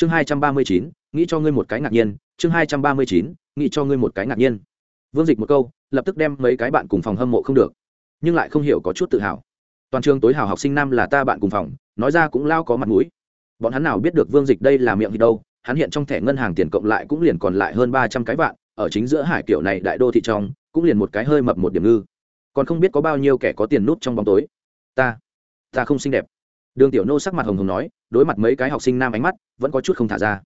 chương hai trăm ba mươi chín, nghĩ cho ngươi một cái ngạc nhiên. Chương hai trăm ba mươi chín, nghĩ cho ngươi một cái ngạc nhiên. Vương dịch một câu, lập tức đem mấy cái bạn cùng phòng hâm mộ không được. Nhưng lại không hiểu có chút tự hào. Toàn trường tối hào học sinh nam là ta bạn cùng phòng, nói ra cũng lao có mặt mũi. Bọn hắn nào biết được vương dịch đây là miệng gì đâu, hắn hiện trong thẻ ngân hàng tiền cộng lại cũng liền còn lại hơn ba trăm cái vạn, ở chính giữa hải kiểu này đại đô thị trong, cũng liền một cái hơi mập một điểm ngư. Còn không biết có bao nhiêu kẻ có tiền nút trong bóng tối. Ta ta không xinh đẹp đường tiểu nô sắc mặt hồng hồng nói, đối mặt mấy cái học sinh nam ánh mắt, vẫn có chút không thả ra.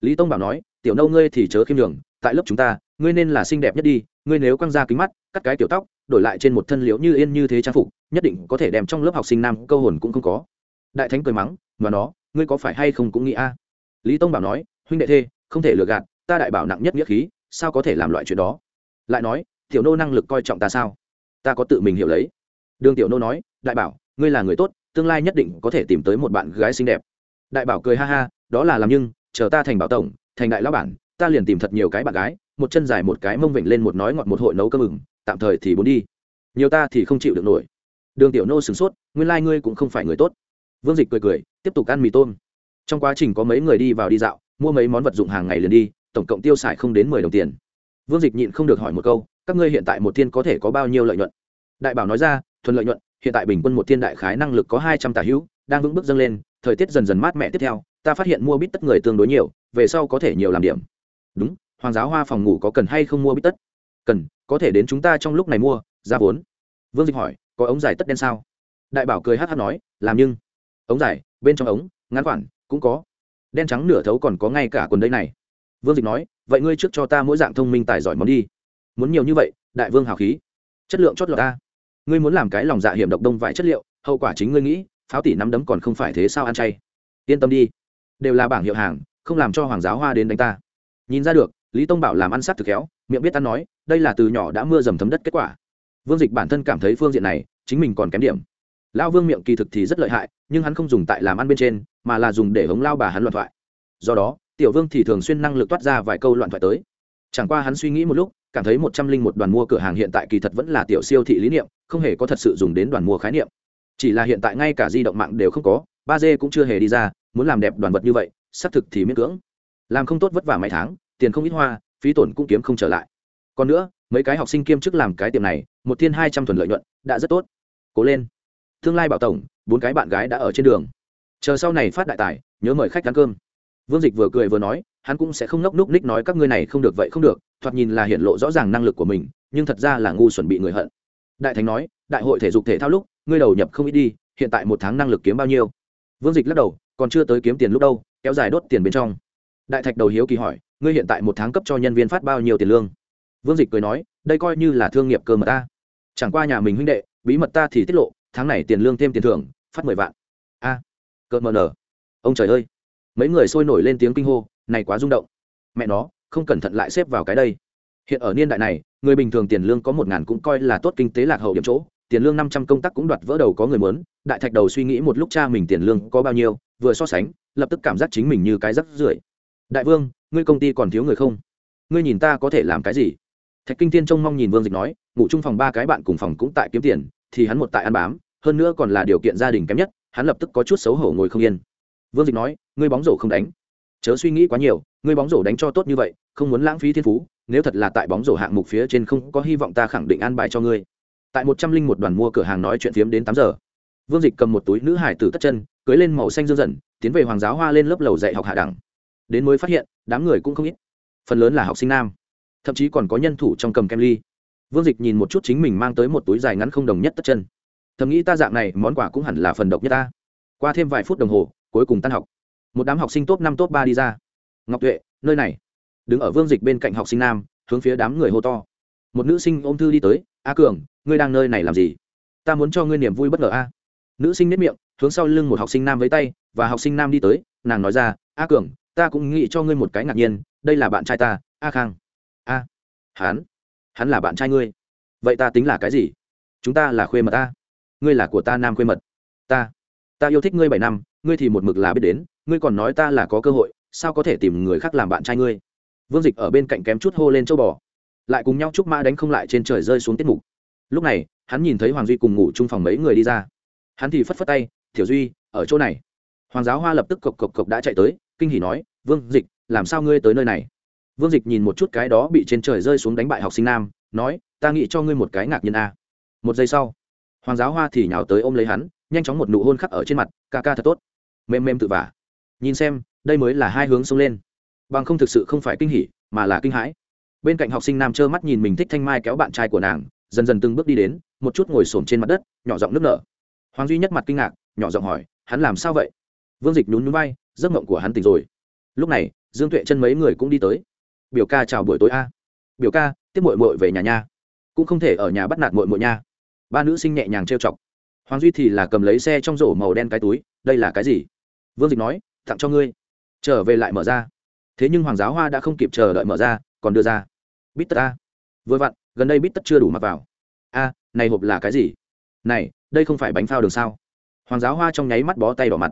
Lý tông bảo nói, tiểu Nô ngươi thì chớ khiêm đường tại lớp chúng ta, ngươi nên là xinh đẹp nhất đi, ngươi nếu quăng ra kính mắt, cắt cái tiểu tóc, đổi lại trên một thân liễu như yên như thế trang phục, nhất định có thể đem trong lớp học sinh nam câu hồn cũng không có. Đại thánh cười mắng, mà nó, ngươi có phải hay không cũng nghĩ a? Lý tông bảo nói, huynh đệ thê, không thể lừa gạt, ta đại bảo nặng nhất nghĩa khí, sao có thể làm loại chuyện đó? Lại nói, tiểu nô năng lực coi trọng ta sao? Ta có tự mình hiểu lấy. Đường tiểu nô nói, đại bảo, ngươi là người tốt tương lai nhất định có thể tìm tới một bạn gái xinh đẹp. Đại bảo cười ha ha, đó là làm nhưng, chờ ta thành bảo tổng, thành đại lão bản, ta liền tìm thật nhiều cái bạn gái, một chân dài một cái mông vịnh lên một nói ngọt một hội nấu cơm mừng tạm thời thì muốn đi. Nhiều ta thì không chịu được nổi. Đường tiểu nô sửng sốt, nguyên lai ngươi cũng không phải người tốt. Vương dịch cười cười, tiếp tục ăn mì tôm. Trong quá trình có mấy người đi vào đi dạo, mua mấy món vật dụng hàng ngày liền đi, tổng cộng tiêu xài không đến mười đồng tiền. Vương dịch nhịn không được hỏi một câu, các ngươi hiện tại một thiên có thể có bao nhiêu lợi nhuận? Đại bảo nói ra, thuần lợi nhuận hiện tại bình quân một thiên đại khái năng lực có hai trăm tả hữu, đang vững bước dâng lên, thời tiết dần dần mát mẻ tiếp theo, ta phát hiện mua bít tất người tương đối nhiều, về sau có thể nhiều làm điểm. Đúng, hoàng giáo hoa phòng ngủ có cần hay không mua bít tất? Cần, có thể đến chúng ta trong lúc này mua, ra vốn. Vương dịch hỏi, có ống dài tất đen sao? Đại bảo cười hát hát nói, làm nhưng. Ống dài, bên trong ống, ngắn khoản cũng có. Đen trắng nửa thấu còn có ngay cả quần đây này. Vương dịch nói, vậy ngươi trước cho ta mỗi dạng thông minh tài giỏi món đi. Muốn nhiều như vậy, đại vương hào khí. Chất lượng chốt lọt ta ngươi muốn làm cái lòng dạ hiểm độc đông vải chất liệu, hậu quả chính ngươi nghĩ, pháo tỷ nắm đấm còn không phải thế sao ăn chay. Yên tâm đi. Đều là bảng hiệu hàng, không làm cho hoàng giáo hoa đến đánh ta. Nhìn ra được, lý tông bảo làm ăn sát thực khéo, miệng biết ăn nói, đây là từ nhỏ đã mưa dầm thấm đất kết quả. Vương dịch bản thân cảm thấy phương diện này, chính mình còn kém điểm. Lao vương miệng kỳ thực thì rất lợi hại, nhưng hắn không dùng tại làm ăn bên trên, mà là dùng để hống lao bà hắn loạn thoại. Do đó, tiểu vương thì thường xuyên năng lực toát ra vài câu loạn thoại tới. Chẳng qua hắn suy nghĩ một lúc cảm thấy một trăm linh một đoàn mua cửa hàng hiện tại kỳ thật vẫn là tiểu siêu thị lý niệm, không hề có thật sự dùng đến đoàn mua khái niệm. Chỉ là hiện tại ngay cả di động mạng đều không có, ba d cũng chưa hề đi ra, muốn làm đẹp đoàn vật như vậy, xác thực thì miễn cưỡng. Làm không tốt vất vả mấy tháng, tiền không ít hoa, phí tổn cũng kiếm không trở lại. Còn nữa, mấy cái học sinh kiêm chức làm cái tiệm này, một thiên hai trăm thuần lợi nhuận, đã rất tốt. Cố lên. Tương lai bảo tổng, bốn cái bạn gái đã ở trên đường. Chờ sau này phát đại tài, nhớ mời khách ăn cơm. Vương dịch vừa cười vừa nói hắn cũng sẽ không nốc núc ních nói các ngươi này không được vậy không được thoạt nhìn là hiện lộ rõ ràng năng lực của mình nhưng thật ra là ngu chuẩn bị người hận. Đại thánh nói đại hội thể dục thể thao lúc ngươi đầu nhập không ít đi hiện tại một tháng năng lực kiếm bao nhiêu? Vương dịch lắc đầu còn chưa tới kiếm tiền lúc đâu kéo dài đốt tiền bên trong. Đại thạch đầu hiếu kỳ hỏi ngươi hiện tại một tháng cấp cho nhân viên phát bao nhiêu tiền lương? Vương dịch cười nói đây coi như là thương nghiệp cơ mật ta. Chẳng qua nhà mình huynh đệ bí mật ta thì tiết lộ tháng này tiền lương thêm tiền thưởng phát mười vạn. A à, cợt mờ nở. Ông trời ơi. Mấy người sôi nổi lên tiếng kinh hô này quá rung động. Mẹ nó, không cẩn thận lại xếp vào cái đây. Hiện ở niên đại này, người bình thường tiền lương có một ngàn cũng coi là tốt kinh tế lạc hậu điểm chỗ. Tiền lương năm trăm công tác cũng đoạt vỡ đầu có người muốn. Đại thạch đầu suy nghĩ một lúc cha mình tiền lương có bao nhiêu, vừa so sánh, lập tức cảm giác chính mình như cái rắc rưởi. Đại vương, ngươi công ty còn thiếu người không? Ngươi nhìn ta có thể làm cái gì? Thạch kinh tiên trông mong nhìn vương dịch nói, ngủ chung phòng ba cái bạn cùng phòng cũng tại kiếm tiền, thì hắn một tại ăn bám, hơn nữa còn là điều kiện gia đình kém nhất, hắn lập tức có chút xấu hổ ngồi không yên. Vương dịch nói, ngươi bóng rổ không đánh chớ suy nghĩ quá nhiều, ngươi bóng rổ đánh cho tốt như vậy, không muốn lãng phí thiên phú, nếu thật là tại bóng rổ hạng mục phía trên không có hy vọng ta khẳng định an bài cho ngươi. Tại một trăm linh một đoàn mua cửa hàng nói chuyện phiếm đến tám giờ, vương dịch cầm một túi nữ hải tử tất chân, cưới lên màu xanh dương dần, tiến về hoàng giáo hoa lên lớp lầu dạy học hạ đẳng. Đến mới phát hiện, đám người cũng không ít. Phần lớn là học sinh nam, thậm chí còn có nhân thủ trong cầm kem ly. Vương dịch nhìn một chút chính mình mang tới một túi dài ngắn không đồng nhất tất chân. Thầm nghĩ ta dạng này món quà cũng hẳn là phần độc nhất ta. Qua thêm vài phút đồng hồ, cuối cùng tan học một đám học sinh top năm, top ba đi ra. Ngọc tuệ, nơi này. Đứng ở vương dịch bên cạnh học sinh nam, hướng phía đám người hô to. Một nữ sinh ôm thư đi tới, a cường, ngươi đang nơi này làm gì? Ta muốn cho ngươi niềm vui bất ngờ a. Nữ sinh nếp miệng, hướng sau lưng một học sinh nam với tay, và học sinh nam đi tới, nàng nói ra, a cường, ta cũng nghĩ cho ngươi một cái ngạc nhiên, đây là bạn trai ta, a khang. A, hắn? Hắn là bạn trai ngươi? Vậy ta tính là cái gì? Chúng ta là khuê mật ta? Ngươi là của ta nam khuê mật? Ta ta yêu thích ngươi bảy năm, ngươi thì một mực là biết đến ngươi còn nói ta là có cơ hội, sao có thể tìm người khác làm bạn trai ngươi? Vương dịch ở bên cạnh kém chút hô lên châu bò, lại cùng nhau chúc mã đánh không lại trên trời rơi xuống tiết mục. Lúc này, hắn nhìn thấy hoàng duy cùng ngủ chung phòng mấy người đi ra. Hắn thì phất phất tay, tiểu duy, ở chỗ này. Hoàng giáo hoa lập tức cộc cộc cộc đã chạy tới, kinh hỉ nói, vương dịch, làm sao ngươi tới nơi này? Vương dịch nhìn một chút cái đó bị trên trời rơi xuống đánh bại học sinh nam, nói, ta nghĩ cho ngươi một cái ngạc nhiên a. Một giây sau, hoàng giáo hoa thì nhào tới ôm lấy hắn, nhanh chóng một nụ hôn khắc ở trên mặt, ca ca thật tốt. Mềm mềm tự vả nhìn xem, đây mới là hai hướng xông lên. Bằng không thực sự không phải kinh hỉ, mà là kinh hãi. Bên cạnh học sinh nam trơ mắt nhìn mình thích thanh mai kéo bạn trai của nàng, dần dần từng bước đi đến, một chút ngồi xổm trên mặt đất, nhỏ giọng nước nở. Hoàng duy nhất mặt kinh ngạc, nhỏ giọng hỏi, hắn làm sao vậy? Vương dịch nhún núi bay giấc mộng của hắn tỉnh rồi. Lúc này, dương tuệ chân mấy người cũng đi tới. Biểu ca chào buổi tối a. Biểu ca, tiếp mội mội về nhà nha. Cũng không thể ở nhà bắt nạt mội mội nha. Ba nữ sinh nhẹ nhàng trêu chọc. Hoàng duy thì là cầm lấy xe trong rổ màu đen cái túi, đây là cái gì? Vương dịch nói tặng cho ngươi. Trở về lại mở ra. Thế nhưng hoàng giáo hoa đã không kịp chờ đợi mở ra, còn đưa ra. Bít tất a. Vừa vặn, gần đây bít tất chưa đủ mặc vào. A, này hộp là cái gì? Này, đây không phải bánh phao đường sao? Hoàng giáo hoa trong nháy mắt bó tay đỏ mặt.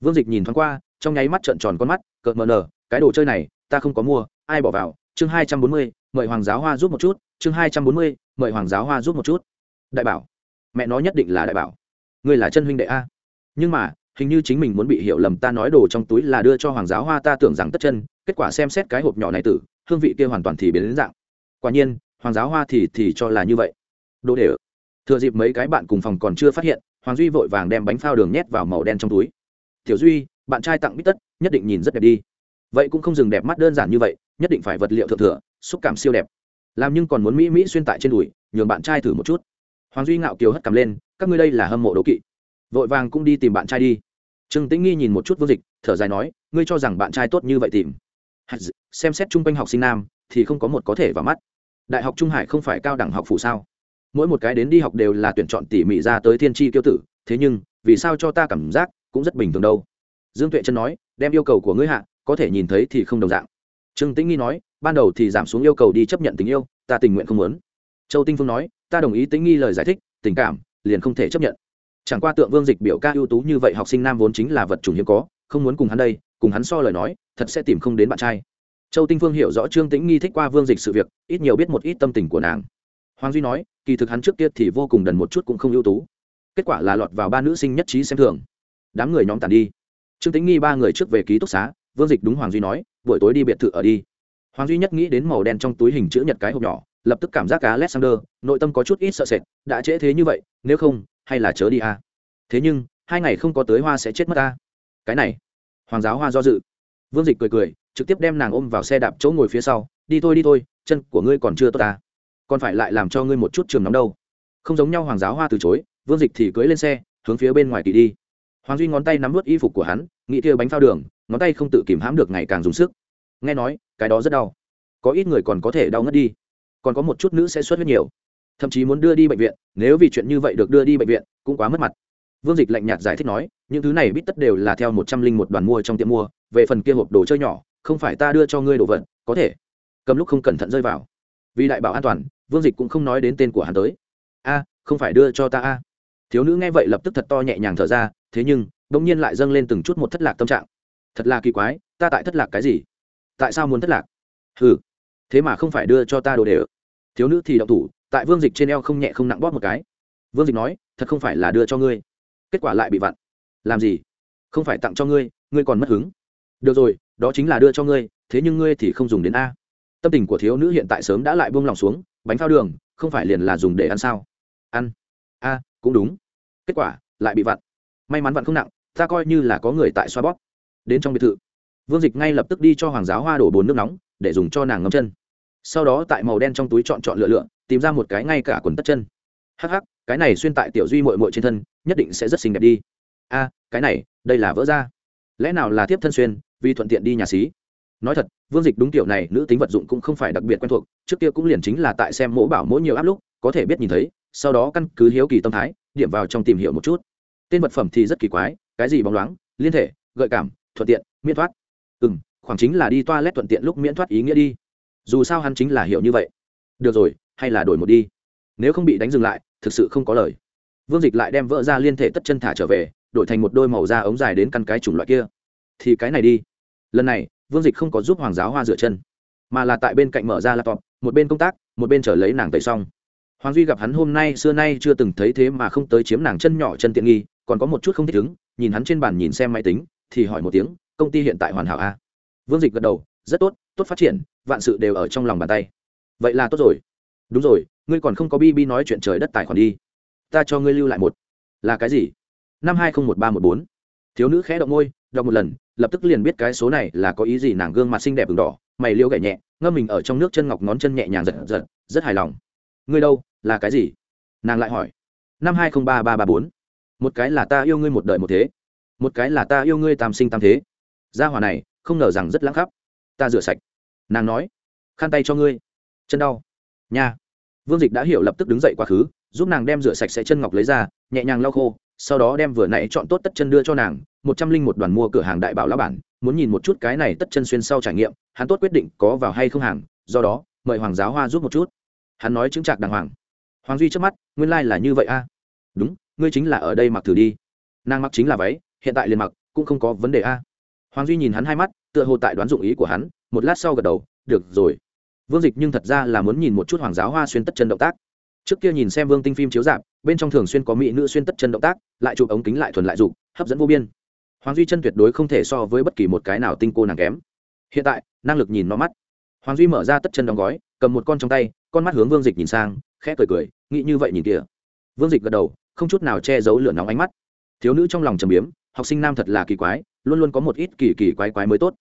Vương dịch nhìn thoáng qua, trong nháy mắt trợn tròn con mắt, cợt mờ nở, cái đồ chơi này, ta không có mua, ai bỏ vào? Chương hai trăm bốn mươi, mời hoàng giáo hoa giúp một chút. Chương hai trăm bốn mươi, mời hoàng giáo hoa giúp một chút. Đại bảo. Mẹ nói nhất định là đại bảo. Ngươi là chân huynh đệ a. Nhưng mà hình như chính mình muốn bị hiểu lầm ta nói đồ trong túi là đưa cho hoàng giáo hoa ta tưởng rằng tất chân, kết quả xem xét cái hộp nhỏ này tử, hương vị kia hoàn toàn thì biến đến dạng. Quả nhiên, hoàng giáo hoa thì thì cho là như vậy. Đồ để thừa dịp mấy cái bạn cùng phòng còn chưa phát hiện, hoàng duy vội vàng đem bánh phao đường nhét vào màu đen trong túi. Tiểu duy, bạn trai tặng bít tất, nhất định nhìn rất đẹp đi. Vậy cũng không dừng đẹp mắt đơn giản như vậy, nhất định phải vật liệu thượng thừa, xúc cảm siêu đẹp. Làm nhưng còn muốn mỹ mỹ xuyên tại trên đùi, nhường bạn trai thử một chút. Hoàng duy ngạo kiều hất cầm lên, các ngươi đây là hâm mộ đố kỵ vội vàng cũng đi tìm bạn trai đi. Trương tĩnh nghi nhìn một chút vương dịch, thở dài nói, ngươi cho rằng bạn trai tốt như vậy tìm? Xem xét chung quanh học sinh nam, thì không có một có thể vào mắt. Đại học trung hải không phải cao đẳng học phủ sao? Mỗi một cái đến đi học đều là tuyển chọn tỉ mỉ ra tới thiên tri tiêu tử, thế nhưng, vì sao cho ta cảm giác cũng rất bình thường đâu? Dương tuệ chân nói, đem yêu cầu của ngươi hạ, có thể nhìn thấy thì không đồng dạng. Trương tĩnh nghi nói, ban đầu thì giảm xuống yêu cầu đi chấp nhận tình yêu, ta tình nguyện không muốn. Châu tinh phương nói, ta đồng ý tĩnh nghi lời giải thích, tình cảm liền không thể chấp nhận chẳng qua tượng vương dịch biểu ca ưu tú như vậy học sinh nam vốn chính là vật chủ hiếm có, không muốn cùng hắn đây, cùng hắn so lời nói, thật sẽ tìm không đến bạn trai. Châu tinh phương hiểu rõ trương tĩnh nghi thích qua vương dịch sự việc, ít nhiều biết một ít tâm tình của nàng. Hoàng duy nói, kỳ thực hắn trước kia thì vô cùng đần một chút cũng không ưu tú. Kết quả là lọt vào ba nữ sinh nhất trí xem thường. Đám người nhóm tàn đi. Trương tĩnh nghi ba người trước về ký túc xá, vương dịch đúng hoàng duy nói, buổi tối đi biệt thự ở đi. Hoàng duy nhất nghĩ đến màu đen trong túi hình chữ nhật cái hộp nhỏ, lập tức cảm giác cá alexander, nội tâm có chút ít sợ sệt, đã trễ thế như vậy, nếu không hay là chớ đi a? Thế nhưng, hai ngày không có tới hoa sẽ chết mất ta. Cái này, hoàng giáo hoa do dự. Vương dịch cười cười, trực tiếp đem nàng ôm vào xe đạp chỗ ngồi phía sau, đi thôi đi thôi, chân của ngươi còn chưa tốt ta. Còn phải lại làm cho ngươi một chút trường nóng đâu. Không giống nhau hoàng giáo hoa từ chối, vương dịch thì cưới lên xe, hướng phía bên ngoài kỳ đi. Hoàng duy ngón tay nắm vớt y phục của hắn, nghĩ kia bánh phao đường, ngón tay không tự kìm hãm được ngày càng dùng sức. Nghe nói, cái đó rất đau. Có ít người còn có thể đau ngất đi. Còn có một chút nữ sẽ xuất huyết nhiều thậm chí muốn đưa đi bệnh viện, nếu vì chuyện như vậy được đưa đi bệnh viện, cũng quá mất mặt. Vương dịch lạnh nhạt giải thích nói, những thứ này bít tất đều là theo một trăm linh một đoàn mua trong tiệm mua, về phần kia hộp đồ chơi nhỏ, không phải ta đưa cho ngươi đồ vật, có thể. Cầm lúc không cẩn thận rơi vào. Vì đại bảo an toàn, vương dịch cũng không nói đến tên của hắn tới. A, không phải đưa cho ta a. Thiếu nữ nghe vậy lập tức thật to nhẹ nhàng thở ra, thế nhưng đ ỗ n g nhiên lại dâng lên từng chút một thất lạc tâm trạng. Thật là kỳ quái, ta tại thất lạc cái gì? Tại sao muốn thất lạc? Ừ thế mà không phải đưa cho ta đồ đề ự thiếu nữ thì đậu thủ tại vương dịch trên eo không nhẹ không nặng bóp một cái. Vương dịch nói, thật không phải là đưa cho ngươi. Kết quả lại bị vặn. Làm gì? Không phải tặng cho ngươi ngươi còn mất hứng. Được rồi, đó chính là đưa cho ngươi, thế nhưng ngươi thì không dùng đến a. Tâm tình của thiếu nữ hiện tại sớm đã lại buông lòng xuống, bánh phao đường, không phải liền là dùng để ăn sao? Ăn. A, cũng đúng. Kết quả, lại bị vặn. May mắn vặn không nặng, ta coi như là có người tại xoa bóp. Đến trong biệt thự, vương dịch ngay lập tức đi cho hoàng giáo hoa đổ bồn nước nóng, để dùng cho nàng ngâm chân sau đó tại màu đen trong túi chọn chọn lựa lựa, tìm ra một cái ngay cả quần tất chân. Hắc hắc, cái này xuyên tại tiểu duy mội mội trên thân, nhất định sẽ rất xinh đẹp đi. A, cái này, đây là vỡ ra. Lẽ nào là tiếp thân xuyên, vì thuận tiện đi nhà xí? Nói thật, vương dịch đúng tiểu này, nữ tính vật dụng cũng không phải đặc biệt quen thuộc, trước kia cũng liền chính là tại xem mỗ bảo mỗi nhiều áp lúc, có thể biết nhìn thấy, sau đó căn cứ hiếu kỳ tâm thái, điểm vào trong tìm hiểu một chút. Tên vật phẩm thì rất kỳ quái, cái gì bóng loáng, liên thể, gợi cảm, thuận tiện, miễn thoát. Ừ m khoảng chính là đi toa lét thuận tiện lúc miễn thoát ý nghĩa đi dù sao hắn chính là hiểu như vậy. Được rồi, hay là đổi một đi. Nếu không bị đánh dừng lại, thực sự không có lời. Vương dịch lại đem vỡ ra liên thể tất chân thả trở về, đổi thành một đôi màu da ống dài đến căn cái chủng loại kia. Thì cái này đi. Lần này, vương dịch không có giúp hoàng giáo hoa rửa chân, mà là tại bên cạnh mở ra laptop, một bên công tác, một bên trở lấy nàng tẩy xong. Hoàng duy gặp hắn hôm nay xưa nay chưa từng thấy thế mà không tới chiếm nàng chân nhỏ chân tiện nghi, còn có một chút không thích ứng, nhìn hắn trên bàn nhìn xem máy tính, thì hỏi một tiếng, công ty hiện tại hoàn hảo a vương dịch gật đầu, rất tốt tốt phát triển, vạn sự đều ở trong lòng bàn tay. Vậy là tốt rồi. Đúng rồi, ngươi còn không có bi bi nói chuyện trời đất tài khoản đi. Ta cho ngươi lưu lại một. Là cái gì? Năm hai nghìn một ba một bốn. Thiếu nữ khẽ động môi, đọc một lần, lập tức liền biết cái số này là có ý gì nàng gương mặt xinh đẹp ửng đỏ, mày liêu gảy nhẹ, ngâm mình ở trong nước chân ngọc ngón chân nhẹ nhàng giật giật, rất hài lòng. Ngươi đâu, là cái gì? Nàng lại hỏi. Năm hai nghìn ba ba ba bốn. Một cái là ta yêu ngươi một đời một thế. Một cái là ta yêu ngươi tam sinh tam thế. Gia hỏa này, không ngờ rằng rất lãng khắp ta rửa sạch. Nàng nói, khăn tay cho ngươi. Chân đau. Nha. Vương dịch đã hiểu lập tức đứng dậy quá khứ, giúp nàng đem rửa sạch sẽ chân ngọc lấy ra, nhẹ nhàng lau khô, sau đó đem vừa nãy chọn tốt tất chân đưa cho nàng. Một trăm linh một đoàn mua cửa hàng đại bảo lão bản, muốn nhìn một chút cái này tất chân xuyên sau trải nghiệm, hắn tốt quyết định có vào hay không hàng, do đó, mời hoàng giáo hoa giúp một chút. Hắn nói chứng trạc đàng hoàng. Hoàng duy trước mắt, nguyên lai、like、là như vậy a. Đúng, ngươi chính là ở đây mặc thử đi. Nàng mặc chính là váy, hiện tại liền mặc, cũng không có vấn đề a. Hoàng duy nhìn hắn hai mắt tựa hồ tại đoán dụng ý của hắn, một lát sau gật đầu, được rồi. Vương dịch nhưng thật ra là muốn nhìn một chút hoàng giáo hoa xuyên tất chân động tác. Trước kia nhìn xem vương tinh phim chiếu dạp bên trong thường xuyên có mỹ nữ xuyên tất chân động tác, lại chụp ống kính lại thuần lại dục, hấp dẫn vô biên. Hoàng duy chân tuyệt đối không thể so với bất kỳ một cái nào tinh cô nàng kém. Hiện tại, năng lực nhìn nó mắt. Hoàng duy mở ra tất chân đóng gói, cầm một con trong tay, con mắt hướng vương dịch nhìn sang, khẽ cười cười, nghĩ như vậy nhìn kìa. Vương dịch gật đầu, không chút nào che giấu lửa nóng ánh mắt. Thiếu nữ trong lòng trầm biếm, học sinh nam thật là kỳ quái, luôn luôn có một ít kỳ kỳ quái quái mới tốt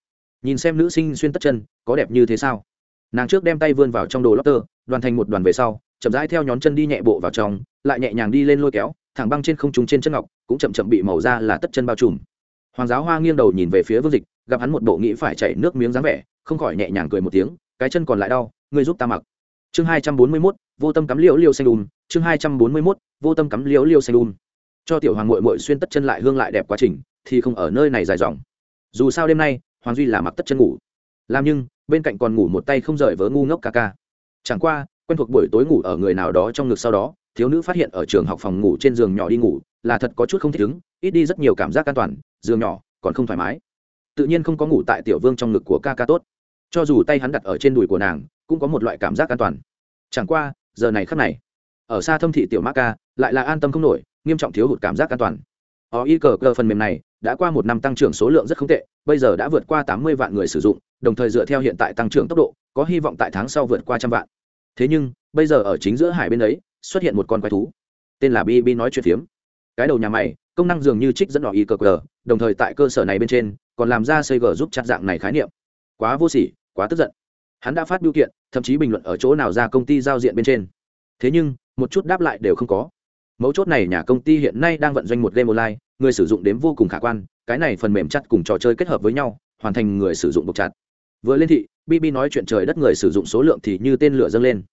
nhìn xem nữ sinh xuyên tất chân, có đẹp như thế sao? Nàng trước đem tay vươn vào trong đồ lót tơ, đoàn thành một đoàn về sau, chậm rãi theo nhón chân đi nhẹ bộ vào trong, lại nhẹ nhàng đi lên lôi kéo, thẳng băng trên không trung trên chân ngọc, cũng chậm chậm bị màu ra là tất chân bao trùm. Hoàng giáo hoa nghiêng đầu nhìn về phía vương dịch, gặp hắn một bộ nghĩ phải chảy nước miếng dáng vẻ, không khỏi nhẹ nhàng cười một tiếng, cái chân còn lại đau, ngươi giúp ta mặc. Chương hai trăm bốn mươi mốt, vô tâm cắm liễu liêu xanh đùm, chương hai trăm bốn mươi mốt, vô tâm cắm liễu liêu xanh đùm. Cho tiểu hoàng mội mội xuyên tất chân lại hương lại đẹp quá trình, thì không ở nơi này dài dòng. Dù sao đêm nay hoàng duy là mặc tất chân ngủ. Làm nhưng, bên cạnh còn ngủ một tay không rời vớ ngu ngốc ca ca. Chẳng qua, quen thuộc buổi tối ngủ ở người nào đó trong ngực sau đó, thiếu nữ phát hiện ở trường học phòng ngủ trên giường nhỏ đi ngủ, là thật có chút không thích ứng, ít đi rất nhiều cảm giác an toàn, giường nhỏ còn không thoải mái. Tự nhiên không có ngủ tại tiểu vương trong ngực của ca ca tốt. Cho dù tay hắn đặt ở trên đùi của nàng, cũng có một loại cảm giác an toàn. Chẳng qua, giờ này khắc này, ở xa thâm thị tiểu ma ca, lại là an tâm không nổi, nghiêm trọng thiếu hụt cảm giác an toàn o y cờ cờ phần mềm này đã qua một năm tăng trưởng số lượng rất không tệ, bây giờ đã vượt qua tám mươi vạn người sử dụng, đồng thời dựa theo hiện tại tăng trưởng tốc độ, có hy vọng tại tháng sau vượt qua trăm vạn. Thế nhưng, bây giờ ở chính giữa hải bên ấy, xuất hiện một con quái thú. Tên là bb nói chuyện phiếm. Cái đầu nhà mày, công năng dường như trích dẫn đỏ y cờ cờ, đồng thời tại cơ sở này bên trên, còn làm ra xây gờ giúp chặt dạng này khái niệm. Quá vô sỉ, quá tức giận. Hắn đã phát biểu kiện, thậm chí bình luận ở chỗ nào ra công ty giao diện bên trên. Thế nhưng, một chút đáp lại đều không có mấu chốt này nhà công ty hiện nay đang vận doanh một game online, người sử dụng đếm vô cùng khả quan, cái này phần mềm chặt cùng trò chơi kết hợp với nhau, hoàn thành người sử dụng bục chặt. Vừa lên thị bb nói chuyện trời đất người sử dụng số lượng thì như tên lửa dâng lên.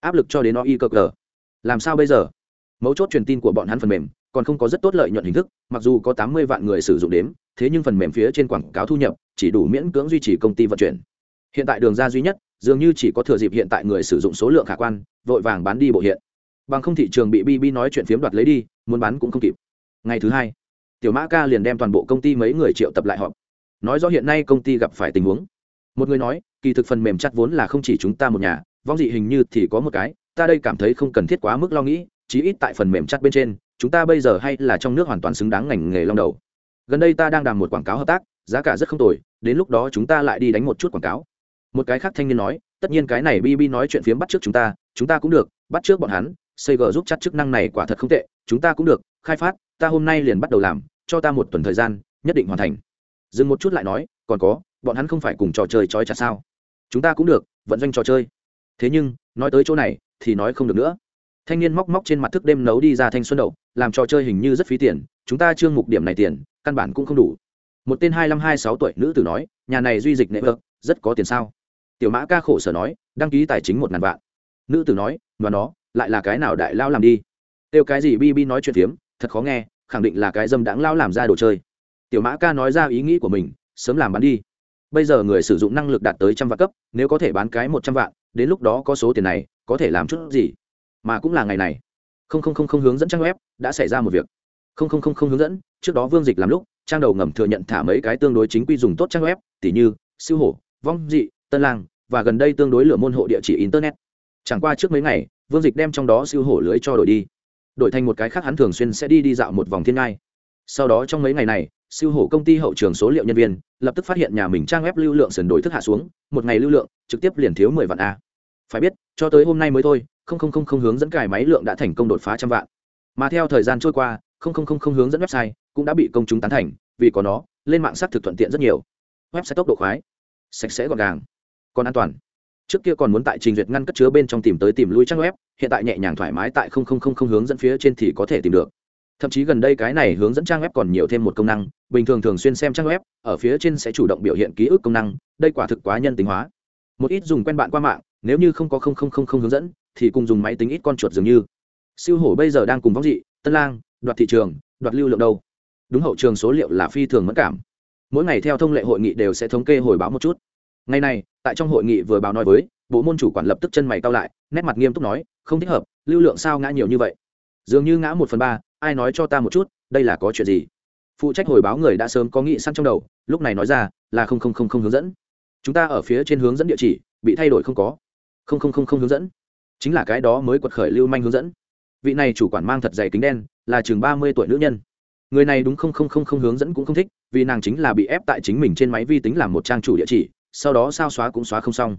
Áp lực cho đến nó y cơ cờ. Làm sao bây giờ? Mấu chốt truyền tin của bọn hắn phần mềm, còn không có rất tốt lợi nhuận hình thức, mặc dù có tám mươi vạn người sử dụng đếm, thế nhưng phần mềm phía trên quảng cáo thu nhập, chỉ đủ miễn cưỡng duy trì công ty vận chuyển. Hiện tại đường ra duy nhất, dường như chỉ có thừa dịp hiện tại người sử dụng số lượng khả quan, vội vàng bán đi bộ hiện bằng không thị trường bị bb nói chuyện phiếm đoạt lấy đi, muốn bán cũng không kịp. Ngày thứ hai, tiểu mã ca liền đem toàn bộ công ty mấy người triệu tập lại họp. Nói rõ hiện nay công ty gặp phải tình huống. Một người nói, kỳ thực phần mềm chặt vốn là không chỉ chúng ta một nhà, vong dị hình như thì có một cái, ta đây cảm thấy không cần thiết quá mức lo nghĩ, chí ít tại phần mềm chặt bên trên, chúng ta bây giờ hay là trong nước hoàn toàn xứng đáng ngành nghề long đầu. Gần đây ta đang đàm một quảng cáo hợp tác, giá cả rất không tồi, đến lúc đó chúng ta lại đi đánh một chút quảng cáo. Một cái khác thanh niên nói, tất nhiên cái này bb nói chuyện phiếm bắt trước chúng ta chúng ta cũng được, bắt trước bọn hắn xây gờ giúp chắc chức năng này quả thật không tệ, chúng ta cũng được, khai phát, ta hôm nay liền bắt đầu làm, cho ta một tuần thời gian, nhất định hoàn thành. Dừng một chút lại nói, còn có, bọn hắn không phải cùng trò chơi trói chặt sao? Chúng ta cũng được, vận doanh trò chơi. Thế nhưng, nói tới chỗ này, thì nói không được nữa. Thanh niên móc móc trên mặt thức đêm nấu đi ra thanh xuân đậu, làm trò chơi hình như rất phí tiền, chúng ta chương mục điểm này tiền, căn bản cũng không đủ. Một tên hai mươi hai sáu tuổi nữ tử nói, nhà này duy dịch nệ vợ, rất có tiền sao? Tiểu mã ca khổ sở nói, đăng ký tài chính một ngàn vạn. Nữ tử nói và nó lại là cái nào đại lao làm đi? Kêu cái gì bi bi nói chuyện phiếm, thật khó nghe, khẳng định là cái dâm đáng lao làm ra đồ chơi. Tiểu mã ca nói ra ý nghĩ của mình, sớm làm bán đi. Bây giờ người sử dụng năng lực đạt tới trăm vạn cấp, nếu có thể bán cái một trăm vạn, đến lúc đó có số tiền này, có thể làm chút gì? Mà cũng là ngày này. Không không không không hướng dẫn trang web, đã xảy ra một việc. Không không không không hướng dẫn, trước đó vương dịch làm lúc, trang đầu ngầm thừa nhận thả mấy cái tương đối chính quy dùng tốt trang web, tỉ như, siêu hổ, vong dị, tân lang, và gần đây tương đối lửa môn hộ địa chỉ internet. Chẳng qua trước mấy ngày vương dịch đem trong đó siêu hổ lưới cho đổi đi. Đổi thành một cái khác hắn thường xuyên sẽ đi đi dạo một vòng thiên ngai. Sau đó trong mấy ngày này, siêu hổ công ty hậu trường số liệu nhân viên lập tức phát hiện nhà mình trang web lưu lượng sườn đổi thức hạ xuống, một ngày lưu lượng trực tiếp liền thiếu mười vạn a. Phải biết, cho tới hôm nay mới thôi, không không không không hướng dẫn cài máy lượng đã thành công đột phá trăm vạn. Mà theo thời gian trôi qua, không không không không hướng dẫn website cũng đã bị công chúng tán thành, vì có nó, lên mạng xác thực thuận tiện rất nhiều. Website tốc độ khoái, sạch sẽ gọn gàng, còn an toàn trước kia còn muốn tại trình duyệt ngăn cất chứa bên trong tìm tới tìm lui trang web, hiện tại nhẹ nhàng thoải mái tại không không không không hướng dẫn phía trên thì có thể tìm được. Thậm chí gần đây cái này hướng dẫn trang web còn nhiều thêm một công năng, bình thường thường xuyên xem trang web, ở phía trên sẽ chủ động biểu hiện ký ức công năng, đây quả thực quá nhân tính hóa. Một ít dùng quen bạn qua mạng, nếu như không có không không không không hướng dẫn, thì cùng dùng máy tính ít con chuột dường như. Siêu hổ bây giờ đang cùng vóc dị, tân lang, đoạt thị trường, đoạt lưu lượng đâu? Đúng hậu trường số liệu là phi thường mất cảm. Mỗi ngày theo thông lệ hội nghị đều sẽ thống kê hồi báo một chút ngày này, tại trong hội nghị vừa báo nói với, bộ môn chủ quản lập tức chân mày cao lại, nét mặt nghiêm túc nói, không thích hợp, lưu lượng sao ngã nhiều như vậy? Dường như ngã một phần ba, ai nói cho ta một chút, đây là có chuyện gì? Phụ trách hồi báo người đã sớm có nghị sẵn trong đầu, lúc này nói ra, là không không không không hướng dẫn. Chúng ta ở phía trên hướng dẫn địa chỉ, bị thay đổi không có. Không không không không hướng dẫn. Chính là cái đó mới quật khởi lưu manh hướng dẫn. Vị này chủ quản mang thật dày kính đen, là chừng ba mươi tuổi nữ nhân. Người này đúng không không không không hướng dẫn cũng không thích, vì nàng chính là bị ép tại chính mình trên máy vi tính làm một trang chủ địa chỉ sau đó sao xóa cũng xóa không xong.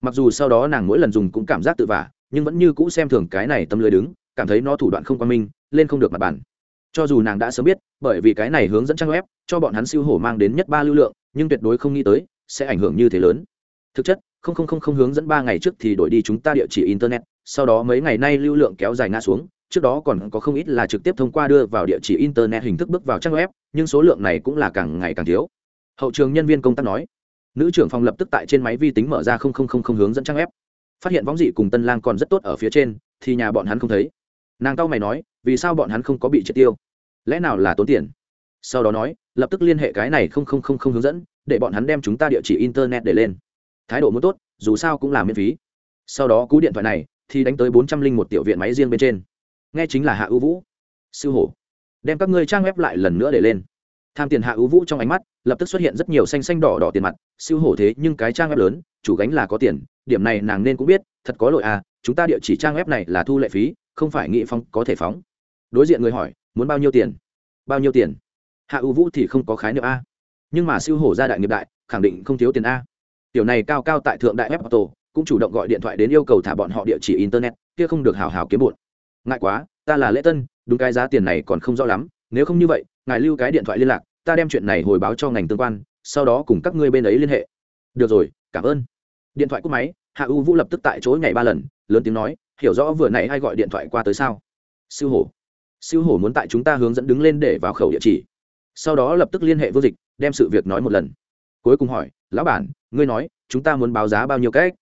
Mặc dù sau đó nàng mỗi lần dùng cũng cảm giác tự vả, nhưng vẫn như cũ xem thường cái này tâm lưới đứng, cảm thấy nó thủ đoạn không quan minh, lên không được mặt bản cho dù nàng đã sớm biết, bởi vì cái này hướng dẫn trang web, cho bọn hắn siêu hổ mang đến nhất ba lưu lượng, nhưng tuyệt đối không nghĩ tới, sẽ ảnh hưởng như thế lớn. Thực chất, không không không không hướng dẫn ba ngày trước thì đổi đi chúng ta địa chỉ internet, sau đó mấy ngày nay lưu lượng kéo dài ngã xuống, trước đó còn có không ít là trực tiếp thông qua đưa vào địa chỉ internet hình thức bước vào trang web, nhưng số lượng này cũng là càng ngày càng thiếu. Hậu trường nhân viên công tác nói nữ trưởng phòng lập tức tại trên máy vi tính mở ra không không không không hướng dẫn trang web. Phát hiện võng dị cùng tân lang còn rất tốt ở phía trên, thì nhà bọn hắn không thấy. Nàng tao mày nói, vì sao bọn hắn không có bị triệt tiêu? Lẽ nào là tốn tiền? Sau đó nói, lập tức liên hệ cái này không không không không hướng dẫn, để bọn hắn đem chúng ta địa chỉ internet để lên. Thái độ muốn tốt, dù sao cũng là miễn phí. Sau đó cú điện thoại này, thì đánh tới bốn trăm linh một tiểu viện máy riêng bên trên. Nghe chính là hạ ưu vũ. Siêu hổ. Đem các ngươi trang web lại lần nữa để lên. Tham tiền hạ ưu vũ trong ánh mắt lập tức xuất hiện rất nhiều xanh xanh đỏ đỏ tiền mặt, siêu hổ thế nhưng cái trang web lớn, chủ gánh là có tiền, điểm này nàng nên cũng biết, thật có lỗi à chúng ta địa chỉ trang web này là thu lệ phí, không phải nghị phong có thể phóng. Đối diện người hỏi, muốn bao nhiêu tiền? Bao nhiêu tiền? Hạ ưu vũ thì không có khái niệm a. Nhưng mà siêu hổ gia đại nghiệp đại, khẳng định không thiếu tiền a. Tiểu này cao cao tại thượng đại web auto cũng chủ động gọi điện thoại đến yêu cầu thả bọn họ địa chỉ internet, kia không được hào hào kiếm bụn. Ngại quá, ta là lễ tân, đúng cái giá tiền này còn không rõ lắm, nếu không như vậy, ngài lưu cái điện thoại liên lạc ta đem chuyện này hồi báo cho ngành tương quan, sau đó cùng các ngươi bên ấy liên hệ. Được rồi, cảm ơn. Điện thoại cúp máy, hạ u vũ lập tức tại chỗ nhảy ba lần, lớn tiếng nói, hiểu rõ vừa nãy ai gọi điện thoại qua tới sao? Siêu hổ. Siêu hổ muốn tại chúng ta hướng dẫn đứng lên để vào khẩu địa chỉ. Sau đó lập tức liên hệ vô dịch, đem sự việc nói một lần. Cuối cùng hỏi, lão bản, ngươi nói, chúng ta muốn báo giá bao nhiêu cách?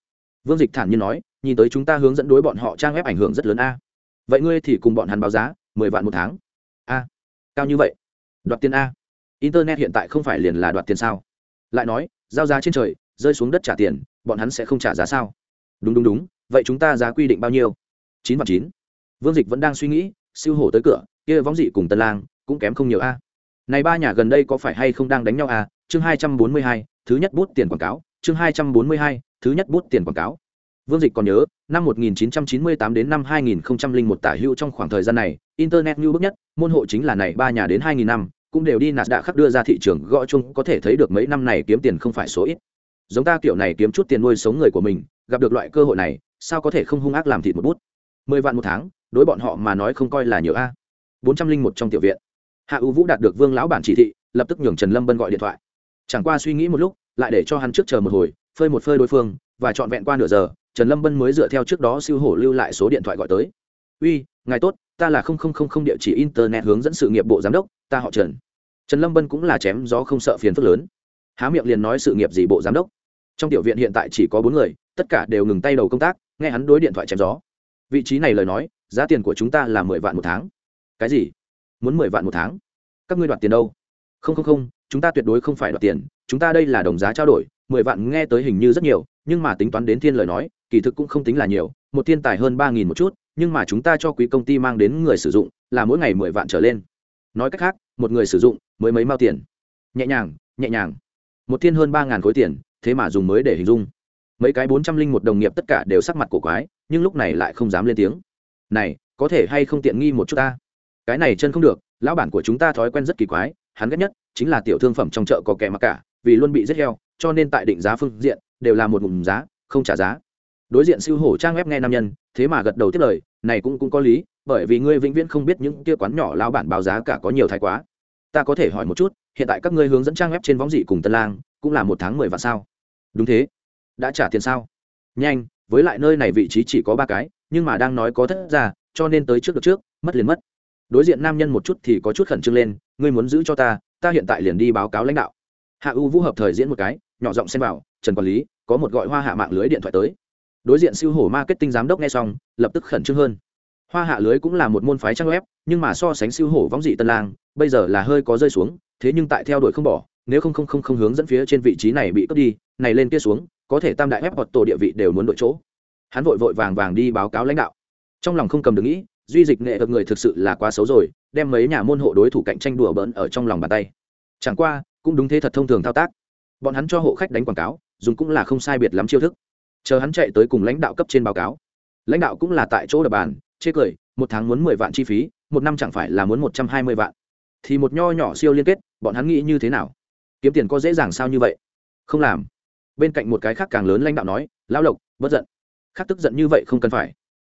Vương dịch thản nhiên nói, nhìn tới chúng ta hướng dẫn đối bọn họ trang web ảnh hưởng rất lớn a. Vậy ngươi thì cùng bọn hắn báo giá, mười vạn một tháng. A, cao như vậy? Đoạt tiền a internet hiện tại không phải liền là đoạt tiền sao? Lại nói, giao giá trên trời, rơi xuống đất trả tiền, bọn hắn sẽ không trả giá sao? Đúng đúng đúng, vậy chúng ta giá quy định bao nhiêu? Chín và chín. Vương dịch vẫn đang suy nghĩ, siêu hổ tới cửa, kia võng dị cùng tân lang cũng kém không nhiều a. Này ba nhà gần đây có phải hay không đang đánh nhau a? Chương hai trăm bốn mươi hai, thứ nhất bút tiền quảng cáo, chương hai trăm bốn mươi hai, thứ nhất bút tiền quảng cáo. Vương dịch còn nhớ, năm 1998 đến năm 2001 tả hữu trong khoảng thời gian này, internet như bước nhất, môn hộ chính là này ba nhà đến 2000 năm cũng đều đi nạt đạ khắc đưa ra thị trường, gõ chung có thể thấy được mấy năm này kiếm tiền không phải số ít. Giống ta kiểu này kiếm chút tiền nuôi sống người của mình, gặp được loại cơ hội này, sao có thể không hung ác làm thịt một bút? Mười vạn một tháng, đối bọn họ mà nói không coi là nhiều a. Bốn trăm linh một trong tiểu viện. Hạ ưu vũ đạt được vương lão bản chỉ thị, lập tức nhường trần lâm bân gọi điện thoại. Chẳng qua suy nghĩ một lúc, lại để cho hắn trước chờ một hồi, phơi một phơi đối phương, và trọn vẹn qua nửa giờ, trần lâm bân mới dựa theo trước đó siêu hổ lưu lại số điện thoại gọi tới. Uy ngài tốt, ta là không không không không địa chỉ internet hướng dẫn sự nghiệp bộ giám đốc, ta họ trần. Trần lâm bân cũng là chém gió không sợ phiền phức lớn. Há miệng liền nói sự nghiệp gì bộ giám đốc. Trong tiểu viện hiện tại chỉ có bốn người, tất cả đều ngừng tay đầu công tác, nghe hắn đối điện thoại chém gió. Vị trí này lời nói, giá tiền của chúng ta là mười vạn một tháng. Cái gì? Muốn mười vạn một tháng? Các ngươi đoạt tiền đâu? Không không không, chúng ta tuyệt đối không phải đoạt tiền, chúng ta đây là đồng giá trao đổi, mười vạn nghe tới hình như rất nhiều, nhưng mà tính toán đến thiên lời nói, kỳ thực cũng không tính là nhiều, một thiên tài hơn ba nghìn một chút nhưng mà chúng ta cho quý công ty mang đến người sử dụng là mỗi ngày mười vạn trở lên. Nói cách khác, một người sử dụng mới mấy mao tiền? Nhẹ nhàng nhẹ nhàng. Một thiên hơn ba ngàn khối tiền, thế mà dùng mới để hình dung. Mấy cái bốn trăm linh một đồng nghiệp tất cả đều sắc mặt cổ quái, nhưng lúc này lại không dám lên tiếng. Này, có thể hay không tiện nghi một chút ta? Cái này chân không được, lão bản của chúng ta thói quen rất kỳ quái, hắn ghét nhất chính là tiểu thương phẩm trong chợ có kẻ mặc cả, vì luôn bị giết heo, cho nên tại định giá phương diện đều là một ngụm giá, không trả giá. Đối diện siêu hổ trang web nghe nam nhân thế mà gật đầu tiếp lời, này cũng cũng có lý, bởi vì ngươi vĩnh viễn không biết những kia quán nhỏ lao bản báo giá cả có nhiều thái quá. Ta có thể hỏi một chút, hiện tại các ngươi hướng dẫn trang web trên võng dị cùng tân lang, cũng là một tháng mười vạn sao? Đúng thế. Đã trả tiền sao? Nhanh, với lại nơi này vị trí chỉ có ba cái, nhưng mà đang nói có thất ra cho nên tới trước được trước, mất liền mất. Đối diện nam nhân một chút thì có chút khẩn trương lên, ngươi muốn giữ cho ta ta hiện tại liền đi báo cáo lãnh đạo. Hạ u vũ hợp thời diễn một cái, nhỏ giọng xem vào, trần quản lý, có một gọi hoa hạ mạng lưới điện thoại tới đối diện siêu hổ marketing giám đốc nghe xong, lập tức khẩn trương hơn. Hoa hạ lưới cũng là một môn phái trang web, nhưng mà so sánh siêu hổ võng dị tân lang, bây giờ là hơi có rơi xuống, thế nhưng tại theo đuổi không bỏ, nếu không không không không hướng dẫn phía trên vị trí này bị cướp đi, này lên kia xuống, có thể tam đại web hoặc tổ địa vị đều muốn đội chỗ. Hắn vội vội vàng vàng đi báo cáo lãnh đạo. Trong lòng không cầm được nghĩ, duy dịch nghệ được người thực sự là quá xấu rồi, đem mấy nhà môn hộ đối thủ cạnh tranh đùa bỡn ở trong lòng bàn tay. Chẳng qua, cũng đúng thế thật thông thường thao tác. Bọn hắn cho hộ khách đánh quảng cáo, dùng cũng là không sai biệt lắm chiêu thức chờ hắn chạy tới cùng lãnh đạo cấp trên báo cáo. Lãnh đạo cũng là tại chỗ đập bàn, chê cười, một tháng muốn mười vạn chi phí, một năm chẳng phải là muốn một trăm hai mươi vạn. Thì một nho nhỏ siêu liên kết, bọn hắn nghĩ như thế nào? Kiếm tiền có dễ dàng sao như vậy? Không làm. Bên cạnh một cái khác càng lớn lãnh đạo nói, lão lộc, bất giận. Khác tức giận như vậy không cần phải.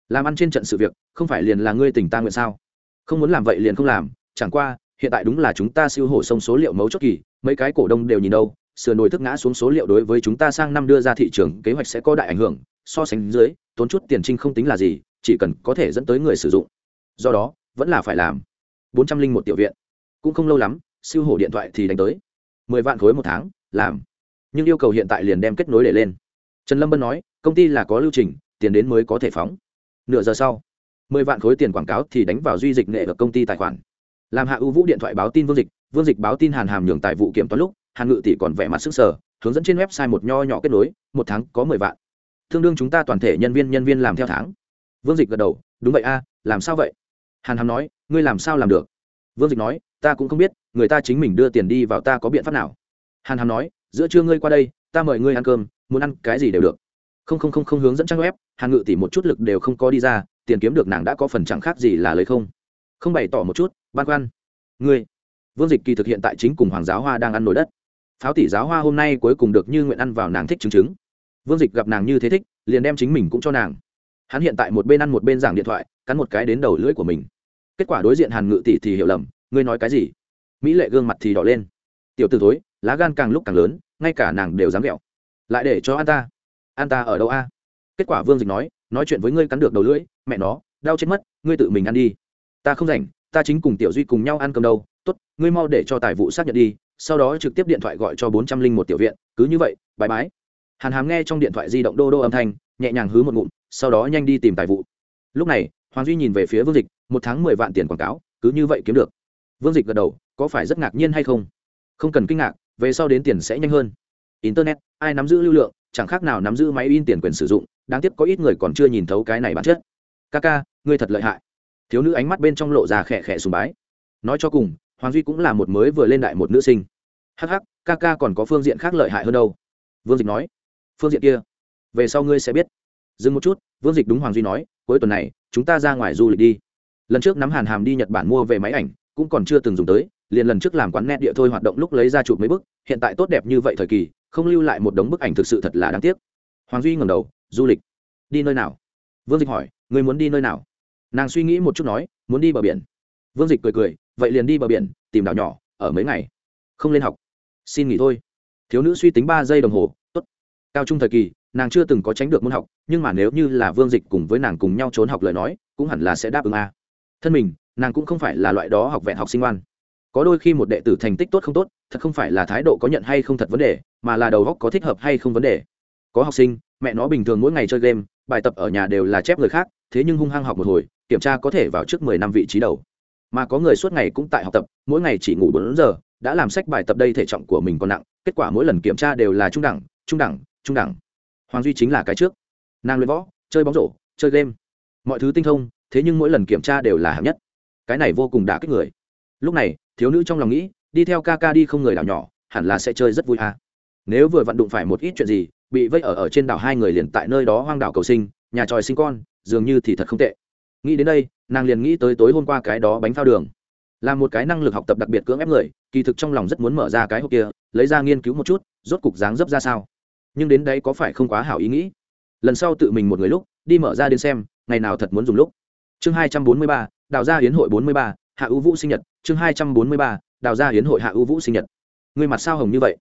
Làm ăn trên trận sự việc, không phải liền là ngươi tỉnh ta nguyện sao? Không muốn làm vậy liền không làm, chẳng qua, hiện tại đúng là chúng ta siêu hổ sông số liệu mấu chốt kỳ, mấy cái cổ đông đều nhìn đâu sửa nổi thức ngã xuống số liệu đối với chúng ta sang năm đưa ra thị trường, kế hoạch sẽ có đại ảnh hưởng, so sánh dưới, tốn chút tiền trinh không tính là gì, chỉ cần có thể dẫn tới người sử dụng. Do đó, vẫn là phải làm. bốn trăm linh một tiểu viện. Cũng không lâu lắm, siêu hổ điện thoại thì đánh tới. Mười vạn khối một tháng, làm. Nhưng yêu cầu hiện tại liền đem kết nối để lên. Trần lâm bân nói, công ty là có lưu trình, tiền đến mới có thể phóng. Nửa giờ sau, mười vạn khối tiền quảng cáo thì đánh vào duy dịch nghệ ở công ty tài khoản. Làm hạ ưu vũ điện thoại báo tin vương dịch vương dịch báo tin hàn hàm nhường tài vụ kiểm toán lúc hàn ngự tỷ còn vẻ mặt sức sở hướng dẫn trên website một nho nhỏ kết nối, một tháng có mười vạn. Tương đương chúng ta toàn thể nhân viên nhân viên làm theo tháng. Vương dịch gật đầu, đúng vậy a, làm sao vậy? Hàn hàm nói, ngươi làm sao làm được? Vương dịch nói, ta cũng không biết, người ta chính mình đưa tiền đi vào ta có biện pháp nào. Hàn hàm nói, giữa trưa ngươi qua đây, ta mời ngươi ăn cơm, muốn ăn cái gì đều được. Không không không không hướng dẫn trang web, hàn ngự tỷ một chút lực đều không có đi ra, tiền kiếm được nàng đã có phần chẳng khác gì là lấy không. Không bày tỏ một chút ban khoăn. Ngươi, vương dịch kỳ thực hiện tại chính cùng hoàng giáo hoa đang ăn nổi đất pháo tỷ giáo hoa hôm nay cuối cùng được như nguyện ăn vào nàng thích chứng chứng. Vương dịch gặp nàng như thế thích, liền đem chính mình cũng cho nàng. Hắn hiện tại một bên ăn một bên giảng điện thoại, cắn một cái đến đầu lưỡi của mình. Kết quả đối diện hàn ngự tỷ thì hiểu lầm, ngươi nói cái gì? Mỹ lệ gương mặt thì đỏ lên. Tiểu t ử thối, lá gan càng lúc càng lớn, ngay cả nàng đều dám ghẹo. Lại để cho an ta. An ta ở đâu a? Kết quả vương dịch nói nói chuyện với ngươi cắn được đầu lưỡi, mẹ nó, đau chết mất, ngươi tự mình ăn đi. Ta không rảnh, ta chính cùng tiểu duy cùng nhau ăn cơm đâu. Tốt, ngươi mau để cho tài vụ xác nhận đi sau đó trực tiếp điện thoại gọi cho bốn trăm linh một tiểu viện, cứ như vậy bãi bãi hàn hàm nghe trong điện thoại di động đô đô âm thanh, nhẹ nhàng hứ một ngụm, sau đó nhanh đi tìm tài vụ. Lúc này, hoàng duy nhìn về phía vương dịch, một tháng mười vạn tiền quảng cáo, cứ như vậy kiếm được. Vương dịch gật đầu, có phải rất ngạc nhiên hay không? Không cần kinh ngạc, về sau đến tiền sẽ nhanh hơn. Internet, ai nắm giữ lưu lượng, chẳng khác nào nắm giữ máy in tiền quyền sử dụng, đáng tiếc có ít người còn chưa nhìn thấu cái này bản chất. Ca ca ngươi thật lợi hại. Thiếu nữ ánh mắt bên trong lộ ra khẽ khẽ sùng bái. Nói cho cùng hoàng duy cũng là một mới vừa lên đại một nữ sinh. Hh ca ca còn có phương diện khác lợi hại hơn đâu. Vương dịch nói. Phương diện kia, về sau ngươi sẽ biết. Dừng một chút, vương dịch đúng hoàng duy nói, cuối tuần này, chúng ta ra ngoài du lịch đi. Lần trước nắm hàn hàm đi nhật bản mua về máy ảnh, cũng còn chưa từng dùng tới, liền lần trước làm quán nét địa thôi hoạt động lúc lấy ra chụp mấy bức, hiện tại tốt đẹp như vậy thời kỳ, không lưu lại một đống bức ảnh thực sự thật là đáng tiếc. Hoàng duy ngầm đầu, du lịch? Đi nơi nào? Vương dịch hỏi người muốn đi nơi nào? Nàng suy nghĩ một chút nói, muốn đi bờ biển vương dịch cười cười, vậy liền đi bờ biển, tìm đảo nhỏ, ở mấy ngày? Không lên học. Xin nghỉ thôi. Thiếu nữ suy tính ba giây đồng hồ, tốt. Cao trung thời kỳ, nàng chưa từng có tránh được môn học, nhưng mà nếu như là vương dịch cùng với nàng cùng nhau trốn học lời nói, cũng hẳn là sẽ đáp ứng a. Thân mình, nàng cũng không phải là loại đó học vẹn học sinh ngoan. Có đôi khi một đệ tử thành tích tốt không tốt, thật không phải là thái độ có nhận hay không thật vấn đề, mà là đầu góc có thích hợp hay không vấn đề. Có học sinh, mẹ nó bình thường mỗi ngày chơi game, bài tập ở nhà đều là chép người khác, thế nhưng hung hăng học một hồi, kiểm tra có thể vào trước mười năm vị trí đầu mà có người suốt ngày cũng tại học tập, mỗi ngày chỉ ngủ bốn giờ, đã làm sách bài tập đây thể trọng của mình còn nặng, kết quả mỗi lần kiểm tra đều là trung đẳng trung đẳng trung đẳng. Hoàng duy chính là cái trước. Nàng luyện võ, chơi bóng rổ, chơi game. Mọi thứ tinh thông, thế nhưng mỗi lần kiểm tra đều là hạng nhất. Cái này vô cùng đả kích người. Lúc này, thiếu nữ trong lòng nghĩ, đi theo ca ca đi không người đảo nhỏ, hẳn là sẽ chơi rất vui à. nếu vừa vặn đụng phải một ít chuyện gì, bị vây ở ở trên đảo hai người liền tại nơi đó hoang đảo cầu sinh, nhà tròi sinh con, dường như thì thật không tệ nghĩ đến đây, nàng liền nghĩ tới tối hôm qua cái đó bánh phao đường. Là một cái năng lực học tập đặc biệt cưỡng ép người, kỳ thực trong lòng rất muốn mở ra cái hộp kia, lấy ra nghiên cứu một chút, rốt cục dáng dấp ra sao. Nhưng đến đấy có phải không quá hảo ý nghĩ. Lần sau tự mình một người lúc, đi mở ra đến xem, ngày nào thật muốn dùng lúc. Chương hai trăm bốn mươi ba, đào gia hiến hội bốn mươi ba, hạ ưu vũ sinh nhật. Chương hai trăm bốn mươi ba, đào gia hiến hội hạ ưu vũ sinh nhật. Người mặt sao hồng như vậy?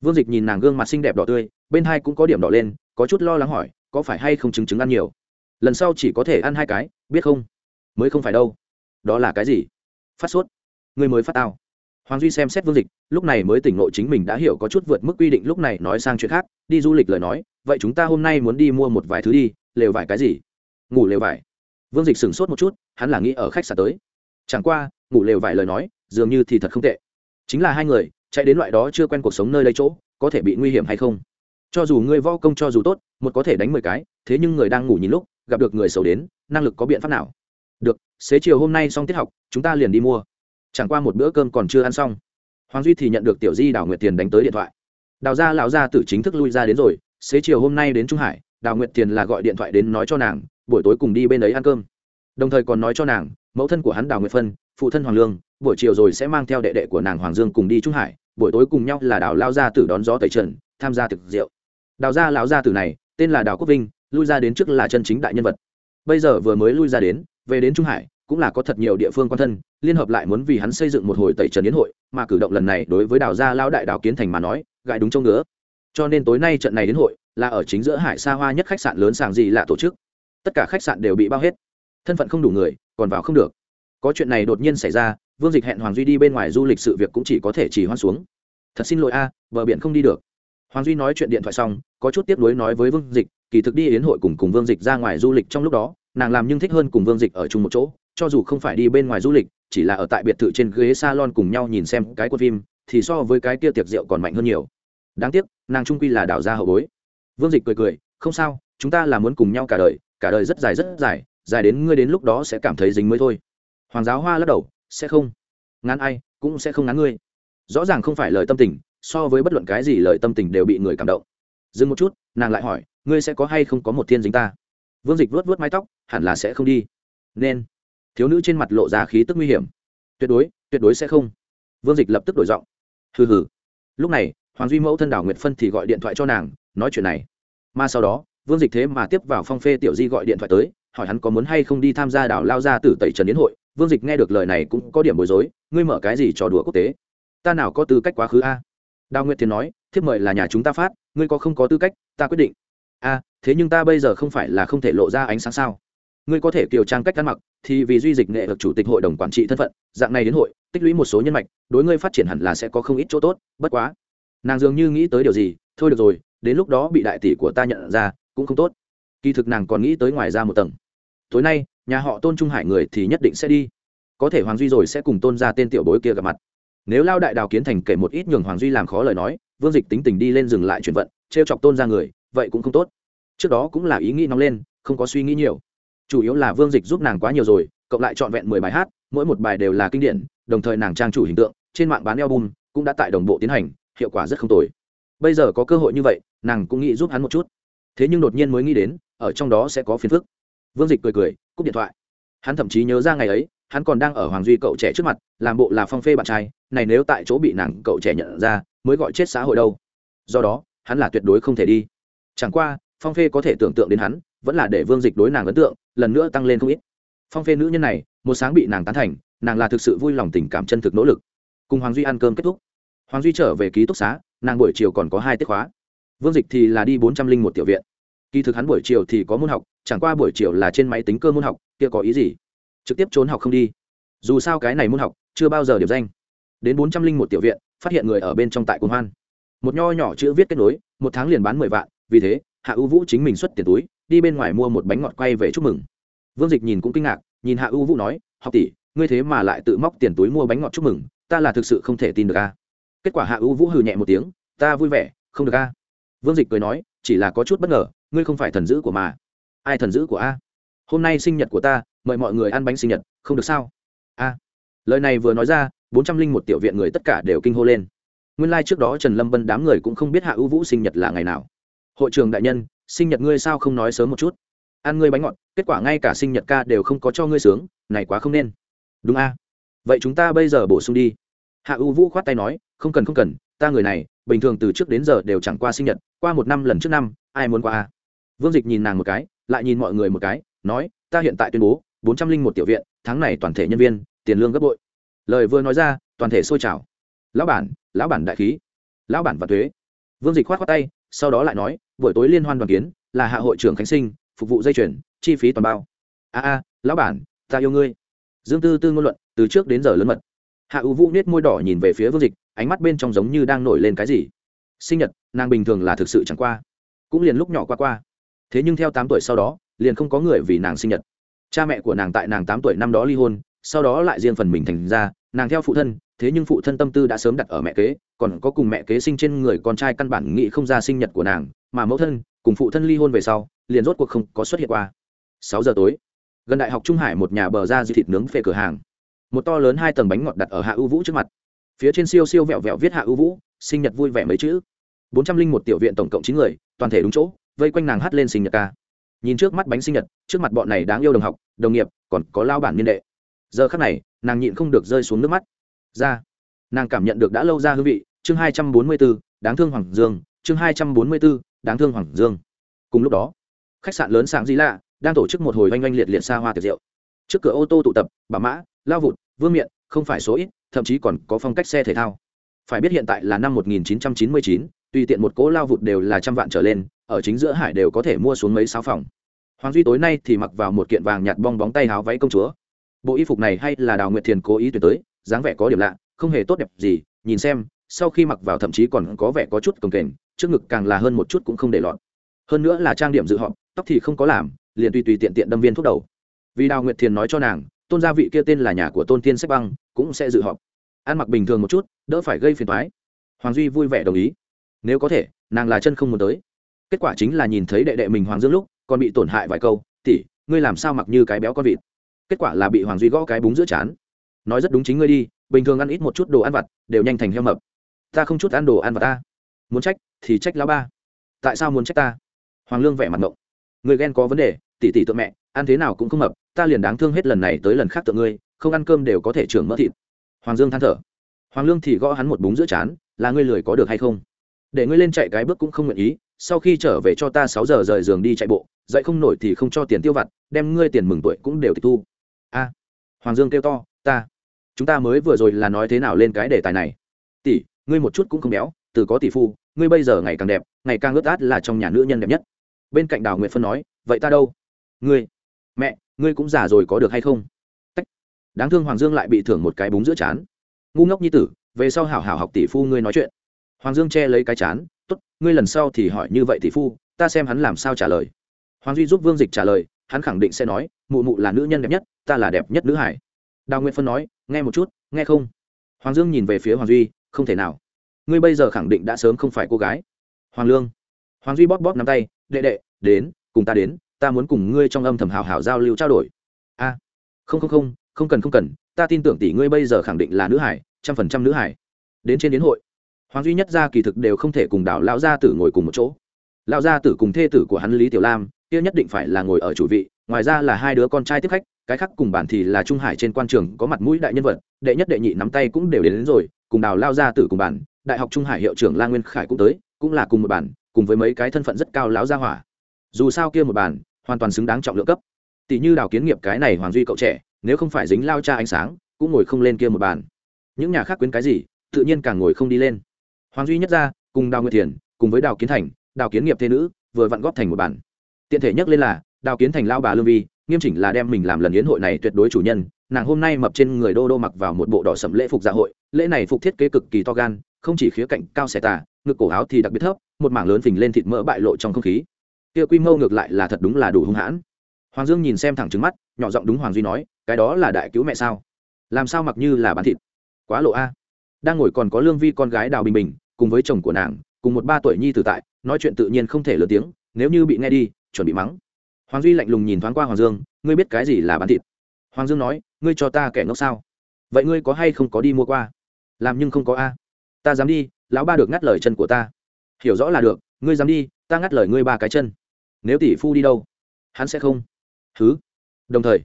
Vương dịch nhìn nàng gương mặt xinh đẹp đỏ tươi, bên hai cũng có điểm đỏ lên, có chút lo lắng hỏi, có phải hay không chứng chứng ăn nhiều? Lần sau chỉ có thể ăn hai cái, biết không? Mới không phải đâu. Đó là cái gì? Phát sốt. Người mới phát tao. Hoàng duy xem xét vương dịch, lúc này mới tỉnh ngộ chính mình đã hiểu có chút vượt mức quy định lúc này nói sang chuyện khác, đi du lịch lời nói, vậy chúng ta hôm nay muốn đi mua một vài thứ đi, lều vải cái gì? Ngủ lều vải. Vương dịch sửng sốt một chút, hắn là nghĩ ở khách sạn tới. Chẳng qua, ngủ lều vải lời nói, dường như thì thật không tệ. Chính là hai người, chạy đến loại đó chưa quen cuộc sống nơi đây chỗ, có thể bị nguy hiểm hay không? Cho dù ngươi vo công cho dù tốt, một có thể đánh mười cái, thế nhưng người đang ngủ nhìn lúc gặp được người xấu đến, năng lực có biện pháp nào? Được, xế chiều hôm nay xong tiết học, chúng ta liền đi mua. Chẳng qua một bữa cơm còn chưa ăn xong. Hoàng duy thì nhận được tiểu di đào nguyệt tiền đánh tới điện thoại. Đào gia lão gia tử chính thức lui ra đến rồi, xế chiều hôm nay đến trung hải đào nguyệt tiền là gọi điện thoại đến nói cho nàng, buổi tối cùng đi bên ấy ăn cơm. Đồng thời còn nói cho nàng, mẫu thân của hắn đào nguyệt phân, phụ thân hoàng lương, buổi chiều rồi sẽ mang theo đệ đệ của nàng hoàng dương cùng đi trung hải, buổi tối cùng nhau là đào lao gia tử đón gió tẩy trần, tham gia thực rượu. Đào gia lão gia tử này, tên là đào quốc vinh lui ra đến trước là chân chính đại nhân vật. Bây giờ vừa mới lui ra đến, về đến trung hải, cũng là có thật nhiều địa phương quan thân, liên hợp lại muốn vì hắn xây dựng một hồi tẩy trần yến hội, mà cử động lần này đối với đào gia lao đại đào kiến thành mà nói gại đúng châu ngứa. Cho nên tối nay trận này đến hội, là ở chính giữa hải xa hoa nhất khách sạn lớn sàng gì là tổ chức. Tất cả khách sạn đều bị bao hết. Thân phận không đủ người, còn vào không được. Có chuyện này đột nhiên xảy ra, vương dịch hẹn hoàng duy đi bên ngoài du lịch sự việc cũng chỉ có thể chỉ hoan xuống. Thật xin lỗi a, bờ biển không đi được. Hoàng duy nói chuyện điện thoại xong, có chút tiếp nối nói với vương dịch kỳ thực đi yến hội cùng cùng vương dịch ra ngoài du lịch trong lúc đó, nàng làm nhưng thích hơn cùng vương dịch ở chung một chỗ, cho dù không phải đi bên ngoài du lịch, chỉ là ở tại biệt thự trên ghế salon cùng nhau nhìn xem cái quân phim, thì so với cái kia tiệc rượu còn mạnh hơn nhiều. Đáng tiếc, nàng trung quy là đảo gia hậu bối. Vương dịch cười cười, không sao, chúng ta là muốn cùng nhau cả đời cả đời rất dài rất dài dài đến ngươi đến lúc đó sẽ cảm thấy dính mới thôi. Hoàng giáo hoa lắc đầu, sẽ không. Ngán ai, cũng sẽ không ngán ngươi. Rõ ràng không phải lời tâm tình, so với bất luận cái gì lời tâm tình đều bị người cảm động. Dừng một chút, nàng lại hỏi ngươi sẽ có hay không có một thiên dính ta? Vương dịch vuốt vuốt mái tóc, hẳn là sẽ không đi. Nên. Thiếu nữ trên mặt lộ ra khí tức nguy hiểm. Tuyệt đối tuyệt đối sẽ không. Vương dịch lập tức đổi giọng. Hừ hừ. Lúc này, hoàng duy mẫu thân đảo nguyệt phân thì gọi điện thoại cho nàng, nói chuyện này. Mà sau đó, vương dịch thế mà tiếp vào phong phê tiểu di gọi điện thoại tới, hỏi hắn có muốn hay không đi tham gia đảo lao ra tử tẩy trần đến hội. Vương dịch nghe được lời này cũng có điểm bối rối, ngươi mở cái gì trò đùa quốc tế? Ta nào có tư cách quá khứ a? Đào nguyệt thiền nói, thiếp mời là nhà chúng ta phát, ngươi có không có tư cách, ta quyết định a thế nhưng ta bây giờ không phải là không thể lộ ra ánh sáng sao? Ngươi có thể kiều trang cách ăn mặc, thì vì duy dịch nghệ được chủ tịch hội đồng quản trị thân phận, dạng này đến hội, tích lũy một số nhân mạch, đối ngươi phát triển hẳn là sẽ có không ít chỗ tốt, bất quá. Nàng dường như nghĩ tới điều gì, thôi được rồi, đến lúc đó bị đại tỷ của ta nhận ra, cũng không tốt. Kỳ thực nàng còn nghĩ tới ngoài ra một tầng. Tối nay, nhà họ tôn trung hải người thì nhất định sẽ đi. Có thể hoàng duy rồi sẽ cùng tôn ra tên tiểu bối kia gặp mặt. Nếu lao đại đào kiến thành kể một ít nhường hoàng duy làm khó lời nói, vương dịch tính tình đi lên dừng lại chuyển vận t r e o chọc tôn ra người vậy cũng không tốt. Trước đó cũng là ý nghĩ nóng lên, không có suy nghĩ nhiều. Chủ yếu là vương dịch giúp nàng quá nhiều rồi, cộng lại trọn vẹn mười bài hát, mỗi một bài đều là kinh điển, đồng thời nàng trang chủ hình tượng, trên mạng bán album cũng đã tại đồng bộ tiến hành, hiệu quả rất không tồi. Bây giờ có cơ hội như vậy, nàng cũng nghĩ giúp hắn một chút. Thế nhưng đột nhiên mới nghĩ đến, ở trong đó sẽ có phiền phức. Vương dịch cười cười, cúp điện thoại. Hắn thậm chí nhớ ra ngày ấy, hắn còn đang ở hoàng duy cậu trẻ trước mặt, làm bộ là phong phê bạn trai, này nếu tại chỗ bị nàng cậu trẻ nhận ra, mới gọi chết xã hội đâu. Do đó, hắn là tuyệt đối không thể đi chẳng qua, phong phê có thể tưởng tượng đến hắn, vẫn là để vương dịch đối nàng ấn tượng, lần nữa tăng lên không ít. Phong phê nữ nhân này, một sáng bị nàng tán thành, nàng là thực sự vui lòng tình cảm chân thực nỗ lực. Cùng hoàng duy ăn cơm kết thúc. Hoàng duy trở về ký túc xá, nàng buổi chiều còn có hai tiết khóa. Vương dịch thì là đi bốn trăm linh một tiểu viện. Kỳ thực hắn buổi chiều thì có môn học, chẳng qua buổi chiều là trên máy tính cơ môn học, kia có ý gì? Trực tiếp trốn học không đi. Dù sao cái này môn học, chưa bao giờ điểm danh. Đến bốn trăm linh một tiểu viện, phát hiện người ở bên trong tại cùng hoan. Một nho nhỏ chữ viết kết nối, một tháng liền bán mười vạn vì thế, hạ ưu vũ chính mình xuất tiền túi, đi bên ngoài mua một bánh ngọt quay về chúc mừng. Vương dịch nhìn cũng kinh ngạc, nhìn hạ ưu vũ nói, học tỷ, ngươi thế mà lại tự móc tiền túi mua bánh ngọt chúc mừng, ta là thực sự không thể tin được a. Kết quả hạ ưu vũ hừ nhẹ một tiếng, ta vui vẻ, không được a. Vương dịch cười nói, chỉ là có chút bất ngờ, ngươi không phải thần dữ của mà. Ai thần dữ của a? Hôm nay sinh nhật của ta, mời mọi người ăn bánh sinh nhật, không được sao? A. Lời này vừa nói ra, bốn trăm linh một tiểu viện người tất cả đều kinh hô lên. Nguyên lai、like、trước đó trần lâm bân đám người cũng không biết hạ ưu vũ sinh nhật là ngày nào hội trường đại nhân, sinh nhật ngươi sao không nói sớm một chút? Ăn ngươi bánh ngọt, kết quả ngay cả sinh nhật ca đều không có cho ngươi sướng, này quá không nên. Đúng a. Vậy chúng ta bây giờ bổ sung đi. Hạ u vũ khoát tay nói, không cần không cần, ta người này, bình thường từ trước đến giờ đều chẳng qua sinh nhật, qua một năm lần trước năm, ai muốn qua a? Vương dịch nhìn nàng một cái, lại nhìn mọi người một cái, nói, ta hiện tại tuyên bố, bốn trăm linh một tiểu viện, tháng này toàn thể nhân viên, tiền lương gấp bội. Lời vừa nói ra, toàn thể sôi trào. Lão bản lão bản đại khí. Lão bản và thuế. Vương dịch khoát khoát tay sau đó lại nói, buổi tối liên hoan đoàn kiến, là hạ hội trưởng khánh sinh, phục vụ dây chuyển chi phí toàn bao. A a, lão bản, ta yêu ngươi. Dương tư tư ngôn luận, từ trước đến giờ lớn mật. Hạ ưu vũ nết môi đỏ nhìn về phía vương dịch, ánh mắt bên trong giống như đang nổi lên cái gì. Sinh nhật, nàng bình thường là thực sự chẳng qua, cũng liền lúc nhỏ qua qua. Thế nhưng theo tám tuổi sau đó, liền không có người vì nàng sinh nhật. Cha mẹ của nàng tại nàng tám tuổi năm đó ly hôn, sau đó lại riêng phần mình thành ra, nàng theo phụ thân thế nhưng phụ thân tâm tư đã sớm đặt ở mẹ kế, còn có cùng mẹ kế sinh trên người con trai căn bản nghĩ không ra sinh nhật của nàng, mà mẫu thân cùng phụ thân ly hôn về sau, liền rốt cuộc không có xuất hiện qua. Sáu giờ tối, gần đại học trung hải một nhà bờ ra di thịt nướng phê cửa hàng. Một to lớn hai tầng bánh ngọt đặt ở hạ ưu vũ trước mặt. Phía trên siêu siêu vẹo vẹo viết hạ ưu vũ, sinh nhật vui vẻ mấy chữ. Bốn trăm linh một tiểu viện tổng cộng chín người, toàn thể đúng chỗ, vây quanh nàng hát lên sinh nhật ca. Nhìn trước mắt bánh sinh nhật, trước mặt bọn này đáng yêu đồng học, đồng nghiệp, còn có lao bản niên đệ. Giờ khắc này, nàng nhịn không được rơi xuống nước mắt ra. Nàng cảm nhận được đã lâu ra hương vị chương hai trăm bốn mươi b ố đáng thương hoàng dương chương hai trăm bốn mươi b ố đáng thương hoàng dương. Cùng lúc đó khách sạn lớn sáng di lạ đang tổ chức một hồi oanh oanh liệt liệt xa hoa tiệc rượu. Trước cửa ô tô tụ tập bà mã lao vụt vương miện không phải số ít thậm chí còn có phong cách xe thể thao. Phải biết hiện tại là năm 1999, tùy tiện một cỗ lao vụt đều là trăm vạn trở lên ở chính giữa hải đều có thể mua xuống mấy sáu phòng. Hoàng duy tối nay thì mặc vào một kiện vàng nhạt bong bóng tay háo váy công chúa. Bộ y phục này hay là đào nguyệt thiền cố ý tuyển tới dáng vẻ có điểm lạ, không hề tốt đẹp gì, nhìn xem, sau khi mặc vào thậm chí còn có vẻ có chút cồng kềnh, trước ngực càng là hơn một chút cũng không để lọt. Hơn nữa là trang điểm dự họp, tóc thì không có làm, liền tùy tùy tiện tiện đâm viên thuốc đầu. Vì đào nguyệt thiền nói cho nàng, tôn gia vị kia tên là nhà của tôn tiên sách băng, cũng sẽ dự họp. Ăn mặc bình thường một chút, đỡ phải gây phiền toái. Hoàng duy vui vẻ đồng ý. Nếu có thể, nàng là chân không muốn tới. Kết quả chính là nhìn thấy đệ đệ mình hoàng dương lúc, còn bị tổn hại vài câu tỉ ngươi làm sao mặc như cái béo con vịt? Kết quả là bị hoàng duy gõ cái búng giữa chán nói rất đúng chính ngươi đi, bình thường ăn ít một chút đồ ăn vặt, đều nhanh thành heo mập. Ta không chút ăn đồ ăn vặt ta. Muốn trách, thì trách lão ba. Tại sao muốn trách ta? Hoàng lương vẻ mặt ngộng. Người ghen có vấn đề tỉ tỉ tự mẹ, ăn thế nào cũng không mập, ta liền đáng thương hết lần này tới lần khác tự ngươi, không ăn cơm đều có thể trưởng mỡ thịt. Hoàng dương than thở. Hoàng lương thì gõ hắn một búng giữa chán, là ngươi lười có được hay không? Để ngươi lên chạy cái bước cũng không nguyện ý, sau khi trở về cho ta sáu giờ rời giường đi chạy bộ, dậy không nổi thì không cho tiền tiêu vặt, đem ngươi tiền mừng tuổi cũng đều tịch thu. A. Hoàng dương kêu to ta, chúng ta mới vừa rồi là nói thế nào lên cái đề tài này? Tỷ, ngươi một chút cũng không béo, từ có tỷ phu, ngươi bây giờ ngày càng đẹp, ngày càng ướt át là trong nhà nữ nhân đẹp nhất. Bên cạnh đào nguyệt phân nói, vậy ta đâu? Ngươi, mẹ, ngươi cũng già rồi có được hay không? Tách. đáng thương hoàng dương lại bị thưởng một cái búng giữa chán. Ngu ngốc như tử, về sau hảo hảo học tỷ phu ngươi nói chuyện. Hoàng dương che lấy cái chán, tốt, ngươi lần sau thì hỏi như vậy tỷ phu, ta xem hắn làm sao trả lời. Hoàng duy giúp vương dịch trả lời, hắn khẳng định sẽ nói, mụ mụ là nữ nhân đẹp nhất, ta là đẹp nhất nữ hải đào nguyệt phân nói, nghe một chút, nghe không? Hoàng dương nhìn về phía hoàng duy, không thể nào. Ngươi bây giờ khẳng định đã sớm không phải cô gái. Hoàng lương. Hoàng duy bóp bóp nắm tay, đệ đệ, đến, cùng ta đến, ta muốn cùng ngươi trong âm thầm hào hào giao lưu trao đổi. A, không không không không cần không cần, ta tin tưởng tỷ ngươi bây giờ khẳng định là nữ hải, trăm phần trăm nữ hải. Đến trên đến hội. Hoàng duy nhất gia kỳ thực đều không thể cùng đảo lão gia tử ngồi cùng một chỗ. Lão gia tử cùng thê tử của hắn lý tiểu lam, kia nhất định phải là ngồi ở chủ vị, ngoài ra là hai đứa con trai tiếp khách cái khác cùng bản thì là trung hải trên quan trường có mặt mũi đại nhân vật đệ nhất đệ nhị nắm tay cũng đều đến, đến rồi cùng đào lao gia tử cùng bản đại học trung hải hiệu trưởng la nguyên khải cũng tới cũng là cùng một bản cùng với mấy cái thân phận rất cao lão gia hỏa. Dù sao kia một bản hoàn toàn xứng đáng trọng lượng cấp. Tỷ như đào kiến nghiệp cái này hoàng duy cậu trẻ nếu không phải dính lao cha ánh sáng cũng ngồi không lên kia một bàn những nhà khác quyến cái gì tự nhiên càng ngồi không đi lên. Hoàng duy nhất ra cùng đào nguyệt thiền cùng với đào kiến thành đào kiến nghiệp thế nữ vừa vặn góp thành một bản. Tiện thể nhắc lên là đào kiến thành lao bà lương vi nghiêm chỉnh là đem mình làm lần yến hội này tuyệt đối chủ nhân, nàng hôm nay mập trên người đô đô mặc vào một bộ đỏ sầm lễ phục dạ hội, lễ này phục thiết kế cực kỳ to gan, không chỉ khía cạnh cao xẻ tà, ngực cổ áo thì đặc biệt thấp, một mảng lớn phình lên thịt mỡ bại lộ trong không khí. Kia quy mô ngược lại là thật đúng là đủ hung hãn. Hoàng dương nhìn xem thẳng trứng mắt, nhỏ giọng đúng hoàng duy nói, cái đó là đại cứu mẹ sao? Làm sao mặc như là bán thịt? Quá lộ a. Đang ngồi còn có lương vi con gái đào bình bình, cùng với chồng của nàng, cùng một ba tuổi nhi tử tại, nói chuyện tự nhiên không thể lớn tiếng, nếu như bị nghe đi, chuẩn bị mắng hoàng duy lạnh lùng nhìn thoáng qua hoàng dương, ngươi biết cái gì là bán thịt? Hoàng dương nói, ngươi cho ta kẻ ngốc sao? Vậy ngươi có hay không có đi mua qua? Làm nhưng không có a. Ta dám đi, lão ba được ngắt lời chân của ta. Hiểu rõ là được, ngươi dám đi, ta ngắt lời ngươi ba cái chân. Nếu tỷ phu đi đâu, hắn sẽ không. Thứ đồng thời,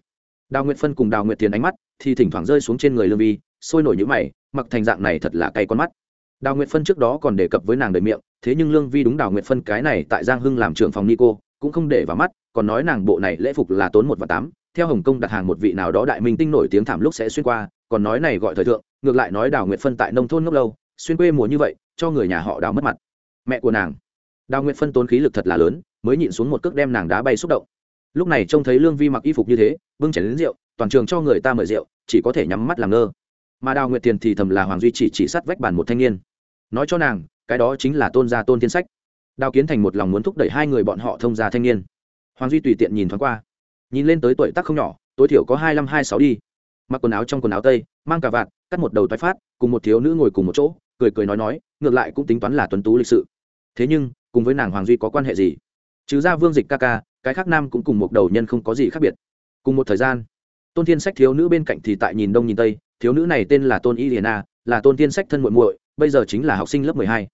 đào nguyệt phân cùng đào nguyệt tiền ánh mắt thì thỉnh thoảng rơi xuống trên người lương vi, sôi nổi như mày, mặc thành dạng này thật là cay con mắt. Đào nguyệt phân trước đó còn đề cập với nàng đời miệng, thế nhưng lương vi đúng đào nguyệt phân cái này tại giang hưng làm trưởng phòng nico cũng không để vào mắt, còn nói nàng bộ này lễ phục là tốn một và tám, theo hồng kông đặt hàng một vị nào đó đại minh tinh nổi tiếng thảm lúc sẽ xuyên qua, còn nói này gọi thời thượng, ngược lại nói đào nguyệt phân tại nông thôn ngốc lâu, xuyên quê mùa như vậy, cho người nhà họ đào mất mặt. Mẹ của nàng. Đào nguyệt phân tốn khí lực thật là lớn, mới nhịn xuống một cước đem nàng đá bay xúc động. Lúc này trông thấy lương vi mặc y phục như thế, bưng chảy đến rượu, toàn trường cho người ta mời rượu, chỉ có thể nhắm mắt làm ngơ. Mà đào nguyệt tiền thì thầm là hoàng duy chỉ chỉ sát vách bàn một thanh niên. Nói cho nàng, cái đó chính là tôn gia tôn thiên sách đào kiến thành một lòng muốn thúc đẩy hai người bọn họ thông gia thanh niên. Hoàng duy tùy tiện nhìn thoáng qua. Nhìn lên tới tuổi tác không nhỏ, tối thiểu có hai năm hai sáu đi. Mặc quần áo trong quần áo tây, mang cà vạt, cắt một đầu tái phát, cùng một thiếu nữ ngồi cùng một chỗ, cười cười nói nói, ngược lại cũng tính toán là tuấn tú lịch sự. Thế nhưng, cùng với nàng hoàng duy có quan hệ gì? Trừ ra vương dịch ca ca, cái khác nam cũng cùng một đầu nhân không có gì khác biệt. Cùng một thời gian, tôn thiên sách thiếu nữ bên cạnh thì tại nhìn đông nhìn tây, thiếu nữ này tên là tôn y liana là tôn thiên sách thân muội muội, bây giờ chính là học sinh lớp mười hai.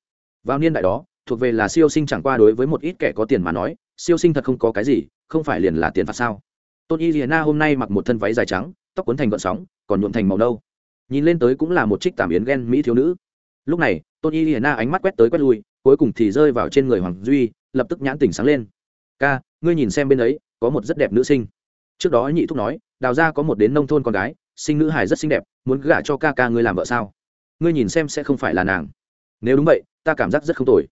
Vào niên đại đó thuộc về là siêu sinh chẳng qua đối với một ít kẻ có tiền mà nói, siêu sinh thật không có cái gì, không phải liền là tiền phạt sao? Tôn y liana hôm nay mặc một thân váy dài trắng, tóc cuốn thành gọn sóng, còn nhuộm thành màu nâu. Nhìn lên tới cũng là một trích tảm yến ghen mỹ thiếu nữ. Lúc này, tôn y liana ánh mắt quét tới quét lui, cuối cùng thì rơi vào trên người hoàng duy, lập tức nhãn tỉnh sáng lên. Ca, ngươi nhìn xem bên ấy, có một rất đẹp nữ sinh. Trước đó nhị thúc nói, đào ra có một đến nông thôn con gái, sinh nữ hài rất xinh đẹp, muốn gả cho ca ca ngươi làm vợ sao? Ngươi nhìn xem sẽ không phải là nàng. Nếu đúng vậy, ta cảm giác rất không tồi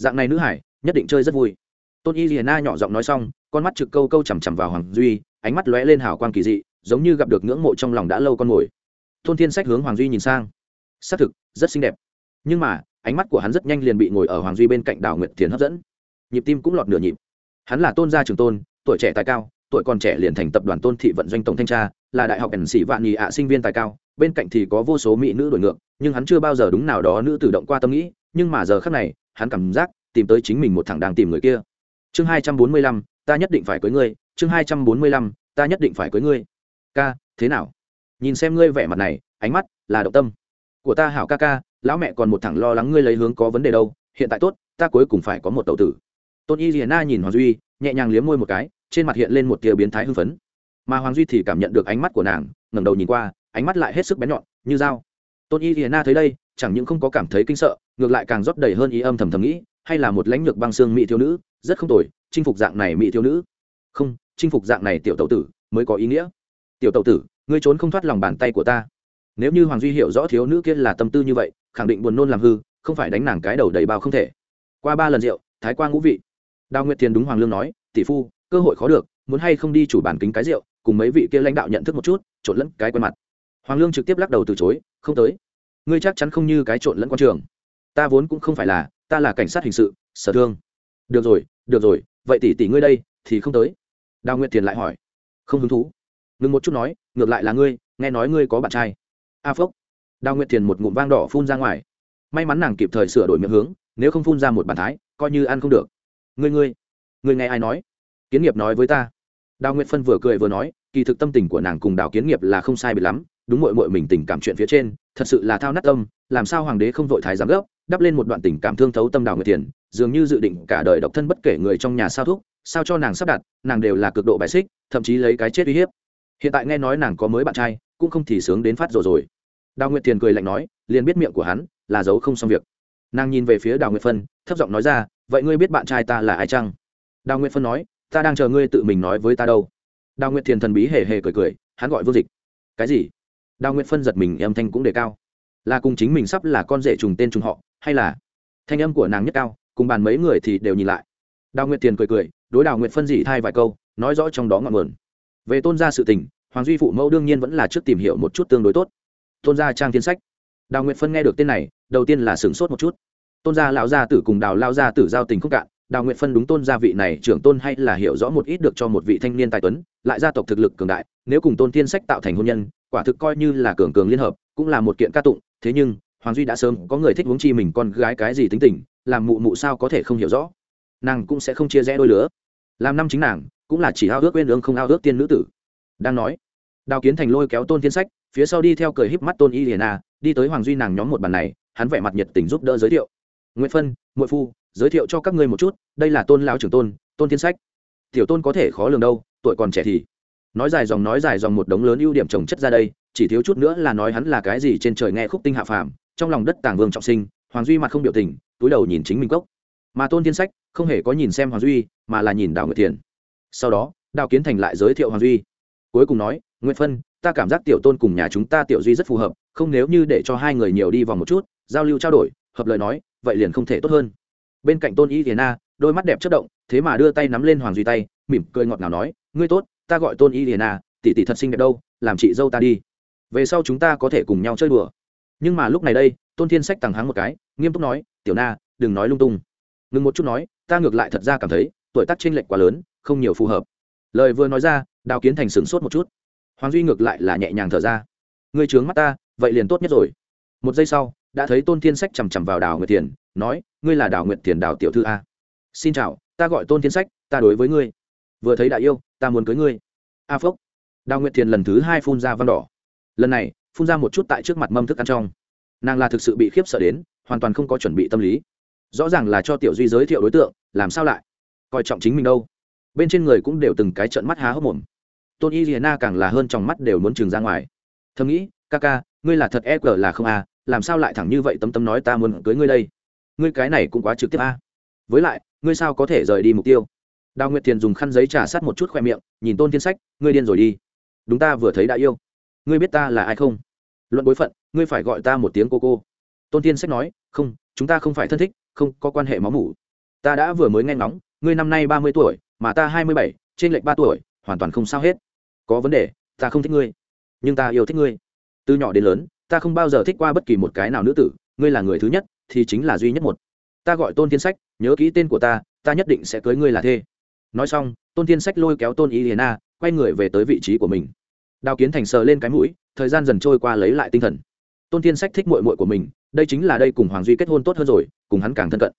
dạng này nữ hải, nhất định chơi rất vui. Tôn y liền na nhỏ giọng nói xong, con mắt trực câu câu chằm chằm vào hoàng duy, ánh mắt lóe lên hào quang kỳ dị, giống như gặp được ngưỡng mộ trong lòng đã lâu con mồi. Tôn thiên sách hướng hoàng duy nhìn sang. Xác thực, rất xinh đẹp. Nhưng mà, ánh mắt của hắn rất nhanh liền bị ngồi ở hoàng duy bên cạnh đào nguyệt thiền hấp dẫn. Nhịp tim cũng lọt nửa nhịp. Hắn là tôn gia trường tôn, tuổi trẻ tài cao, tuổi còn trẻ liền thành tập đoàn tôn thị vận doanh tổng thanh tra, là đại học ẩn sĩ vạn nhị ạ sinh viên tài cao, bên cạnh thì có vô số mỹ nữ đổi ngược, nhưng hắn chưa bao giờ đúng nào đó nữ tự động qua tâm nghĩ, nhưng mà giờ khác này hắn cảm giác tìm tới chính mình một thằng đang tìm người kia. Chương hai trăm bốn mươi lăm, ta nhất định phải cưới ngươi. Chương hai trăm bốn mươi lăm, ta nhất định phải cưới ngươi. Ca, thế nào? Nhìn xem ngươi vẻ mặt này, ánh mắt là động tâm. Của ta hảo ca ca, lão mẹ còn một thằng lo lắng ngươi lấy hướng có vấn đề đâu. Hiện tại tốt, ta cuối cùng phải có một tậu tử. Tôn y na nhìn hoàng duy, nhẹ nhàng liếm môi một cái, trên mặt hiện lên một tia biến thái hưng phấn. Mà hoàng duy thì cảm nhận được ánh mắt của nàng, ngẩng đầu nhìn qua, ánh mắt lại hết sức bén nhọn, như dao. Tôn y na thấy đây, chẳng những không có cảm thấy kinh sợ ngược lại càng rót đầy hơn ý âm thầm thầm nghĩ, hay là một lãnh lược băng xương mỹ thiếu nữ, rất không tồi, chinh phục dạng này mỹ thiếu nữ. Không, chinh phục dạng này tiểu tậu tử mới có ý nghĩa. Tiểu tậu tử, ngươi trốn không thoát lòng bàn tay của ta. Nếu như hoàng duy hiểu rõ thiếu nữ kia là tâm tư như vậy, khẳng định buồn nôn làm hư, không phải đánh nàng cái đầu đầy bao không thể. Qua ba lần rượu, thái qua ngũ vị. Đào nguyệt thiền đúng hoàng lương nói, tỷ phu, cơ hội khó được, muốn hay không đi chủ bản kính cái rượu, cùng mấy vị kia lãnh đạo nhận thức một chút, trộn lẫn cái quen mặt. Hoàng lương trực tiếp lắc đầu từ chối, không tới. Ngươi chắc chắn không như cái trộn lẫn quan trường ta vốn cũng không phải là, ta là cảnh sát hình sự, sở thương. Được rồi được rồi, vậy tỷ tỷ ngươi đây, thì không tới. Đào nguyệt thiền lại hỏi. Không hứng thú. Ngừng một chút nói, ngược lại là ngươi, nghe nói ngươi có bạn trai. A phốc đào nguyệt thiền một ngụm vang đỏ phun ra ngoài. May mắn nàng kịp thời sửa đổi miệng hướng, nếu không phun ra một bàn thái, coi như ăn không được. Ngươi ngươi ngươi nghe ai nói? Kiến nghiệp nói với ta. Đào nguyệt phân vừa cười vừa nói, kỳ thực tâm tình của nàng cùng đào kiến nghiệp là không sai bị lắm, đúng mội mội mình tình cảm chuyện phía trên, thật sự là thao nát tâm, làm sao hoàng đế không vội thái giám gốc? Đắp lên một đoạn tình cảm thương thấu tâm đào nguyệt thiền, dường như dự định cả đời độc thân bất kể người trong nhà sao thúc, sao cho nàng sắp đặt, nàng đều là cực độ bài xích, thậm chí lấy cái chết uy hiếp. Hiện tại nghe nói nàng có mới bạn trai, cũng không thì sướng đến phát rồi rồi. Đào nguyệt thiền cười lạnh nói, liền biết miệng của hắn là giấu không xong việc. Nàng nhìn về phía đào nguyệt phân, thấp giọng nói ra, vậy ngươi biết bạn trai ta là ai chăng? Đào nguyệt phân nói, ta đang chờ ngươi tự mình nói với ta đâu. Đào nguyệt thiền thần bí hề hề cười cười, hắn gọi vương dịch. Cái gì? Đào nguyệt phân giật mình, âm thanh cũng đề cao là cùng chính mình sắp là con rể trùng tên trùng họ, hay là thanh âm của nàng nhất cao, cùng bàn mấy người thì đều nhìn lại. Đào nguyệt Tiền cười cười, đối đào nguyệt phân dị thay vài câu, nói rõ trong đó ngọn nguồn. Về tôn gia sự tình, hoàng duy phụ mẫu đương nhiên vẫn là trước tìm hiểu một chút tương đối tốt. Tôn gia trang thiên sách. Đào nguyệt phân nghe được tên này, đầu tiên là sửng sốt một chút. Tôn gia lão gia tử cùng đào lao gia tử giao tình khúc cạn, đào nguyệt phân đúng tôn gia vị này trưởng tôn hay là hiểu rõ một ít được cho một vị thanh niên tài tuấn, lại gia tộc thực lực cường đại, nếu cùng tôn thiên sách tạo thành hôn nhân, quả thực coi như là cường cường liên hợp, cũng là một kiện ca tụng thế nhưng, hoàng duy đã sớm có người thích huống chi mình con gái cái gì tính tình, làm mụ mụ sao có thể không hiểu rõ. Nàng cũng sẽ không chia rẽ đôi lứa. Làm năm chính nàng, cũng là chỉ ao ước quên ương không ao ước tiên nữ tử. Đang nói, đào kiến thành lôi kéo tôn thiên sách, phía sau đi theo cười híp mắt tôn y liền đi tới hoàng duy nàng nhóm một bàn này, hắn vẻ mặt nhiệt tình giúp đỡ giới thiệu. Nguyễn phân, muội phu, giới thiệu cho các ngươi một chút, đây là tôn lão trưởng tôn tôn thiên sách. Tiểu tôn có thể khó lường đâu, tuổi còn trẻ thì nói dài dòng nói dài dòng một đống lớn ưu điểm trồng chất ra đây, chỉ thiếu chút nữa là nói hắn là cái gì trên trời nghe khúc tinh hạ phàm, trong lòng đất tàng vương trọng sinh, hoàng duy mặt không biểu tình, túi đầu nhìn chính mình cốc. Mà tôn thiên sách, không hề có nhìn xem hoàng duy, mà là nhìn đào nguyệt thiền. Sau đó, đào kiến thành lại giới thiệu hoàng duy. Cuối cùng nói nguyễn phân, ta cảm giác tiểu tôn cùng nhà chúng ta tiểu duy rất phù hợp, không nếu như để cho hai người nhiều đi vòng một chút, giao lưu trao đổi, hợp lời nói, vậy liền không thể tốt hơn. Bên cạnh tôn y thiền na đôi mắt đẹp chất động, thế mà đưa tay nắm lên hoàng duy tay, mỉm cười ngọt ngào nói, ngươi tốt ta gọi tôn y thiền à tỷ tỷ thật xinh đẹp đâu, làm chị dâu ta đi. Về sau chúng ta có thể cùng nhau chơi đùa. Nhưng mà lúc này đây, tôn thiên sách tằng hắng một cái, nghiêm túc nói, tiểu na, đừng nói lung tung. Ngừng một chút nói, ta ngược lại thật ra cảm thấy, tuổi tác chênh lệch quá lớn, không nhiều phù hợp. Lời vừa nói ra, đào kiến thành sửng sốt một chút. Hoàng duy ngược lại là nhẹ nhàng thở ra. Người trướng mắt ta, vậy liền tốt nhất rồi. Một giây sau, đã thấy tôn thiên sách chằm chằm vào đào nguyệt tiền nói, ngươi là đào nguyệt tiền đào tiểu thư a. Xin chào, ta gọi tôn thiên sách, ta đối với ngươi vừa thấy đại yêu, ta muốn cưới ngươi. A phốc. Đào nguyệt thiền lần thứ hai phun ra văn đỏ. Lần này, phun ra một chút tại trước mặt mâm thức ăn trong. Nàng là thực sự bị khiếp sợ đến, hoàn toàn không có chuẩn bị tâm lý. Rõ ràng là cho tiểu duy giới thiệu đối tượng, làm sao lại? Coi trọng chính mình đâu? Bên trên người cũng đều từng cái trận mắt há hốc mồm. Tôn y hiền na càng là hơn trong mắt đều muốn trừng ra ngoài. Thầm nghĩ, ca ca, ngươi là thật e g là không a, làm sao lại thẳng như vậy tấm tấm nói ta muốn cưới ngươi đây? Ngươi cái này cũng quá trực tiếp a. Với lại, ngươi sao có thể rời đi mục tiêu? Đào nguyệt thiền dùng khăn giấy trà sát một chút khoe miệng, nhìn tôn thiên sách, ngươi điên rồi đi. Đúng ta vừa thấy đã yêu. Ngươi biết ta là ai không? Luận bối phận, ngươi phải gọi ta một tiếng cô cô. Tôn thiên sách nói, không, chúng ta không phải thân thích, không có quan hệ máu mủ. Ta đã vừa mới nghe ngóng, ngươi năm nay ba mươi tuổi, mà ta hai mươi bảy, trên lệch ba tuổi, hoàn toàn không sao hết. Có vấn đề, ta không thích ngươi, nhưng ta yêu thích ngươi. Từ nhỏ đến lớn, ta không bao giờ thích qua bất kỳ một cái nào nữ tử, ngươi là người thứ nhất, thì chính là duy nhất một. Ta gọi tôn thiên sách, nhớ kỹ tên của ta ta nhất định sẽ cưới ngươi là thê nói xong, tôn thiên sách lôi kéo tôn y hiền a, quay người về tới vị trí của mình. Đào kiến thành sờ lên cái mũi, thời gian dần trôi qua lấy lại tinh thần. Tôn thiên sách thích mội mội của mình, đây chính là đây cùng hoàng duy kết hôn tốt hơn rồi, cùng hắn càng thân cận.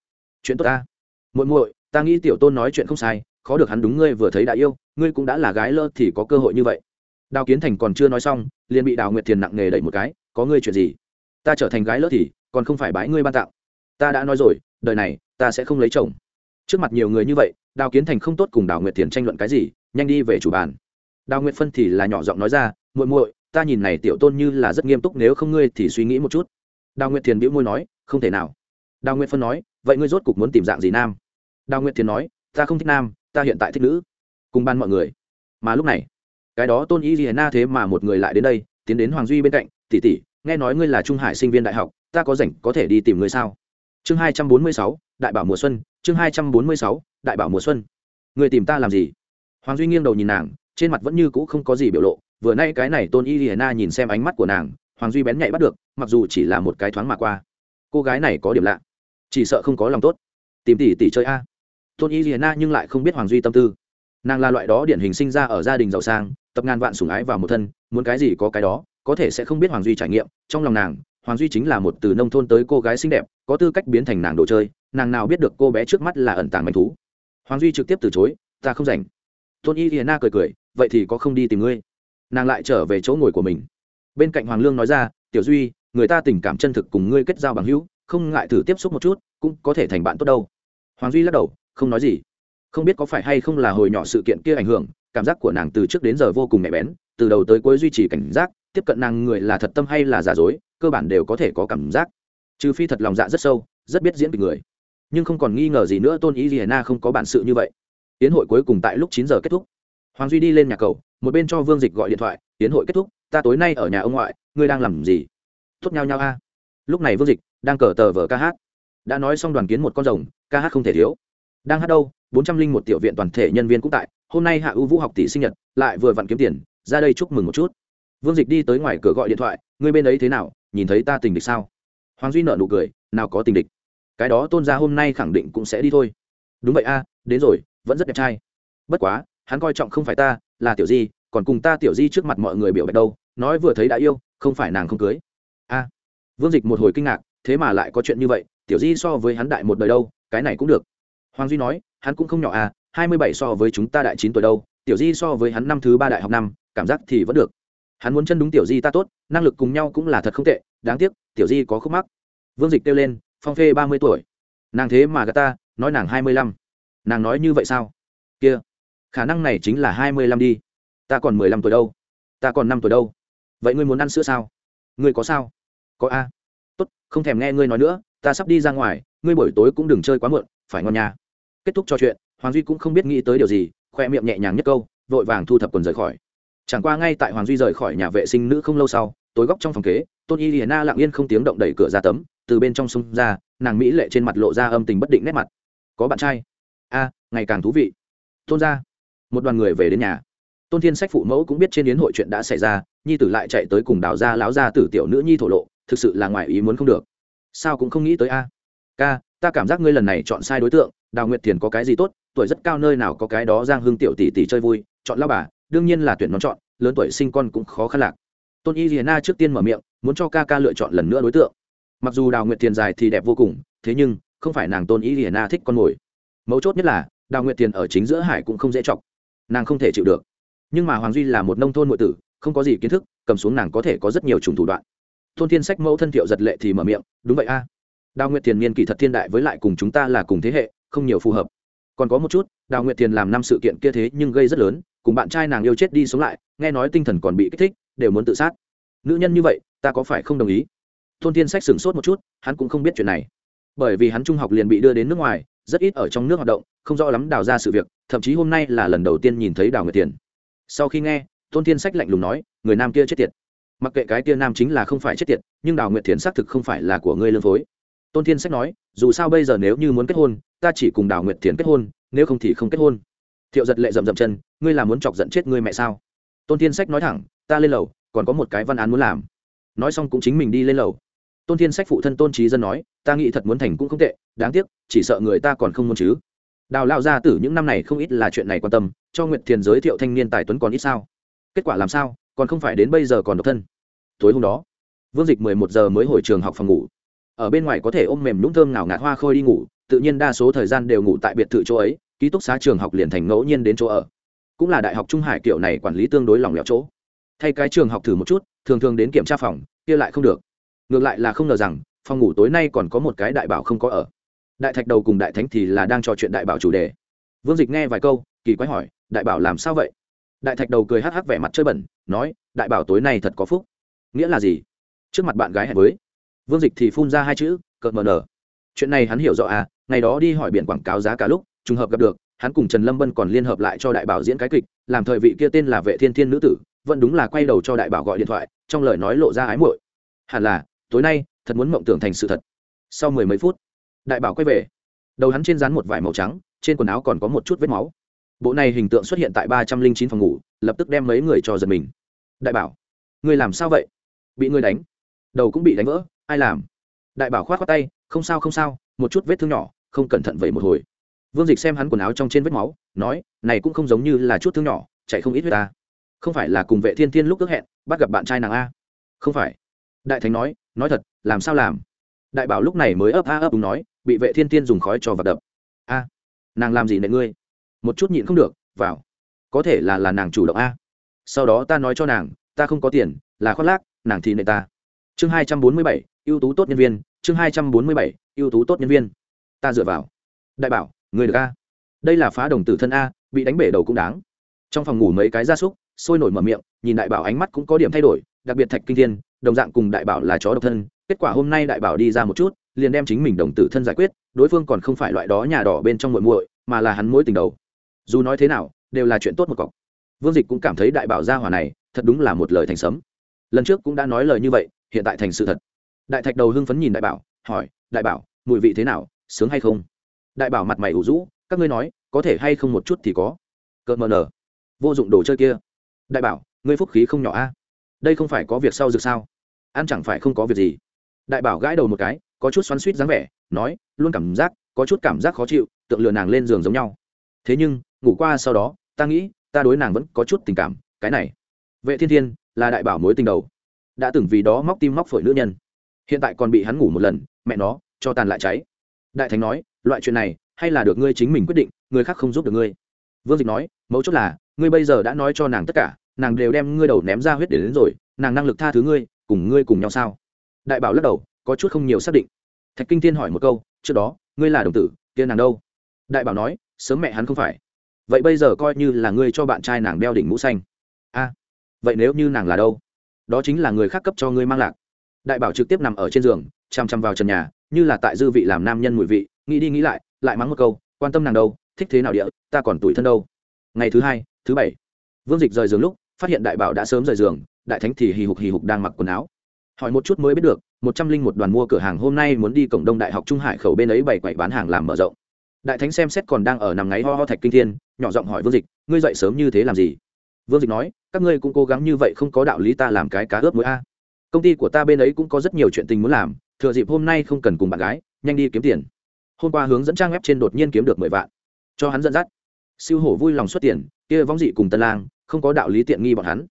Chuyện tốt ta. Muội muội, ta nghĩ tiểu tôn nói chuyện không sai, khó được hắn đúng ngươi vừa thấy đã yêu, ngươi cũng đã là gái lơ thì có cơ hội như vậy. Đào kiến thành còn chưa nói xong, liền bị đào nguyệt thiền nặng nề đẩy một cái, có ngươi chuyện gì? Ta trở thành gái lơ thì, còn không phải bái ngươi ban tạo. Ta đã nói rồi, đời này, ta sẽ không lấy chồng. Trước mặt nhiều người như vậy đào kiến thành không tốt cùng đào nguyệt thiền tranh luận cái gì, nhanh đi về chủ bàn. Đào nguyệt phân thì là nhỏ giọng nói ra, muội muội, ta nhìn này tiểu tôn như là rất nghiêm túc, nếu không ngươi thì suy nghĩ một chút. Đào nguyệt thiền bĩu môi nói, không thể nào. Đào nguyệt phân nói, vậy ngươi rốt cục muốn tìm dạng gì nam? Đào nguyệt thiền nói, ta không thích nam, ta hiện tại thích nữ. Cùng ban mọi người. Mà lúc này, cái đó tôn y vì na thế mà một người lại đến đây, tiến đến hoàng duy bên cạnh, tỷ tỷ, nghe nói ngươi là trung hải sinh viên đại học, ta có rảnh có thể đi tìm ngươi sao? Chương hai trăm bốn mươi sáu, đại bảo mùa xuân chương hai trăm bốn mươi sáu, đại bảo mùa xuân. Người tìm ta làm gì? Hoàng duy nghiêng đầu nhìn nàng, trên mặt vẫn như cũ không có gì biểu lộ. Vừa nay cái này tôn y hiền na nhìn xem ánh mắt của nàng, hoàng duy bén nhạy bắt được, mặc dù chỉ là một cái thoáng mà qua. Cô gái này có điểm lạ. Chỉ sợ không có lòng tốt. Tìm tỷ tỉ chơi a. Tôn y hiền na nhưng lại không biết hoàng duy tâm tư. Nàng là loại đó điển hình sinh ra ở gia đình giàu sang, tập ngàn vạn sủng ái vào một thân, muốn cái gì có cái đó, có thể sẽ không biết hoàng duy trải nghiệm. Trong lòng nàng, hoàng duy chính là một từ nông thôn tới cô gái xinh đẹp, có tư cách biến thành nàng đồ chơi nàng nào biết được cô bé trước mắt là ẩn tàng manh thú. Hoàng duy trực tiếp từ chối, ta không rảnh. Tôn y hiền na cười cười, vậy thì có không đi tìm ngươi. Nàng lại trở về chỗ ngồi của mình. Bên cạnh hoàng lương nói ra, tiểu duy, người ta tình cảm chân thực cùng ngươi kết giao bằng hữu, không ngại thử tiếp xúc một chút, cũng có thể thành bạn tốt đâu. Hoàng duy lắc đầu, không nói gì. Không biết có phải hay không là hồi nhỏ sự kiện kia ảnh hưởng, cảm giác của nàng từ trước đến giờ vô cùng nhạy bén, từ đầu tới cuối duy trì cảnh giác, tiếp cận nàng người là thật tâm hay là giả dối, cơ bản đều có thể có cảm giác. Trừ phi thật lòng dạ rất sâu, rất biết diễn kịch người nhưng không còn nghi ngờ gì nữa tôn ý liana không có bản sự như vậy. Tiến hội cuối cùng tại lúc chín giờ kết thúc. Hoàng duy đi lên nhà cầu, một bên cho vương dịch gọi điện thoại, tiến hội kết thúc, ta tối nay ở nhà ông ngoại, ngươi đang làm gì? Tốt nhau nhau a. Lúc này vương dịch đang cờ tờ vờ ca hát. Đã nói xong đoàn kiến một con rồng, ca hát không thể thiếu. Đang hát đâu, bốn trăm linh một tiểu viện toàn thể nhân viên cũng tại, hôm nay hạ ưu vũ học tỷ sinh nhật, lại vừa vặn kiếm tiền, ra đây chúc mừng một chút. Vương dịch đi tới ngoài cửa gọi điện thoại, ngươi bên ấy thế nào, nhìn thấy ta tình địch sao? Hoàng duy nợ nụ cười, nào có tình địch cái đó tôn gia hôm nay khẳng định cũng sẽ đi thôi. Đúng vậy a, đến rồi, vẫn rất đẹp trai. Bất quá, hắn coi trọng không phải ta, là tiểu di, còn cùng ta tiểu di trước mặt mọi người biểu bạch đâu, nói vừa thấy đã yêu, không phải nàng không cưới. A, vương dịch một hồi kinh ngạc, thế mà lại có chuyện như vậy, tiểu di so với hắn đại một đời đâu, cái này cũng được. Hoàng duy nói, hắn cũng không nhỏ à hai mươi bảy so với chúng ta đại chín tuổi đâu, tiểu di so với hắn năm thứ ba đại học năm, cảm giác thì vẫn được. Hắn muốn chân đúng tiểu di ta tốt, năng lực cùng nhau cũng là thật không tệ, đáng tiếc, tiểu di có khúc mắc. Vương dịch kêu lên phong phê ba mươi tuổi. Nàng thế mà gà ta, nói nàng hai mươi lăm. Nàng nói như vậy sao? Kia, khả năng này chính là hai mươi lăm đi. Ta còn mười lăm tuổi đâu. Ta còn năm tuổi đâu. Vậy ngươi muốn ăn sữa sao? Ngươi có sao? Có a. Tốt, không thèm nghe ngươi nói nữa, ta sắp đi ra ngoài, ngươi buổi tối cũng đừng chơi quá muộn, phải ngon nhà kết thúc trò chuyện, hoàng duy cũng không biết nghĩ tới điều gì, khoe miệng nhẹ nhàng nhất câu, vội vàng thu thập quần rời khỏi. Chẳng qua ngay tại hoàng duy rời khỏi nhà vệ sinh nữ không lâu sau, tối góc trong phòng kế, tôn y liền na lặng yên không tiếng động đẩy cửa ra tấm từ bên trong sông ra, nàng mỹ lệ trên mặt lộ ra âm tình bất định nét mặt. Có bạn trai? A, ngày càng thú vị. Tôn ra một đoàn người về đến nhà. Tôn thiên sách phụ mẫu cũng biết trên yến hội chuyện đã xảy ra, nhi tử lại chạy tới cùng đào gia láo gia tử tiểu nữ nhi thổ lộ, thực sự là ngoài ý muốn không được. Sao cũng không nghĩ tới a. Ca, ta cảm giác ngươi lần này chọn sai đối tượng, đào nguyệt thiền có cái gì tốt, tuổi rất cao nơi nào có cái đó giang hương tiểu tỷ tỷ chơi vui, chọn lao bà, đương nhiên là tuyển nón chọn, lớn tuổi sinh con cũng khó khăn lạc. Tôn y hiền na trước tiên mở miệng, muốn cho ca ca lựa chọn lần nữa đối tượng mặc dù đào nguyệt tiền dài thì đẹp vô cùng, thế nhưng, không phải nàng tôn ý hiền na thích con mồi. Mấu chốt nhất là, đào nguyệt tiền ở chính giữa hải cũng không dễ chọc. Nàng không thể chịu được. Nhưng mà hoàng duy là một nông thôn nội tử, không có gì kiến thức, cầm xuống nàng có thể có rất nhiều chủng thủ đoạn. Thôn thiên sách mẫu thân thiệu giật lệ thì mở miệng, đúng vậy a. Đào nguyệt tiền niên kỷ thật thiên đại với lại cùng chúng ta là cùng thế hệ, không nhiều phù hợp. Còn có một chút, đào nguyệt tiền làm năm sự kiện kia thế nhưng gây rất lớn, cùng bạn trai nàng yêu chết đi sống lại, nghe nói tinh thần còn bị kích thích, đều muốn tự sát. Nữ nhân như vậy, ta có phải không đồng ý? Tôn thiên sách sửng sốt một chút, hắn cũng không biết chuyện này. Bởi vì hắn trung học liền bị đưa đến nước ngoài, rất ít ở trong nước hoạt động, không rõ lắm đào ra sự việc, thậm chí hôm nay là lần đầu tiên nhìn thấy đào người thiền. Sau khi nghe, tôn thiên sách lạnh lùng nói, người nam kia chết tiệt. Mặc kệ cái kia nam chính là không phải chết tiệt, nhưng đào nguyệt thiền xác thực không phải là của ngươi lương phối. Tôn thiên sách nói, dù sao bây giờ nếu như muốn kết hôn, ta chỉ cùng đào nguyệt thiền kết hôn, nếu không thì không kết hôn. Thiệu giật lệ rậm rậm chân, ngươi là muốn chọc giận chết ngươi mẹ sao? Tôn thiên sách nói thẳng, ta lên lầu, còn có một cái văn án muốn làm. Nói xong cũng chính mình đi lên lầu tôn thiên sách phụ thân tôn trí dân nói, ta nghĩ thật muốn thành cũng không tệ, đáng tiếc, chỉ sợ người ta còn không muốn chứ. Đào lao gia tử những năm này không ít là chuyện này quan tâm, cho nguyệt thiền giới thiệu thanh niên tài tuấn còn ít sao. Kết quả làm sao, còn không phải đến bây giờ còn độc thân. Tối hôm đó, vương dịch mười một giờ mới hồi trường học phòng ngủ. Ở bên ngoài có thể ôm mềm nhũng thơm nào ngạt hoa khôi đi ngủ, tự nhiên đa số thời gian đều ngủ tại biệt thự chỗ ấy, ký túc xá trường học liền thành ngẫu nhiên đến chỗ ở. Cũng là đại học trung hải kiểu này quản lý tương đối lỏng lẻo chỗ. Thay cái trường học thử một chút, thường thường đến kiểm tra phòng, kia lại không được ngược lại là không ngờ rằng, phòng ngủ tối nay còn có một cái đại bảo không có ở. Đại thạch đầu cùng đại thánh thì là đang trò chuyện đại bảo chủ đề. Vương dịch nghe vài câu, kỳ quái hỏi, đại bảo làm sao vậy? Đại thạch đầu cười hắc hắc vẻ mặt chơi bẩn, nói, đại bảo tối nay thật có phúc. Nghĩa là gì? Trước mặt bạn gái hẹn với. Vương dịch thì phun ra hai chữ, cợt mờ nở. Chuyện này hắn hiểu rõ à ngày đó đi hỏi biển quảng cáo giá cả lúc, trùng hợp gặp được, hắn cùng trần lâm vân còn liên hợp lại cho đại bảo diễn cái kịch, làm thời vị kia tên là vệ thiên thiên nữ tử, vẫn đúng là quay đầu cho đại bảo gọi điện thoại, trong lời nói lộ ra ái muội. Hẳn là tối nay, thật muốn mộng tưởng thành sự thật. Sau mười mấy phút, đại bảo quay về. Đầu hắn trên rán một vải màu trắng, trên quần áo còn có một chút vết máu. Bộ này hình tượng xuất hiện tại ba trăm linh chín phòng ngủ, lập tức đem mấy người cho giật mình. Đại bảo, người làm sao vậy? Bị người đánh. Đầu cũng bị đánh vỡ, ai làm? Đại bảo khoát khoát tay, không sao không sao, một chút vết thương nhỏ, không cẩn thận vậy một hồi. Vương dịch xem hắn quần áo trong trên vết máu, nói, này cũng không giống như là chút thương nhỏ, chạy không ít với ta. Không phải là cùng vệ thiên thiên lúc ước hẹn, bắt gặp bạn trai nàng a. Không phải đại thánh nói nói thật, làm sao làm? Đại bảo lúc này mới ấp a ấp đúng nói, bị vệ thiên thiên dùng khói cho vật đập. A, nàng làm gì nệ ngươi? Một chút nhịn không được, vào. Có thể là là nàng chủ động a. Sau đó ta nói cho nàng, ta không có tiền, là khoác lác, nàng thì nệ ta. Chương hai trăm bốn mươi bảy, ưu tú tốt nhân viên, chương hai trăm bốn mươi bảy, ưu tú tốt nhân viên. Ta dựa vào. Đại bảo người được a. Đây là phá đồng tử thân a, bị đánh bể đầu cũng đáng. Trong phòng ngủ mấy cái gia súc, sôi nổi mở miệng, nhìn đại bảo ánh mắt cũng có điểm thay đổi, đặc biệt thạch kinh thiên đồng dạng cùng đại bảo là chó độc thân, kết quả hôm nay đại bảo đi ra một chút, liền đem chính mình đồng tử thân giải quyết, đối phương còn không phải loại đó nhà đỏ bên trong muội muội, mà là hắn mối tình đầu. Dù nói thế nào, đều là chuyện tốt một cọc. Vương dịch cũng cảm thấy đại bảo gia hỏa này, thật đúng là một lời thành sấm. Lần trước cũng đã nói lời như vậy, hiện tại thành sự thật. Đại thạch đầu hưng phấn nhìn đại bảo, hỏi, đại bảo, mùi vị thế nào, sướng hay không? Đại bảo mặt mày ủ rũ, các ngươi nói, có thể hay không một chút thì có. Cợt mờ nở, vô dụng đồ chơi kia. Đại bảo, ngươi phúc khí không nhỏ a. Đây không phải có việc sau dược sao? Ăn chẳng phải không có việc gì. Đại bảo gãi đầu một cái, có chút xoắn suýt dáng vẻ, nói, luôn cảm giác, có chút cảm giác khó chịu tượng lừa nàng lên giường giống nhau. Thế nhưng, ngủ qua sau đó, ta nghĩ, ta đối nàng vẫn có chút tình cảm, cái này. Vệ thiên thiên, là đại bảo mối tình đầu. Đã từng vì đó móc tim móc phổi nữ nhân. Hiện tại còn bị hắn ngủ một lần, mẹ nó, cho tàn lại cháy. Đại thánh nói, loại chuyện này, hay là được ngươi chính mình quyết định, người khác không giúp được ngươi. Vương dịch nói, mấu chốt là, ngươi bây giờ đã nói cho nàng tất cả, nàng đều đem ngươi đầu ném ra huyết để đến rồi, nàng năng lực tha thứ ngươi cùng ngươi cùng nhau sao? Đại bảo lắc đầu, có chút không nhiều xác định. Thạch kinh thiên hỏi một câu, trước đó, ngươi là đồng tử tiên nàng đâu? Đại bảo nói, sớm mẹ hắn không phải. Vậy bây giờ coi như là ngươi cho bạn trai nàng đeo đỉnh mũ xanh. A, vậy nếu như nàng là đâu? Đó chính là người khác cấp cho ngươi mang lạc. Đại bảo trực tiếp nằm ở trên giường chằm chằm vào trần nhà, như là tại dư vị làm nam nhân mùi vị, nghĩ đi nghĩ lại lại mắng một câu, quan tâm nàng đâu, thích thế nào địa, ta còn tuổi thân đâu. Ngày thứ hai, thứ bảy, vương dịch rời giường lúc, phát hiện đại bảo đã sớm rời giường đại thánh thì hì hục hì hục đang mặc quần áo. Hỏi một chút mới biết được, một trăm linh một đoàn mua cửa hàng hôm nay muốn đi cổng đông đại học trung hải khẩu bên ấy bày quậy bán hàng làm mở rộng. Đại thánh xem xét còn đang ở nằm ngáy ho ho thạch kinh thiên, nhỏ giọng hỏi vương dịch, ngươi dậy sớm như thế làm gì? Vương dịch nói, các ngươi cũng cố gắng như vậy không có đạo lý ta làm cái cá ướp mũi a. Công ty của ta bên ấy cũng có rất nhiều chuyện tình muốn làm, thừa dịp hôm nay không cần cùng bạn gái, nhanh đi kiếm tiền. Hôm qua hướng dẫn trang web trên đột nhiên kiếm được mười vạn. Cho hắn dẫn dắt. Siêu hổ vui lòng xuất tiền, kia vong dị cùng tân lang, không có đạo lý tiện nghi bọn hắn.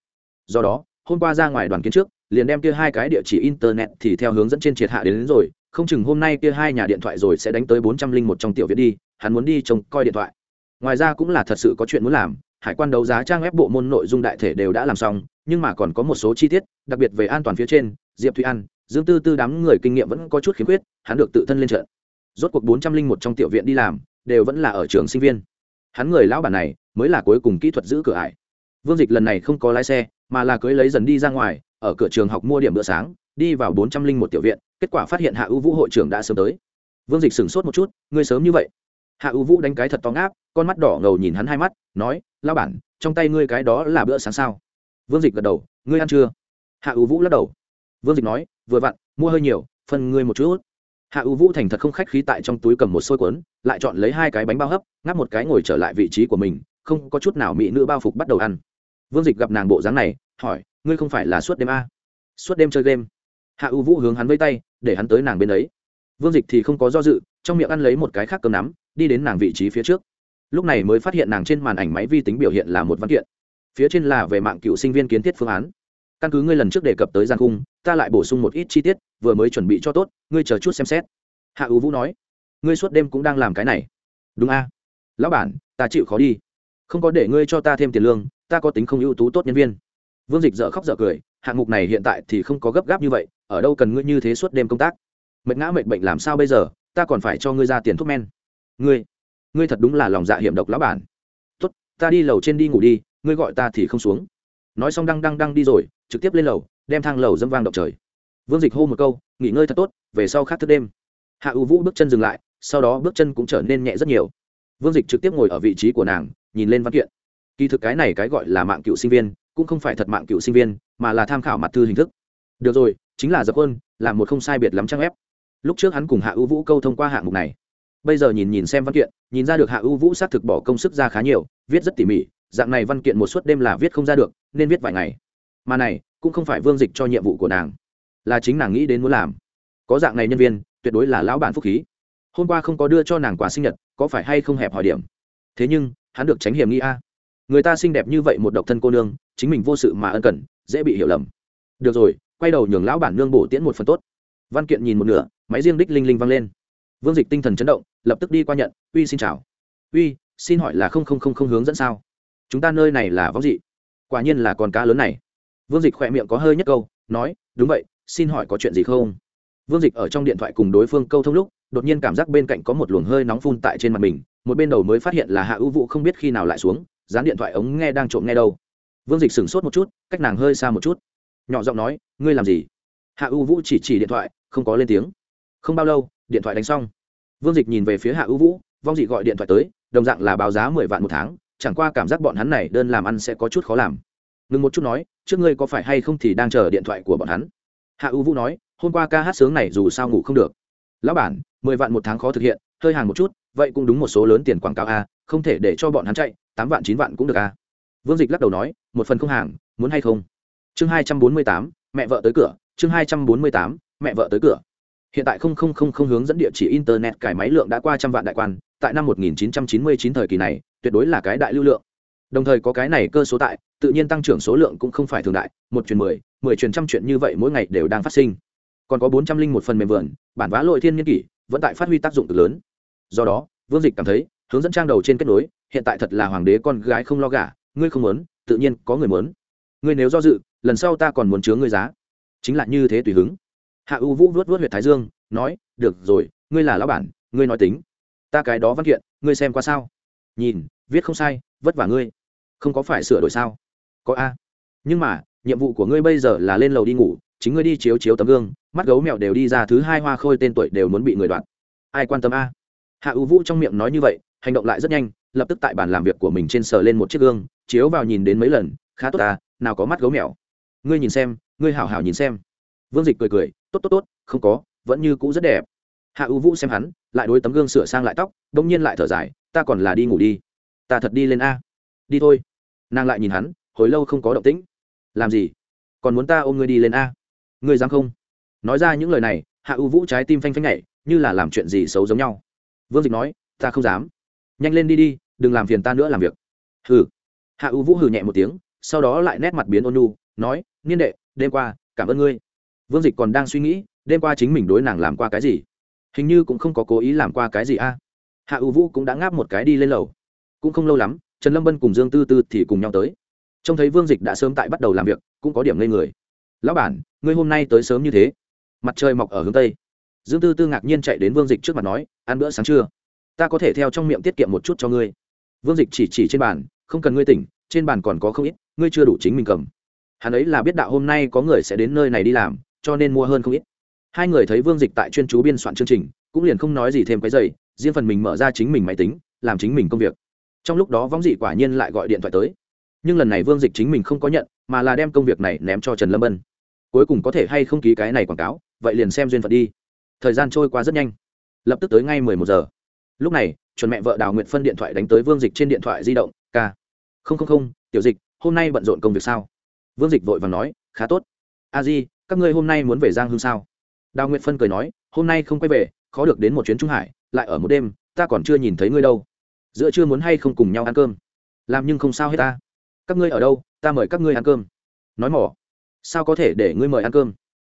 Do đó hôm qua ra ngoài đoàn kiến trước liền đem kia hai cái địa chỉ internet thì theo hướng dẫn trên triệt hạ đến, đến rồi không chừng hôm nay kia hai nhà điện thoại rồi sẽ đánh tới bốn trăm linh một trong tiểu viện đi hắn muốn đi trông coi điện thoại. Ngoài ra cũng là thật sự có chuyện muốn làm hải quan đấu giá trang web bộ môn nội dung đại thể đều đã làm xong nhưng mà còn có một số chi tiết đặc biệt về an toàn phía trên diệp thụy an dương tư tư đám người kinh nghiệm vẫn có chút khiếm khuyết hắn được tự thân lên trận. Rốt cuộc bốn trăm linh một trong tiểu viện đi làm đều vẫn là ở trường sinh viên. Hắn người lão bản này mới là cuối cùng kỹ thuật giữ cửa ải. Vương dịch lần này không có lái xe mà là cưới lấy dần đi ra ngoài, ở cửa trường học mua điểm bữa sáng, đi vào bốn trăm linh một tiểu viện, kết quả phát hiện hạ ưu vũ hội trưởng đã sớm tới. Vương dịch sửng sốt một chút, ngươi sớm như vậy? Hạ ưu vũ đánh cái thật to ngáp, con mắt đỏ ngầu nhìn hắn hai mắt, nói lao bản, trong tay ngươi cái đó là bữa sáng sao? Vương dịch gật đầu, ngươi ăn chưa? Hạ ưu vũ lắc đầu. Vương dịch nói, vừa vặn, mua hơi nhiều, phân ngươi một chút. Hạ ưu vũ thành thật không khách khí tại trong túi cầm một xôi cuốn, lại chọn lấy hai cái bánh bao hấp, ngáp một cái ngồi trở lại vị trí của mình, không có chút nào mỹ nữ bao phục bắt đầu ăn vương dịch gặp nàng bộ dáng này, hỏi, ngươi không phải là suốt đêm a? À? suốt đêm chơi game. Hạ U vũ hướng hắn vây tay, để hắn tới nàng bên ấy. Vương dịch thì không có do dự, trong miệng ăn lấy một cái khác cơm nắm, đi đến nàng vị trí phía trước. Lúc này mới phát hiện nàng trên màn ảnh máy vi tính biểu hiện là một văn kiện. Phía trên là về mạng cựu sinh viên kiến thiết phương án. Căn cứ ngươi lần trước đề cập tới gian cung ta lại bổ sung một ít chi tiết, vừa mới chuẩn bị cho tốt, ngươi chờ chút xem xét. Hạ ưu vũ nói. Ngươi suốt đêm cũng đang làm cái này. Đúng a. Lão bản, ta chịu khó đi không có để ngươi cho ta thêm tiền lương, ta có tính không ưu tú tốt nhân viên. Vương dịch dợ khóc dợ cười, hạng mục này hiện tại thì không có gấp gáp như vậy, ở đâu cần ngươi như thế suốt đêm công tác. Mệt ngã mệt bệnh làm sao bây giờ, ta còn phải cho ngươi ra tiền thuốc men. Ngươi ngươi thật đúng là lòng dạ hiểm độc lão bản. Tốt, ta đi lầu trên đi ngủ đi, ngươi gọi ta thì không xuống. Nói xong đăng đăng đăng đi rồi, trực tiếp lên lầu, đem thang lầu dâm vang động trời. Vương dịch hô một câu, nghỉ ngơi thật tốt, về sau khác thức đêm. Hạ ưu vũ bước chân dừng lại, sau đó bước chân cũng trở nên nhẹ rất nhiều. Vương dịch trực tiếp ngồi ở vị trí của nàng nhìn lên văn kiện. Kỳ thực cái này cái gọi là mạng cựu sinh viên, cũng không phải thật mạng cựu sinh viên, mà là tham khảo mặt thư hình thức. Được rồi, chính là dập quân là một không sai biệt lắm trang ép lúc trước hắn cùng hạ ưu vũ câu thông qua hạng mục này. Bây giờ nhìn nhìn xem văn kiện, nhìn ra được hạ ưu vũ xác thực bỏ công sức ra khá nhiều, viết rất tỉ mỉ, dạng này văn kiện một suốt đêm là viết không ra được, nên viết vài ngày. Mà này, cũng không phải vương dịch cho nhiệm vụ của nàng, là chính nàng nghĩ đến muốn làm. Có dạng này nhân viên, tuyệt đối là lão bản phúc khí. Hôm qua không có đưa cho nàng quà sinh nhật, có phải hay không hẹp hỏi điểm? Thế nhưng hắn được tránh hiểm nghi a. Người ta xinh đẹp như vậy một độc thân cô nương, chính mình vô sự mà ân cần, dễ bị hiểu lầm. Được rồi, quay đầu nhường lão bản nương bổ tiễn một phần tốt. Văn kiện nhìn một nửa, máy riêng đích linh linh vang lên. Vương dịch tinh thần chấn động, lập tức đi qua nhận, uy, xin chào. Uy, xin hỏi là không không không không hướng dẫn sao? Chúng ta nơi này là vóng dị. Quả nhiên là con cá lớn này. Vương dịch khỏe miệng có hơi nhất câu, nói, đúng vậy, xin hỏi có chuyện gì không? Vương dịch ở trong điện thoại cùng đối phương câu thông lúc, đột nhiên cảm giác bên cạnh có một luồng hơi nóng phun tại trên mặt mình, một bên đầu mới phát hiện là hạ ưu vụ không biết khi nào lại xuống, dán điện thoại ống nghe đang trộm nghe đâu. Vương dịch sửng sốt một chút, cách nàng hơi xa một chút. Nhỏ giọng nói, ngươi làm gì? Hạ ưu vũ chỉ chỉ điện thoại, không có lên tiếng. Không bao lâu, điện thoại đánh xong. Vương dịch nhìn về phía hạ ưu vũ, vong dị gọi điện thoại tới, đồng dạng là báo giá mười vạn một tháng, chẳng qua cảm giác bọn hắn này đơn làm ăn sẽ có chút khó làm. Ngừng một chút nói, trước ngươi có phải hay không thì đang chờ điện thoại của bọn hắn? Hạ ưu vũ nói hôm qua ca hát sướng này dù sao ngủ không được. Lão bản, mười vạn một tháng khó thực hiện, hơi hàng một chút, vậy cũng đúng một số lớn tiền quảng cáo a, không thể để cho bọn hắn chạy, tám vạn, chín vạn cũng được a. Vương dịch lắc đầu nói, một phần không hàng, muốn hay không? Chương hai trăm bốn mươi tám, mẹ vợ tới cửa, chương hai trăm bốn mươi tám, mẹ vợ tới cửa. Hiện tại không không không không hướng dẫn địa chỉ internet cải máy lượng đã qua trăm vạn đại quan, tại năm 1999 thời kỳ này, tuyệt đối là cái đại lưu lượng. Đồng thời có cái này cơ số tại, tự nhiên tăng trưởng số lượng cũng không phải thường đại, một chuyển mười mười chuyển trăm chuyện như vậy mỗi ngày đều đang phát sinh còn có bốn trăm linh một phần mềm vườn, bản vá lội thiên nhiên kỷ, vẫn tại phát huy tác dụng cực lớn. Do đó, vương dịch cảm thấy, hướng dẫn trang đầu trên kết nối, hiện tại thật là hoàng đế con gái không lo gả, ngươi không muốn, tự nhiên có người muốn. Ngươi nếu do dự, lần sau ta còn muốn chứa ngươi giá. Chính là như thế tùy hứng. Hạ u vũ vuốt vuốt huyệt thái dương, nói, được rồi, ngươi là lão bản, ngươi nói tính. Ta cái đó văn kiện, ngươi xem qua sao? Nhìn, viết không sai, vất vả ngươi. Không có phải sửa đổi sao? Có a. Nhưng mà, nhiệm vụ của ngươi bây giờ là lên lầu đi ngủ chính ngươi đi chiếu chiếu tấm gương, mắt gấu mèo đều đi ra thứ hai hoa khôi tên tuổi đều muốn bị người đoạt. Ai quan tâm a? Hạ ưu vũ trong miệng nói như vậy, hành động lại rất nhanh, lập tức tại bàn làm việc của mình trên sờ lên một chiếc gương, chiếu vào nhìn đến mấy lần, khá tốt ta nào có mắt gấu mèo. Ngươi nhìn xem, ngươi hảo hảo nhìn xem. Vương dịch cười cười, tốt tốt tốt, không có, vẫn như cũ rất đẹp. Hạ ưu vũ xem hắn, lại đối tấm gương sửa sang lại tóc đ ỗ n g nhiên lại thở dài, ta còn là đi ngủ đi. Ta thật đi lên a. Đi thôi. Nàng lại nhìn hắn, hồi lâu không có động tĩnh. Làm gì? Còn muốn ta ôm ngươi đi lên a? Ngươi dám không? Nói ra những lời này, hạ ưu vũ trái tim phanh phanh nhảy, như là làm chuyện gì xấu giống nhau. Vương dịch nói, ta không dám. Nhanh lên đi đi, đừng làm phiền ta nữa làm việc. Hừ. Hạ ưu vũ hừ nhẹ một tiếng, sau đó lại nét mặt biến ôn nu nói, niên đệ, đêm qua, cảm ơn ngươi. Vương dịch còn đang suy nghĩ, đêm qua chính mình đối nàng làm qua cái gì? Hình như cũng không có cố ý làm qua cái gì a. Hạ ưu vũ cũng đã ngáp một cái đi lên lầu. Cũng không lâu lắm, trần lâm bân cùng dương tư tư thì cùng nhau tới. Trông thấy vương dịch đã sớm tại bắt đầu làm việc, cũng có điểm ngây người lão bản, ngươi hôm nay tới sớm như thế. Mặt trời mọc ở hướng tây. Dương tư tư ngạc nhiên chạy đến vương dịch trước mặt nói, ăn bữa sáng trưa. Ta có thể theo trong miệng tiết kiệm một chút cho ngươi. Vương dịch chỉ chỉ trên bàn, không cần ngươi tỉnh, trên bàn còn có không ít, ngươi chưa đủ chính mình cầm. Hắn ấy là biết đạo hôm nay có người sẽ đến nơi này đi làm, cho nên mua hơn không ít. Hai người thấy vương dịch tại chuyên chú biên soạn chương trình, cũng liền không nói gì thêm cái giày, riêng phần mình mở ra chính mình máy tính, làm chính mình công việc. Trong lúc đó võng dị quả nhiên lại gọi điện thoại tới. Nhưng lần này vương dịch chính mình không có nhận, mà là đem công việc này ném cho trần lâm ân cuối cùng có thể hay không ký cái này quảng cáo, vậy liền xem duyên phận đi. Thời gian trôi qua rất nhanh. Lập tức tới ngay mười một giờ. Lúc này, chuẩn mẹ vợ đào nguyện phân điện thoại đánh tới vương dịch trên điện thoại di động k không không không, tiểu dịch, hôm nay bận rộn công việc sao? Vương dịch vội và nói, khá tốt. A di, các ngươi hôm nay muốn về giang hương sao? Đào nguyệt phân cười nói, hôm nay không quay về, khó được đến một chuyến trung hải, lại ở một đêm, ta còn chưa nhìn thấy ngươi đâu. Giữa chưa muốn hay không cùng nhau ăn cơm? Làm nhưng không sao hết ta. Các ngươi ở đâu, ta mời các ngươi ăn cơm. Nói mỏ sao có thể để ngươi mời ăn cơm?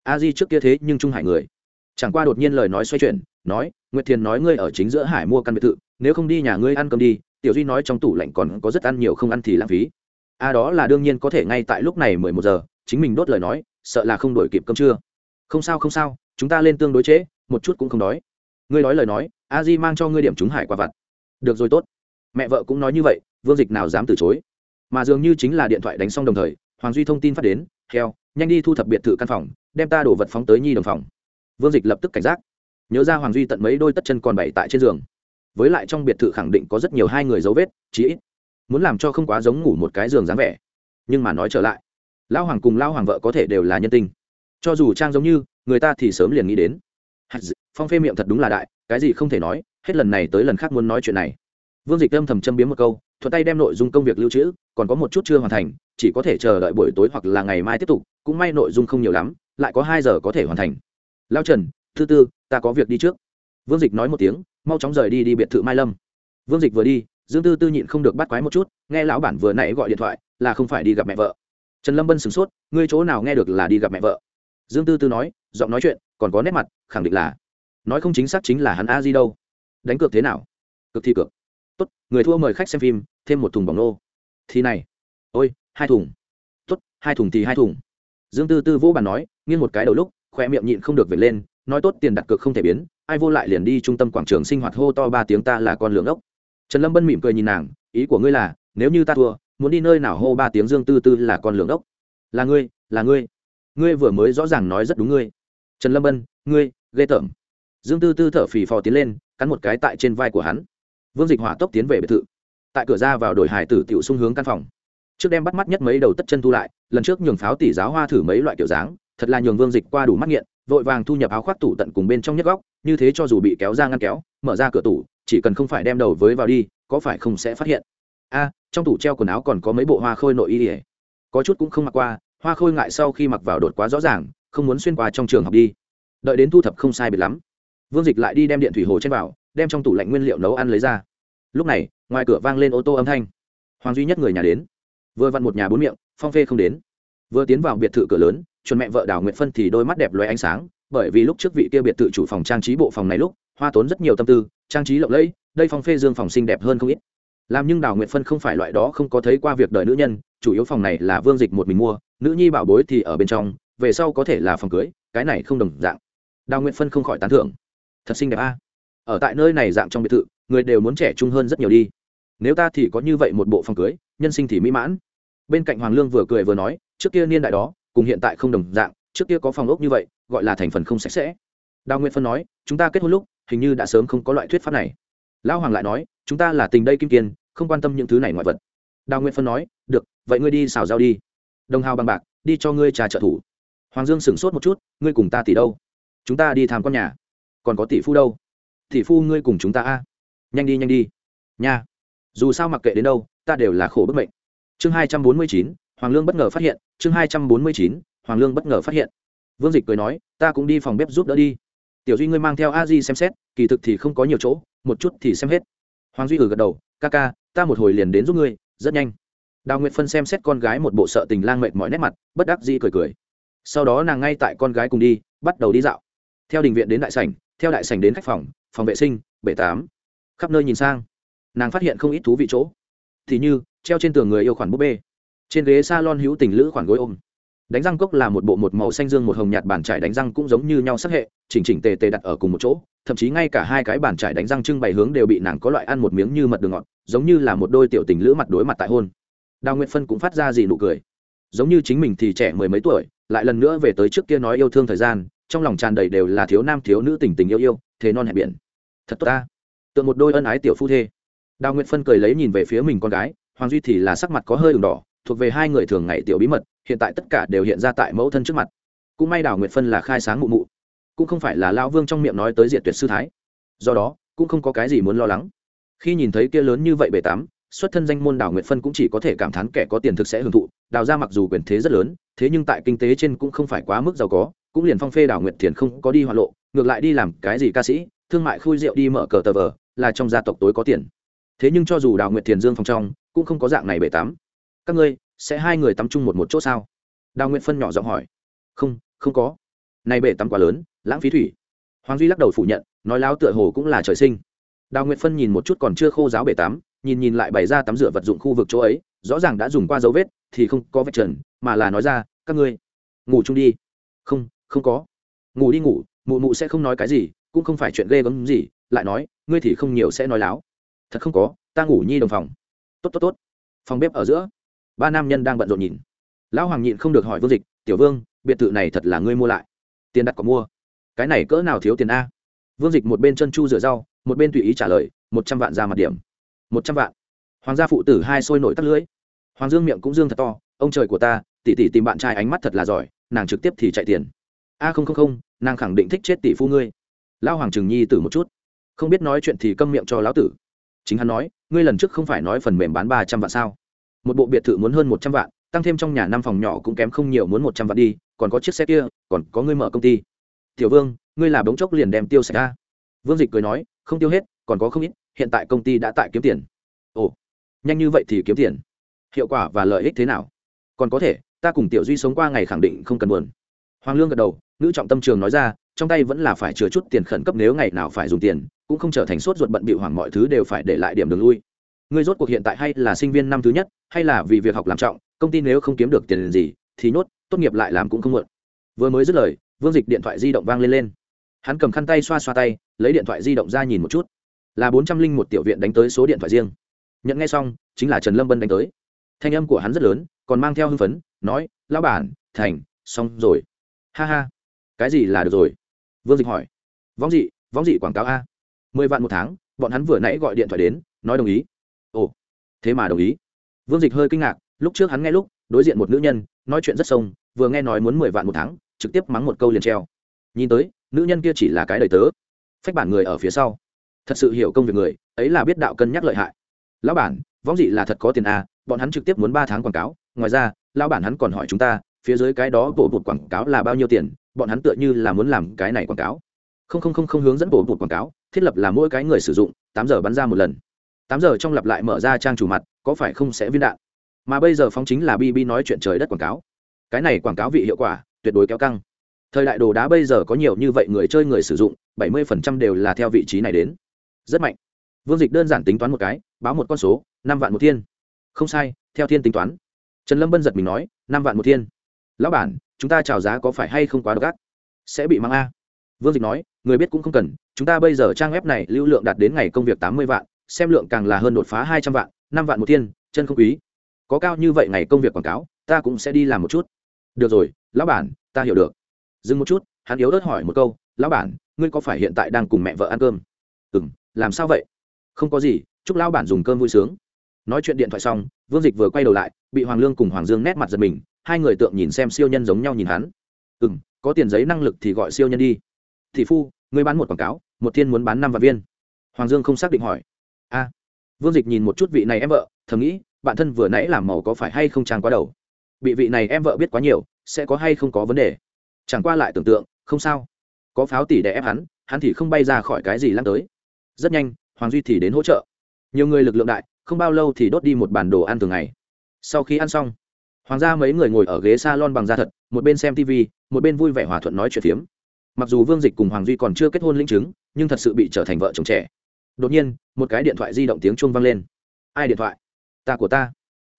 A di trước kia thế nhưng trung hải người. Chẳng qua đột nhiên lời nói xoay chuyển, nói, nguyệt thiền nói ngươi ở chính giữa hải mua căn biệt thự, nếu không đi nhà ngươi ăn cơm đi, tiểu duy nói trong tủ lạnh còn có rất ăn nhiều không ăn thì lãng phí. A đó là đương nhiên có thể ngay tại lúc này mười một giờ, chính mình đốt lời nói, sợ là không đổi kịp cơm trưa. Không sao không sao, chúng ta lên tương đối trễ, một chút cũng không đói. Ngươi nói lời nói, a di mang cho ngươi điểm trúng hải quả vặt. Được rồi, tốt. Mẹ vợ cũng nói như vậy, vương dịch nào dám từ chối. Mà dường như chính là điện thoại đánh xong đồng thời, hoàng duy thông tin phát đến heo nhanh đi thu thập biệt thự căn phòng đem ta đổ vật phóng tới nhi đồng phòng. Vương dịch lập tức cảnh giác. Nhớ ra hoàng duy tận mấy đôi tất chân còn bảy tại trên giường. Với lại trong biệt thự khẳng định có rất nhiều hai người dấu vết chí ít. Muốn làm cho không quá giống ngủ một cái giường dáng vẻ. Nhưng mà nói trở lại lao hoàng cùng lao hoàng vợ có thể đều là nhân tình, cho dù trang giống như người ta thì sớm liền nghĩ đến. Phong phê miệng thật đúng là đại cái gì không thể nói hết lần này tới lần khác muốn nói chuyện này. Vương dịch âm thầm châm biếm một câu thuận tay đem nội dung công việc lưu trữ, còn có một chút chưa hoàn thành, chỉ có thể chờ đợi buổi tối hoặc là ngày mai tiếp tục, cũng may nội dung không nhiều lắm, lại có hai giờ có thể hoàn thành. Lao trần thứ tư, ta có việc đi trước. Vương dịch nói một tiếng, mau chóng rời đi đi biệt thự mai lâm. Vương dịch vừa đi, dương tư tư nhịn không được bắt quái một chút, nghe lão bản vừa nãy gọi điện thoại, là không phải đi gặp mẹ vợ. Trần lâm bân sửng sốt, ngươi chỗ nào nghe được là đi gặp mẹ vợ? Dương tư tư nói, giọng nói chuyện, còn có nét mặt, khẳng định là. Nói không chính xác chính là hắn a di đâu. Đánh cược thế nào? Cực thi cược. Tốt, người thua mời khách xem phim thêm một thùng bỏng nô. Thì này. Ôi, hai thùng. Tốt, hai thùng thì hai thùng. Dương tư tư vô bàn nói, nghiêng một cái đầu lúc khoe miệng nhịn không được về lên, nói tốt tiền đặt cược không thể biến, ai vô lại liền đi trung tâm quảng trường sinh hoạt hô to ba tiếng ta là con lường ốc. Trần lâm bân mỉm cười nhìn nàng, ý của ngươi là, nếu như ta thua, muốn đi nơi nào hô ba tiếng dương tư tư là con lường ốc? Là ngươi là ngươi. Ngươi vừa mới rõ ràng nói rất đúng ngươi. Trần lâm bân, ngươi, ghê tởm. Dương tư tư thở phì phò tiến lên, cắn một cái tại trên vai của hắn. Vương dịch hỏa tốc tiến về biệt thự tại cửa ra vào đổi hải tử tiểu xung hướng căn phòng. Trước đem bắt mắt nhất mấy đầu tất chân thu lại, lần trước nhường pháo tỷ giáo hoa thử mấy loại kiểu dáng, thật là nhường vương dịch qua đủ mắt nghiện, vội vàng thu nhập áo khoác tủ tận cùng bên trong nhất góc, như thế cho dù bị kéo ra ngăn kéo, mở ra cửa tủ, chỉ cần không phải đem đầu với vào đi, có phải không sẽ phát hiện? A, trong tủ treo quần áo còn có mấy bộ hoa khôi nội y ỉa có chút cũng không mặc qua, hoa khôi ngại sau khi mặc vào đột quá rõ ràng, không muốn xuyên qua trong trường học đi. Đợi đến thu thập không sai biệt lắm. Vương dịch lại đi đem điện thủy hồ trên vào, đem trong tủ lạnh nguyên liệu nấu ăn lấy ra lúc này, ngoài cửa vang lên ô tô âm thanh. Hoàng duy nhất người nhà đến. Vừa vặn một nhà bốn miệng, phong phê không đến. Vừa tiến vào biệt thự cửa lớn, chuẩn mẹ vợ đào nguyện phân thì đôi mắt đẹp loay ánh sáng, bởi vì lúc trước vị kia biệt thự chủ phòng trang trí bộ phòng này lúc, hoa tốn rất nhiều tâm tư, trang trí lộng lẫy, đây phong phê dương phòng xinh đẹp hơn không ít. Làm nhưng đào nguyện phân không phải loại đó không có thấy qua việc đời nữ nhân, chủ yếu phòng này là vương dịch một mình mua, nữ nhi bảo bối thì ở bên trong, về sau có thể là phòng cưới, cái này không đồng dạng. Đào nguyện phân không khỏi tán thưởng. Thật xinh đẹp a. Ở tại nơi này dạng trong biệt thự người đều muốn trẻ trung hơn rất nhiều đi. Nếu ta thì có như vậy một bộ phòng cưới, nhân sinh thì mỹ mãn. Bên cạnh hoàng lương vừa cười vừa nói, trước kia niên đại đó, cùng hiện tại không đồng dạng, trước kia có phòng ốc như vậy, gọi là thành phần không sạch sẽ. Đào nguyệt phân nói, chúng ta kết hôn lúc, hình như đã sớm không có loại thuyết pháp này. Lão hoàng lại nói, chúng ta là tình đây kim kiên không quan tâm những thứ này ngoại vật. Đào nguyệt phân nói, được, vậy ngươi đi xào rau đi. Đồng hào bằng bạc, đi cho ngươi trà trợ thủ. Hoàng dương sửng sốt một chút, ngươi cùng ta tỷ đâu? Chúng ta đi tham con nhà. Còn có tỷ phu đâu? Tỷ phu ngươi cùng chúng ta a? Nhanh đi nhanh đi. Nha. Dù sao mặc kệ đến đâu, ta đều là khổ bức mệnh. Chương hai trăm bốn mươi chín, hoàng lương bất ngờ phát hiện. Chương hai trăm bốn mươi chín, hoàng lương bất ngờ phát hiện. Vương dịch cười nói, ta cũng đi phòng bếp giúp đỡ đi. Tiểu duy ngươi mang theo a di xem xét, kỳ thực thì không có nhiều chỗ, một chút thì xem hết. Hoàng duy ử gật đầu, ca ca, ta một hồi liền đến giúp ngươi, rất nhanh. Đào nguyệt phân xem xét con gái một bộ sợ tình lang mệt mọi nét mặt, bất đắc dĩ cười cười. Sau đó nàng ngay tại con gái cùng đi, bắt đầu đi dạo. Theo đình viện đến đại sảnh, theo đại sảnh đến khách phòng phòng vệ sinh, bể tám khắp nơi nhìn sang. Nàng phát hiện không ít thú vị chỗ. Thì như, treo trên tường người yêu khoản búp bê. Trên ghế s a lon hữu tình lữ khoản gối ôm. Đánh răng cốc là một bộ một màu xanh dương một hồng nhạt bàn trải đánh răng cũng giống như nhau sắc hệ, chỉnh chỉnh tề tề đặt ở cùng một chỗ. Thậm chí ngay cả hai cái bàn trải đánh răng trưng bày hướng đều bị nàng có loại ăn một miếng như mật đường ngọt, giống như là một đôi tiểu tình lữ mặt đối mặt tại hôn. Đào nguyệt phân cũng phát ra gì nụ cười. Giống như chính mình thì trẻ mười mấy tuổi, lại lần nữa về tới trước kia nói yêu thương thời gian, trong lòng tràn đầy đều là thiếu nam thiếu nữ tình tình yêu yêu, thế non hẹp biển. Thật tốt ta tượng một đôi ân ái tiểu phu thê. Đào nguyệt phân cười lấy nhìn về phía mình con gái, hoàng duy thì là sắc mặt có hơi ửng đỏ, thuộc về hai người thường ngày tiểu bí mật, hiện tại tất cả đều hiện ra tại mẫu thân trước mặt. Cũng may đào nguyệt phân là khai sáng mụ mụ, cũng không phải là lao vương trong miệng nói tới diện tuyệt sư thái. Do đó, cũng không có cái gì muốn lo lắng. Khi nhìn thấy kia lớn như vậy bể tắm, xuất thân danh môn đào nguyệt phân cũng chỉ có thể cảm thán kẻ có tiền thực sẽ hưởng thụ, đào ra mặc dù quyền thế rất lớn, thế nhưng tại kinh tế trên cũng không phải quá mức giàu có cũng liền phong phê đào nguyệt thiền không có đi hoa lộ, ngược lại đi làm cái gì ca sĩ, thương mại khui rượu đi mở cờ tờ vờ, là trong gia tộc tối có tiền. Thế nhưng cho dù đào nguyệt thiền dương phòng trong, cũng không có dạng này bể tắm. Các ngươi, sẽ hai người tắm chung một một chỗ sao? Đào nguyệt phân nhỏ giọng hỏi. Không không có. Này bể tắm quá lớn, lãng phí thủy. Hoàng duy lắc đầu phủ nhận, nói láo tựa hồ cũng là trời sinh. Đào nguyệt phân nhìn một chút còn chưa khô giáo bể tắm, nhìn nhìn lại bày ra tắm rửa vật dụng khu vực chỗ ấy, rõ ràng đã dùng qua dấu vết, thì không có vết trần, mà là nói ra, các ngươi, ngủ chung đi. Không không có. Ngủ đi ngủ, mụ mụ sẽ không nói cái gì, cũng không phải chuyện ghê gớm gì, lại nói, ngươi thì không nhiều sẽ nói láo. Thật không có, ta ngủ nhi đồng phòng. Tốt tốt tốt. Phòng bếp ở giữa. Ba nam nhân đang bận rộn nhìn. Lão hoàng nhịn không được hỏi vương dịch, tiểu vương, biệt thự này thật là ngươi mua lại? Tiền đặt có mua. Cái này cỡ nào thiếu tiền a? Vương dịch một bên chân chu rửa rau, một bên tùy ý trả lời, một trăm vạn ra mặt điểm. Một trăm vạn? Hoàng gia phụ tử hai sôi nổi tắt lưới hoàng dương miệng cũng dương thật to, ông trời của ta tỷ tỷ tìm bạn trai ánh mắt thật là giỏi, nàng trực tiếp thì chạy tiền a không không không, nàng khẳng định thích chết tỷ phu ngươi. Lao hoàng trừng nhi tử một chút. Không biết nói chuyện thì câm miệng cho lão tử. Chính hắn nói, ngươi lần trước không phải nói phần mềm bán ba trăm vạn sao? Một bộ biệt thự muốn hơn một trăm vạn, tăng thêm trong nhà năm phòng nhỏ cũng kém không nhiều muốn một trăm vạn đi, còn có chiếc xe kia, còn có ngươi mở công ty. Tiểu vương, ngươi là bóng chốc liền đem tiêu sạch ra. Vương dịch cười nói, không tiêu hết, còn có không ít, hiện tại công ty đã tại kiếm tiền. Ồ, nhanh như vậy thì kiếm tiền. Hiệu quả và lợi ích thế nào? Còn có thể, ta cùng tiểu duy sống qua ngày khẳng định không cần buồn hoàng lương gật đầu nữ trọng tâm trường nói ra, trong tay vẫn là phải chứa chút tiền khẩn cấp nếu ngày nào phải dùng tiền, cũng không trở thành sốt ruột bận bịu hoảng mọi thứ đều phải để lại điểm đường lui. Ngươi rốt cuộc hiện tại hay là sinh viên năm thứ nhất, hay là vì việc học làm trọng, công ty nếu không kiếm được tiền gì, thì nhốt, tốt nghiệp lại làm cũng không muộn. Vừa mới dứt lời, vương dịch điện thoại di động vang lên lên. Hắn cầm khăn tay xoa xoa tay, lấy điện thoại di động ra nhìn một chút. Là bốn trăm linh một tiểu viện đánh tới số điện thoại riêng. Nhận nghe xong, chính là trần lâm bân đánh tới. Thanh âm của hắn rất lớn, còn mang theo hưng phấn, nói, lão bản, thành, xong rồi ha ha. Cái gì là được rồi? Vương dịch hỏi. Võng dị võng dị quảng cáo a. Mười vạn một tháng, bọn hắn vừa nãy gọi điện thoại đến, nói đồng ý. Ồ, thế mà đồng ý. Vương dịch hơi kinh ngạc, lúc trước hắn nghe lúc, đối diện một nữ nhân, nói chuyện rất sông, vừa nghe nói muốn mười vạn một tháng, trực tiếp mắng một câu liền treo. Nhìn tới, nữ nhân kia chỉ là cái đời tớ. Phách bản người ở phía sau. Thật sự hiểu công việc người, ấy là biết đạo cân nhắc lợi hại. Lão bản, võng dị là thật có tiền à bọn hắn trực tiếp muốn ba tháng quảng cáo. Ngoài ra, lão bản hắn còn hỏi chúng ta phía dưới cái đó bộ bột quảng cáo là bao nhiêu tiền, bọn hắn tựa như là muốn làm cái này quảng cáo. Không không không không hướng dẫn bộ bột quảng cáo, thiết lập là mỗi cái người sử dụng, tám giờ bắn ra một lần. Tám giờ trong lặp lại mở ra trang chủ mặt, có phải không sẽ viên đạn? Mà bây giờ phóng chính là bb nói chuyện trời đất quảng cáo. Cái này quảng cáo vị hiệu quả, tuyệt đối kéo căng. Thời đại đồ đá bây giờ có nhiều như vậy người chơi người sử dụng, bảy mươi đều là theo vị trí này đến. Rất mạnh. Vương dịch đơn giản tính toán một cái, báo một con số, năm vạn một thiên. Không sai, theo thiên tính toán. Trần lâm bân giật mình nói, năm vạn một thiên lão bản, chúng ta trào giá có phải hay không quá độc ác? Sẽ bị mang a. Vương dịch nói, người biết cũng không cần, chúng ta bây giờ trang web này lưu lượng đạt đến ngày công việc tám mươi vạn, xem lượng càng là hơn đột phá hai trăm vạn, năm vạn một thiên, chân không quý. Có cao như vậy ngày công việc quảng cáo, ta cũng sẽ đi làm một chút. Được rồi, lão bản, ta hiểu được. Dừng một chút, hắn yếu ớt hỏi một câu, lão bản, ngươi có phải hiện tại đang cùng mẹ vợ ăn cơm? Ừ m làm sao vậy? Không có gì, chúc lão bản dùng cơm vui sướng. Nói chuyện điện thoại xong, vương dịch vừa quay đầu lại, bị hoàng lương cùng hoàng dương nét mặt giật mình hai người tượng nhìn xem siêu nhân giống nhau nhìn hắn. Ừ m có tiền giấy năng lực thì gọi siêu nhân đi. Thị phu, ngươi bán một quảng cáo, một thiên muốn bán năm vạn viên. Hoàng dương không xác định hỏi. A. Vương dịch nhìn một chút vị này em vợ, thầm nghĩ bạn thân vừa nãy làm màu có phải hay không trang quá đầu? Bị vị này em vợ biết quá nhiều, sẽ có hay không có vấn đề? Chẳng qua lại tưởng tượng, không sao. Có pháo tỷ để ép hắn hắn thì không bay ra khỏi cái gì lăn tới. Rất nhanh, hoàng duy thì đến hỗ trợ. Nhiều người lực lượng đại, không bao lâu thì đốt đi một bản đồ ăn thường ngày. Sau khi ăn xong hoàng gia mấy người ngồi ở ghế s a lon bằng da thật, một bên xem tv một bên vui vẻ hòa thuận nói chuyện phiếm. Mặc dù vương dịch cùng hoàng duy còn chưa kết hôn linh chứng, nhưng thật sự bị trở thành vợ chồng trẻ. Đột nhiên, một cái điện thoại di động tiếng chuông vang lên. Ai điện thoại? Ta của ta.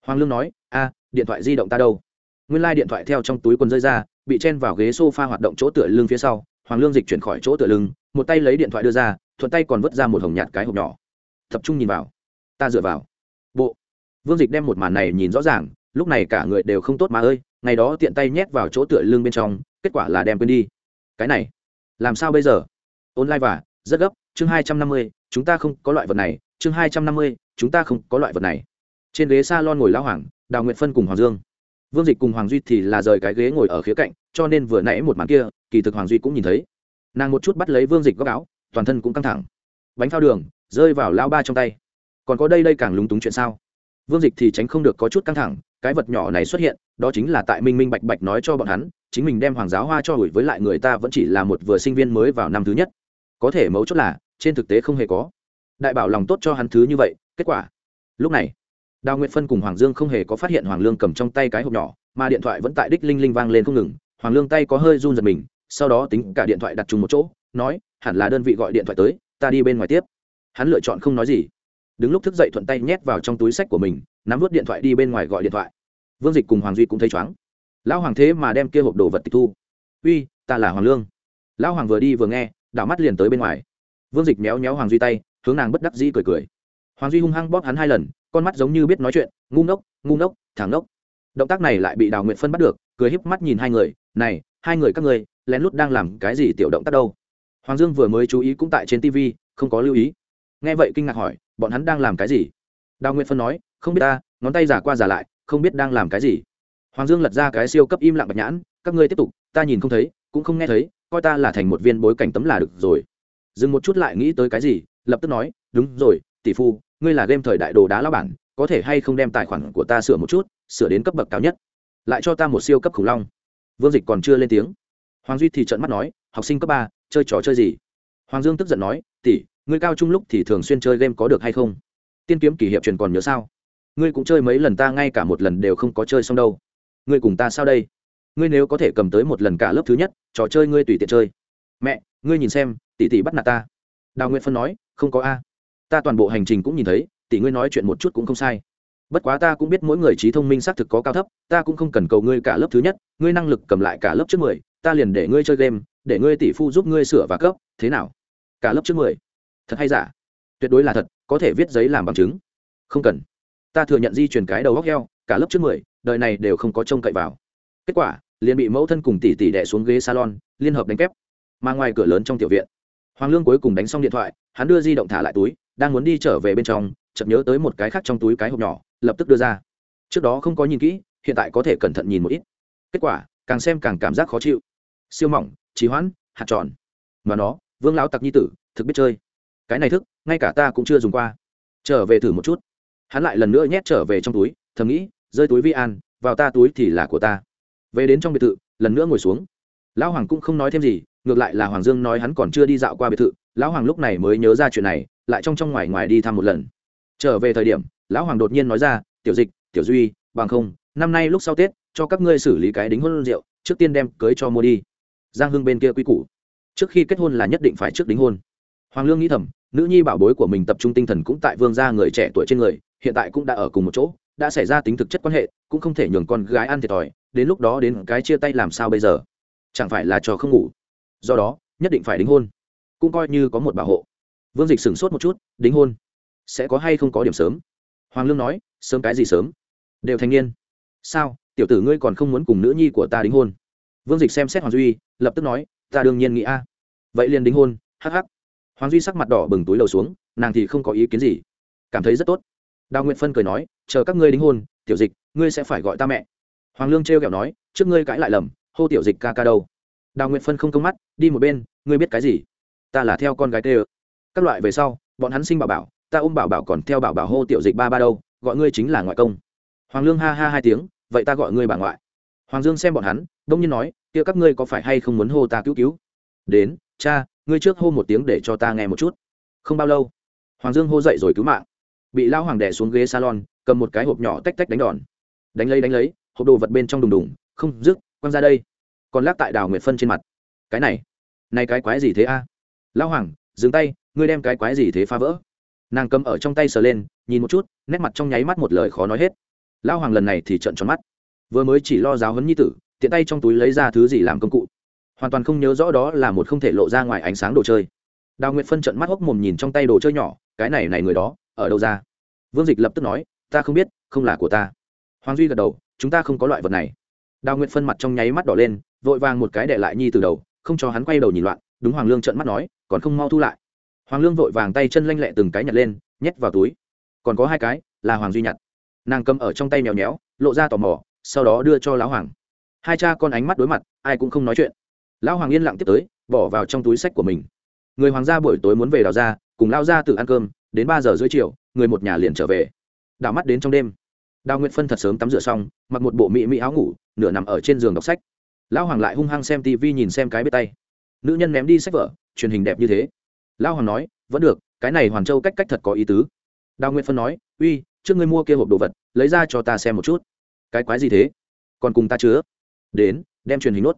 Hoàng lương nói, a, điện thoại di động ta đâu? Nguyên lai、like、điện thoại theo trong túi quần rơi ra, bị chen vào ghế s o f a hoạt động chỗ tựa lưng phía sau. Hoàng lương dịch chuyển khỏi chỗ tựa lưng, một tay lấy điện thoại đưa ra, thuận tay còn vứt ra một hồng nhạt cái hộp nhỏ. Tập trung nhìn vào. Ta dựa vào. Bộ. Vương dịch đem một màn này nhìn rõ ràng lúc này cả người đều không tốt mà ơi, ngày đó tiện tay nhét vào chỗ tựa lưng bên trong, kết quả là đem quên đi. Cái này, làm sao bây giờ? Online và, rất gấp, chương hai trăm năm mươi, chúng ta không có loại vật này, chương hai trăm năm mươi, chúng ta không có loại vật này. Trên ghế s a lon ngồi lão hoàng, đào nguyện phân cùng hoàng dương. Vương dịch cùng hoàng duy thì là rời cái ghế ngồi ở khía cạnh, cho nên vừa nãy một màn kia, kỳ thực hoàng duy cũng nhìn thấy. Nàng một chút bắt lấy vương dịch góc áo, toàn thân cũng căng thẳng. Bánh phao đường, rơi vào lao ba trong tay. Còn có đây đây càng lúng túng chuyện sao? Vương dịch thì tránh không được có chút căng thẳng, cái vật nhỏ này xuất hiện, đó chính là tại minh minh bạch bạch nói cho bọn hắn, chính mình đem hoàng giáo hoa cho hủy với lại người ta vẫn chỉ là một vừa sinh viên mới vào năm thứ nhất. Có thể mấu chốt là, trên thực tế không hề có. Đại bảo lòng tốt cho hắn thứ như vậy, kết quả? Lúc này, đào nguyệt phân cùng hoàng dương không hề có phát hiện hoàng lương cầm trong tay cái hộp nhỏ, mà điện thoại vẫn tại đích linh linh vang lên không ngừng. Hoàng lương tay có hơi run giật mình, sau đó tính cả điện thoại đặt chung một chỗ, nói, hẳn là đơn vị gọi điện thoại tới, ta đi bên ngoài tiếp. Hắn lựa chọn không nói gì đứng lúc thức dậy thuận tay nhét vào trong túi sách của mình, nắm vớt điện thoại đi bên ngoài gọi điện thoại. Vương dịch cùng hoàng duy cũng thấy chóng lão hoàng thế mà đem kia hộp đồ vật tịch thu. Uy, ta là hoàng lương. Lão hoàng vừa đi vừa nghe, đảo mắt liền tới bên ngoài. Vương dịch méo méo hoàng duy tay, hướng nàng bất đắc dĩ cười cười. Hoàng duy hung hăng bóp hắn hai lần, con mắt giống như biết nói chuyện, ngu ngốc ngu ngốc thẳng ngốc. Động tác này lại bị đào nguyện phân bắt được, cười híp mắt nhìn hai người, này, hai người các người lén lút đang làm cái gì tiểu động tác đâu? Hoàng dương vừa mới chú ý cũng tại trên tv không có lưu ý. Nghe vậy kinh ngạc hỏi bọn hắn đang làm cái gì? Đào Nguyệt phân nói, không biết ta, ngón tay giả qua giả lại, không biết đang làm cái gì. Hoàng dương lật ra cái siêu cấp im lặng bạch nhãn, các ngươi tiếp tục, ta nhìn không thấy, cũng không nghe thấy, coi ta là thành một viên bối cảnh tấm là được rồi. Dừng một chút lại nghĩ tới cái gì, lập tức nói, đúng rồi, tỷ phu, ngươi là game thời đại đồ đá lao bản, có thể hay không đem tài khoản của ta sửa một chút, sửa đến cấp bậc cao nhất. Lại cho ta một siêu cấp khủng long. Vương dịch còn chưa lên tiếng. Hoàng duy thì trợn mắt nói, học sinh cấp ba, chơi trò chơi gì? Hoàng dương tức giận nói, tỷ ngươi cao trung lúc thì thường xuyên chơi game có được hay không? Tiên kiếm kỷ hiệp truyền còn nhớ sao? Ngươi cũng chơi mấy lần ta ngay cả một lần đều không có chơi xong đâu. Ngươi cùng ta sao đây? Ngươi nếu có thể cầm tới một lần cả lớp thứ nhất, trò chơi ngươi tùy tiện chơi. Mẹ, ngươi nhìn xem, tỷ tỷ bắt nạt ta. Đào nguyện phân nói, không có a. Ta toàn bộ hành trình cũng nhìn thấy, tỷ ngươi nói chuyện một chút cũng không sai. Bất quá ta cũng biết mỗi người trí thông minh xác thực có cao thấp, ta cũng không cần cầu ngươi cả lớp thứ nhất, ngươi năng lực cầm lại cả lớp trước mười, ta liền để ngươi chơi game, để ngươi tỷ phu giúp ngươi sửa và cấp, thế nào? Cả lớp trước mười? Thật hay giả? Tuyệt đối là thật, có thể viết giấy làm bằng chứng. Không cần. Ta thừa nhận di chuyển cái đầu góc heo, cả lớp trước mười, đời này đều không có trông cậy vào. Kết quả, liền bị mẫu thân cùng tỷ tỷ đẻ xuống ghế salon, liên hợp đánh kép. Mà ngoài cửa lớn trong tiểu viện, hoàng lương cuối cùng đánh xong điện thoại, hắn đưa di động thả lại túi, đang muốn đi trở về bên trong, chợt nhớ tới một cái khác trong túi cái hộp nhỏ, lập tức đưa ra. Trước đó không có nhìn kỹ, hiện tại có thể cẩn thận nhìn một ít. Kết quả, càng xem càng cảm giác khó chịu. Siêu mỏng, trì hoãn, hạt tròn. Mà nó, vương lão tặc nhi tử, thực biết chơi cái này thức, ngay cả ta cũng chưa dùng qua. Trở về thử một chút. Hắn lại lần nữa nhét trở về trong túi, thầm nghĩ, rơi túi vi an, vào ta túi thì là của ta. Về đến trong biệt thự, lần nữa ngồi xuống. Lão hoàng cũng không nói thêm gì, ngược lại là hoàng dương nói hắn còn chưa đi dạo qua biệt thự, lão hoàng lúc này mới nhớ ra chuyện này, lại trong trong ngoài ngoài đi thăm một lần. Trở về thời điểm, lão hoàng đột nhiên nói ra, tiểu dịch, tiểu duy, bằng không, năm nay lúc sau tết, cho các ngươi xử lý cái đính hôn rượu, trước tiên đem cưới cho mua đi. Giang hưng bên kia quy củ. Trước khi kết hôn là nhất định phải trước đính hôn. Hoàng lương nghĩ thầm nữ nhi bảo bối của mình tập trung tinh thần cũng tại vương gia người trẻ tuổi trên người, hiện tại cũng đã ở cùng một chỗ, đã xảy ra tính thực chất quan hệ, cũng không thể nhường con gái ăn thiệt thòi, đến lúc đó đến cái chia tay làm sao bây giờ? Chẳng phải là cho không ngủ? Do đó, nhất định phải đính hôn. Cũng coi như có một bảo hộ. Vương dịch sửng sốt một chút, đính hôn. Sẽ có hay không có điểm sớm? Hoàng lương nói, sớm cái gì sớm? Đều thanh niên. Sao, tiểu tử ngươi còn không muốn cùng nữ nhi của ta đính hôn? Vương dịch xem xét hoàng duy, lập tức nói, ta đương nhiên nghĩ a. Vậy liền đính hôn hh hoàng duy sắc mặt đỏ bừng túi lầu xuống, nàng thì không có ý kiến gì. Cảm thấy rất tốt. Đào nguyện phân cười nói, chờ các ngươi đính hôn, tiểu dịch, ngươi sẽ phải gọi ta mẹ. Hoàng lương trêu kẹo nói, trước ngươi cãi lại lầm, hô tiểu dịch ca ca đâu. Đào nguyện phân không công mắt, đi một bên, ngươi biết cái gì? Ta là theo con gái tê ơ. Các loại về sau, bọn hắn sinh bảo bảo, ta ôm bảo bảo còn theo bảo bảo hô tiểu dịch ba ba đâu, gọi ngươi chính là ngoại công. Hoàng lương ha ha hai tiếng, vậy ta gọi ngươi bà ngoại. Hoàng dương xem bọn hắn, đông nhiên nói, kia các ngươi có phải hay không muốn hô ta cứu cứu? Đến, cha ngươi trước hô một tiếng để cho ta nghe một chút. Không bao lâu, hoàng dương hô dậy rồi cứu mạng. Bị lao hoàng đẻ xuống ghế salon, cầm một cái hộp nhỏ tách tách đánh đòn. Đánh lấy đánh lấy, hộp đồ vật bên trong đùng đùng, không dứt quăng ra đây. Còn lát tại đào nguyệt phân trên mặt. Cái này này cái quái gì thế a? À? hoàng, dừng tay, ngươi đem cái quái gì thế phá vỡ? Nàng cầm ở trong tay sờ lên, nhìn một chút, nét mặt trong nháy mắt một lời khó nói hết. Lao hoàng lần này thì trợn tròn mắt. Vừa mới chỉ lo giáo hấn nhi tử, tiện tay trong túi lấy ra thứ gì làm công cụ hoàn toàn không nhớ rõ đó là một không thể lộ ra ngoài ánh sáng đồ chơi. Đào nguyệt phân trận mắt hốc mồm nhìn trong tay đồ chơi nhỏ, cái này này người đó, ở đâu ra? Vương dịch lập tức nói, ta không biết, không là của ta. Hoàng duy gật đầu, chúng ta không có loại vật này. Đào nguyệt phân mặt trong nháy mắt đỏ lên, vội vàng một cái để lại nhi từ đầu, không cho hắn quay đầu nhìn loạn, đúng hoàng lương trận mắt nói, còn không mau thu lại. Hoàng lương vội vàng tay chân lanh lẹ từng cái nhặt lên, nhét vào túi. Còn có hai cái, là hoàng duy nhặt. Nàng cầm ở trong tay mèo nhéo lộ ra tò mò, sau đó đưa cho lão hoàng. Hai cha con ánh mắt đối mặt, ai cũng không nói chuyện lão hoàng yên lặng tiếp tới, bỏ vào trong túi sách của mình. Người hoàng gia buổi tối muốn về đào ra cùng lao ra tự ăn cơm, đến ba giờ rưỡi chiều, người một nhà liền trở về. Đào mắt đến trong đêm. Đào nguyệt phân thật sớm tắm rửa xong, mặc một bộ mỹ mỹ áo ngủ, nửa nằm ở trên giường đọc sách. Lão hoàng lại hung hăng xem tv nhìn xem cái bếp tay. Nữ nhân ném đi sách vở, truyền hình đẹp như thế. Lão hoàng nói, vẫn được, cái này hoàn châu cách cách thật có ý tứ. Đào nguyệt phân nói, uy, trước ngươi mua kia hộp đồ vật, lấy ra cho ta xem một chút. Cái quái gì thế? Còn cùng ta chứa? Đến, đem truyền hình nuốt.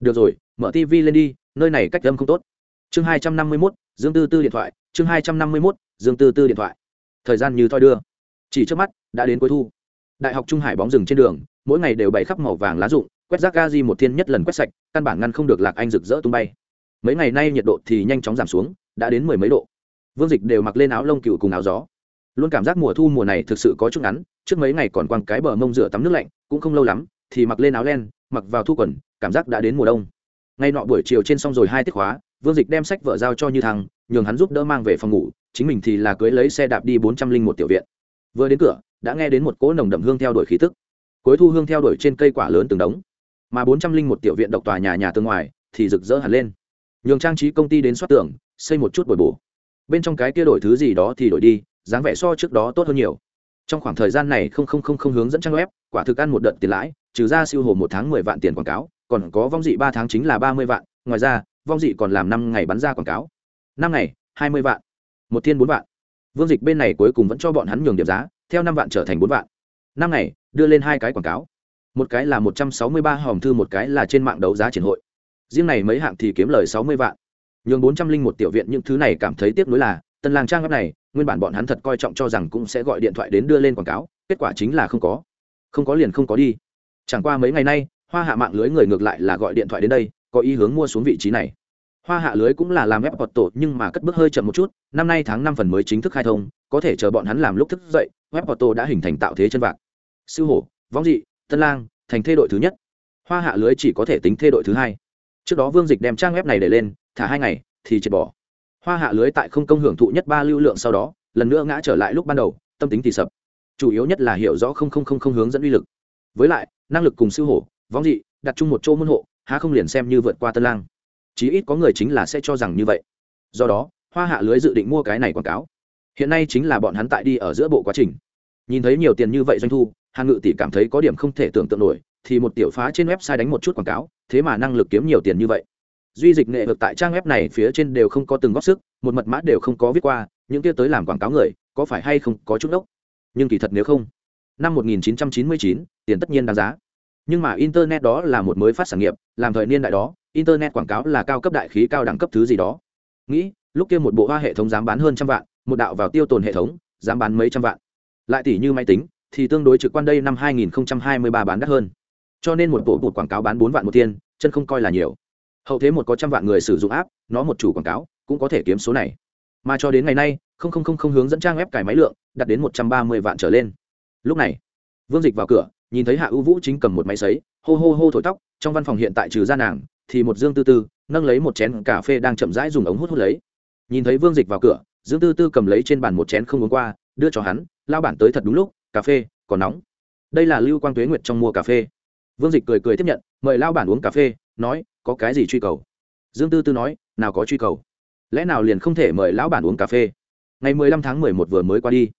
được rồi mở tv lên đi, nơi này cách âm không tốt. Chương hai trăm năm mươi mốt, dương tư tư điện thoại, chương hai trăm năm mươi mốt, dương tư tư điện thoại. Thời gian như thoi đưa. Chỉ trước mắt, đã đến cuối thu. Đại học trung hải bóng rừng trên đường, mỗi ngày đều bày khắp màu vàng lá rụng, quét rác ga di một thiên nhất lần quét sạch, căn bản ngăn không được lạc anh rực rỡ tung bay. Mấy ngày nay nhiệt độ thì nhanh chóng giảm xuống, đã đến mười mấy độ. Vương dịch đều mặc lên áo lông cựu cùng áo gió. Luôn cảm giác mùa thu mùa này thực sự có chút ngắn, trước mấy ngày còn quăng cái bờ mông rửa tắm nước lạnh, cũng không lâu lắm, thì mặc lên áo len, mặc vào thu quần, cảm giác đã đến mùa đông ngay nọ buổi chiều trên xong rồi hai tiết khóa, vương dịch đem sách vợ giao cho như thằng nhường hắn giúp đỡ mang về phòng ngủ, chính mình thì là cưới lấy xe đạp đi bốn trăm linh một tiểu viện. Vừa đến cửa, đã nghe đến một cỗ nồng đậm hương theo đuổi khí tức. Cuối thu hương theo đuổi trên cây quả lớn từng đống. Mà bốn trăm linh một tiểu viện độc tòa nhà nhà tương ngoài thì rực rỡ hẳn lên. Nhường trang trí công ty đến soát tưởng xây một chút bồi bổ. Bên trong cái kia đổi thứ gì đó thì đổi đi, dáng vẻ so trước đó tốt hơn nhiều. Trong khoảng thời gian này không không không không hướng dẫn trang web, quả thực ăn một đợt tiền lãi, trừ ra siêu hồ một tháng mười vạn tiền quảng cáo còn có vong dị ba tháng chính là ba mươi vạn, ngoài ra, vong dị còn làm năm ngày bắn ra quảng cáo. Năm ngày, hai mươi vạn, một thiên bốn vạn. Vương dịch bên này cuối cùng vẫn cho bọn hắn nhường điểm giá, theo năm vạn trở thành bốn vạn. Năm ngày, đưa lên hai cái quảng cáo. Một cái là một trăm sáu mươi ba hòm thư, một cái là trên mạng đấu giá triển hội. Riêng này mấy hạng thì kiếm lời sáu mươi vạn. Nhường bốn trăm linh một tiểu viện những thứ này cảm thấy tiếc nuối là, tân làng trang web này, nguyên bản bọn hắn thật coi trọng cho rằng cũng sẽ gọi điện thoại đến đưa lên quảng cáo, kết quả chính là không có. Không có liền không có đi. Chẳng qua mấy ngày nay hoa hạ mạng lưới người ngược lại là gọi điện thoại đến đây, có ý hướng mua xuống vị trí này. Hoa hạ lưới cũng là làm ép hoạt tổ nhưng mà cất bước hơi chậm một chút, năm nay tháng năm phần mới chính thức khai thông, có thể chờ bọn hắn làm lúc thức dậy, web hoạt tổ đã hình thành tạo thế chân vạc. Sư hổ võng dị, tân lang, thành thê đội thứ nhất. Hoa hạ lưới chỉ có thể tính thê đội thứ hai. Trước đó vương dịch đem trang web này để lên, thả hai ngày, thì triệt bỏ. Hoa hạ lưới tại không công hưởng thụ nhất ba lưu lượng sau đó, lần nữa ngã trở lại lúc ban đầu, tâm tính thì sập. Chủ yếu nhất là hiểu rõ không không không không hướng dẫn uy lực. Với lại, năng lực cùng sư hổ võng dị đặt chung một chỗ môn hộ há không liền xem như vượt qua tân lang. Chí ít có người chính là sẽ cho rằng như vậy. Do đó hoa hạ lưới dự định mua cái này quảng cáo. Hiện nay chính là bọn hắn tại đi ở giữa bộ quá trình. Nhìn thấy nhiều tiền như vậy doanh thu hàn ngự tỷ cảm thấy có điểm không thể tưởng tượng nổi thì một tiểu phá trên website đánh một chút quảng cáo thế mà năng lực kiếm nhiều tiền như vậy. Duy dịch nghệ vực tại trang web này phía trên đều không có từng góp sức một mật mã đều không có viết qua những kia tới làm quảng cáo người có phải hay không có chút đốc? Nhưng kỳ thật nếu không năm 1999, tiền tất nhiên đáng giá nhưng mà internet đó là một mới phát sản nghiệp, làm thời niên đại đó, internet quảng cáo là cao cấp đại khí cao đẳng cấp thứ gì đó. Nghĩ, lúc kia một bộ hoa hệ thống dám bán hơn trăm vạn, một đạo vào tiêu tồn hệ thống, dám bán mấy trăm vạn. Lại tỷ như máy tính, thì tương đối trực quan đây năm 2023 bán đắt hơn. Cho nên một bộ bột quảng cáo bán bốn vạn một tiên chân không coi là nhiều. Hậu thế một có trăm vạn người sử dụng app, nó một chủ quảng cáo, cũng có thể kiếm số này. Mà cho đến ngày nay, không không không không hướng dẫn trang web cải máy lượng đặt đến một trăm ba mươi vạn trở lên. Lúc này, vương dịch vào cửa nhìn thấy hạ ưu vũ chính cầm một máy sấy, hô hô hô thổi tóc, trong văn phòng hiện tại trừ ra nàng, thì một dương tư tư, nâng lấy một chén cà phê đang chậm rãi dùng ống hút hút lấy. Nhìn thấy vương dịch vào cửa, dương tư tư cầm lấy trên bàn một chén không uống qua, đưa cho hắn lao bản tới thật đúng lúc, cà phê, còn nóng. Đây là lưu quang tuế nguyệt trong mua cà phê. Vương dịch cười cười tiếp nhận, mời lao bản uống cà phê, nói, có cái gì truy cầu? Dương tư tư nói, nào có truy cầu. Lẽ nào liền không thể mời lão bản uống cà phê? Ngày mười lăm tháng mười một vừa mới qua đi.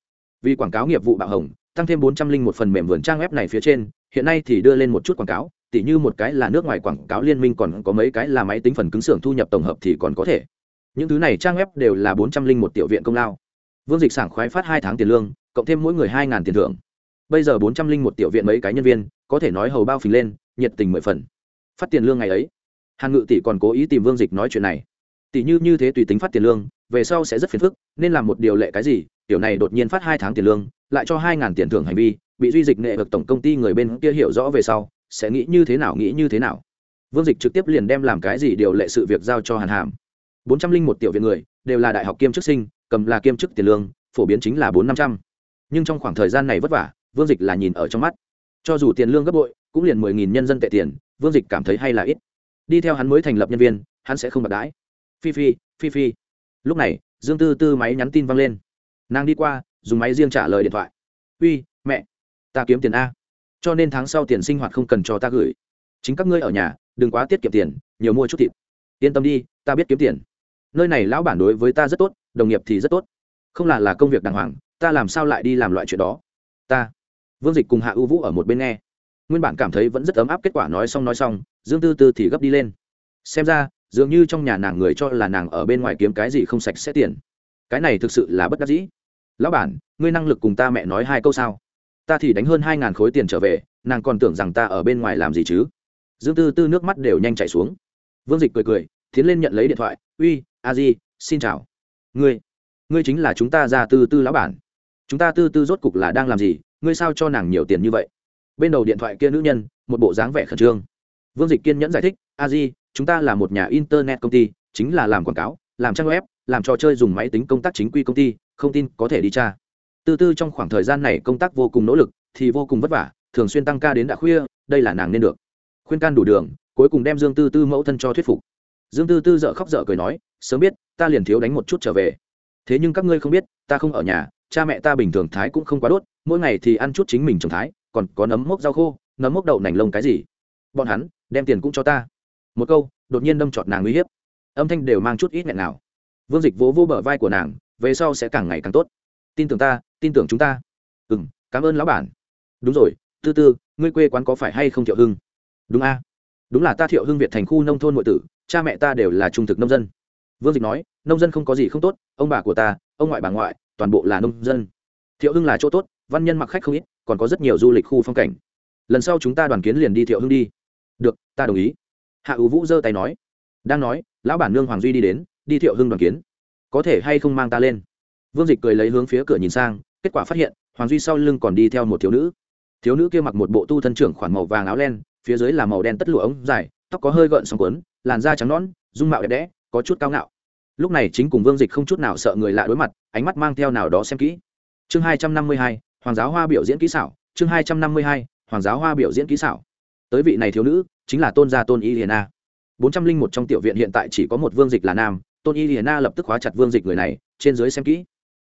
Vì quảng cáo nghiệp vụ bạo hồng tăng thêm bốn trăm linh một phần mềm vườn trang web này phía trên, hiện nay thì đưa lên một chút quảng cáo, tỉ như một cái là nước ngoài quảng cáo liên minh, còn có mấy cái là máy tính phần cứng xưởng thu nhập tổng hợp thì còn có thể. Những thứ này trang web đều là bốn trăm linh một tiểu viện công lao. Vương dịch sảng khoái phát hai tháng tiền lương, cộng thêm mỗi người hai tiền thưởng. Bây giờ bốn trăm linh một tiểu viện mấy cái nhân viên, có thể nói hầu bao phình lên, nhiệt tình mười phần. Phát tiền lương ngày ấy. Hàn ngự tỷ còn cố ý tìm vương dịch nói chuyện này. Tỷ như như thế tùy tính phát tiền lương, về sau sẽ rất phiền phức, nên làm một điều lệ cái gì, tiểu này đột nhiên phát hai tháng tiền lương lại cho hai ngàn tiền thưởng hành vi, bị duy dịch nghệ vực tổng công ty người bên kia hiểu rõ về sau, sẽ nghĩ như thế nào, nghĩ như thế nào. Vương dịch trực tiếp liền đem làm cái gì điều lệ sự việc giao cho hàn hàm. Bốn trăm linh một tiểu viện người, đều là đại học kiêm chức sinh, cầm là kiêm chức tiền lương, phổ biến chính là bốn năm trăm. Nhưng trong khoảng thời gian này vất vả, vương dịch là nhìn ở trong mắt. Cho dù tiền lương gấp bội, cũng liền mười nghìn nhân dân tệ tiền, vương dịch cảm thấy hay là ít. Đi theo hắn mới thành lập nhân viên, hắn sẽ không bạc đãi. Phi phi phi phi. Lúc này, dương tư tư máy nhắn tin văng lên. Nàng đi qua dùng máy riêng trả lời điện thoại. Uy, mẹ, ta kiếm tiền a. Cho nên tháng sau tiền sinh hoạt không cần cho ta gửi. Chính các ngươi ở nhà, đừng quá tiết kiệm tiền, nhiều mua chút thịt. Yên tâm đi, ta biết kiếm tiền. Nơi này lão bản đối với ta rất tốt, đồng nghiệp thì rất tốt. Không là là công việc đàng hoàng, ta làm sao lại đi làm loại chuyện đó? Ta. Vương dịch cùng hạ ưu vũ ở một bên nghe. Nguyên bản cảm thấy vẫn rất ấm áp, kết quả nói xong nói xong, dương tư tư thì gấp đi lên. Xem ra, dường như trong nhà nàng người cho là nàng ở bên ngoài kiếm cái gì không sạch sẽ tiền. Cái này thực sự là bất đắc dĩ lão bản, ngươi năng lực cùng ta mẹ nói hai câu sao? Ta thì đánh hơn hai ngàn khối tiền trở về, nàng còn tưởng rằng ta ở bên ngoài làm gì chứ? Dương tư tư nước mắt đều nhanh chảy xuống. Vương dịch cười cười, tiến lên nhận lấy điện thoại, uy, a di, xin chào. Ngươi ngươi chính là chúng ta ra tư tư lão bản. Chúng ta tư tư rốt cục là đang làm gì? Ngươi sao cho nàng nhiều tiền như vậy? Bên đầu điện thoại kia nữ nhân, một bộ dáng vẻ khẩn trương. Vương dịch kiên nhẫn giải thích, a di, chúng ta là một nhà internet công ty, chính là làm quảng cáo, làm trang web, làm trò chơi dùng máy tính công tác chính quy công ty không tin có thể đi tra. Tư tư trong khoảng thời gian này công tác vô cùng nỗ lực, thì vô cùng vất vả, thường xuyên tăng ca đến đã khuya, đây là nàng nên được. Khuyên can đủ đường, cuối cùng đem dương tư tư mẫu thân cho thuyết phục. Dương tư tư dợ khóc dợ cười nói, sớm biết, ta liền thiếu đánh một chút trở về. Thế nhưng các ngươi không biết, ta không ở nhà, cha mẹ ta bình thường thái cũng không quá đốt, mỗi ngày thì ăn chút chính mình trồng thái, còn có nấm mốc rau khô, nấm mốc đậu nành lông cái gì. Bọn hắn, đem tiền cũng cho ta. Một câu, đột nhiên đâm trọt nàng uy hiếp. Âm thanh đều mang chút ít nghẹn nào vương dịch vỗ vô bờ vai của nàng về sau sẽ càng ngày càng tốt. Tin tưởng ta, tin tưởng chúng ta. Ừ m cảm ơn lão bản. Đúng rồi, tư tư, ngươi quê quán có phải hay không thiệu hưng? Đúng a. Đúng là ta thiệu hưng việt thành khu nông thôn nội tử, cha mẹ ta đều là trung thực nông dân. Vương dịch nói, nông dân không có gì không tốt, ông bà của ta, ông ngoại bà ngoại, toàn bộ là nông dân. Thiệu hưng là chỗ tốt, văn nhân mặc khách không ít, còn có rất nhiều du lịch khu phong cảnh. Lần sau chúng ta đoàn kiến liền đi thiệu hưng đi. Được, ta đồng ý. Hạ ưu vũ giơ tay nói. Đang nói, lão bản nương hoàng duy đi đến, đi thiệu hưng đoàn kiến có thể hay không mang ta lên? Vương dịch cười lấy hướng phía cửa nhìn sang, kết quả phát hiện, hoàng duy sau lưng còn đi theo một thiếu nữ. Thiếu nữ kia mặc một bộ tu thân trưởng khoản màu vàng áo len phía dưới là màu đen tất lụa ống dài, tóc có hơi gợn sóng quấn làn da trắng nõn, dung mạo đẹp đẽ, có chút cao ngạo. Lúc này chính cùng vương dịch không chút nào sợ người lạ đối mặt, ánh mắt mang theo nào đó xem kỹ. Chương hai trăm năm mươi hai, hoàng giáo hoa biểu diễn kỹ xảo, chương hai trăm năm mươi hai, hoàng giáo hoa biểu diễn kỹ xảo. Tới vị này thiếu nữ, chính là tôn gia tôn y hiền a. Bốn trăm linh một trong tiểu viện hiện tại chỉ có một vương dịch là nam tôn y hiền Na lập tức khóa chặt vương dịch người này, trên dưới xem kỹ.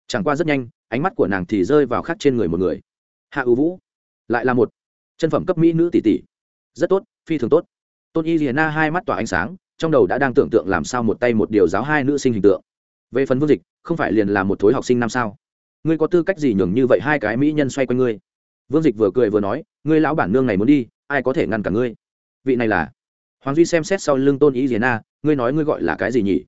Chẳng qua rất nhanh, ánh mắt của nàng thì rơi vào khắc trên người một người. Hạ ưu vũ, lại là một chân phẩm cấp mỹ nữ tỷ tỷ. Rất tốt, phi thường tốt. Tôn y hiền Na hai mắt tỏa ánh sáng, trong đầu đã đang tưởng tượng làm sao một tay một điều giáo hai nữ sinh hình tượng. Về phần vương dịch, không phải liền là một thối học sinh năm sao? Ngươi có tư cách gì nhường như vậy hai cái mỹ nhân xoay quanh ngươi? Vương dịch vừa cười vừa nói, ngươi lão bản nương này muốn đi, ai có thể ngăn cả ngươi? Vị này là hoàng duy xem xét sau lưng tôn ý diền na ngươi nói ngươi gọi là cái gì nhỉ?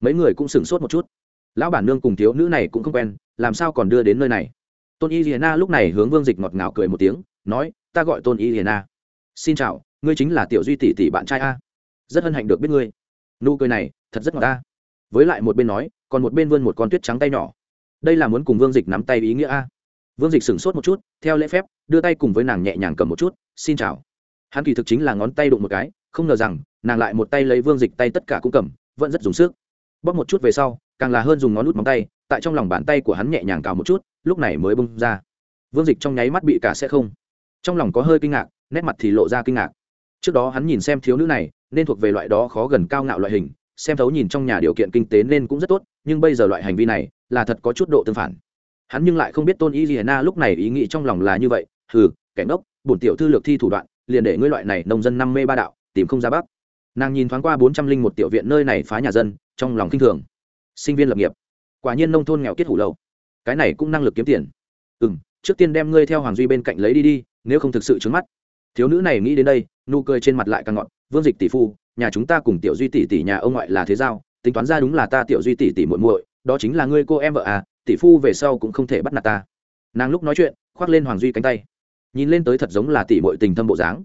Mấy người cũng sửng sốt một chút. Lão bản nương cùng thiếu nữ này cũng không quen, làm sao còn đưa đến nơi này? Tôn y hiền na lúc này hướng vương dịch ngọt ngào cười một tiếng, nói, ta gọi tôn y hiền na xin chào, ngươi chính là tiểu duy tỷ tỷ bạn trai a? Rất hân hạnh được biết ngươi. Nụ cười này, thật rất ngọt ta với lại một bên nói, còn một bên vươn một con tuyết trắng tay nhỏ. Đây là muốn cùng vương dịch nắm tay ý nghĩa a. Vương dịch sửng sốt một chút, theo lễ phép, đưa tay cùng với nàng nhẹ nhàng cầm một chút, xin chào. Hắn kỳ thực chính là ngón tay đụng một cái, không ngờ rằng, nàng lại một tay lấy vương dịch tay tất cả cũng cầm, vẫn rất dùng sức bóp một chút về sau, càng là hơn dùng ngón nút móng tay, tại trong lòng bàn tay của hắn nhẹ nhàng cào một chút, lúc này mới bung ra. Vương dịch trong nháy mắt bị cả sẽ không. Trong lòng có hơi kinh ngạc, nét mặt thì lộ ra kinh ngạc. Trước đó hắn nhìn xem thiếu nữ này, nên thuộc về loại đó khó gần cao ngạo loại hình, xem thấu nhìn trong nhà điều kiện kinh tế nên cũng rất tốt, nhưng bây giờ loại hành vi này là thật có chút độ tương phản. Hắn nhưng lại không biết tôn y Na lúc này ý nghĩ trong lòng là như vậy. Hừ, kẻ ngốc, bổn tiểu thư lược thi thủ đoạn, liền để ngươi loại này nông dân năm mê ba đạo, tìm không ra bắc nàng nhìn thoáng qua bốn trăm linh một tiểu viện nơi này phá nhà dân, trong lòng kinh thường. Sinh viên lập nghiệp. Quả nhiên nông thôn nghèo kết hủ lâu cái này cũng năng lực kiếm tiền. Ừ m trước tiên đem ngươi theo hoàng duy bên cạnh lấy đi đi, nếu không thực sự trứng mắt. Thiếu nữ này nghĩ đến đây, nụ cười trên mặt lại càng ngọt. Vương dịch tỷ phu, nhà chúng ta cùng tiểu duy tỷ tỷ nhà ông ngoại là thế giao, tính toán ra đúng là ta tiểu duy tỷ tỷ muội muội, đó chính là ngươi cô em vợ à tỷ phu về sau cũng không thể bắt nạt ta. Nàng lúc nói chuyện, khoác lên hoàng duy cánh tay. Nhìn lên tới thật giống là tỷ muội tình thâm bộ dáng.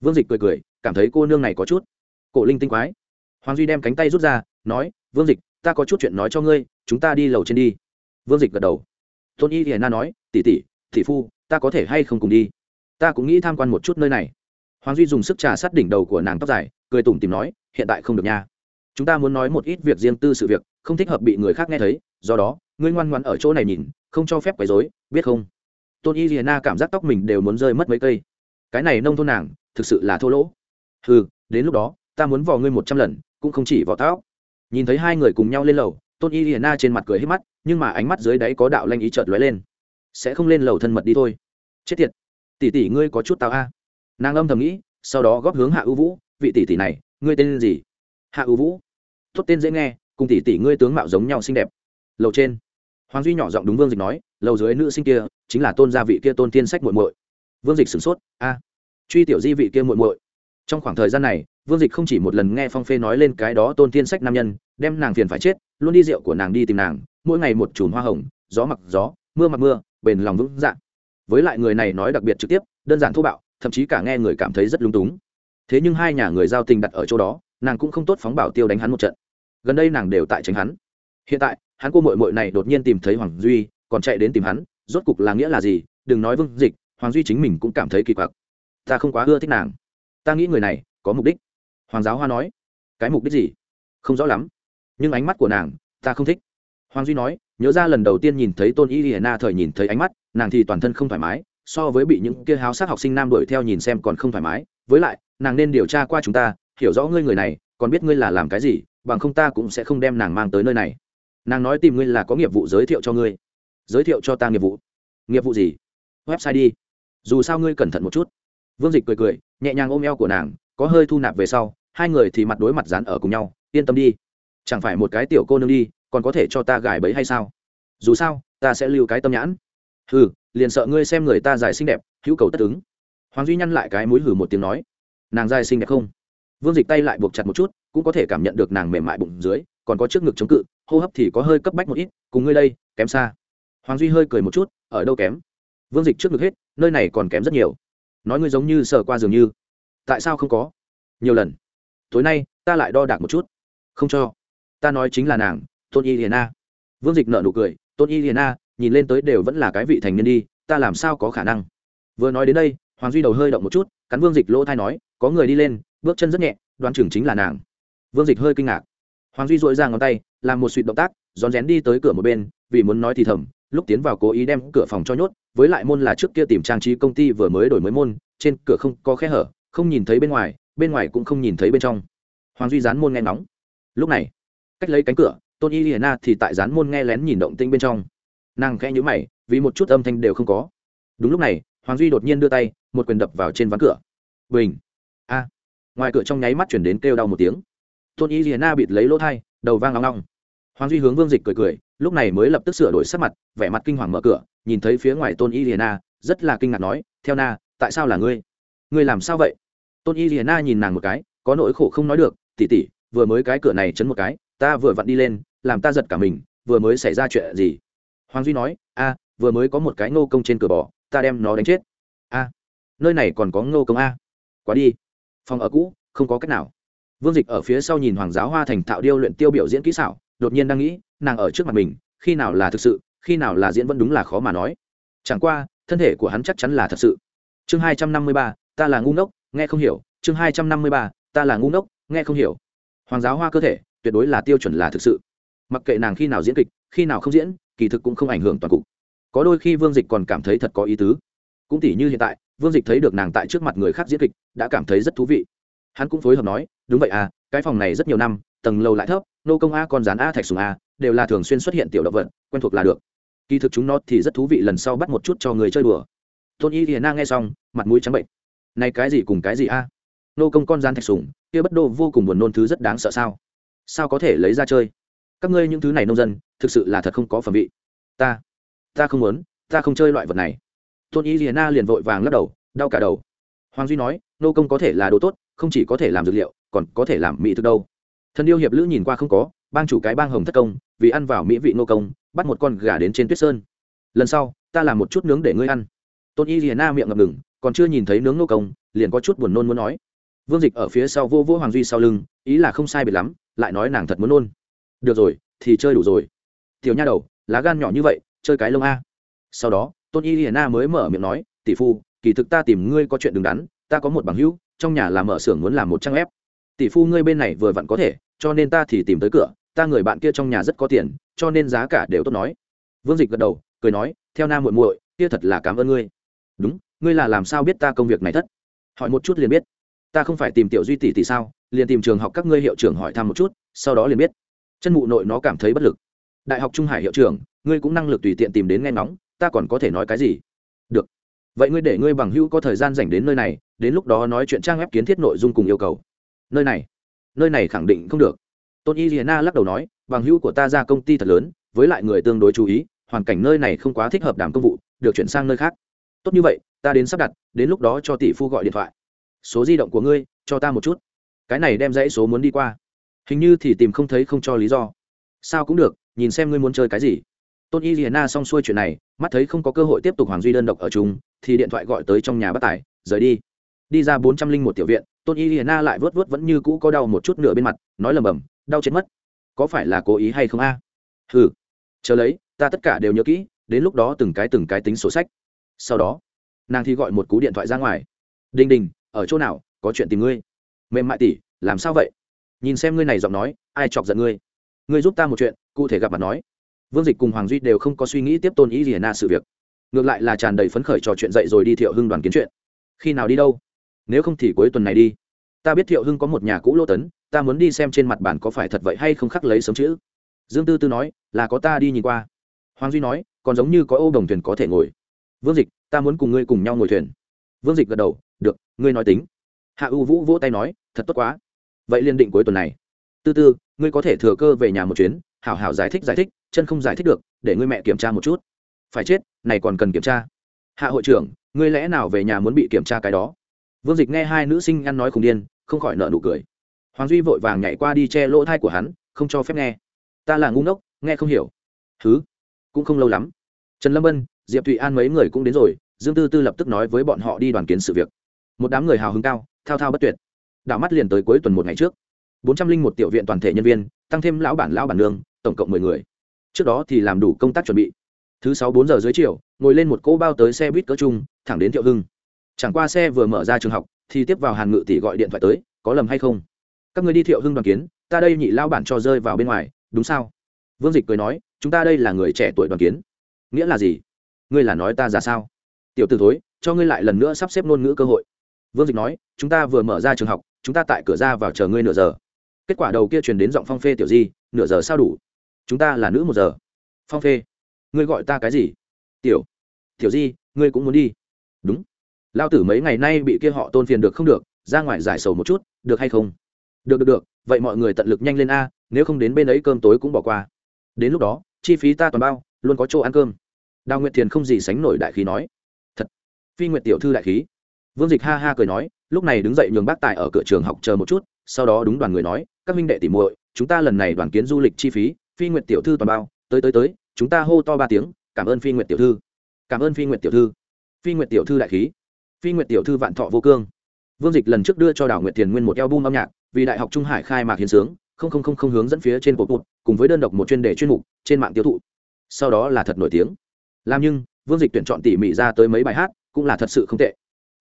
Vương dịch cười cười, cảm thấy cô nương này có chút cổ linh tinh quái. Hoàng duy đem cánh tay rút ra, nói, vương dịch, ta có chút chuyện nói cho ngươi, chúng ta đi lầu trên đi. Vương dịch gật đầu. Tôn y hiền na nói, tỷ tỷ thị phu, ta có thể hay không cùng đi? Ta cũng nghĩ tham quan một chút nơi này. Hoàng duy dùng sức trà sát đỉnh đầu của nàng tóc dài, cười tủm tìm nói, hiện tại không được nha. Chúng ta muốn nói một ít việc riêng tư sự việc, không thích hợp bị người khác nghe thấy, do đó, ngươi ngoan ngoan ở chỗ này nhìn, không cho phép quấy dối biết không? Tôn y hiền na cảm giác tóc mình đều muốn rơi mất mấy cây. Cái này nông thôn nàng, thực sự là thô lỗ. Ừ đến lúc đó ta muốn vò ngươi một trăm lần, cũng không chỉ vò tóc nhìn thấy hai người cùng nhau lên lầu, tôn y hiền na trên mặt cười hết mắt, nhưng mà ánh mắt dưới đáy có đạo lanh ý chợt lóe lên. Sẽ không lên lầu thân mật đi thôi. Chết tiệt. Tỷ tỷ ngươi có chút tao a. Nàng âm thầm nghĩ, sau đó góp hướng hạ ưu vũ, vị tỷ tỷ này, ngươi tên gì? Hạ ưu vũ. Tốt tên dễ nghe, cùng tỷ tỷ ngươi tướng mạo giống nhau xinh đẹp. Lầu trên. Hoàng duy nhỏ giọng đúng vương dịch nói, lầu dưới nữ sinh kia, chính là tôn gia vị kia tôn tiên sách muội muội. Vương dịch sửng sốt, a. Truy tiểu di vị kia muội muội trong khoảng thời gian này, vương dịch không chỉ một lần nghe phong phê nói lên cái đó tôn tiên sách nam nhân, đem nàng phiền phải chết, luôn đi rượu của nàng đi tìm nàng, mỗi ngày một chùm hoa hồng, gió mặc gió, mưa mặc mưa, bền lòng vững dạng với lại người này nói đặc biệt trực tiếp, đơn giản thô bạo, thậm chí cả nghe người cảm thấy rất lung túng. Thế nhưng hai nhà người giao tình đặt ở chỗ đó, nàng cũng không tốt phóng bảo tiêu đánh hắn một trận. Gần đây nàng đều tại tránh hắn. Hiện tại, hắn cô mội mội này đột nhiên tìm thấy hoàng duy, còn chạy đến tìm hắn, rốt cục là nghĩa là gì? Đừng nói vương dịch, hoàng duy chính mình cũng cảm thấy kỳ quặc. Ta không quá ưa thích nàng ta nghĩ người này có mục đích. Hoàng giáo hoa nói, cái mục đích gì? Không rõ lắm. Nhưng ánh mắt của nàng, ta không thích. Hoàng duy nói, nhớ ra lần đầu tiên nhìn thấy tôn y hiền na thời nhìn thấy ánh mắt, nàng thì toàn thân không thoải mái, so với bị những kia háo sát học sinh nam đuổi theo nhìn xem còn không thoải mái. Với lại, nàng nên điều tra qua chúng ta, hiểu rõ ngươi người này, còn biết ngươi là làm cái gì, bằng không ta cũng sẽ không đem nàng mang tới nơi này. Nàng nói tìm ngươi là có nghiệp vụ giới thiệu cho ngươi. Giới thiệu cho ta nghiệp vụ. Nghiệp vụ gì? Website đi. Dù sao ngươi cẩn thận một chút vương dịch cười cười nhẹ nhàng ôm eo của nàng có hơi thu nạp về sau hai người thì mặt đối mặt dán ở cùng nhau yên tâm đi. Chẳng phải một cái tiểu cô nương đi còn có thể cho ta gài bẫy hay sao? Dù sao ta sẽ lưu cái tâm nhãn. Hừ, liền sợ ngươi xem người ta dài xinh đẹp hữu cầu tất ứng. Hoàng duy nhăn lại cái mũi hử một tiếng nói nàng dài xinh đẹp không? Vương dịch tay lại buộc chặt một chút cũng có thể cảm nhận được nàng mềm mại bụng dưới còn có trước ngực chống cự hô hấp thì có hơi cấp bách một ít cùng ngươi đây kém xa. Hoàng duy hơi cười một chút ở đâu kém? Vương dịch trước ngực hết nơi này còn kém rất nhiều nói ngươi giống như sờ qua dường như. Tại sao không có? Nhiều lần. Tối nay, ta lại đo đạc một chút. Không cho. Ta nói chính là nàng, tôn y hiền a. Vương dịch nợ nụ cười, tôn y hiền a, nhìn lên tới đều vẫn là cái vị thành niên đi, ta làm sao có khả năng? Vừa nói đến đây, hoàng duy đầu hơi động một chút, cắn vương dịch lỗ thai nói, có người đi lên, bước chân rất nhẹ, đoán chừng chính là nàng. Vương dịch hơi kinh ngạc. Hoàng duy dội ra ngón tay, làm một suy động tác, rón rén đi tới cửa một bên, vì muốn nói thì thầm lúc tiến vào cố ý đem cửa phòng cho nhốt, với lại môn là trước kia tìm trang trí công ty vừa mới đổi mới môn, trên cửa không có khe hở, không nhìn thấy bên ngoài bên ngoài cũng không nhìn thấy bên trong. Hoàng duy dán môn nghe nóng lúc này, cách lấy cánh cửa, tôn y hiền na thì tại dán môn nghe lén nhìn động tinh bên trong. Nàng khẽ nhữ mày, vì một chút âm thanh đều không có. Đúng lúc này, hoàng duy đột nhiên đưa tay, một quyền đập vào trên ván cửa. Bình! A! Ngoài cửa trong nháy mắt chuyển đến kêu đau một tiếng. Tôn y hiền na bịt lấy lỗ thai, đầu vang long long. Hoàng duy hướng vương dịch cười cười lúc này mới lập tức sửa đổi sắc mặt, vẻ mặt kinh hoàng mở cửa, nhìn thấy phía ngoài tôn y hiền na, rất là kinh ngạc nói, theo na, tại sao là ngươi? Ngươi làm sao vậy? Tôn y hiền na nhìn nàng một cái, có nỗi khổ không nói được tỉ tỉ vừa mới cái cửa này chấn một cái, ta vừa vặn đi lên, làm ta giật cả mình, vừa mới xảy ra chuyện gì? Hoàng duy nói, a, vừa mới có một cái ngô công trên cửa bò, ta đem nó đánh chết. A, nơi này còn có ngô công a? Quá đi. Phòng ở cũ, không có cách nào. Vương dịch ở phía sau nhìn hoàng giáo hoa thành thạo điêu luyện tiêu biểu diễn kỹ xảo, đột nhiên đang nghĩ nàng ở trước mặt mình, khi nào là thực sự, khi nào là diễn vẫn đúng là khó mà nói. Chẳng qua, thân thể của hắn chắc chắn là thật sự. Chương hai trăm năm mươi ba, ta là ngu ngốc, nghe không hiểu. Chương hai trăm năm mươi ba, ta là ngu ngốc, nghe không hiểu. Hoàng giáo hoa cơ thể, tuyệt đối là tiêu chuẩn là thực sự. Mặc kệ nàng khi nào diễn kịch, khi nào không diễn, kỳ thực cũng không ảnh hưởng toàn cục. Có đôi khi vương dịch còn cảm thấy thật có ý tứ. Cũng tỉ như hiện tại, vương dịch thấy được nàng tại trước mặt người khác diễn kịch, đã cảm thấy rất thú vị. Hắn cũng phối hợp nói, đúng vậy à cái phòng này rất nhiều năm, tầng lầu lại thấp nô công a, con rán a, thạch sùng a, đều là thường xuyên xuất hiện tiểu động vật, quen thuộc là được. Kỳ thực chúng nó thì rất thú vị, lần sau bắt một chút cho người chơi đùa. Tôn y thì na nghe xong, mặt mũi trắng bệnh. Này cái gì cùng cái gì a? Nô công con gian thạch sùng, kia bất đô vô cùng buồn nôn thứ rất đáng sợ sao? Sao có thể lấy ra chơi? Các ngươi những thứ này nông dân, thực sự là thật không có phẩm vị. Ta ta không muốn, ta không chơi loại vật này. Tôn y thì na liền vội vàng lắc đầu, đau cả đầu. Hoàng duy nói, nô công có thể là đồ tốt, không chỉ có thể làm dược liệu, còn có thể làm mỹ thực đâu thần yêu hiệp lữ nhìn qua không có, bang chủ cái bang hồng thất công, vì ăn vào mỹ vị nô công, bắt một con gà đến trên tuyết sơn. Lần sau, ta làm một chút nướng để ngươi ăn. Tôn y liền na miệng ngập ngừng, còn chưa nhìn thấy nướng nô công, liền có chút buồn nôn muốn nói. Vương dịch ở phía sau vô vô hoàng duy sau lưng, ý là không sai biệt lắm, lại nói nàng thật muốn nôn. Được rồi, thì chơi đủ rồi. Tiểu nha đầu, lá gan nhỏ như vậy, chơi cái lông a. Sau đó, tôn y liền na mới mở miệng nói, tỷ phu, kỳ thực ta tìm ngươi có chuyện đứng đắn, ta có một bằng hữu, trong nhà làm mở xưởng muốn làm một trang ép tỷ phu ngươi bên này vừa vặn có thể cho nên ta thì tìm tới cửa, ta người bạn kia trong nhà rất có tiền, cho nên giá cả đều tốt nói. Vương dịch gật đầu, cười nói, theo nam muội muội, kia thật là cảm ơn ngươi. Đúng, ngươi là làm sao biết ta công việc này thất? Hỏi một chút liền biết. Ta không phải tìm tiểu duy tỷ tỷ sao? Liền tìm trường học các ngươi hiệu trưởng hỏi thăm một chút, sau đó liền biết. Chân mụ nội nó cảm thấy bất lực. Đại học trung hải hiệu trưởng, ngươi cũng năng lực tùy tiện tìm đến nghe ngóng, ta còn có thể nói cái gì? Được. Vậy ngươi để ngươi bằng hữu có thời gian dành đến nơi này, đến lúc đó nói chuyện trang web kiến thiết nội dung cùng yêu cầu. Nơi này nơi này khẳng định không được. Tôn y liana lắc đầu nói, bằng hữu của ta ra công ty thật lớn, với lại người tương đối chú ý, hoàn cảnh nơi này không quá thích hợp đảm công vụ, được chuyển sang nơi khác. Tốt như vậy, ta đến sắp đặt, đến lúc đó cho tỷ phu gọi điện thoại. Số di động của ngươi, cho ta một chút. Cái này đem dãy số muốn đi qua. Hình như thì tìm không thấy không cho lý do. Sao cũng được, nhìn xem ngươi muốn chơi cái gì. Tôn y liana xong xuôi chuyện này, mắt thấy không có cơ hội tiếp tục hoàng duy đơn độc ở chung, thì điện thoại gọi tới trong nhà bác tài, rời đi đi ra bốn trăm linh một tiểu viện, tôn y hiền lại vớt vớt vẫn như cũ có đau một chút nửa bên mặt, nói lầm bầm, đau chết mất. Có phải là cố ý hay không a? À? ừ chờ lấy, ta tất cả đều nhớ kỹ, đến lúc đó từng cái từng cái tính sổ sách. Sau đó, nàng thì gọi một cú điện thoại ra ngoài. Đình đình ở chỗ nào, có chuyện tìm ngươi. Mềm mại tỷ, làm sao vậy? Nhìn xem ngươi này giọng nói, ai chọc giận ngươi? Ngươi giúp ta một chuyện, cụ thể gặp mặt nói. Vương dịch cùng hoàng duy đều không có suy nghĩ tiếp tôn ý gì na sự việc. Ngược lại là tràn đầy phấn khởi trò chuyện dậy rồi đi thiệu hưng đoàn kiến chuyện. Khi nào đi đâu? Nếu không thì cuối tuần này đi. Ta biết thiệu hưng có một nhà cũ lô tấn, ta muốn đi xem trên mặt bản có phải thật vậy hay không khắc lấy sống chữ. Dương tư tư nói, là có ta đi nhìn qua. Hoàng duy nói, còn giống như có ô đồng thuyền có thể ngồi. Vương dịch, ta muốn cùng ngươi cùng nhau ngồi thuyền. Vương dịch gật đầu, được, ngươi nói tính. Hạ u vũ vỗ tay nói, thật tốt quá. Vậy liên định cuối tuần này. Tư tư, ngươi có thể thừa cơ về nhà một chuyến, hảo hảo giải thích giải thích, chân không giải thích được, để ngươi mẹ kiểm tra một chút. Phải chết, này còn cần kiểm tra. Hạ hội trưởng, ngươi lẽ nào về nhà muốn bị kiểm tra cái đó? Vương dịch nghe hai nữ sinh ăn nói khùng điên, không khỏi nợ nụ cười. Hoàng duy vội vàng nhảy qua đi che lỗ thai của hắn, không cho phép nghe. Ta là ngu ngốc, nghe không hiểu. Thứ cũng không lâu lắm. Trần lâm ân, diệp thụy an mấy người cũng đến rồi, dương tư tư lập tức nói với bọn họ đi đoàn kiến sự việc. Một đám người hào hứng cao, thao thao bất tuyệt. Đảo mắt liền tới cuối tuần một ngày trước. Bốn trăm linh một tiểu viện toàn thể nhân viên, tăng thêm lão bản lão bản nương, tổng cộng mười người. Trước đó thì làm đủ công tác chuẩn bị. Thứ sáu bốn giờ dưới chiều, ngồi lên một cỗ bao tới xe buýt cỡ chung, thẳng đến thiệu hưng chẳng qua xe vừa mở ra trường học, thì tiếp vào hàn ngự tỷ gọi điện thoại tới, có lầm hay không? Các người đi thiệu hưng đoàn kiến, ta đây nhị lao bản cho rơi vào bên ngoài, đúng sao? Vương dịch cười nói, chúng ta đây là người trẻ tuổi đoàn kiến. Nghĩa là gì? Ngươi là nói ta ra sao? Tiểu t ử thối, cho ngươi lại lần nữa sắp xếp ngôn ngữ cơ hội. Vương dịch nói, chúng ta vừa mở ra trường học, chúng ta tại cửa ra vào chờ ngươi nửa giờ. Kết quả đầu kia truyền đến giọng phong phê tiểu di, nửa giờ sao đủ? Chúng ta là nữ một giờ. Phong phê, ngươi gọi ta cái gì? Tiểu tiểu di, ngươi cũng muốn đi. Đúng lao tử mấy ngày nay bị kia họ tôn phiền được không được, ra ngoài giải sầu một chút, được hay không? Được được được, vậy mọi người tận lực nhanh lên a, nếu không đến bên ấy cơm tối cũng bỏ qua. Đến lúc đó, chi phí ta toàn bao, luôn có chỗ ăn cơm. Đào nguyệt thiền không gì sánh nổi đại khí nói. Thật. Phi nguyệt tiểu thư đại khí. Vương dịch ha ha cười nói, lúc này đứng dậy nhường bác tài ở cửa trường học chờ một chút, sau đó đúng đoàn người nói, các minh đệ tỉ muội, chúng ta lần này đoàn kiến du lịch chi phí, phi nguyệt tiểu thư toàn bao, tới tới tới, chúng ta hô to ba tiếng, cảm ơn phi nguyệt tiểu thư. Cảm ơn phi nguyệt tiểu thư. Phi nguyệt tiểu thư đại khí phi nguyệt tiểu thư vạn thọ vô cương. Vương dịch lần trước đưa cho Đảo nguyệt thiền nguyên một album âm nhạc, vì đại học trung hải khai mạc hiến sướng, không không không không hướng dẫn phía trên cột bụt cùng với đơn độc một chuyên đề chuyên mục, trên mạng tiêu thụ. Sau đó là thật nổi tiếng. Làm nhưng, vương dịch tuyển chọn tỉ mỉ ra tới mấy bài hát, cũng là thật sự không tệ.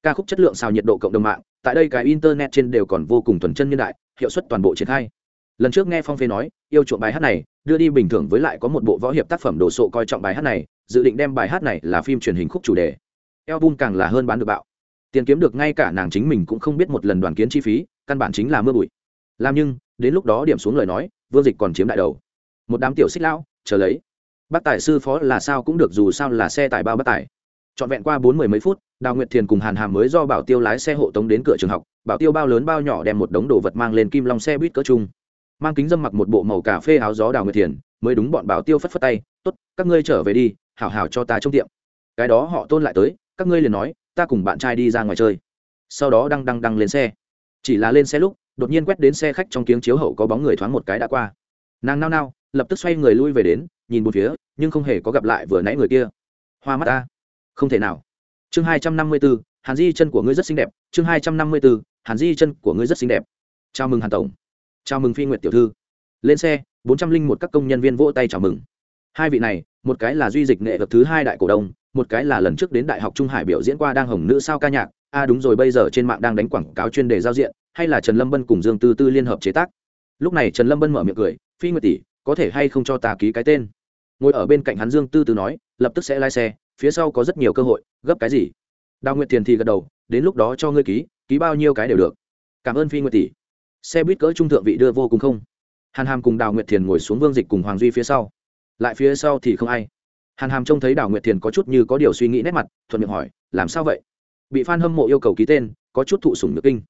Ca khúc chất lượng xào nhiệt độ cộng đồng mạng, tại đây cái internet trên đều còn vô cùng thuần chân nhân đại, hiệu suất toàn bộ triển khai. Lần trước nghe phong phê nói, yêu chuộng bài hát này, đưa đi bình thường với lại có một bộ võ hiệp tác phẩm đồ sộ coi trọng bài hát này, dự định đem bài hát này là phim truyền hình khúc chủ đề. Album càng là hơn bán được bạo tiền kiếm được ngay cả nàng chính mình cũng không biết một lần đoàn kiến chi phí, căn bản chính là mưa bụi. Làm nhưng, đến lúc đó điểm xuống lời nói, vương dịch còn chiếm đại đầu. Một đám tiểu xích lão, chờ lấy. Bác tài sư phó là sao cũng được dù sao là xe tải bao bác tài. Trọn vẹn qua bốn mươi mấy phút, đào nguyệt thiền cùng hàn hàm mới do bảo tiêu lái xe hộ tống đến cửa trường học. Bảo tiêu bao lớn bao nhỏ đem một đống đồ vật mang lên kim long xe buýt cỡ chung. Mang kính dâm mặc một bộ màu cà phê áo gió đào nguyệt thiền, mới đúng bọn bảo tiêu phất phất tay, tốt, các ngươi trở về đi, hảo hảo cho ta trong tiệm. Cái đó họ tôn lại tới, các ngươi liền nói ta cùng bạn trai đi ra ngoài chơi. Sau đó đăng đăng đăng lên xe. Chỉ là lên xe lúc, đột nhiên quét đến xe khách trong kiếng chiếu hậu có bóng người thoáng một cái đã qua. Nàng nao nao, lập tức xoay người lui về đến, nhìn một phía, nhưng không hề có gặp lại vừa nãy người kia. Hoa mắt ta. Không thể nào. Chương hai trăm năm mươi b ố hàn di chân của ngươi rất xinh đẹp. Chương hai trăm năm mươi b ố hàn di chân của ngươi rất xinh đẹp. Chào mừng hàn tổng. Chào mừng phi nguyệt tiểu thư. Lên xe, bốn trăm linh một các công nhân viên vỗ tay chào mừng. Hai vị này, một cái là duy dịch nghệ thuật thứ hai đại cổ đông một cái là lần trước đến đại học trung hải biểu diễn qua đang hồng nữ sao ca nhạc, a à đúng rồi, bây giờ trên mạng đang đánh quảng cáo chuyên đề giao diện, hay là trần lâm bân cùng dương tư tư liên hợp chế tác. Lúc này trần lâm bân mở miệng cười, phi nguyệt tỷ, có thể hay không cho ta ký cái tên? Ngồi ở bên cạnh hắn dương tư tư nói, lập tức sẽ lái xe, phía sau có rất nhiều cơ hội, gấp cái gì? Đào nguyệt tiền thì gật đầu, đến lúc đó cho ngươi ký ký bao nhiêu cái đều được. Cảm ơn phi nguyệt tỷ. Xe buýt cỡ trung thượng vị đưa vô cùng không? Hàn hàm cùng đào nguyệt thiền ngồi xuống vương dịch cùng hoàng duy phía sau. Lại phía sau thì không ai hàn hàm trông thấy đào nguyệt thiền có chút như có điều suy nghĩ nét mặt, thuận miệng hỏi, làm sao vậy? Bị f a n hâm mộ yêu cầu ký tên, có chút thụ sủng nước kinh.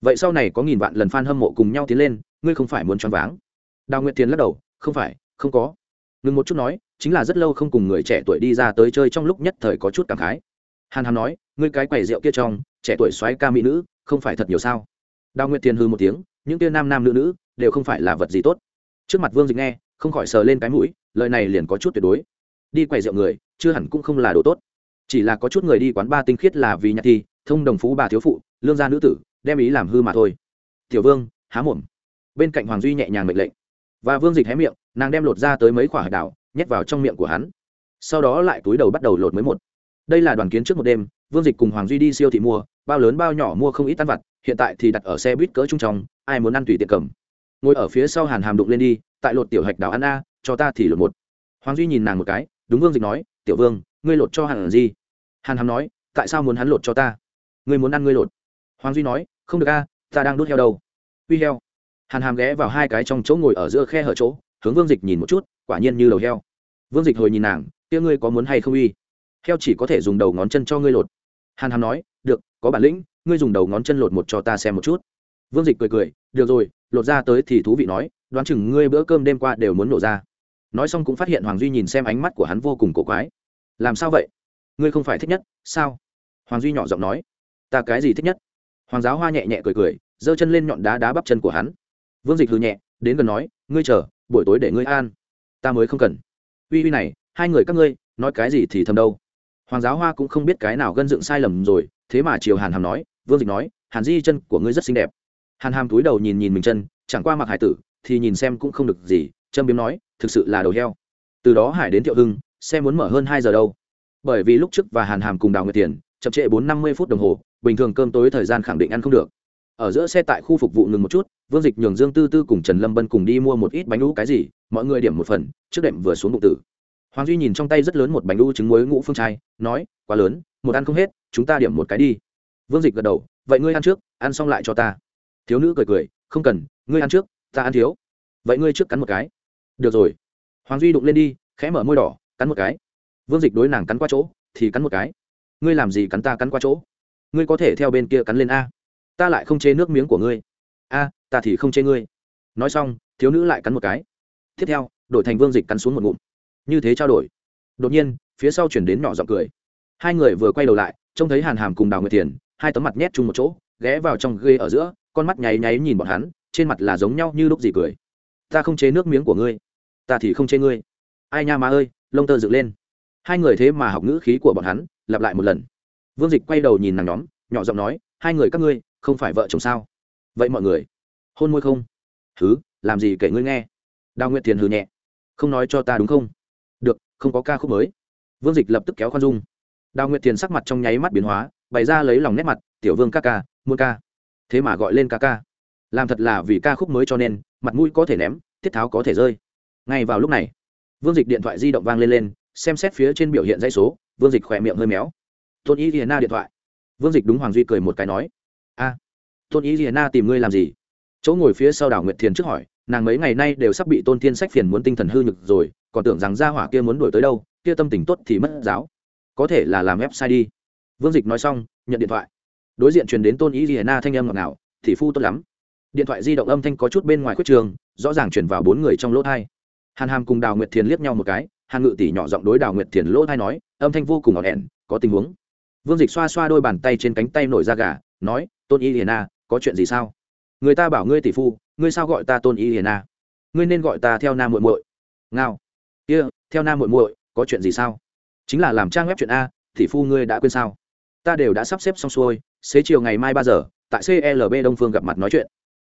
Vậy sau này có nghìn vạn lần f a n hâm mộ cùng nhau tiến lên, ngươi không phải muốn choáng váng? Đào nguyệt thiền lắc đầu, không phải, không có. Ngừng một chút nói, chính là rất lâu không cùng người trẻ tuổi đi ra tới chơi trong lúc nhất thời có chút cảm khái. Hàn hàm nói, ngươi cái quầy rượu kia trong, trẻ tuổi xoáy ca mỹ nữ, không phải thật nhiều sao? Đào nguyệt thiền hư một tiếng, những kia nam nam nữ nữ, đều không phải là vật gì tốt. Trước mặt vương dịch nghe, không khỏi sờ lên cái mũi, lời này liền có chút tuyệt đối đi quầy rượu người, chưa hẳn cũng không là đồ tốt. Chỉ là có chút người đi quán ba tinh khiết là vì nhạc thi, thông đồng phú bà thiếu phụ, lương gia nữ tử, đem ý làm hư mà thôi. Tiểu vương, há mồm. Bên cạnh hoàng duy nhẹ nhàng mệnh lệnh. Và vương dịch hé miệng, nàng đem lột ra tới mấy quả hải đảo, nhét vào trong miệng của hắn. Sau đó lại túi đầu bắt đầu lột mới một. Đây là đoàn kiến trước một đêm, vương dịch cùng hoàng duy đi siêu thị mua, bao lớn bao nhỏ mua không ít tan vặt, hiện tại thì đặt ở xe buýt cỡ trung trong ai muốn ăn tùy tiện cầm. Ngồi ở phía sau hàn hàm đụng lên đi, tại lột tiểu hạch đảo ăn a, cho ta thì lột một. Hoàng duy nhìn nàng một cái đúng vương dịch nói, tiểu vương, ngươi lột cho hàn gì hàn hàm nói, tại sao muốn hắn lột cho ta? Ngươi muốn ăn ngươi lột. Hoàng duy nói, không được a, ta đang đốt heo đâu. Uy heo. Hàn hàm ghé vào hai cái trong chỗ ngồi ở giữa khe hở chỗ, hướng vương dịch nhìn một chút, quả nhiên như đầu heo. Vương dịch hồi nhìn nàng, kia ngươi có muốn hay không uy? Heo chỉ có thể dùng đầu ngón chân cho ngươi lột. Hàn hàm nói, được, có bản lĩnh, ngươi dùng đầu ngón chân lột một cho ta xem một chút. Vương dịch cười cười, được rồi, lột ra tới thì thú vị nói, đoán chừng ngươi bữa cơm đêm qua đều muốn nổ ra nói xong cũng phát hiện hoàng duy nhìn xem ánh mắt của hắn vô cùng cổ quái. Làm sao vậy? Ngươi không phải thích nhất, sao? Hoàng duy nhỏ giọng nói. Ta cái gì thích nhất? Hoàng giáo hoa nhẹ nhẹ cười cười, giơ chân lên nhọn đá đá bắp chân của hắn. Vương dịch hư nhẹ, đến gần nói, ngươi chờ, buổi tối để ngươi an. Ta mới không cần. Uy uy này, hai người các ngươi, nói cái gì thì thầm đâu. Hoàng giáo hoa cũng không biết cái nào gân dựng sai lầm rồi, thế mà chiều hàn hàm nói, vương dịch nói, hàn di chân của ngươi rất xinh đẹp. Hàn hàm túi đầu nhìn nhìn mình chân, chẳng qua mặc hải tử, thì nhìn xem cũng không được gì trâm biếm nói, thực sự là đầu heo. Từ đó hải đến thiệu hưng, xe muốn mở hơn hai giờ đâu. Bởi vì lúc trước và hàn hàm cùng đào nguyệt tiền, chậm trễ bốn năm mươi phút đồng hồ, bình thường cơm tối thời gian khẳng định ăn không được. Ở giữa xe tại khu phục vụ ngừng một chút, vương dịch nhường dương tư tư cùng trần lâm bân cùng đi mua một ít bánh lũ cái gì, mọi người điểm một phần, trước đệm vừa xuống bụng tử. Hoàng duy nhìn trong tay rất lớn một bánh lũ trứng muối ngũ phương trai nói, quá lớn, một ăn không hết, chúng ta điểm một cái đi. Vương dịch gật đầu, vậy ngươi ăn trước, ăn xong lại cho ta. Thiếu nữ cười cười, không cần, ngươi ăn trước, ta ăn thiếu. Vậy ngươi trước cắn một cái được rồi. Hoàng duy đụng lên đi, khẽ mở môi đỏ, cắn một cái. Vương dịch đối nàng cắn qua chỗ, thì cắn một cái. Ngươi làm gì cắn ta cắn qua chỗ? Ngươi có thể theo bên kia cắn lên a. Ta lại không chê nước miếng của ngươi. A, ta thì không chê ngươi. Nói xong, thiếu nữ lại cắn một cái. Tiếp theo, đổi thành vương dịch cắn xuống một ngụm. Như thế trao đổi. Đột nhiên, phía sau chuyển đến nhỏ giọng cười. Hai người vừa quay đầu lại, trông thấy hàn hàm cùng đào nguyệt tiền hai tấm mặt nhét chung một chỗ, ghé vào trong ghê ở giữa, con mắt nháy nháy nhìn bọn hắn, trên mặt là giống nhau như lúc gì cười. Ta không chế nước miếng của ngươi ta thì không chê ngươi. Ai nha má ơi, lông tơ dựng lên. Hai người thế mà học ngữ khí của bọn hắn, lặp lại một lần. Vương dịch quay đầu nhìn nàng nhóm, nhỏ giọng nói, hai người các ngươi, không phải vợ chồng sao? Vậy mọi người, hôn môi không? Thứ làm gì kể ngươi nghe? Đào nguyệt thiền hừ nhẹ. Không nói cho ta đúng không? Được, không có ca khúc mới. Vương dịch lập tức kéo khoan dung. Đào nguyệt thiền sắc mặt trong nháy mắt biến hóa, bày ra lấy lòng nét mặt, tiểu vương ca ca muôn ca. Thế mà gọi lên ca ca. Làm thật là vì ca khúc mới cho nên, mặt mũi có thể ném thiết tháo có thể rơi ngay vào lúc này, vương dịch điện thoại di động vang lên lên, xem xét phía trên biểu hiện dãy số, vương dịch khỏe miệng hơi méo. Tôn y hiền na điện thoại. Vương dịch đúng hoàng duy cười một cái nói, a, tôn ý hiền na tìm ngươi làm gì? Chỗ ngồi phía sau đảo nguyệt thiền trước hỏi, nàng mấy ngày nay đều sắp bị tôn thiên sách phiền muốn tinh thần hư nhực rồi, còn tưởng rằng gia hỏa kia muốn đuổi tới đâu, kia tâm tình tốt thì mất giáo. Có thể là làm ép sai đi. Vương dịch nói xong, nhận điện thoại. Đối diện truyền đến tôn ý hiền na thanh âm ngọt ngào thì phu tốt lắm. Điện thoại di động âm thanh có chút bên ngoài khuất trường, rõ ràng chuyển vào bốn người trong lỗ thai hàn hàm cùng đào nguyệt thiền liếc nhau một cái hàn ngự tỷ nhỏ giọng đối đào nguyệt thiền lỗ thai nói âm thanh vô cùng ngọt hẹn có tình huống. Vương dịch xoa xoa đôi bàn tay trên cánh tay nổi da gà nói tôn y hiền a có chuyện gì sao? Người ta bảo ngươi tỷ phu ngươi sao gọi ta tôn y hiền a ngươi nên gọi ta theo nam muội muội. Ngao. Kia、yeah, theo nam muội muội có chuyện gì sao? Chính là làm trang web chuyện a tỷ phu ngươi đã quên sao? Ta đều đã sắp xếp xong xuôi xế chiều ngày mai ba giờ tại clb đông phương gặp mặt nói chuyện.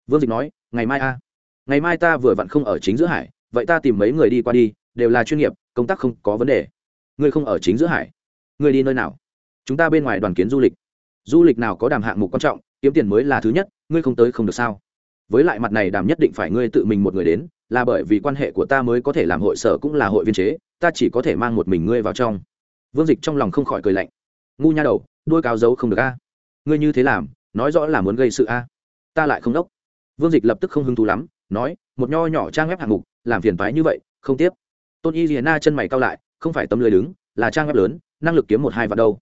Vương dịch nói ngày mai a. Ngày mai ta vừa vặn không ở chính giữa hải vậy ta tìm mấy người đi qua đi, đều là chuyên nghiệp, công tác không có vấn đề. Ngươi không ở chính giữa hải. Ngươi đi nơi nào? Chúng ta bên ngoài đoàn kiến du lịch. Du lịch nào có đàm hạng mục quan trọng, kiếm tiền mới là thứ nhất, ngươi không tới không được sao? Với lại mặt này đàm nhất định phải ngươi tự mình một người đến, là bởi vì quan hệ của ta mới có thể làm hội sở cũng là hội viên chế, ta chỉ có thể mang một mình ngươi vào trong. Vương dịch trong lòng không khỏi cười lạnh. Ngu nha đầu, đôi cao dấu không được a. Ngươi như thế làm, nói rõ là muốn gây sự a. Ta lại không đốc. Vương dịch lập tức không hứng thú lắm, nói, một nho nhỏ trang web hạng mục làm phiền thoái như vậy, không tiếp. Tôn y liền na chân mày cao lại, không phải tấm lưới đứng, là trang web lớn, năng lực kiếm một hai vạn đâu.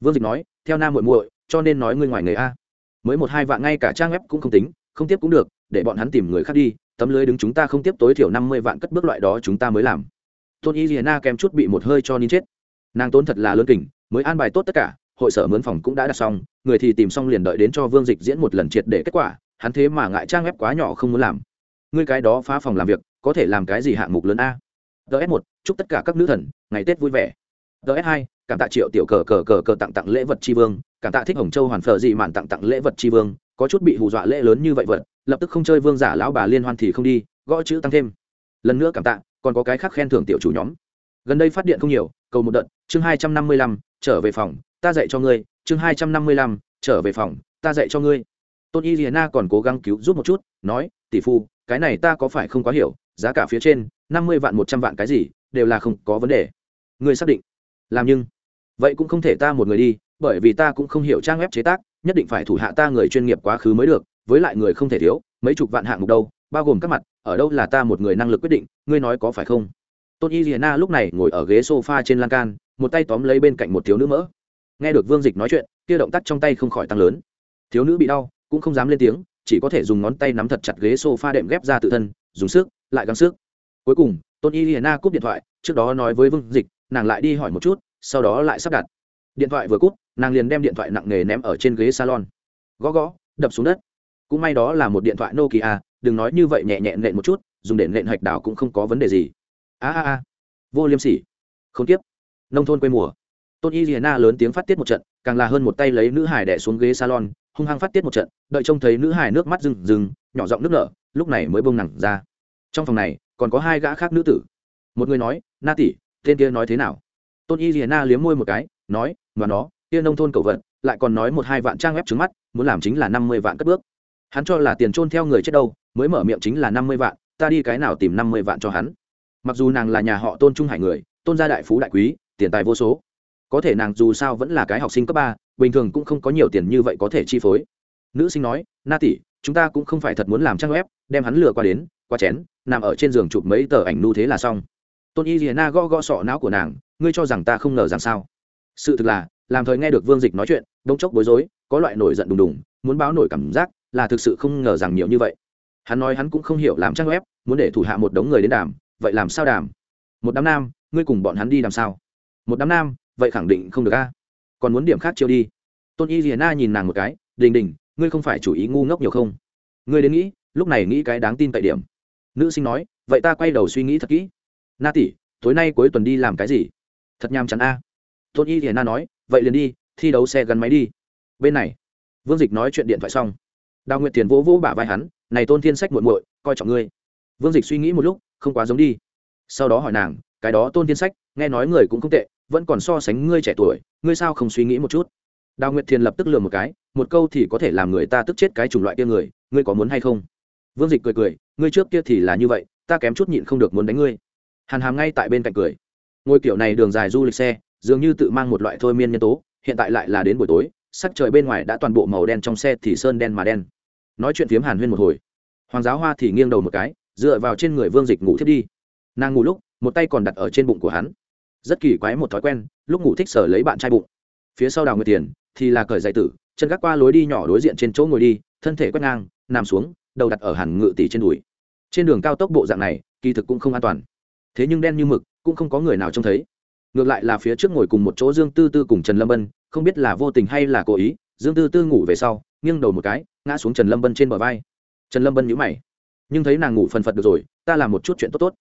Vương dịch nói, theo nam muội muội, cho nên nói ngươi ngoài người a. Mới một hai vạn ngay cả trang web cũng không tính, không tiếp cũng được, để bọn hắn tìm người khác đi, tấm lưới đứng chúng ta không tiếp tối thiểu năm mươi vạn cất bước loại đó chúng ta mới làm. Tôn y liền na kèm chút bị một hơi cho nín chết. Nàng tốn thật là lớn kỉnh mới an bài tốt tất cả, hội sở mướn phòng cũng đã đặt xong, người thì tìm xong liền đợi đến cho vương dịch diễn một lần triệt để kết quả, hắn thế mà ngại trang web quá nhỏ không muốn làm. Ngươi cái đó phá phòng làm việc có thể làm cái gì hạng mục lớn a? Ts một, chúc tất cả các nữ thần, ngày tết vui vẻ. Ts hai, cảm tạ triệu tiểu cờ cờ cờ cờ tặng tặng lễ vật tri vương. Cảm tạ thích hồng châu hoàn phở gì mạn tặng tặng lễ vật tri vương. Có chút bị hù dọa lễ lớn như vậy vật, lập tức không chơi vương giả lão bà liên hoan thì không đi, gõ chữ tăng thêm. Lần nữa cảm tạ, còn có cái khác khen thưởng tiểu chủ nhóm. Gần đây phát điện không nhiều, cầu một đợt, chương hai trăm năm mươi lăm, trở về phòng, ta dạy cho ngươi, chương hai trăm năm mươi lăm, trở về phòng, ta dạy cho ngươi. Tôn y hiền còn cố gắng cứu giúp một chút, nói, tỷ phu, cái này ta có phải không quá hiểu giá cả phía trên, năm mươi vạn, một trăm vạn cái gì, đều là không có vấn đề. Ngươi xác định. Làm nhưng. Vậy cũng không thể ta một người đi, bởi vì ta cũng không hiểu trang web chế tác, nhất định phải thủ hạ ta người chuyên nghiệp quá khứ mới được, với lại người không thể thiếu, mấy chục vạn hạng mục đâu, bao gồm các mặt, ở đâu là ta một người năng lực quyết định, ngươi nói có phải không? Tôn y lúc này ngồi ở ghế sofa trên lan can, một tay tóm lấy bên cạnh một thiếu nữ mỡ. Nghe được vương dịch nói chuyện, kia động tác trong tay không khỏi tăng lớn. Thiếu nữ bị đau, cũng không dám lên tiếng, chỉ có thể dùng ngón tay nắm thật chặt ghế s o f a đệm ghép ra tự thân, dùng sức lại gắng sức. Cuối cùng, tôn y hiena cúp điện thoại, trước đó nói với vương dịch, nàng lại đi hỏi một chút, sau đó lại sắp đặt. Điện thoại vừa cúp, nàng liền đem điện thoại nặng nề ném ở trên ghế salon. Gõ gõ, đập xuống đất. Cũng may đó là một điện thoại nokia, đừng nói như vậy nhẹ nhẹ nện một chút, dùng để nện hạch đảo cũng không có vấn đề gì. A a a. Vô liêm sỉ. Không tiếp. Nông thôn quê mùa. Tôn y hiena lớn tiếng phát tiết một trận, càng là hơn một tay lấy nữ hải đẻ xuống ghế salon, hung hăng phát tiết một trận, đợi trông thấy nữ hải nước mắt rừng rừng nhỏ giọng nước nở, lúc này mới bông nặng ra trong phòng này, còn có hai gã khác nữ tử. Một người nói, na tỷ, tên kia nói thế nào? Tôn y rìa na liếm môi một cái, nói và nó, kia nông thôn cầu vận, lại còn nói một hai vạn trang web trứng mắt, muốn làm chính là năm mươi vạn cất bước. Hắn cho là tiền trôn theo người chết đâu, mới mở miệng chính là năm mươi vạn, ta đi cái nào tìm năm mươi vạn cho hắn? Mặc dù nàng là nhà họ tôn trung hải người, tôn gia đại phú đại quý, tiền tài vô số. Có thể nàng dù sao vẫn là cái học sinh cấp ba, bình thường cũng không có nhiều tiền như vậy có thể chi phối. Nữ sinh nói, na tỷ, chúng ta cũng không phải thật muốn làm trang web, đem hắn lừa qua đến, qua chén nằm ở trên giường chụp mấy tờ ảnh nu thế là xong. Tôn y liền na gõ gõ sọ não của nàng, ngươi cho rằng ta không ngờ rằng sao? Sự thực là, làm thời nghe được vương dịch nói chuyện, đông chốc bối rối, có loại nổi giận đùng đùng, muốn báo nổi cảm giác, là thực sự không ngờ rằng nhiều như vậy. Hắn nói hắn cũng không hiểu làm trang web, muốn để thủ hạ một đống người đến đàm, vậy làm sao đàm? Một đám nam, ngươi cùng bọn hắn đi làm sao? Một đám nam, vậy khẳng định không được a. Còn muốn điểm khác chiêu đi. Tôn y liền na nhìn nàng một cái, đình đình, ngươi không phải chủ ý ngu ngốc nhiều không? Ngươi đến nghĩ, lúc này nghĩ cái đáng tin tại điểm nữ sinh nói, vậy ta quay đầu suy nghĩ thật kỹ. Na tỷ, tối nay cuối tuần đi làm cái gì? Thật nham chắn a. Tôn y hiền na nói, vậy liền đi, thi đấu xe gắn máy đi. Bên này, vương dịch nói chuyện điện thoại xong. Đào nguyệt tiền vỗ vỗ bả vai hắn, này tôn thiên sách muội muội, coi trọng ngươi. Vương dịch suy nghĩ một lúc, không quá giống đi. Sau đó hỏi nàng, cái đó tôn thiên sách, nghe nói người cũng không tệ, vẫn còn so sánh ngươi trẻ tuổi, ngươi sao không suy nghĩ một chút? Đào nguyệt thiền lập tức lừa một cái, một câu thì có thể làm người ta tức chết cái chủng loại kia người, ngươi có muốn hay không? Vương dịch cười cười ngươi trước kia thì là như vậy, ta kém chút nhịn không được muốn đánh ngươi. Hàn hàm ngay tại bên cạnh cười. Ngôi kiểu này đường dài du lịch xe, dường như tự mang một loại thôi miên nhân tố, hiện tại lại là đến buổi tối, sắc trời bên ngoài đã toàn bộ màu đen trong xe thì sơn đen mà đen. Nói chuyện phiếm hàn huyên một hồi. Hoàng giáo hoa thì nghiêng đầu một cái, dựa vào trên người vương dịch ngủ thiết đi. Nàng ngủ lúc, một tay còn đặt ở trên bụng của hắn. Rất kỳ quái một thói quen, lúc ngủ thích sở lấy bạn trai bụng. Phía sau đào người tiền, thì là cởi dạy tử, chân gác qua lối đi nhỏ đối diện trên chỗ ngồi đi, thân thể quét ngang, nằm xuống, đầu đặt ở hàn ngự tỷ trên đùi trên đường cao tốc bộ dạng này, kỳ thực cũng không an toàn. Thế nhưng đen như mực, cũng không có người nào trông thấy. Ngược lại là phía trước ngồi cùng một chỗ dương tư tư cùng trần lâm bân, không biết là vô tình hay là cố ý, dương tư tư ngủ về sau, nghiêng đầu một cái, ngã xuống trần lâm bân trên bờ vai. Trần lâm bân nhũ mày. Nhưng thấy nàng ngủ phần phật được rồi, ta làm một chút chuyện tốt tốt.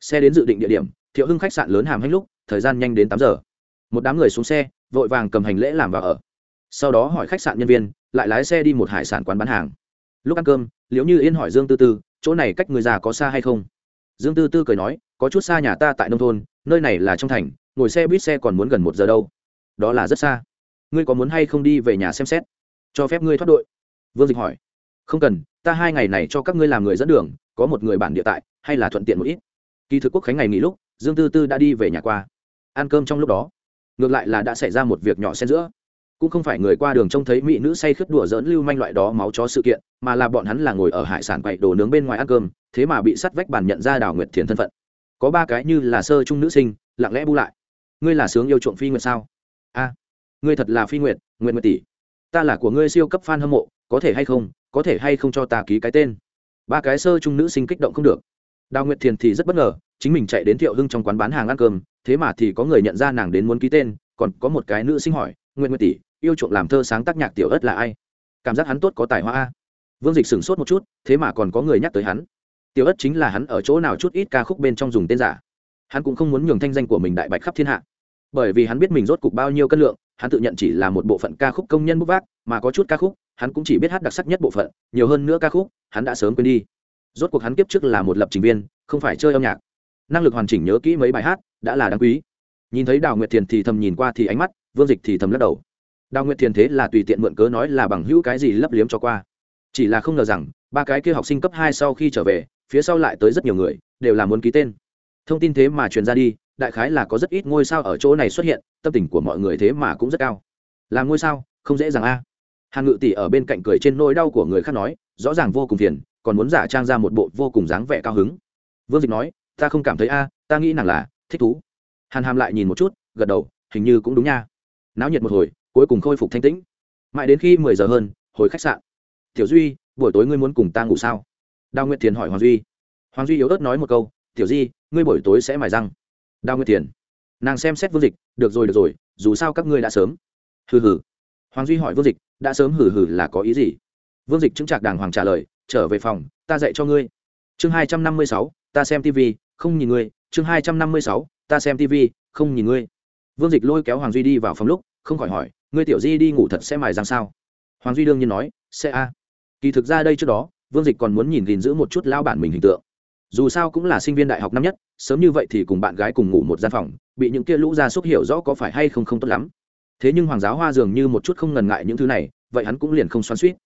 Xe đến dự định địa điểm, thiệu hưng khách sạn lớn hàm hách lúc, thời gian nhanh đến tám giờ. Một đám người xuống xe, vội vàng cầm hành lễ làm vào ở. Sau đó hỏi khách sạn nhân viên, lại lái xe đi một hải sản quán bán hàng. Lúc ăn cơm, liễu như yên hỏi dương tư tư chỗ này cách người già có xa hay không? Dương tư tư cười nói, có chút xa nhà ta tại nông thôn, nơi này là trong thành, ngồi xe buýt xe còn muốn gần một giờ đâu. Đó là rất xa. Ngươi có muốn hay không đi về nhà xem xét? Cho phép ngươi thoát đội. Vương dịch hỏi. Không cần, ta hai ngày này cho các ngươi làm người dẫn đường, có một người bản địa tại, hay là thuận tiện một ít. Kỳ thực quốc khánh ngày nghỉ lúc, dương tư tư đã đi về nhà qua. Ăn cơm trong lúc đó. Ngược lại là đã xảy ra một việc nhỏ xen giữa cũng không phải người qua đường trông thấy mỹ nữ say khướt đùa dỡn lưu manh loại đó máu chó sự kiện, mà là bọn hắn là ngồi ở hải sản quậy đồ nướng bên ngoài ăn cơm, thế mà bị sắt vách bàn nhận ra đào nguyệt thiền thân phận. Có ba cái như là sơ trung nữ sinh, lặng lẽ bu lại. Ngươi là sướng yêu chuộng phi nguyệt sao? A, ngươi thật là phi nguyệt nguyện nguyệt tỷ. Ta là của ngươi siêu cấp fan hâm mộ, có thể hay không, có thể hay không cho ta ký cái tên? Ba cái sơ trung nữ sinh kích động không được. Đào nguyệt thiền thì rất bất ngờ, chính mình chạy đến thiệu hưng trong quán bán hàng ăn cơm, thế mà thì có người nhận ra nàng đến muốn ký tên, còn có một cái nữ sinh hỏi nguyện nguyện tỷ, yêu chuộng làm thơ sáng tác nhạc tiểu ất là ai? Cảm giác hắn tốt có tài hoa a. Vương dịch sửng sốt một chút, thế mà còn có người nhắc tới hắn. Tiểu ất chính là hắn ở chỗ nào chút ít ca khúc bên trong dùng tên giả. Hắn cũng không muốn nhường thanh danh của mình đại bạch khắp thiên hạ. Bởi vì hắn biết mình rốt cục bao nhiêu cân lượng, hắn tự nhận chỉ là một bộ phận ca khúc công nhân bút vác, mà có chút ca khúc, hắn cũng chỉ biết hát đặc sắc nhất bộ phận, nhiều hơn nữa ca khúc, hắn đã sớm quên đi. Rốt cuộc hắn kiếp trước là một lập trình viên, không phải chơi âm nhạc. Năng lực hoàn chỉnh nhớ kỹ mấy bài hát, đã là đáng quý nhìn thấy đào nguyệt thiền thì thầm nhìn qua thì ánh mắt, vương dịch thì thầm lắc đầu. Đào nguyệt thiền thế là tùy tiện mượn cớ nói là bằng hữu cái gì lấp liếm cho qua. Chỉ là không ngờ rằng, ba cái kia học sinh cấp hai sau khi trở về, phía sau lại tới rất nhiều người, đều là muốn ký tên. Thông tin thế mà truyền ra đi, đại khái là có rất ít ngôi sao ở chỗ này xuất hiện, tâm tình của mọi người thế mà cũng rất cao. Là ngôi sao? Không dễ dàng a. Hàn ngự tỷ ở bên cạnh cười trên nỗi đau của người khác nói, rõ ràng vô cùng phiền, còn muốn giả trang ra một bộ vô cùng dáng vẻ cao hứng. Vương dịch nói, ta không cảm thấy a, ta nghĩ nàng là thích thú hàn hàm lại nhìn một chút, gật đầu, hình như cũng đúng nha. Náo nhiệt một hồi, cuối cùng khôi phục thanh tĩnh. Mãi đến khi mười giờ hơn, hồi khách sạn. Tiểu duy, buổi tối ngươi muốn cùng ta ngủ sao? Đào nguyệt thiền hỏi hoàng duy. Hoàng duy yếu ớt nói một câu, tiểu di ngươi buổi tối sẽ mài răng. Đào nguyệt thiền. Nàng xem xét vương dịch, được rồi được rồi, dù sao các ngươi đã sớm. Hừ hừ. Hoàng duy hỏi vương dịch, đã sớm hừ hừ là có ý gì? Vương dịch chứng trạc đàng hoàng trả lời, trở về phòng, ta dạy cho ngươi. Chương hai trăm năm mươi sáu, ta xem tv không nhìn ngươi. Chương hai trăm năm mươi sáu ta xem tv không nhìn ngươi. Vương dịch lôi kéo hoàng duy đi vào phòng lúc, không khỏi hỏi, ngươi tiểu di đi ngủ thật sẽ mài rằng sao? Hoàng duy đương nhiên nói, sẽ a. Kỳ thực ra đây trước đó, vương dịch còn muốn nhìn gìn giữ một chút lao bản mình hình tượng. Dù sao cũng là sinh viên đại học năm nhất, sớm như vậy thì cùng bạn gái cùng ngủ một gian phòng, bị những kia lũ ra xúc hiểu rõ có phải hay không không tốt lắm. Thế nhưng hoàng giáo hoa dường như một chút không ngần ngại những thứ này, vậy hắn cũng liền không xoắn suýt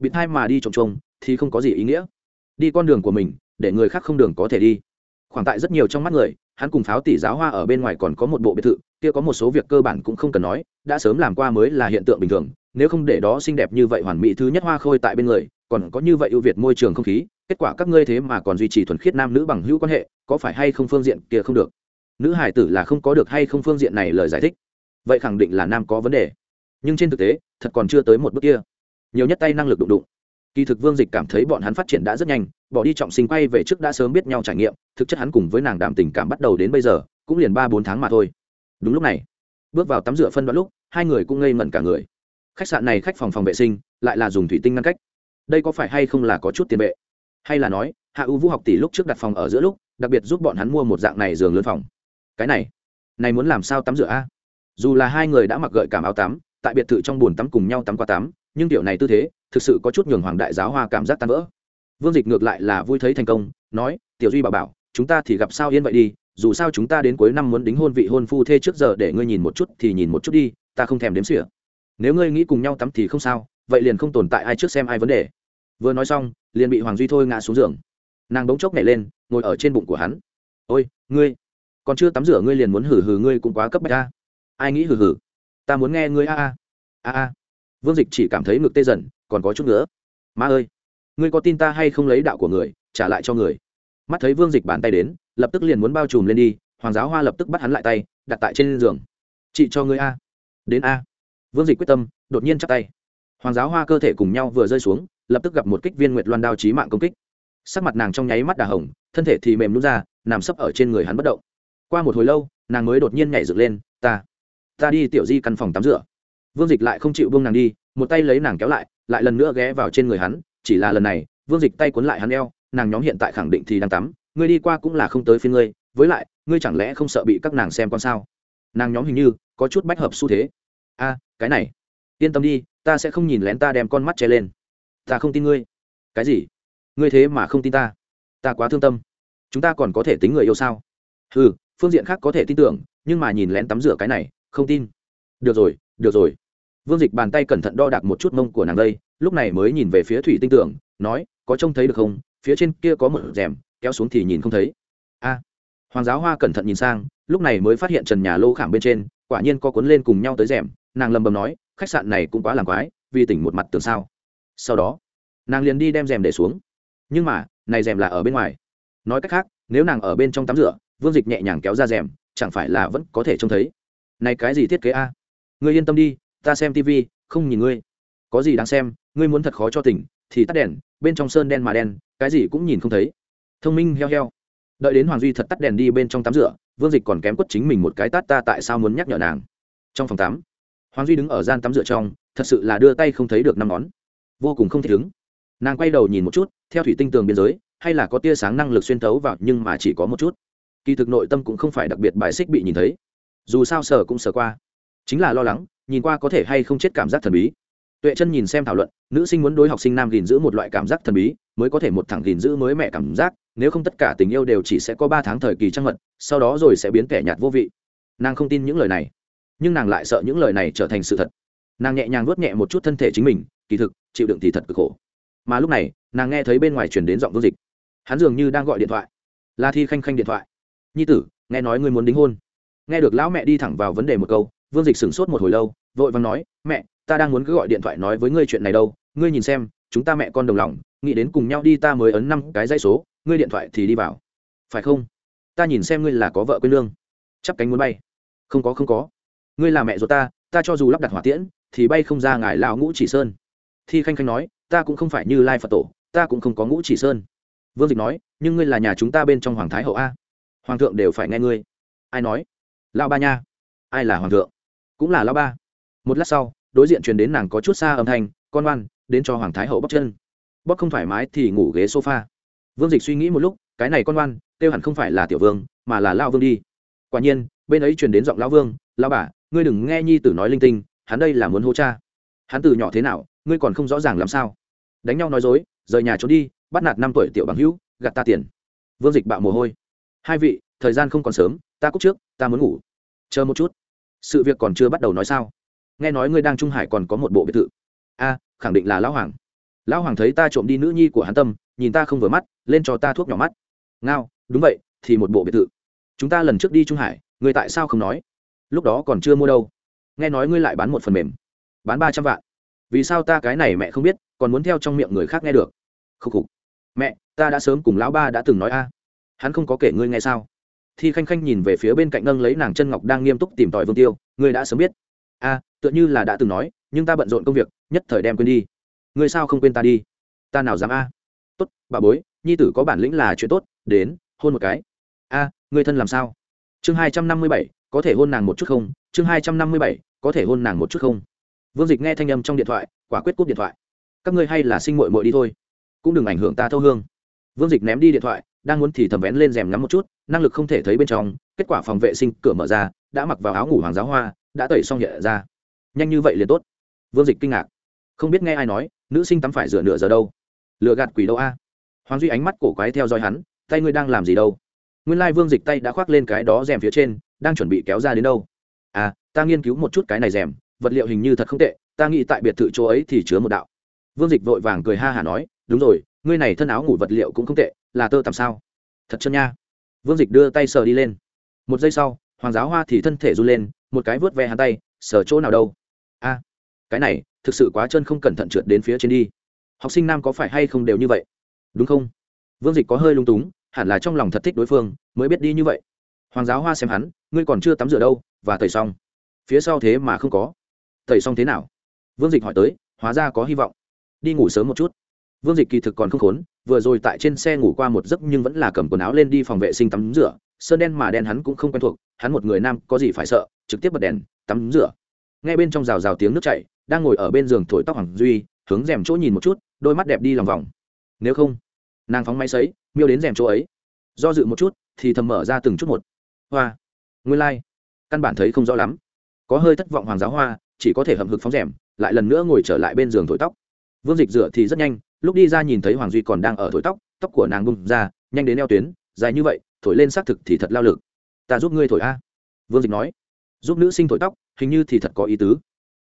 bị thai mà đi trồng trồng thì không có gì ý nghĩa. Đi con đường của mình, để người khác không đường có thể đi. Khoảng tại rất nhiều trong mắt người hắn cùng pháo tỷ giáo hoa ở bên ngoài còn có một bộ biệt thự, kia có một số việc cơ bản cũng không cần nói, đã sớm làm qua mới là hiện tượng bình thường, nếu không để đó xinh đẹp như vậy hoàn mỹ thứ nhất hoa khôi tại bên người, còn có như vậy ưu việt môi trường không khí, kết quả các ngươi thế mà còn duy trì thuần khiết nam nữ bằng hữu quan hệ, có phải hay không phương diện kia không được? Nữ hải tử là không có được hay không phương diện này lời giải thích. Vậy khẳng định là nam có vấn đề. Nhưng trên thực tế, thật còn chưa tới một bước kia. Nhiều nhất tay năng lực đụng đụng. Kỳ thực vương dịch cảm thấy bọn hắn phát triển đã rất nhanh bỏ đi trọng sinh quay về trước đã sớm biết nhau trải nghiệm, thực chất hắn cùng với nàng đàm tình cảm bắt đầu đến bây giờ, cũng liền ba bốn tháng mà thôi. Đúng lúc này, bước vào tắm rửa phân đoạn lúc, hai người cũng ngây ngẩn cả người. Khách sạn này khách phòng phòng vệ sinh, lại là dùng thủy tinh ngăn cách. Đây có phải hay không là có chút tiền vệ hay là nói, hạ U vũ học tỷ lúc trước đặt phòng ở giữa lúc, đặc biệt giúp bọn hắn mua một dạng này giường lớn phòng. Cái này này muốn làm sao tắm rửa a? Dù là hai người đã mặc gợi cảm áo tắm, tại biệt thự trong bồn tắm cùng nhau tắm qua tắm, nhưng tiểu này tư thế, thực sự có chút nhường hoàng đại giáo hoa cảm giác tan vỡ vương dịch ngược lại là vui thấy thành công, nói, tiểu duy bảo bảo, chúng ta thì gặp sao yên vậy đi, dù sao chúng ta đến cuối năm muốn đính hôn vị hôn phu thê trước giờ để ngươi nhìn một chút thì nhìn một chút đi, ta không thèm đếm xỉa. Nếu ngươi nghĩ cùng nhau tắm thì không sao, vậy liền không tồn tại ai trước xem ai vấn đề. Vừa nói xong, liền bị hoàng duy thôi ngã xuống giường. Nàng bỗng chốc nhảy lên, ngồi ở trên bụng của hắn. Ôi, ngươi, còn chưa tắm rửa ngươi liền muốn hử hử ngươi cũng quá cấp bách a. Ai nghĩ hử hử? Ta muốn nghe ngươi a a a a. Vương dịch chỉ cảm thấy ngực tê dần, còn có chút nữa. Ma ơi ngươi có tin ta hay không lấy đạo của người, trả lại cho người? Mắt thấy vương dịch bàn tay đến, lập tức liền muốn bao trùm lên đi, hoàng giáo hoa lập tức bắt hắn lại tay, đặt tại trên giường. Chị cho ngươi a. Đến a. Vương dịch quyết tâm, đột nhiên chắc tay. Hoàng giáo hoa cơ thể cùng nhau vừa rơi xuống, lập tức gặp một kích viên nguyệt loan đao trí mạng công kích. Sắc mặt nàng trong nháy mắt đà hồng, thân thể thì mềm nút ra, nằm sấp ở trên người hắn bất động. Qua một hồi lâu, nàng mới đột nhiên nhảy dựng lên, ta ta đi tiểu di căn phòng tắm rửa. Vương dịch lại không chịu buông nàng đi, một tay lấy nàng kéo lại lại lần nữa ghé vào trên người hắn chỉ là lần này, vương dịch tay cuốn lại hắn eo, nàng nhóm hiện tại khẳng định thì đang tắm, ngươi đi qua cũng là không tới phía ngươi, với lại, ngươi chẳng lẽ không sợ bị các nàng xem con sao? Nàng nhóm hình như, có chút bách hợp xu thế. A, cái này, yên tâm đi, ta sẽ không nhìn lén ta đem con mắt che lên. Ta không tin ngươi. Cái gì? Ngươi thế mà không tin ta? Ta quá thương tâm. Chúng ta còn có thể tính người yêu sao? Ừ phương diện khác có thể tin tưởng, nhưng mà nhìn lén tắm rửa cái này, không tin. Được rồi được rồi vương dịch bàn tay cẩn thận đo đạc một chút mông của nàng đây, lúc này mới nhìn về phía thủy tinh tưởng, nói, có trông thấy được không? Phía trên kia có một rèm, kéo xuống thì nhìn không thấy. A. Hoàng giáo hoa cẩn thận nhìn sang, lúc này mới phát hiện trần nhà lô khảm bên trên, quả nhiên có cuốn lên cùng nhau tới rèm. Nàng lầm bầm nói, khách sạn này cũng quá làm quái, vì tỉnh một mặt tường sao. Sau đó, nàng liền đi đem rèm để xuống. Nhưng mà, này rèm là ở bên ngoài. Nói cách khác, nếu nàng ở bên trong tắm rửa, vương dịch nhẹ nhàng kéo ra rèm, chẳng phải là vẫn có thể trông thấy. Này cái gì thiết kế a? Người yên tâm đi ta xem tv không nhìn ngươi. Có gì đáng xem, ngươi muốn thật khó cho tỉnh, thì tắt đèn, bên trong sơn đen mà đen, cái gì cũng nhìn không thấy. Thông minh heo heo. Đợi đến hoàng duy thật tắt đèn đi bên trong tắm rửa, vương dịch còn kém quất chính mình một cái tát ta tại sao muốn nhắc nhở nàng. Trong phòng tắm, hoàng duy đứng ở gian tắm rửa trong, thật sự là đưa tay không thấy được năm ngón. Vô cùng không thể đứng. Nàng quay đầu nhìn một chút, theo thủy tinh tường biên giới, hay là có tia sáng năng lực xuyên thấu vào, nhưng mà chỉ có một chút. Kỳ thực nội tâm cũng không phải đặc biệt bài xích bị nhìn thấy. Dù sao sở cũng sở qua chính là lo lắng, nhìn qua có thể hay không chết cảm giác thần bí. Tuệ chân nhìn xem thảo luận, nữ sinh muốn đối học sinh nam gìn giữ một loại cảm giác thần bí, mới có thể một thẳng gìn giữ mới mẹ cảm giác, nếu không tất cả tình yêu đều chỉ sẽ có ba tháng thời kỳ trăng mật, sau đó rồi sẽ biến kẻ nhạt vô vị. Nàng không tin những lời này, nhưng nàng lại sợ những lời này trở thành sự thật. Nàng nhẹ nhàng vớt nhẹ một chút thân thể chính mình, kỳ thực, chịu đựng thì thật cực khổ. Mà lúc này, nàng nghe thấy bên ngoài chuyển đến giọng vương dịch. Hắn dường như đang gọi điện thoại. La thi khanh khanh điện thoại. Nhi tử, nghe nói ngươi muốn đính hôn. Nghe được lão mẹ đi thẳng vào vấn đề một câu vương dịch sửng sốt một hồi lâu, vội vàng nói, mẹ, ta đang muốn cứ gọi điện thoại nói với ngươi chuyện này đâu. Ngươi nhìn xem, chúng ta mẹ con đồng lòng, nghĩ đến cùng nhau đi ta mới ấn năm cái dây số, ngươi điện thoại thì đi vào. Phải không? Ta nhìn xem ngươi là có vợ quên lương. Chắp cánh muốn bay. Không có không có. Ngươi là mẹ ruột ta ta cho dù lắp đặt hỏa tiễn, thì bay không ra ngài lão ngũ chỉ sơn. Thi khanh khanh nói, ta cũng không phải như lai phật tổ, ta cũng không có ngũ chỉ sơn. Vương dịch nói, nhưng ngươi là nhà chúng ta bên trong hoàng thái hậu a. Hoàng thượng đều phải nghe ngươi. Ai nói? Lão ba nha. Ai là hoàng thượng? Cũng là lao ba. Một lát sau, đối diện truyền đến nàng có chút xa âm thanh, con oan đến cho hoàng thái hậu bóc chân. Bóc không thoải mái thì ngủ ghế sofa. Vương dịch suy nghĩ một lúc, cái này con oan kêu hẳn không phải là tiểu vương, mà là lao vương đi. Quả nhiên, bên ấy truyền đến giọng lão vương lao bà, ngươi đừng nghe nhi tử nói linh tinh, hắn đây là muốn hô cha. Hắn từ nhỏ thế nào, ngươi còn không rõ ràng làm sao? Đánh nhau nói dối, rời nhà trốn đi, bắt nạt năm tuổi tiểu bằng hữu, gạt ta tiền. Vương dịch bạo mồ hôi. Hai vị, thời gian không còn sớm, ta cúc trước, ta muốn ngủ. Chờ một chút sự việc còn chưa bắt đầu nói sao? Nghe nói ngươi đang trung hải còn có một bộ biệt thự. A, khẳng định là lão hoàng. Lão hoàng thấy ta trộm đi nữ nhi của hắn tâm, nhìn ta không vừa mắt, lên cho ta thuốc nhỏ mắt. Ngao, đúng vậy, thì một bộ biệt thự. Chúng ta lần trước đi trung hải, ngươi tại sao không nói? Lúc đó còn chưa mua đâu. Nghe nói ngươi lại bán một phần mềm. Bán ba trăm vạn. Vì sao ta cái này mẹ không biết, còn muốn theo trong miệng người khác nghe được? Khúc khục. Mẹ, ta đã sớm cùng lão ba đã từng nói a. Hắn không có kể ngươi nghe sao? Thi khanh khanh nhìn về phía bên cạnh nâng lấy nàng chân ngọc đang nghiêm túc tìm tòi vương tiêu, ngươi đã sớm biết. A, tựa như là đã từng nói, nhưng ta bận rộn công việc, nhất thời đem quên đi. Ngươi sao không quên ta đi? Ta nào dám a? Tốt, bà bối, nhi tử có bản lĩnh là chuyện tốt, đến, hôn một cái. A, ngươi thân làm sao? Chương hai trăm năm mươi bảy, có thể hôn nàng một chút không? Chương hai trăm năm mươi bảy, có thể hôn nàng một chút không? Vương dịch nghe thanh âm trong điện thoại, quả quyết cúp điện thoại. Các ngươi hay là sinh mội mội đi thôi. Cũng đừng ảnh hưởng ta thâu hương. Vương dịch ném đi điện thoại đang muốn thì thầm vén lên rèm ngắm một chút, năng lực không thể thấy bên trong, kết quả phòng vệ sinh cửa mở ra, đã mặc vào áo ngủ hoàng giáo hoa, đã tẩy xong nhẹ ra. Nhanh như vậy liền tốt. Vương dịch kinh ngạc. Không biết nghe ai nói, nữ sinh tắm phải rửa nửa giờ đâu. Lựa gạt quỷ đâu a? Hoàng duy ánh mắt cổ quái theo dõi hắn, tay ngươi đang làm gì đâu? Nguyên lai vương dịch tay đã khoác lên cái đó rèm phía trên, đang chuẩn bị kéo ra đến đâu? À ta nghiên cứu một chút cái này rèm, vật liệu hình như thật không tệ, ta nghĩ tại biệt thự chỗ ấy thì chứa một đạo. Vương dịch vội vàng cười ha hả nói, đúng rồi, ngươi này thân áo ngủ vật liệu cũng không tệ là tơ tằm sao? Thật chân nha. Vương dịch đưa tay sờ đi lên. Một giây sau, hoàng giáo hoa thì thân thể run lên, một cái vớt ve hắn tay, sờ chỗ nào đâu? A, cái này, thực sự quá chân không cẩn thận trượt đến phía trên đi. Học sinh nam có phải hay không đều như vậy? Đúng không? Vương dịch có hơi lung túng, hẳn là trong lòng thật thích đối phương, mới biết đi như vậy. Hoàng giáo hoa xem hắn, ngươi còn chưa tắm rửa đâu, và tẩy xong. Phía sau thế mà không có. Tẩy xong thế nào? Vương dịch hỏi tới, hóa ra có hy vọng. Đi ngủ sớm một chút. Vương dịch kỳ thực còn không khốn vừa rồi tại trên xe ngủ qua một giấc nhưng vẫn là cầm quần áo lên đi phòng vệ sinh tắm rửa. Sơn đen mà đen hắn cũng không quen thuộc, hắn một người nam có gì phải sợ, trực tiếp bật đèn, tắm rửa. Ngay bên trong rào rào tiếng nước chảy, đang ngồi ở bên giường thổi tóc hoàng duy, hướng rèm chỗ nhìn một chút, đôi mắt đẹp đi lòng vòng. Nếu không, nàng phóng máy sấy, miêu đến rèm chỗ ấy. Do dự một chút, thì thầm mở ra từng chút một. Hoa, nguyên lai、like. căn bản thấy không rõ lắm. Có hơi thất vọng hoàng giáo hoa, chỉ có thể hầm hực phóng rèm, lại lần nữa ngồi trở lại bên giường thổi tóc. Vương dịch rửa thì rất nhanh lúc đi ra nhìn thấy hoàng duy còn đang ở thổi tóc tóc của nàng bung ra, nhanh đến eo tuyến, dài như vậy, thổi lên xác thực thì thật lao lực. Ta giúp ngươi thổi a. Vương dịch nói. Giúp nữ sinh thổi tóc, hình như thì thật có ý tứ.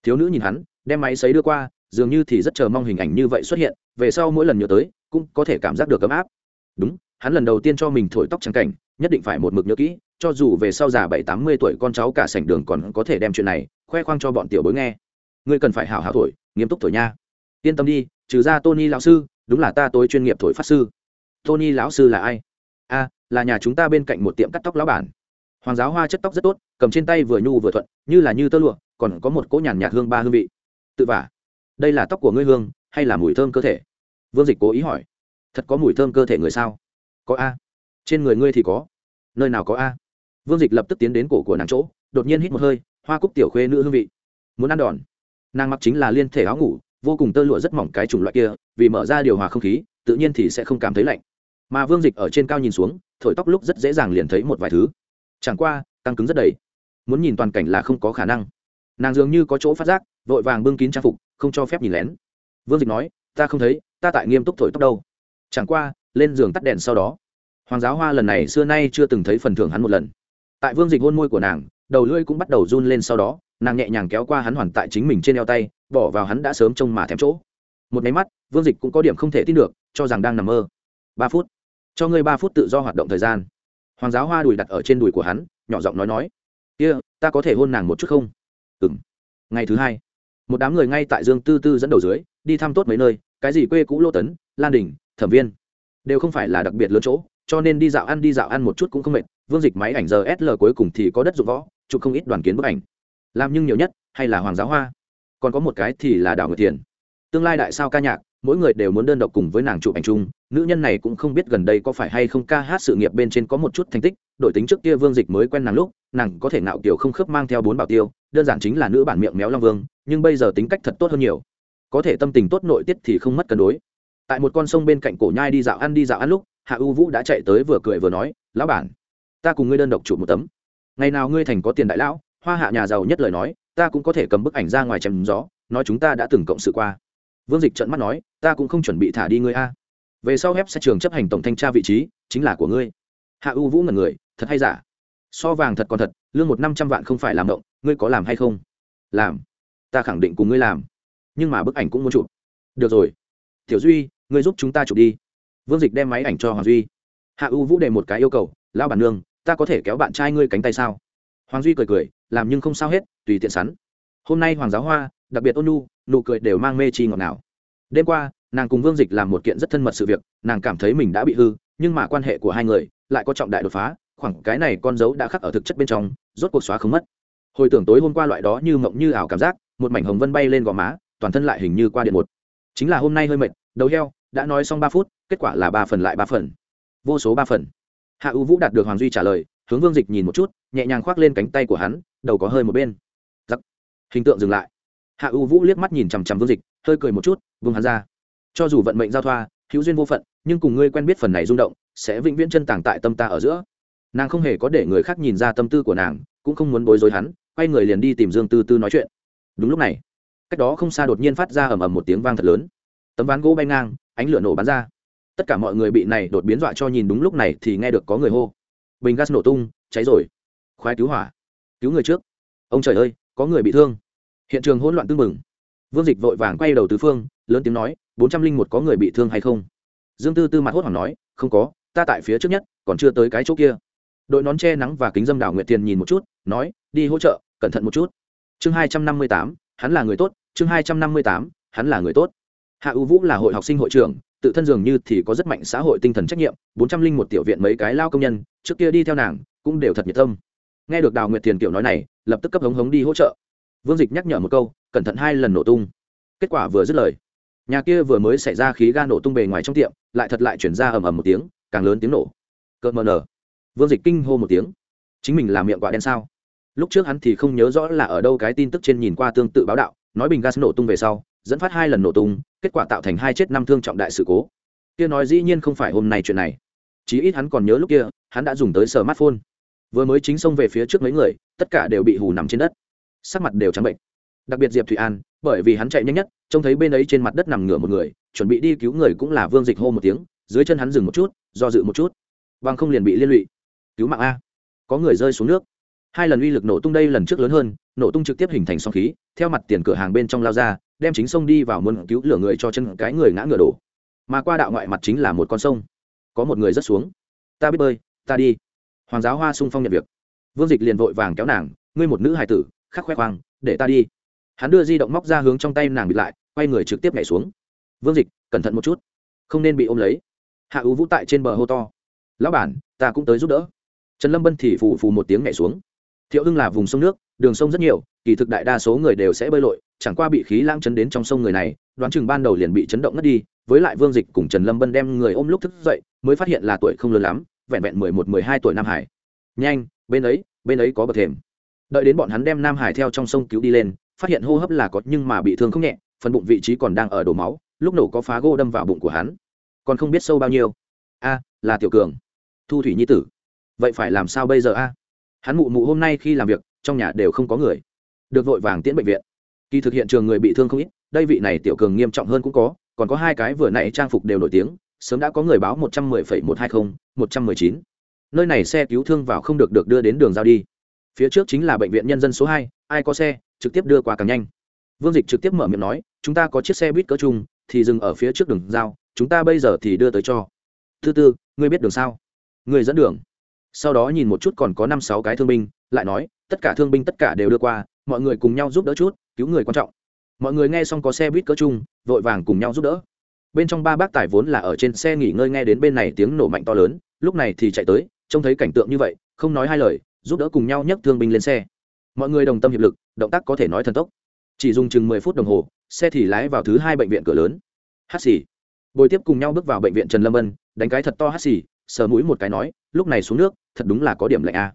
Thiếu nữ nhìn hắn, đem máy xấy đưa qua, dường như thì rất chờ mong hình ảnh như vậy xuất hiện, về sau mỗi lần nhớ tới, cũng có thể cảm giác được ấm áp. Đúng, hắn lần đầu tiên cho mình thổi tóc trắng cảnh, nhất định phải một mực nhớ kỹ, cho dù về sau già bảy, tám mươi tuổi con cháu cả sảnh đường còn có thể đem chuyện này khoe khoang cho bọn tiểu bối nghe. Ngươi cần phải hào hào thổi, nghiêm túc thổi nha. Yên tâm đi trừ ra tony lão sư, đúng là ta tối chuyên nghiệp thổi phát sư. Tony lão sư là ai? A, là nhà chúng ta bên cạnh một tiệm cắt tóc lão bản. Hoàng giáo hoa chất tóc rất tốt, cầm trên tay vừa nhu vừa thuận, như là như tơ lụa, còn có một cỗ nhàn nhạt hương ba hương vị. Tự vả, đây là tóc của ngươi hương, hay là mùi thơm cơ thể? Vương dịch cố ý hỏi. Thật có mùi thơm cơ thể người sao? Có a. Trên người ngươi thì có. Nơi nào có a? Vương dịch lập tức tiến đến cổ của nàng chỗ, đột nhiên hít một hơi, hoa cúc tiểu khuê nữ hương vị. Muốn ăn đòn. Nàng mặc chính là liên thể áo ngủ vô cùng tơ lụa rất mỏng cái chủng loại kia, vì mở ra điều hòa không khí, tự nhiên thì sẽ không cảm thấy lạnh. Mà vương dịch ở trên cao nhìn xuống, thổi tóc lúc rất dễ dàng liền thấy một vài thứ. Chẳng qua tăng cứng rất đầy. Muốn nhìn toàn cảnh là không có khả năng. Nàng dường như có chỗ phát giác, vội vàng bưng kín trang phục, không cho phép nhìn lén. Vương dịch nói, ta không thấy, ta tại nghiêm túc thổi tóc đâu. Chẳng qua, lên giường tắt đèn sau đó. Hoàng giáo hoa lần này xưa nay chưa từng thấy phần thưởng hắn một lần. Tại vương dịch hôn môi của nàng, đầu lưỡi cũng bắt đầu run lên sau đó nàng nhẹ nhàng kéo qua hắn hoàn tại chính mình trên eo tay bỏ vào hắn đã sớm trông mà thèm chỗ. Một máy mắt vương dịch cũng có điểm không thể tin được cho rằng đang nằm mơ. Ba phút. Cho ngươi ba phút tự do hoạt động thời gian. Hoàng giáo hoa đùi đặt ở trên đùi của hắn nhỏ giọng nói nói. Kia、yeah, ta có thể hôn nàng một chút không? Ừ m ngày thứ hai. Một đám người ngay tại dương tư tư dẫn đầu dưới đi thăm tốt mấy nơi cái gì quê cũ lô tấn lan đình thẩm viên. Đều không phải là đặc biệt lớn chỗ cho nên đi dạo ăn đi dạo ăn một chút cũng không mệt. Vương dịch máy ảnh giờ sl cuối cùng thì có đất dụng võ chụp không ít đoàn kiến bức ảnh làm nhưng nhiều nhất, hay là hoàng giáo hoa? Còn có một cái thì là đào người tiền tương lai đại sao ca nhạc, mỗi người đều muốn đơn độc cùng với nàng chụp ảnh chung, nữ nhân này cũng không biết gần đây có phải hay không ca hát sự nghiệp bên trên có một chút thành tích, đổi tính trước kia vương dịch mới quen nàng lúc, nàng có thể nạo kiểu không khớp mang theo bốn bảo tiêu, đơn giản chính là nữ bản miệng méo long vương, nhưng bây giờ tính cách thật tốt hơn nhiều. Có thể tâm tình tốt nội tiết thì không mất cân đối. Tại một con sông bên cạnh cổ nhai đi dạo ăn đi dạo ăn lúc, hạ u vũ đã chạy tới vừa cười vừa nói, lão bản, ta cùng ngươi đơn độc chụp một tấm. Ngày nào ngươi thành có tiền đại lão hoa hạ nhà giàu nhất lời nói, ta cũng có thể cầm bức ảnh ra ngoài chém gió, nói chúng ta đã từng cộng sự qua. Vương dịch trận mắt nói, ta cũng không chuẩn bị thả đi ngươi a. Về sau ép sẽ trường chấp hành tổng thanh tra vị trí, chính là của ngươi. Hạ u vũ ngần người, thật hay giả? So vàng thật còn thật, lương một năm trăm vạn không phải làm động, ngươi có làm hay không? Làm. Ta khẳng định cùng ngươi làm. Nhưng mà bức ảnh cũng muốn chụp. Được rồi. Tiểu duy, ngươi giúp chúng ta chụp đi. Vương dịch đem máy ảnh cho hoàng duy. Hạ u vũ đề một cái yêu cầu lao bản nương, ta có thể kéo bạn trai ngươi cánh tay sao? Hoàng duy cười cười, làm nhưng không sao hết, tùy tiện sắn. Hôm nay hoàng giáo hoa, đặc biệt ôn nu nụ cười đều mang mê chi ngọt ngào. Đêm qua, nàng cùng vương dịch làm một kiện rất thân mật sự việc, nàng cảm thấy mình đã bị hư, nhưng mà quan hệ của hai người lại có trọng đại đột phá, khoảng cái này con dấu đã khắc ở thực chất bên trong, rốt cuộc xóa không mất. Hồi tưởng tối hôm qua loại đó như mộng như ảo cảm giác, một mảnh hồng vân bay lên gò má, toàn thân lại hình như qua điện một. Chính là hôm nay hơi mệt, đầu heo, đã nói xong ba phút, kết quả là ba phần lại ba phần. Vô số ba phần. Hạ u vũ đạt được hoàng duy trả lời hướng vương dịch nhìn một chút, nhẹ nhàng khoác lên cánh tay của hắn, đầu có hơi một bên. Giặc. Hình tượng dừng lại. Hạ u vũ liếc mắt nhìn chằm chằm vương dịch, hơi cười một chút vương hắn ra. Cho dù vận mệnh giao thoa, hữu duyên vô phận, nhưng cùng ngươi quen biết phần này rung động, sẽ vĩnh viễn chân tàng tại tâm ta ở giữa. Nàng không hề có để người khác nhìn ra tâm tư của nàng, cũng không muốn bối rối hắn, quay người liền đi tìm dương tư tư nói chuyện. Đúng lúc này, cách đó không xa đột nhiên phát ra ầm ầm một tiếng vang thật lớn. Tấm ván gỗ bay ngang, ánh lửa nổ bắn ra. Tất cả mọi người bị này đột biến dọa cho nhìn đúng lúc này thì nghe được có người hô bình gas nổ tung, cháy rồi. Khoái cứu hỏa. Cứu người trước. Ông trời ơi, có người bị thương. Hiện trường hỗn loạn tưng bừng. Vương dịch vội vàng quay đầu tứ phương, lớn tiếng nói, bốn trăm linh một có người bị thương hay không? Dương tư tư mặt hốt hoảng nói, không có, ta tại phía trước nhất, còn chưa tới cái chỗ kia. Đội nón che nắng và kính dâm đảo nguyệt tiền nhìn một chút, nói, đi hỗ trợ, cẩn thận một chút. Chương hai trăm năm mươi tám, hắn là người tốt. Chương hai trăm năm mươi tám, hắn là người tốt hạ ưu vũ là hội học sinh hội trưởng, tự thân dường như thì có rất mạnh xã hội tinh thần trách nhiệm, bốn trăm linh một tiểu viện mấy cái lao công nhân, trước kia đi theo nàng, cũng đều thật nhiệt tâm. Nghe được đào nguyệt thiền kiểu nói này, lập tức cấp hống hống đi hỗ trợ. Vương dịch nhắc nhở một câu, cẩn thận hai lần nổ tung. Kết quả vừa dứt lời. Nhà kia vừa mới xảy ra khí ga nổ tung bề ngoài trong tiệm, lại thật lại chuyển ra ầm ầm một tiếng, càng lớn tiếng nổ. Cợt mờ nở. Vương dịch kinh hô một tiếng. Chính mình làm miệng quả đen sao? Lúc trước hắn thì không nhớ rõ là ở đâu cái tin tức trên nhìn qua tương tự báo đạo, nói bình gas nổ tung về sau, dẫn phát hai lần nổ tung kết quả tạo thành hai chết năm thương trọng đại sự cố. Kia nói dĩ nhiên không phải hôm nay chuyện này. Chí ít hắn còn nhớ lúc kia, hắn đã dùng tới sờ mát phôn vừa mới chính xông về phía trước mấy người, tất cả đều bị hù nằm trên đất. Sắc mặt đều trắng bệnh. Đặc biệt diệp thụy an, bởi vì hắn chạy nhanh nhất, trông thấy bên ấy trên mặt đất nằm ngửa một người, chuẩn bị đi cứu người cũng là vương dịch hô một tiếng, dưới chân hắn dừng một chút, do dự một chút. Bằng không liền bị liên lụy. Cứu mạng a. Có người rơi xuống nước. Hai lần uy lực nổ tung đây lần trước lớn hơn nổ tung trực tiếp hình thành song khí, theo mặt tiền cửa hàng bên trong lao ra, đem chính sông đi vào muốn cứu lửa người cho chân cái người ngã ngựa đổ. Mà qua đạo ngoại mặt chính là một con sông. Có một người rất xuống. Ta biết bơi, ta đi. Hoàng giáo hoa sung phong nhận việc. Vương dịch liền vội vàng kéo nàng, ngươi một nữ hài tử, khắc khoe khoang, để ta đi. Hắn đưa di động móc ra hướng trong tay nàng bịt lại, quay người trực tiếp nhảy xuống. Vương dịch, cẩn thận một chút, không nên bị ôm lấy. Hạ ưu vũ tại trên bờ hô to. Lão bản, ta cũng tới giúp đỡ. Trần lâm bân thì phù phù một tiếng nhảy xuống. Thiệu hưng là vùng sông nước đường sông rất nhiều, kỳ thực đại đa số người đều sẽ bơi lội, chẳng qua bị khí lang chấn đến trong sông người này, đoán chừng ban đầu liền bị chấn động ngất đi, với lại vương dịch cùng trần lâm bân đem người ôm lúc thức dậy, mới phát hiện là tuổi không lớn lắm, vẹn vẹn mười một, mười hai tuổi nam hải. Nhanh, bên ấy bên ấy có bậc thềm. Đợi đến bọn hắn đem nam hải theo trong sông cứu đi lên, phát hiện hô hấp là có nhưng mà bị thương không nhẹ, phần bụng vị trí còn đang ở đổ máu, lúc nổ có phá gô đâm vào bụng của hắn. Còn không biết sâu bao nhiêu. A, là tiểu cường. Thu thủy nhi tử. Vậy phải làm sao bây giờ a? Hắn mụ mụ hôm nay khi làm việc trong nhà đều không có người. Được vội vàng tiễn bệnh viện. Kỳ thực hiện trường người bị thương không ít, đây vị này tiểu cường nghiêm trọng hơn cũng có, còn có hai cái vừa nãy trang phục đều nổi tiếng, sớm đã có người báo một trăm mười phẩy một hai không, một trăm mười chín. Nơi này xe cứu thương vào không được được đưa đến đường giao đi. Phía trước chính là bệnh viện nhân dân số hai, ai có xe, trực tiếp đưa qua càng nhanh. Vương dịch trực tiếp mở miệng nói, chúng ta có chiếc xe buýt cỡ chung, thì dừng ở phía trước đường giao, chúng ta bây giờ thì đưa tới cho. Thứ tư, ngươi biết đường sao? Người dẫn đường. Sau đó nhìn một chút còn có năm sáu cái thương binh lại nói, tất cả thương binh tất cả đều đưa qua, mọi người cùng nhau giúp đỡ chút, cứu người quan trọng. Mọi người nghe xong có xe buýt cỡ chung, vội vàng cùng nhau giúp đỡ. Bên trong ba bác tài vốn là ở trên xe nghỉ ngơi nghe đến bên này tiếng nổ mạnh to lớn, lúc này thì chạy tới, trông thấy cảnh tượng như vậy, không nói hai lời, giúp đỡ cùng nhau nhấc thương binh lên xe. Mọi người đồng tâm hiệp lực, động tác có thể nói thần tốc. Chỉ dùng chừng mười phút đồng hồ, xe thì lái vào thứ hai bệnh viện cửa lớn. Hát xì. Bồi tiếp cùng nhau bước vào bệnh viện trần lâm ân, đánh cái thật to hát xì, sờ mũi một cái nói, lúc này xuống nước, thật đúng là có điểm lạnh a à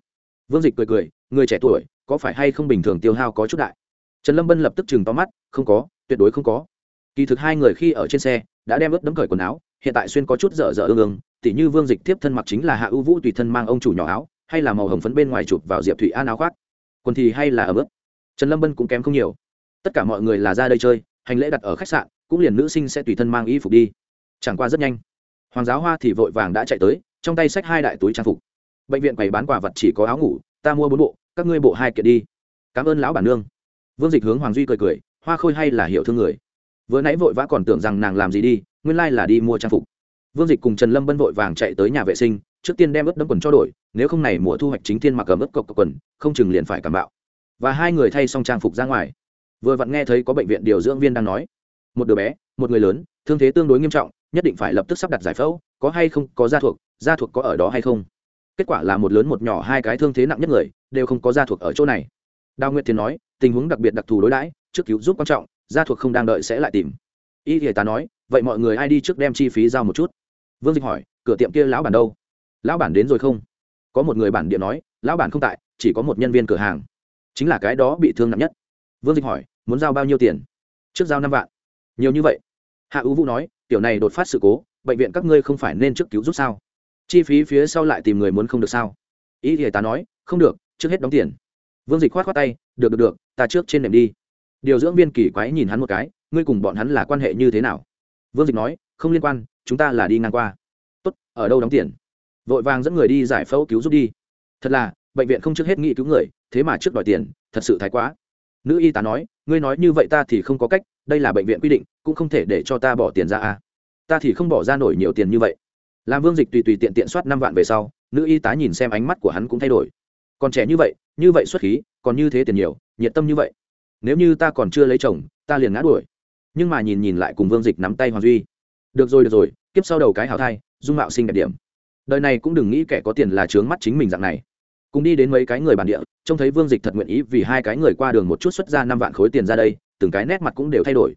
vương dịch cười cười, người trẻ tuổi, có phải hay không bình thường tiêu hao có chút đại? Trần lâm bân lập tức chừng to mắt, không có, tuyệt đối không có. Kỳ thực hai người khi ở trên xe, đã đem ướt đấm cởi quần áo, hiện tại xuyên có chút dở dở ương ương, tỉ như vương dịch tiếp thân mặc chính là hạ ưu vũ tùy thân mang ông chủ nhỏ áo, hay là màu hồng phấn bên ngoài chụp vào diệp thủy an áo khoác. Quần thì hay là ở ướt. Trần lâm bân cũng kém không nhiều. Tất cả mọi người là ra đây chơi, hành lễ đặt ở khách sạn, cũng liền nữ sinh sẽ tùy thân mang y phục đi. Chẳng qua rất nhanh. Hoàng giáo hoa thì vội vàng đã chạy tới, trong tay xách hai đại túi trang phục bệnh viện quầy bán quà vật chỉ có áo ngủ, ta mua bốn bộ, các ngươi bộ hai kiện đi. Cảm ơn lão bản nương. Vương dịch hướng hoàng duy cười cười, hoa khôi hay là hiểu thương người. Vừa nãy vội vã còn tưởng rằng nàng làm gì đi, nguyên lai là đi mua trang phục. Vương dịch cùng trần lâm bân vội vàng chạy tới nhà vệ sinh, trước tiên đem ướt đấm quần cho đổi, nếu không này mùa thu hoạch chính thiên mặc ấm ướt cộc cộc quần, không chừng liền phải cảm bạo. Và hai người thay xong trang phục ra ngoài. Vừa vặn nghe thấy có bệnh viện điều dưỡng viên đang nói, một đứa bé, một người lớn, thương thế tương đối nghiêm trọng, nhất định phải lập tức sắp đặt giải phẫu, có hay không, có gia thuộc gia thuộc có ở đó hay không? Kết quả là một lớn một nhỏ hai cái thương thế nặng nhất người, đều không có gia thuộc ở chỗ này. Đào nguyệt thiền nói, tình huống đặc biệt đặc thù đối đãi, trước cứu giúp quan trọng, gia thuộc không đang đợi sẽ lại tìm. Y thì ta nói, vậy mọi người ai đi trước đem chi phí giao một chút? Vương dịch hỏi, cửa tiệm kia lão bản đâu? Lão bản đến rồi không? Có một người bản địa nói, lão bản không tại, chỉ có một nhân viên cửa hàng. Chính là cái đó bị thương nặng nhất. Vương dịch hỏi, muốn giao bao nhiêu tiền? Trước giao năm vạn. Nhiều như vậy. Hạ ưu vũ nói, tiểu này đột phát sự cố, bệnh viện các ngươi không phải nên trước cứu giúp sao? Chi phí phía sau lại tìm người muốn không được sao? Ý thì ta nói, không được, trước hết đóng tiền. Vương dịch khoát khoát tay, được được được, ta trước trên nệm đi. Điều dưỡng viên kỳ quái nhìn hắn một cái, ngươi cùng bọn hắn là quan hệ như thế nào? Vương dịch nói, không liên quan, chúng ta là đi ngang qua. Tốt, ở đâu đóng tiền? Vội vàng dẫn người đi giải phẫu cứu giúp đi. Thật là, bệnh viện không trước hết nghĩ cứu người, thế mà trước đòi tiền, thật sự thái quá. Nữ y tá nói, ngươi nói như vậy ta thì không có cách, đây là bệnh viện quy định, cũng không thể để cho ta bỏ tiền ra à. ta thì không bỏ ra nổi nhiều tiền như vậy làm vương dịch tùy tùy tiện tiện soát năm vạn về sau, nữ y tá nhìn xem ánh mắt của hắn cũng thay đổi. Còn trẻ như vậy như vậy xuất khí, còn như thế tiền nhiều, nhiệt tâm như vậy. Nếu như ta còn chưa lấy chồng, ta liền ngã đuổi. Nhưng mà nhìn nhìn lại cùng vương dịch nắm tay hoàng duy. Được rồi được rồi, kiếp sau đầu cái hảo thai, dung mạo sinh đẹp điểm. Đời này cũng đừng nghĩ kẻ có tiền là trướng mắt chính mình dạng này. Cùng đi đến mấy cái người bản địa, trông thấy vương dịch thật nguyện ý vì hai cái người qua đường một chút xuất ra năm vạn khối tiền ra đây, từng cái nét mặt cũng đều thay đổi.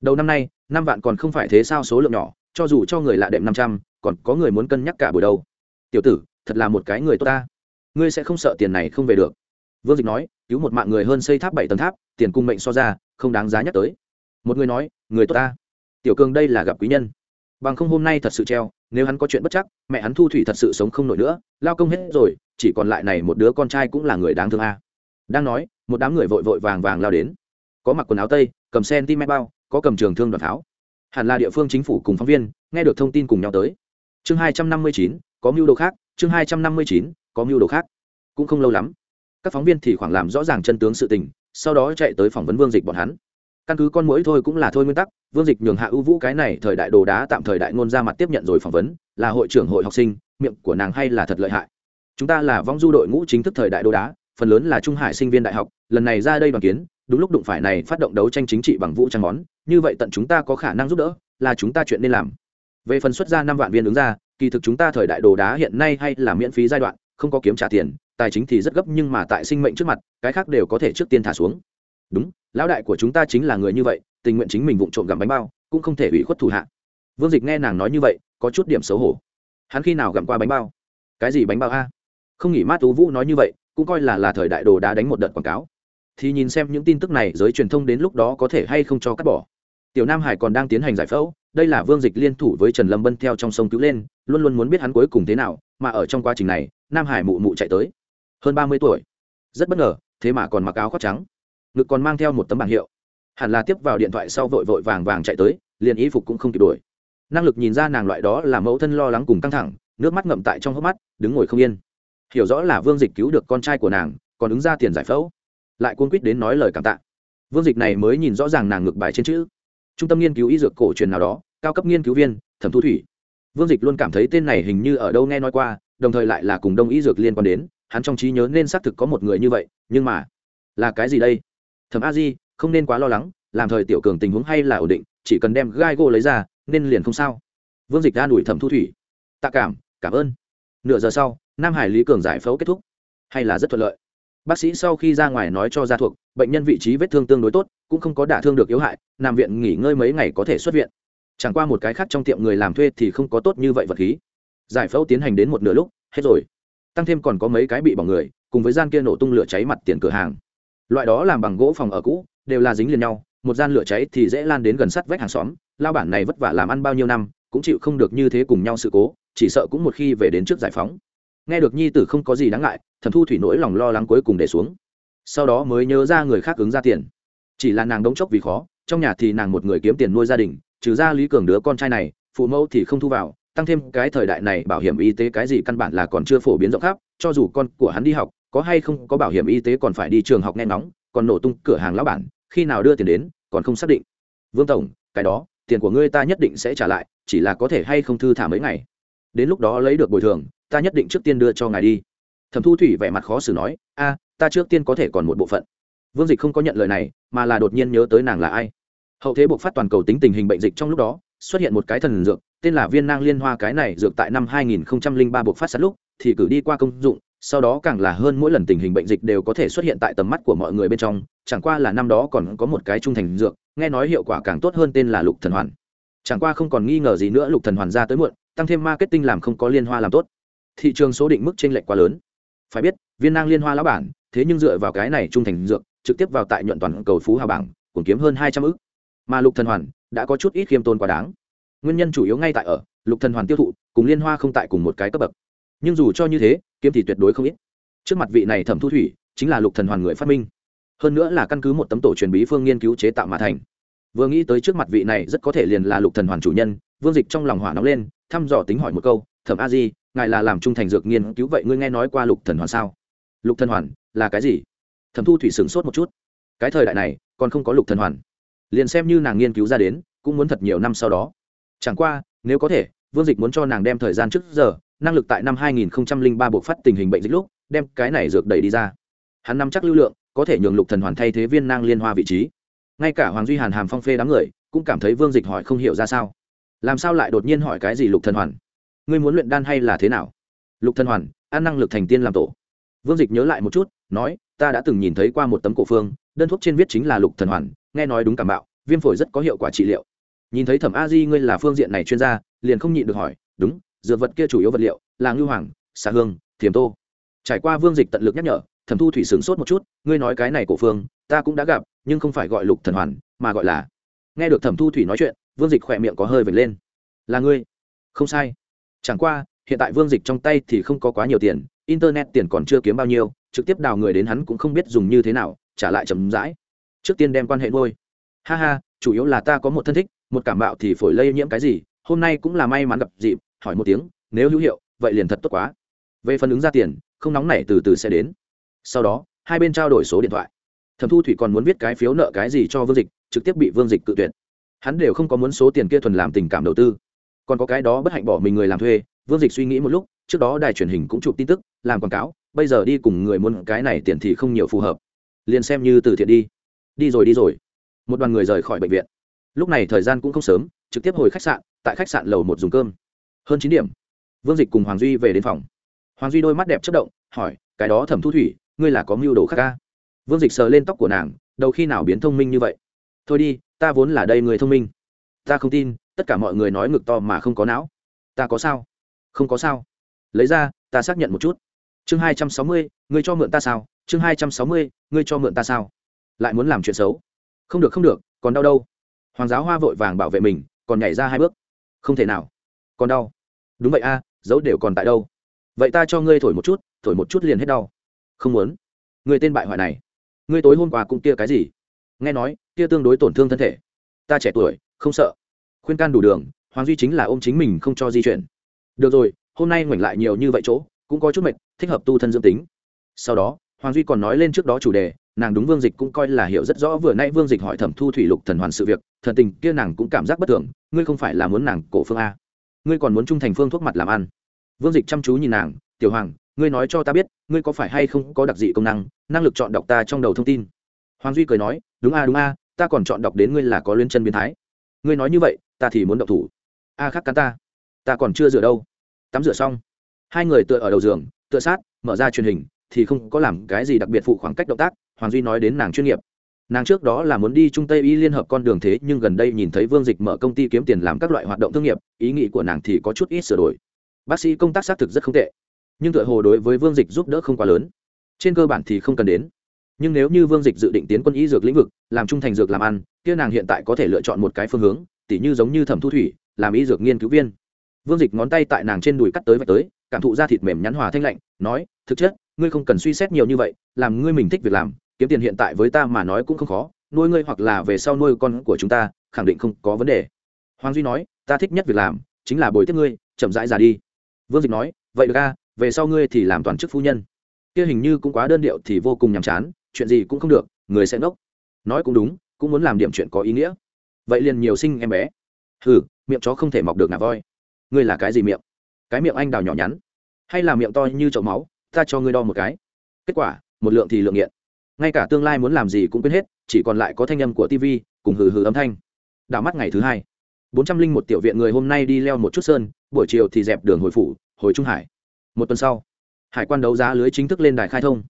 Đầu năm nay, năm vạn còn không phải thế sao số lượng nhỏ, cho dù cho người lạ đệm năm trăm còn có người muốn cân nhắc cả buổi đâu. Tiểu tử, thật là một cái người tốt ta. Ngươi sẽ không sợ tiền này không về được. Vương dịch nói, cứu một mạng người hơn xây tháp bảy tầng tháp, tiền cung mệnh so ra, không đáng giá nhắc tới. Một người nói, người tốt ta. Tiểu cường đây là gặp quý nhân. Bằng không hôm nay thật sự treo, nếu hắn có chuyện bất chắc, mẹ hắn thu thủy thật sự sống không nổi nữa, lao công hết rồi, chỉ còn lại này một đứa con trai cũng là người đáng thương a. Đang nói, một đám người vội vội vàng vàng lao đến. Có mặc quần áo tây, cầm cm bao, có cầm trường thương đoàn tháo. Hẳn là địa phương chính phủ cùng phóng viên, nghe được thông tin cùng nhau tới chương hai trăm năm mươi chín, có mưu đồ khác. Chương hai trăm năm mươi chín, có mưu đồ khác. Cũng không lâu lắm, các phóng viên thì khoảng làm rõ ràng chân tướng sự tình, sau đó chạy tới phỏng vấn vương dịch bọn hắn. Căn cứ con mũi thôi cũng là thôi nguyên tắc, vương dịch nhường hạ ưu vũ cái này thời đại đồ đá tạm thời đại ngôn ra mặt tiếp nhận rồi phỏng vấn, là hội trưởng hội học sinh, miệng của nàng hay là thật lợi hại? Chúng ta là vong du đội ngũ chính thức thời đại đồ đá, phần lớn là trung hải sinh viên đại học, lần này ra đây đoàn kiến, đúng lúc đụng phải này phát động đấu tranh chính trị bằng vũ trang món, như vậy tận chúng ta có khả năng giúp đỡ, là chúng ta chuyện nên làm về phần xuất ra năm vạn viên ứng ra, kỳ thực chúng ta thời đại đồ đá hiện nay hay là miễn phí giai đoạn, không có kiếm trả tiền, tài chính thì rất gấp nhưng mà tại sinh mệnh trước mặt, cái khác đều có thể trước tiên thả xuống. Đúng, lão đại của chúng ta chính là người như vậy, tình nguyện chính mình vụng trộm gặm bánh bao, cũng không thể ủy khuất thủ hạ. Vương dịch nghe nàng nói như vậy, có chút điểm xấu hổ. Hắn khi nào gặm qua bánh bao? Cái gì bánh bao a? Không nghĩ mát tú vũ nói như vậy, cũng coi là là thời đại đồ đá đánh một đợt quảng cáo. Thì nhìn xem những tin tức này, giới truyền thông đến lúc đó có thể hay không cho cắt bỏ. Tiểu nam hải còn đang tiến hành giải phẫu đây là vương dịch liên thủ với trần lâm bân theo trong sông cứu lên, luôn luôn muốn biết hắn cuối cùng thế nào, mà ở trong quá trình này, nam hải mụ mụ chạy tới. Hơn ba mươi tuổi. Rất bất ngờ, thế mà còn mặc áo khoác trắng. Ngực còn mang theo một tấm bảng hiệu. Hẳn là tiếp vào điện thoại sau vội vội vàng vàng chạy tới, liền y phục cũng không kịp đuổi năng lực nhìn ra nàng loại đó là mẫu thân lo lắng cùng căng thẳng, nước mắt ngậm tại trong hốc mắt, đứng ngồi không yên. Hiểu rõ là vương dịch cứu được con trai của nàng, còn ứng ra tiền giải phẫu. Lại cuốn quýt đến nói lời cảm tạ. Vương dịch này mới nhìn rõ ràng nàng ngược bài trên chữ trung tâm nghiên cứu y dược cổ truyền nào đó, cao cấp nghiên cứu viên, thẩm thu thủy. Vương dịch luôn cảm thấy tên này hình như ở đâu nghe nói qua, đồng thời lại là cùng đông y dược liên quan đến, hắn trong trí nhớ nên xác thực có một người như vậy, nhưng mà là cái gì đây? Thẩm a di, không nên quá lo lắng, làm thời tiểu cường tình huống hay là ổn định, chỉ cần đem gai gô lấy ra, nên liền không sao. Vương dịch an ủi thẩm thu thủy. Tạ cảm cảm ơn. Nửa giờ sau, nam hải lý cường giải phẫu kết thúc. Hay là rất thuận lợi bác sĩ sau khi ra ngoài nói cho gia thuộc, bệnh nhân vị trí vết thương tương đối tốt, cũng không có đả thương được yếu hại, nằm viện nghỉ ngơi mấy ngày có thể xuất viện. Chẳng qua một cái khác trong tiệm người làm thuê thì không có tốt như vậy vật khí. Giải phẫu tiến hành đến một nửa lúc, hết rồi. Tăng thêm còn có mấy cái bị bỏng người, cùng với gian kia nổ tung lửa cháy mặt tiền cửa hàng. Loại đó làm bằng gỗ phòng ở cũ, đều là dính liền nhau, một gian lửa cháy thì dễ lan đến gần sát vách hàng xóm, lao bản này vất vả làm ăn bao nhiêu năm, cũng chịu không được như thế cùng nhau sự cố, chỉ sợ cũng một khi về đến trước giải phóng nghe được nhi tử không có gì đáng ngại, thẩm thu thủy nỗi lòng lo lắng cuối cùng để xuống. Sau đó mới nhớ ra người khác ứng ra tiền. Chỉ là nàng đống chốc vì khó, trong nhà thì nàng một người kiếm tiền nuôi gia đình, trừ ra lý cường đứa con trai này, phụ mẫu thì không thu vào, tăng thêm cái thời đại này bảo hiểm y tế cái gì căn bản là còn chưa phổ biến rộng khắp, cho dù con của hắn đi học, có hay không có bảo hiểm y tế còn phải đi trường học nghe ngóng, còn nổ tung cửa hàng lão bản, khi nào đưa tiền đến, còn không xác định. Vương tổng, cái đó, tiền của ngươi ta nhất định sẽ trả lại, chỉ là có thể hay không thư thả mấy ngày. Đến lúc đó lấy được bồi thường ta nhất định trước tiên đưa cho ngài đi. Thẩm thu thủy vẻ mặt khó xử nói, a, ta trước tiên có thể còn một bộ phận. Vương dịch không có nhận lời này, mà là đột nhiên nhớ tới nàng là ai. Hậu thế buộc phát toàn cầu tính tình hình bệnh dịch trong lúc đó, xuất hiện một cái thần dược, tên là viên nang liên hoa, cái này dược tại năm 2003 buộc phát sát lúc, thì cử đi qua công dụng, sau đó càng là hơn mỗi lần tình hình bệnh dịch đều có thể xuất hiện tại tầm mắt của mọi người bên trong, chẳng qua là năm đó còn có một cái trung thành dược, nghe nói hiệu quả càng tốt hơn tên là lục thần hoàn. Chẳng qua không còn nghi ngờ gì nữa, lục thần hoàn ra tới muộn, tăng thêm marketing làm không có liên hoa làm tốt thị trường số định mức chênh lệch quá lớn. Phải biết, viên nang liên hoa lão bản, thế nhưng dựa vào cái này trung thành dược, trực tiếp vào tại nhuận toàn cầu phú hào bảng cũng kiếm hơn hai trăm ức. Mà lục thần hoàn đã có chút ít khiêm tôn quá đáng. Nguyên nhân chủ yếu ngay tại ở, lục thần hoàn tiêu thụ, cùng liên hoa không tại cùng một cái cấp bậc. Nhưng dù cho như thế, kiếm thì tuyệt đối không ít. Trước mặt vị này thẩm thu thủy, chính là lục thần hoàn người phát minh. Hơn nữa là căn cứ một tấm tổ truyền bí phương nghiên cứu chế tạo mà thành. Vừa nghĩ tới trước mặt vị này rất có thể liền là lục thần hoàn chủ nhân, vương dịch trong lòng hỏa nóng lên, thăm dò tính hỏi một câu, thẩm a di ngài là làm trung thành dược nghiên cứu vậy ngươi nghe nói qua lục thần hoàn sao? Lục thần hoàn là cái gì? Thẩm thu thủy sửng sốt một chút. Cái thời đại này, còn không có lục thần hoàn. Liền xem như nàng nghiên cứu ra đến, cũng muốn thật nhiều năm sau đó. Chẳng qua, nếu có thể, vương dịch muốn cho nàng đem thời gian trước giờ, năng lực tại năm 2003 bộc phát tình hình bệnh dịch lúc, đem cái này dược đẩy đi ra. Hắn nắm chắc lưu lượng, có thể nhường lục thần hoàn thay thế viên nang liên hoa vị trí. Ngay cả hoàng duy hàn hàm phong phê đám người, cũng cảm thấy vương dịch hỏi không hiểu ra sao. Làm sao lại đột nhiên hỏi cái gì lục thần hoàn? Ngươi muốn luyện đan hay là thế nào? Lục thần hoàn, ăn năng lực thành tiên làm tổ. Vương dịch nhớ lại một chút, nói, ta đã từng nhìn thấy qua một tấm cổ phương, đơn thuốc trên viết chính là lục thần hoàn, nghe nói đúng cảm bạo, viêm phổi rất có hiệu quả trị liệu. Nhìn thấy thẩm a di ngươi là phương diện này chuyên gia, liền không nhịn được hỏi, đúng, dược vật kia chủ yếu vật liệu là ngư hoàng, xà hương, thiềm tô. Trải qua vương dịch tận lực nhắc nhở, thẩm thu thủy sửng sốt một chút, ngươi nói cái này cổ phương, ta cũng đã gặp, nhưng không phải gọi lục thần hoàn, mà gọi là. Nghe được thẩm thu thủy nói chuyện, vương dịch khỏe miệng có hơi vệt lên. Là ngươi. Không sai chẳng qua, hiện tại vương dịch trong tay thì không có quá nhiều tiền, internet tiền còn chưa kiếm bao nhiêu, trực tiếp đào người đến hắn cũng không biết dùng như thế nào, trả lại chậm rãi. Trước tiên đem quan hệ nuôi. Ha ha, chủ yếu là ta có một thân thích, một cảm bạo thì phổi lây nhiễm cái gì, hôm nay cũng là may mắn gặp dịp, hỏi một tiếng, nếu hữu hiệu, vậy liền thật tốt quá. Về phần ứng ra tiền, không nóng nảy từ từ sẽ đến. Sau đó, hai bên trao đổi số điện thoại. Thẩm thu thủy còn muốn viết cái phiếu nợ cái gì cho vương dịch, trực tiếp bị vương dịch cự tuyệt. Hắn đều không có muốn số tiền kia thuần làm tình cảm đầu tư còn có cái đó bất hạnh bỏ mình người làm thuê, vương dịch suy nghĩ một lúc, trước đó đài truyền hình cũng chụp tin tức, làm quảng cáo, bây giờ đi cùng người muốn cái này tiền thì không nhiều phù hợp. Liền xem như từ thiện đi. Đi rồi đi rồi. Một đoàn người rời khỏi bệnh viện. Lúc này thời gian cũng không sớm, trực tiếp hồi khách sạn, tại khách sạn lầu một dùng cơm. Hơn chín điểm. Vương dịch cùng hoàng duy về đến phòng. Hoàng duy đôi mắt đẹp chất động, hỏi, cái đó thẩm thu thủy, ngươi là có mưu đồ khác ca vương dịch sờ lên tóc của nàng, đầu khi nào biến thông minh như vậy? Thôi đi, ta vốn là đây người thông minh. Ta không tin tất cả mọi người nói ngực to mà không có não. Ta có sao? Không có sao. Lấy ra, ta xác nhận một chút. Chương hai trăm sáu mươi, ngươi cho mượn ta sao? Chương hai trăm sáu mươi, ngươi cho mượn ta sao? Lại muốn làm chuyện xấu. Không được không được, còn đau đâu. Hoàng giáo hoa vội vàng bảo vệ mình, còn nhảy ra hai bước. Không thể nào. Còn đau. Đúng vậy a, dấu đều còn tại đâu. Vậy ta cho ngươi thổi một chút, thổi một chút liền hết đau. Không muốn. Người tên bại hoại này. Ngươi tối hôm qua cũng kia cái gì? Nghe nói, kia tương đối tổn thương thân thể. Ta trẻ tuổi, không sợ khuyên can đủ đường, hoàng duy chính là ôm chính mình không cho di chuyển. Được rồi, hôm nay ngoảnh lại nhiều như vậy chỗ, cũng có chút mệt, thích hợp tu thân dưỡng tính. Sau đó, hoàng duy còn nói lên trước đó chủ đề, nàng đúng vương dịch cũng coi là hiểu rất rõ vừa nay vương dịch hỏi thẩm thu thủy lục thần hoàn sự việc, thần tình kia nàng cũng cảm giác bất thường, ngươi không phải là muốn nàng cổ phương a. Ngươi còn muốn trung thành phương thuốc mặt làm ăn. Vương dịch chăm chú nhìn nàng, tiểu hoàng, ngươi nói cho ta biết, ngươi có phải hay không có đặc dị công năng năng lực chọn đọc ta trong đầu thông tin? Hoàng duy cười nói, đúng a đúng a, ta còn chọn đọc đến ngươi là có liên chân biến thái. Ngươi nói như vậy ta thì muốn động thủ. A khác cắn ta. Ta còn chưa rửa đâu. Tắm rửa xong. Hai người tựa ở đầu giường, tựa sát, mở ra truyền hình, thì không có làm cái gì đặc biệt phụ khoảng cách động tác, hoàng duy nói đến nàng chuyên nghiệp. Nàng trước đó là muốn đi trung tây y liên hợp con đường thế, nhưng gần đây nhìn thấy vương dịch mở công ty kiếm tiền làm các loại hoạt động thương nghiệp, ý nghĩ của nàng thì có chút ít sửa đổi. Bác sĩ công tác xác thực rất không tệ, nhưng tựa hồ đối với vương dịch giúp đỡ không quá lớn. Trên cơ bản thì không cần đến. Nhưng nếu như vương dịch dự định tiến quân y dược lĩnh vực, làm trung thành dược làm ăn, kia nàng hiện tại có thể lựa chọn một cái phương hướng tỉ như giống như thẩm thu thủy, làm y dược nghiên cứu viên. Vương dịch ngón tay tại nàng trên đùi cắt tới vạch tới, cảm thụ da thịt mềm nhắn hòa thanh lạnh, nói, thực chất, ngươi không cần suy xét nhiều như vậy, làm ngươi mình thích việc làm, kiếm tiền hiện tại với ta mà nói cũng không khó, nuôi ngươi hoặc là về sau nuôi con của chúng ta, khẳng định không có vấn đề. Hoàng duy nói, ta thích nhất việc làm, chính là bồi tiếp ngươi, chậm rãi già đi. Vương dịch nói, vậy được a, về sau ngươi thì làm toàn chức phu nhân. Kia hình như cũng quá đơn điệu thì vô cùng nhàm chán, chuyện gì cũng không được, người sẽ ngốc. Nói cũng đúng, cũng muốn làm điểm chuyện có ý nghĩa vậy liền nhiều sinh em bé. Hừ, miệng chó không thể mọc được ngà voi. Ngươi là cái gì miệng? Cái miệng anh đào nhỏ nhắn. Hay là miệng to như chậu máu, ta cho ngươi đo một cái. Kết quả, một lượng thì lượng nghiện. Ngay cả tương lai muốn làm gì cũng quên hết, chỉ còn lại có thanh âm của tv cùng hừ hừ âm thanh. Đảo mắt ngày thứ hai. Bốn trăm linh một tiểu viện người hôm nay đi leo một chút sơn, buổi chiều thì dẹp đường hồi phủ, hồi trung hải. Một tuần sau, hải quan đấu giá lưới chính thức lên đài khai thông.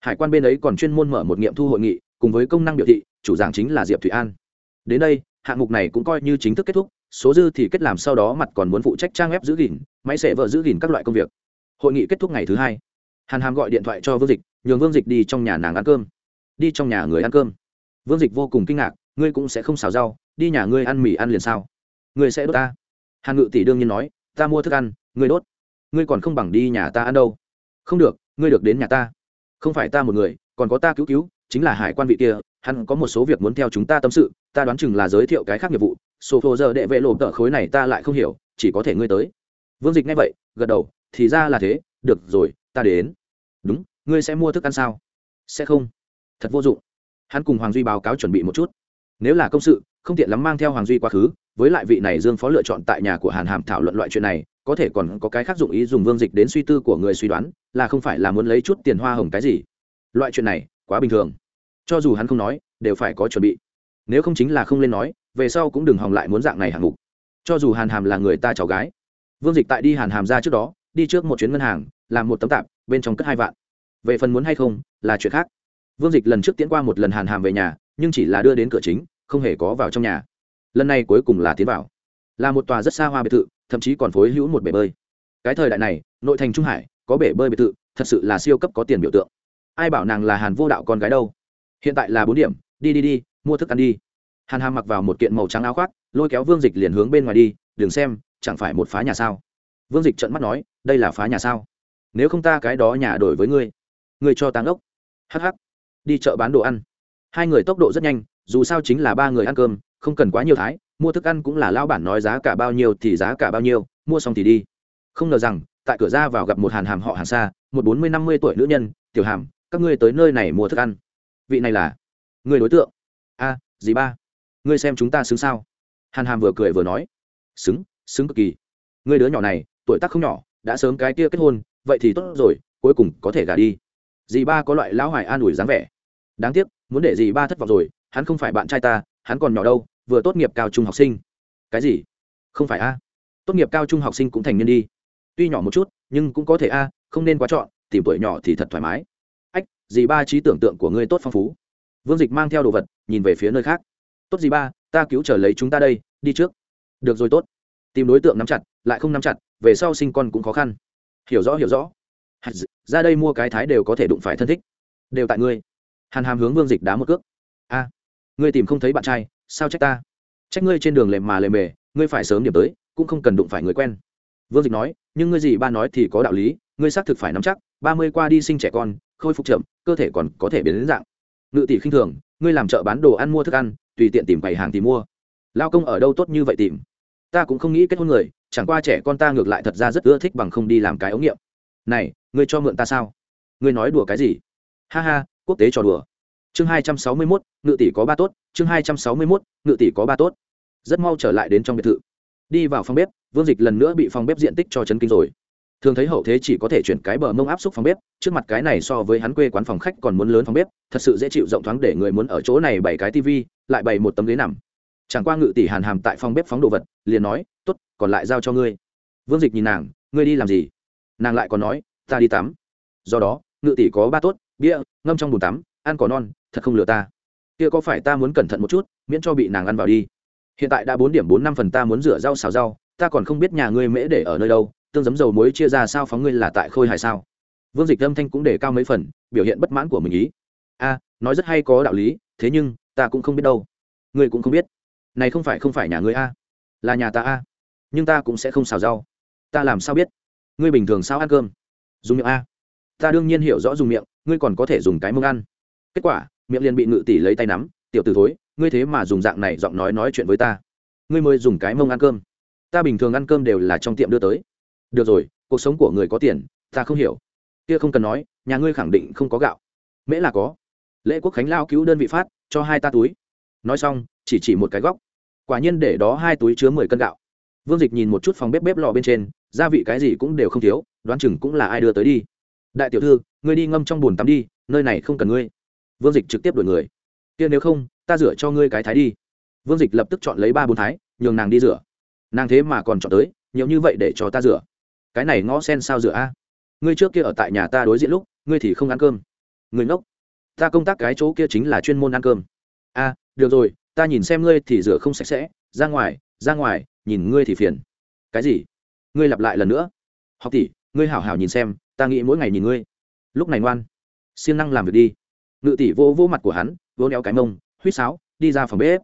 Hải quan bên ấy còn chuyên môn mở một nghiệm thu hội nghị, cùng với công năng biểu thị, chủ giảng chính là diệp thụy an. Đến đây hạng mục này cũng coi như chính thức kết thúc, số dư thì kết làm sau đó mặt còn muốn phụ trách trang web giữ gìn, máy sẽ vợ giữ gìn các loại công việc. Hội nghị kết thúc ngày thứ hai. Hàn hàm gọi điện thoại cho vương dịch, nhường vương dịch đi trong nhà nàng ăn cơm. Đi trong nhà người ăn cơm. Vương dịch vô cùng kinh ngạc, ngươi cũng sẽ không xào rau, đi nhà ngươi ăn mì ăn liền sao? Ngươi sẽ đốt ta? Hàn ngự tỷ đương nhiên nói, ta mua thức ăn, ngươi đốt. Ngươi còn không bằng đi nhà ta ăn đâu. Không được, ngươi được đến nhà ta. Không phải ta một người, còn có ta cứu cứu, chính là hải quan vị kia hắn có một số việc muốn theo chúng ta tâm sự, ta đoán chừng là giới thiệu cái khác nghiệp vụ sổ phô giờ đệ vệ lộ tợ khối này ta lại không hiểu, chỉ có thể ngươi tới. Vương dịch nghe vậy, gật đầu, thì ra là thế, được rồi, ta đến. Đúng, ngươi sẽ mua thức ăn sao? Sẽ không. Thật vô dụng. Hắn cùng hoàng duy báo cáo chuẩn bị một chút. Nếu là công sự, không tiện lắm mang theo hoàng duy quá khứ, với lại vị này dương phó lựa chọn tại nhà của hàn hàm thảo luận loại chuyện này, có thể còn có cái khác dụng ý dùng vương dịch đến suy tư của người suy đoán, là không phải là muốn lấy chút tiền hoa hồng cái gì. Loại chuyện này, quá bình thường cho dù hắn không nói, đều phải có chuẩn bị. Nếu không chính là không lên nói, về sau cũng đừng hòng lại muốn dạng này hạng mục. Cho dù hàn hàm là người ta cháu gái, vương dịch tại đi hàn hàm ra trước đó, đi trước một chuyến ngân hàng, làm một tấm tạp, bên trong cất hai vạn. Về phần muốn hay không, là chuyện khác. Vương dịch lần trước tiến qua một lần hàn hàm về nhà, nhưng chỉ là đưa đến cửa chính, không hề có vào trong nhà. Lần này cuối cùng là tiến vào. Là một tòa rất xa hoa biệt thự, thậm chí còn phối hữu một bể bơi. Cái thời đại này, nội thành trung hải, có bể bơi biệt thự, thật sự là siêu cấp có tiền biểu tượng. Ai bảo nàng là hàn vô đạo con gái đâu? Hiện tại là bốn điểm, đi đi đi, mua thức ăn đi. Hàn hàm mặc vào một kiện màu trắng áo khoác, lôi kéo vương dịch liền hướng bên ngoài đi, đừng xem, chẳng phải một phá nhà sao? Vương dịch trợn mắt nói, đây là phá nhà sao? Nếu không ta cái đó nhà đổi với ngươi ngươi cho táng ốc hh đi chợ bán đồ ăn. Hai người tốc độ rất nhanh, dù sao chính là ba người ăn cơm, không cần quá nhiều thái, mua thức ăn cũng là lao bản nói giá cả bao nhiêu thì giá cả bao nhiêu, mua xong thì đi. Không ngờ rằng, tại cửa ra vào gặp một hàn hàm họ hàng xa một bốn mươi, năm mươi tuổi nữ nhân, tiểu hàm, các ngươi tới nơi này mua thức ăn vị này là người đối tượng. A à, dì ba? Ngươi xem chúng ta xứng sao? Hàn hàm vừa cười vừa nói. Xứng xứng cực kỳ. Người đứa nhỏ này tuổi tác không nhỏ đã sớm cái kia kết hôn vậy thì tốt rồi cuối cùng có thể gả đi. Dì ba có loại lão hoài an ủi dáng vẻ. Đáng tiếc muốn để dì ba thất vọng rồi hắn không phải bạn trai ta hắn còn nhỏ đâu vừa tốt nghiệp cao trung học sinh. Cái gì? Không phải a. Tốt nghiệp cao trung học sinh cũng thành niên đi. Tuy nhỏ một chút nhưng cũng có thể a không nên quá chọn tìm tuổi nhỏ thì thật thoải mái dì ba trí tưởng tượng của ngươi tốt phong phú. Vương dịch mang theo đồ vật, nhìn về phía nơi khác. Tốt dì ba, ta cứu trở lấy chúng ta đây, đi trước. Được rồi tốt. Tìm đối tượng nắm chặt, lại không nắm chặt, về sau sinh con cũng khó khăn. Hiểu rõ hiểu rõ. Ra đây mua cái thái đều có thể đụng phải thân thích. Đều tại ngươi. Hàn hàm hướng vương dịch đá một cước. A, ngươi tìm không thấy bạn trai, sao trách ta? Trách ngươi trên đường lề mà lề mề, ngươi phải sớm điểm tới, cũng không cần đụng phải người quen. Vương dịch nói, nhưng ngươi gì ba nói thì có đạo lý, ngươi xác thực phải nắm chắc, ba mươi qua đi sinh trẻ con khôi phục chậm, cơ thể còn có thể biến đến dạng. Ngự tỷ khinh thường, ngươi làm chợ bán đồ ăn mua thức ăn, tùy tiện tìm quầy hàng tìm mua. Lao công ở đâu tốt như vậy tìm? Ta cũng không nghĩ kết hôn người, chẳng qua trẻ con ta ngược lại thật ra rất ưa thích bằng không đi làm cái ống nghiệm. Này, ngươi cho mượn ta sao? Ngươi nói đùa cái gì? Ha ha, quốc tế trò đùa. Chương hai trăm sáu mươi mốt, ngự tỷ có ba tốt, chương hai trăm sáu mươi mốt, ngự tỷ có ba tốt. Rất mau trở lại đến trong biệt thự. Đi vào phòng bếp, vương dịch lần nữa bị phòng bếp diện tích cho chấn kinh rồi thường thấy hậu thế chỉ có thể chuyển cái bờ mông áp xúc phòng bếp, trước mặt cái này so với hắn quê quán phòng khách còn muốn lớn phòng bếp, thật sự dễ chịu rộng thoáng để người muốn ở chỗ này bảy cái tivi, lại bày một tấm ghế nằm. Chẳng qua ngự tỷ hàn hàm tại phòng bếp phóng đồ vật, liền nói t ố t còn lại giao cho ngươi. Vương dịch nhìn nàng, ngươi đi làm gì? Nàng lại còn nói, ta đi tắm. Do đó, ngự tỷ có ba tốt, bia, ngâm trong bùn tắm, ăn có non, thật không lừa ta. Kia có phải ta muốn cẩn thận một chút, miễn cho bị nàng ăn vào đi. Hiện tại đã bốn điểm bốn năm phần ta muốn rửa rau xào rau, ta còn không biết nhà ngươi mễ để ở nơi đâu tương giấm dầu muối chia ra sao phóng ngươi là tại khôi hài sao? Vương dịch âm thanh cũng để cao mấy phần, biểu hiện bất mãn của mình ý. A, nói rất hay có đạo lý, thế nhưng, ta cũng không biết đâu. Ngươi cũng không biết. Này không phải không phải nhà ngươi a. Là nhà ta a. Nhưng ta cũng sẽ không xào rau. Ta làm sao biết? Ngươi bình thường sao ăn cơm? Dùng miệng a. Ta đương nhiên hiểu rõ dùng miệng, ngươi còn có thể dùng cái mông ăn. Kết quả, miệng liền bị ngự tỷ lấy tay nắm, tiểu t ử thối, ngươi thế mà dùng dạng này giọng nói nói chuyện với ta. Ngươi mới dùng cái mông ăn cơm. Ta bình thường ăn cơm đều là trong tiệm đưa tới được rồi, cuộc sống của người có tiền, ta không hiểu. Kia không cần nói, nhà ngươi khẳng định không có gạo. Mễ là có. Lễ quốc khánh lao cứu đơn vị phát, cho hai ta túi. Nói xong, chỉ chỉ một cái góc. Quả nhiên để đó hai túi chứa mười cân gạo. Vương dịch nhìn một chút phòng bếp bếp lò bên trên, gia vị cái gì cũng đều không thiếu, đoán chừng cũng là ai đưa tới đi. Đại tiểu thư, ngươi đi ngâm trong bùn tắm đi, nơi này không cần ngươi. Vương dịch trực tiếp đổi người. Kia nếu không, ta rửa cho ngươi cái thái đi. Vương dịch lập tức chọn lấy ba bốn thái, nhường nàng đi rửa. Nàng thế mà còn chọn tới, nhiều như vậy để cho ta rửa cái này ngõ sen sao rửa a? Ngươi trước kia ở tại nhà ta đối diện lúc, ngươi thì không ăn cơm. Người ngốc. Ta công tác cái chỗ kia chính là chuyên môn ăn cơm. A, được rồi, ta nhìn xem ngươi thì rửa không sạch sẽ, ra ngoài ra ngoài, nhìn ngươi thì phiền. Cái gì? Ngươi lặp lại lần nữa. Học tỷ, ngươi hảo hảo nhìn xem, ta nghĩ mỗi ngày nhìn ngươi. Lúc này ngoan. Siêng năng làm việc đi. Ngự tỷ vô vô mặt của hắn, vô néo cái mông, huýt sáo, đi ra phòng bếp.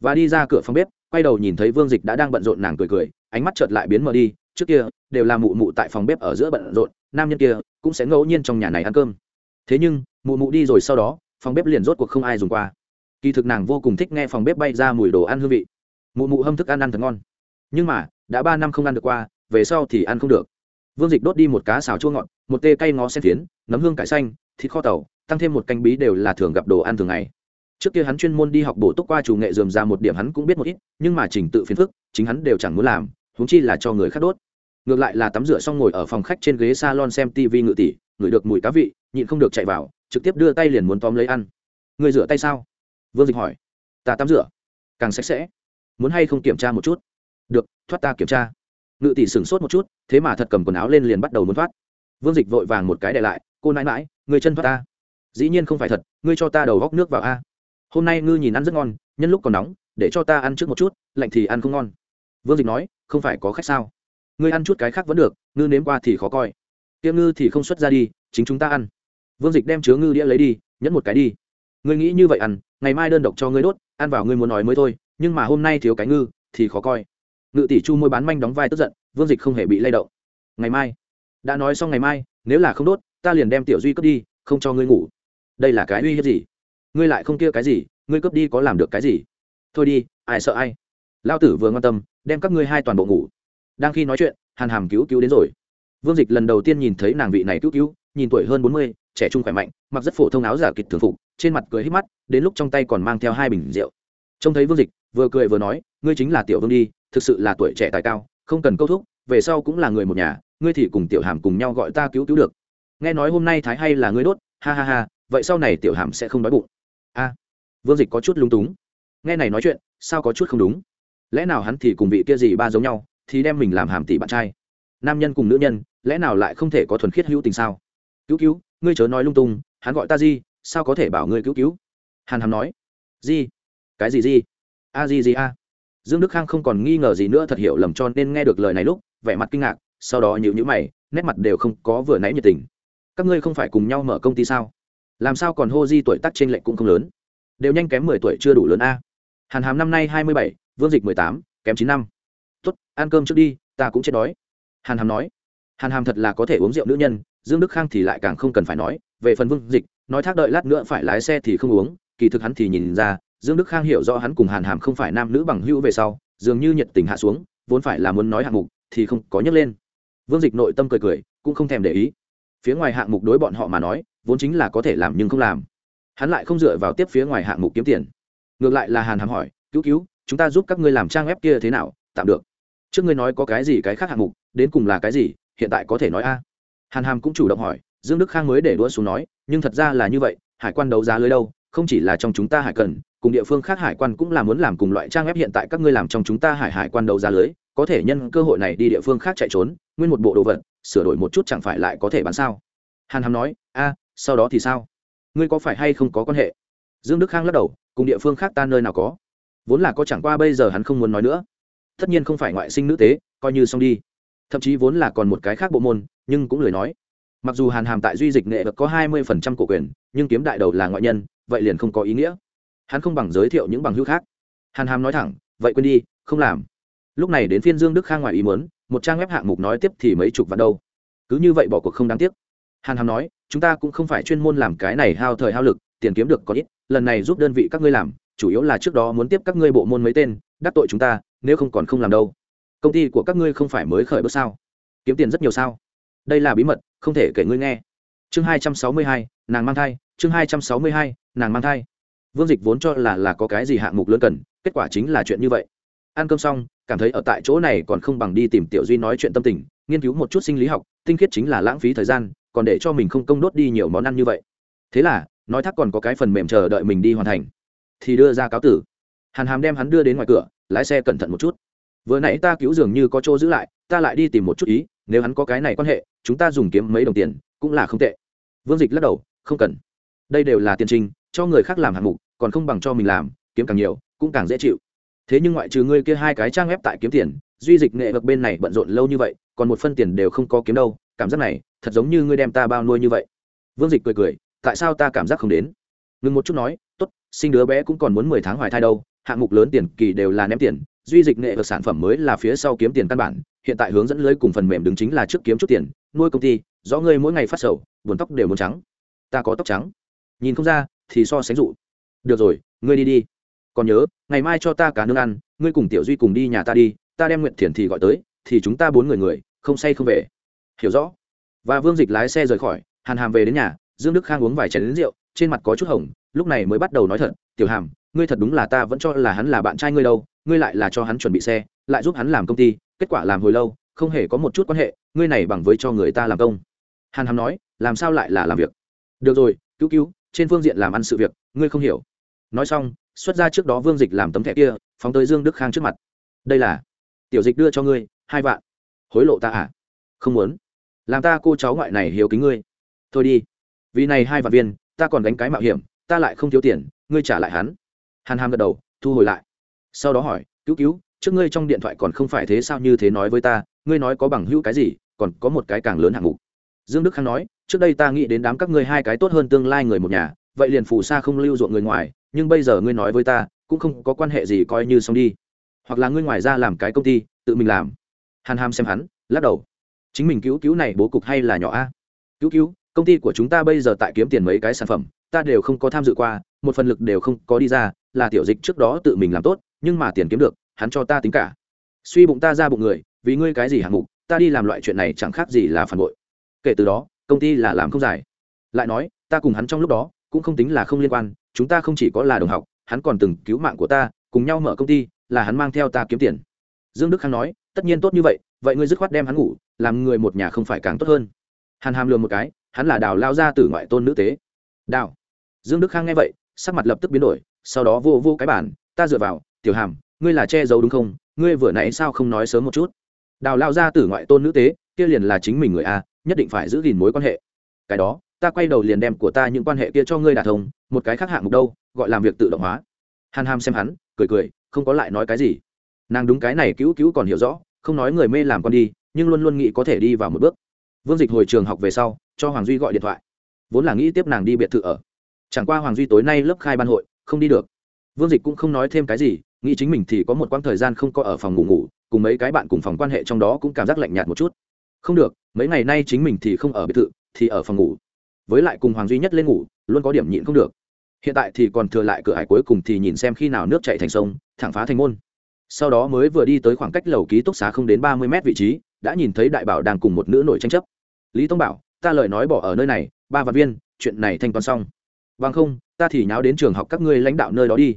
Và đi ra cửa phòng bếp, quay đầu nhìn thấy vương dịch đã đang bận rộn nàng cười cười, ánh mắt chợt lại biến mờ đi trước kia đều là mụ mụ tại phòng bếp ở giữa bận rộn, nam nhân kia cũng sẽ ngẫu nhiên trong nhà này ăn cơm. Thế nhưng, mụ mụ đi rồi sau đó, phòng bếp liền rốt cuộc không ai dùng qua. Kỳ thực nàng vô cùng thích nghe phòng bếp bay ra mùi đồ ăn hương vị. Mụ mụ hâm thức ăn ăn thật ngon. Nhưng mà, đã ba năm không ăn được qua, về sau thì ăn không được. Vương dịch đốt đi một cá xào chua ngọt, một tê cay ngó sen phiến nấm hương cải xanh, thịt kho tàu, tăng thêm một canh bí đều là thường gặp đồ ăn thường ngày. Trước kia hắn chuyên môn đi học bổ túc qua chủ nghệ dườm ra một điểm hắn cũng biết một ít, nhưng mà trình tự phiền phức, chính hắn đều chẳng muốn làm húng chi là cho người khác đốt ngược lại là tắm rửa xong ngồi ở phòng khách trên ghế salon xem tv ngự tỷ, ngửi được mùi cá vị, nhịn không được chạy vào, trực tiếp đưa tay liền muốn tóm lấy ăn. Người rửa tay sao? Vương dịch hỏi. Ta tắm rửa. Càng sạch sẽ. Muốn hay không kiểm tra một chút? Được, thoát ta kiểm tra. Ngự tỷ sửng sốt một chút, thế mà thật cầm quần áo lên liền bắt đầu muốn thoát. Vương dịch vội vàng một cái để lại, cô nãi mãi người chân thoát ta. Dĩ nhiên không phải thật, ngươi cho ta đầu góc nước vào a. Hôm nay ngư nhìn ăn rất ngon, nhân lúc còn nóng, để cho ta ăn trước một chút, lạnh thì ăn không ngon. Vương dịch nói, không phải có khách sao? Ngươi ăn chút cái khác vẫn được, ngư nếm qua thì khó coi. Tiêm ngư thì không xuất ra đi, chính chúng ta ăn. Vương dịch đem chứa ngư đĩa lấy đi, nhẫn một cái đi. Ngươi nghĩ như vậy ăn, ngày mai đơn độc cho ngươi đốt, ăn vào ngươi muốn nói mới thôi, nhưng mà hôm nay thiếu cái ngư, thì khó coi. Ngự tỷ chu môi bán manh đóng vai tức giận, vương dịch không hề bị lay động. Ngày mai. Đã nói xong ngày mai, nếu là không đốt, ta liền đem tiểu duy cướp đi, không cho ngươi ngủ. Đây là cái uy hiếp gì? Ngươi lại không kia cái gì, ngươi cướp đi có làm được cái gì? Thôi đi, ai sợ ai? Lao tử vừa ngon tâm, đem các ngươi hai toàn bộ ngủ đang khi nói chuyện, hàn hàm cứu cứu đến rồi. Vương dịch lần đầu tiên nhìn thấy nàng vị này cứu cứu, nhìn tuổi hơn bốn mươi, trẻ trung khỏe mạnh, mặc rất phổ thông áo giả kịch thường phục, trên mặt cười hít mắt, đến lúc trong tay còn mang theo hai bình rượu. Trông thấy vương dịch, vừa cười vừa nói, ngươi chính là tiểu vương đi, thực sự là tuổi trẻ tài cao, không cần câu thúc, về sau cũng là người một nhà, ngươi thì cùng tiểu hàm cùng nhau gọi ta cứu cứu được. Nghe nói hôm nay thái hay là ngươi đốt, ha ha ha, vậy sau này tiểu hàm sẽ không đói bụng. A, vương dịch có chút lung túng. Nghe này nói chuyện, sao có chút không đúng? Lẽ nào hắn thì cùng vị kia gì ba giống nhau thì đem mình làm hàm tỷ bạn trai. Nam nhân cùng nữ nhân, lẽ nào lại không thể có thuần khiết hữu tình sao? Cứu cứu, ngươi chớ nói lung tung, hắn gọi ta gì sao có thể bảo ngươi cứu cứu? Hàn hàm nói. Gì cái gì gì a gì gì a. Dương đức khang không còn nghi ngờ gì nữa, thật hiểu lầm cho nên nghe được lời này lúc, vẻ mặt kinh ngạc, sau đó nhịu nhữ mày, nét mặt đều không có vừa nãy nhiệt tình. Các ngươi không phải cùng nhau mở công ty sao? Làm sao còn hô di tuổi tác trên lệch cũng không lớn? Đều nhanh kém mười tuổi chưa đủ lớn a. Hàn hàm năm nay hai mươi bảy, vương dịch mười tám, kém chín năm tốt, ăn cơm trước đi, ta cũng chết đói. Hàn hàm nói. Hàn hàm thật là có thể uống rượu nữ nhân, dương đức khang thì lại càng không cần phải nói. Về phần vương dịch, nói thác đợi lát nữa phải lái xe thì không uống. Kỳ thực hắn thì nhìn ra, dương đức khang hiểu rõ hắn cùng hàn hàm không phải nam nữ bằng hữu về sau, dường như nhiệt tình hạ xuống, vốn phải là muốn nói hạng mục, thì không có nhấc lên. Vương dịch nội tâm cười cười, cũng không thèm để ý. Phía ngoài hạng mục đối bọn họ mà nói, vốn chính là có thể làm nhưng không làm. Hắn lại không dựa vào tiếp phía ngoài hạng mục kiếm tiền. Ngược lại là hàn hàm hỏi, cứu cứu, chúng ta giúp các ngươi làm trang web kia thế nào? Tạm được. Trước ngươi nói có cái gì cái khác hạng mục, đến cùng là cái gì, hiện tại có thể nói a. Hàn hàm cũng chủ động hỏi, dương đức khang mới để đũa xuống nói, nhưng thật ra là như vậy, hải quan đấu giá lưới đâu, không chỉ là trong chúng ta hải cần, cùng địa phương khác hải quan cũng là muốn làm cùng loại trang web hiện tại các ngươi làm trong chúng ta hải hải quan đấu giá lưới, có thể nhân cơ hội này đi địa phương khác chạy trốn, nguyên một bộ đồ vật, sửa đổi một chút chẳng phải lại có thể bán sao? Hàn hàm nói, a, sau đó thì sao? Ngươi có phải hay không có quan hệ? Dương đức khang lắc đầu, cùng địa phương khác ta nơi nào có? Vốn là có chẳng qua bây giờ hắn không muốn nói nữa tất nhiên không phải ngoại sinh nữ tế, coi như xong đi. Thậm chí vốn là còn một cái khác bộ môn, nhưng cũng lười nói. Mặc dù hàn hàm tại duy dịch nghệ có hai mươi phần trăm cổ quyền, nhưng kiếm đại đầu là ngoại nhân, vậy liền không có ý nghĩa. Hắn không bằng giới thiệu những bằng hữu khác. Hàn hàm nói thẳng, vậy quên đi, không làm. Lúc này đến phiên dương đức khang ngoài ý muốn, một trang web hạng mục nói tiếp thì mấy chục vạn đâu. Cứ như vậy bỏ cuộc không đáng tiếc. Hàn hàm nói, chúng ta cũng không phải chuyên môn làm cái này hao thời hao lực, tiền kiếm được có ít, lần này giúp đơn vị các ngươi làm, chủ yếu là trước đó muốn tiếp các ngươi bộ môn mấy tên, đắc tội chúng ta nếu không còn không làm đâu. Công ty của các ngươi không phải mới khởi bước sao? Kiếm tiền rất nhiều sao? Đây là bí mật, không thể kể ngươi nghe. Chương hai trăm sáu mươi hai, nàng mang thai, chương hai trăm sáu mươi hai, nàng mang thai. Vương dịch vốn cho là là có cái gì hạng mục lớn cần, kết quả chính là chuyện như vậy. Ăn cơm xong, cảm thấy ở tại chỗ này còn không bằng đi tìm tiểu duy nói chuyện tâm tình, nghiên cứu một chút sinh lý học, tinh khiết chính là lãng phí thời gian, còn để cho mình không công đốt đi nhiều món ăn như vậy. Thế là, nói thác còn có cái phần mềm chờ đợi mình đi hoàn thành. Thì đưa ra cáo tử hàn hàm đem hắn đưa đến ngoài cửa, lái xe cẩn thận một chút. Vừa nãy ta cứu dường như có chỗ giữ lại, ta lại đi tìm một chút ý, nếu hắn có cái này quan hệ, chúng ta dùng kiếm mấy đồng tiền, cũng là không tệ. Vương dịch lắc đầu, không cần. Đây đều là tiền trình, cho người khác làm hạng mục, còn không bằng cho mình làm, kiếm càng nhiều, cũng càng dễ chịu. Thế nhưng ngoại trừ ngươi kia hai cái trang web tại kiếm tiền, duy dịch nghệ vực bên này bận rộn lâu như vậy, còn một phân tiền đều không có kiếm đâu, cảm giác này, thật giống như ngươi đem ta bao nuôi như vậy. Vương dịch cười cười, tại sao ta cảm giác không đến? Ngừng một chút nói t ố t sinh đứa bé cũng còn muốn mười tháng hoài thai đâu hạng mục lớn tiền kỳ đều là ném tiền, duy dịch nghệ ở sản phẩm mới là phía sau kiếm tiền căn bản, hiện tại hướng dẫn lưới cùng phần mềm đứng chính là trước kiếm chút tiền, nuôi công ty, rõ ngươi mỗi ngày phát sầu, buồn tóc đều muốn trắng. Ta có tóc trắng. Nhìn không ra, thì so sánh dụ. Được rồi, ngươi đi đi. Còn nhớ, ngày mai cho ta cá nương ăn, ngươi cùng tiểu duy cùng đi nhà ta đi, ta đem nguyện thiền thì gọi tới, thì chúng ta bốn người người, không say không về. Hiểu rõ. Và vương dịch lái xe rời khỏi, hàn hàm về đến nhà, dương đức khang uống vài chén lính rượu, trên mặt có chút hồng, lúc này mới bắt đầu nói thật, tiểu hàm ngươi thật đúng là ta vẫn cho là hắn là bạn trai ngươi đâu, ngươi lại là cho hắn chuẩn bị xe, lại giúp hắn làm công ty, kết quả làm hồi lâu, không hề có một chút quan hệ, ngươi này bằng với cho người ta làm công. Hàn hàm nói, làm sao lại là làm việc? Được rồi, cứu cứu, trên phương diện làm ăn sự việc, ngươi không hiểu. Nói xong, xuất ra trước đó vương dịch làm tấm thẻ kia, phóng tới dương đức khang trước mặt. Đây là, tiểu dịch đưa cho ngươi, hai vạn. Hối lộ ta à? Không muốn. Làm ta cô cháu ngoại này hiếu kính ngươi. Thôi đi, vì này hai vạn viên, ta còn đánh cái mạo hiểm, ta lại không thiếu tiền, ngươi trả lại hắn hàn hàm gật đầu, thu hồi lại. Sau đó hỏi, cứu cứu, trước ngươi trong điện thoại còn không phải thế sao như thế nói với ta, ngươi nói có bằng hữu cái gì, còn có một cái càng lớn hạng mục. Dương đức khang nói, trước đây ta nghĩ đến đám các ngươi hai cái tốt hơn tương lai người một nhà, vậy liền phù sa không lưu ruộng người ngoài, nhưng bây giờ ngươi nói với ta, cũng không có quan hệ gì coi như xong đi. Hoặc là ngươi ngoài ra làm cái công ty, tự mình làm. Hàn hàm xem hắn, lắc đầu. Chính mình cứu cứu này bố cục hay là nhỏ a? Cứu cứu, công ty của chúng ta bây giờ tại kiếm tiền mấy cái sản phẩm ta đều không có tham dự qua, một phần lực đều không có đi ra, là tiểu dịch trước đó tự mình làm tốt, nhưng mà tiền kiếm được, hắn cho ta tính cả. Suy bụng ta ra bụng người, vì ngươi cái gì hạng mục, ta đi làm loại chuyện này chẳng khác gì là phản bội. Kể từ đó, công ty là làm không giải. lại nói, ta cùng hắn trong lúc đó, cũng không tính là không liên quan, chúng ta không chỉ có là đồng học, hắn còn từng cứu mạng của ta, cùng nhau mở công ty, là hắn mang theo ta kiếm tiền. Dương đức khang nói, tất nhiên tốt như vậy vậy ngươi dứt khoát đem hắn ngủ, làm người một nhà không phải càng tốt hơn. Hàn hàm lừa một cái, hắn là đào lao ra từ ngoại tôn nữ tế. Đào dương đức khang nghe vậy, sắc mặt lập tức biến đổi, sau đó vô vô cái bản, ta dựa vào, tiểu hàm, ngươi là che giấu đúng không? Ngươi vừa nãy sao không nói sớm một chút? Đào lao ra từ ngoại tôn nữ tế, kia liền là chính mình người a, nhất định phải giữ gìn mối quan hệ. Cái đó, ta quay đầu liền đem của ta những quan hệ kia cho ngươi đả thông, một cái khác hạng mục đâu, gọi làm việc tự động hóa. Hàn hàm xem hắn, cười cười, không có lại nói cái gì. Nàng đúng cái này cứu cứu còn hiểu rõ, không nói người mê làm con đi, nhưng luôn luôn nghĩ có thể đi vào một bước. Vương dịch hồi trường học về sau, cho hoàng duy gọi điện thoại. Vốn là nghĩ tiếp nàng đi biệt thự ở chẳng qua hoàng duy tối nay lớp khai ban hội, không đi được. Vương dịch cũng không nói thêm cái gì, nghĩ chính mình thì có một quãng thời gian không có ở phòng ngủ ngủ, cùng mấy cái bạn cùng phòng quan hệ trong đó cũng cảm giác lạnh nhạt một chút. Không được, mấy ngày nay chính mình thì không ở biệt thự, thì ở phòng ngủ. Với lại cùng hoàng duy nhất lên ngủ, luôn có điểm nhịn không được. Hiện tại thì còn thừa lại cửa hải cuối cùng thì nhìn xem khi nào nước chạy thành sông, thẳng phá thành môn. Sau đó mới vừa đi tới khoảng cách lầu ký túc xá không đến ba mươi mét vị trí, đã nhìn thấy đại bảo đang cùng một nữ nổi tranh chấp. Lý tông bảo, ta lời nói bỏ ở nơi này, ba vạn viên, chuyện này thanh toán xong bằng không, ta thì nháo đến trường học các ngươi lãnh đạo nơi đó đi.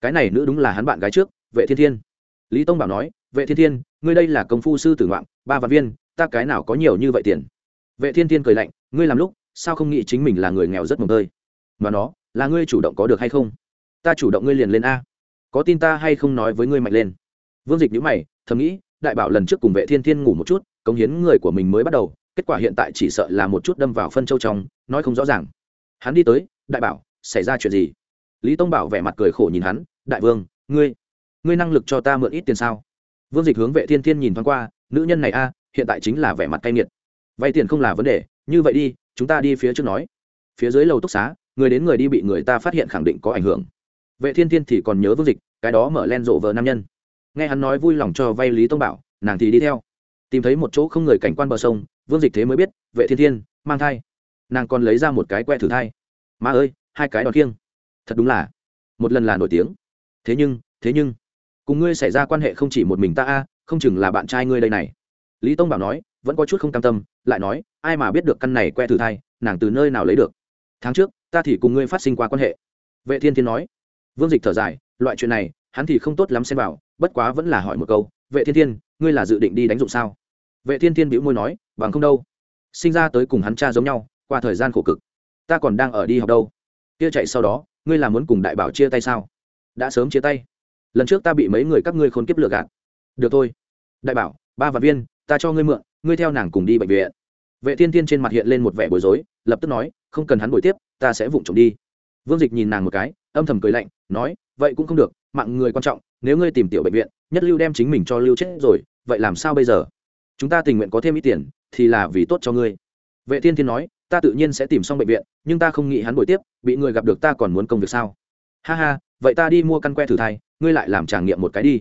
Cái này nữ đúng là hắn bạn gái trước, vệ thiên thiên. Lý tông bảo nói, vệ thiên thiên, ngươi đây là công phu sư tử ngoạn, ba vạn viên, ta cái nào có nhiều như vậy tiền? Vệ thiên thiên cười lạnh, ngươi làm lúc, sao không nghĩ chính mình là người nghèo rất mồm tơi? Mà nó, là ngươi chủ động có được hay không? Ta chủ động ngươi liền lên a. Có tin ta hay không nói với ngươi mạnh lên? Vương dịch nhữ mày, thầm nghĩ, đại bảo lần trước cùng vệ thiên thiên ngủ một chút, cống hiến người của mình mới bắt đầu, kết quả hiện tại chỉ sợ là một chút đâm vào phân châu trong, nói không rõ ràng. Hắn đi tới đại bảo, xảy ra chuyện gì? Lý tông bảo vẻ mặt cười khổ nhìn hắn, đại vương, ngươi ngươi năng lực cho ta mượn ít tiền sao? Vương dịch hướng vệ thiên thiên nhìn thoáng qua, nữ nhân này a, hiện tại chính là vẻ mặt cay nghiệt. Vay tiền không là vấn đề, như vậy đi, chúng ta đi phía trước nói. Phía dưới lầu túc xá, người đến người đi bị người ta phát hiện khẳng định có ảnh hưởng. Vệ thiên thiên thì còn nhớ vương dịch, cái đó mở len rộ vợ nam nhân. Nghe hắn nói vui lòng cho vay lý tông bảo, nàng thì đi theo. Tìm thấy một chỗ không người cảnh quan bờ sông, vương dịch thế mới biết, vệ thiên thiên, mang thai. Nàng còn lấy ra một cái que thử thai má ơi, hai cái đòn kiêng thật đúng là. Một lần là nổi tiếng. Thế nhưng thế nhưng, cùng ngươi xảy ra quan hệ không chỉ một mình ta a, không chừng là bạn trai ngươi đây này. Lý tông bảo nói, vẫn có chút không cam tâm, lại nói, ai mà biết được căn này que thử thai, nàng từ nơi nào lấy được? Tháng trước, ta thì cùng ngươi phát sinh qua quan hệ. Vệ thiên thiên nói. Vương dịch thở dài, loại chuyện này, hắn thì không tốt lắm xem vào, bất quá vẫn là hỏi một câu, vệ thiên thiên, ngươi là dự định đi đánh dụng sao? Vệ thiên thiên bĩu môi nói, bằng không đâu. Sinh ra tới cùng hắn cha giống nhau, qua thời gian khổ cực ta còn đang ở đi học đâu. Kia chạy sau đó, ngươi là muốn cùng đại bảo chia tay sao? Đã sớm chia tay. Lần trước ta bị mấy người các ngươi khôn kiếp lừa gạt. Được thôi. Đại bảo, ba vạn viên, ta cho ngươi mượn, ngươi theo nàng cùng đi bệnh viện. Vệ thiên thiên trên mặt hiện lên một vẻ bối rối, lập tức nói, không cần hắn bồi tiếp, ta sẽ vụng trộm đi. Vương dịch nhìn nàng một cái, âm thầm cười lạnh, nói, vậy cũng không được, mạng người quan trọng, nếu ngươi tìm tiểu bệnh viện, nhất lưu đem chính mình cho lưu chết rồi, vậy làm sao bây giờ? Chúng ta tình nguyện có thêm ít tiền, thì là vì tốt cho ngươi. Vệ thiên thiên nói ta tự nhiên sẽ tìm xong bệnh viện, nhưng ta không nghĩ hắn buổi tiếp, bị người gặp được ta còn muốn công việc sao? Ha ha, vậy ta đi mua căn que thử thai, ngươi lại làm trải nghiệm một cái đi.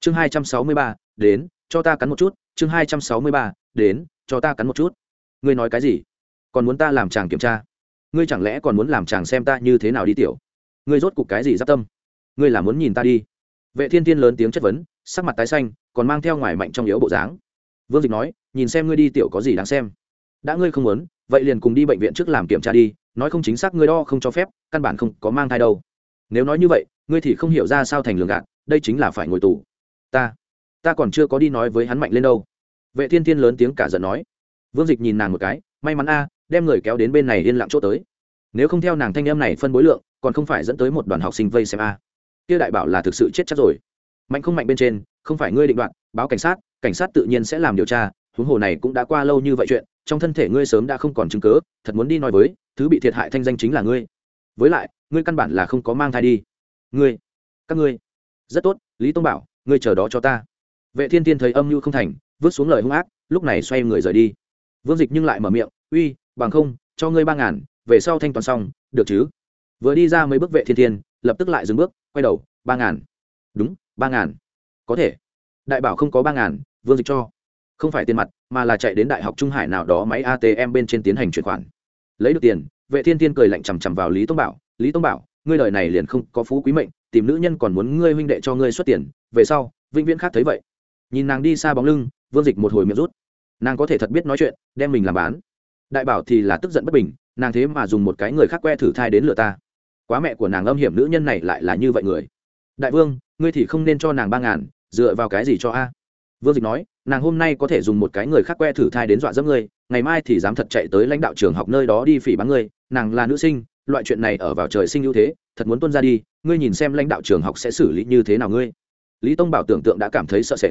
Chương hai trăm sáu mươi ba, đến, cho ta cắn một chút. Chương hai trăm sáu mươi ba, đến, cho ta cắn một chút. Ngươi nói cái gì? Còn muốn ta làm chàng kiểm tra? Ngươi chẳng lẽ còn muốn làm chàng xem ta như thế nào đi tiểu? Ngươi rốt cục cái gì giáp tâm? Ngươi là muốn nhìn ta đi? Vệ thiên thiên lớn tiếng chất vấn, sắc mặt tái xanh, còn mang theo ngoài mạnh trong yếu bộ dáng. Vương dịch nói, nhìn xem ngươi đi tiểu có gì đáng xem? Đã ngươi không muốn vậy liền cùng đi bệnh viện trước làm kiểm tra đi, nói không chính xác ngươi đo không cho phép, căn bản không có mang thai đâu. Nếu nói như vậy, ngươi thì không hiểu ra sao thành lường gạt, đây chính là phải ngồi tù. Ta ta còn chưa có đi nói với hắn mạnh lên đâu. Vệ thiên thiên lớn tiếng cả giận nói. Vương dịch nhìn nàng một cái, may mắn a, đem người kéo đến bên này yên lặng chỗ tới. Nếu không theo nàng thanh em này phân bối lượng, còn không phải dẫn tới một đoàn học sinh vây xem a. Kia đại bảo là thực sự chết chắc rồi. Mạnh không mạnh bên trên, không phải ngươi định đoạt, báo cảnh sát cảnh sát tự nhiên sẽ làm điều tra, huống hồ này cũng đã qua lâu như vậy chuyện trong thân thể ngươi sớm đã không còn chứng cớ, thật muốn đi nói với, thứ bị thiệt hại thanh danh chính là ngươi. Với lại, ngươi căn bản là không có mang thai đi. Ngươi, các ngươi, rất tốt, lý tông bảo, ngươi chờ đó cho ta. Vệ thiên tiên thấy âm mưu không thành, vứt xuống lời hung ác, lúc này xoay người rời đi. Vương dịch nhưng lại mở miệng, uy, bằng không, cho ngươi ba ngàn, về sau thanh toán xong, được chứ? Vừa đi ra mấy bước vệ thiên thiên lập tức lại dừng bước, quay đầu, ba ngàn. Đúng, ba ngàn. Có thể. Đại bảo không có ba ngàn, vương dịch cho. Không phải tiền mặt mà là chạy đến đại học trung hải nào đó máy atm bên trên tiến hành chuyển khoản. Lấy được tiền, vệ thiên thiên cười lạnh chằm chằm vào lý tông bảo. Lý tông bảo, ngươi đời này liền không có phú quý mệnh, tìm nữ nhân còn muốn ngươi huynh đệ cho ngươi xuất tiền, về sau, vĩnh viễn khác thấy vậy. Nhìn nàng đi xa bóng lưng, vương dịch một hồi miệng rút. Nàng có thể thật biết nói chuyện, đem mình làm bán. Đại bảo thì là tức giận bất bình, nàng thế mà dùng một cái người khác que thử thai đến lừa ta. Quá mẹ của nàng âm hiểm nữ nhân này lại là như vậy người. Đại vương, ngươi thì không nên cho nàng ba ngàn, dựa vào cái gì cho a? Vương dịch nói, nàng hôm nay có thể dùng một cái người khác que thử thai đến dọa dẫm ngươi, ngày mai thì dám thật chạy tới lãnh đạo trường học nơi đó đi phỉ báng ngươi, nàng là nữ sinh, loại chuyện này ở vào trời sinh ưu thế, thật muốn tuân ra đi, ngươi nhìn xem lãnh đạo trường học sẽ xử lý như thế nào ngươi. Lý tông bảo tưởng tượng đã cảm thấy sợ sệt.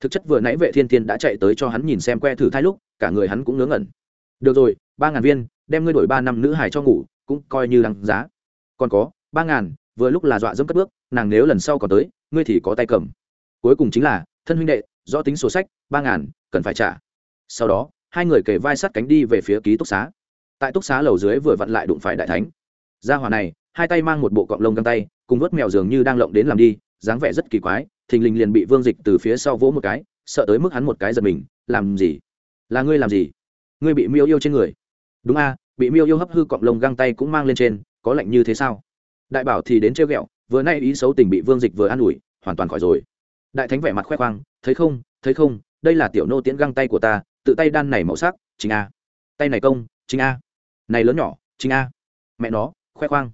Thực chất vừa nãy vệ thiên Thiên đã chạy tới cho hắn nhìn xem que thử thai lúc, cả người hắn cũng ngớ ngẩn. Được rồi, ba ngàn viên, đem ngươi đổi ba năm nữ hài cho ngủ, cũng coi như đăng giá. Còn có, ba ngàn, vừa lúc là dọa dẫm cất bước, nàng nếu lần sau còn tới, ngươi thì có tay cầm. Cuối cùng chính là, thân huynh đệ do tính sổ sách, ba ngàn, cần phải trả. Sau đó, hai người kề vai sát cánh đi về phía ký túc xá. Tại túc xá lầu dưới vừa vặn lại đụng phải đại thánh. Gia hòa này, hai tay mang một bộ cọng lông găng tay, cùng vớt mèo dường như đang lộng đến làm đi, dáng vẻ rất kỳ quái, thình lình liền bị vương dịch từ phía sau vỗ một cái, sợ tới mức hắn một cái giật mình, làm gì? Là ngươi làm gì? Ngươi bị miêu yêu trên người. Đúng a, bị miêu yêu hấp hư cọng lông găng tay cũng mang lên trên, có lạnh như thế sao? Đại bảo thì đến trêu ghẹo, vừa nay ý xấu tình bị vương dịch vừa an ủi, hoàn toàn khỏi rồi. Đại thánh vẻ mặt khoe khoang thấy không thấy không, đây là tiểu nô tiễn găng tay của ta, tự tay đan này màu sắc, chính a. Tay này công, chính a. Này lớn nhỏ, chính a. Mẹ nó, khoe khoang.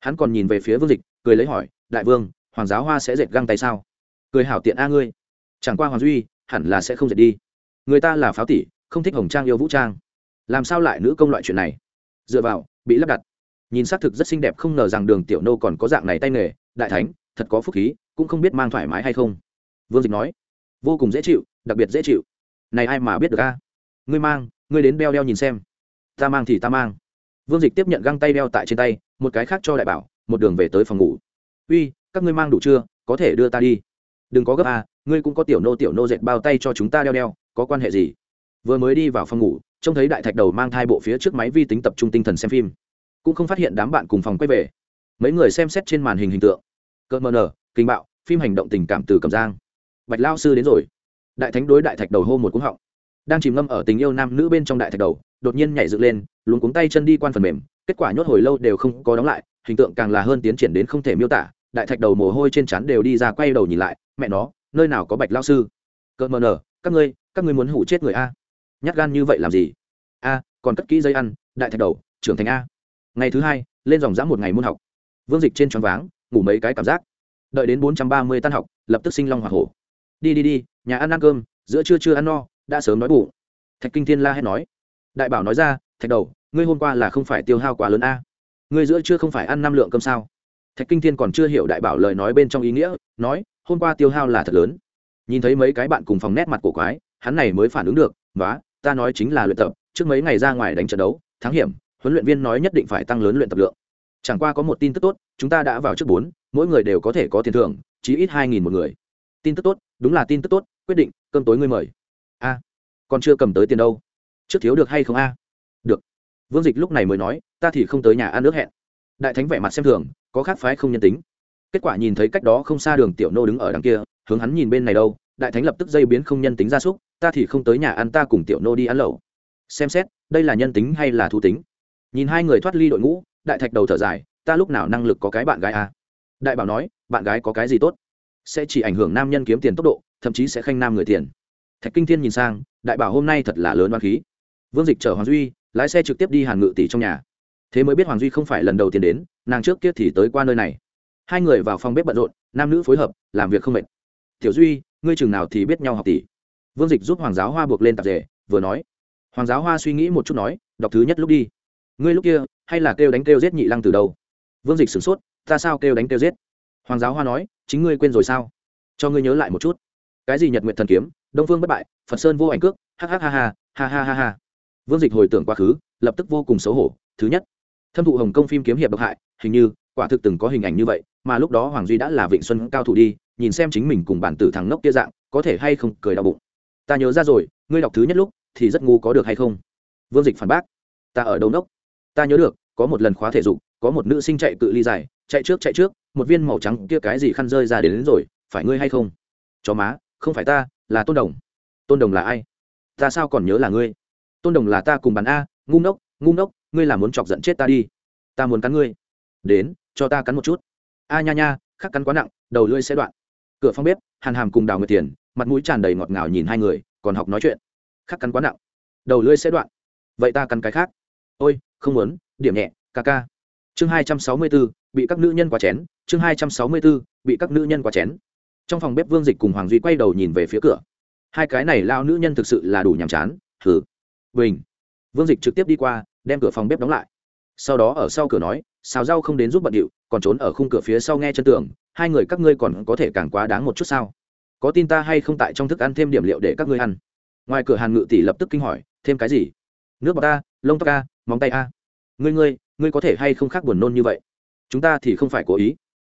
Hắn còn nhìn về phía vương dịch, cười lấy hỏi, đại vương, hoàng giáo hoa sẽ dệt găng tay sao? Cười hảo tiện a ngươi. Chẳng qua hoàng duy, hẳn là sẽ không dệt đi. Người ta là pháo tỷ, không thích hồng trang yêu vũ trang. Làm sao lại nữ công loại chuyện này? Dựa vào, bị lắp đặt. Nhìn xác thực rất xinh đẹp, không ngờ rằng đường tiểu nô còn có dạng này tay nghề. Đại thánh, thật có phúc khí, cũng không biết mang thoải mái hay không. Vương dịch nói vô cùng dễ chịu, đặc biệt dễ chịu. Này ai mà biết được a? Ngươi mang, ngươi đến đeo đeo nhìn xem. Ta mang thì ta mang. Vương dịch tiếp nhận găng tay đeo tại trên tay, một cái khác cho đại bảo, một đường về tới phòng ngủ. Uy, các ngươi mang đủ chưa? Có thể đưa ta đi. Đừng có gấp a, ngươi cũng có tiểu nô tiểu nô dệt bao tay cho chúng ta đeo đeo, có quan hệ gì? Vừa mới đi vào phòng ngủ, trông thấy đại thạch đầu mang thai bộ phía trước máy vi tính tập trung tinh thần xem phim. Cũng không phát hiện đám bạn cùng phòng quay về. Mấy người xem xét trên màn hình hình tượng. Cơn mờ nở, kinh bạo, phim hành động tình cảm từ cầm giang bạch lao sư đến rồi. Đại thánh đối đại thạch đầu hô một cúng họng. Đang chìm ngâm ở tình yêu nam nữ bên trong đại thạch đầu, đột nhiên nhảy dựng lên, luống cuống tay chân đi quan phần mềm, kết quả nhốt hồi lâu đều không có đóng lại, hình tượng càng là hơn tiến triển đến không thể miêu tả. Đại thạch đầu mồ hôi trên trán đều đi ra quay đầu nhìn lại, mẹ nó, nơi nào có bạch lao sư? Cợt mờ nở, các ngươi các ngươi muốn hủ chết người a? Nhát gan như vậy làm gì? A, còn cất kỹ dây ăn, đại thạch đầu, trưởng thành a. Ngày thứ hai, lên dòng dã một ngày môn học. Vương dịch trên choáng váng, ngủ mấy cái cảm giác. Đợi đến bốn trăm ba mươi tan học, lập tức sinh long h o hổ đi đi đi, nhà ăn ăn cơm, giữa trưa chưa ăn no, đã sớm nói bụng. Thạch kinh thiên la hét nói. Đại bảo nói ra, thạch đầu, ngươi hôm qua là không phải tiêu hao quá lớn a? Ngươi giữa trưa không phải ăn năm lượng cơm sao? Thạch kinh thiên còn chưa hiểu đại bảo lời nói bên trong ý nghĩa, nói, hôm qua tiêu hao là thật lớn. Nhìn thấy mấy cái bạn cùng phòng nét mặt cổ quái, hắn này mới phản ứng được và ta nói chính là luyện tập, trước mấy ngày ra ngoài đánh trận đấu, thắng hiểm, huấn luyện viên nói nhất định phải tăng lớn luyện tập lượng. Chẳng qua có một tin tức tốt, chúng ta đã vào trước bốn, mỗi người đều có thể có tiền thưởng, chí ít hai nghìn một người. Tin tức tốt đúng là tin tức tốt, quyết định, cơm tối ngươi mời. A, còn chưa cầm tới tiền đâu. Trước thiếu được hay không a? Được. Vương dịch lúc này mới nói, ta thì không tới nhà ăn nước hẹn. Đại thánh vẻ mặt xem thường, có khác phái không nhân tính. Kết quả nhìn thấy cách đó không xa đường tiểu nô đứng ở đằng kia, hướng hắn nhìn bên này đâu, đại thánh lập tức dây biến không nhân tính ra súc, ta thì không tới nhà ăn, ta cùng tiểu nô đi ăn lẩu. Xem xét, đây là nhân tính hay là thú tính? Nhìn hai người thoát ly đội ngũ, đại thạch đầu thở dài, ta lúc nào năng lực có cái bạn gái à? đại bảo nói, bạn gái có cái gì tốt? Sẽ chỉ ảnh hưởng nam nhân kiếm tiền tốc độ, thậm chí sẽ khanh nam người tiền. Thạch kinh thiên nhìn sang, đại bảo hôm nay thật là lớn oan khí. Vương dịch chở hoàng duy, lái xe trực tiếp đi hàn ngự tỷ trong nhà. Thế mới biết hoàng duy không phải lần đầu tiên đến, nàng trước kia thì tới qua nơi này. Hai người vào phòng bếp bận rộn, nam nữ phối hợp, làm việc không mệt. Tiểu duy, ngươi chừng nào thì biết nhau học tỷ? Vương dịch giúp hoàng giáo hoa buộc lên tạp dề, vừa nói. Hoàng giáo hoa suy nghĩ một chút nói, đọc thứ nhất lúc đi. Ngươi lúc kia, hay là kêu đánh kêu giết nhị lăng từ đâu? Vương dịch sửng sốt, ta sao kêu đánh kêu giết? Hoàng giáo hoa nói, chính ngươi quên rồi sao? Cho ngươi nhớ lại một chút. Cái gì nhật nguyện thần kiếm, đông phương bất bại, phật sơn vô ảnh cước, ha ha ha ha ha ha ha ha. Vương dịch hồi tưởng quá khứ, lập tức vô cùng xấu hổ. Thứ nhất, thâm thụ hồng kông phim kiếm hiệp độc hại, hình như, quả thực từng có hình ảnh như vậy, mà lúc đó hoàng duy đã là vịnh xuân cao thủ đi, nhìn xem chính mình cùng bản tử thằng nốc kia dạng, có thể hay không cười đau bụng. Ta nhớ ra rồi, ngươi đọc thứ nhất lúc, thì rất ngu có được hay không? Vương dịch phản bác. Ta ở đâu nốc? Ta nhớ được, có một lần khóa thể dục, có một nữ sinh chạy cự ly dài, chạy trước chạy trước một viên màu trắng kia cái gì khăn rơi ra đến, đến rồi phải ngươi hay không? Chó má không phải ta là tôn đồng. Tôn đồng là ai? Ta sao còn nhớ là ngươi? Tôn đồng là ta cùng bàn a ngu ngốc ngu ngốc ngươi là muốn chọc giận chết ta đi. Ta muốn cắn ngươi. Đến cho ta cắn một chút. A nha nha khắc cắn quá nặng đầu lưỡi sẽ đoạn. Cửa phòng bếp hàn hàm cùng đào người tiền mặt mũi tràn đầy ngọt ngào nhìn hai người còn học nói chuyện. Khắc cắn quá nặng đầu lưỡi sẽ đoạn. Vậy ta cắn cái khác. Ôi không muốn điểm nhẹ ca ca. Chương hai trăm sáu mươi bốn bị các nữ nhân quá chén chương hai trăm sáu mươi b ố bị các nữ nhân quá chén. Trong phòng bếp vương dịch cùng hoàng duy quay đầu nhìn về phía cửa. Hai cái này lao nữ nhân thực sự là đủ nhàm chán. Thử bình. Vương dịch trực tiếp đi qua, đem cửa phòng bếp đóng lại. Sau đó ở sau cửa nói, xào rau không đến giúp bận điệu, còn trốn ở khung cửa phía sau nghe chân tường, hai người các ngươi còn có thể càng quá đáng một chút sao? Có tin ta hay không tại trong thức ăn thêm điểm liệu để các ngươi ăn? Ngoài cửa hàn ngự tỷ lập tức kinh hỏi, thêm cái gì? Nước bọt ta, lông tóc a móng tay a ngươi ngươi ngươi có thể hay không khác buồn nôn như vậy? Chúng ta thì không phải cố ý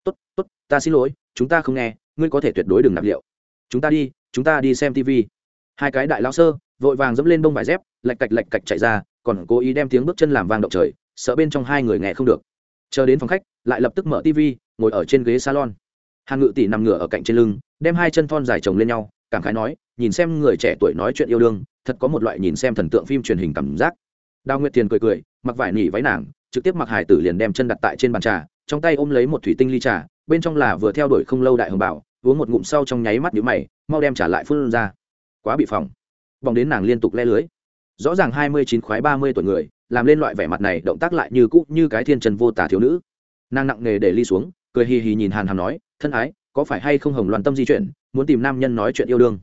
tốt tốt, ta xin lỗi, chúng ta không nghe, ngươi có thể tuyệt đối đừng nạp liệu. Chúng ta đi, chúng ta đi xem tv hai cái đại lao sơ vội vàng dẫm lên bông vải dép, lạch cạch lạch cạch chạy ra, còn cố ý đem tiếng bước chân làm vang động trời, sợ bên trong hai người nghe không được. Chờ đến phòng khách, lại lập tức mở tv ngồi ở trên ghế salon. Hàn ngự tỷ nằm ngửa ở cạnh trên lưng, đem hai chân thon dài chồng lên nhau, cảm khái nói, nhìn xem người trẻ tuổi nói chuyện yêu đương, thật có một loại nhìn xem thần tượng phim truyền hình cảm giác. Đào nguyệt tiền cười cười, mặc vải nỉ váy nàng, trực tiếp mặc hải tử liền đem chân đặt tại trên bàn trà trong tay ôm lấy một thủy tinh ly trà, bên trong là vừa theo đuổi không lâu đại hồng bảo, uống một ngụm sau trong nháy mắt nhíu mày, mau đem trả lại phun ra. Quá bị phòng bỏng đến nàng liên tục le lưới. Rõ ràng hai mươi chín khoái ba mươi tuổi người, làm lên loại vẻ mặt này, động tác lại như cũ như cái thiên trần vô tả thiếu nữ. Nàng nặng nề để ly xuống, cười hì hì nhìn hàn hàm nói, thân ái, có phải hay không hồng loạn tâm di chuyển, muốn tìm nam nhân nói chuyện yêu đương?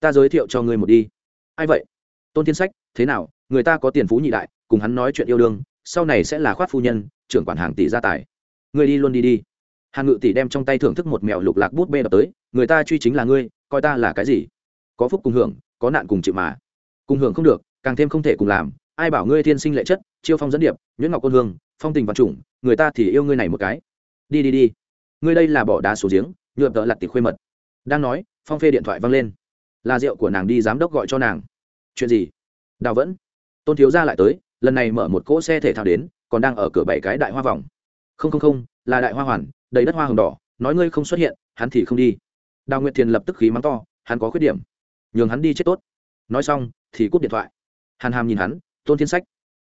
Ta giới thiệu cho ngươi một đi. Ai vậy? Tôn thiên sách, thế nào? Người ta có tiền phú nhị đại, cùng hắn nói chuyện yêu đương, sau này sẽ là khoát phu nhân, trưởng quản hàng tỷ gia tài ngươi đi luôn đi đi. Hàn ngự tỷ đem trong tay thưởng thức một mèo lục lạc bút bê đập tới, người ta truy chính là ngươi, coi ta là cái gì? Có phúc cùng hưởng, có nạn cùng chịu mà. Cùng hưởng không được, càng thêm không thể cùng làm. Ai bảo ngươi thiên sinh lệ chất, chiêu phong dẫn điệp, nhuyễn ngọc côn hương, phong tình văn chủng người ta thì yêu ngươi này một cái. Đi đi đi. Ngươi đây là bỏ đá xuống giếng, nhuộm tợ lặt tỉ khuê mật. Đang nói, phong phê điện thoại văng lên. Là rượu của nàng đi giám đốc gọi cho nàng. Chuyện gì? Đào vẫn. Tôn thiếu gia lại tới, lần này mở một cỗ xe thể thao đến, còn đang ở cửa bảy cái đại hoa vòng không không không, là đại hoa hoàn, đầy đất hoa hồng đỏ, nói ngươi không xuất hiện, hắn thì không đi. Đào nguyệt thiền lập tức khí mắng to, hắn có khuyết điểm. Nhường hắn đi chết tốt. Nói xong, thì cúp điện thoại. Hàn hàm nhìn hắn, tôn thiên sách.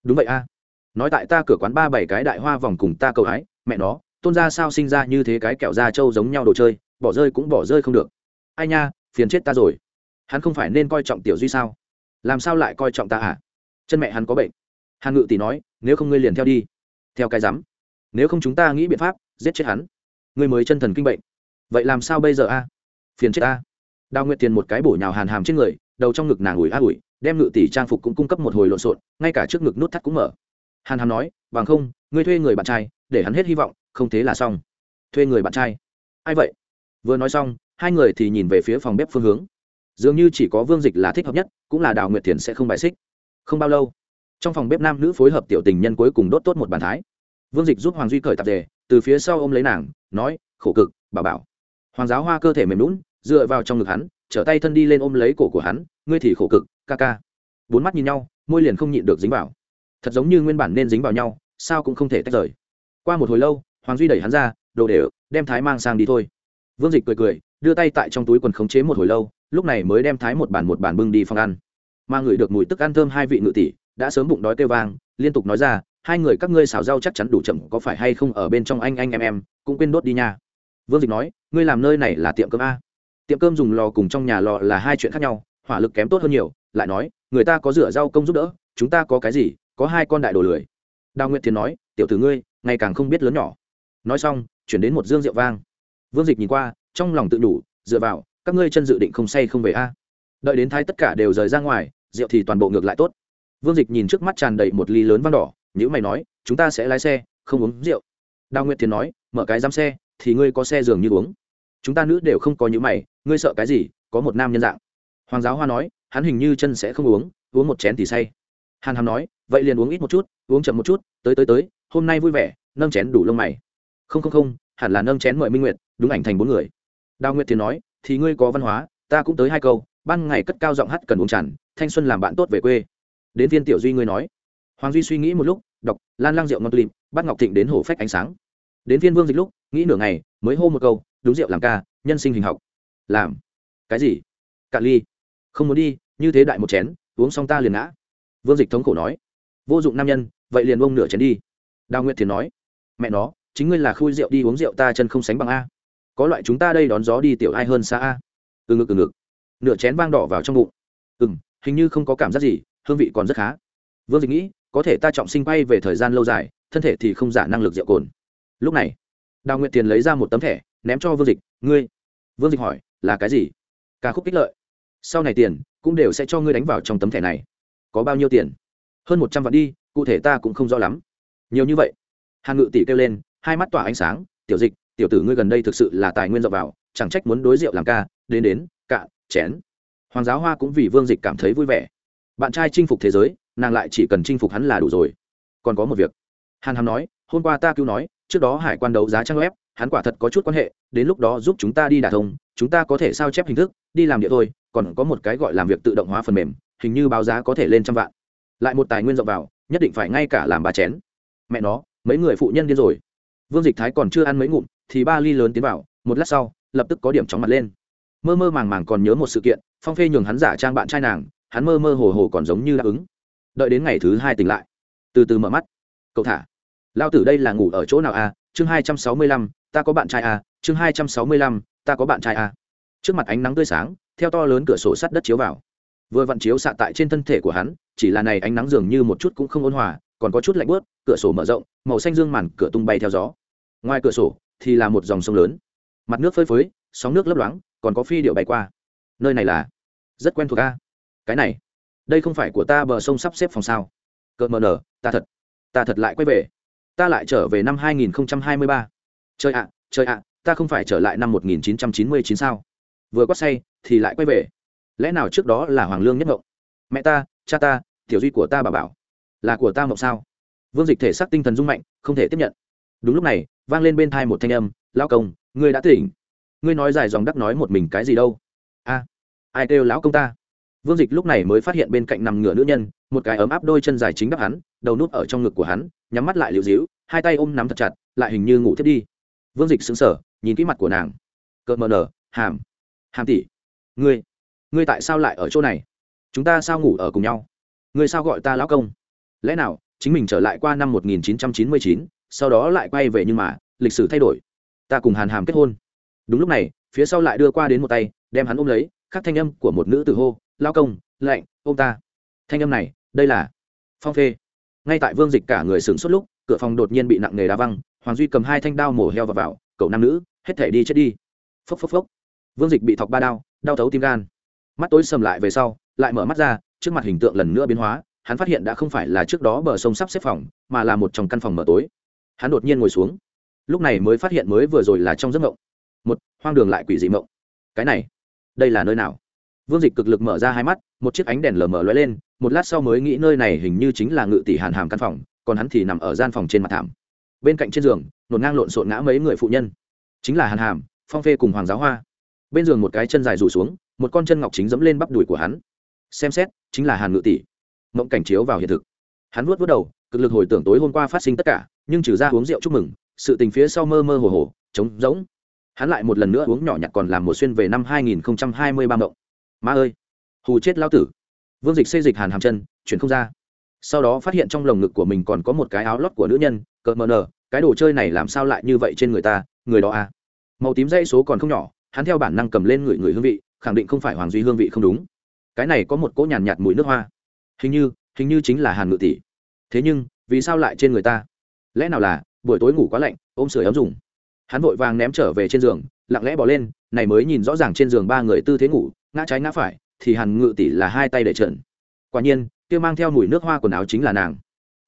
Đúng vậy a. Nói tại ta cửa quán ba bảy cái đại hoa vòng cùng ta cầu hái, mẹ nó, tôn ra sao sinh ra như thế cái kẹo da trâu giống nhau đồ chơi, bỏ rơi cũng bỏ rơi không được. Ai nha, phiền chết ta rồi. Hắn không phải nên coi trọng tiểu duy sao? Làm sao lại coi trọng ta à? Chân mẹ hắn có bệnh. Hàn ngự tỷ nói, nếu không ngươi liền theo đi. Theo cái rắm nếu không chúng ta nghĩ biện pháp, giết chết hắn. Ngươi mới chân thần kinh bệnh. Vậy làm sao bây giờ a? Phiền chết ta đào nguyệt tiền một cái bổ nhào hàn hàm trên người, đầu trong ngực nàng ủi a ủi, đem ngự tỷ trang phục cũng cung cấp một hồi lộn xộn, ngay cả trước ngực nút thắt cũng mở. Hàn hàm nói, bằng không, ngươi thuê người bạn trai, để hắn hết hy vọng, không thế là xong. Thuê người bạn trai? Ai vậy? Vừa nói xong, hai người thì nhìn về phía phòng bếp phương hướng. Dường như chỉ có vương dịch là thích hợp nhất, cũng là đào nguyệt thiền sẽ không bài xích. Không bao lâu, trong phòng bếp nam nữ phối hợp tiểu tình nhân cuối cùng đốt tốt một bàn thái vương dịch giúp hoàng duy cởi tạp dề, từ phía sau ôm lấy nàng, nói, khổ cực, bà bảo. Hoàng giáo hoa cơ thể mềm lún dựa vào trong ngực hắn, trở tay thân đi lên ôm lấy cổ của hắn, ngươi thì khổ cực, ca ca. Bốn mắt nhìn nhau, môi liền không nhịn được dính vào. Thật giống như nguyên bản nên dính vào nhau, sao cũng không thể tách rời. Qua một hồi lâu, hoàng duy đẩy hắn ra, đồ để đem thái mang sang đi thôi. Vương dịch cười cười, đưa tay tại trong túi quần khống chế một hồi lâu, lúc này mới đem thái một bàn một bàn bưng đi phòng ăn. Mà ngửi được mùi tức ăn thơm hai vị ngự tỷ, đã sớm bụng đói kêu vang liên tục nói ra, hai người các ngươi xào rau chắc chắn đủ chậm, có phải hay không ở bên trong anh anh em em, cũng quên đốt đi nha. Vương dịch nói, ngươi làm nơi này là tiệm cơm a. Tiệm cơm dùng lò cùng trong nhà lò là hai chuyện khác nhau, hỏa lực kém tốt hơn nhiều, lại nói, người ta có rửa rau công giúp đỡ, chúng ta có cái gì, có hai con đại đồ lười. Đào nguyệt thiền nói, tiểu tử ngươi, ngày càng không biết lớn nhỏ. Nói xong, chuyển đến một dương rượu vang. Vương dịch nhìn qua, trong lòng tự đủ, dựa vào, các ngươi chân dự định không say không về a. Đợi đến thái tất cả đều rời ra ngoài, rượu thì toàn bộ ngược lại tốt vương dịch nhìn trước mắt tràn đầy một ly lớn vang đỏ nhữ mày nói, chúng ta sẽ lái xe, không uống rượu. Đào nguyệt thiền nói, mở cái giám xe, thì ngươi có xe giường như uống. Chúng ta nữ đều không có như mày, ngươi sợ cái gì? Có một nam nhân dạng. Hoàng giáo hoa nói, hắn hình như chân sẽ không uống uống một chén thì say. Hàn hàm nói, vậy liền uống ít một chút, uống chậm một chút, tới tới tới, hôm nay vui vẻ, nâng chén đủ lông mày. Không không không, hẳn là nâng chén mời minh nguyệt, đúng ảnh thành bốn người. Đào nguyệt thì nói, thì ngươi có văn hóa, ta cũng tới hai câu, ban ngày cất cao giọng hát cần uống tràn, thanh xuân làm bạn tốt về quê đến viên tiểu duy ngươi nói. Hoàng duy suy nghĩ một lúc, đọc, lan lang rượu ngon tulip bắt ngọc thịnh đến hổ phách ánh sáng. Đến viên vương dịch lúc, nghĩ nửa ngày, mới hô một câu, đúng rượu làm ca, nhân sinh hình học. Làm? Cái gì? Cạn ly. Không muốn đi, như thế đại một chén, uống xong ta liền ngã. Vương dịch thống khổ nói. Vô dụng nam nhân, vậy liền uống nửa chén đi. Đào nguyệt thiền nói. Mẹ nó, chính ngươi là khui rượu đi uống rượu ta chân không sánh bằng a. Có loại chúng ta đây đón gió đi tiểu ai hơn xa a. Từ ngực từ ngực. Nửa chén vang đỏ vào trong bụng. Ừ m hình như không có cảm giác gì hương vị còn rất khá. Vương dịch nghĩ, có thể ta trọng sinh bay về thời gian lâu dài, thân thể thì không giả năng lực rượu cồn. Lúc này, đào nguyện tiền lấy ra một tấm thẻ, ném cho vương dịch, ngươi. Vương dịch hỏi, là cái gì? Ca khúc kích lợi. Sau này tiền cũng đều sẽ cho ngươi đánh vào trong tấm thẻ này. Có bao nhiêu tiền? Hơn một trăm vạn đi, cụ thể ta cũng không rõ lắm. Nhiều như vậy? Hàn ngự tỷ kêu lên, hai mắt tỏa ánh sáng, tiểu dịch, tiểu tử ngươi gần đây thực sự là tài nguyên dọc vào, chẳng trách muốn đối rượu làm ca, đến đến, cạn, chén. Hoàng giáo hoa cũng vì vương dịch cảm thấy vui vẻ bạn trai chinh phục thế giới, nàng lại chỉ cần chinh phục hắn là đủ rồi. Còn có một việc. Hàn hàm nói, hôm qua ta cứu nói, trước đó hải quan đấu giá trang web, hắn quả thật có chút quan hệ, đến lúc đó giúp chúng ta đi đả thông, chúng ta có thể sao chép hình thức, đi làm địa thôi, còn có một cái gọi làm việc tự động hóa phần mềm, hình như báo giá có thể lên trăm vạn. Lại một tài nguyên rộng vào, nhất định phải ngay cả làm bà chén. Mẹ nó, mấy người phụ nhân điên rồi. Vương dịch thái còn chưa ăn mấy ngụm, thì ba ly lớn tiến vào, một lát sau, lập tức có điểm chóng mặt lên. Mơ mơ màng màng còn nhớ một sự kiện, phong phê nhường hắn giả trang bạn trai nàng hắn mơ mơ hồ hồ còn giống như đáp ứng. Đợi đến ngày thứ hai tỉnh lại, từ từ mở mắt. Cậu thả, lao tử đây là ngủ ở chỗ nào a à? chương hai trăm sáu mươi lăm, ta có bạn trai a à? chương hai trăm sáu mươi lăm, ta có bạn trai a à? trước mặt ánh nắng tươi sáng, theo to lớn cửa sổ sắt đất chiếu vào. Vừa vặn chiếu xạ tại trên thân thể của hắn, chỉ là này ánh nắng dường như một chút cũng không ôn hòa, còn có chút lạnh bớt cửa sổ mở rộng, màu xanh dương màn cửa tung bay theo gió. Ngoài cửa sổ thì là một dòng sông lớn. Mặt nước phơi phới, sóng nước lấp loáng, còn có phi điệu bay qua. Nơi này là rất quen thuộc a cái này, đây không phải của ta, bờ sông sắp xếp phòng sao? Cợt mờ nở, ta thật ta thật lại quay về. Ta lại trở về năm 2023. chơi ạ chơi ạ, ta không phải trở lại năm 1999 sao? Vừa quát say, thì lại quay về. Lẽ nào trước đó là hoàng lương nhất ngộng mẹ ta, cha ta, tiểu duy của ta bà bảo, là của ta mộng sao? Vương dịch thể xác tinh thần rung mạnh, không thể tiếp nhận. Đúng lúc này, vang lên bên thai một thanh âm lao công, ngươi đã tỉnh. Ngươi nói dài dòng đắc nói một mình cái gì đâu? A, ai kêu lão công ta? Vương dịch lúc này mới phát hiện bên cạnh nằm ngửa nữ nhân một cái ấm áp đôi chân dài chính đắp hắn đầu nút ở trong ngực của hắn nhắm mắt lại liễu dĩu hai tay ôm nắm thật chặt lại hình như ngủ thiết đi. Vương dịch sững sờ, nhìn kỹ mặt của nàng. Cợt mờ nở hàm hàm tỷ ngươi ngươi tại sao lại ở chỗ này? Chúng ta sao ngủ ở cùng nhau? Ngươi sao gọi ta lão công? Lẽ nào chính mình trở lại qua năm 1999, sau đó lại quay về nhưng mà lịch sử thay đổi. Ta cùng hàn hàm kết hôn. Đúng lúc này phía sau lại đưa qua đến một tay đem hắn ôm lấy khắc thanh âm của một nữ tử hô lao công lạnh ông ta. Thanh âm này đây là phong phê. Ngay tại vương dịch cả người sửng suốt lúc cửa phòng đột nhiên bị nặng nề đá văng hoàng duy cầm hai thanh đao mổ heo vào, vào cậu nam nữ hết thể đi chết đi. Phốc phốc phốc. Vương dịch bị thọc ba đao đau thấu tim gan. Mắt tối sầm lại về sau lại mở mắt ra trước mặt hình tượng lần nữa biến hóa hắn phát hiện đã không phải là trước đó bờ sông sắp xếp phòng mà là một trong căn phòng mở tối. Hắn đột nhiên ngồi xuống. Lúc này mới phát hiện mới vừa rồi là trong giấc mộng. Một hoang đường lại quỷ dị mộng. Cái này đây là nơi nào? Vương dịch cực lực mở ra hai mắt, một chiếc ánh đèn lờ mờ lóe lên, một lát sau mới nghĩ nơi này hình như chính là ngự tỷ hàn hàm căn phòng, còn hắn thì nằm ở gian phòng trên mặt thảm. Bên cạnh trên giường, nổn ngang lộn xộn ngã mấy người phụ nhân. Chính là hàn hàm, phong phê cùng hoàng giáo hoa. Bên giường một cái chân dài rủ xuống, một con chân ngọc chính dẫm lên bắp đùi của hắn. Xem xét, chính là hàn ngự tỷ. Mộng cảnh chiếu vào hiện thực. Hắn vuốt vuốt đầu, cực lực hồi tưởng tối hôm qua phát sinh tất cả, nhưng trừ ra uống rượu chúc mừng, sự tình phía sau mơ mơ hồ hồ, trống rỗng. Hắn lại một lần nữa uống nhỏ nhặt còn làm một xuyên về năm hai nghìn hai mươi ba mộng ma ơi hù chết lao tử. Vương dịch xây dịch hàn hàm chân chuyển không ra. Sau đó phát hiện trong lồng ngực của mình còn có một cái áo lót của nữ nhân cợt mờ nờ cái đồ chơi này làm sao lại như vậy trên người ta người đó à? Màu tím dây số còn không nhỏ hắn theo bản năng cầm lên người người hương vị khẳng định không phải hoàng duy hương vị không đúng. Cái này có một cỗ nhàn nhạt, nhạt mùi nước hoa. Hình như hình như chính là hàn ngự tỷ. Thế nhưng vì sao lại trên người ta? Lẽ nào là buổi tối ngủ quá lạnh ôm sửa ấm dùng. Hắn vội vàng ném trở về trên giường lặng lẽ bỏ lên này mới nhìn rõ ràng trên giường ba người tư thế ngủ ngã trái ngã phải, thì hàn ngự tỷ là hai tay để trận. quả nhiên, kia mang theo mùi nước hoa quần áo chính là nàng.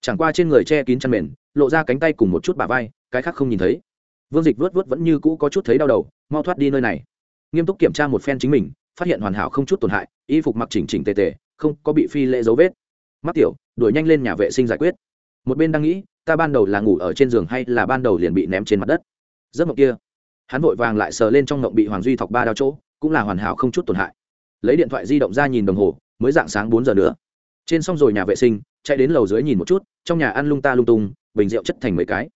Chẳng qua trên người che kín chăn mền, lộ ra cánh tay cùng một chút bà vai, cái khác không nhìn thấy. Vương dịch vớt vớt vẫn như cũ có chút thấy đau đầu, mau thoát đi nơi này. Nghiêm túc kiểm tra một phen chính mình, phát hiện hoàn hảo không chút tổn hại, y phục mặc chỉnh chỉnh tề tề, không có bị phi lệ dấu vết. Mắc tiểu, đuổi nhanh lên nhà vệ sinh giải quyết. Một bên đang nghĩ, ta ban đầu là ngủ ở trên giường hay là ban đầu liền bị ném trên mặt đất? Giấc mộng kia. Hắn vội vàng lại sờ lên trong mộng bị hoàng duy thọc ba đao chỗ cũng là hoàn hảo không chút tổn hại. Lấy điện thoại di động ra nhìn đồng hồ, mới dạng sáng bốn giờ nữa. Trên xong rồi nhà vệ sinh, chạy đến lầu dưới nhìn một chút, trong nhà ăn lung ta lung tung, bình rượu chất thành mấy cái.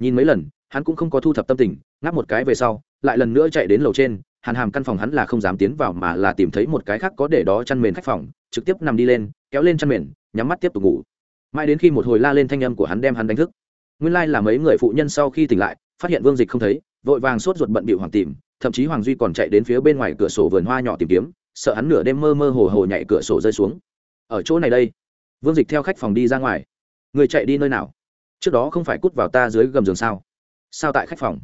Nhìn mấy lần, hắn cũng không có thu thập tâm tình, ngáp một cái về sau, lại lần nữa chạy đến lầu trên, hàn hàm căn phòng hắn là không dám tiến vào mà là tìm thấy một cái khác có để đó chăn mền khách phòng, trực tiếp nằm đi lên, kéo lên chăn mền, nhắm mắt tiếp tục ngủ. Mãi đến khi một hồi la lên thanh âm của hắn đem hắn đánh thức. Nguyên lai、like、là mấy người phụ nhân sau khi tỉnh lại, phát hiện vương dịch không thấy, vội vàng sốt ruột bận bịu hoàng tìm thậm chí hoàng duy còn chạy đến phía bên ngoài cửa sổ vườn hoa nhỏ tìm kiếm, sợ hắn nửa đêm mơ mơ hồ hồ nhảy cửa sổ rơi xuống. Ở chỗ này đây, vương dịch theo khách phòng đi ra ngoài. Người chạy đi nơi nào? Trước đó không phải cút vào ta dưới gầm giường sao? Sao tại khách phòng?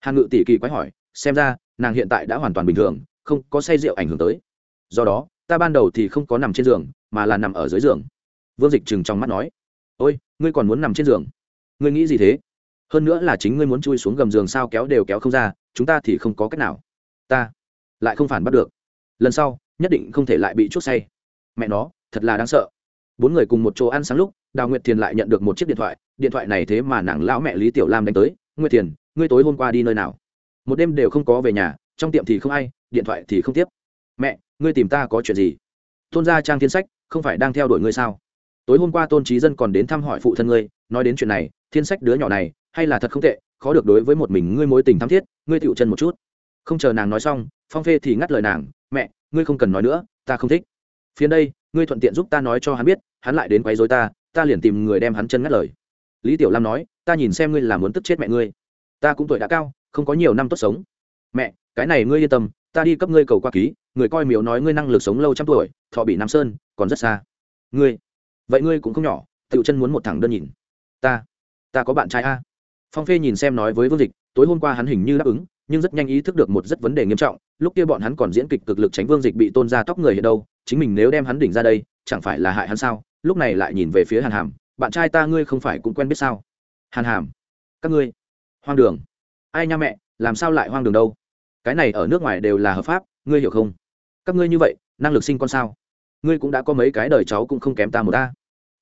Hàn ngự tỷ kỳ quái hỏi, xem ra, nàng hiện tại đã hoàn toàn bình thường, không có say rượu ảnh hưởng tới. Do đó, ta ban đầu thì không có nằm trên giường, mà là nằm ở dưới giường. Vương dịch chừng trong mắt nói, ôi, ngươi còn muốn nằm trên giường? Ngươi nghĩ gì thế? Hơn nữa là chính ngươi muốn chui xuống gầm giường sao kéo đều kéo không ra chúng ta thì không có cách nào. Ta lại không phản bắt được. Lần sau, nhất định không thể lại bị chút say. Mẹ nó, thật là đáng sợ. Bốn người cùng một chỗ ăn sáng lúc, đào nguyệt thiền lại nhận được một chiếc điện thoại. Điện thoại này thế mà nàng lão mẹ lý tiểu lam đánh tới. Nguyệt thiền, ngươi tối hôm qua đi nơi nào? Một đêm đều không có về nhà, trong tiệm thì không ai, điện thoại thì không tiếp. Mẹ, ngươi tìm ta có chuyện gì? Tôn gia trang thiên sách, không phải đang theo đuổi ngươi sao? Tối hôm qua tôn trí dân còn đến thăm hỏi phụ thân ngươi, nói đến chuyện này, thiên sách đứa nhỏ này, hay là thật không tệ, khó được đối với một mình ngươi mối tình thắm thiết ngươi tựu chân một chút. Không chờ nàng nói xong, phong phê thì ngắt lời nàng, mẹ, ngươi không cần nói nữa, ta không thích. Phía đây, ngươi thuận tiện giúp ta nói cho hắn biết, hắn lại đến quấy dối ta ta liền tìm người đem hắn chân ngắt lời. Lý tiểu lam nói, ta nhìn xem ngươi là muốn tức chết mẹ ngươi. Ta cũng tuổi đã cao, không có nhiều năm tốt sống. Mẹ, cái này ngươi yên tâm, ta đi cấp ngươi cầu qua ký, người coi miếu nói ngươi năng lực sống lâu trăm tuổi, thọ bị nam sơn, còn rất xa. Ngươi? Vậy ngươi cũng không nhỏ, tựu chân muốn một thằng đơn nhìn. Ta ta có bạn trai a. Phong phê nhìn xem nói với vương dịch tối hôm qua hắn hình như đáp ứng, nhưng rất nhanh ý thức được một rất vấn đề nghiêm trọng, lúc kia bọn hắn còn diễn kịch cực lực tránh vương dịch bị tôn ra tóc người hiện đâu, chính mình nếu đem hắn đỉnh ra đây, chẳng phải là hại hắn sao? Lúc này lại nhìn về phía hàn hàm, bạn trai ta ngươi không phải cũng quen biết sao? Hàn hàm, các ngươi, hoang đường. Ai nha mẹ, làm sao lại hoang đường đâu? Cái này ở nước ngoài đều là hợp pháp, ngươi hiểu không? Các ngươi như vậy, năng lực sinh con sao? Ngươi cũng đã có mấy cái đời cháu cũng không kém ta một ta.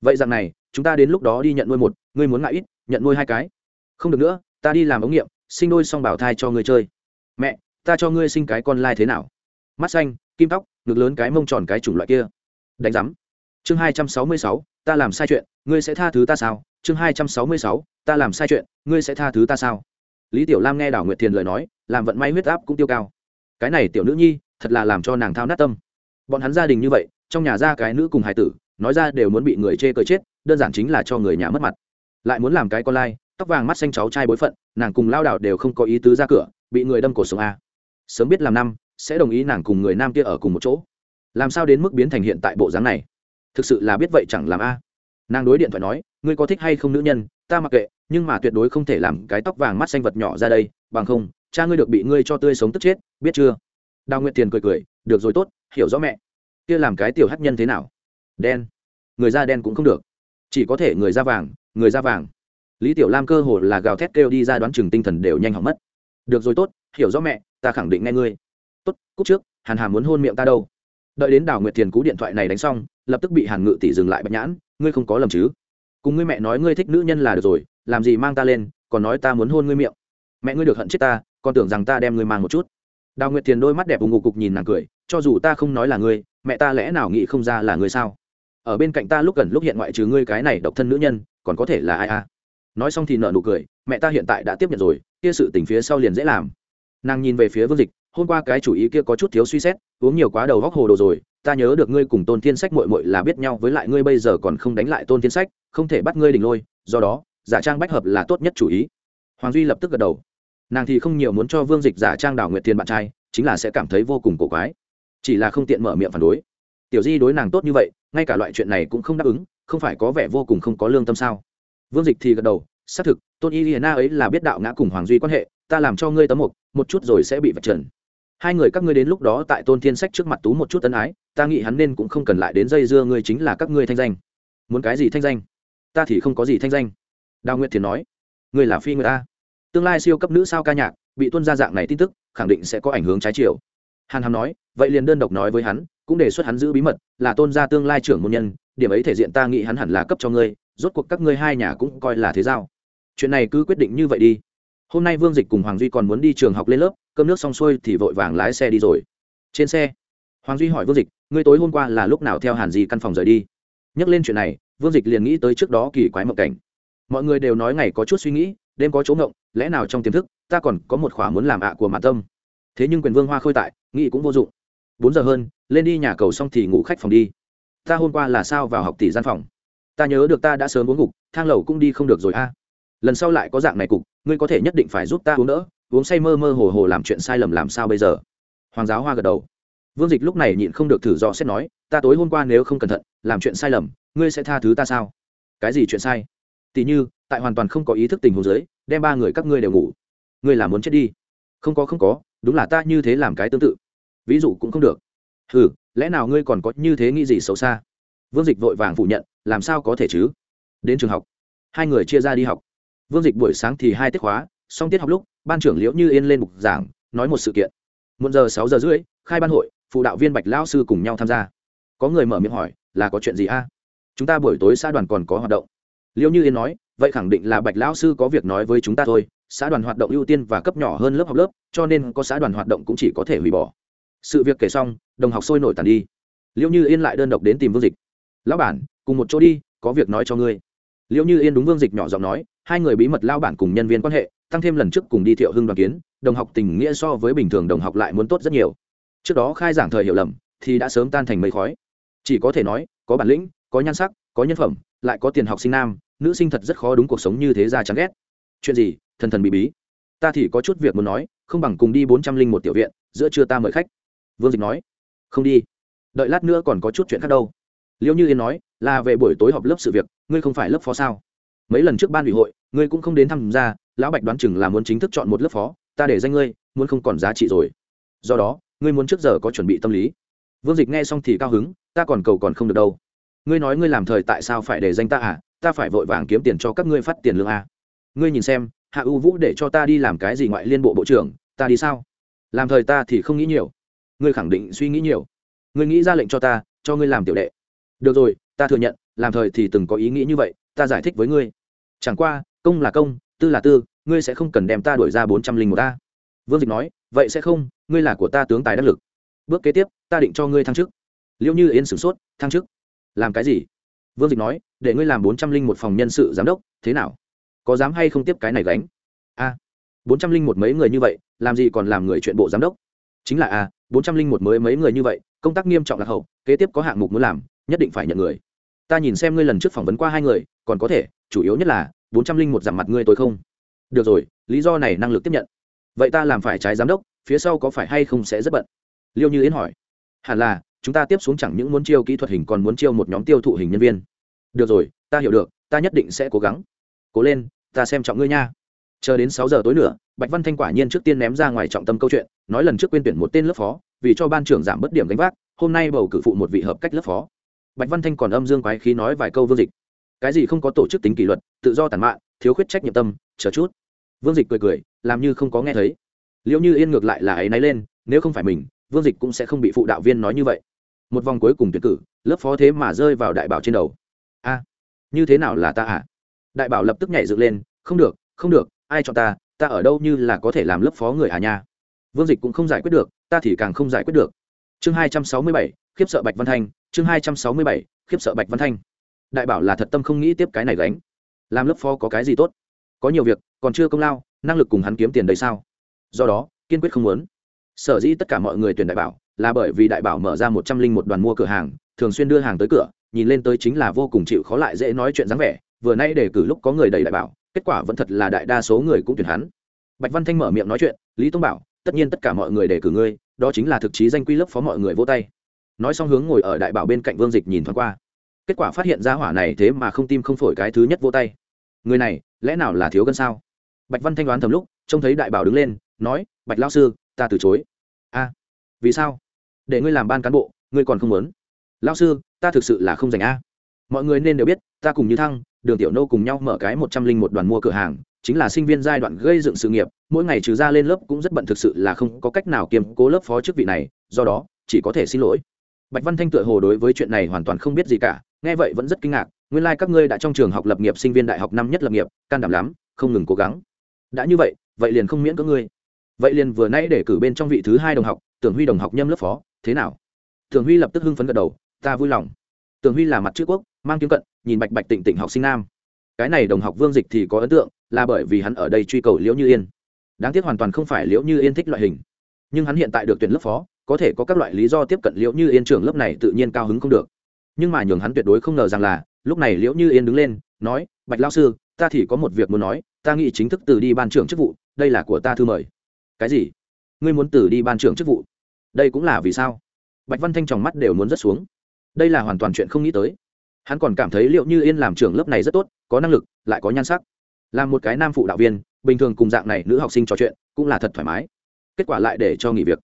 Vậy rằng này, chúng ta đến lúc đó đi nhận nuôi một, ngươi muốn ngại ít, nhận nuôi hai cái. Không được nữa, ta đi làm ống nghiệm sinh đôi song bảo thai cho ngươi chơi. Mẹ, ta cho ngươi sinh cái con lai thế nào? Mắt xanh, kim tóc, ngực lớn cái mông tròn cái chủng loại kia. Đánh giám. Chương hai trăm sáu mươi sáu, ta làm sai chuyện, ngươi sẽ tha thứ ta sao? Chương hai trăm sáu mươi sáu, ta làm sai chuyện, ngươi sẽ tha thứ ta sao? Lý tiểu lam nghe đảo nguyệt thiền lời nói, làm vận may huyết áp cũng tiêu cao. Cái này tiểu nữ nhi, thật là làm cho nàng thao nát tâm. Bọn hắn gia đình như vậy, trong nhà ra cái nữ cùng hải tử, nói ra đều muốn bị người chê cờ chết, đơn giản chính là cho người nhà mất mặt. Lại muốn làm cái con lai tóc vàng mắt xanh cháu trai bối phận, nàng cùng lao đảo đều không có ý tứ ra cửa, bị người đâm cổ sống a. Sớm biết làm năm, sẽ đồng ý nàng cùng người nam kia ở cùng một chỗ. Làm sao đến mức biến thành hiện tại bộ dáng này? Thực sự là biết vậy chẳng làm a. Nàng đối điện thoại nói, ngươi có thích hay không nữ nhân? Ta mặc kệ, nhưng mà tuyệt đối không thể làm cái tóc vàng mắt xanh vật nhỏ ra đây, bằng không, cha ngươi được bị ngươi cho tươi sống tức chết, biết chưa? Đào nguyệt tiền cười cười, được rồi tốt, hiểu rõ mẹ. Kia làm cái tiểu hát nhân thế nào? Đen. Người da đen cũng không được. Chỉ có thể người da vàng, người da vàng lý tiểu lam cơ hồ là gào thét kêu đi ra đoán chừng tinh thần đều nhanh hỏng mất. Được rồi tốt, hiểu rõ mẹ, ta khẳng định nghe ngươi. Tốt cúc trước, hàn hà muốn hôn miệng ta đâu? Đợi đến đào nguyệt thiền cú điện thoại này đánh xong, lập tức bị hàn ngự tỷ dừng lại bạch nhãn, ngươi không có lầm chứ? Cùng ngươi mẹ nói ngươi thích nữ nhân là được rồi, làm gì mang ta lên, còn nói ta muốn hôn ngươi miệng. Mẹ ngươi được hận chết ta, còn tưởng rằng ta đem ngươi mang một chút. Đào nguyệt thiền đôi mắt đẹp ù ngục cục nhìn nàng cười, cho dù ta không nói là ngươi, mẹ ta lẽ nào nghĩ không ra là ngươi sao? Ở bên cạnh ta lúc gần lúc hiện ngoại trừ ngươi cái này độc thân nữ nhân, còn có thể là ai à? Nói xong thì nợ nụ cười, mẹ ta hiện tại đã tiếp nhận rồi, kia sự tình phía sau liền dễ làm. Nàng nhìn về phía vương dịch, hôm qua cái chủ ý kia có chút thiếu suy xét, uống nhiều quá đầu góc hồ đồ rồi, ta nhớ được ngươi cùng tôn thiên sách mội mội là biết nhau, với lại ngươi bây giờ còn không đánh lại tôn thiên sách, không thể bắt ngươi đỉnh lôi, do đó, giả trang bách hợp là tốt nhất chủ ý. Hoàng duy lập tức gật đầu. Nàng thì không nhiều muốn cho vương dịch giả trang đảo nguyệt thiên bạn trai, chính là sẽ cảm thấy vô cùng cổ quái. Chỉ là không tiện mở miệng phản đối. Tiểu di đối nàng tốt như vậy, ngay cả loại chuyện này cũng không đáp ứng, không phải có vẻ vô cùng không có lương tâm sao? Vương dịch thì gật đầu, xác thực, tôn y hiền na ấy là biết đạo ngã cùng hoàng duy quan hệ, ta làm cho ngươi tấm một một chút rồi sẽ bị vạch trần. Hai người các ngươi đến lúc đó tại tôn thiên sách trước mặt tú một chút tân ái, ta nghĩ hắn nên cũng không cần lại đến dây dưa ngươi chính là các ngươi thanh danh. Muốn cái gì thanh danh? Ta thì không có gì thanh danh. Đào nguyệt thiền nói người là phi người ta tương lai siêu cấp nữ sao ca nhạc, bị tuân ra dạng này tin tức, khẳng định sẽ có ảnh hưởng trái chiều. Hàn hàm nói, vậy liền đơn độc nói với hắn, cũng đề xuất hắn giữ bí mật, là tôn gia tương lai trưởng môn nhân, điểm ấy thể diện ta nghĩ hắn hẳn là cấp cho ngươi rốt cuộc các ngươi hai nhà cũng coi là thế giao. Chuyện này cứ quyết định như vậy đi. Hôm nay vương dịch cùng hoàng duy còn muốn đi trường học lên lớp, cơm nước xong xuôi thì vội vàng lái xe đi rồi. Trên xe, hoàng duy hỏi vương dịch, ngươi tối hôm qua là lúc nào theo hàn di căn phòng rời đi? Nhắc lên chuyện này, vương dịch liền nghĩ tới trước đó kỳ quái mộng cảnh. Mọi người đều nói ngày có chút suy nghĩ, đêm có chỗ ngộng, lẽ nào trong tiềm thức, ta còn có một khỏa muốn làm ạ của mạn tâm. Thế nhưng quyền vương hoa khôi tại, nghĩ cũng vô dụng. Bốn giờ hơn, lên đi nhà cầu xong thì ngủ khách phòng đi. Ta hôm qua là sao vào học tỷ gian phòng? Ta nhớ được ta đã sớm uống gục, thang lầu cũng đi không được rồi a. Lần sau lại có dạng này cục, ngươi có thể nhất định phải giúp ta uống đỡ, uống say mơ mơ hồ hồ làm chuyện sai lầm làm sao bây giờ? Hoàng giáo hoa gật đầu. Vương dịch lúc này nhịn không được thử dò xét nói, ta tối hôm qua nếu không cẩn thận, làm chuyện sai lầm, ngươi sẽ tha thứ ta sao? Cái gì chuyện sai? Tỉ như, tại hoàn toàn không có ý thức tình huống giới đem ba người các ngươi đều ngủ. Ngươi là muốn chết đi. Không có không có, đúng là ta như thế làm cái tương tự. Ví dụ cũng không được. Ừ lẽ nào ngươi còn có như thế nghĩ gì xấu xa? Vương dịch vội vàng phủ nhận làm sao có thể chứ? Đến trường học, hai người chia ra đi học. Vương dịch buổi sáng thì hai tiết khóa, xong tiết học lúc, ban trưởng liễu như yên lên mục giảng, nói một sự kiện. Một giờ sáu giờ rưỡi, khai ban hội, phụ đạo viên bạch lao sư cùng nhau tham gia. Có người mở miệng hỏi, là có chuyện gì a? Chúng ta buổi tối xã đoàn còn có hoạt động. Liễu như yên nói, vậy khẳng định là bạch lão sư có việc nói với chúng ta thôi. Xã đoàn hoạt động ưu tiên và cấp nhỏ hơn lớp học lớp, cho nên có xã đoàn hoạt động cũng chỉ có thể hủy bỏ. Sự việc kể xong, đồng học sôi nổi tàn đi. Liễu như yên lại đơn độc đến tìm vương dịch. Lão bản cùng một chỗ đi, có việc nói cho ngươi. Liệu như yên đúng vương dịch nhỏ giọng nói, hai người bí mật lao bản cùng nhân viên quan hệ, tăng thêm lần trước cùng đi thiệu hưng đoàn kiến, đồng học tình nghĩa so với bình thường đồng học lại muốn tốt rất nhiều. Trước đó khai giảng thời hiểu lầm, thì đã sớm tan thành mây khói. Chỉ có thể nói, có bản lĩnh, có nhan sắc, có nhân phẩm, lại có tiền học sinh nam, nữ sinh thật rất khó đúng cuộc sống như thế ra chán ghét. Chuyện gì? Thần thần bị bí. Ta thì có chút việc muốn nói, không bằng cùng đi bốn trăm linh một tiểu viện, giữa trưa ta mời khách. Vương dịch nói. Không đi. Đợi lát nữa còn có chút chuyện khác đâu. Liêu như yên nói là về buổi tối họp lớp sự việc, ngươi không phải lớp phó sao? Mấy lần trước ban ủy hội, ngươi cũng không đến tham gia, lão bạch đoán chừng là muốn chính thức chọn một lớp phó, ta để danh ngươi, muốn không còn giá trị rồi. Do đó, ngươi muốn trước giờ có chuẩn bị tâm lý. Vương dịch nghe xong thì cao hứng, ta còn cầu còn không được đâu. Ngươi nói ngươi làm thời tại sao phải để danh ta à? Ta phải vội vàng kiếm tiền cho các ngươi phát tiền lương à. ngươi nhìn xem, hạ ưu vũ để cho ta đi làm cái gì ngoại liên bộ bộ trưởng, ta đi sao? Làm thời ta thì không nghĩ nhiều. Ngươi khẳng định suy nghĩ nhiều. Ngươi nghĩ ra lệnh cho ta, cho ngươi làm tiểu đệ. Được rồi ta thừa nhận, làm thời thì từng có ý nghĩ như vậy, ta giải thích với ngươi. Chẳng qua, công là công, tư là tư, ngươi sẽ không cần đem ta đuổi ra bốn trăm linh một ta vương dịch nói, vậy sẽ không, ngươi là của ta tướng tài đắc lực. Bước kế tiếp, ta định cho ngươi thăng chức. Liệu như yên sửng sốt, thăng chức? Làm cái gì? Vương dịch nói, để ngươi làm bốn trăm linh một phòng nhân sự giám đốc, thế nào? Có dám hay không tiếp cái này gánh? A, bốn trăm linh một mấy người như vậy, làm gì còn làm người chuyện bộ giám đốc? Chính là a, bốn trăm linh một mới mấy người như vậy, công tác nghiêm trọng lạc hậu, kế tiếp có hạng mục muốn làm nhất định phải nhận người. Ta nhìn xem ngươi lần trước phỏng vấn qua hai người, còn có thể, chủ yếu nhất là, bốn trăm linh một giảm mặt ngươi tôi không. Được rồi, lý do này năng lực tiếp nhận. Vậy ta làm phải trái giám đốc, phía sau có phải hay không sẽ rất bận? Liêu như yến hỏi. Hẳn là, chúng ta tiếp xuống chẳng những muốn chiêu kỹ thuật hình còn muốn chiêu một nhóm tiêu thụ hình nhân viên. Được rồi, ta hiểu được, ta nhất định sẽ cố gắng. Cố lên, ta xem trọng ngươi nha. Chờ đến sáu giờ tối nữa, bạch văn thanh quả nhiên trước tiên ném ra ngoài trọng tâm câu chuyện, nói lần trước quên tuyển một tên lớp phó, vì cho ban trưởng giảm bớt điểm gánh vác, hôm nay bầu cử phụ một vị hợp cách lớp phó bạch văn thanh còn âm dương quái khí nói vài câu vương dịch. Cái gì không có tổ chức tính kỷ luật, tự do tàn mạn, thiếu khuyết trách nhiệm tâm, chờ chút. Vương dịch cười cười, làm như không có nghe thấy. Liệu như yên ngược lại là ấy náy lên, nếu không phải mình, vương dịch cũng sẽ không bị phụ đạo viên nói như vậy. Một vòng cuối cùng tuyển cử, lớp phó thế mà rơi vào đại bảo trên đầu. A, như thế nào là ta à? Đại bảo lập tức nhảy dựng lên, không được không được, ai cho ta ta ở đâu như là có thể làm lớp phó người à nha? Vương dịch cũng không giải quyết được, ta thì càng không giải quyết được. Chương hai trăm sáu mươi bảy, khiếp sợ bạch văn thanh chương hai trăm sáu mươi bảy, khiếp sợ bạch văn thanh. Đại bảo là thật tâm không nghĩ tiếp cái này gánh. Làm lớp phó có cái gì tốt? Có nhiều việc, còn chưa công lao, năng lực cùng hắn kiếm tiền đấy sao? Do đó, kiên quyết không muốn. Sở dĩ tất cả mọi người tuyển đại bảo, là bởi vì đại bảo mở ra một trăm linh một đoàn mua cửa hàng, thường xuyên đưa hàng tới cửa, nhìn lên tới chính là vô cùng chịu khó lại dễ nói chuyện dáng vẻ, vừa nay để cử lúc có người đầy đại bảo, kết quả vẫn thật là đại đa số người cũng tuyển hắn. Bạch văn thanh mở miệng nói chuyện, lý tông bảo, tất nhiên tất cả mọi người đề cử ngươi, đó chính là thực chí danh quy lớp phó mọi người vô tay nói xong hướng ngồi ở đại bảo bên cạnh vương dịch nhìn thoáng qua. Kết quả phát hiện ra hỏa này thế mà không tim không phổi cái thứ nhất vô tay. Người này, lẽ nào là thiếu gân sao? Bạch văn thanh đoán thầm lúc, trông thấy đại bảo đứng lên, nói, bạch lao sư, ta từ chối. A, vì sao? Để ngươi làm ban cán bộ, ngươi còn không muốn. Lao sư, ta thực sự là không dành a. Mọi người nên đều biết, ta cùng như thăng, đường tiểu nô cùng nhau mở cái một trăm linh một đoàn mua cửa hàng, chính là sinh viên giai đoạn gây dựng sự nghiệp, mỗi ngày trừ ra lên lớp cũng rất bận thực sự là không có cách nào kiềm cố lớp phó chức vị này, do đó, chỉ có thể xin lỗi bạch văn thanh tựa hồ đối với chuyện này hoàn toàn không biết gì cả, nghe vậy vẫn rất kinh ngạc, nguyên lai、like、các ngươi đã trong trường học lập nghiệp sinh viên đại học năm nhất lập nghiệp, can đảm lắm, không ngừng cố gắng. Đã như vậy vậy liền không miễn các ngươi. Vậy liền vừa nãy để cử bên trong vị thứ hai đồng học, tưởng huy đồng học nhâm lớp phó, thế nào? Tưởng huy lập tức hưng phấn gật đầu, ta vui lòng. Tưởng huy là mặt chữ quốc, mang kiếm cận, nhìn bạch bạch tịnh tịnh học sinh nam. Cái này đồng học vương dịch thì có ấn tượng, là bởi vì hắn ở đây truy cầu liễu như yên. Đáng tiếc hoàn toàn không phải liễu như yên thích loại hình. Nhưng hắn hiện tại được tuyển lớp phó có thể có các loại lý do tiếp cận liễu như yên trưởng lớp này tự nhiên cao hứng không được. Nhưng mà nhường hắn tuyệt đối không ngờ rằng là, lúc này liễu như yên đứng lên, nói, bạch lao sư, ta thì có một việc muốn nói, ta nghĩ chính thức từ đi ban trưởng chức vụ, đây là của ta thư mời. Cái gì? Ngươi muốn từ đi ban trưởng chức vụ? Đây cũng là vì sao? Bạch văn thanh tròng mắt đều muốn rớt xuống. Đây là hoàn toàn chuyện không nghĩ tới. Hắn còn cảm thấy liệu như yên làm trưởng lớp này rất tốt, có năng lực, lại có nhan sắc. Làm một cái nam phụ đạo viên, bình thường cùng dạng này nữ học sinh trò chuyện, cũng là thật thoải mái. Kết quả lại để cho nghỉ việc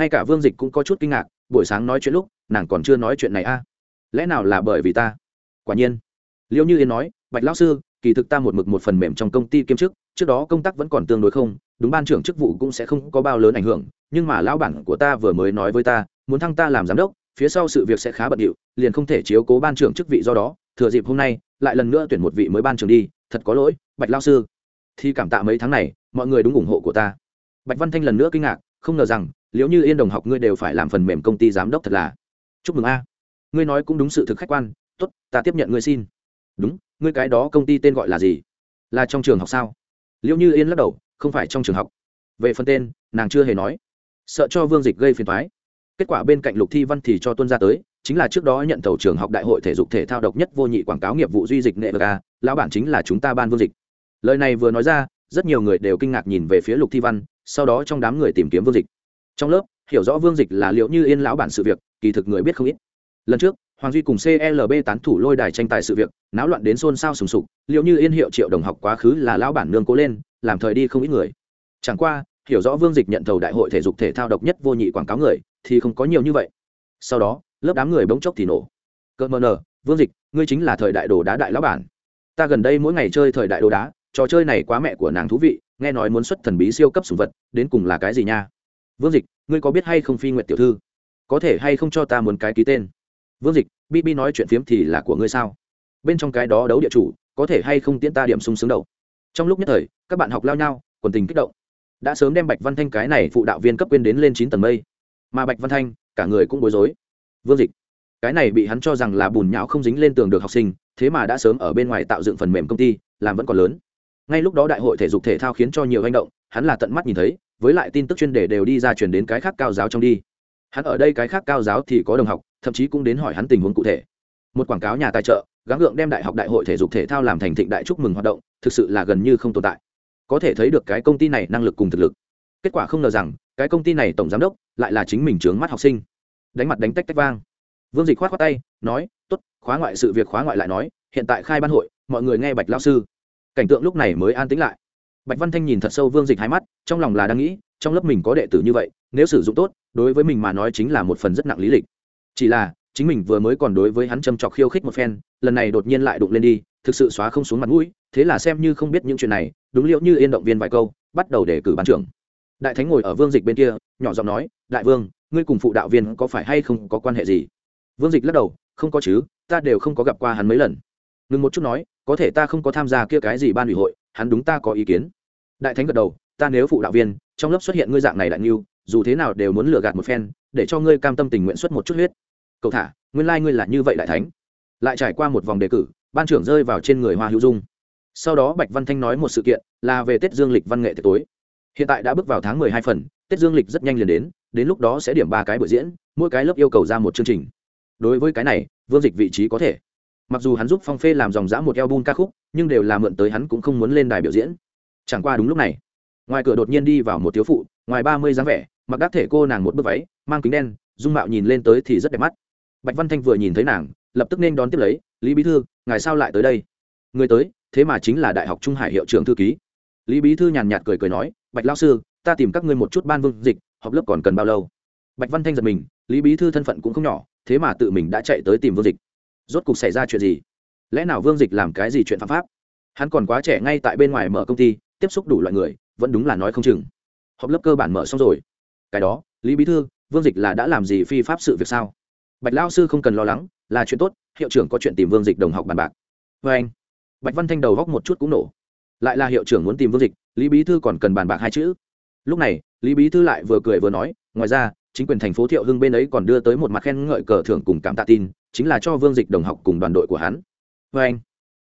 ngay cả vương dịch cũng có chút kinh ngạc, buổi sáng nói chuyện lúc, nàng còn chưa nói chuyện này a. Lẽ nào là bởi vì ta? Quả nhiên. Liệu như yên nói, bạch lão sư, kỳ thực ta một mực một phần mềm trong công ty kiêm chức, trước đó công tác vẫn còn tương đối không, đúng ban trưởng chức vụ cũng sẽ không có bao lớn ảnh hưởng, nhưng mà lão bản của ta vừa mới nói với ta, muốn thăng ta làm giám đốc, phía sau sự việc sẽ khá bận điệu, liền không thể chiếu cố ban trưởng chức vị do đó, thừa dịp hôm nay, lại lần nữa tuyển một vị mới ban trưởng đi, thật có lỗi, bạch lao sư. Thì cảm tạ mấy tháng này, mọi người đúng ủng hộ của ta. Bạch văn thanh lần nữa kinh ngạc không ngờ rằng, liệu như yên đồng học ngươi đều phải làm phần mềm công ty giám đốc thật là. Chúc mừng a. Ngươi nói cũng đúng sự thực khách quan. Tốt, ta tiếp nhận ngươi xin. Đúng, ngươi cái đó công ty tên gọi là gì? Là trong trường học sao? Liệu như yên lắc đầu, không phải trong trường học. Về phần tên, nàng chưa hề nói. Sợ cho vương dịch gây phiền thoái kết quả bên cạnh lục thi văn thì cho tuân ra tới, chính là trước đó nhận tàu trường học đại hội thể dục thể thao độc nhất vô nhị quảng cáo nghiệp vụ duy dịch nghệ vực a, lão bản chính là chúng ta ban vương dịch. Lời này vừa nói ra, rất nhiều người đều kinh ngạc nhìn về phía lục thi văn sau đó trong đám người tìm kiếm vương dịch. Trong lớp, hiểu rõ vương dịch là liệu như yên lão bản sự việc, kỳ thực người biết không ít. Lần trước, hoàng duy cùng clb tán thủ lôi đài tranh tài sự việc, náo loạn đến xôn xao sùng sục, liệu như yên hiệu triệu đồng học quá khứ là lão bản nương cố lên, làm thời đi không ít người. Chẳng qua, hiểu rõ vương dịch nhận thầu đại hội thể dục thể thao độc nhất vô nhị quảng cáo người, thì không có nhiều như vậy. Sau đó, lớp đám người bỗng chốc thì nổ. Cỡ mờ nờ, vương dịch, ngươi chính là thời đại đồ đá đại lão bản. Ta gần đây mỗi ngày chơi thời đại đồ đá, trò chơi này quá mẹ của nàng thú vị nghe nói muốn xuất thần bí siêu cấp sủng vật, đến cùng là cái gì nha? Vương dịch, ngươi có biết hay không phi nguyệt tiểu thư? Có thể hay không cho ta muốn cái ký tên? Vương dịch bb nói chuyện phiếm thì là của ngươi sao? Bên trong cái đó đấu địa chủ, có thể hay không tiễn ta điểm sung sướng đầu? Trong lúc nhất thời, các bạn học lao nhau, quần tình kích động. Đã sớm đem bạch văn thanh cái này phụ đạo viên cấp quên đến lên chín tầng mây. Mà bạch văn thanh, cả người cũng bối rối. Vương dịch, cái này bị hắn cho rằng là bùn nhão không dính lên tường được học sinh, thế mà đã sớm ở bên ngoài tạo dựng phần mềm công ty, làm vẫn còn lớn ngay lúc đó đại hội thể dục thể thao khiến cho nhiều hành động, hắn là tận mắt nhìn thấy, với lại tin tức chuyên đề đều đi ra truyền đến cái khác cao giáo trong đi. Hắn ở đây cái khác cao giáo thì có đồng học, thậm chí cũng đến hỏi hắn tình huống cụ thể. Một quảng cáo nhà tài trợ, gắng gượng đem đại học đại hội thể dục thể thao làm thành thịnh đại chúc mừng hoạt động, thực sự là gần như không tồn tại. Có thể thấy được cái công ty này năng lực cùng thực lực. Kết quả không ngờ rằng, cái công ty này tổng giám đốc lại là chính mình trướng mắt học sinh. Đánh mặt đánh tách tách vang. Vương dịch khoát khoát tay, nói t ố t khóa ngoại sự việc khóa ngoại lại nói, hiện tại khai ban hội, mọi người nghe bạch lao sư cảnh tượng lúc này mới an tĩnh lại. Bạch văn thanh nhìn thật sâu vương dịch hai mắt, trong lòng là đang nghĩ, trong lớp mình có đệ tử như vậy, nếu sử dụng tốt, đối với mình mà nói chính là một phần rất nặng lý lịch. Chỉ là, chính mình vừa mới còn đối với hắn châm trọc khiêu khích một phen, lần này đột nhiên lại đụng lên đi, thực sự xóa không xuống mặt mũi, thế là xem như không biết những chuyện này, đúng liệu như yên động viên vài câu, bắt đầu để cử ban trưởng. Đại thánh ngồi ở vương dịch bên kia, nhỏ giọng nói, đại vương, ngươi cùng phụ đạo viên có phải hay không có quan hệ gì? Vương dịch lắc đầu, không có chứ, ta đều không có gặp qua hắn mấy lần. Ngừng một chút nói có thể ta không có tham gia kia cái gì ban ủy hội, hắn đúng ta có ý kiến. Đại thánh gật đầu, ta nếu phụ đạo viên, trong lớp xuất hiện ngươi dạng này đại nghiêu, dù thế nào đều muốn lừa gạt một phen, để cho ngươi cam tâm tình nguyện xuất một chút huyết. Cậu thả, nguyên lai、like、ngươi là như vậy đại thánh. Lại trải qua một vòng đề cử, ban trưởng rơi vào trên người hoa hữu dung. Sau đó bạch văn thanh nói một sự kiện, là về tết dương lịch văn nghệ tiệc tối. Hiện tại đã bước vào tháng mười hai phần, tết dương lịch rất nhanh liền đến đến lúc đó sẽ điểm ba cái buổi diễn, mỗi cái lớp yêu cầu ra một chương trình. Đối với cái này, vương dịch vị trí có thể mặc dù hắn giúp phong phê làm dòng dã một eo bun ca khúc, nhưng đều là mượn tới hắn cũng không muốn lên đài biểu diễn. Chẳng qua đúng lúc này, ngoài cửa đột nhiên đi vào một thiếu phụ, ngoài ba mươi dáng vẻ, mặc đắc thể cô nàng một bước váy, mang kính đen, dung mạo nhìn lên tới thì rất đẹp mắt. Bạch văn thanh vừa nhìn thấy nàng, lập tức nên đón tiếp lấy, lý bí thư, ngài sao lại tới đây? Người tới, thế mà chính là đại học trung hải hiệu trưởng thư ký. Lý bí thư nhàn nhạt cười cười nói, bạch lao sư, ta tìm các ngươi một chút ban vương dịch, học lớp còn cần bao lâu? Bạch văn thanh giật mình, lý bí thư thân phận cũng không nhỏ, thế mà tự mình đã chạy tới tìm vương dịch rốt cuộc xảy ra chuyện gì? Lẽ nào vương dịch làm cái gì chuyện phạm pháp? Hắn còn quá trẻ ngay tại bên ngoài mở công ty, tiếp xúc đủ loại người, vẫn đúng là nói không chừng. Họp lớp cơ bản mở xong rồi. Cái đó, lý bí thư, vương dịch là đã làm gì phi pháp sự việc sao? Bạch lao sư không cần lo lắng, là chuyện tốt, hiệu trưởng có chuyện tìm vương dịch đồng học bàn bạc. Vê anh, bạch văn thanh đầu góc một chút cũng nổ. Lại là hiệu trưởng muốn tìm vương dịch, lý bí thư còn cần bàn bạc hai chữ. Lúc này, lý bí thư lại vừa cười vừa nói, ngoài ra, chính quyền thành phố thiệu hưng bên ấy còn đưa tới một mặt khen ngợi cờ thưởng cùng cảm tạ tin chính là cho vương dịch đồng học cùng đoàn đội của hắn. Vê anh,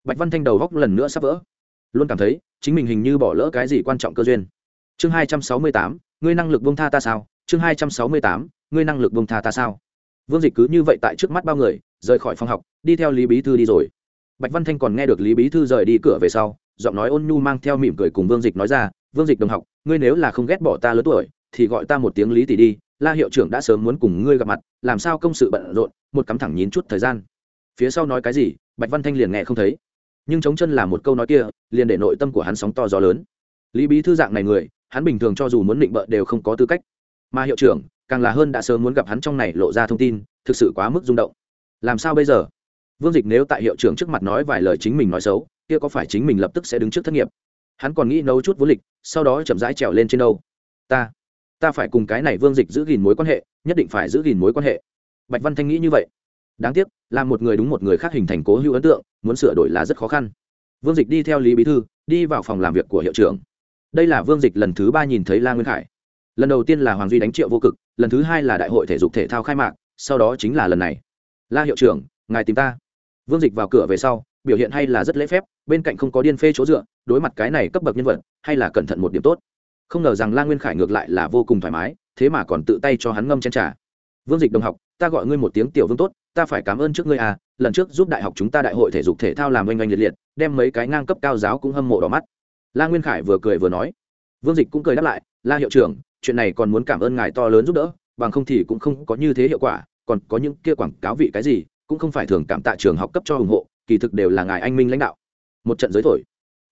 bạch văn thanh đầu góc lần nữa sắp vỡ. Luôn cảm thấy, chính mình hình như bỏ lỡ cái gì quan trọng cơ duyên. Chương hai trăm sáu mươi tám, ngươi năng lực bông tha ta sao? Chương hai trăm sáu mươi tám, ngươi năng lực bông tha ta sao? Vương dịch cứ như vậy tại trước mắt bao người, rời khỏi phòng học, đi theo lý bí thư đi rồi. Bạch văn thanh còn nghe được lý bí thư rời đi cửa về sau, giọng nói ôn nhu mang theo mỉm cười cùng vương dịch nói ra, vương dịch đồng học, ngươi nếu là không ghét bỏ ta lớn tuổi, thì gọi ta một tiếng lý tỷ đi la hiệu trưởng đã sớm muốn cùng ngươi gặp mặt, làm sao công sự bận rộn, một cắm thẳng nhín chút thời gian. Phía sau nói cái gì, bạch văn thanh liền nghe không thấy. Nhưng chống chân là một câu nói kia, liền để nội tâm của hắn sóng to gió lớn. Lý bí thư dạng này người, hắn bình thường cho dù muốn định bợ đều không có tư cách. Mà hiệu trưởng, càng là hơn đã sớm muốn gặp hắn trong này lộ ra thông tin, thực sự quá mức rung động. Làm sao bây giờ? Vương dịch nếu tại hiệu trưởng trước mặt nói vài lời chính mình nói xấu, kia có phải chính mình lập tức sẽ đứng trước thất nghiệp? Hắn còn nghĩ nấu chút vô lịch, sau đó chậm rãi trèo lên trên đâu. Ta ta phải cùng cái này vương dịch giữ gìn mối quan hệ, nhất định phải giữ gìn mối quan hệ. Bạch văn thanh nghĩ như vậy. Đáng tiếc, là một người đúng một người khác hình thành cố hữu ấn tượng, muốn sửa đổi là rất khó khăn. Vương dịch đi theo lý bí thư, đi vào phòng làm việc của hiệu trưởng. Đây là vương dịch lần thứ ba nhìn thấy la nguyên khải. Lần đầu tiên là hoàng duy đánh triệu vô cực, lần thứ hai là đại hội thể dục thể thao khai mạc, sau đó chính là lần này. La hiệu trưởng, ngài tìm ta. Vương dịch vào cửa về sau, biểu hiện hay là rất lễ phép, bên cạnh không có điên phê chỗ dựa, đối mặt cái này cấp bậc nhân vật, hay là cẩn thận một điểm tốt không ngờ rằng la nguyên khải ngược lại là vô cùng thoải mái, thế mà còn tự tay cho hắn ngâm chen trà. vương dịch đồng học, ta gọi ngươi một tiếng tiểu vương tốt, ta phải cảm ơn trước ngươi à lần trước giúp đại học chúng ta đại hội thể dục thể thao làm oanh oanh liệt liệt, đem mấy cái ngang cấp cao giáo cũng hâm mộ đỏ mắt. La nguyên khải vừa cười vừa nói. Vương dịch cũng cười đáp lại, la hiệu trưởng, chuyện này còn muốn cảm ơn ngài to lớn giúp đỡ, bằng không thì cũng không có như thế hiệu quả, còn có những kia quảng cáo vị cái gì, cũng không phải thường cảm tạ trường học cấp cho ủng hộ, kỳ thực đều là ngài anh minh lãnh đạo. Một trận giới thổi.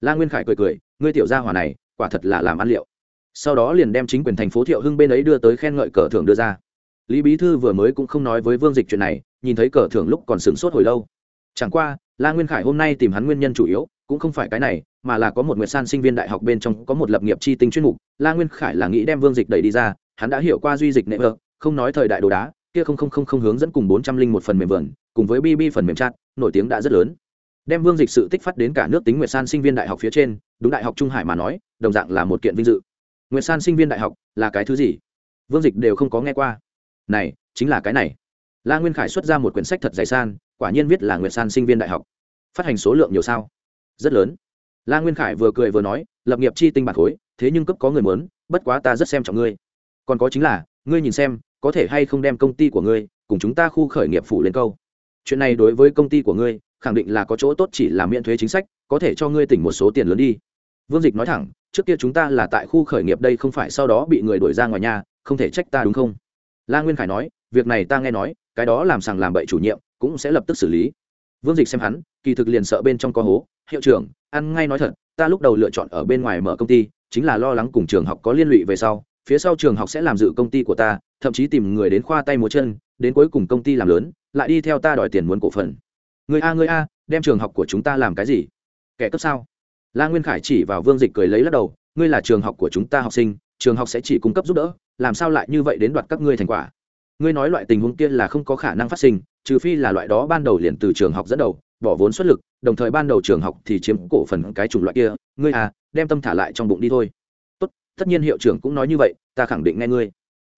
La nguyên khải cười cười, ngươi tiểu gia hỏa này, quả thật là làm ăn liệu sau đó liền đem chính quyền thành phố thiệu hưng bên ấy đưa tới khen ngợi cờ thưởng đưa ra. Lý bí thư vừa mới cũng không nói với vương dịch chuyện này, nhìn thấy cờ thưởng lúc còn sửng sốt hồi lâu. Chẳng qua, la nguyên khải hôm nay tìm hắn nguyên nhân chủ yếu, cũng không phải cái này, mà là có một nguyệt san sinh viên đại học bên trong có một lập nghiệp chi tinh chuyên mục. La nguyên khải là nghĩ đem vương dịch đẩy đi ra, hắn đã hiểu qua duy dịch nệ vợ, không nói thời đại đồ đá, kia không không không không hướng dẫn cùng bốn trăm linh một phần mềm vườn, cùng với bb phần mềm chat, nổi tiếng đã rất lớn. Đem vương dịch sự tích phát đến cả nước tính nguyệt san sinh viên đại học phía trên, đúng đại học trung hải mà nói, đồng dạng là một kiện vinh dự nguyệt san sinh viên đại học là cái thứ gì? Vương dịch đều không có nghe qua. Này, chính là cái này. La nguyên khải xuất ra một quyển sách thật dày san, quả nhiên viết là nguyệt san sinh viên đại học. Phát hành số lượng nhiều sao? Rất lớn. La nguyên khải vừa cười vừa nói, lập nghiệp chi tinh bạc khối, thế nhưng cấp có người muốn, bất quá ta rất xem trọng ngươi. Còn có chính là, ngươi nhìn xem, có thể hay không đem công ty của ngươi cùng chúng ta khu khởi nghiệp phủ lên câu. Chuyện này đối với công ty của ngươi, khẳng định là có chỗ tốt chỉ là miễn thuế chính sách, có thể cho ngươi tỉnh một số tiền lớn đi. Vương dịch nói thẳng trước kia chúng ta là tại khu khởi nghiệp đây không phải sau đó bị người đuổi ra ngoài nhà, không thể trách ta đúng không? La nguyên khải nói, việc này ta nghe nói, cái đó làm sàng làm bậy chủ nhiệm, cũng sẽ lập tức xử lý. Vương dịch xem hắn, kỳ thực liền sợ bên trong có hố. Hiệu trưởng, ăn ngay nói thật, ta lúc đầu lựa chọn ở bên ngoài mở công ty, chính là lo lắng cùng trường học có liên lụy về sau, phía sau trường học sẽ làm dự công ty của ta, thậm chí tìm người đến khoa tay múa chân, đến cuối cùng công ty làm lớn, lại đi theo ta đòi tiền muốn cổ phần. Người a người a, đem trường học của chúng ta làm cái gì? Kẻ cấp sao? La nguyên khải chỉ vào vương dịch cười lấy lắc đầu, ngươi là trường học của chúng ta học sinh, trường học sẽ chỉ cung cấp giúp đỡ, làm sao lại như vậy đến đoạt các ngươi thành quả? Ngươi nói loại tình huống kia là không có khả năng phát sinh, trừ phi là loại đó ban đầu liền từ trường học dẫn đầu, bỏ vốn xuất lực, đồng thời ban đầu trường học thì chiếm cổ phần cái chủng loại kia, ngươi à đem tâm thả lại trong bụng đi thôi. Tốt, tất nhiên hiệu trưởng cũng nói như vậy, ta khẳng định nghe ngươi.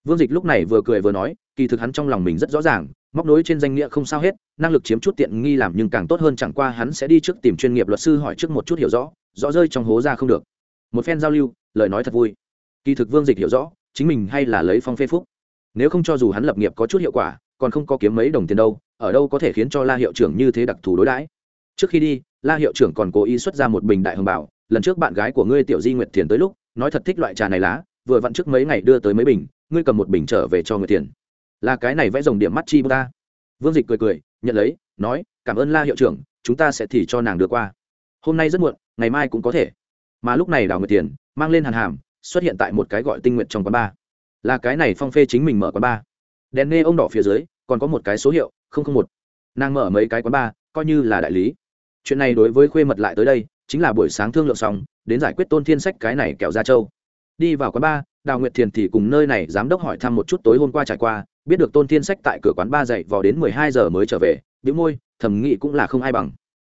Vương dịch lúc này vừa cười vừa nói, kỳ thực hắn trong lòng mình rất rõ ràng móc nối trên danh nghĩa không sao hết, năng lực chiếm chút tiện nghi làm nhưng càng tốt hơn chẳng qua hắn sẽ đi trước tìm chuyên nghiệp luật sư hỏi trước một chút hiểu rõ rõ rơi trong hố ra không được. Một phen giao lưu, lời nói thật vui. Kỳ thực vương dịch hiểu rõ, chính mình hay là lấy phong phê phúc. Nếu không cho dù hắn lập nghiệp có chút hiệu quả, còn không có kiếm mấy đồng tiền đâu, ở đâu có thể khiến cho la hiệu trưởng như thế đặc thù đối đãi. Trước khi đi, la hiệu trưởng còn cố ý xuất ra một bình đại hồng bảo, lần trước bạn gái của ngươi tiểu di nguyệt thiền tới lúc, nói thật thích loại trà này lá, vừa vặn trước mấy ngày đưa tới mấy bình, ngươi cầm một bình trở về cho người tiền là cái này vẽ dòng điểm mắt chi bút ta vương dịch cười cười, nhận lấy, nói, cảm ơn la hiệu trưởng, chúng ta sẽ thì cho nàng được qua. Hôm nay rất muộn, ngày mai cũng có thể. Mà lúc này đào nguyệt tiền mang lên hàn hàm, xuất hiện tại một cái gọi tinh nguyện trong quán bar. Là cái này phong phê chính mình mở quán bar. Đèn nghe ông đỏ phía dưới, còn có một cái số hiệu, không không một. Nàng mở mấy cái quán bar, coi như là đại lý. Chuyện này đối với khuê mật lại tới đây, chính là buổi sáng thương lượng xong, đến giải quyết tôn thiên sách cái này kẹo ra châu đi vào quán ba đào nguyệt thiền thì cùng nơi này giám đốc hỏi thăm một chút tối hôm qua trải qua biết được tôn thiên sách tại cửa quán ba dậy vào đến mười hai giờ mới trở về, bĩu môi thẩm nghị cũng là không ai bằng.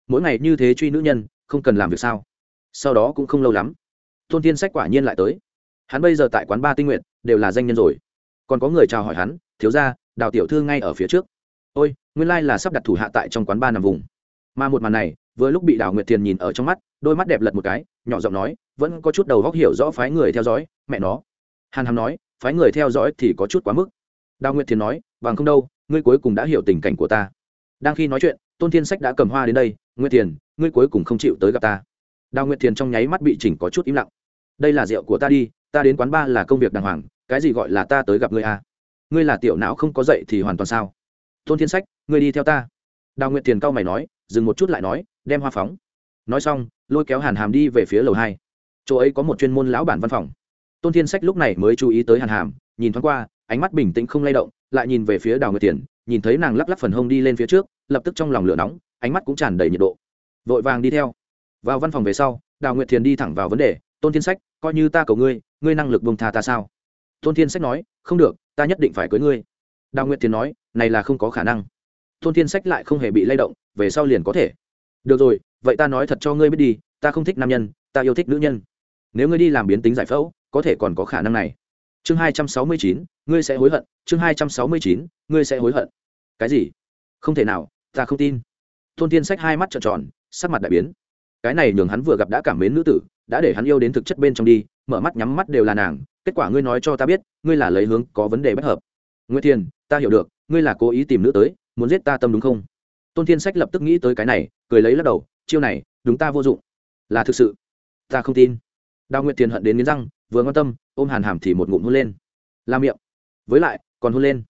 Mỗi ngày như thế truy nữ nhân, không cần làm việc sao? Sau đó cũng không lâu lắm, tôn thiên sách quả nhiên lại tới. Hắn bây giờ tại quán ba tinh nguyện đều là danh nhân rồi. Còn có người chào hỏi hắn, thiếu ra đào tiểu thư ngay ở phía trước. Ôi, nguyên lai là sắp đặt thủ hạ tại trong quán ba nằm vùng. Mà một màn này, vừa lúc bị đào nguyệt thiền nhìn ở trong mắt, đôi mắt đẹp lật một cái, nhỏ giọng nói, vẫn có chút đầu góc hiểu rõ phái người theo dõi, mẹ nó. Hàn hàm nói, phái người theo dõi thì có chút quá mức đào nguyệt thiền nói, bằng không đâu, ngươi cuối cùng đã hiểu tình cảnh của ta. Đang khi nói chuyện, tôn thiên sách đã cầm hoa đến đây, nguyệt thiền, ngươi cuối cùng không chịu tới gặp ta. Đào nguyệt thiền trong nháy mắt bị chỉnh có chút im lặng. Đây là rượu của ta đi, ta đến quán ba là công việc đàng hoàng, cái gì gọi là ta tới gặp ngươi à? ngươi là tiểu não không có dậy thì hoàn toàn sao? Tôn thiên sách, ngươi đi theo ta. Đào nguyệt thiền cau mày nói, dừng một chút lại nói, đem hoa phóng. Nói xong, lôi kéo hàn hàm đi về phía lầu hai. Chỗ ấy có một chuyên môn lão bản văn phòng. Tôn thiên sách lúc này mới chú ý tới hàn hàm, nhìn thoáng qua ánh mắt bình tĩnh không lay động, lại nhìn về phía đào nguyệt tiền nhìn thấy nàng lắc lắc phần hông đi lên phía trước, lập tức trong lòng lửa nóng, ánh mắt cũng tràn đầy nhiệt độ. Vội vàng đi theo. Vào văn phòng về sau, đào nguyệt thiền đi thẳng vào vấn đề, tôn thiên sách, coi như ta cầu ngươi ngươi năng lực bông tha ta sao? Tôn thiên sách nói, không được, ta nhất định phải cưới ngươi. Đào nguyệt thiền nói, này là không có khả năng. Tôn thiên sách lại không hề bị lay động, về sau liền có thể. Được rồi, vậy ta nói thật cho ngươi biết đi, ta không thích nam nhân, ta yêu thích nữ nhân. Nếu ngươi đi làm biến tính giải phẫu, có thể còn có khả năng này chương hai trăm sáu mươi chín, ngươi sẽ hối hận. Chương hai trăm sáu mươi chín, ngươi sẽ hối hận. Cái gì? Không thể nào, ta không tin. Tôn tiên sách hai mắt trợn tròn, sắc mặt đại biến. Cái này nhường hắn vừa gặp đã cảm mến nữ tử, đã để hắn yêu đến thực chất bên trong đi, mở mắt nhắm mắt đều là nàng. Kết quả ngươi nói cho ta biết, ngươi là lấy hướng có vấn đề bất hợp. Nguyễn thiên ta hiểu được, ngươi là cố ý tìm nữ tới, muốn giết ta tâm đúng không? Tôn thiên sách lập tức nghĩ tới cái này, cười lấy lắc đầu, chiêu này, đúng ta vô dụng. Là thực sự. Ta không tin. Đào nguyệt thiền hận đến nghiến răng vừa ngon tâm, ôm hàn hàm thì một ngụm hôn lên. La miệng. Với lại, còn hôn lên.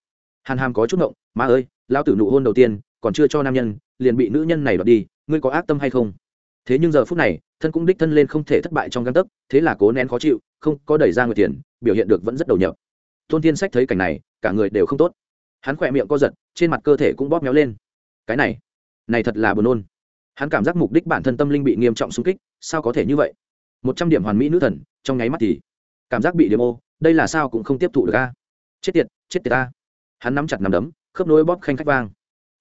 Hàn hàm có chút ngộng, má ơi lao tử nụ hôn đầu tiên, còn chưa cho nam nhân, liền bị nữ nhân này đoạt đi, ngươi có ác tâm hay không? Thế nhưng giờ phút này, thân cũng đích thân lên không thể thất bại trong găng tấc, thế là cố nén khó chịu, không có đẩy ra người tiền, biểu hiện được vẫn rất đầu nhập. Tôn tiên sách thấy cảnh này, cả người đều không tốt. Hắn khỏe miệng co giật, trên mặt cơ thể cũng bóp méo lên. Cái này này thật là buồn nôn. Hắn cảm giác mục đích bản thân tâm linh bị nghiêm trọng xung kích, sao có thể như vậy? Một trăm điểm hoàn mỹ nữ thần, trong nháy mắt thì cảm giác bị điểm ô, đây là sao cũng không tiếp thụ được a. Chết tiệt chết tiệt ta hắn nắm chặt nắm đấm, khớp nối bóp khanh khách vang.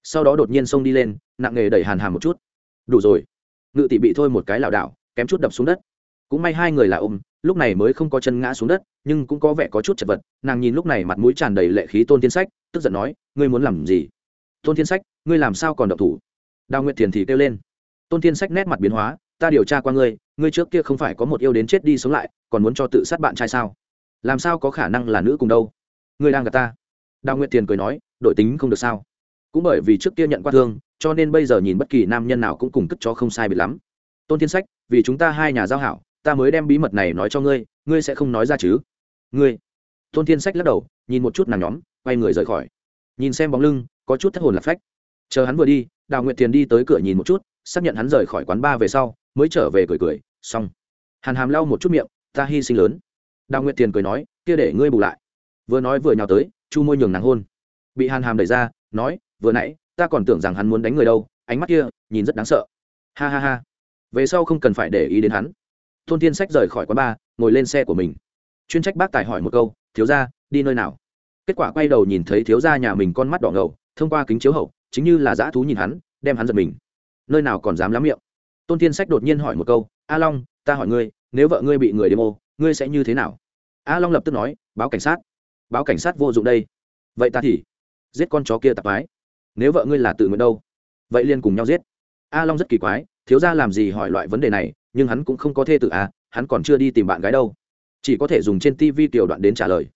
Sau đó đột nhiên xông đi lên, nặng nghề đẩy hàn hàm một chút. Đủ rồi. Ngự tỷ bị thôi một cái lảo đảo, kém chút đập xuống đất. Cũng may hai người là ôm, lúc này mới không có chân ngã xuống đất, nhưng cũng có vẻ có chút chật vật. Nàng nhìn lúc này mặt mũi tràn đầy lệ khí tôn thiên sách, tức giận nói, ngươi muốn làm gì? Tôn thiên sách, ngươi làm sao còn độc thủ? Đào nguyệt thiền thì kêu lên. Tôn thiên sách nét mặt biến hóa ta điều tra qua ngươi ngươi trước kia không phải có một yêu đến chết đi sống lại, còn muốn cho tự sát bạn trai sao? Làm sao có khả năng là nữ cùng đâu? Ngươi đang gặp ta. Đào nguyệt Tiền cười nói, đội tính không được sao? Cũng bởi vì trước kia nhận qua thương, cho nên bây giờ nhìn bất kỳ nam nhân nào cũng cùng cất cho không sai biệt lắm. Tôn thiên sách, vì chúng ta hai nhà giao hảo, ta mới đem bí mật này nói cho ngươi ngươi sẽ không nói ra chứ? Ngươi. Tôn thiên sách lắc đầu, nhìn một chút nàng nhóm, quay người rời khỏi. Nhìn xem bóng lưng, có chút thất hồn lạc phách. Chờ hắn vừa đi, đào nguyệt Tiền đi tới cửa nhìn một chút, xác nhận hắn rời khỏi quán ba về sau mới trở về cười cười, xong. Hàn hàm lau một chút miệng, ta hy sinh lớn. Đào nguyệt tiền cười nói, kia để ngươi bù lại. Vừa nói vừa nhào tới, chu môi nhường nàng hôn. Bị hàn hàm đẩy ra, nói, vừa nãy, ta còn tưởng rằng hắn muốn đánh người đâu, ánh mắt kia, nhìn rất đáng sợ. Ha ha ha. Về sau không cần phải để ý đến hắn. Tôn tiên sách rời khỏi quán bar, ngồi lên xe của mình. Chuyên trách bác tài hỏi một câu, thiếu ra đi nơi nào? Kết quả quay đầu nhìn thấy thiếu ra nhà mình con mắt đỏ ngầu, thông qua kính chiếu hậu, chính như là dã thú nhìn hắn, đem hắn giật mình. Nơi nào còn dám lắm miệng? Tôn Thiên sách đột nhiên hỏi một câu, a long, ta hỏi ngươi, nếu vợ ngươi bị người đêm ô, ngươi sẽ như thế nào? A long lập tức nói, báo cảnh sát. Báo cảnh sát vô dụng đây. Vậy ta thì giết con chó kia tạp ái nếu vợ ngươi là tự nguyện đâu, vậy liền cùng nhau giết. A long rất kỳ quái, thiếu ra làm gì hỏi loại vấn đề này, nhưng hắn cũng không có thê tự à hắn còn chưa đi tìm bạn gái đâu. Chỉ có thể dùng trên tv tiểu đoạn đến trả lời.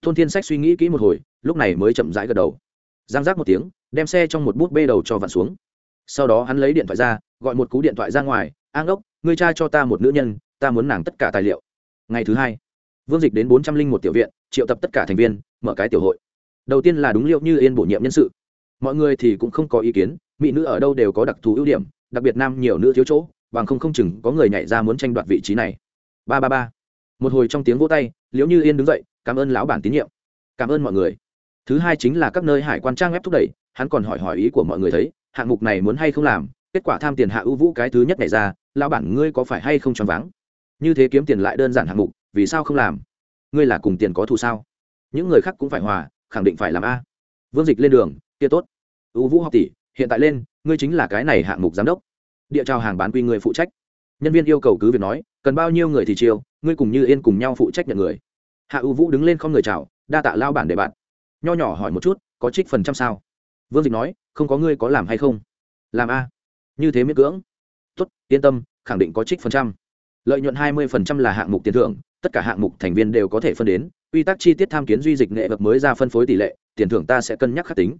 Tôn thiên sách suy nghĩ kỹ một hồi, lúc này mới chậm rãi gật đầu. Giang giác một tiếng, đem xe trong một bút bê đầu cho vặn xuống. Sau đó hắn lấy điện thoại ra gọi một cú điện thoại ra ngoài an ốc ngươi cha cho ta một nữ nhân, ta muốn nàng tất cả tài liệu. Ngày thứ hai, vương dịch đến bốn trăm linh một tiểu viện, triệu tập tất cả thành viên, mở cái tiểu hội. Đầu tiên là đúng liệu như yên bổ nhiệm nhân sự. Mọi người thì cũng không có ý kiến, mỹ nữ ở đâu đều có đặc thù ưu điểm, đặc biệt nam nhiều nữ thiếu chỗ, bằng không không chừng có người nhảy ra muốn tranh đoạt vị trí này. Ba ba ba. Một hồi trong tiếng vỗ tay, liễu như yên đứng dậy, cảm ơn lão bản tín nhiệm. Cảm ơn mọi người. Thứ hai chính là các nơi hải quan trang web thúc đẩy, hắn còn hỏi hỏi ý của mọi người thấy, hạng mục này muốn hay không làm kết quả tham tiền hạ ưu vũ cái thứ nhất này ra lão bản ngươi có phải hay không choáng váng? Như thế kiếm tiền lại đơn giản hạng mục vì sao không làm? Ngươi là cùng tiền có thù sao? Những người khác cũng phải hòa khẳng định phải làm a. Vương dịch lên đường kia tốt. Ưu vũ học tỷ hiện tại lên ngươi chính là cái này hạng mục giám đốc. Địa trao hàng bán quy người phụ trách. Nhân viên yêu cầu cứ việc nói cần bao nhiêu người thì chiều, ngươi cùng như yên cùng nhau phụ trách nhận người. Hạ ưu vũ đứng lên không người chào đa tạ lao bản để bạn. Nho nhỏ hỏi một chút có trích phần trăm sao? Vương dịch nói không có ngươi có làm hay không? Làm a như thế miễn cưỡng. Tốt, yên tâm, khẳng định có trích phần trăm. Lợi nhuận hai mươi phần trăm là hạng mục tiền thưởng, tất cả hạng mục thành viên đều có thể phân đến. Quy tắc chi tiết tham kiến duy dịch nghệ vật mới ra phân phối tỷ lệ, tiền thưởng ta sẽ cân nhắc khắc tính.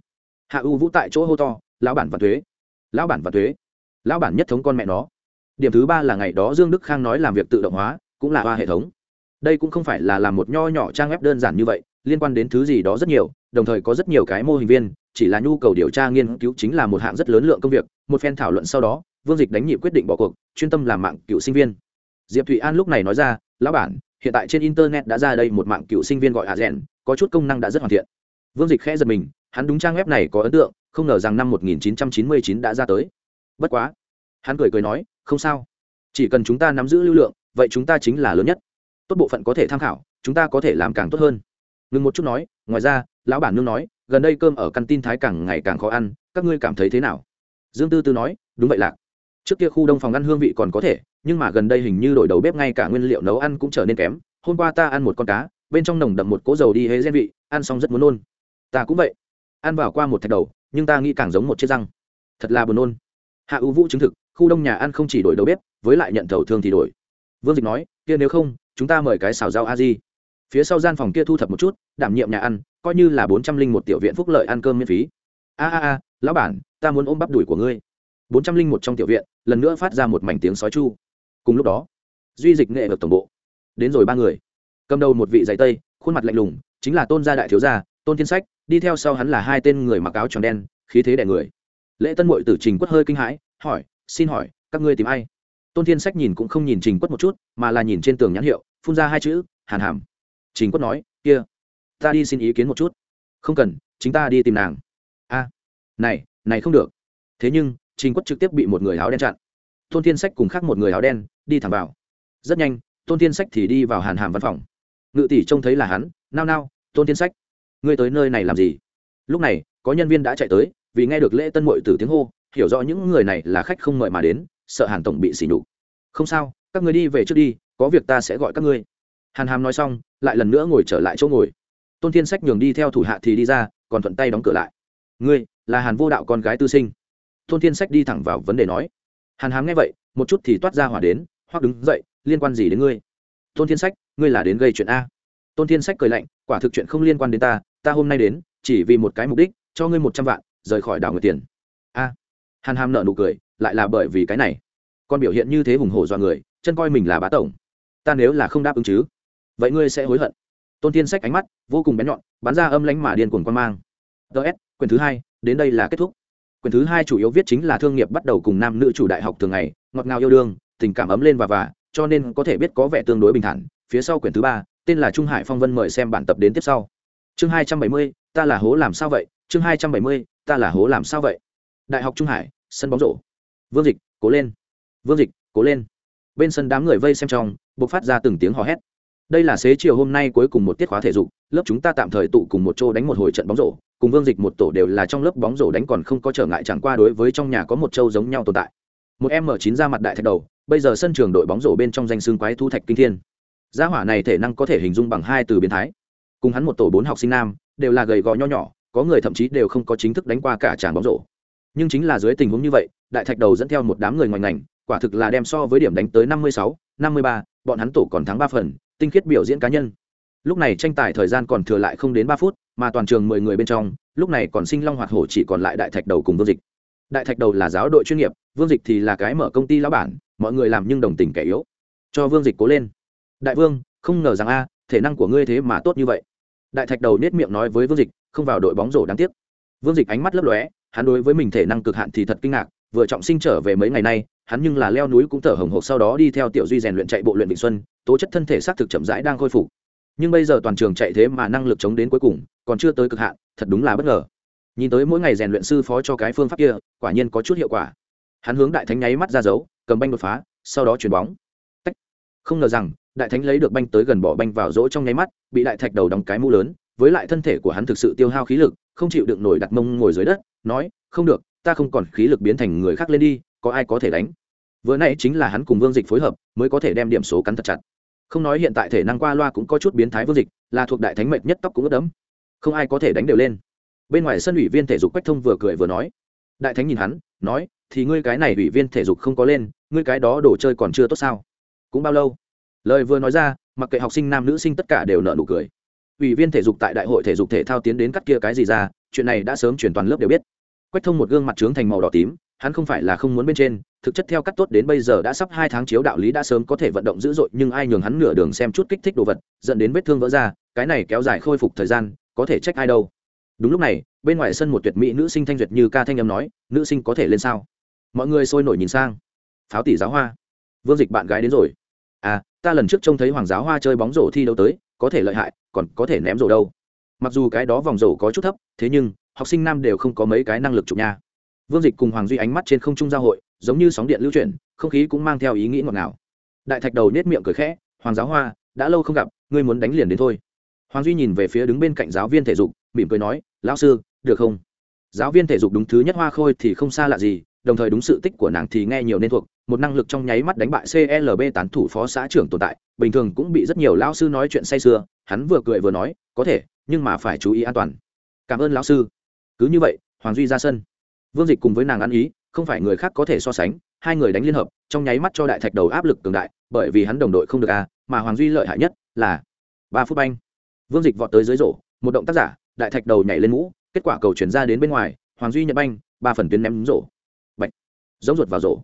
Hạ ưu vũ tại chỗ hô to, lão bản và thuế, lão bản và thuế, lão bản nhất thống con mẹ nó. Điểm thứ ba là ngày đó dương đức khang nói làm việc tự động hóa, cũng là hoa hệ thống. Đây cũng không phải là làm một nho nhỏ trang web đơn giản như vậy, liên quan đến thứ gì đó rất nhiều, đồng thời có rất nhiều cái mô hình viên chỉ là nhu cầu điều tra nghiên cứu chính là một hạng rất lớn lượng công việc, một phen thảo luận sau đó, vương dịch đánh nhị quyết định bỏ cuộc, chuyên tâm làm mạng cựu sinh viên. Diệp thụy an lúc này nói ra, lão bản, hiện tại trên internet đã ra đây một mạng cựu sinh viên gọi hạ rèn, có chút công năng đã rất hoàn thiện. Vương dịch khẽ giật mình, hắn đúng trang web này có ấn tượng, không ngờ rằng năm 1999 đã ra tới. Bất quá, hắn cười cười nói, không sao, chỉ cần chúng ta nắm giữ lưu lượng, vậy chúng ta chính là lớn nhất. Tốt bộ phận có thể tham khảo, chúng ta có thể làm càng tốt hơn. Ngừng một chút nói, ngoài ra, lão bản nương nói gần đây cơm ở căn tin thái càng ngày càng khó ăn, các ngươi cảm thấy thế nào? Dương tư tư nói, đúng vậy lạc. Trước kia khu đông phòng ăn hương vị còn có thể, nhưng mà gần đây hình như đổi đầu bếp ngay cả nguyên liệu nấu ăn cũng trở nên kém. Hôm qua ta ăn một con cá, bên trong nồng đậm một cỗ dầu đi hế gen vị, ăn xong rất muốn nôn. Ta cũng vậy. Ăn vào qua một thạch đầu, nhưng ta nghĩ càng giống một chiếc răng. Thật là buồn nôn. Hạ ưu vũ chứng thực, khu đông nhà ăn không chỉ đổi đầu bếp, với lại nhận thầu thương thì đổi. Vương dịch nói, kia nếu không, chúng ta mời cái xào rau a di phía sau gian phòng kia thu thập một chút, đảm nhiệm nhà ăn, coi như là bốn trăm linh một tiểu viện phúc lợi ăn cơm miễn phí. A a a, lão bản, ta muốn ôm bắp đùi của ngươi. bốn trăm linh một trong tiểu viện, lần nữa phát ra một mảnh tiếng sói chu. Cùng lúc đó, duy dịch nghệ được tổng bộ. Đến rồi ba người. Cầm đầu một vị giày tây, khuôn mặt lạnh lùng, chính là tôn gia đại thiếu gia, tôn thiên sách, đi theo sau hắn là hai tên người mặc áo tròn đen, khí thế đẻ người. Lễ tân mội tử trình quất hơi kinh hãi, hỏi, xin hỏi, các ngươi tìm ai? Tôn thiên sách nhìn cũng không nhìn trình quất một chút, mà là nhìn trên tường nhãn hiệu, phun ra hai chữ, hàn hàm trình quất nói, kia, ta đi xin ý kiến một chút. Không cần, chính ta đi tìm nàng. A, này này không được. Thế nhưng, trình quất trực tiếp bị một người áo đen chặn. Tôn thiên sách cùng khác một người áo đen đi thẳng vào. Rất nhanh, tôn thiên sách thì đi vào hàn hàm văn phòng. Ngự tỷ trông thấy là hắn, nao nao, tôn thiên sách, ngươi tới nơi này làm gì? Lúc này, có nhân viên đã chạy tới, vì nghe được lễ tân mội từ tiếng hô, hiểu rõ những người này là khách không mời mà đến, sợ hàn tổng bị xỉ nhục. Không sao, các người đi về trước đi, có việc ta sẽ gọi các ngươi hàn hàm nói xong, lại lần nữa ngồi trở lại chỗ ngồi. Tôn thiên sách nhường đi theo thủ hạ thì đi ra, còn thuận tay đóng cửa lại. Ngươi, là hàn vô đạo con gái tư sinh. Tôn thiên sách đi thẳng vào vấn đề nói. Hàn hàm nghe vậy, một chút thì toát ra hỏa đến, hoặc đứng dậy, liên quan gì đến ngươi? Tôn thiên sách, ngươi là đến gây chuyện a. Tôn thiên sách cười lạnh, quả thực chuyện không liên quan đến ta ta hôm nay đến, chỉ vì một cái mục đích, cho ngươi một trăm vạn, rời khỏi đảo người tiền. A. Hàn hàm nợ nụ cười, lại là bởi vì cái này. Con biểu hiện như thế hùng hổ dọa người, chân coi mình là bá tổng. Ta nếu là không đáp ứng chứ? Vậy ngươi sẽ hối hận. Tôn tiên sách ánh mắt vô cùng bén nhọn, bắn ra âm lánh mà điên cuồng quan mang. Ts quyển thứ hai, đến đây là kết thúc. Quyển thứ hai chủ yếu viết chính là thương nghiệp bắt đầu cùng nam nữ chủ đại học thường ngày, ngọt ngào yêu đương, tình cảm ấm lên và và cho nên có thể biết có vẻ tương đối bình thản. Phía sau quyển thứ ba, tên là trung hải phong vân mời xem bản tập đến tiếp sau. Chương hai trăm bảy mươi, ta là hố làm sao vậy? Chương hai trăm bảy mươi, ta là hố làm sao vậy? Đại học trung hải, sân bóng rổ. Vương dịch, cố lên. Vương dịch, cố lên. Bên sân đám người vây xem trong buộc phát ra từng tiếng hò hét đây là xế chiều hôm nay cuối cùng một tiết khóa thể dục, lớp chúng ta tạm thời tụ cùng một chỗ đánh một hồi trận bóng rổ, cùng vương dịch một tổ đều là trong lớp bóng rổ đánh còn không có trở ngại chẳng qua đối với trong nhà có một châu giống nhau tồn tại. Một m chín ra mặt đại thạch đầu, bây giờ sân trường đội bóng rổ bên trong danh xương quái thu thạch kinh thiên. Gia hỏa này thể năng có thể hình dung bằng hai từ biến thái. Cùng hắn một tổ bốn học sinh nam, đều là gầy gò nho nhỏ, có người thậm chí đều không có chính thức đánh qua cả tràng bóng rổ. Nhưng chính là dưới tình huống như vậy, đại thạch đầu dẫn theo một đám người ngoài ngành, quả thực là đem so với điểm đánh tới năm mươi sáu, năm mươi ba, bọn hắn tổ còn thắng ba phần tinh khiết biểu diễn cá nhân. Lúc này tranh tài thời gian còn thừa lại không đến ba phút, mà toàn trường mười người bên trong, lúc này còn sinh long hoạt hổ chỉ còn lại đại thạch đầu cùng vương dịch. Đại thạch đầu là giáo đội chuyên nghiệp, vương dịch thì là cái mở công ty lão bản, mọi người làm nhưng đồng tình kẻ yếu. Cho vương dịch cố lên. Đại vương, không ngờ rằng a, thể năng của ngươi thế mà tốt như vậy. Đại thạch đầu nết miệng nói với vương dịch, không vào đội bóng rổ đáng tiếc. Vương dịch ánh mắt lấp lóe, hắn đối với mình thể năng cực hạn thì thật kinh ngạc, vừa trọng sinh trở về mấy ngày nay hắn nhưng là leo núi cũng thở hồng hộc sau đó đi theo tiểu duy rèn luyện chạy bộ luyện vịnh xuân, tố chất thân thể xác thực chậm rãi đang khôi phục. Nhưng bây giờ toàn trường chạy thế mà năng lực chống đến cuối cùng, còn chưa tới cực hạn, thật đúng là bất ngờ. Nhìn tới mỗi ngày rèn luyện sư phó cho cái phương pháp kia, quả nhiên có chút hiệu quả. Hắn hướng đại thánh nháy mắt ra dấu, cầm banh đột phá, sau đó chuyển bóng. Tách. không ngờ rằng, đại thánh lấy được banh tới gần bỏ banh vào rỗ trong nháy mắt, bị đại thạch đầu đóng cái mũ lớn, với lại thân thể của hắn thực sự tiêu hao khí lực, không chịu đựng nổi đặt mông ngồi dưới đất, nói, không được, ta không còn khí lực biến thành người khác lên đi có ai có thể đánh? Vừa nãy chính là hắn cùng vương dịch phối hợp, mới có thể đem điểm số cắn thật chặt. Không nói hiện tại thể năng qua loa cũng có chút biến thái vương dịch, là thuộc đại thánh mệnh nhất tóc cũng ướt đẫm. Không ai có thể đánh đều lên. Bên ngoài sân ủy viên thể dục quách thông vừa cười vừa nói. Đại thánh nhìn hắn, nói, thì ngươi cái này ủy viên thể dục không có lên, ngươi cái đó đồ chơi còn chưa tốt sao? Cũng bao lâu? Lời vừa nói ra, mặc kệ học sinh nam nữ sinh tất cả đều nợ nụ cười. Ủy viên thể dục tại đại hội thể dục thể thao tiến đến cắt kia cái gì ra, chuyện này đã sớm chuyển toàn lớp đều biết. Quách thông một gương mặt trướng thành màu đỏ tím hắn không phải là không muốn bên trên, thực chất theo cắt tốt đến bây giờ đã sắp hai tháng chiếu đạo lý đã sớm có thể vận động dữ dội, nhưng ai nhường hắn nửa đường xem chút kích thích đồ vật, dẫn đến vết thương vỡ ra, cái này kéo dài khôi phục thời gian, có thể trách ai đâu. Đúng lúc này, bên ngoài sân một tuyệt mỹ nữ sinh thanh duyệt như ca thanh âm nói, nữ sinh có thể lên sao? Mọi người sôi nổi nhìn sang. Pháo tỷ giáo hoa, vương dịch bạn gái đến rồi. À ta lần trước trông thấy hoàng giáo hoa chơi bóng rổ thi đấu tới, có thể lợi hại, còn có thể ném rổ đâu. Mặc dù cái đó vòng rổ có chút thấp, thế nhưng, học sinh nam đều không có mấy cái năng lực chụp nha vương dịch cùng hoàng duy ánh mắt trên không trung giao hội, giống như sóng điện lưu chuyển, không khí cũng mang theo ý nghĩ ngọt ngào. Đại thạch đầu nết miệng cười khẽ, hoàng giáo hoa, đã lâu không gặp, ngươi muốn đánh liền đến thôi. Hoàng duy nhìn về phía đứng bên cạnh giáo viên thể dục, mỉm cười nói, lão sư, được không? Giáo viên thể dục đúng thứ nhất hoa khôi thì không xa lạ gì, đồng thời đúng sự tích của nàng thì nghe nhiều nên thuộc, một năng lực trong nháy mắt đánh bại clb tán thủ phó xã trưởng tồn tại, bình thường cũng bị rất nhiều lão sư nói chuyện say sưa, hắn vừa cười vừa nói, có thể, nhưng mà phải chú ý an toàn. Cảm ơn lão sư. Cứ như vậy, hoàng duy ra sân vương dịch cùng với nàng ăn ý, không phải người khác có thể so sánh, hai người đánh liên hợp, trong nháy mắt cho đại thạch đầu áp lực cường đại, bởi vì hắn đồng đội không được à mà hoàng duy lợi hại nhất là ba phút banh. Vương dịch vọt tới dưới rổ, một động tác giả, đại thạch đầu nhảy lên mũ, kết quả cầu chuyển ra đến bên ngoài, hoàng duy nhận banh, ba phần tuyến ném rổ. Bệnh giống ruột vào rổ.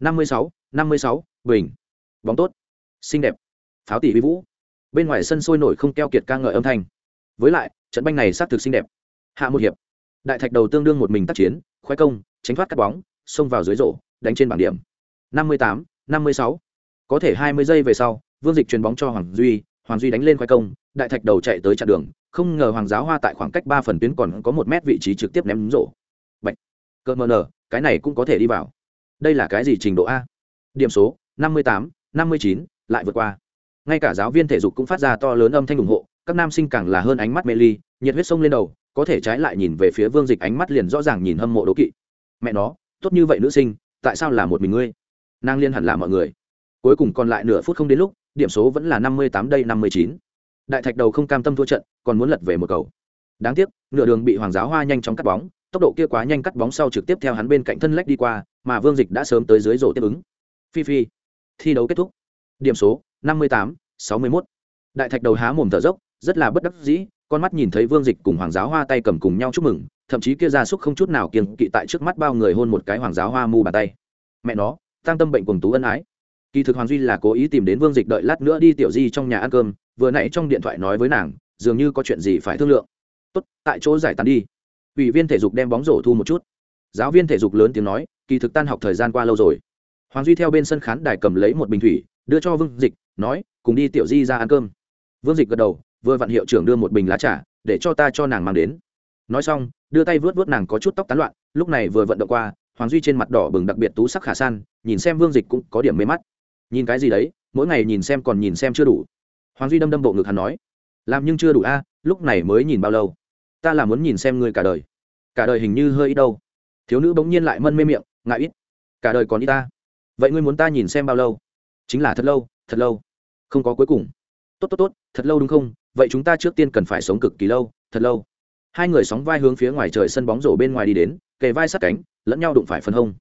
Năm mươi sáu, năm mươi sáu, bình. Bóng tốt. Xinh đẹp. Pháo tỷ vi vũ. Bên ngoài sân sôi nổi không keo kiệt ca ngợi âm thanh. Với lại, trận banh này xác thực xinh đẹp. Hạ một hiệp đại thạch đầu tương đương một mình tác chiến, khoái công, tránh thoát cắt bóng, xông vào dưới rổ, đánh trên bảng điểm. Năm mươi tám, năm mươi sáu. Có thể hai mươi giây về sau, vương dịch chuyền bóng cho hoàng duy hoàng duy đánh lên khoái công, đại thạch đầu chạy tới chặn đường, không ngờ hoàng giáo hoa tại khoảng cách ba phần tuyến còn có một mét vị trí trực tiếp ném rổ. Bạch. cỡ mờ nở cái này cũng có thể đi vào. Đây là cái gì trình độ a? Điểm số, năm mươi tám, năm mươi chín, lại vượt qua. Ngay cả giáo viên thể dục cũng phát ra to lớn âm thanh ủng hộ, các nam sinh càng là hơn ánh mắt mê ly, nhiệt huyết sông lên đầu có thể trái lại nhìn về phía vương dịch ánh mắt liền rõ ràng nhìn hâm mộ đố kỵ. Mẹ nó, tốt như vậy nữ sinh, tại sao là một mình ngươi? Nàng liên hẳn là mọi người. Cuối cùng còn lại nửa phút không đến lúc, điểm số vẫn là năm mươi tám đây năm mươi chín. Đại thạch đầu không cam tâm thua trận, còn muốn lật về một cầu. Đáng tiếc, nửa đường bị hoàng giáo hoa nhanh chóng cắt bóng, tốc độ kia quá nhanh cắt bóng sau trực tiếp theo hắn bên cạnh thân lách đi qua, mà vương dịch đã sớm tới dưới rổ tiếp ứng. Phi phi, thi đấu kết thúc. Điểm số, năm mươi tám, sáu mươi mốt. Đại thạch đầu há mồm thở dốc rất là bất đắc dĩ, con mắt nhìn thấy vương dịch cùng hoàng giáo hoa tay cầm cùng nhau chúc mừng, thậm chí kia ra súc không chút nào kiêng kỵ tại trước mắt bao người hôn một cái hoàng giáo hoa mu bàn tay. Mẹ nó, tăng tâm bệnh cùng tú ân ái. Kỳ thực hoàng duy là cố ý tìm đến vương dịch đợi lát nữa đi tiểu di trong nhà ăn cơm, vừa nãy trong điện thoại nói với nàng, dường như có chuyện gì phải thương lượng. Tốt, tại chỗ giải tán đi. Ủy viên thể dục đem bóng rổ thu một chút. Giáo viên thể dục lớn tiếng nói, kỳ thực tan học thời gian qua lâu rồi. Hoàng duy theo bên sân khán đài cầm lấy một bình thủy, đưa cho vương dịch, nói, cùng đi tiểu di ra ăn cơm. Vương dịch gật đầu vừa vặn hiệu trưởng đưa một bình lá trà, để cho ta cho nàng mang đến. Nói xong, đưa tay vớt vớt nàng có chút tóc tán loạn, lúc này vừa vận động qua, hoàng duy trên mặt đỏ bừng đặc biệt tú sắc khả san, nhìn xem vương dịch cũng có điểm mê mắt. Nhìn cái gì đấy, mỗi ngày nhìn xem còn nhìn xem chưa đủ. Hoàng duy đâm đâm bộ ngực hắn nói, làm nhưng chưa đủ a, lúc này mới nhìn bao lâu? Ta là muốn nhìn xem ngươi cả đời. Cả đời hình như hơi ít đâu. Thiếu nữ bỗng nhiên lại mân mê miệng, ngại ít, cả đời còn ít ta. Vậy ngươi muốn ta nhìn xem bao lâu? Chính là thật lâu thật lâu. Không có cuối cùng. Tốt tốt tốt, thật lâu đúng không? Vậy chúng ta trước tiên cần phải sống cực kỳ lâu, thật lâu. Hai người sóng vai hướng phía ngoài trời sân bóng rổ bên ngoài đi đến, kề vai sát cánh, lẫn nhau đụng phải phân hông.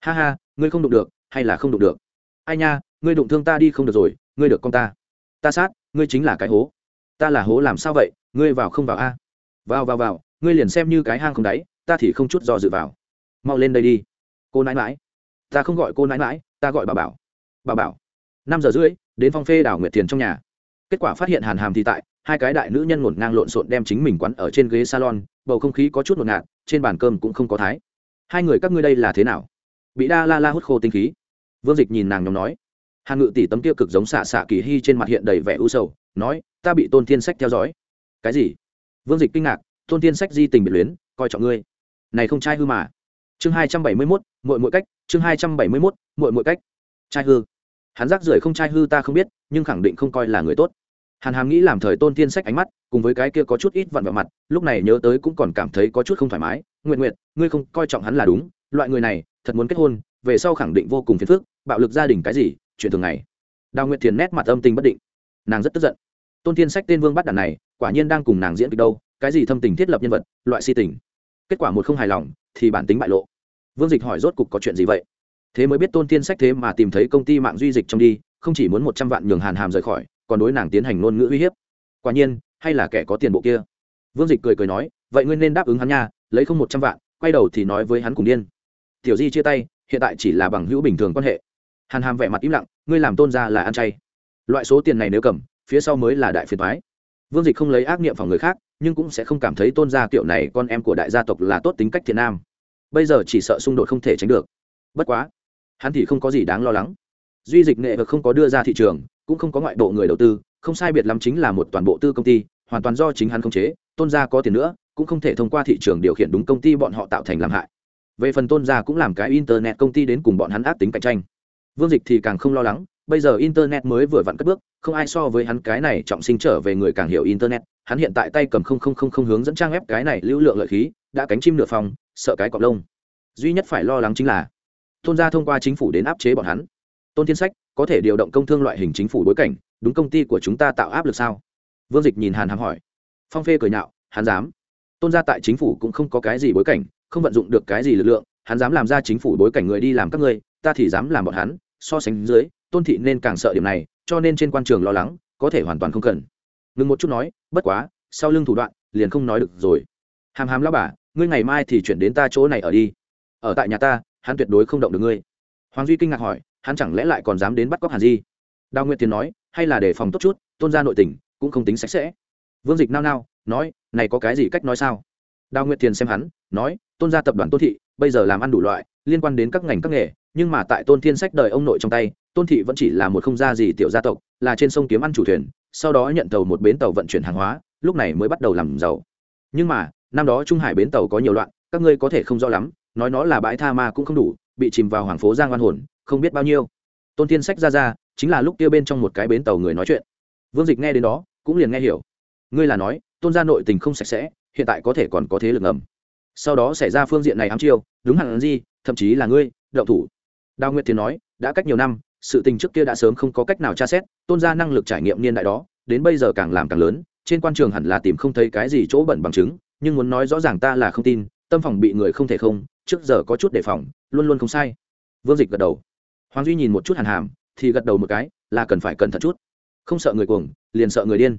Ha ha, ngươi không đụng được, hay là không đụng được? Ai nha, ngươi đụng thương ta đi không được rồi, ngươi được con ta. Ta sát, ngươi chính là cái hố. Ta là hố làm sao vậy, ngươi vào không vào a? Vào vào vào, ngươi liền xem như cái hang không đáy, ta thì không chút do dự vào. Mau lên đây đi. Cô nãi mãi ta không gọi cô nãi mãi ta gọi bà bảo. Bà bảo. Năm giờ rưỡi, đến phong phê đảo nguyệt tiền trong nhà. Kết quả phát hiện hàn hàm thì tại hai cái đại nữ nhân ngổn ngang lộn xộn đem chính mình quắn ở trên ghế salon, bầu không khí có chút ngột ngạt, trên bàn cơm cũng không có thái. Hai người, các ngươi đây là thế nào? Bị đa la la hút khô tinh khí. Vương dịch nhìn nàng nhóm nói. Hàn ngự tỷ tấm tiêu cực giống xạ xạ kỳ hy trên mặt hiện đầy vẻ u sầu, nói, ta bị tôn thiên sách theo dõi. Cái gì? Vương dịch kinh ngạc, tôn thiên sách di tình biệt luyến, coi trọng ngươi. Này không trai hư mà. Chương hai trăm bảy mươi mốt mỗi mỗi cách, chương hai trăm bảy mươi mốt mỗi mỗi cách. Trai hư. Hắn rác rưởi không trai hư ta không biết, nhưng khẳng định không coi là người tốt hàn hàm nghĩ làm thời tôn tiên sách ánh mắt, cùng với cái kia có chút ít vặn vào mặt, lúc này nhớ tới cũng còn cảm thấy có chút không thoải mái. Nguyện nguyện ngươi không coi trọng hắn là đúng, loại người này, thật muốn kết hôn, về sau khẳng định vô cùng phiền phức, bạo lực gia đình cái gì, chuyện thường ngày. Đào nguyệt thiền nét mặt âm tình bất định. Nàng rất tức giận. Tôn Tiên sách tên vương bắt đàn này, quả nhiên đang cùng nàng diễn kịch đâu, cái gì thâm tình thiết lập nhân vật, loại si tình. Kết quả một không hài lòng, thì bản tính bại lộ. Vương dịch hỏi rốt cục có chuyện gì vậy? Thế mới biết tôn tiên sách thế mà tìm thấy công ty mạng duy dịch trong đi, không chỉ muốn một trăm vạn nhường hàn hàm rời khỏi còn đối nàng tiến hành ngôn ngữ uy hiếp. Quả nhiên, hay là kẻ có tiền bộ kia. Vương dịch cười cười nói, vậy ngươi nên đáp ứng hắn nha, lấy không một trăm vạn, quay đầu thì nói với hắn cùng điên. Tiểu di chia tay, hiện tại chỉ là bằng hữu bình thường quan hệ. Hàn hàm vẻ mặt im lặng, ngươi làm tôn ra là ăn chay. Loại số tiền này nếu cầm, phía sau mới là đại phiền thoái vương dịch không lấy ác niệm phòng người khác, nhưng cũng sẽ không cảm thấy tôn gia kiểu này con em của đại gia tộc là tốt tính cách thiện nam. Bây giờ chỉ sợ xung đột không thể tránh được. Bất quá, hắn thì không có gì đáng lo lắng duy dịch nghệ vực không có đưa ra thị trường, cũng không có ngoại bộ người đầu tư, không sai biệt lắm chính là một toàn bộ tư công ty, hoàn toàn do chính hắn khống chế, tôn gia có tiền nữa, cũng không thể thông qua thị trường điều khiển đúng công ty bọn họ tạo thành làm hại. Về phần tôn gia cũng làm cái internet công ty đến cùng bọn hắn ác tính cạnh tranh. Vương dịch thì càng không lo lắng, bây giờ internet mới vừa vặn cất bước, không ai so với hắn cái này trọng sinh trở về người càng hiểu internet, hắn hiện tại tay cầm không không không không hướng dẫn trang web cái này lưu lượng lợi khí, đã cánh chim nửa phòng, sợ cái cọp lông. Duy nhất phải lo lắng chính là, tôn gia thông qua chính phủ đến áp chế bọn hắn tôn thiên sách, có thể điều động công thương loại hình chính phủ bối cảnh, đúng công ty của chúng ta tạo áp lực sao? Vương dịch nhìn hàn hàm hỏi. Phong phê cười nhạo, hắn dám. Tôn gia tại chính phủ cũng không có cái gì bối cảnh, không vận dụng được cái gì lực lượng, hắn dám làm ra chính phủ bối cảnh người đi làm các ngươi, ta thì dám làm bọn hắn, so sánh dưới, tôn thị nên càng sợ điểm này, cho nên trên quan trường lo lắng, có thể hoàn toàn không cần. Ngừng một chút nói, bất quá, sau lưng thủ đoạn, liền không nói được rồi. Hàm hàm lao bà, ngươi ngày mai thì chuyển đến ta chỗ này ở đi. Ở tại nhà ta, hắn tuyệt đối không động được ngươi. Hoàng duy kinh ngạc hỏi hắn chẳng lẽ lại còn dám đến bắt cóc hàn di? Đào nguyệt tiền nói, hay là để phòng tốt chút, tôn ra nội tình, cũng không tính sạch sẽ. Vương dịch nao nao, nói, này có cái gì cách nói sao? Đào nguyệt tiền xem hắn, nói, tôn gia tập đoàn tôn thị, bây giờ làm ăn đủ loại, liên quan đến các ngành các nghề, nhưng mà tại tôn thiên sách đời ông nội trong tay, tôn thị vẫn chỉ là một không gia gì tiểu gia tộc, là trên sông kiếm ăn chủ thuyền, sau đó nhận tàu một bến tàu vận chuyển hàng hóa, lúc này mới bắt đầu làm giàu. Nhưng mà, năm đó trung hải bến tàu có nhiều loạn, các ngươi có thể không rõ lắm, nói nó là bãi tha ma cũng không đủ, bị chìm vào hoàng phố giang oan hồn không biết bao nhiêu. Tôn thiên sách ra ra, chính là lúc kia bên trong một cái bến tàu người nói chuyện. Vương dịch nghe đến đó, cũng liền nghe hiểu. Ngươi là nói, tôn gia nội tình không sạch sẽ, hiện tại có thể còn có thế lực ngầm. Sau đó xảy ra phương diện này ám chiêu, đúng hẳn gì, thậm chí là ngươi đậu thủ. Đào nguyệt thiền nói, đã cách nhiều năm, sự tình trước kia đã sớm không có cách nào tra xét, tôn gia năng lực trải nghiệm niên đại đó, đến bây giờ càng làm càng lớn, trên quan trường hẳn là tìm không thấy cái gì chỗ bẩn bằng chứng, nhưng muốn nói rõ ràng ta là không tin, tâm phòng bị người không thể không, trước giờ có chút đề phòng, luôn luôn không sai. Vương dịch gật đầu hoàng duy nhìn một chút hàn hàm, thì gật đầu một cái, là cần phải cẩn thận chút. Không sợ người cuồng, liền sợ người điên.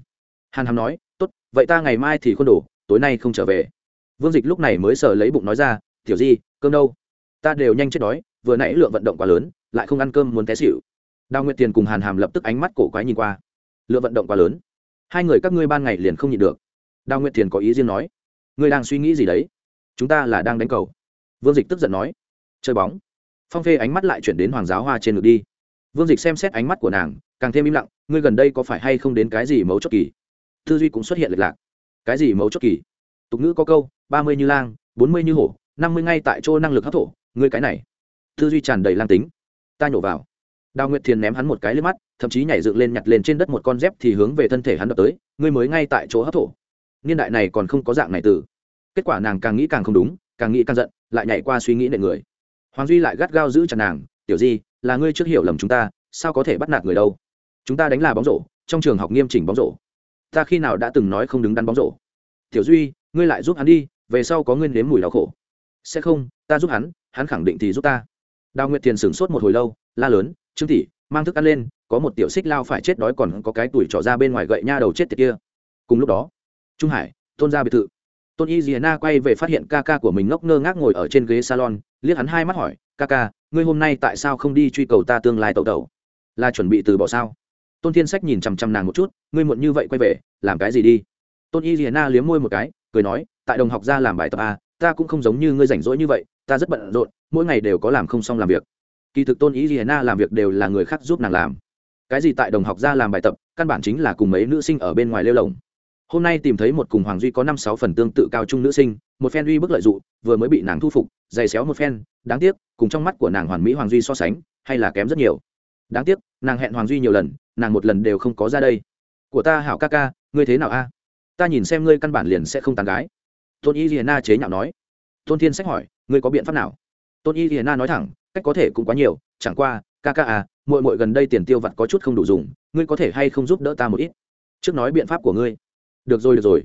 Hàn hàm nói, tốt, vậy ta ngày mai thì khuôn đổ, tối nay không trở về. Vương dịch lúc này mới sờ lấy bụng nói ra, tiểu di, cơm đâu? Ta đều nhanh chết đói, vừa nãy lượng vận động quá lớn, lại không ăn cơm muốn té xịu đào nguyệt tiền cùng hàn hàm lập tức ánh mắt cổ quái nhìn qua. Lượng vận động quá lớn, hai người các ngươi ban ngày liền không nhịn được. Đào nguyệt tiền có ý riêng nói. Ngươi đang suy nghĩ gì đấy? Chúng ta là đang đánh cầu. Vương dịch tức giận nói. Chơi bóng phong phê ánh mắt lại chuyển đến hoàng giáo hoa trên ngực đi vương dịch xem xét ánh mắt của nàng càng thêm im lặng ngươi gần đây có phải hay không đến cái gì mấu chốt kỳ tư duy cũng xuất hiện lệch lạc cái gì mấu chốt kỳ tục ngữ có câu ba mươi như lang bốn mươi như hổ năm mươi ngay tại chỗ năng lực hấp thổ ngươi cái này tư duy tràn đầy lang tính ta nhổ vào đào nguyệt thiền ném hắn một cái lên mắt thậm chí nhảy dựng lên nhặt lên trên đất một con dép thì hướng về thân thể hắn đập tới ngươi mới ngay tại chỗ hấp thổ niên đại này còn không có dạng này từ kết quả nàng càng nghĩ càng không đúng càng nghĩ càng giận lại nhảy qua suy nghĩ nệ người hoàng duy lại gắt gao giữ chặt nàng, tiểu di, là ngươi trước hiểu lầm chúng ta, sao có thể bắt nạt người đâu? Chúng ta đánh là bóng rổ, trong trường học nghiêm chỉnh bóng rổ. Ta khi nào đã từng nói không đứng đắn bóng rổ? Tiểu duy, ngươi lại giúp hắn đi, về sau có nguyên nếm mùi đau khổ. Sẽ không, ta giúp hắn hắn khẳng định thì giúp ta. Đào nguyệt thiền sửng sốt một hồi lâu, la lớn, trương tỷ, mang thức ăn lên, có một tiểu xích lao phải chết đói còn có cái tuổi trọ ra bên ngoài gậy nha đầu chết tiệt kia. Cùng lúc đó, trung hải tôn ra biệt thự tôn y diana quay về phát hiện ca ca của mình ngốc ngơ ngác ngồi ở trên ghế salon, liếc hắn hai mắt hỏi ca ca ngươi hôm nay tại sao không đi truy cầu ta tương lai tẩu tẩu? Là chuẩn bị từ bỏ sao? Tôn thiên sách nhìn chằm chằm nàng một chút, ngươi muộn như vậy quay về, làm cái gì đi? Tôn y diana liếm môi một cái, cười nói, tại đồng học ra làm bài tập a ta cũng không giống như ngươi rảnh rỗi như vậy, ta rất bận rộn, mỗi ngày đều có làm không xong làm việc. Kỳ thực tôn ý diana làm việc đều là người khác giúp nàng làm. Cái gì tại đồng học ra làm bài tập, căn bản chính là cùng mấy nữ sinh ở bên ngoài lêu lồng hôm nay tìm thấy một cùng hoàng duy có năm sáu phần tương tự cao trung nữ sinh, một phen uy bức lợi dụng, vừa mới bị nàng thu phục giày xéo một phen, đáng tiếc, cùng trong mắt của nàng hoàn mỹ hoàng duy so sánh, hay là kém rất nhiều. Đáng tiếc, nàng hẹn hoàng duy nhiều lần, nàng một lần đều không có ra đây. Của ta hảo ca ca, ngươi thế nào a? Ta nhìn xem ngươi căn bản liền sẽ không tàn gái. Tôn y liền na chế nhạo nói. Tôn thiên sách hỏi, ngươi có biện pháp nào? Tôn y liền na nói thẳng, cách có thể cũng quá nhiều, chẳng qua, ca ca à mội mội gần đây tiền tiêu vặt có chút không đủ dùng, ngươi có thể hay không giúp đỡ ta một ít? Trước nói biện pháp của ngươi được rồi được rồi.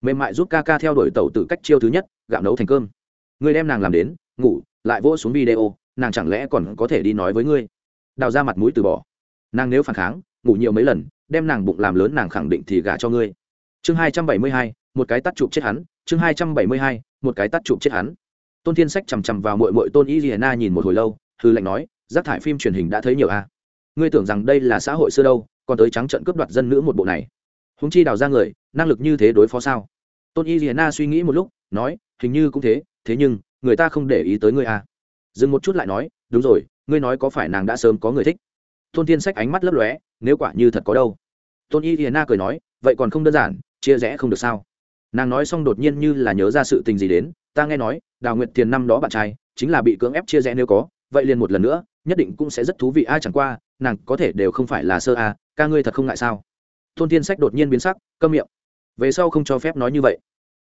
Mềm mại giúp ca ca theo đuổi tàu tự cách chiêu thứ nhất, gạo nấu thành cơm. Ngươi đem nàng làm đến, ngủ, lại vỗ xuống video, nàng chẳng lẽ còn có thể đi nói với ngươi? Đào ra mặt mũi từ bỏ. Nàng nếu phản kháng, ngủ nhiều mấy lần, đem nàng bụng làm lớn nàng khẳng định thì gả cho ngươi. Chương hai trăm bảy mươi hai, một cái tắt chụp chết hắn. Chương hai trăm bảy mươi hai, một cái tắt chụp chết hắn. Tôn thiên sách chằm chằm vào mội mội tôn y hiền nhìn một hồi lâu hư lệnh nói, rác thải phim truyền hình đã thấy nhiều a ngươi tưởng rằng đây là xã hội xưa đâu, còn tới trắng trận cướp đoạt dân nữ một bộ này húng chi đào ra người, năng lực như thế đối phó sao? Tôn y hiền suy nghĩ một lúc, nói, hình như cũng thế thế nhưng, người ta không để ý tới ngươi à? dừng một chút lại nói, đúng rồi, ngươi nói có phải nàng đã sớm có người thích? Tôn thiên sách ánh mắt lấp lóe, nếu quả như thật có đâu. Tôn y hiền cười nói, vậy còn không đơn giản, chia rẽ không được sao? Nàng nói xong đột nhiên như là nhớ ra sự tình gì đến, ta nghe nói, đào nguyệt tiền năm đó bạn trai, chính là bị cưỡng ép chia rẽ nếu có, vậy liền một lần nữa, nhất định cũng sẽ rất thú vị ai chẳng qua, nàng có thể đều không phải là sơ a, ca ngươi thật không ngại sao? Tôn Thiên sách đột nhiên biến sắc, câm miệng. Về sau không cho phép nói như vậy.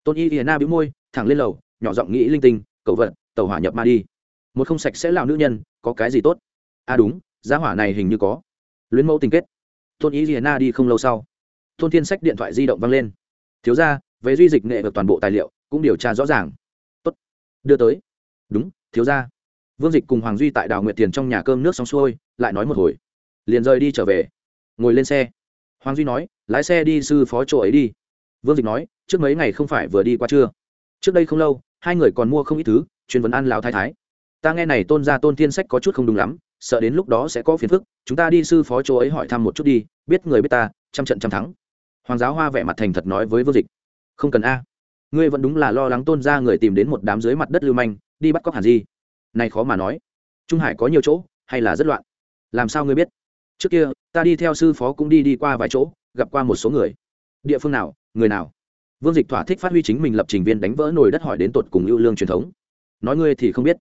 Tôn y hiền na bĩu môi, thẳng lên lầu, nhỏ giọng nghĩ linh tinh, cậu vận, tàu hỏa nhập ma đi. Một không sạch sẽ lào nữ nhân, có cái gì tốt? À đúng, giá hỏa này hình như có. Luyến mẫu tình kết. Tôn y hiền na đi không lâu sau, tôn Thiên sách điện thoại di động văng lên. Thiếu ra về duy dịch nghệ được toàn bộ tài liệu, cũng điều tra rõ ràng. Tốt, đưa tới. Đúng, thiếu ra vương dịch cùng hoàng duy tại đào nguyệt tiền trong nhà cơm nước xong xuôi, lại nói một hồi, liền rời đi trở về. Ngồi lên xe hoàng duy nói, lái xe đi sư phó chỗ ấy đi. Vương dịch nói, trước mấy ngày không phải vừa đi qua chưa? Trước đây không lâu, hai người còn mua không ít thứ, chuyên vấn ăn lão thái thái. Ta nghe này tôn ra tôn thiên sách có chút không đúng lắm, sợ đến lúc đó sẽ có phiền phức, chúng ta đi sư phó chỗ ấy hỏi thăm một chút đi, biết người biết ta, trăm trận trăm thắng. Hoàng giáo hoa vẻ mặt thành thật nói với vương dịch, không cần a. Ngươi vẫn đúng là lo lắng tôn ra người tìm đến một đám dưới mặt đất lưu manh, đi bắt cóc hàn di này khó mà nói. Trung hải có nhiều chỗ, hay là rất loạn? Làm sao ngươi biết? Trước kia, ta đi theo sư phó cũng đi đi qua vài chỗ, gặp qua một số người. Địa phương nào? Người nào? Vương dịch thỏa thích phát huy chính mình lập trình viên đánh vỡ nồi đất hỏi đến tột cùng ưu lương truyền thống. Nói ngươi thì không biết.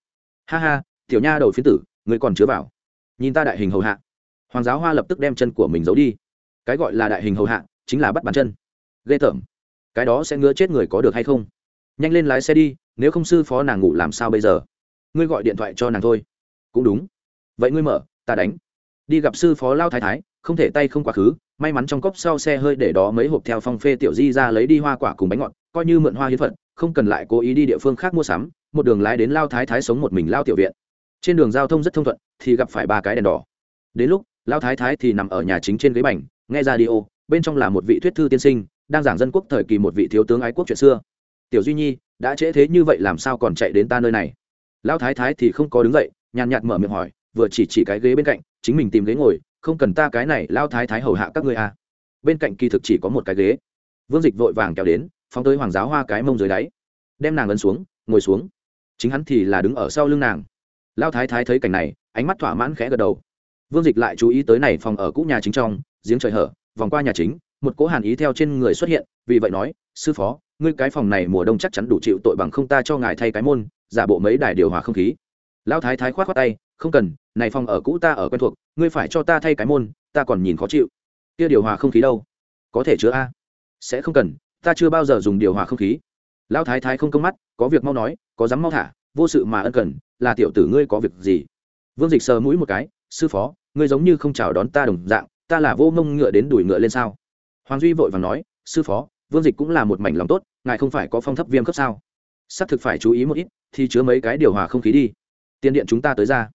Ha ha, tiểu nha đầu phiến tử, ngươi còn chứa vào. Nhìn ta đại hình hầu hạ. Hoàng giáo hoa lập tức đem chân của mình giấu đi. Cái gọi là đại hình hầu hạ, chính là bắt bàn chân. Ghê tởm. Cái đó sẽ ngứa chết người có được hay không? Nhanh lên lái xe đi, nếu không sư phó nàng ngủ làm sao bây giờ? Ngươi gọi điện thoại cho nàng thôi. Cũng đúng. Vậy ngươi mở, ta đánh đi gặp sư phó lao thái thái, không thể tay không quá khứ, may mắn trong cốc sau xe hơi để đó mấy hộp theo phong phê tiểu di ra lấy đi hoa quả cùng bánh ngọt, coi như mượn hoa hiến phật không cần lại cố ý đi địa phương khác mua sắm, một đường lái đến lao thái thái sống một mình lao tiểu viện. Trên đường giao thông rất thông thuận, thì gặp phải ba cái đèn đỏ. Đến lúc, lao thái thái thì nằm ở nhà chính trên ghế bành, nghe ra đi ô bên trong là một vị thuyết thư tiên sinh, đang giảng dân quốc thời kỳ một vị thiếu tướng ái quốc chuyện xưa. Tiểu duy nhi, đã trễ thế như vậy làm sao còn chạy đến ta nơi này? Lão thái thái thì không có đứng dậy, nhàn nhạt mở miệng hỏi vừa chỉ chỉ cái ghế bên cạnh, chính mình tìm ghế ngồi, không cần ta cái này lao thái thái hầu hạ các ngươi à. bên cạnh kỳ thực chỉ có một cái ghế. Vương dịch vội vàng kéo đến, phóng tới hoàng giáo hoa cái mông dưới đáy. Đem nàng ấn xuống, ngồi xuống. Chính hắn thì là đứng ở sau lưng nàng. Lao thái thái thấy cảnh này, ánh mắt thỏa mãn khẽ gật đầu. Vương dịch lại chú ý tới này phòng ở cũ nhà chính trong, giếng trời hở, vòng qua nhà chính, một cỗ hàn ý theo trên người xuất hiện, vì vậy nói, sư phó, ngươi cái phòng này mùa đông chắc chắn đủ chịu tội bằng không ta cho ngài thay cái môn, giả bộ mấy đài điều hòa không khí. Lão thái thái khoát khoát tay không cần, này phòng ở cũ ta ở quen thuộc, ngươi phải cho ta thay cái môn, ta còn nhìn khó chịu. Kia điều hòa không khí đâu? Có thể chứa a. Sẽ không cần, ta chưa bao giờ dùng điều hòa không khí. Lão thái thái không công mắt, có việc mau nói, có dám mau thả, vô sự mà ân cần, là tiểu tử ngươi có việc gì? Vương dịch sờ mũi một cái, sư phó, ngươi giống như không chào đón ta đồng dạng, ta là vô mông ngựa đến đuổi ngựa lên sao? Hoàng duy vội vàng nói, sư phó, vương dịch cũng là một mảnh lòng tốt, ngài không phải có phong thấp viêm cấp sao? Xác thực phải chú ý một ít, thì chứa mấy cái điều hòa không khí đi. Tiền điện chúng ta tới ra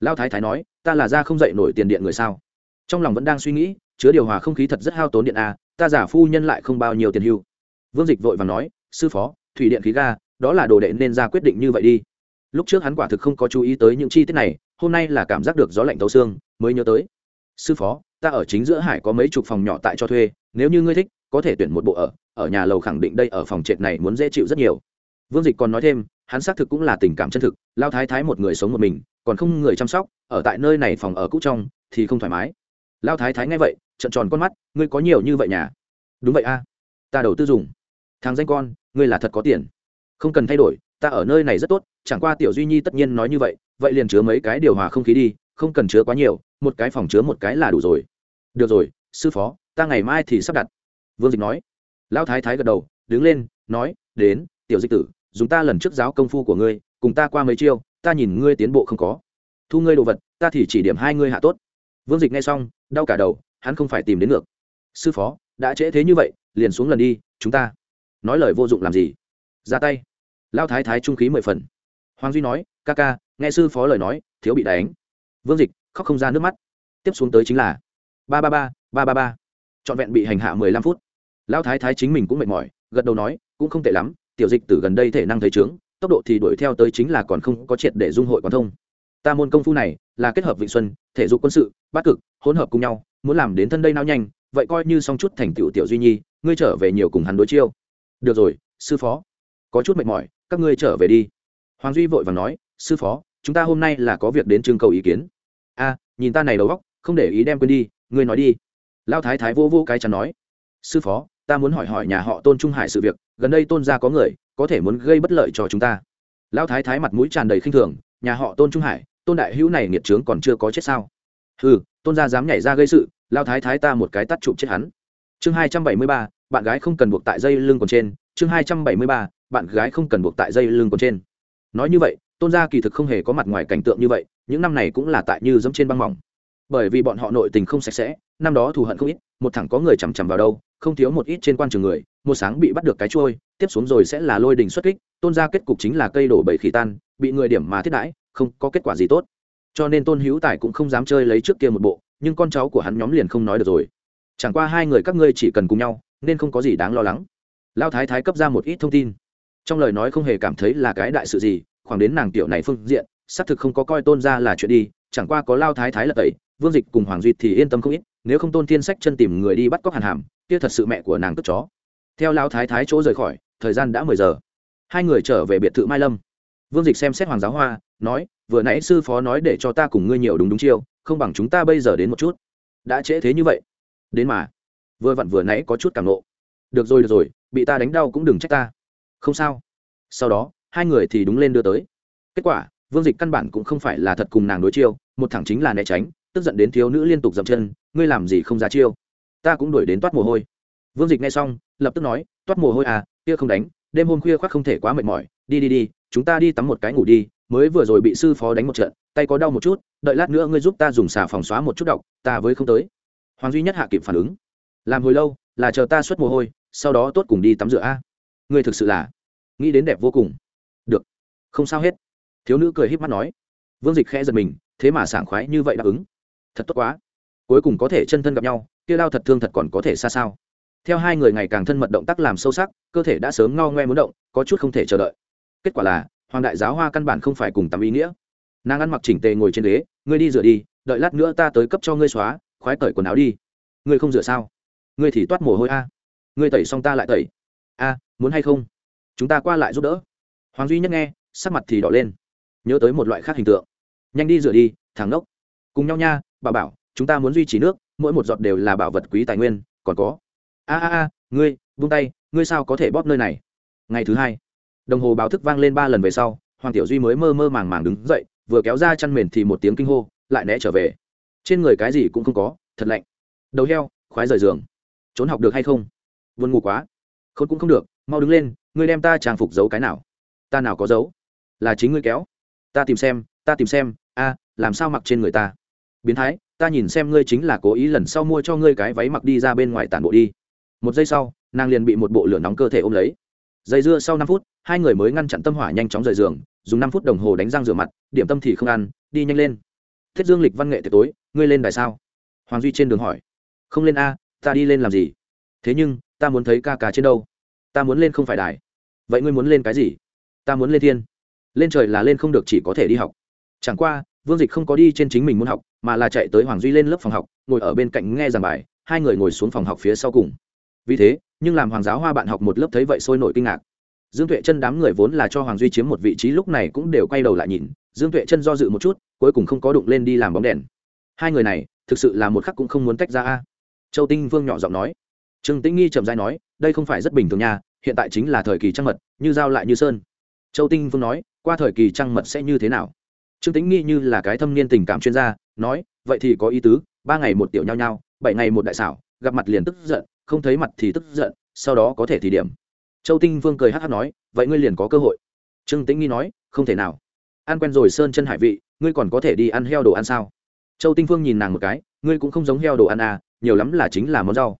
lao thái thái nói ta là ra không dậy nổi tiền điện người sao? Trong lòng vẫn đang suy nghĩ chứa điều hòa không khí thật rất hao tốn điện à, ta giả phu nhân lại không bao nhiêu tiền hưu. Vương dịch vội và nói sư phó thủy điện khí ga đó là đồ đệ nên ra quyết định như vậy đi. Lúc trước hắn quả thực không có chú ý tới những chi tiết này hôm nay là cảm giác được gió lạnh tấu xương mới nhớ tới. Sư phó ta ở chính giữa hải có mấy chục phòng nhỏ tại cho thuê nếu như ngươi thích có thể tuyển một bộ ở ở nhà lầu khẳng định đây ở phòng trệt này muốn dễ chịu rất nhiều vương dịch còn nói thêm, hắn xác thực cũng là tình cảm chân thực, lao thái thái một người sống một mình, còn không người chăm sóc, ở tại nơi này phòng ở cũ trong, thì không thoải mái. Lao thái thái nghe vậy trận tròn con mắt, ngươi có nhiều như vậy nhà? Đúng vậy a, ta đầu tư dùng. Thằng danh con, ngươi là thật có tiền. Không cần thay đổi, ta ở nơi này rất tốt, chẳng qua tiểu duy nhi tất nhiên nói như vậy vậy liền chứa mấy cái điều hòa không khí đi, không cần chứa quá nhiều, một cái phòng chứa một cái là đủ rồi. Được rồi, sư phó, ta ngày mai thì sắp đặt. Vương dịch nói. Lão thái thái gật đầu, đứng lên, nói, đến, tiểu dịch tử dùng ta lần trước giáo công phu của ngươi, cùng ta qua mấy chiêu, ta nhìn ngươi tiến bộ không có. Thu ngươi đồ vật, ta thì chỉ điểm hai ngươi hạ tốt. Vương dịch nghe xong, đau cả đầu, hắn không phải tìm đến ngược. Sư phó, đã trễ thế như vậy, liền xuống lần đi, chúng ta. Nói lời vô dụng làm gì? Ra tay. Lao thái thái trung khí mười phần. Hoàng duy nói, ca ca, nghe sư phó lời nói, thiếu bị đánh. Vương dịch khóc không ra nước mắt. Tiếp xuống tới chính là, ba ba ba ba ba ba. Trọn vẹn bị hành hạ mười lăm phút. Lao thái thái chính mình cũng mệt mỏi, gật đầu nói, cũng không tệ lắm tiểu dịch từ gần đây thể năng thấy trướng tốc độ thì đuổi theo tới chính là còn không có triệt để dung hội quán thông. Ta môn công phu này là kết hợp vịnh xuân, thể dục quân sự, bát cực, hỗn hợp cùng nhau, muốn làm đến thân đây nao nhanh, vậy coi như xong chút thành tựu tiểu duy nhi, ngươi trở về nhiều cùng hắn đối chiêu. Được rồi, sư phó. Có chút mệt mỏi, các ngươi trở về đi. Hoàng duy vội vàng nói, sư phó, chúng ta hôm nay là có việc đến trưng cầu ý kiến. A, nhìn ta này đầu góc không để ý đem quên đi, ngươi nói đi. Lao thái thái vô vô cái chắn nói. Sư phó ta muốn hỏi hỏi nhà họ tôn trung hải sự việc, gần đây tôn gia có người, có thể muốn gây bất lợi cho chúng ta. Lao thái thái mặt mũi tràn đầy khinh thường, nhà họ tôn trung hải, tôn đại hữu này nghiệt trướng còn chưa có chết sao? Ừ tôn gia dám nhảy ra gây sự lao thái thái ta một cái tắt chụp chết hắn. Chương hai trăm bảy mươi ba, bạn gái không cần buộc tại dây lưng còn trên. Chương hai trăm bảy mươi ba, bạn gái không cần buộc tại dây lưng còn trên. Nói như vậy, tôn gia kỳ thực không hề có mặt ngoài cảnh tượng như vậy, những năm này cũng là tại như dẫm trên băng mỏng. Bởi vì bọn họ nội tình không sạch sẽ năm đó thù hận không ít, một thẳng có người chằm chằm vào đâu, không thiếu một ít trên quan trường người, một sáng bị bắt được cái trôi tiếp xuống rồi sẽ là lôi đình xuất kích, tôn gia kết cục chính là cây đổ bầy khỉ tan, bị người điểm mà thiết đãi, không có kết quả gì tốt. Cho nên tôn hữu tài cũng không dám chơi lấy trước kia một bộ, nhưng con cháu của hắn nhóm liền không nói được rồi. Chẳng qua hai người các ngươi chỉ cần cùng nhau, nên không có gì đáng lo lắng. Lao thái thái cấp ra một ít thông tin. Trong lời nói không hề cảm thấy là cái đại sự gì, khoảng đến nàng tiểu này phương diện, xác thực không có coi tôn ra là chuyện đi, chẳng qua có lao thái thái là tẩy, vương dịch cùng hoàng duy thì yên tâm không ít nếu không tôn thiên sách chân tìm người đi bắt cóc hàn hàm, kia thật sự mẹ của nàng cất chó. Theo lao thái thái chỗ rời khỏi, thời gian đã mười giờ. Hai người trở về biệt thự mai lâm. Vương dịch xem xét hoàng giáo hoa, nói, vừa nãy sư phó nói để cho ta cùng ngươi nhiều đúng đúng chiêu, không bằng chúng ta bây giờ đến một chút. Đã trễ thế như vậy. Đến mà. Vừa vặn vừa nãy có chút cảm nộ. Được rồi được rồi, bị ta đánh đau cũng đừng trách ta. Không sao. Sau đó, hai người thì đúng lên đưa tới. Kết quả, vương dịch căn bản cũng không phải là thật cùng nàng đối chiêu, một thẳng chính là né tránh, tức giận đến thiếu nữ liên tục dậm chân ngươi làm gì không ra chiêu? Ta cũng đuổi đến toát mồ hôi. Vương dịch nghe xong, lập tức nói, toát mồ hôi à kia không đánh, đêm hôm khuya khoác không thể quá mệt mỏi. Đi đi đi, chúng ta đi tắm một cái ngủ đi, mới vừa rồi bị sư phó đánh một trận, tay có đau một chút, đợi lát nữa ngươi giúp ta dùng xà phòng xóa một chút độc, ta với không tới. Hoàng duy nhất hạ kịp phản ứng. Làm hồi lâu, là chờ ta xuất mồ hôi, sau đó tốt cùng đi tắm rửa a. Ngươi thực sự là, nghĩ đến đẹp vô cùng. Được, không sao hết. Thiếu nữ cười híp mắt nói. Vương dịch khẽ giật mình, thế mà sảng khoái như vậy đáp ứng. Thật tốt quá cuối cùng có thể chân thân gặp nhau, kia lao thật thương thật còn có thể xa sao? Theo hai người ngày càng thân mật động tác làm sâu sắc, cơ thể đã sớm ngao ngoe muốn động, có chút không thể chờ đợi. Kết quả là, hoàng đại giáo hoa căn bản không phải cùng tắm ý nghĩa. Nàng ăn mặc chỉnh tề ngồi trên ghế, ngươi đi rửa đi, đợi lát nữa ta tới cấp cho ngươi xóa, khoái cởi quần áo đi. Ngươi không rửa sao? Ngươi thì toát mồ hôi a. Ngươi tẩy xong ta lại tẩy. A, muốn hay không? Chúng ta qua lại giúp đỡ. Hoàng duy nhất nghe, sắc mặt thì đỏ lên. Nhớ tới một loại khác hình tượng. Nhanh đi rửa đi, thằng ngốc. Cùng nhau nha, bà bảo chúng ta muốn duy trì nước, mỗi một giọt đều là bảo vật quý tài nguyên, còn có. A a a, ngươi vung tay, ngươi sao có thể bóp nơi này? Ngày thứ hai, đồng hồ báo thức vang lên ba lần về sau, hoàng tiểu duy mới mơ mơ màng màng đứng dậy, vừa kéo ra chăn mền thì một tiếng kinh hô, lại né trở về. Trên người cái gì cũng không có, thật lạnh. Đầu heo, khoái rời giường. Trốn học được hay không? Vươn ngủ quá. Khốn cũng không được, mau đứng lên, ngươi đem ta trang phục giấu cái nào? Ta nào có giấu? Là chính ngươi kéo. Ta tìm xem, ta tìm xem, a, làm sao mặc trên người ta? Biến thái ta nhìn xem ngươi chính là cố ý lần sau mua cho ngươi cái váy mặc đi ra bên ngoài tản bộ đi. Một giây sau, nàng liền bị một bộ lửa nóng cơ thể ôm lấy. Dây dưa sau năm phút, hai người mới ngăn chặn tâm hỏa nhanh chóng rời giường, dùng năm phút đồng hồ đánh răng rửa mặt, điểm tâm thì không ăn, đi nhanh lên. Thiết dương lịch văn nghệ tiệc tối, ngươi lên đài sao? Hoàng duy trên đường hỏi. Không lên a, ta đi lên làm gì? Thế nhưng, ta muốn thấy ca ca trên đâu? Ta muốn lên không phải đài. Vậy ngươi muốn lên cái gì? Ta muốn lên thiên. Lên trời là lên không được chỉ có thể đi học. Chẳng qua, vương dịch không có đi trên chính mình muốn học mà là chạy tới hoàng duy lên lớp phòng học, ngồi ở bên cạnh nghe giảng bài, hai người ngồi xuống phòng học phía sau cùng. Vì thế, nhưng làm hoàng giáo hoa bạn học một lớp thấy vậy sôi nổi kinh ngạc. Dương tuệ chân đám người vốn là cho hoàng duy chiếm một vị trí lúc này cũng đều quay đầu lại nhìn, dương tuệ chân do dự một chút, cuối cùng không có đụng lên đi làm bóng đèn. Hai người này, thực sự là một khắc cũng không muốn tách ra a. Châu tinh vương nhỏ giọng nói. Trương tĩnh nghi chậm dai nói, đây không phải rất bình thường nha, hiện tại chính là thời kỳ trăng mật, như giao lại như sơn. Châu tinh Vương nói, qua thời kỳ trăng mật sẽ như thế nào? Trương tính nghi như là cái thâm niên tình cảm chuyên gia, nói, vậy thì có ý tứ, ba ngày một tiểu nhau nhau bảy ngày một đại xảo, gặp mặt liền tức giận, không thấy mặt thì tức giận, sau đó có thể thì điểm. Châu tinh vương cười hát hát nói, vậy ngươi liền có cơ hội. Trương tĩnh nghi nói, không thể nào. Ăn quen rồi sơn chân hải vị, ngươi còn có thể đi ăn heo đồ ăn sao? Châu tinh phương nhìn nàng một cái, ngươi cũng không giống heo đồ ăn à nhiều lắm là chính là món rau.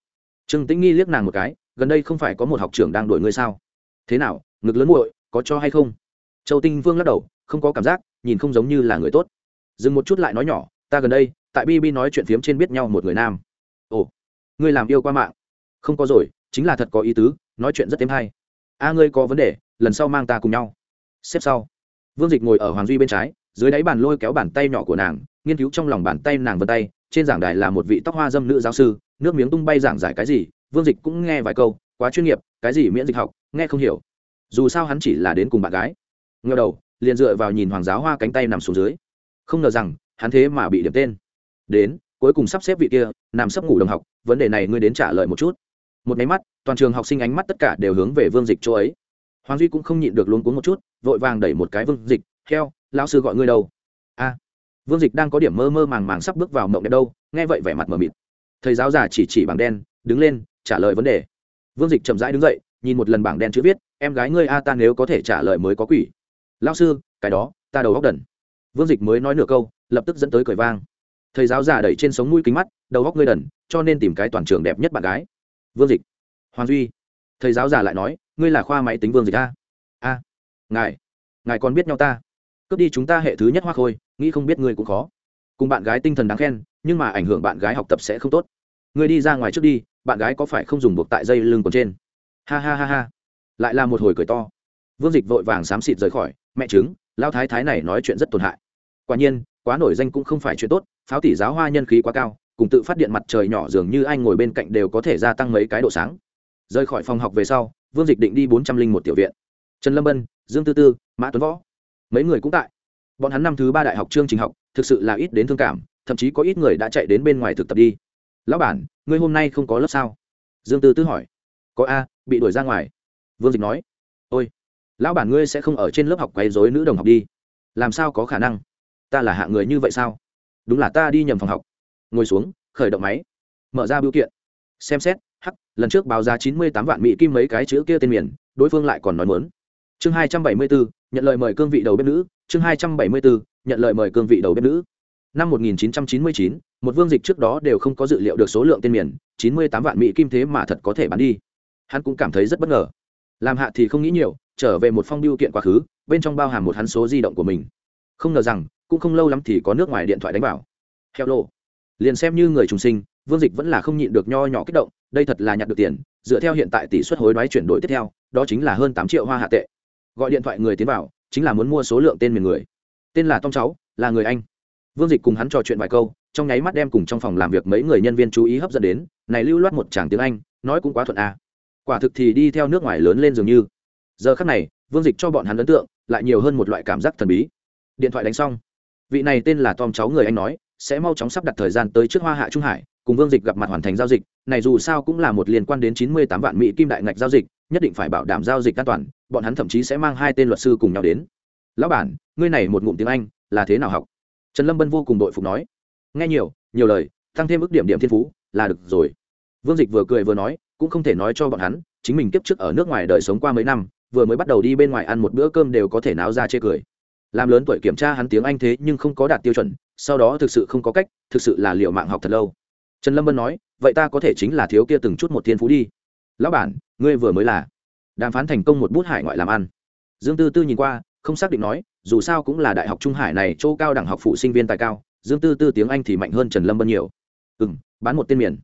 Trương tĩnh nghi liếc nàng một cái, gần đây không phải có một học trưởng đang đuổi ngươi sao? Thế nào, ngực lớn muội, có cho hay không? Châu tinh vương lắc đầu, không có cảm giác nhìn không giống như là người tốt. Dừng một chút lại nói nhỏ, ta gần đây, tại bb nói chuyện phiếm trên biết nhau một người nam. Ồ, ngươi làm yêu qua mạng. Không có rồi, chính là thật có ý tứ, nói chuyện rất thêm hay. A ngươi có vấn đề, lần sau mang ta cùng nhau. Xếp sau. Vương dịch ngồi ở hoàng duy bên trái, dưới đáy bàn lôi kéo bàn tay nhỏ của nàng, nghiên cứu trong lòng bàn tay nàng vân tay, trên giảng đài là một vị tóc hoa dâm nữ giáo sư, nước miếng tung bay giảng giải cái gì, vương dịch cũng nghe vài câu, quá chuyên nghiệp, cái gì miễn dịch học, nghe không hiểu. Dù sao hắn chỉ là đến cùng bạn gái. Ngờ đầu liền dựa vào nhìn hoàng giáo hoa cánh tay nằm xuống dưới. Không ngờ rằng, hắn thế mà bị điểm tên. Đến, cuối cùng sắp xếp vị kia, nằm sắp ngủ đồng học, vấn đề này ngươi đến trả lời một chút. Một máy mắt, toàn trường học sinh ánh mắt tất cả đều hướng về vương dịch chỗ ấy. Hoàng duy cũng không nhịn được luống cuống một chút, vội vàng đẩy một cái vương dịch theo lão sư gọi ngươi đâu? A. Vương dịch đang có điểm mơ mơ màng màng sắp bước vào mộng đẹp đâu, nghe vậy vẻ mặt mờ mịt. Thầy giáo già chỉ chỉ bảng đen, đứng lên, trả lời vấn đề. Vương dịch chậm rãi đứng dậy, nhìn một lần bảng đen chữ viết, em gái ngươi a ta nếu có thể trả lời mới có quỷ lão sư, cái đó, ta đầu góc đần. Vương dịch mới nói nửa câu, lập tức dẫn tới cười vang. Thầy giáo già đẩy trên sống mũi kính mắt, đầu góc ngươi đần, cho nên tìm cái toàn trường đẹp nhất bạn gái. Vương dịch. Hoàng duy. Thầy giáo già lại nói, ngươi là khoa máy tính vương dịch a. A. Ngài. Ngài còn biết nhau ta. Cướp đi chúng ta hệ thứ nhất hoa khôi, nghĩ không biết ngươi cũng khó. Cùng bạn gái tinh thần đáng khen, nhưng mà ảnh hưởng bạn gái học tập sẽ không tốt. Ngươi đi ra ngoài trước đi, bạn gái có phải không dùng buộc tại dây lưng còn trên? Ha ha ha ha. Lại là một hồi cười to. Vương dịch vội vàng xám xịt rời khỏi mẹ chứng lao thái thái này nói chuyện rất tổn hại. Quả nhiên, quá nổi danh cũng không phải chuyện tốt, pháo tỷ giáo hoa nhân khí quá cao, cùng tự phát điện mặt trời nhỏ dường như anh ngồi bên cạnh đều có thể gia tăng mấy cái độ sáng. Rời khỏi phòng học về sau, vương dịch định đi bốn trăm linh một tiểu viện. Trần lâm bân, dương tư tư, mã tuấn võ, mấy người cũng tại. Bọn hắn năm thứ ba đại học chương trình học, thực sự là ít đến thương cảm, thậm chí có ít người đã chạy đến bên ngoài thực tập đi. Lão bản, ngươi hôm nay không có lớp sao? Dương tư tư hỏi. Có a, bị đuổi ra ngoài. Vương dịch nói. Ôi lão bản ngươi sẽ không ở trên lớp học quấy dối nữ đồng học đi. Làm sao có khả năng? Ta là hạ người như vậy sao? Đúng là ta đi nhầm phòng học. Ngồi xuống, khởi động máy. Mở ra biểu kiện. Xem xét, hắc, lần trước báo giá chín mươi tám vạn mỹ kim mấy cái chữ kia tên miền, đối phương lại còn nói muốn. Chương hai trăm bảy mươi bốn nhận lời mời cương vị đầu bếp nữ. Chương hai trăm bảy mươi bốn nhận lời mời cương vị đầu bếp nữ. Năm một nghìn chín trăm chín mươi chín, một vương dịch trước đó đều không có dự liệu được số lượng tên miền, chín mươi tám vạn mỹ kim thế mà thật có thể bán đi. Hắn cũng cảm thấy rất bất ngờ. Làm hạ thì không nghĩ nhiều trở về một phong biêu kiện quá khứ, bên trong bao hàm một hắn số di động của mình. Không ngờ rằng, cũng không lâu lắm thì có nước ngoài điện thoại đánh vào. Heo lộ liền xem như người trùng sinh, vương dịch vẫn là không nhịn được nho nhỏ kích động, đây thật là nhặt được tiền, dựa theo hiện tại tỷ suất hối đoái chuyển đổi tiếp theo, đó chính là hơn tám triệu hoa hạ tệ. Gọi điện thoại người tiến vào, chính là muốn mua số lượng tên miền người. Tên là tom cháu, là người anh. Vương dịch cùng hắn trò chuyện vài câu, trong nháy mắt đem cùng trong phòng làm việc mấy người nhân viên chú ý hấp dẫn đến, này lưu loát một chàng tiếng anh, nói cũng quá thuận à. quả thực thì đi theo nước ngoài lớn lên dường như giờ khắc này, vương dịch cho bọn hắn ấn tượng lại nhiều hơn một loại cảm giác thần bí. Điện thoại đánh xong. Vị này tên là tom cháu người anh nói, sẽ mau chóng sắp đặt thời gian tới trước hoa hạ trung hải, cùng vương dịch gặp mặt hoàn thành giao dịch. Này dù sao cũng là một liên quan đến chín mươi tám vạn mỹ kim đại ngạch giao dịch, nhất định phải bảo đảm giao dịch an toàn, bọn hắn thậm chí sẽ mang hai tên luật sư cùng nhau đến. Lão bản, ngươi này một ngụm tiếng anh, là thế nào học? Trần lâm bân vô cùng đội phục nói. Nghe nhiều nhiều lời, tăng thêm ước điểm điểm thiên phú, là được rồi. Vương dịch vừa cười vừa nói, cũng không thể nói cho bọn hắn, chính mình kiếp trước ở nước ngoài đời sống qua mấy năm vừa mới bắt đầu đi bên ngoài ăn một bữa cơm đều có thể náo ra chê cười. Làm lớn tuổi kiểm tra hắn tiếng anh thế nhưng không có đạt tiêu chuẩn, sau đó thực sự không có cách, thực sự là liệu mạng học thật lâu. Trần lâm vân nói, vậy ta có thể chính là thiếu kia từng chút một thiên phú đi. Lão bản, ngươi vừa mới là. Đàm phán thành công một bút hải ngoại làm ăn. Dương tư tư nhìn qua, không xác định nói, dù sao cũng là đại học trung hải này, chỗ cao đẳng học phụ sinh viên tài cao, dương tư tư tiếng anh thì mạnh hơn trần lâm vân nhiều. Ừ m bán một tên miền.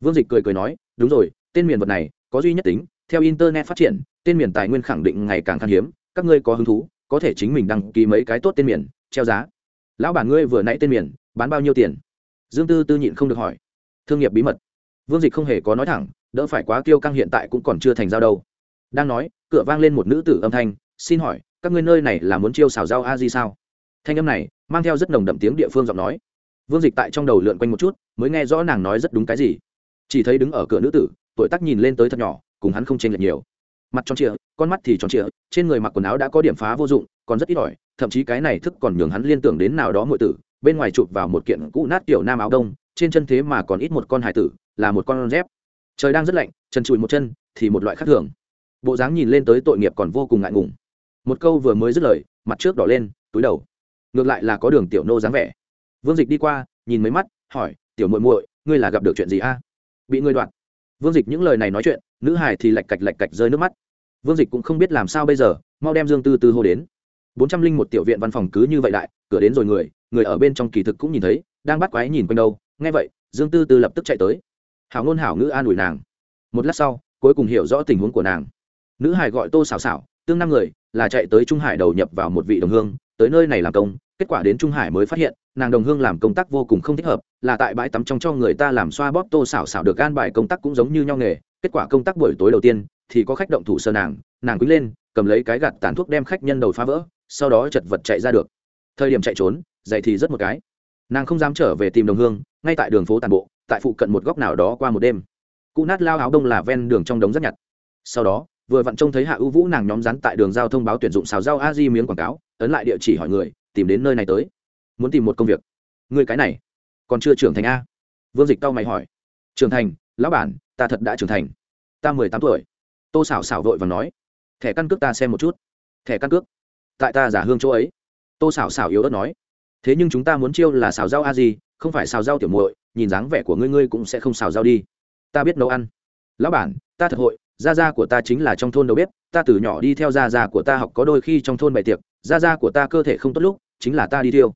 Vương dịch cười cười nói, đúng rồi, tên miền vật này có duy nhất tính theo internet phát triển, tên miền tài nguyên khẳng định ngày càng khan hiếm, các ngươi có hứng thú, có thể chính mình đăng ký mấy cái tốt tên miền, treo giá. Lão bản ngươi vừa nãy tên miền, bán bao nhiêu tiền? Dương tư tư nhịn không được hỏi. Thương nghiệp bí mật. Vương dịch không hề có nói thẳng, đỡ phải quá kiêu căng hiện tại cũng còn chưa thành giao đâu. Đang nói, cửa vang lên một nữ tử âm thanh, xin hỏi, các ngươi nơi này là muốn chiêu xào rau a di sao? Thanh âm này, mang theo rất nồng đậm tiếng địa phương giọng nói. Vương dịch tại trong đầu lượn quanh một chút, mới nghe rõ nàng nói rất đúng cái gì. Chỉ thấy đứng ở cửa nữ tử, tuổi tác nhìn lên tới thật nhỏ cùng hắn không chênh lệch nhiều. Mặt tròn trịa, con mắt thì tròn trịa, trên người mặc quần áo đã có điểm phá vô dụng, còn rất ít ỏi, thậm chí cái này thức còn nhường hắn liên tưởng đến nào đó muội tử, bên ngoài chụp vào một kiện cũ nát tiểu nam áo đông, trên chân thế mà còn ít một con hải tử, là một con dép. Trời đang rất lạnh, chân chùi một chân thì một loại khác thường. Bộ dáng nhìn lên tới tội nghiệp còn vô cùng ngại ngùng. Một câu vừa mới dứt lời, mặt trước đỏ lên, túi đầu. Ngược lại là có đường tiểu nô dáng vẻ. Vương dịch đi qua, nhìn mấy mắt, hỏi, tiểu muội muội, ngươi là gặp được chuyện gì a? Bị ngươi đoạn vương dịch những lời này nói chuyện nữ hải thì lạch cạch lạch cạch rơi nước mắt. Vương dịch cũng không biết làm sao bây giờ, mau đem dương tư tư hô đến. bốn trăm linh một tiểu viện văn phòng cứ như vậy đại, cửa đến rồi người người ở bên trong kỳ thực cũng nhìn thấy, đang bắt quái nhìn quanh đâu. Nghe vậy, dương tư tư lập tức chạy tới. Hảo ngôn hảo ngữ an ủi nàng. Một lát sau, cuối cùng hiểu rõ tình huống của nàng. Nữ hải gọi tô xảo xảo tương năm người, là chạy tới trung hải đầu nhập vào một vị đồng hương, tới nơi này làm công, kết quả đến trung hải mới phát hiện, nàng đồng hương làm công tác vô cùng không thích hợp, là tại bãi tắm trong cho người ta làm xoa bóp tô xảo xảo được gan bài công tác cũng giống như nhau nghề kết quả công tác buổi tối đầu tiên, thì có khách động thủ sơ nàng nàng quý lên, cầm lấy cái gạt tàn thuốc đem khách nhân đầu phá vỡ, sau đó chật vật chạy ra được. Thời điểm chạy trốn dậy thì rất một cái. Nàng không dám trở về tìm đồng hương, ngay tại đường phố tàn bộ, tại phụ cận một góc nào đó qua một đêm. Cụ nát lao áo đông là ven đường trong đống rất nhặt. Sau đó, vừa vặn trông thấy hạ ưu vũ nàng nhóm rắn tại đường giao thông báo tuyển dụng xào rau a di miếng quảng cáo, ấn lại địa chỉ hỏi người, tìm đến nơi này tới. Muốn tìm một công việc. Người cái này, còn chưa trưởng thành a. Vương dịch tao mày hỏi. Trưởng thành, lão bản ta thật đã trưởng thành. Ta mười tám tuổi. Tô xảo xảo vội và nói, thẻ căn cước ta xem một chút. Thẻ căn cước? Tại ta giả hương chỗ ấy. Tô xảo xảo yếu ớt nói, thế nhưng chúng ta muốn chiêu là xào rau a gì không phải xào rau tiểu muội, nhìn dáng vẻ của ngươi ngươi cũng sẽ không xào rau đi. Ta biết nấu ăn. Lão bản, ta thật hội, gia gia của ta chính là trong thôn đầu bếp, ta từ nhỏ đi theo gia gia của ta học có đôi khi trong thôn bày tiệc, gia gia của ta cơ thể không tốt lúc, chính là ta đi tiêu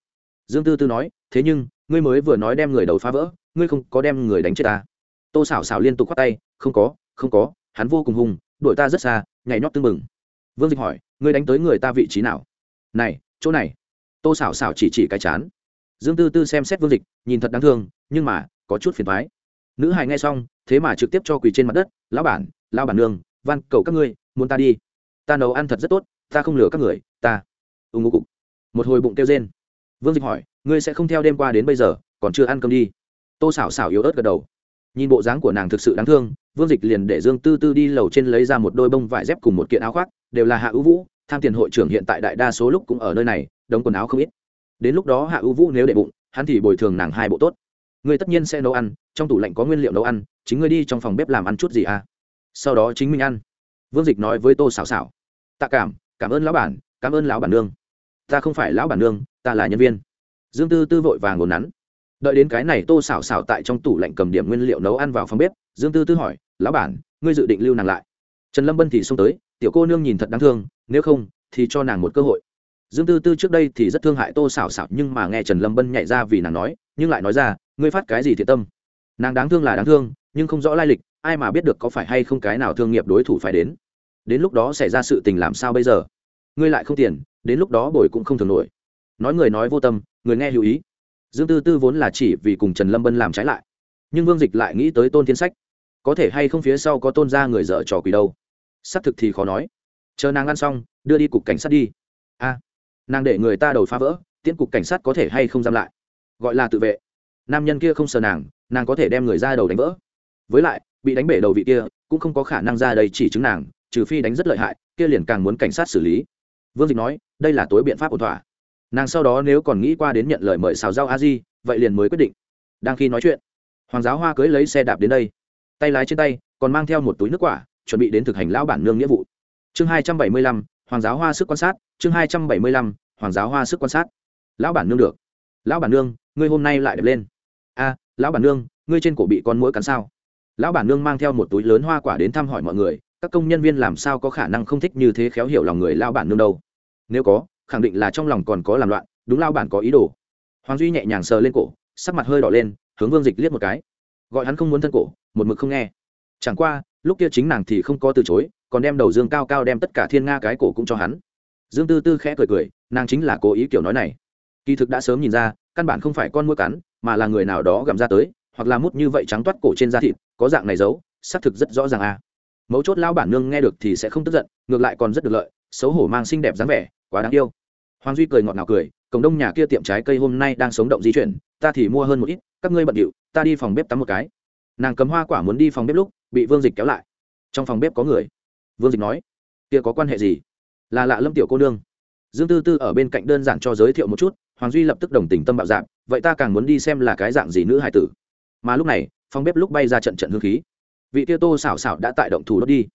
dương tư tư nói, thế nhưng, ngươi mới vừa nói đem người đầu phá vỡ, ngươi không có đem người đánh chết ta tô xảo xảo liên tục khoát tay, không có không có, hắn vô cùng hùng, đuổi ta rất xa, nhảy nhót tưng bừng. Vương dịch hỏi, ngươi đánh tới người ta vị trí nào? Này, chỗ này. Tô xảo xảo chỉ chỉ cái chán. Dương tư tư xem xét vương dịch, nhìn thật đáng thương, nhưng mà, có chút phiền thoái nữ hài nghe xong, thế mà trực tiếp cho quỳ trên mặt đất, lão bản lão bản nương, van cầu các ngươi, muốn ta đi. Ta nấu ăn thật rất tốt, ta không lừa các người, ta. Ưng ngô cục. Một hồi bụng kêu rên. Vương dịch hỏi, ngươi sẽ không theo đêm qua đến bây giờ, còn chưa ăn cơm đi? Tô xảo xảo yếu ớt gật đầu nhìn bộ dáng của nàng thực sự đáng thương, vương dịch liền để dương tư tư đi lầu trên lấy ra một đôi bông vải dép cùng một kiện áo khoác, đều là hạ ưu vũ, tham tiền hội trưởng hiện tại đại đa số lúc cũng ở nơi này, đống quần áo không ít. Đến lúc đó hạ ưu vũ nếu để bụng, hắn thì bồi thường nàng hai bộ tốt. Ngươi tất nhiên sẽ nấu ăn, trong tủ lạnh có nguyên liệu nấu ăn, chính ngươi đi trong phòng bếp làm ăn chút gì à? Sau đó chính mình ăn. Vương dịch nói với tô xảo xảo tạ cảm cảm ơn lão bản, cảm ơn lão bản nương. Ta không phải lão bản nương, ta là nhân viên. Dương tư tư vội vàng ngồn nắn đợi đến cái này tô xảo xảo tại trong tủ lạnh cầm điểm nguyên liệu nấu ăn vào phòng bếp, dương tư tư hỏi, lão bản, ngươi dự định lưu nàng lại? Trần lâm bân thì xông tới, tiểu cô nương nhìn thật đáng thương, nếu không, thì cho nàng một cơ hội. Dương tư tư trước đây thì rất thương hại tô xảo xảo nhưng mà nghe trần lâm bân nhảy ra vì nàng nói, nhưng lại nói ra, ngươi phát cái gì thiệt tâm? Nàng đáng thương là đáng thương, nhưng không rõ lai lịch, ai mà biết được có phải hay không cái nào thương nghiệp đối thủ phải đến. Đến lúc đó xảy ra sự tình làm sao bây giờ? Ngươi lại không tiền, đến lúc đó bồi cũng không thường nổi. Nói người nói vô tâm, người nghe lưu ý dương tư tư vốn là chỉ vì cùng trần lâm bân làm trái lại. Nhưng vương dịch lại nghĩ tới tôn thiên sách. Có thể hay không phía sau có tôn ra người dở trò quỷ đâu? Xác thực thì khó nói. Chờ nàng ăn xong, đưa đi cục cảnh sát đi. A, nàng để người ta đầu phá vỡ, tiễn cục cảnh sát có thể hay không giam lại? Gọi là tự vệ. Nam nhân kia không sờ nàng nàng có thể đem người ra đầu đánh vỡ. Với lại, bị đánh bể đầu vị kia, cũng không có khả năng ra đây chỉ chứng nàng, trừ phi đánh rất lợi hại, kia liền càng muốn cảnh sát xử lý. Vương dịch nói, đây là tối biện pháp ổn thỏa nàng sau đó nếu còn nghĩ qua đến nhận lời mời xào rau a di, vậy liền mới quyết định. Đang khi nói chuyện, hoàng giáo hoa cưới lấy xe đạp đến đây. Tay lái trên tay, còn mang theo một túi nước quả, chuẩn bị đến thực hành lão bản nương nghĩa vụ. Chương hai trăm bảy mươi lăm, hoàng giáo hoa sức quan sát, chương hai trăm bảy mươi lăm, hoàng giáo hoa sức quan sát. Lão bản nương được. Lão bản nương, ngươi hôm nay lại đẹp lên. A, lão bản nương, ngươi trên cổ bị con mũi cắn sao? Lão bản nương mang theo một túi lớn hoa quả đến thăm hỏi mọi người, các công nhân viên làm sao có khả năng không thích như thế khéo hiểu lòng người lao bản nương đâu. Nếu có khẳng định là trong lòng còn có làm loạn, đúng lao bản có ý đồ. Hoàng duy nhẹ nhàng sờ lên cổ, sắc mặt hơi đỏ lên, hướng vương dịch liếc một cái. Gọi hắn không muốn thân cổ, một mực không nghe. Chẳng qua, lúc kia chính nàng thì không có từ chối, còn đem đầu dương cao cao đem tất cả thiên nga cái cổ cũng cho hắn. Dương tư tư khẽ cười cười, nàng chính là cố ý kiểu nói này. Kỳ thực đã sớm nhìn ra, căn bản không phải con mua cắn, mà là người nào đó gặm ra tới, hoặc là mút như vậy trắng toát cổ trên da thịt, có dạng này giấu, xác thực rất rõ ràng a à. mấu chốt lao bản nương nghe được thì sẽ không tức giận, ngược lại còn rất được lợi, xấu hổ mang xinh đẹp dáng vẻ quá đáng yêu. Hoàng duy cười ngọt ngào cười, cổng đông nhà kia tiệm trái cây hôm nay đang sống động di chuyển, ta thì mua hơn một ít, các ngươi bận điệu, ta đi phòng bếp tắm một cái. Nàng cấm hoa quả muốn đi phòng bếp lúc, bị vương dịch kéo lại. Trong phòng bếp có người. Vương dịch nói, kia có quan hệ gì? Là lạ lâm tiểu cô nương. Dương tư tư ở bên cạnh đơn giản cho giới thiệu một chút, hoàng duy lập tức đồng tình tâm bạo dạng vậy ta càng muốn đi xem là cái dạng gì nữ hải tử. Mà lúc này, phòng bếp lúc bay ra trận trận hương khí. Vị tia tô xảo xảo đã tại động thủ đốt đi.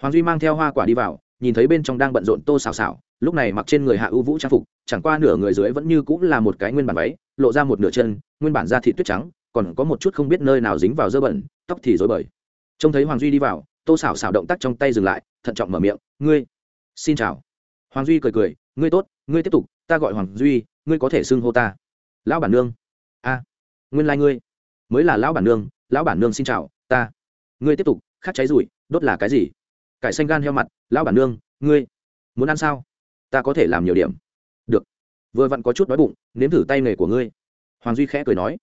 Hoàng duy mang theo hoa quả đi vào, nhìn thấy bên trong đang bận rộn tô xảo xảo lúc này mặc trên người hạ ưu vũ trang phục, chẳng qua nửa người dưới vẫn như cũng là một cái nguyên bản váy, lộ ra một nửa chân, nguyên bản da thịt tuyết trắng, còn có một chút không biết nơi nào dính vào dơ bẩn, tóc thì dối bời. Trông thấy hoàng duy đi vào, tô xảo xảo động tác trong tay dừng lại, thận trọng mở miệng, ngươi, xin chào. Hoàng duy cười cười, ngươi tốt, ngươi tiếp tục, ta gọi hoàng duy, ngươi có thể xưng hô ta. Lão bản nương. A, nguyên lai、like、ngươi, mới là lão bản nương, lão bản nương xin chào, ta. Ngươi tiếp tục, khát cháy rủi, đốt là cái gì? Cải xanh gan heo mặt, lão bản nương, ngươi, muốn ăn sao? Ta có thể làm nhiều điểm. Được. Vừa vặn có chút đói bụng, nếm thử tay nghề của ngươi. Hoàng duy khẽ cười nói.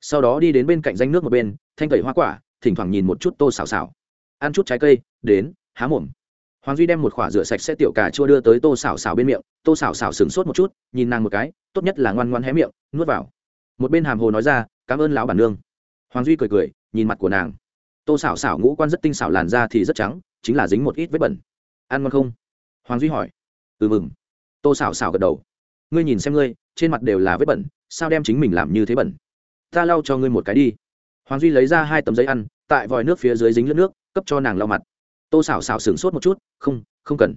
Sau đó đi đến bên cạnh danh nước một bên, thanh tẩy hoa quả, thỉnh thoảng nhìn một chút tô xào xào. Ăn chút trái cây, đến, há mồm. Hoàng duy đem một khoả rửa sạch sẽ tiểu cà chua đưa tới tô xào xào bên miệng, tô xào xào sửng sốt một chút, nhìn nàng một cái, tốt nhất là ngoan ngoan hé miệng, nuốt vào. Một bên hàm hồ nói ra, cảm ơn lão bản nương. Hoàng duy cười cười, nhìn mặt của nàng. Tô xảo xảo ngũ quan rất tinh xảo làn da thì rất trắng, chính là dính một ít vết bẩn. Ăn ngon không? Hoàng duy hỏi ừ mừng. Tô xảo xảo gật đầu. Ngươi nhìn xem ngươi, trên mặt đều là vết bẩn, sao đem chính mình làm như thế bẩn? Ta lau cho ngươi một cái đi. Hoàng duy lấy ra hai tấm giấy ăn, tại vòi nước phía dưới dính lướt nước, cấp cho nàng lau mặt. Tô xảo xảo sửng sốt một chút, không không cần.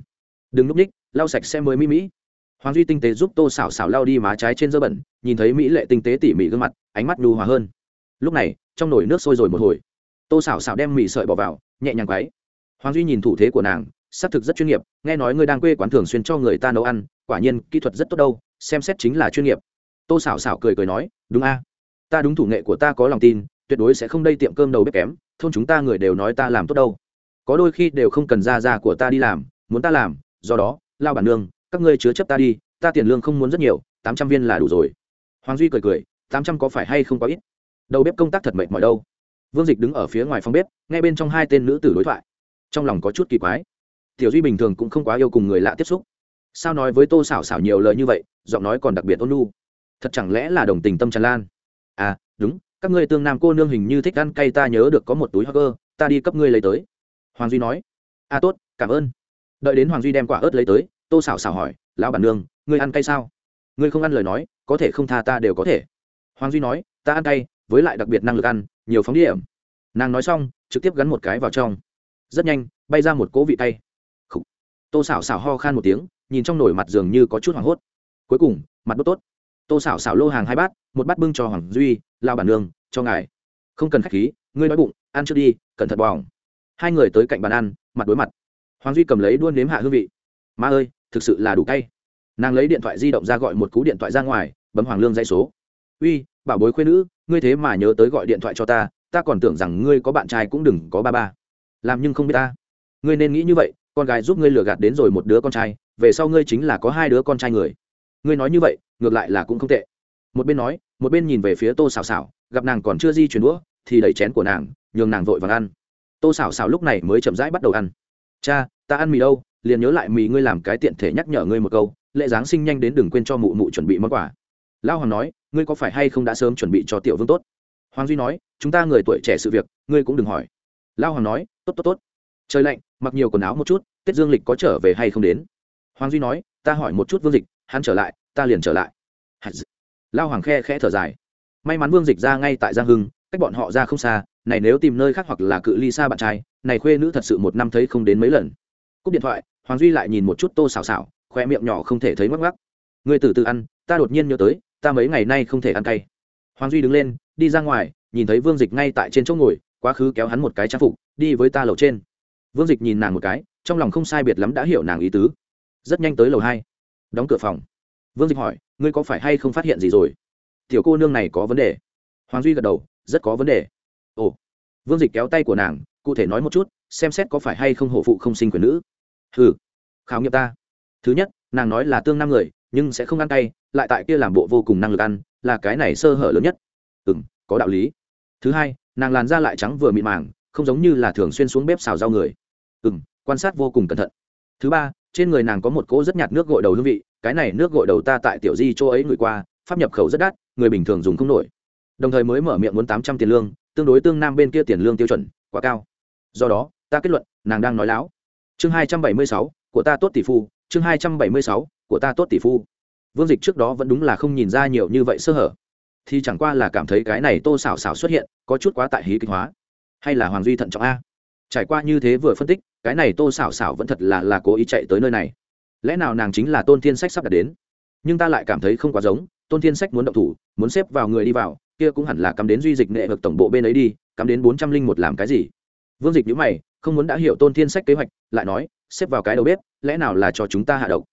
Đừng núp ních, lau sạch xe mới mỹ mỹ. Hoàng duy tinh tế giúp tô xảo xảo lau đi má trái trên dơ bẩn, nhìn thấy mỹ lệ tinh tế tỉ mỉ gương mặt, ánh mắt nhu hòa hơn. Lúc này, trong nồi nước sôi rồi một hồi. Tô xảo xảo đem mì sợi bỏ vào, nhẹ nhàng quáy hoàng duy nhìn thủ thế của nàng xác thực rất chuyên nghiệp, nghe nói ngươi đang quê quán thường xuyên cho người ta nấu ăn, quả nhiên kỹ thuật rất tốt đâu, xem xét chính là chuyên nghiệp. Tô xảo xảo cười cười nói, đúng a. Ta đúng thủ nghệ của ta có lòng tin, tuyệt đối sẽ không đây tiệm cơm đầu bếp kém, thôn chúng ta người đều nói ta làm tốt đâu. Có đôi khi đều không cần ra ra của ta đi làm, muốn ta làm, do đó, lao bản nương, các ngươi chứa chấp ta đi, ta tiền lương không muốn rất nhiều, tám trăm viên là đủ rồi. Hoàng duy cười cười, tám trăm có phải hay không có ít? Đầu bếp công tác thật mệt mỏi đâu. Vương dịch đứng ở phía ngoài phòng bếp ngay bên trong hai tên nữ tử đối thoại. Trong lòng có chút kỳ quái tiểu duy bình thường cũng không quá yêu cùng người lạ tiếp xúc. Sao nói với tô xảo xảo nhiều lời như vậy, giọng nói còn đặc biệt ôn lu thật chẳng lẽ là đồng tình tâm tràn lan? À đúng, các ngươi tương nam cô nương hình như thích ăn cay, ta nhớ được có một túi hoa cơ ta đi cấp ngươi lấy tới. Hoàng duy nói. À tốt, cảm ơn. Đợi đến hoàng duy đem quả ớt lấy tới, tô xảo xảo hỏi, lão bản nương, ngươi ăn cay sao? Ngươi không ăn lời nói, có thể không tha ta đều có thể. Hoàng duy nói, ta ăn cay, với lại đặc biệt năng lực ăn, nhiều phóng điểm. Nàng nói xong, trực tiếp gắn một cái vào trong. Rất nhanh, bay ra một cỗ vị tay tô xảo xảo ho khan một tiếng, nhìn trong nồi mặt dường như có chút hoảng hốt. Cuối cùng, mặt đốt tốt. Tô xảo xảo lô hàng hai bát, một bát bưng cho hoàng duy lao bản nương, cho ngài. Không cần khách khí, ngươi nói bụng, ăn trước đi, cẩn thận bỏng. Hai người tới cạnh bàn ăn, mặt đối mặt. Hoàng duy cầm lấy đuôn nếm hạ hương vị. Ma ơi, thực sự là đủ cay. Nàng lấy điện thoại di động ra gọi một cú điện thoại ra ngoài, bấm hoàng lương dây số. Uy, bảo bối khuyên nữ, ngươi thế mà nhớ tới gọi điện thoại cho ta ta còn tưởng rằng ngươi có bạn trai cũng đừng có ba ba. Làm nhưng không biết ta. Ngươi nên nghĩ như vậy con gái giúp ngươi lừa gạt đến rồi một đứa con trai, về sau ngươi chính là có hai đứa con trai người. Ngươi nói như vậy, ngược lại là cũng không tệ. Một bên nói, một bên nhìn về phía tô xào xào gặp nàng còn chưa di chuyển đũa, thì đẩy chén của nàng, nhường nàng vội vàng ăn. Tô xào xào lúc này mới chậm rãi bắt đầu ăn. Cha, ta ăn mì đâu? Liền nhớ lại mì ngươi làm cái tiện thể nhắc nhở ngươi một câu, lễ giáng sinh nhanh đến đừng quên cho mụ mụ chuẩn bị món quà. Lão hoàng nói, ngươi có phải hay không đã sớm chuẩn bị cho tiểu vương tốt? Hoàng duy nói, chúng ta người tuổi trẻ sự việc, ngươi cũng đừng hỏi. Lão hoàng nói, tốt tốt tốt trời lạnh, mặc nhiều quần áo một chút, tết dương lịch có trở về hay không đến? Hoàng duy nói, ta hỏi một chút vương dịch, hắn trở lại, ta liền trở lại. Lao hoàng khe khẽ thở dài. May mắn vương dịch ra ngay tại giang hưng, cách bọn họ ra không xa, này nếu tìm nơi khác hoặc là cự ly xa bạn trai, này khuê nữ thật sự một năm thấy không đến mấy lần. Cúp điện thoại, hoàng duy lại nhìn một chút tô xào xào khoe miệng nhỏ không thể thấy mắc mắc người từ từ ăn, ta đột nhiên nhớ tới, ta mấy ngày nay không thể ăn cay. Hoàng duy đứng lên, đi ra ngoài, nhìn thấy vương dịch ngay tại trên chỗ ngồi, quá khứ kéo hắn một cái trang phục, đi với ta lầu trên vương dịch nhìn nàng một cái, trong lòng không sai biệt lắm đã hiểu nàng ý tứ. Rất nhanh tới lầu hai. Đóng cửa phòng. Vương dịch hỏi, ngươi có phải hay không phát hiện gì rồi? Tiểu cô nương này có vấn đề. Hoàng duy gật đầu, rất có vấn đề. Ồ. Vương dịch kéo tay của nàng, cụ thể nói một chút, xem xét có phải hay không hổ phụ không sinh quyền nữ. Ừ khảo nghiệm ta. Thứ nhất, nàng nói là tương năm người, nhưng sẽ không ăn tay lại tại kia làm bộ vô cùng năng lực ăn, là cái này sơ hở lớn nhất. Ừ m có đạo lý. Thứ hai, nàng làn da lại trắng vừa mịn màng, không giống như là thường xuyên xuống bếp xào rau người ừ m quan sát vô cùng cẩn thận. Thứ ba, trên người nàng có một cỗ rất nhạt nước gội đầu hương vị, cái này nước gội đầu ta tại tiểu di chỗ ấy gửi qua, pháp nhập khẩu rất đắt, người bình thường dùng không nổi. Đồng thời mới mở miệng muốn tám trăm tiền lương, tương đối tương nam bên kia tiền lương tiêu chuẩn quá cao. Do đó, ta kết luận, nàng đang nói láo. Chương hai trăm bảy mươi sáu, của ta tốt tỷ phu, chương hai trăm bảy mươi sáu, của ta tốt tỷ phu. Vương dịch trước đó vẫn đúng là không nhìn ra nhiều như vậy sơ hở. Thì chẳng qua là cảm thấy cái này tô xảo xảo xuất hiện, có chút quá tại hí kịch hóa. Hay là hoàng duy thận trọng a? Trải qua như thế vừa phân tích cái này tô xảo xảo vẫn thật là là cố ý chạy tới nơi này. Lẽ nào nàng chính là tôn thiên sách sắp đặt đến? Nhưng ta lại cảm thấy không quá giống, tôn thiên sách muốn động thủ, muốn xếp vào người đi vào, kia cũng hẳn là cắm đến duy dịch nghệ vực tổng bộ bên ấy đi, cắm đến bốn trăm linh một làm cái gì? Vương dịch nhữ mày, không muốn đã hiểu tôn thiên sách kế hoạch, lại nói, xếp vào cái đầu bếp, lẽ nào là cho chúng ta hạ độc?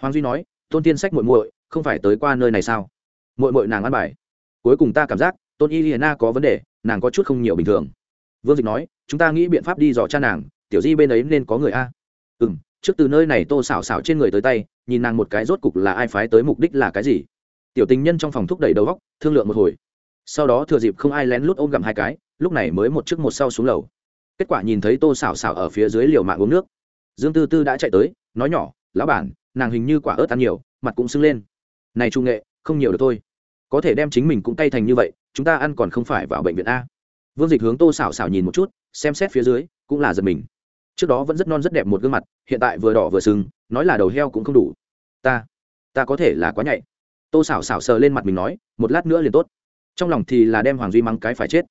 Hoàng duy nói, tôn thiên sách muội muội, không phải tới qua nơi này sao? Muội muội nàng ăn bài. Cuối cùng ta cảm giác, tôn y hiền na có vấn đề, nàng có chút không nhiều bình thường. Vương dịch nói, chúng ta nghĩ biện pháp đi dò cha nàng tiểu di bên ấy nên có người a. Ừ m trước từ nơi này tô xảo xảo trên người tới tay, nhìn nàng một cái rốt cục là ai phái tới mục đích là cái gì. Tiểu tình nhân trong phòng thúc đẩy đầu góc, thương lượng một hồi. Sau đó thừa dịp không ai lén lút ôm gặm hai cái, lúc này mới một chiếc một sau xuống lầu. Kết quả nhìn thấy tô xảo xảo ở phía dưới liều mạng uống nước. Dương tư tư đã chạy tới, nói nhỏ, lão bản, nàng hình như quả ớt ăn nhiều, mặt cũng sưng lên. Này trung nghệ, không nhiều được thôi. Có thể đem chính mình cũng tay thành như vậy, chúng ta ăn còn không phải vào bệnh viện a. Vương dịch hướng tô xảo xảo nhìn một chút, xem xét phía dưới, cũng là giật mình trước đó vẫn rất non rất đẹp một gương mặt, hiện tại vừa đỏ vừa sưng nói là đầu heo cũng không đủ. Ta ta có thể là quá nhạy. Tô xảo xảo sờ lên mặt mình nói, một lát nữa liền tốt. Trong lòng thì là đem hoàng duy mắng cái phải chết.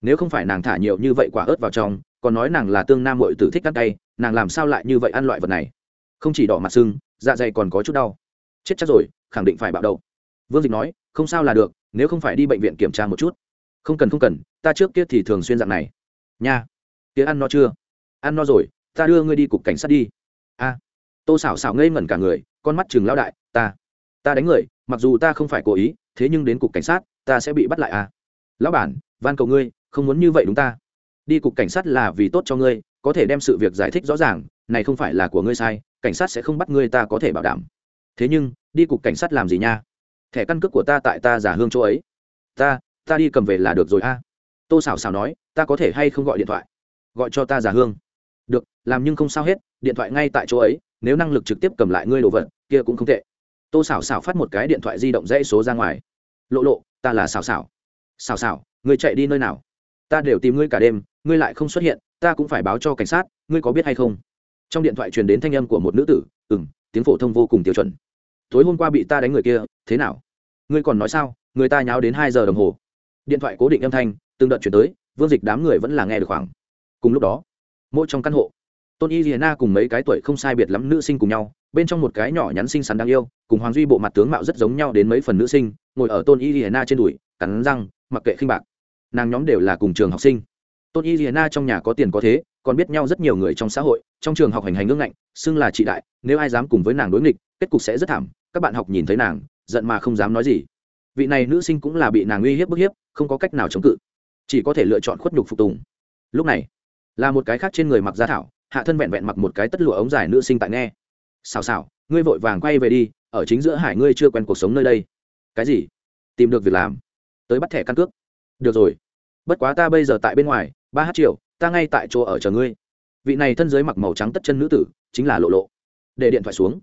Nếu không phải nàng thả nhiều như vậy quả ớt vào trong, còn nói nàng là tương nam mội tử thích cắt tay nàng làm sao lại như vậy ăn loại vật này? Không chỉ đỏ mặt sưng dạ dày còn có chút đau. Chết chắc rồi, khẳng định phải bạo đầu. Vương dịch nói, không sao là được, nếu không phải đi bệnh viện kiểm tra một chút. Không cần không cần, ta trước kia thì thường xuyên dạng này. Nha tía ăn nó chưa? Ăn no rồi, ta đưa ngươi đi cục cảnh sát đi. A. Tô xảo xảo ngây ngẩn cả người, con mắt chừng lao đại, ta ta đánh người, mặc dù ta không phải cố ý, thế nhưng đến cục cảnh sát, ta sẽ bị bắt lại à. Lão bản, van cầu ngươi, không muốn như vậy đúng ta. Đi cục cảnh sát là vì tốt cho ngươi, có thể đem sự việc giải thích rõ ràng, này không phải là của ngươi sai, cảnh sát sẽ không bắt ngươi, ta có thể bảo đảm. Thế nhưng, đi cục cảnh sát làm gì nha? Thẻ căn cước của ta tại ta giả hương chỗ ấy. Ta ta đi cầm về là được rồi a. Tô xảo xảo nói, ta có thể hay không gọi điện thoại? Gọi cho ta giả hương được, làm nhưng không sao hết, điện thoại ngay tại chỗ ấy, nếu năng lực trực tiếp cầm lại ngươi đồ vật, kia cũng không tệ. Tô xảo xảo phát một cái điện thoại di động dãy số ra ngoài. Lộ lộ, ta là xảo xảo xảo xảo ngươi chạy đi nơi nào? Ta đều tìm ngươi cả đêm, ngươi lại không xuất hiện, ta cũng phải báo cho cảnh sát, ngươi có biết hay không? Trong điện thoại truyền đến thanh âm của một nữ tử ừ m tiếng phổ thông vô cùng tiêu chuẩn. Tối hôm qua bị ta đánh người kia, thế nào? Ngươi còn nói sao? Người ta nháo đến hai giờ đồng hồ. Điện thoại cố định âm thanh, từng đợt chuyển tới, vương dịch đám người vẫn là nghe được khoảng. Cùng lúc đó mỗi trong căn hộ. Tôn y cùng mấy cái tuổi không sai biệt lắm nữ sinh cùng nhau, bên trong một cái nhỏ nhắn xinh xắn đáng yêu, cùng hoàng duy bộ mặt tướng mạo rất giống nhau đến mấy phần nữ sinh, ngồi ở tôn y trên đùi, cắn răng, mặc kệ khinh bạc. Nàng nhóm đều là cùng trường học sinh. Tôn y trong nhà có tiền có thế, còn biết nhau rất nhiều người trong xã hội, trong trường học hành hành ngưng ngạnh, xưng là chị đại, nếu ai dám cùng với nàng đối nghịch, kết cục sẽ rất thảm, các bạn học nhìn thấy nàng, giận mà không dám nói gì. Vị này nữ sinh cũng là bị nàng uy hiếp bức hiếp, không có cách nào chống cự, chỉ có thể lựa chọn khuất nhục phục tùng. Lúc này là một cái khác trên người mặc gia thảo, hạ thân vẹn vẹn mặc một cái tất lụa ống dài nữ sinh tại nghe. Xào xào, ngươi vội vàng quay về đi, ở chính giữa hải ngươi chưa quen cuộc sống nơi đây. Cái gì? Tìm được việc làm. Tới bắt thẻ căn cước. Được rồi. Bất quá ta bây giờ tại bên ngoài, ba h triệu, ta ngay tại chỗ ở chờ ngươi. Vị này thân giới mặc màu trắng tất chân nữ tử, chính là lộ lộ. Để điện thoại xuống.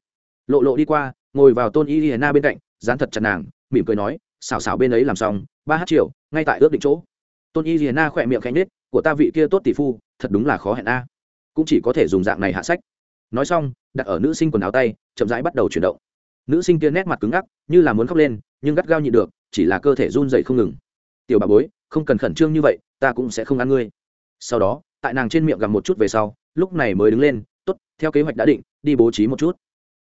Lộ lộ đi qua, ngồi vào tôn y hiền na bên cạnh, dán thật chặt nàng, mỉm cười nói, xào xào bên ấy làm xong, ba h triệu, ngay tại ước định chỗ tôn y hiena khỏe miệng khanh nết của ta vị kia tốt tỷ phu, thật đúng là khó hẹn a. Cũng chỉ có thể dùng dạng này hạ sách. Nói xong, đặt ở nữ sinh quần áo tay, chậm rãi bắt đầu chuyển động. Nữ sinh kia nét mặt cứng ngắc, như là muốn khóc lên, nhưng gắt gao nhịn được, chỉ là cơ thể run dậy không ngừng. Tiểu bà bối, không cần khẩn trương như vậy, ta cũng sẽ không ăn ngươi. Sau đó, tại nàng trên miệng gặm một chút về sau, lúc này mới đứng lên t ố t theo kế hoạch đã định, đi bố trí một chút.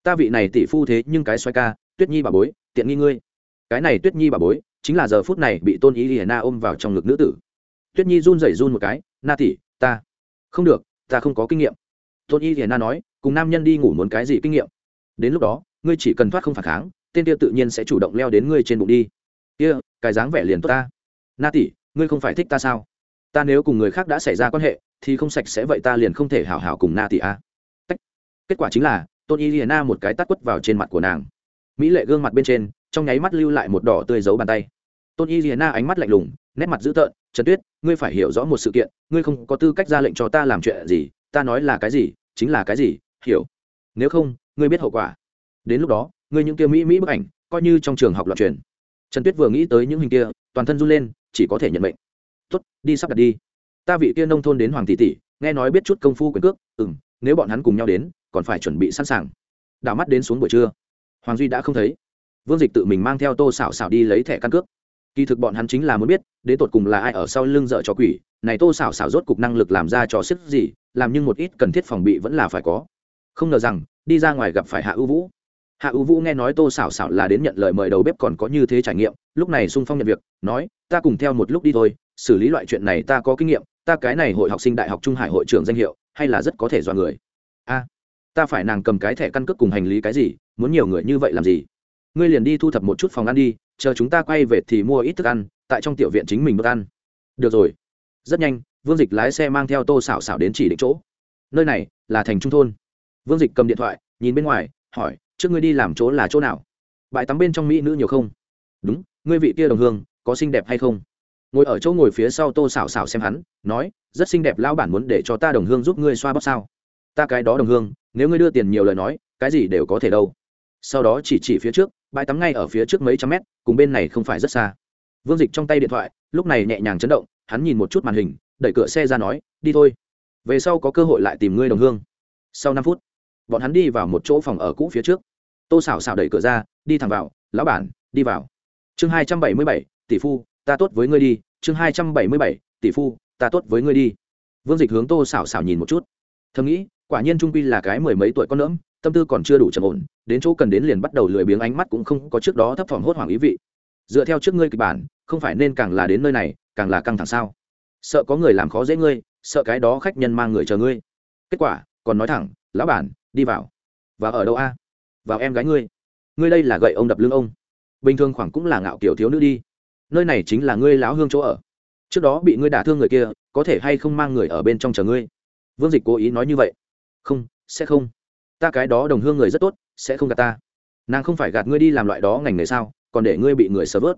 Ta vị này tỷ phu thế nhưng cái xoay ca, tuyết nhi bà bối, tiện nghi ngươi. Cái này tuyết nhi bà bối chính là giờ phút này bị tôn ý hiền na ôm vào trong ngực nữ tử. Tuyết nhi run rẩy run một cái, na tỷ, ta không được, ta không có kinh nghiệm. Tôn y hiền na nói, cùng nam nhân đi ngủ muốn cái gì kinh nghiệm? Đến lúc đó, ngươi chỉ cần thoát không phản kháng, tên kia tự nhiên sẽ chủ động leo đến ngươi trên bụng đi. Kia, cái dáng vẻ liền tốt ta. Na tỷ, ngươi không phải thích ta sao? Ta nếu cùng người khác đã xảy ra quan hệ, thì không sạch sẽ vậy ta liền không thể hảo hảo cùng na tỷ a à. kết quả chính là, tôn y hiền na một cái tắt quất vào trên mặt của nàng. Mỹ lệ gương mặt bên trên, trong nháy mắt lưu lại một đỏ tươi giấu bàn tay tôn y hiền na ánh mắt lạnh lùng, nét mặt dữ tợn, trần tuyết, ngươi phải hiểu rõ một sự kiện, ngươi không có tư cách ra lệnh cho ta làm chuyện gì, ta nói là cái gì, chính là cái gì, hiểu. Nếu không, ngươi biết hậu quả. Đến lúc đó, ngươi những kia mỹ mỹ bức ảnh, coi như trong trường học loạn truyền. Trần tuyết vừa nghĩ tới những hình kia, toàn thân run lên, chỉ có thể nhận mệnh. Tốt, đi sắp đặt đi. Ta vị kia nông thôn đến hoàng tỷ tỷ, nghe nói biết chút công phu quyền cước ừ m nếu bọn hắn cùng nhau đến, còn phải chuẩn bị sẵn sàng. Đảo mắt đến xuống buổi trưa. Hoàng duy đã không thấy. Vương dịch tự mình mang theo tô xảo xảo đi lấy thẻ căn cước kỳ thực bọn hắn chính là muốn biết đến tột cùng là ai ở sau lưng dợ cho quỷ, này tô xảo xảo rốt cục năng lực làm ra cho sức gì, làm nhưng một ít cần thiết phòng bị vẫn là phải có. Không ngờ rằng, đi ra ngoài gặp phải hạ ưu vũ. Hạ ưu vũ nghe nói tô xảo xảo là đến nhận lời mời đầu bếp còn có như thế trải nghiệm, lúc này sung phong nhận việc, nói, ta cùng theo một lúc đi thôi, xử lý loại chuyện này ta có kinh nghiệm, ta cái này hội học sinh đại học trung hải hội trưởng danh hiệu, hay là rất có thể do người. A, ta phải nàng cầm cái thẻ căn cước cùng hành lý cái gì, muốn nhiều người như vậy làm gì? Ngươi liền đi thu thập một chút phòng ăn đi, chờ chúng ta quay về thì mua ít thức ăn, tại trong tiểu viện chính mình bữa ăn. Được rồi. Rất nhanh, vương dịch lái xe mang theo tô xảo xảo đến chỉ định chỗ. Nơi này là thành trung thôn. Vương dịch cầm điện thoại, nhìn bên ngoài, hỏi, trước ngươi đi làm chỗ là chỗ nào? Bãi tắm bên trong mỹ nữ nhiều không? Đúng, ngươi vị kia đồng hương, có xinh đẹp hay không? Ngồi ở chỗ ngồi phía sau tô xảo xảo xem hắn, nói, rất xinh đẹp, lão bản muốn để cho ta đồng hương giúp ngươi xoa bóp sao? Ta cái đó đồng hương, nếu ngươi đưa tiền nhiều lời nói, cái gì đều có thể đâu. Sau đó chỉ chỉ phía trước bãi tắm ngay ở phía trước mấy trăm mét, cùng bên này không phải rất xa. Vương dịch trong tay điện thoại, lúc này nhẹ nhàng chấn động, hắn nhìn một chút màn hình, đẩy cửa xe ra nói, đi thôi. Về sau có cơ hội lại tìm ngươi đồng hương. Sau năm phút, bọn hắn đi vào một chỗ phòng ở cũ phía trước. Tô xảo xảo đẩy cửa ra, đi thẳng vào, lão bản, đi vào. Chương hai trăm bảy mươi bảy, tỷ phu, ta tốt với ngươi đi. Chương hai trăm bảy mươi bảy, tỷ phu, ta tốt với ngươi đi. Vương dịch hướng tô xảo xảo nhìn một chút. Thầm nghĩ, quả nhiên trung pi là cái mười mấy tuổi con nỡm tâm tư còn chưa đủ trầm ổn, đến chỗ cần đến liền bắt đầu lười biếng ánh mắt cũng không có trước đó thấp thỏm hốt hoảng ý vị. Dựa theo trước ngươi kịch bản, không phải nên càng là đến nơi này, càng là căng thẳng sao? Sợ có người làm khó dễ ngươi, sợ cái đó khách nhân mang người chờ ngươi. Kết quả, còn nói thẳng, lão bản, đi vào. Và ở đâu a? Vào em gái ngươi. Ngươi đây là gậy ông đập lưng ông. Bình thường khoảng cũng là ngạo kiểu thiếu nữ đi. Nơi này chính là ngươi lão hương chỗ ở. Trước đó bị ngươi đả thương người kia, có thể hay không mang người ở bên trong chờ ngươi? Vương dịch cố ý nói như vậy. Không, sẽ không ta cái đó đồng hương người rất tốt, sẽ không gạt ta. Nàng không phải gạt ngươi đi làm loại đó ngành nghề sao, còn để ngươi bị người sờ vớt.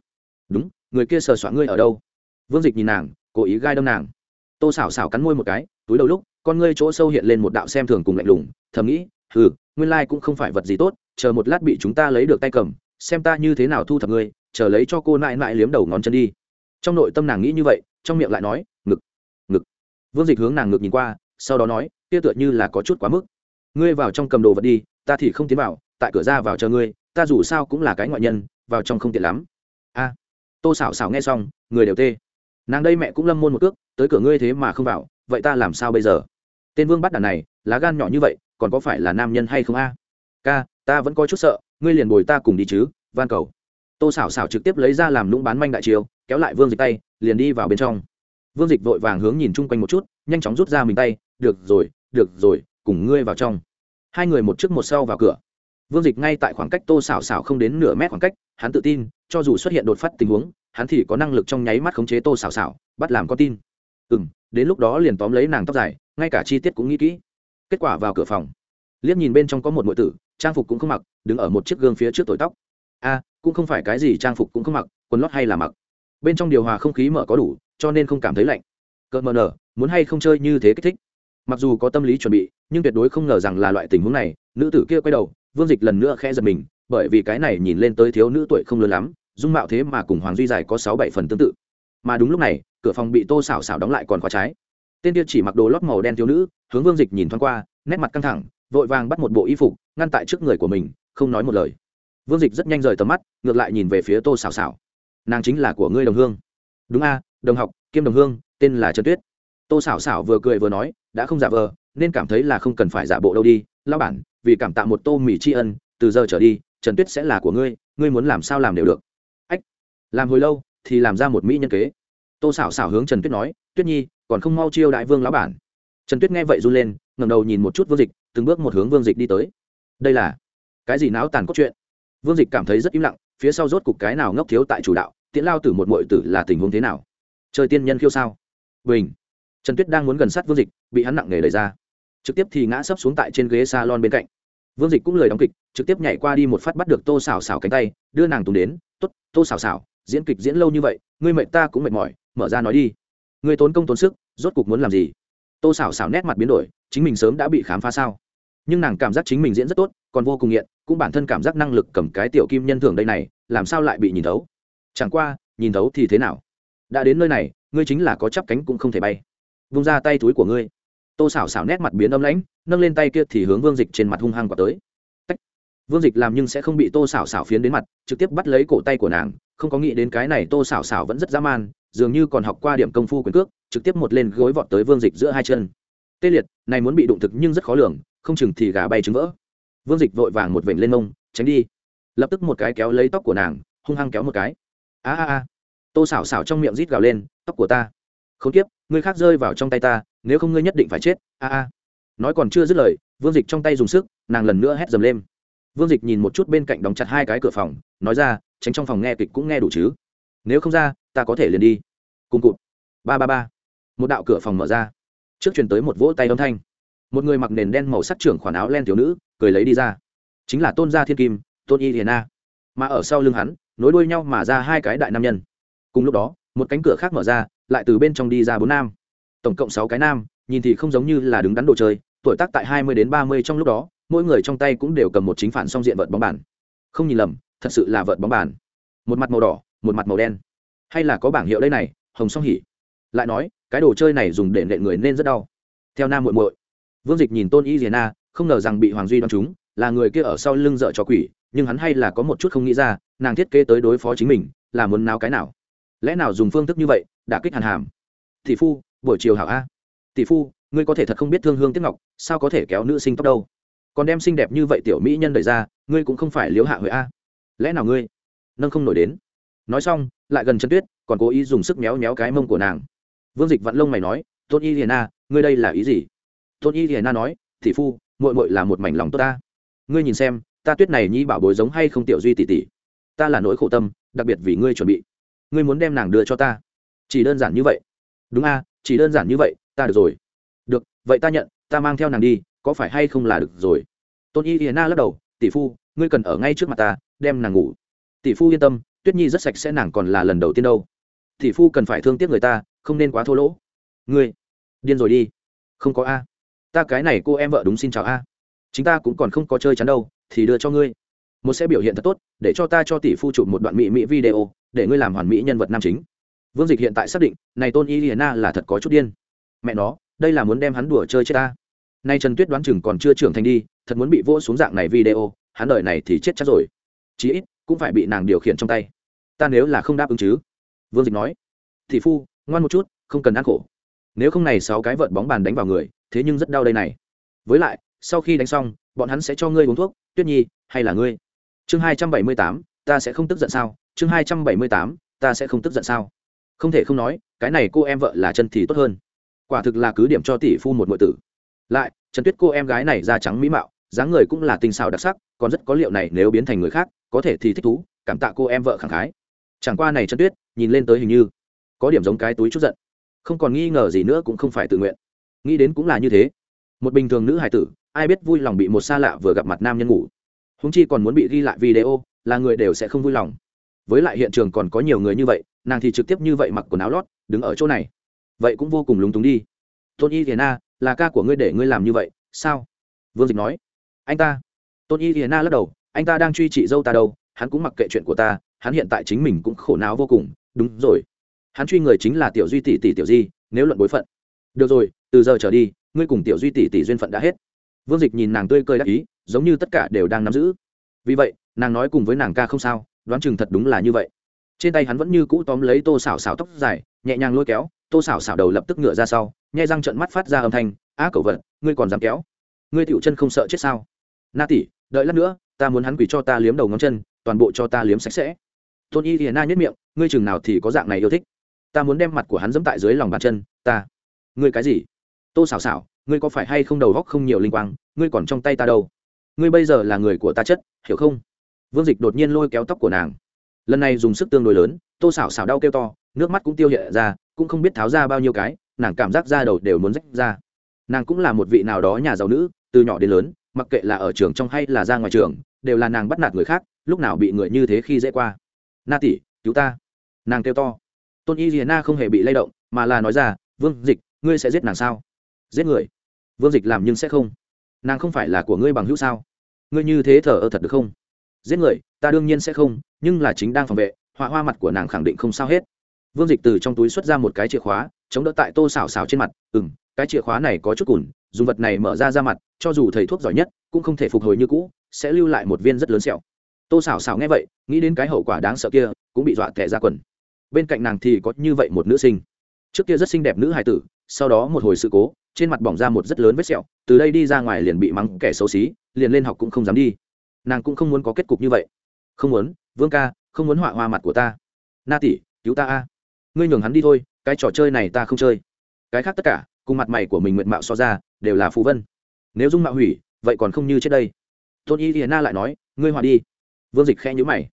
Đúng, người kia sờ soạn ngươi ở đâu? Vương dịch nhìn nàng, cố ý gai đâm nàng. Tô xảo xảo cắn môi một cái, túi đầu lúc, con ngươi chỗ sâu hiện lên một đạo xem thường cùng lạnh lùng, thầm nghĩ, hừ, nguyên lai cũng không phải vật gì tốt, chờ một lát bị chúng ta lấy được tay cầm, xem ta như thế nào thu thập ngươi, chờ lấy cho cô nại nại liếm đầu ngón chân đi. Trong nội tâm nàng nghĩ như vậy, trong miệng lại nói, ngực ngực. Vương dịch hướng nàng ngực nhìn qua, sau đó nói, kia tựa như là có chút quá mức ngươi vào trong cầm đồ vật đi, ta thì không tiến vào, tại cửa ra vào chờ ngươi, ta dù sao cũng là cái ngoại nhân, vào trong không tiện lắm. A. Tô xảo xảo nghe xong, người đều tê. Nàng đây mẹ cũng lâm môn một cước, tới cửa ngươi thế mà không vào, vậy ta làm sao bây giờ? Tên vương bắt đàn này, lá gan nhỏ như vậy, còn có phải là nam nhân hay không a? Ca, ta vẫn có chút sợ, ngươi liền bồi ta cùng đi chứ, van cầu. Tô xảo xảo trực tiếp lấy ra làm nũng bán manh đại chiều kéo lại vương dịch tay, liền đi vào bên trong. Vương dịch vội vàng hướng nhìn chung quanh một chút, nhanh chóng rút ra mình tay, được rồi được rồi cùng ngươi vào trong. Hai người một trước một sau vào cửa. Vương dịch ngay tại khoảng cách tô xảo xảo không đến nửa mét khoảng cách, hắn tự tin, cho dù xuất hiện đột phát tình huống, hắn thì có năng lực trong nháy mắt khống chế tô xảo xảo bắt làm con tin. Ừ m đến lúc đó liền tóm lấy nàng tóc dài, ngay cả chi tiết cũng nghĩ kỹ. Kết quả vào cửa phòng. Liếc nhìn bên trong có một m tử, trang phục cũng không mặc, đứng ở một chiếc gương phía trước tội tóc. A, cũng không phải cái gì trang phục cũng không mặc, quần lót hay là mặc. Bên trong điều hòa không khí mở có đủ, cho nên không cảm thấy lạnh. Cợt mờ nở, muốn hay không chơi như thế kích thích mặc dù có tâm lý chuẩn bị, nhưng tuyệt đối không ngờ rằng là loại tình huống này, nữ tử kia quay đầu, vương dịch lần nữa khẽ giật mình, bởi vì cái này nhìn lên tới thiếu nữ tuổi không lớn lắm, dung mạo thế mà cùng hoàng duy dài có sáu bảy phần tương tự. Mà đúng lúc này, cửa phòng bị tô xảo xảo đóng lại còn khóa trái. Tên kia chỉ mặc đồ lót màu đen thiếu nữ, hướng vương dịch nhìn thoáng qua, nét mặt căng thẳng, vội vàng bắt một bộ y phục, ngăn tại trước người của mình, không nói một lời. Vương dịch rất nhanh rời tầm mắt, ngược lại nhìn về phía tô xảo xảo nàng chính là của ngươi đồng hương. Đúng a, đồng học, kiêm đồng hương, tên là trần tuyết tô xảo xảo vừa cười vừa nói, đã không giả vờ, nên cảm thấy là không cần phải giả bộ đâu đi. Lao bản, vì cảm tạ một tô mì tri ân, từ giờ trở đi, trần tuyết sẽ là của ngươi ngươi muốn làm sao làm đều được. Ách, làm hồi lâu, thì làm ra một mỹ nhân kế. Tô xảo xảo hướng trần tuyết nói, tuyết nhi, còn không mau chiêu đại vương lão bản. Trần tuyết nghe vậy run lên ngầm đầu nhìn một chút vương dịch, từng bước một hướng vương dịch đi tới. Đây là cái gì náo tàn cốt chuyện? vương dịch cảm thấy rất im lặng, phía sau rốt cục cái nào ngốc thiếu tại chủ đạo, tiễn lao tử một mội tử là tình huống thế nào? Chơi tiên nhân khiêu sao? Bình! Trần tuyết đang muốn gần sát vương dịch, bị hắn nặng nề lời ra. Trực tiếp thì ngã sấp xuống tại trên ghế s a lon bên cạnh. Vương dịch cũng lời đóng kịch, trực tiếp nhảy qua đi một phát bắt được tô xào xào cánh tay, đưa nàng tùng đến t ố t tô xào xào diễn kịch diễn lâu như vậy, ngươi mệt ta cũng mệt mỏi, mở ra nói đi. Ngươi tốn công tốn sức, rốt cục muốn làm gì? Tô xào xào nét mặt biến đổi, chính mình sớm đã bị khám phá sao? Nhưng nàng cảm giác chính mình diễn rất tốt, còn vô cùng nghiện, cũng bản thân cảm giác năng lực cầm cái tiểu kim nhân thường đây này, làm sao lại bị nhìn thấu? Chẳng qua, nhìn thấu thì thế nào? Đã đến nơi này, ngươi chính là có chắp cánh cũng không thể bay vung ra tay túi của ngươi. Tô xảo xảo nét mặt biến âm lãnh, nâng lên tay kia thì hướng vương dịch trên mặt hung hăng quả tới. Tách. vương dịch làm nhưng sẽ không bị tô xảo xảo phiến đến mặt, trực tiếp bắt lấy cổ tay của nàng, không có nghĩ đến cái này tô xảo xảo vẫn rất dã man, dường như còn học qua điểm công phu quyền cước, trực tiếp một lên gối vọt tới vương dịch giữa hai chân. Tê liệt, này muốn bị đụng thực nhưng rất khó lường, không chừng thì gà bay trứng vỡ. Vương dịch vội vàng một vểnh lên mông, tránh đi. Lập tức một cái kéo lấy tóc của nàng, hung hăng kéo một cái. A a a. Tô xảo xảo trong miệng rít gào lên, tóc của ta. Không tiếp Ngươi khác rơi vào trong tay ta, nếu không ngươi nhất định phải chết, a a. Nói còn chưa dứt lời, vương dịch trong tay dùng sức, nàng lần nữa hét dầm lên. Vương dịch nhìn một chút bên cạnh đóng chặt hai cái cửa phòng, nói ra, tránh trong phòng nghe kịch cũng nghe đủ chứ? Nếu không ra, ta có thể liền đi. Cùng cụt. Ba ba ba. Một đạo cửa phòng mở ra. Trước truyền tới một vỗ tay âm thanh. Một người mặc nền đen màu sắc trưởng khoản áo len thiếu nữ, cười lấy đi ra. Chính là tôn gia thiên kim, tôn y hiền a. mà ở sau lưng hắn, nối đuôi nhau mà ra hai cái đại nam nhân. Cùng lúc đó một cánh cửa khác mở ra, lại từ bên trong đi ra bốn nam. Tổng cộng sáu cái nam, nhìn thì không giống như là đứng đắn đồ chơi, tuổi tác tại hai mươi đến ba mươi trong lúc đó, mỗi người trong tay cũng đều cầm một chính phản song diện vợt bóng bàn. Không nhìn lầm, thật sự là vợt bóng bàn. Một mặt màu đỏ, một mặt màu đen. Hay là có bảng hiệu đây này, hồng song hỉ. Lại nói, cái đồ chơi này dùng để nệ người nên rất đau. Theo nam muội muội. Vương dịch nhìn tôn y diana không ngờ rằng bị hoàng duy đoán chúng là người kia ở sau lưng dợ cho quỷ, nhưng hắn hay là có một chút không nghĩ ra, nàng thiết kế tới đối phó chính mình, là muốn nào cái nào? Lẽ nào dùng phương thức như vậy đã kích hàn hàm? Tỷ phu, buổi chiều hảo a. Tỷ phu, ngươi có thể thật không biết thương hương tiếc ngọc, sao có thể kéo nữ sinh tóc đâu? Còn đem xinh đẹp như vậy tiểu mỹ nhân đẩy ra, ngươi cũng không phải liếu hạ huệ a. Lẽ nào ngươi nâng không nổi đến? Nói xong, lại gần chân tuyết, còn cố ý dùng sức méo méo cái mông của nàng. Vương dịch vặn lông mày nói, tôn y hiền na ngươi đây là ý gì? Tôn y hiền na nói, tỷ phu mội mội là một mảnh lòng tốt ta. Ngươi nhìn xem, ta tuyết này nhi bảo bối giống hay không tiểu duy tỷ tỷ? Ta là nỗi khổ tâm, đặc biệt vì ngươi chuẩn bị ngươi muốn đem nàng đưa cho ta? Chỉ đơn giản như vậy. Đúng a, chỉ đơn giản như vậy, ta được rồi. Được, vậy ta nhận, ta mang theo nàng đi, có phải hay không là được rồi? Tôn y hiền na lắc đầu, tỷ phu, ngươi cần ở ngay trước mặt ta, đem nàng ngủ. Tỷ phu yên tâm, tuyết nhi rất sạch sẽ, nàng còn là lần đầu tiên đâu. Tỷ phu cần phải thương tiếc người ta, không nên quá thô lỗ. Ngươi, điên rồi đi. Không có a. Ta cái này cô em vợ đúng xin chào a. Chính ta cũng còn không có chơi chắn đâu, thì đưa cho ngươi một sẽ biểu hiện thật tốt, để cho ta cho tỷ phu chụp một đoạn mỹ mỹ video, để ngươi làm hoàn mỹ nhân vật nam chính. Vương dịch hiện tại xác định, này tôn y hiền na là thật có chút điên. Mẹ nó, đây là muốn đem hắn đùa chơi chết ta. Nay trần tuyết đoán chừng còn chưa trưởng thành đi, thật muốn bị vỗ xuống dạng này video, hắn đời này thì chết chắc rồi. Chí ít, cũng phải bị nàng điều khiển trong tay. Ta nếu là không đáp ứng chứ? Vương dịch nói. Thị phu, ngoan một chút, không cần ăn khổ. Nếu không này sáu cái vợt bóng bàn đánh vào người, thế nhưng rất đau đây này. Với lại, sau khi đánh xong, bọn hắn sẽ cho ngươi uống thuốc, tuyết nhi, hay là ngươi? Chương hai trăm bảy mươi tám, ta sẽ không tức giận sao? Chương hai trăm bảy mươi tám, ta sẽ không tức giận sao? Không thể không nói, cái này cô em vợ là chân thì tốt hơn. Quả thực là cứ điểm cho tỷ phu một mọi tử. Lại, trần tuyết cô em gái này da trắng mỹ mạo, dáng người cũng là tinh xào đặc sắc, còn rất có liệu này nếu biến thành người khác, có thể thì thích thú, cảm tạ cô em vợ khẳng khái. Chẳng qua này trần tuyết, nhìn lên tới hình như có điểm giống cái túi chút giận. Không còn nghi ngờ gì nữa cũng không phải tự nguyện. Nghĩ đến cũng là như thế. Một bình thường nữ hài tử, ai biết vui lòng bị một xa lạ vừa gặp mặt nam nhân ngủ húng chi còn muốn bị ghi lại video, là người đều sẽ không vui lòng. Với lại hiện trường còn có nhiều người như vậy, nàng thì trực tiếp như vậy mặc quần áo lót, đứng ở chỗ này. Vậy cũng vô cùng lúng túng đi. Tôn y thiền na là ca của ngươi để ngươi làm như vậy, sao? Vương dịch nói. Anh ta. Tôn y thiền na lắc đầu, anh ta đang truy chị dâu ta đâu, hắn cũng mặc kệ chuyện của ta, hắn hiện tại chính mình cũng khổ não vô cùng. Đúng rồi. Hắn truy người chính là tiểu duy tỷ tỷ tiểu di, nếu luận bối phận. Được rồi, từ giờ trở đi, ngươi cùng tiểu duy tỷ tỷ duyên phận đã hết vương dịch nhìn nàng tươi cười đắc ý, giống như tất cả đều đang nắm giữ. Vì vậy, nàng nói cùng với nàng ca không sao, đoán chừng thật đúng là như vậy. Trên tay hắn vẫn như cũ tóm lấy tô xảo xảo tóc dài, nhẹ nhàng lôi kéo, tô xảo xảo đầu lập tức ngựa ra sau nhai răng trận mắt phát ra âm thanh, á cẩu vật, ngươi còn dám kéo? Ngươi tiểu chân không sợ chết sao? Na tỷ, đợi lát nữa, ta muốn hắn quỷ cho ta liếm đầu ngón chân, toàn bộ cho ta liếm sạch sẽ. Tôn y hiền na nhất miệng, ngươi chừng nào thì có dạng này yêu thích. Ta muốn đem mặt của hắn dẫm tại dưới lòng bàn chân, ta. Ngươi cái gì? Tô xảo xảo ngươi có phải hay không đầu góc không nhiều linh quang, ngươi còn trong tay ta đâu? Ngươi bây giờ là người của ta chất, hiểu không? Vương dịch đột nhiên lôi kéo tóc của nàng. Lần này dùng sức tương đối lớn, tô xảo xảo đau kêu to, nước mắt cũng tiêu hiện ra, cũng không biết tháo ra bao nhiêu cái, nàng cảm giác da đầu đều muốn rách ra. Nàng cũng là một vị nào đó nhà giàu nữ, từ nhỏ đến lớn, mặc kệ là ở trường trong hay là ra ngoài trường, đều là nàng bắt nạt người khác, lúc nào bị người như thế khi dễ qua. Na tỷ, cứu ta. Nàng kêu to. Tôn y rìa na không hề bị lay động, mà là nói ra, vương dịch, ngươi sẽ giết nàng sao? Giết người vương dịch làm nhưng sẽ không. Nàng không phải là của ngươi bằng hữu sao? Ngươi như thế thờ ơ thật được không? Giết người, ta đương nhiên sẽ không, nhưng là chính đang phòng vệ, họa hoa mặt của nàng khẳng định không sao hết. Vương dịch từ trong túi xuất ra một cái chìa khóa, chống đỡ tại tô xào xào trên mặt. Ừ m cái chìa khóa này có chút cùn, dùng vật này mở ra ra mặt, cho dù thầy thuốc giỏi nhất, cũng không thể phục hồi như cũ, sẽ lưu lại một viên rất lớn sẹo. Tô xảo xảo nghe vậy, nghĩ đến cái hậu quả đáng sợ kia, cũng bị dọa tệ ra quần. Bên cạnh nàng thì có như vậy một nữ sinh. Trước kia rất xinh đẹp nữ hài tử, sau đó một hồi sự cố trên mặt bỏng ra một rất lớn vết sẹo, từ đây đi ra ngoài liền bị mắng kẻ xấu xí, liền lên học cũng không dám đi. Nàng cũng không muốn có kết cục như vậy. Không muốn, vương ca, không muốn họa hoa mặt của ta. Na tỷ, cứu ta a. Ngươi nhường hắn đi thôi, cái trò chơi này ta không chơi. Cái khác tất cả, cùng mặt mày của mình nguyện mạo so ra, đều là phù vân. Nếu dung mạo hủy, vậy còn không như trước đây. Tôn y thì na lại nói, ngươi họa đi. Vương dịch khe nhữ mày.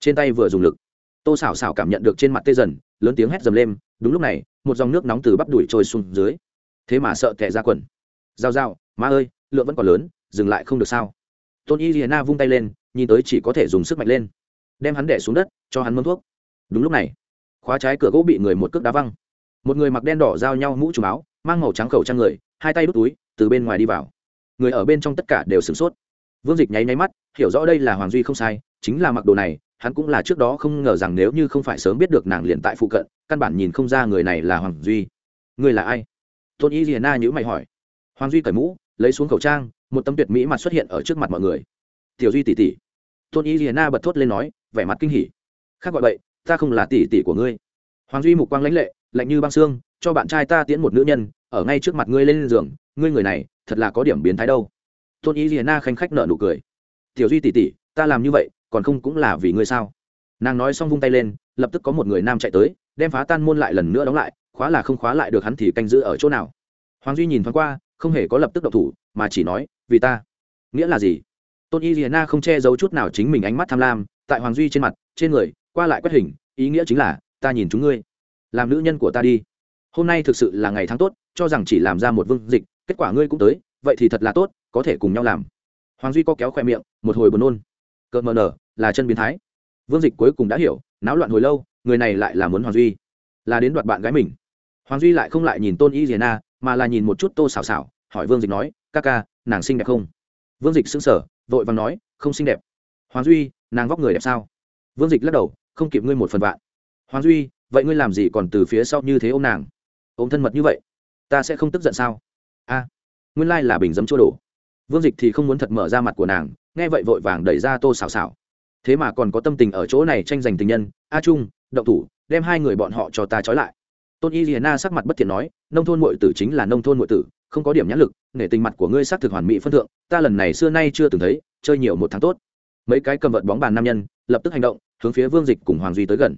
Trên tay vừa dùng lực, tô xảo xảo cảm nhận được trên mặt tê dần, lớn tiếng hét dầm lên, đúng lúc này, một dòng nước nóng từ bắp đuổi trôi xuống dưới thế mà sợ tệ ra quần. Giao giao, má ơi, lượng vẫn còn lớn, dừng lại không được sao? Tôn y hiền na vung tay lên, nhìn tới chỉ có thể dùng sức mạnh lên. Đem hắn đẻ xuống đất, cho hắn mâm thuốc. Đúng lúc này, khóa trái cửa gỗ bị người một cước đá văng. Một người mặc đen đỏ giao nhau mũ trùm áo, mang màu trắng khẩu trang người, hai tay đút túi, từ bên ngoài đi vào. Người ở bên trong tất cả đều sửng sốt. Vương dịch nháy nháy mắt, hiểu rõ đây là hoàng duy không sai, chính là mặc đồ này, hắn cũng là trước đó không ngờ rằng nếu như không phải sớm biết được nàng liền tại phụ cận, căn bản nhìn không ra người này là hoàng duy. Người là ai? Tôn y hiền na nhữ mày hỏi. Hoàng duy cởi mũ, lấy xuống khẩu trang, một tấm tuyệt mỹ mặt xuất hiện ở trước mặt mọi người. Tiểu duy tỷ tỷ tôn y hiền na bật thốt lên nói, vẻ mặt kinh hỉ. Khác gọi vậy ta không là tỷ tỷ của ngươi. Hoàng duy mục quang lãnh lệ, lạnh như băng xương, cho bạn trai ta tiễn một nữ nhân, ở ngay trước mặt ngươi lên giường, ngươi người này, thật là có điểm biến thái đâu. Tôn y hiền na khanh khách nợ nụ cười. Tiểu duy tỷ tỷ ta làm như vậy, còn không cũng là vì ngươi sao? Nàng nói xong vung tay lên, lập tức có một người nam chạy tới, đem phá tan môn lại lần nữa đóng lại khóa là không khóa lại được hắn thì canh giữ ở chỗ nào? Hoàng duy nhìn thoáng qua, không hề có lập tức độc thủ, mà chỉ nói, vì ta. Nghĩa là gì? Tôn y hiền na không che giấu chút nào chính mình ánh mắt tham lam, tại hoàng duy trên mặt, trên người, qua lại quét hình, ý nghĩa chính là, ta nhìn chúng ngươi. Làm nữ nhân của ta đi. Hôm nay thực sự là ngày tháng tốt, cho rằng chỉ làm ra một vương dịch, kết quả ngươi cũng tới, vậy thì thật là tốt, có thể cùng nhau làm. Hoàng duy co kéo khoe miệng, một hồi buồn nôn. Cợt mờ nở, là chân biến thái. Vương dịch cuối cùng đã hiểu, náo loạn hồi lâu, người này lại là muốn hoàng duy, là đến đoạt bạn gái mình hoàng duy lại không lại nhìn tôn y Na, mà là nhìn một chút tô xảo xảo hỏi vương dịch nói ca ca nàng xinh đẹp không? Vương dịch xứng sở vội vàng nói không xinh đẹp. Hoàng duy nàng vóc người đẹp sao? Vương dịch lắc đầu không kịp ngươi một phần vạn. Hoàng duy vậy ngươi làm gì còn từ phía sau như thế ô m nàng? Ôm thân mật như vậy ta sẽ không tức giận sao? A nguyên lai là bình dấm chua đổ. Vương dịch thì không muốn thật mở ra mặt của nàng nghe vậy vội vàng đẩy ra tô xào xào thế mà còn có tâm tình ở chỗ này tranh giành tình nhân a trung động thủ đem hai người bọn họ cho ta trói lại tôn y hiền na sắc mặt bất thiện nói, nông thôn muội tử chính là nông thôn muội tử, không có điểm nhãn lực, nể tình mặt của ngươi xác thực hoàn mỹ phân thượng, ta lần này xưa nay chưa từng thấy, chơi nhiều một tháng tốt. Mấy cái cầm vật bóng bàn nam nhân lập tức hành động, hướng phía vương dịch cùng hoàng duy tới gần.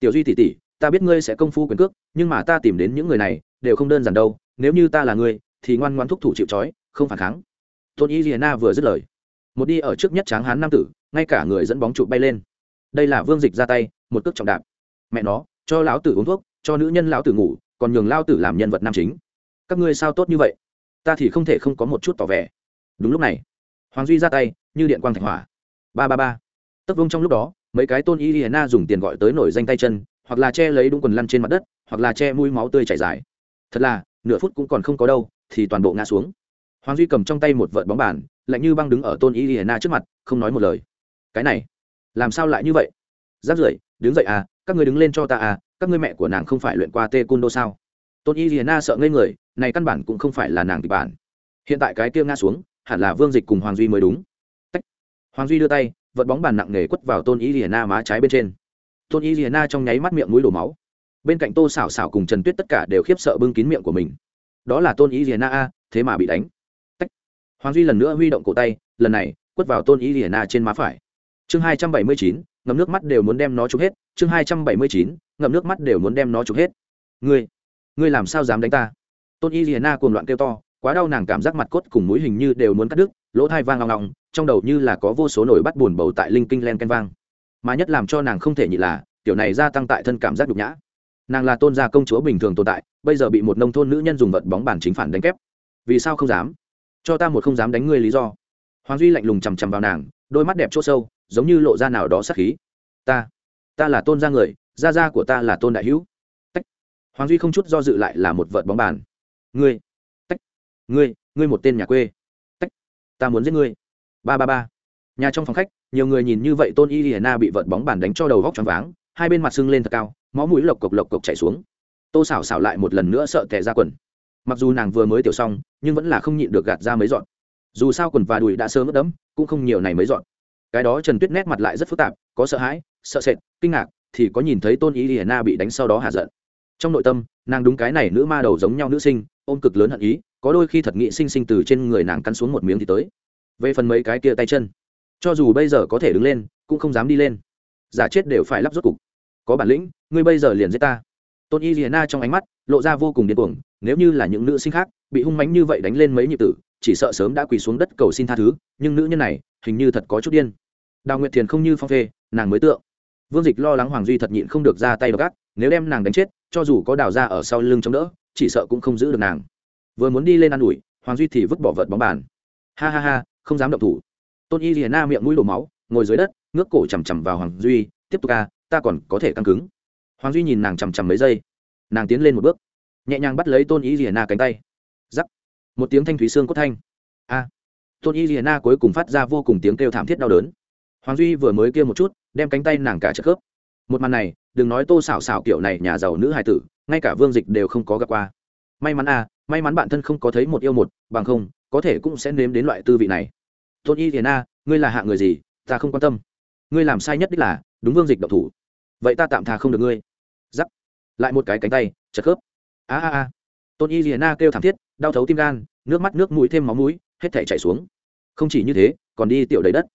Tiểu duy tỷ tỷ, ta biết ngươi sẽ công phu quyền cước, nhưng mà ta tìm đến những người này đều không đơn giản đâu, nếu như ta là ngươi, thì ngoan ngoan thúc thủ chịu trói, không phản kháng. Tôn y hiền na vừa dứt lời, một đi ở trước nhất tráng hán nam tử, ngay cả người dẫn bóng trụ bay lên. Đây là vương dịch ra tay, một cước trọng đạp. Mẹ nó, cho lão tử uống thuốc cho nữ nhân lão tử ngủ, còn nhường lao tử làm nhân vật nam chính. Các ngươi sao tốt như vậy? Ta thì không thể không có một chút tỏ vẻ. Đúng lúc này, hoàng duy ra tay, như điện quang thạch hỏa. Ba ba ba. Tấp vông trong lúc đó, mấy cái tôn y hiena dùng tiền gọi tới nổi danh tay chân, hoặc là che lấy đúng quần lăn trên mặt đất, hoặc là che mũi máu tươi chảy dài. Thật là, nửa phút cũng còn không có đâu, thì toàn bộ ngã xuống. Hoàng duy cầm trong tay một vợt bóng bàn, lạnh như băng đứng ở tôn y hiena trước mặt, không nói một lời. Cái này, làm sao lại như vậy? Giáp rưỡi đứng dậy à các người đứng lên cho ta à các ngươi mẹ của nàng không phải luyện qua tê cun đô sao? Tôn y liền na sợ ngây người, này căn bản cũng không phải là nàng kịch bản. Hiện tại cái kia ngã xuống, hẳn là vương dịch cùng hoàng duy mới đúng. Tách. hoàng duy đưa tay, vật bóng bàn nặng nề quất vào tôn y liền na má trái bên trên. Tôn y liền na trong nháy mắt miệng mũi đổ máu. Bên cạnh tô xảo xảo cùng trần tuyết tất cả đều khiếp sợ bưng kín miệng của mình. Đó là tôn y liền na a, thế mà bị đánh. Tách. hoàng duy lần nữa huy động cổ tay, lần này, quất vào tôn y liền na trên má phải. Chương hai trăm bảy mươi chín Ngậm nước mắt đều muốn đem nó trục hết, chương hai trăm bảy mươi chín, ngậm nước mắt đều muốn đem nó trục hết. Ngươi ngươi làm sao dám đánh ta? Tôn y hiền na cuồng loạn kêu to, quá đau nàng cảm giác mặt cốt cùng mũi hình như đều muốn cắt đứt, lỗ thai vang ngong ngong trong đầu như là có vô số nổi bắt buồn bầu tại linh kinh len ken vang. Mà nhất làm cho nàng không thể nhị là, tiểu này gia tăng tại thân cảm giác nhục nhã. Nàng là tôn gia công chúa bình thường tồn tại, bây giờ bị một nông thôn nữ nhân dùng vật bóng bàn chính phản đánh kép. Vì sao không dám? Cho ta một không dám đánh ngươi lý do. Hoàng duy lạnh lùng chằm chằm vào nàng, đôi mắt đẹp chỗ sâu giống như lộ ra nào đó sát khí. Ta ta là tôn gia người, gia gia của ta là tôn đại hữu. Tách. hoàng duy không chút do dự lại là một vợt bóng bàn. Ngươi, Tách. ngươi ngươi một tên nhà quê. Tách. ta muốn giết ngươi. Ba ba ba. Nhà trong phòng khách, nhiều người nhìn như vậy tôn y hiền na bị vợt bóng bàn đánh cho đầu vóc t r váng, hai bên mặt sưng lên thật cao, máu mũi lộc cộc lộc cộc chảy xuống. Tô xảo xảo lại một lần nữa sợ tẻ ra quần. Mặc dù nàng vừa mới tiểu xong, nhưng vẫn là không nhịn được gạt ra mấy dọn dù sao quần và đùi đã sớm ướt đẫm, cũng không nhiều này mấy dọn cái đó trần tuyết nét mặt lại rất phức tạp, có sợ hãi, sợ sệt, kinh ngạc, thì có nhìn thấy tôn ý hiền na bị đánh sau đó hạ giận. Trong nội tâm, nàng đúng cái này nữ ma đầu giống nhau nữ sinh, ôm cực lớn hận ý, có đôi khi thật nghị sinh sinh từ trên người nàng cắn xuống một miếng thì tới. Về phần mấy cái kia tay chân, cho dù bây giờ có thể đứng lên, cũng không dám đi lên. Giả chết đều phải lắp rốt cục. Có bản lĩnh, ngươi bây giờ liền giết ta. Tôn y hiền na trong ánh mắt lộ ra vô cùng điên cuồng, nếu như là những nữ sinh khác, bị hung mánh như vậy đánh lên mấy nhịp tử, chỉ sợ sớm đã quỳ xuống đất cầu xin tha thứ, nhưng nữ nhân này hình như thật có chút điên. Đào nguyệt thiền không như phong phê, nàng mới tượng. Vương dịch lo lắng hoàng duy thật nhịn không được ra tay gác nếu đem nàng đánh chết, cho dù có đào ra ở sau lưng chống đỡ, chỉ sợ cũng không giữ được nàng. Vừa muốn đi lên ă n ủi, hoàng duy thì vứt bỏ vợt bóng bàn. Ha ha ha, không dám động thủ. Tôn y liền na miệng mũi đổ máu, ngồi dưới đất, ngước cổ chằm chằm vào hoàng duy, tiếp tục ca ta còn có thể căng cứng. Hoàng duy nhìn nàng chằm chằm mấy giây. Nàng tiến lên một bước, nhẹ nhàng bắt lấy tôn y liền na cánh tay. Giắc một tiếng thanh thúy xương cốt thanh. A tôn y liền na cuối cùng phát ra vô cùng tiếng kêu thảm thiết đau đớn. Hoàng duy vừa mới kêu một chút, đem cánh tay nàng cả chất khớp. Một màn này, đừng nói tô xảo xảo kiểu này nhà giàu nữ hài tử, ngay cả vương dịch đều không có gặp qua. May mắn a may mắn bản thân không có thấy một yêu một, bằng không, có thể cũng sẽ nếm đến loại tư vị này. Tôn y thiền a ngươi là hạ người gì, ta không quan tâm. Ngươi làm sai nhất đích là, đúng vương dịch độc thủ. Vậy ta tạm thà không được ngươi. Giắc. Lại một cái cánh tay, chật khớp. A a a. Tôn y thiền a kêu thảm thiết, đau thấu tim gan, nước mắt, nước mũi, thêm máu mũi hết thể chạy xuống. Không chỉ như thế, còn đi tiểu đầy đất.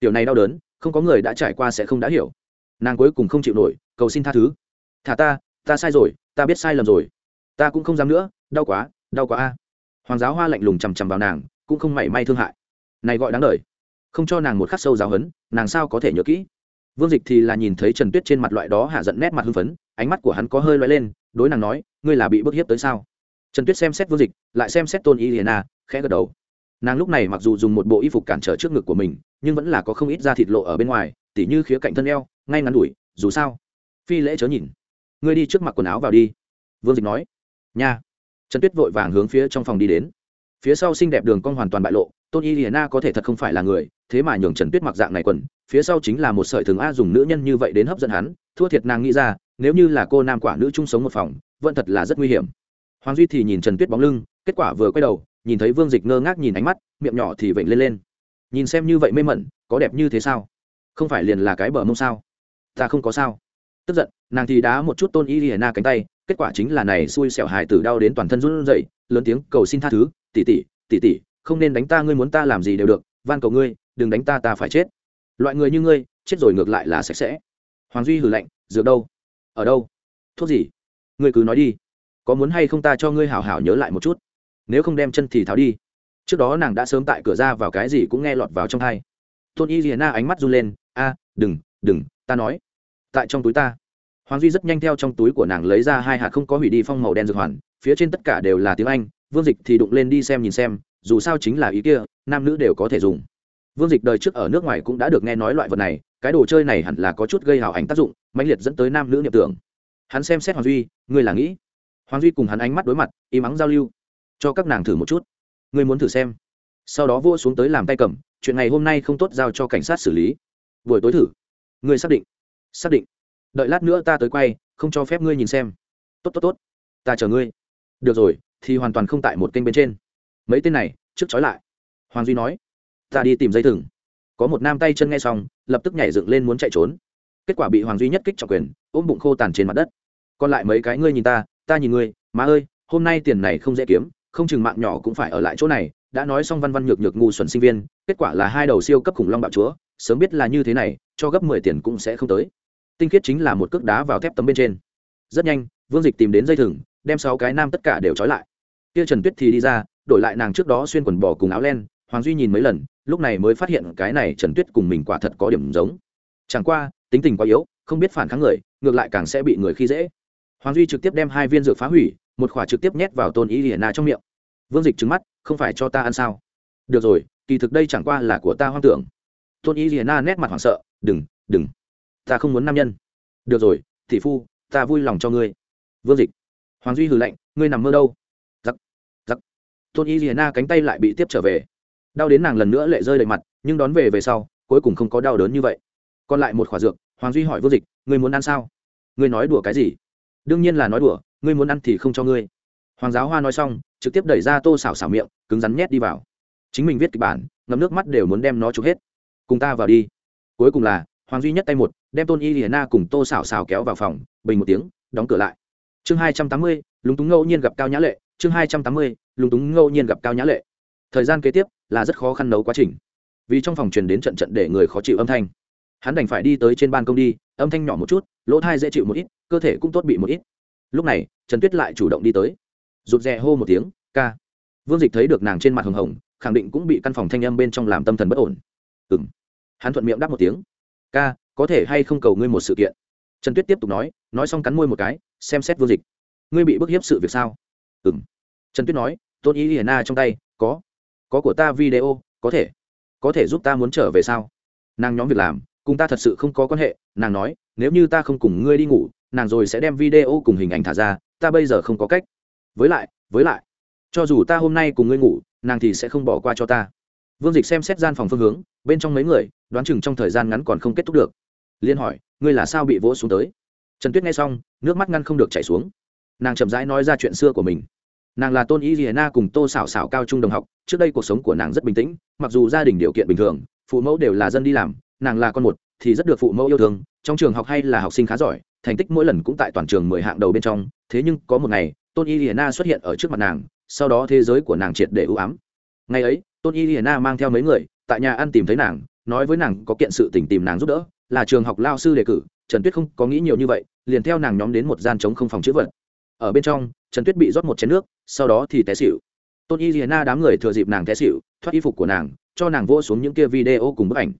Tiểu này đau đớn, không có người đã trải qua sẽ không đã hiểu. Nàng cuối cùng không chịu nổi, cầu xin tha thứ. Thả ta ta sai rồi, ta biết sai lầm rồi. Ta cũng không dám nữa, đau quá đau quá a. Hoàng giáo hoa lạnh lùng chằm chằm vào nàng, cũng không mảy may thương hại. Này gọi đáng đời. Không cho nàng một khắc sâu giáo hấn nàng sao có thể nhớ kỹ? Vương dịch thì là nhìn thấy trần tuyết trên mặt loại đó hạ giận nét mặt hưng phấn, ánh mắt của hắn có hơi loay lên, đối nàng nói, ngươi là bị bức hiếp tới sao? Trần tuyết xem xét vương dịch, lại xem xét tôn y hiền a, khẽ gật đầu nàng lúc này mặc dù dùng một bộ y phục cản trở trước ngực của mình, nhưng vẫn là có không ít da thịt lộ ở bên ngoài, tỉ như khía cạnh thân eo, ngay ngắn đùi, dù sao. Phi lễ chớ nhìn. Ngươi đi trước mặc quần áo vào đi. Vương dịch nói. Nha. Trần tuyết vội vàng hướng phía trong phòng đi đến. Phía sau xinh đẹp đường con hoàn toàn bại lộ, tôn y hiền na có thể thật không phải là người, thế mà nhường trần tuyết mặc dạng này quần, phía sau chính là một sợi thường a dùng nữ nhân như vậy đến hấp dẫn hắn, thua thiệt nàng nghĩ ra, nếu như là cô nam quả nữ chung sống một phòng, vẫn thật là rất nguy hiểm. Hoàng duy thì nhìn trần tuyết bóng lưng, kết quả vừa quay đầu nhìn thấy vương dịch ngơ ngác nhìn ánh mắt, miệng nhỏ thì vểnh lên lên. Nhìn xem như vậy mê mẩn, có đẹp như thế sao? Không phải liền là cái bờ mông sao? Ta không có sao. Tức giận, nàng thì đá một chút tôn y hiền na cánh tay, kết quả chính là này xui xẻo hài tử đau đến toàn thân run rẩy, lớn tiếng cầu xin tha thứ, tỷ tỷ tỷ tỷ, không nên đánh ta, ngươi muốn ta làm gì đều được, van cầu ngươi, đừng đánh ta ta phải chết. Loại người như ngươi, chết rồi ngược lại là sạch sẽ. Hoàng duy hử lạnh, dược đâu? Ở đâu? Thuốc gì? Ngươi cứ nói đi. Có muốn hay không ta cho ngươi hảo hảo nhớ lại một chút? Nếu không đem chân thì tháo đi. Trước đó nàng đã sớm tại cửa ra vào cái gì cũng nghe lọt vào trong thai. Tôn y liền na ánh mắt run lên, a, đừng đừng, ta nói, tại trong túi ta. Hoàng duy rất nhanh theo trong túi của nàng lấy ra hai hạt không có hủy đi phong màu đen dược hoàn, phía trên tất cả đều là tiếng anh, vương dịch thì đụng lên đi xem nhìn xem, dù sao chính là ý kia, nam nữ đều có thể dùng. Vương dịch đời trước ở nước ngoài cũng đã được nghe nói loại vật này, cái đồ chơi này hẳn là có chút gây hào ảnh tác dụng, mãnh liệt dẫn tới nam nữ niệm tưởng. Hắn xem xét hoàng duy, ngươi là nghĩ? Hoàng duy cùng hắn ánh mắt đối mặt, im ắng giao lưu cho các nàng thử một chút. Ngươi muốn thử xem. Sau đó vua xuống tới làm tay cầm, chuyện ngày hôm nay không tốt giao cho cảnh sát xử lý. Buổi tối thử. Ngươi xác định. Xác định. Đợi lát nữa ta tới quay, không cho phép ngươi nhìn xem. Tốt tốt tốt. Ta chờ ngươi. Được rồi, thì hoàn toàn không tại một kênh bên trên. Mấy tên này, trước trói lại. Hoàng duy nói, ta đi tìm dây thừng. Có một nam tay chân nghe xong, lập tức nhảy dựng lên muốn chạy trốn. Kết quả bị hoàng duy nhất kích trọng quyền, ôm bụng khô tàn trên mặt đất. Còn lại mấy cái ngươi nhìn ta ta nhìn ngươi. Má ơi, hôm nay tiền này không dễ kiếm không chừng mạng nhỏ cũng phải ở lại chỗ này, đã nói xong văn văn nhược nhược ngu xuẩn sinh viên, kết quả là hai đầu siêu cấp khủng long bạo chúa, sớm biết là như thế này, cho gấp mười tiền cũng sẽ không tới. Tinh khiết chính là một cước đá vào thép tấm bên trên. Rất nhanh, vương dịch tìm đến dây thừng, đem sáu cái nam tất cả đều trói lại. Kia trần tuyết thì đi ra, đổi lại nàng trước đó xuyên quần bò cùng áo len, hoàng duy nhìn mấy lần, lúc này mới phát hiện cái này trần tuyết cùng mình quả thật có điểm giống. Chẳng qua, tính tình quá yếu, không biết phản kháng người, ngược lại càng sẽ bị người khi dễ. Hoàng duy trực tiếp đem hai viên dược phá hủy một khỏa trực tiếp nhét vào tôn ý hiển na trong miệng. Vương dịch trứng mắt, không phải cho ta ăn sao? Được rồi, kỳ thực đây chẳng qua là của ta hoang tưởng. Tôn ý hiển na nét mặt hoảng sợ, đừng đừng. Ta không muốn nam nhân. Được rồi thị phu, ta vui lòng cho ngươi. Vương dịch. Hoàng duy hừ lạnh, ngươi nằm mơ đâu? Giặc giặc. Tôn y hiền na cánh tay lại bị tiếp trở về. Đau đến nàng lần nữa lệ rơi đầy mặt, nhưng đón về về sau, cuối cùng không có đau đớn như vậy. Còn lại một khỏa dược, hoàng duy hỏi vương dịch, ngươi muốn ăn sao? Ngươi nói đùa cái gì? Đương nhiên là nói đùa ngươi muốn ăn thì không cho ngươi. Hoàng giáo hoa nói xong, trực tiếp đẩy ra tô xảo xảo miệng, cứng rắn nhét đi vào. Chính mình viết kịch bản ngấm nước mắt đều muốn đem nó chụp hết. Cùng ta vào đi. Cuối cùng là, hoàng duy nhất tay một, đem tôn y lìa na cùng tô xảo xảo kéo vào phòng, bình một tiếng, đóng cửa lại. Chương hai trăm tám mươi, lúng túng ngẫu nhiên gặp cao nhã lệ. Chương hai trăm tám mươi, lúng túng ngẫu nhiên gặp cao nhã lệ. Thời gian kế tiếp là rất khó khăn nấu quá trình. Vì trong phòng truyền đến trận trận để người khó chịu âm thanh. Hắn đành phải đi tới trên ban công đi, âm thanh nhỏ một chút, lỗ thai dễ chịu một ít, cơ thể cũng tốt bị một ít. Lúc này trần tuyết lại chủ động đi tới. Rụt rè hô một tiếng, ca. Vương dịch thấy được nàng trên mặt hồng hồng, khẳng định cũng bị căn phòng thanh âm bên trong làm tâm thần bất ổn. Ừ m hắn thuận miệng đáp một tiếng, ca, có thể hay không cầu ngươi một sự kiện? Trần tuyết tiếp tục nói nói xong cắn môi một cái, xem xét vương dịch, ngươi bị bức hiếp sự việc sao? Ừ m trần tuyết nói, tôn ý hiền na trong tay, có. Có của ta video, có thể. Có thể giúp ta muốn trở về sao? Nàng nhóm việc làm, cùng ta thật sự không có quan hệ, nàng nói, nếu như ta không cùng ngươi đi ngủ, nàng rồi sẽ đem video cùng hình ảnh thả ra ta bây giờ không có cách. Với lại với lại, cho dù ta hôm nay cùng ngươi ngủ, nàng thì sẽ không bỏ qua cho ta. Vương dịch xem xét gian phòng phương hướng, bên trong mấy người, đoán chừng trong thời gian ngắn còn không kết thúc được. Liên hỏi, ngươi là sao bị vỗ xuống tới? Trần tuyết nghe xong, nước mắt ngăn không được chảy xuống. Nàng chậm rãi nói ra chuyện xưa của mình. Nàng là tôn y riana cùng tô xảo xảo cao trung đồng học, trước đây cuộc sống của nàng rất bình tĩnh, mặc dù gia đình điều kiện bình thường, phụ mẫu đều là dân đi làm, nàng là con một, thì rất được phụ mẫu yêu thương, trong trường học hay là học sinh khá giỏi, thành tích mỗi lần cũng tại toàn trường mười hạng đầu bên trong thế nhưng có một ngày, tôn y riana xuất hiện ở trước mặt nàng, sau đó thế giới của nàng triệt để ưu ám. Ngày ấy, tôn y riana mang theo mấy người, tại nhà ăn tìm thấy nàng, nói với nàng có kiện sự tình tìm nàng giúp đỡ, là trường học lao sư đề cử, trần tuyết không có nghĩ nhiều như vậy, liền theo nàng nhóm đến một gian trống không phòng chữ vật. Ở bên trong, trần tuyết bị rót một chén nước, sau đó thì té xịu tôn y riana đám người thừa dịp nàng té xịu thoát y phục của nàng, cho nàng vô xuống những kia video cùng bức ảnh.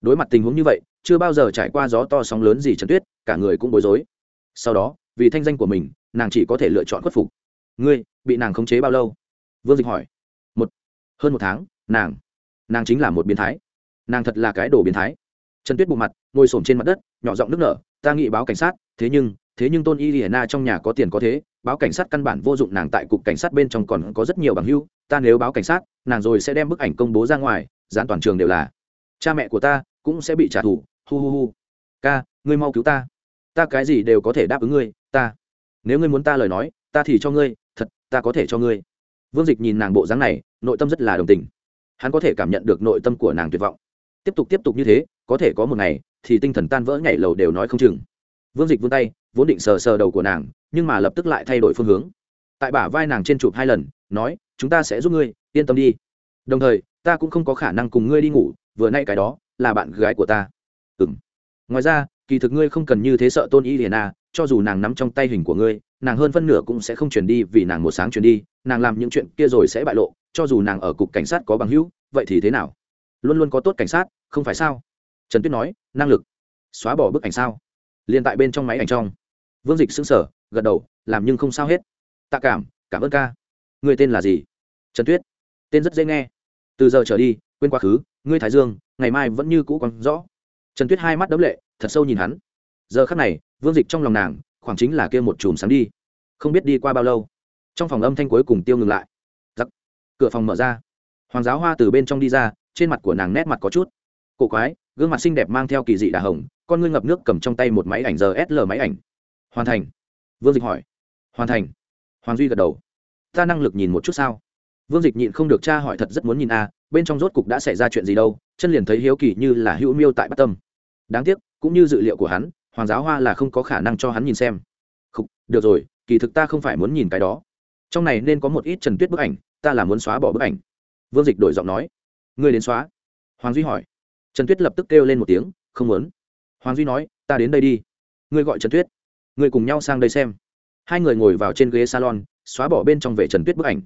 Đối mặt tình huống như vậy, chưa bao giờ trải qua gió to sóng lớn gì trần tuyết, cả người cũng bối rối. Sau đó, vì thanh danh của mình nàng chỉ có thể lựa chọn khuất phục. Ngươi, bị nàng khống chế bao lâu? Vương dịch hỏi. Một, hơn một tháng, nàng nàng chính là một biến thái. Nàng thật là cái đồ biến thái. Trần tuyết bụng mặt, ngồi s ổ m trên mặt đất, nhỏ giọng nước nở, ta nghĩ báo cảnh sát, thế nhưng thế nhưng tôn y hiền na trong nhà có tiền có thế, báo cảnh sát căn bản vô dụng, nàng tại cục cảnh sát bên trong còn có rất nhiều bằng hưu ta nếu báo cảnh sát, nàng rồi sẽ đem bức ảnh công bố ra ngoài, dán toàn trường đều là. Cha mẹ của ta cũng sẽ bị trả thù, hu hu hu. Ca, ngươi mau cứu ta. Ta cái gì đều có thể đáp ứng ngươi, ta nếu ngươi muốn ta lời nói, ta thì cho ngươi, thật, ta có thể cho ngươi. Vương dịch nhìn nàng bộ dáng này, nội tâm rất là đồng tình. Hắn có thể cảm nhận được nội tâm của nàng tuyệt vọng. Tiếp tục tiếp tục như thế, có thể có một ngày, thì tinh thần tan vỡ nhảy lầu đều nói không chừng. Vương dịch vươn tay, vốn định sờ sờ đầu của nàng, nhưng mà lập tức lại thay đổi phương hướng. Tại bả vai nàng trên chụp hai lần, nói, chúng ta sẽ giúp ngươi, yên tâm đi. Đồng thời, ta cũng không có khả năng cùng ngươi đi ngủ, vừa nay cái đó là bạn gái của ta. Ừ m ngoài ra, kỳ thực ngươi không cần như thế sợ tôn y liền à cho dù nàng nắm trong tay hình của ngươi, nàng hơn phân nửa cũng sẽ không chuyển đi vì nàng một sáng chuyển đi, nàng làm những chuyện kia rồi sẽ bại lộ, cho dù nàng ở cục cảnh sát có bằng hữu, vậy thì thế nào? Luôn luôn có tốt cảnh sát, không phải sao? Trần tuyết nói, năng lực. Xóa bỏ bức ảnh sao? Liền tại bên trong máy ảnh trong. Vương dịch xứng sở gật đầu, làm nhưng không sao hết. Tạ cảm cảm ơn ca. Người tên là gì? Trần tuyết. Tên rất dễ nghe. Từ giờ trở đi, quên quá khứ, ngươi thái dương, ngày mai vẫn như cũ còn rõ. Trần tuyết hai mắt đấm lệ, thật sâu nhìn hắn. Giờ khắc này vương dịch trong lòng nàng, khoảng chính là kia một chùm sáng đi. Không biết đi qua bao lâu, trong phòng âm thanh cuối cùng tiêu ngừng lại. Giặc. Cửa phòng mở ra. Hoàng giáo hoa từ bên trong đi ra, trên mặt của nàng nét mặt có chút. Cổ quái, gương mặt xinh đẹp mang theo kỳ dị đà hồng, con ngươi ngập nước cầm trong tay một máy ảnh giờ sl máy ảnh. Hoàn thành. Vương dịch hỏi. Hoàn thành. Hoàng duy gật đầu. Ta năng lực nhìn một chút sao? Vương dịch nhịn không được cha hỏi thật rất muốn nhìn a, bên trong rốt cục đã xảy ra chuyện gì đâu, chân liền thấy hiếu kỳ như là hữu miêu tại bát tâm. Đáng tiếc, cũng như dự liệu của hắn hoàng giáo hoa là không có khả năng cho hắn nhìn xem. Không, được rồi kỳ thực ta không phải muốn nhìn cái đó. Trong này nên có một ít trần tuyết bức ảnh ta là muốn xóa bỏ bức ảnh. Vương dịch đổi giọng nói. Ngươi đến xóa. Hoàng duy hỏi. Trần tuyết lập tức kêu lên một tiếng không muốn. Hoàng duy nói ta đến đây đi. Ngươi gọi trần tuyết. Ngươi cùng nhau sang đây xem. Hai người ngồi vào trên ghế salon xóa bỏ bên trong vệ trần tuyết bức ảnh.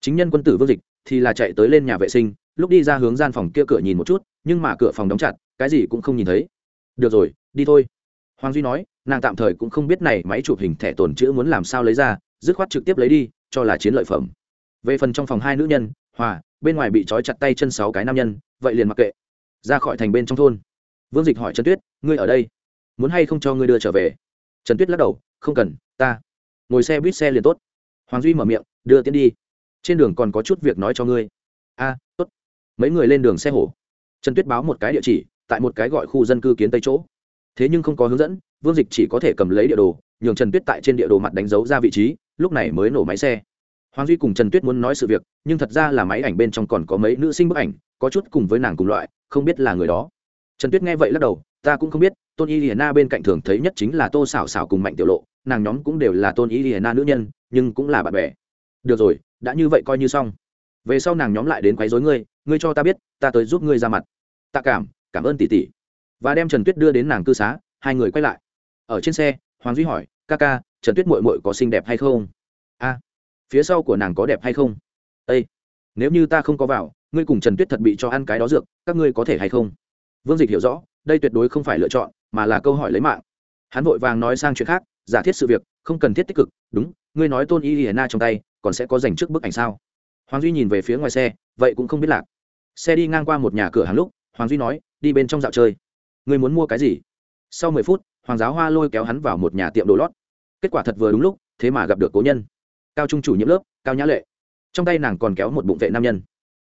Chính nhân quân tử vương dịch thì là chạy tới lên nhà vệ sinh lúc đi ra hướng gian phòng kia cửa nhìn một chút nhưng mà cửa phòng đóng chặt cái gì cũng không nhìn thấy. Được rồi đi thôi hoàng duy nói, nàng tạm thời cũng không biết này máy chụp hình thẻ tồn chữ muốn làm sao lấy ra, dứt khoát trực tiếp lấy đi, cho là chiến lợi phẩm. Về phần trong phòng hai nữ nhân, hòa, bên ngoài bị trói chặt tay chân sáu cái nam nhân, vậy liền mặc kệ. Ra khỏi thành bên trong thôn. Vương dịch hỏi trần tuyết, ngươi ở đây, muốn hay không cho ngươi đưa trở về? Trần tuyết lắc đầu, không cần, ta ngồi xe buýt xe liền tốt. Hoàng duy mở miệng, đưa tiến đi, trên đường còn có chút việc nói cho ngươi. A, tốt. Mấy người lên đường xe hổ. Trần tuyết báo một cái địa chỉ, tại một cái gọi khu dân cư kiến tây chỗ thế nhưng không có hướng dẫn, vương dịch chỉ có thể cầm lấy địa đồ, nhường trần tuyết tại trên địa đồ mặt đánh dấu ra vị trí, lúc này mới nổ máy xe. Hoàng duy cùng trần tuyết muốn nói sự việc, nhưng thật ra là máy ảnh bên trong còn có mấy nữ sinh bức ảnh, có chút cùng với nàng cùng loại, không biết là người đó. Trần tuyết nghe vậy lắc đầu, ta cũng không biết, tôn y hiền na bên cạnh thường thấy nhất chính là tô xảo xảo cùng mạnh tiểu lộ, nàng nhóm cũng đều là tôn y hiền na nữ nhân, nhưng cũng là bạn bè. Được rồi, đã như vậy coi như xong. Về sau nàng nhóm lại đến quấy rối ngươi ngươi cho ta biết, ta tới giúp ngươi ra mặt. Tạ cảm cảm ơn tỷ tỷ và đem trần tuyết đưa đến nàng cư xá, hai người quay lại. Ở trên xe, hoàng duy hỏi, ca ca, trần tuyết mội mội có xinh đẹp hay không? A, phía sau của nàng có đẹp hay không? Â nếu như ta không có vào, ngươi cùng trần tuyết thật bị cho ăn cái đó dược, các ngươi có thể hay không? Vương dịch hiểu rõ, đây tuyệt đối không phải lựa chọn, mà là câu hỏi lấy mạng. Hắn vội vàng nói sang chuyện khác, giả thiết sự việc, không cần thiết tích cực, đúng, ngươi nói tôn y hiền na trong tay, còn sẽ có dành trước bức ảnh sao? Hoàng duy nhìn về phía ngoài xe, vậy cũng không biết lạc. Xe đi ngang qua một nhà cửa hàng lúc, hoàng duy nói, đi bên trong dạo chơi ngươi muốn mua cái gì? Sau mười phút, hoàng giáo hoa lôi kéo hắn vào một nhà tiệm đồ lót. Kết quả thật vừa đúng lúc, thế mà gặp được cố nhân. Cao trung chủ nhiệm lớp, cao nhã lệ. Trong tay nàng còn kéo một bụng vệ nam nhân.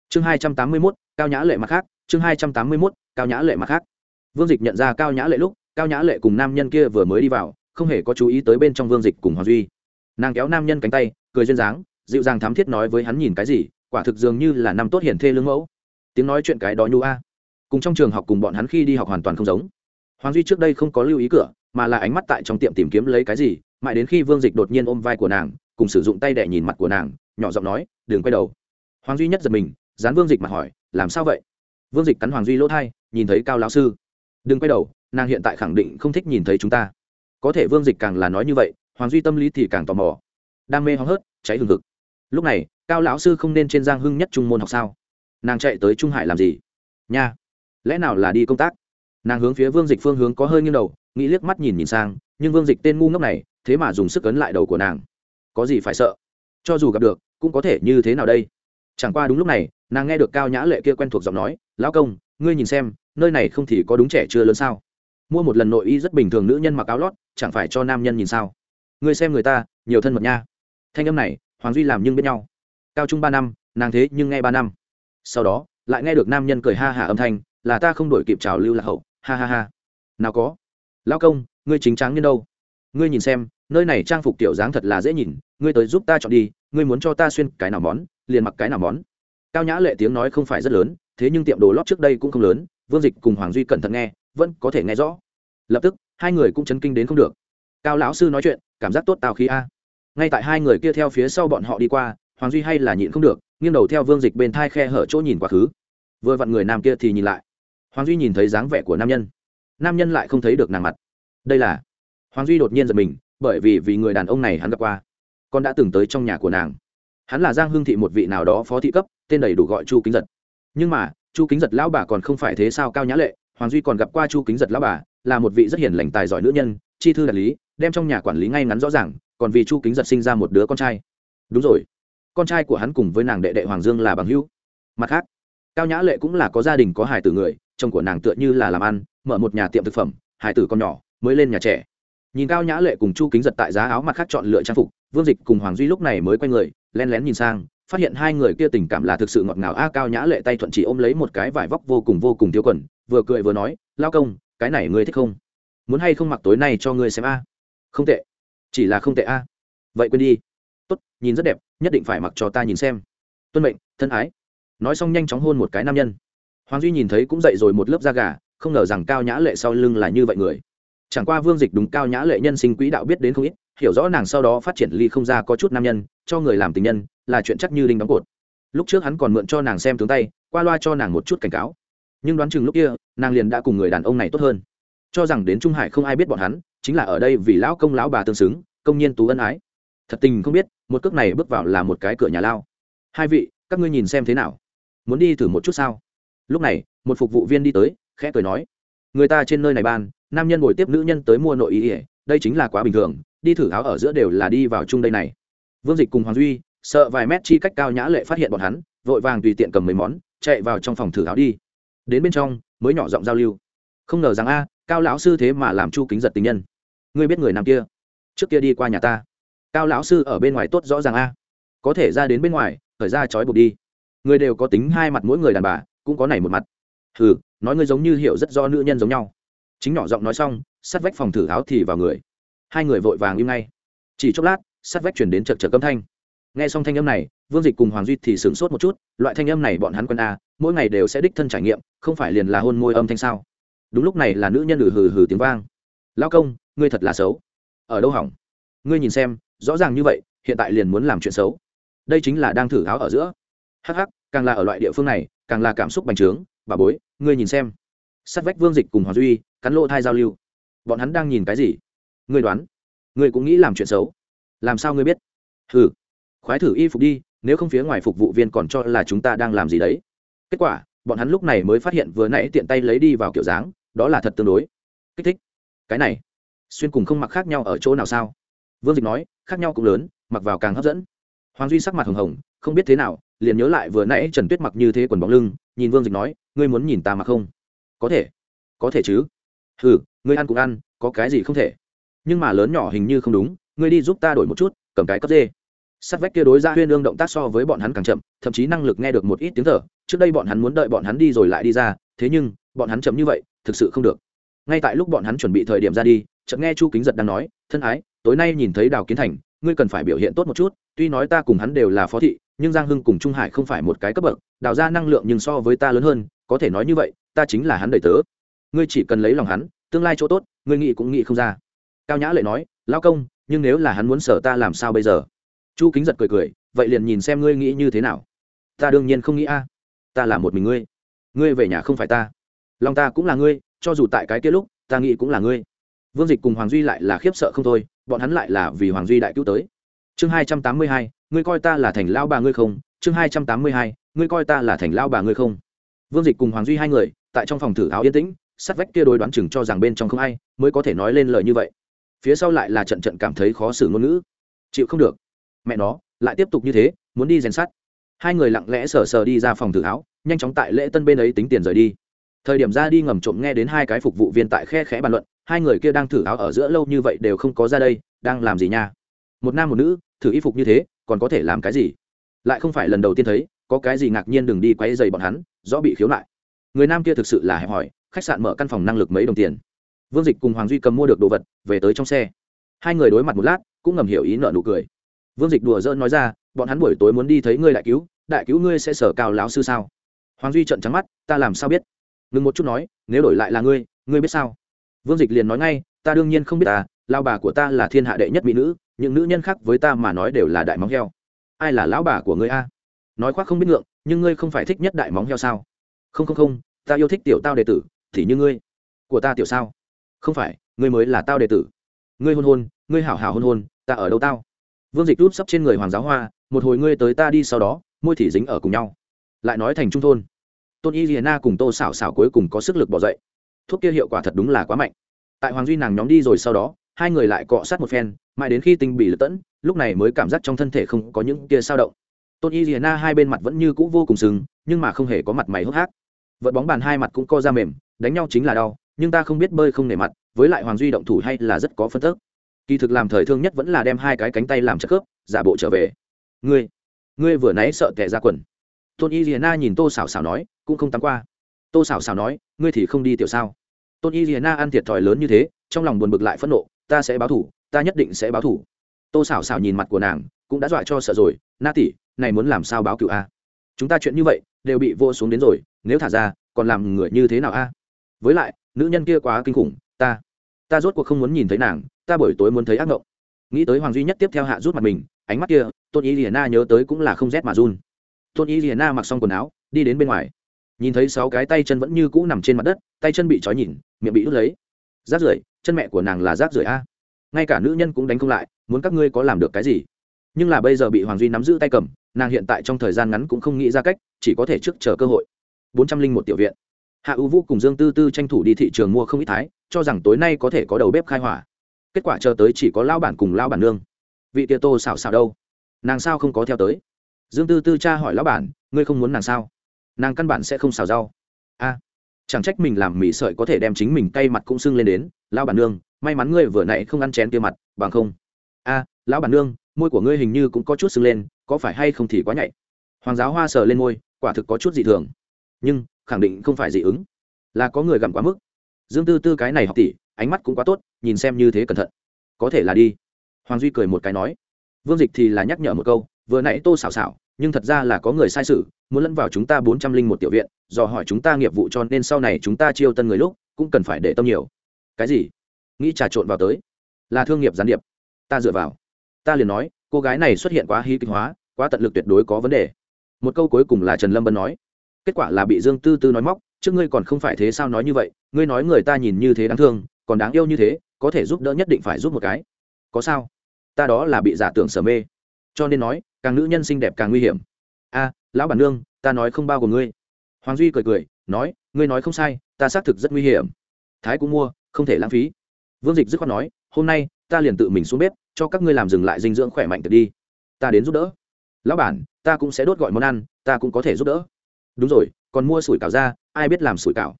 Chương hai trăm tám mươi mốt, cao nhã lệ mặt khác. Chương hai trăm tám mươi mốt, cao nhã lệ mặt khác. Vương dịch nhận ra cao nhã lệ lúc, cao nhã lệ cùng nam nhân kia vừa mới đi vào, không hề có chú ý tới bên trong vương dịch cùng hoàng duy. Nàng kéo nam nhân cánh tay, cười duyên dáng, dịu dàng thám thiết nói với hắn nhìn cái gì, quả thực dường như là năm tốt hiển thê lương mẫu. Tiếng nói chuyện cái đó nhu a cùng trong trường học cùng bọn hắn khi đi học hoàn toàn không giống. Hoàng duy trước đây không có lưu ý cửa, mà là ánh mắt tại trong tiệm tìm kiếm lấy cái gì, mãi đến khi vương dịch đột nhiên ôm vai của nàng, cùng sử dụng tay đẻ nhìn mặt của nàng, nhỏ giọng nói, đừng quay đầu. Hoàng duy nhất giật mình, dán vương dịch mặt hỏi, làm sao vậy? Vương dịch cắn hoàng duy lỗ thai, nhìn thấy cao lão sư. Đừng quay đầu, nàng hiện tại khẳng định không thích nhìn thấy chúng ta. Có thể vương dịch càng là nói như vậy, hoàng duy tâm lý thì càng tò mò. Đam mê hóng hớt, cháy hừng hực. Lúc này, cao lão sư không nên trên giang hưng nhất trung môn học sao? Nàng chạy tới trung hải làm gì? Nha! Lẽ nào là đi công tác? Nàng hướng phía vương dịch phương hướng có hơi nghiêng đầu, nghĩ liếc mắt nhìn nhìn sang, nhưng vương dịch tên ngu ngốc này, thế mà dùng sức ấn lại đầu của nàng. Có gì phải sợ? Cho dù gặp được, cũng có thể như thế nào đây? Chẳng qua đúng lúc này, nàng nghe được cao nhã lệ kia quen thuộc giọng nói, lão công, ngươi nhìn xem, nơi này không thì có đúng trẻ chưa lớn sao? Mua một lần nội y rất bình thường nữ nhân mặc áo lót, chẳng phải cho nam nhân nhìn sao? Ngươi xem người ta, nhiều thân mật nha. Thanh âm này, hoàng duy làm nhưng biết nhau. Cao trung ba năm, nàng thế nhưng nghe ba năm. Sau đó, lại nghe được nam nhân cười ha hả âm thanh là ta không đổi kịp trào lưu lạc hậu, ha ha ha. Nào có. Lão công, ngươi chính tráng nhân đâu? Ngươi nhìn xem, nơi này trang phục tiểu dáng thật là dễ nhìn, ngươi tới giúp ta chọn đi, ngươi muốn cho ta xuyên cái nào món, liền mặc cái nào món. Cao nhã lệ tiếng nói không phải rất lớn, thế nhưng tiệm đồ lót trước đây cũng không lớn, vương dịch cùng hoàng duy cẩn thận nghe, vẫn có thể nghe rõ. Lập tức, hai người cũng chấn kinh đến không được. Cao lão sư nói chuyện, cảm giác tốt tào khí a. Ngay tại hai người kia theo phía sau bọn họ đi qua, hoàng duy hay là nhịn không được, nghiêng đầu theo vương dịch bên thai khe hở chỗ nhìn quá khứ. Vừa vặn người nam kia thì nhìn lại hoàng duy nhìn thấy dáng vẻ của nam nhân. Nam nhân lại không thấy được nàng mặt. Đây là hoàng duy đột nhiên giật mình, bởi vì vì người đàn ông này hắn gặp qua. Con đã từng tới trong nhà của nàng. Hắn là giang hương thị một vị nào đó phó thị cấp, tên đầy đủ gọi chu kính giật. Nhưng mà, chu kính giật lão bà còn không phải thế sao cao nhã lệ, hoàng duy còn gặp qua chu kính giật lão bà, là một vị rất hiền lành tài giỏi nữ nhân, chi thư đại lý, đem trong nhà quản lý ngay ngắn rõ ràng, còn vì chu kính giật sinh ra một đứa con trai. Đúng rồi, con trai của hắn cùng với nàng đệ đệ hoàng dương là bằng hữu. Mặt khác, cao nhã lệ cũng là có gia đình có hài tử người chồng của nàng tựa như là làm ăn, mở một nhà tiệm thực phẩm hải tử con nhỏ, mới lên nhà trẻ. Nhìn cao nhã lệ cùng chu kính giật tại giá áo mặt khác chọn lựa trang phục, vương dịch cùng hoàng duy lúc này mới quay người len lén nhìn sang, phát hiện hai người kia tình cảm là thực sự ngọt ngào. A, cao nhã lệ tay thuận chỉ ôm lấy một cái vải vóc vô cùng vô cùng tiêu quần, vừa cười vừa nói, lao công, cái này ngươi thích không? Muốn hay không mặc tối nay cho ngươi xem a? Không tệ. Chỉ là không tệ a. Vậy quên đi. Tốt, nhìn rất đẹp, nhất định phải mặc cho ta nhìn xem. Tuân mệnh, thân ái. Nói xong nhanh chóng hôn một cái nam nhân hoàng duy nhìn thấy cũng dậy rồi một lớp da gà, không ngờ rằng cao nhã lệ sau lưng là như vậy người. Chẳng qua vương dịch đúng cao nhã lệ nhân sinh quỹ đạo biết đến không ít, hiểu rõ nàng sau đó phát triển ly không ra có chút nam nhân, cho người làm tình nhân, là chuyện chắc như đinh đóng cột. Lúc trước hắn còn mượn cho nàng xem tướng tay, qua loa cho nàng một chút cảnh cáo. Nhưng đoán chừng lúc kia, nàng liền đã cùng người đàn ông này tốt hơn. Cho rằng đến trung hải không ai biết bọn hắn, chính là ở đây vì lão công lão bà tương xứng, công nhiên tú ân ái. Thật tình không biết, một cước này bước vào là một cái cửa nhà lao. Hai vị, các ngươi nhìn xem thế nào? Muốn đi thử một chút sao? Lúc này, một phục vụ viên đi tới, khẽ cười nói, người ta trên nơi này ban, nam nhân ngồi tiếp nữ nhân tới mua nội ý ỉa đây chính là quá bình thường, đi thử áo ở giữa đều là đi vào chung đây này. Vương dịch cùng hoàng duy, sợ vài mét chi cách cao nhã lệ phát hiện bọn hắn, vội vàng tùy tiện cầm mấy món, chạy vào trong phòng thử áo đi. Đến bên trong, mới nhỏ giọng giao lưu, không ngờ rằng a, cao lão sư thế mà làm chu kính giật tình nhân. Ngươi biết người nam kia, trước kia đi qua nhà ta. Cao lão sư ở bên ngoài tốt rõ ràng a. Có thể ra đến bên ngoài, thời ra trói buộc đi. Người đều có tính hai mặt mỗi người đàn bà cũng có này một mặt. Hừ, nói ngươi giống như hiểu rất do nữ nhân giống nhau. Chính nhỏ giọng nói xong, sát vách phòng thử áo thì vào người. Hai người vội vàng im ngay. Chỉ chốc lát, sát vách chuyển đến chật chật âm thanh. Nghe xong thanh âm này, vương dịch cùng hoàng duy thì sửng sốt một chút, loại thanh âm này bọn hắn quân a, mỗi ngày đều sẽ đích thân trải nghiệm, không phải liền là hôn môi âm thanh sao? Đúng lúc này là nữ nhân lử hừ hừ tiếng vang. Lao công, ngươi thật là xấu. Ở đâu hỏng? Ngươi nhìn xem, rõ ràng như vậy, hiện tại liền muốn làm chuyện xấu. Đây chính là đang thử áo ở giữa. Hắc hắc càng là ở loại địa phương này, càng là cảm xúc bành trướng. Bà bối, ngươi nhìn xem. Sát vách vương dịch cùng hoàng duy, cắn lỗ thai giao lưu. Bọn hắn đang nhìn cái gì? Ngươi đoán. Ngươi cũng nghĩ làm chuyện xấu. Làm sao ngươi biết? Hừ. Khoái thử y phục đi, nếu không phía ngoài phục vụ viên còn cho là chúng ta đang làm gì đấy. Kết quả, bọn hắn lúc này mới phát hiện vừa nãy tiện tay lấy đi vào kiểu dáng, đó là thật tương đối. Kích thích. Cái này, xuyên cùng không mặc khác nhau ở chỗ nào sao? Vương dịch nói, khác nhau cũng lớn, mặc vào càng hấp dẫn. Hoàng duy sắc mặt hồng hồng, không biết thế nào liền nhớ lại vừa nãy trần tuyết mặc như thế quần bóng lưng, nhìn vương dịch nói, ngươi muốn nhìn ta mặc không? Có thể. Có thể chứ. Ừ ngươi ăn cũng ăn, có cái gì không thể? Nhưng mà lớn nhỏ hình như không đúng, ngươi đi giúp ta đổi một chút, cầm cái cấp dê sắt vách kia đối ra huyên ương động tác so với bọn hắn càng chậm, thậm chí năng lực nghe được một ít tiếng thở, trước đây bọn hắn muốn đợi bọn hắn đi rồi lại đi ra, thế nhưng, bọn hắn chậm như vậy, thực sự không được. Ngay tại lúc bọn hắn chuẩn bị thời điểm ra đi, chợt nghe chu kính giật đang nói, thân ái, tối nay nhìn thấy đào kiến thành, ngươi cần phải biểu hiện tốt một chút, tuy nói ta cùng hắn đều là phó thị nhưng giang hưng cùng trung hải không phải một cái cấp bậc, đào ra năng lượng nhưng so với ta lớn hơn, có thể nói như vậy, ta chính là hắn đầy tớ. Ngươi chỉ cần lấy lòng hắn, tương lai chỗ tốt, ngươi nghĩ cũng nghĩ không ra. Cao nhã lệ nói lao công, nhưng nếu là hắn muốn sở ta làm sao bây giờ? Chu kính giật cười cười, vậy liền nhìn xem ngươi nghĩ như thế nào. Ta đương nhiên không nghĩ a. Ta là một mình ngươi. Ngươi về nhà không phải ta. Lòng ta cũng là ngươi, cho dù tại cái kia lúc, ta nghĩ cũng là ngươi. Vương dịch cùng hoàng duy lại là khiếp sợ không thôi, bọn hắn lại là vì hoàng duy đại cứu tới chương hai trăm tám mươi hai, ngươi coi ta là thành lao bà ngươi không? Chương hai trăm tám mươi hai, ngươi coi ta là thành lao bà ngươi không? Vương dịch cùng hoàng duy hai người, tại trong phòng thử áo yên tĩnh, sắt vách kia đối đoán chừng cho rằng bên trong không ai, mới có thể nói lên lời như vậy. Phía sau lại là trận trận cảm thấy khó xử ngôn ngữ. Chịu không được. Mẹ nó, lại tiếp tục như thế, muốn đi rèn sắt. Hai người lặng lẽ sờ sờ đi ra phòng thử áo nhanh chóng tại lễ tân bên ấy tính tiền rời đi. Thời điểm ra đi ngầm trộm nghe đến hai cái phục vụ viên tại khe khẽ bàn luận, hai người kia đang thử áo ở giữa lâu như vậy đều không có ra đây, đang làm gì nha? Một nam một nữ, thử y phục như thế, còn có thể làm cái gì? Lại không phải lần đầu tiên thấy, có cái gì ngạc nhiên đừng đi quay dày bọn hắn, rõ bị khiếu nại. Người nam kia thực sự là hẹp hòi, khách sạn mở căn phòng năng lực mấy đồng tiền. Vương dịch cùng hoàng duy cầm mua được đồ vật, về tới trong xe. Hai người đối mặt một lát, cũng ngầm hiểu ý nợ nụ cười. Vương dịch đùa dỡn nói ra, bọn hắn buổi tối muốn đi thấy ngươi đại cứu đại cứu ngươi sẽ sở cao láo sư sao? Hoàng duy trận trắng mắt, ta làm sao biết? Ngừng một chút nói, nếu đổi lại là ngươi ngươi biết sao? Vương dịch liền nói ngay, ta đương nhiên không biết à, ta lao bà của ta là thiên hạ đệ nhất mỹ nữ những nữ nhân khác với ta mà nói đều là đại móng heo. Ai là lão bà của ngươi a? Nói khoác không biết ngượng, nhưng ngươi không phải thích nhất đại móng heo sao? Không không không, ta yêu thích tiểu tao đệ tử, thì như ngươi. Của ta tiểu sao? Không phải, ngươi mới là tao đệ tử. Ngươi hôn hôn, ngươi hảo hảo hôn hôn, ta ở đâu tao? Vương dịch rút sấp trên người hoàng giáo hoa, một hồi ngươi tới ta đi sau đó, môi thì dính ở cùng nhau. Lại nói thành trung thôn. Tôn y liền na cùng tô xảo xảo cuối cùng có sức lực bỏ dậy. Thuốc kia hiệu quả thật đúng là quá mạnh. Tại hoàng duy nàng nhóm đi rồi sau đó, hai người lại cọ sát một phen mãi đến khi tinh bị lật tẫn, lúc này mới cảm giác trong thân thể không có những kia sao động. Tôn y na hai bên mặt vẫn như cũ vô cùng sừng, nhưng mà không hề có mặt mày hốc hác. Vận bóng bàn hai mặt cũng co ra mềm, đánh nhau chính là đau, nhưng ta không biết bơi không nể mặt, với lại hoàng duy động thủ hay là rất có phân tức. Kỳ thực làm thời thương nhất vẫn là đem hai cái cánh tay làm chất khớp, giả bộ trở về. Ngươi ngươi vừa nãy sợ tệ ra quần. Tôn y na nhìn tô xảo xảo nói, cũng không tắm qua. Tô xảo xảo nói, ngươi thì không đi tiểu sao? Tôn y hiền na ăn thiệt thòi lớn như thế, trong lòng buồn bực lại phẫn nộ, ta sẽ báo thủ ta nhất định sẽ báo thủ. Tô xảo xảo nhìn mặt của nàng, cũng đã dọa cho sợ rồi, na tỷ, này muốn làm sao báo cựu a? Chúng ta chuyện như vậy, đều bị vô xuống đến rồi, nếu thả ra, còn làm người như thế nào a? Với lại, nữ nhân kia quá kinh khủng, ta ta rốt cuộc không muốn nhìn thấy nàng, ta buổi tối muốn thấy ác mộng. Nghĩ tới hoàng duy nhất tiếp theo hạ rút mặt mình, ánh mắt kia, tôn y liền na nhớ tới cũng là không rét mà run. Tôn y liền na mặc xong quần áo, đi đến bên ngoài. Nhìn thấy sáu cái tay chân vẫn như cũ nằm trên mặt đất, tay chân bị trói nhìn, miệng bị đứt lấy. Rác rưởi, chân mẹ của nàng là rác rưởi a ngay cả nữ nhân cũng đánh không lại, muốn các ngươi có làm được cái gì? Nhưng là bây giờ bị hoàng duy nắm giữ tay cầm, nàng hiện tại trong thời gian ngắn cũng không nghĩ ra cách, chỉ có thể trước chờ cơ hội. Bốn trăm linh một tiểu viện. Hạ ưu vũ cùng dương tư tư tranh thủ đi thị trường mua không ít thái, cho rằng tối nay có thể có đầu bếp khai hỏa. Kết quả chờ tới chỉ có lao bản cùng lao bản nương. Vị tia tô xào xào đâu? Nàng sao không có theo tới? Dương tư tư cha hỏi lão bản, ngươi không muốn nàng sao? Nàng căn bản sẽ không xào rau. A, chẳng trách mình làm mì sợi có thể đem chính mình cay mặt cũng sưng lên đến, lão bản nương may mắn ngươi vừa nãy không ăn chén kia mặt, bằng không. A, lão bản nương, môi của ngươi hình như cũng có chút sưng lên, có phải hay không thì quá nhạy. Hoàng giáo hoa sờ lên môi, quả thực có chút dị thường. Nhưng, khẳng định không phải dị ứng. Là có người gặm quá mức. Dương tư tư cái này học tỷ, ánh mắt cũng quá tốt, nhìn xem như thế cẩn thận. Có thể là đi. Hoàng duy cười một cái nói. Vương dịch thì là nhắc nhở một câu, vừa nãy tô xảo xảo nhưng thật ra là có người sai sự, muốn lẫn vào chúng ta bốn trăm linh một tiểu viện do hỏi chúng ta nghiệp vụ cho nên sau này chúng ta chiêu tân người lúc, cũng cần phải để tâm nhiều. Cái gì? Nghĩ trà trộn vào tới. Là thương nghiệp gián điệp. Ta dựa vào. Ta liền nói, cô gái này xuất hiện quá hí kịch hóa, quá tận lực tuyệt đối có vấn đề. Một câu cuối cùng là trần lâm bân nói. Kết quả là bị dương tư tư nói móc, trước ngươi còn không phải thế sao nói như vậy, ngươi nói người ta nhìn như thế đáng thương, còn đáng yêu như thế, có thể giúp đỡ nhất định phải giúp một cái. Có sao? Ta đó là bị giả tưởng sở mê. Cho nên nói, càng nữ nhân xinh đẹp càng nguy hiểm. A, lão bản nương, ta nói không bao gồm ngươi. Hoàng duy cười cười, nói, ngươi nói không sai, ta xác thực rất nguy hiểm. Thái cũng mua, không thể lãng phí vương dịch dứt khoát nói, hôm nay, ta liền tự mình xuống bếp, cho các ngươi làm dừng lại dinh dưỡng khỏe mạnh tự đi. Ta đến giúp đỡ. Lão bản, ta cũng sẽ đốt gọi món ăn, ta cũng có thể giúp đỡ. Đúng rồi, còn mua sủi cảo ra, ai biết làm sủi cảo?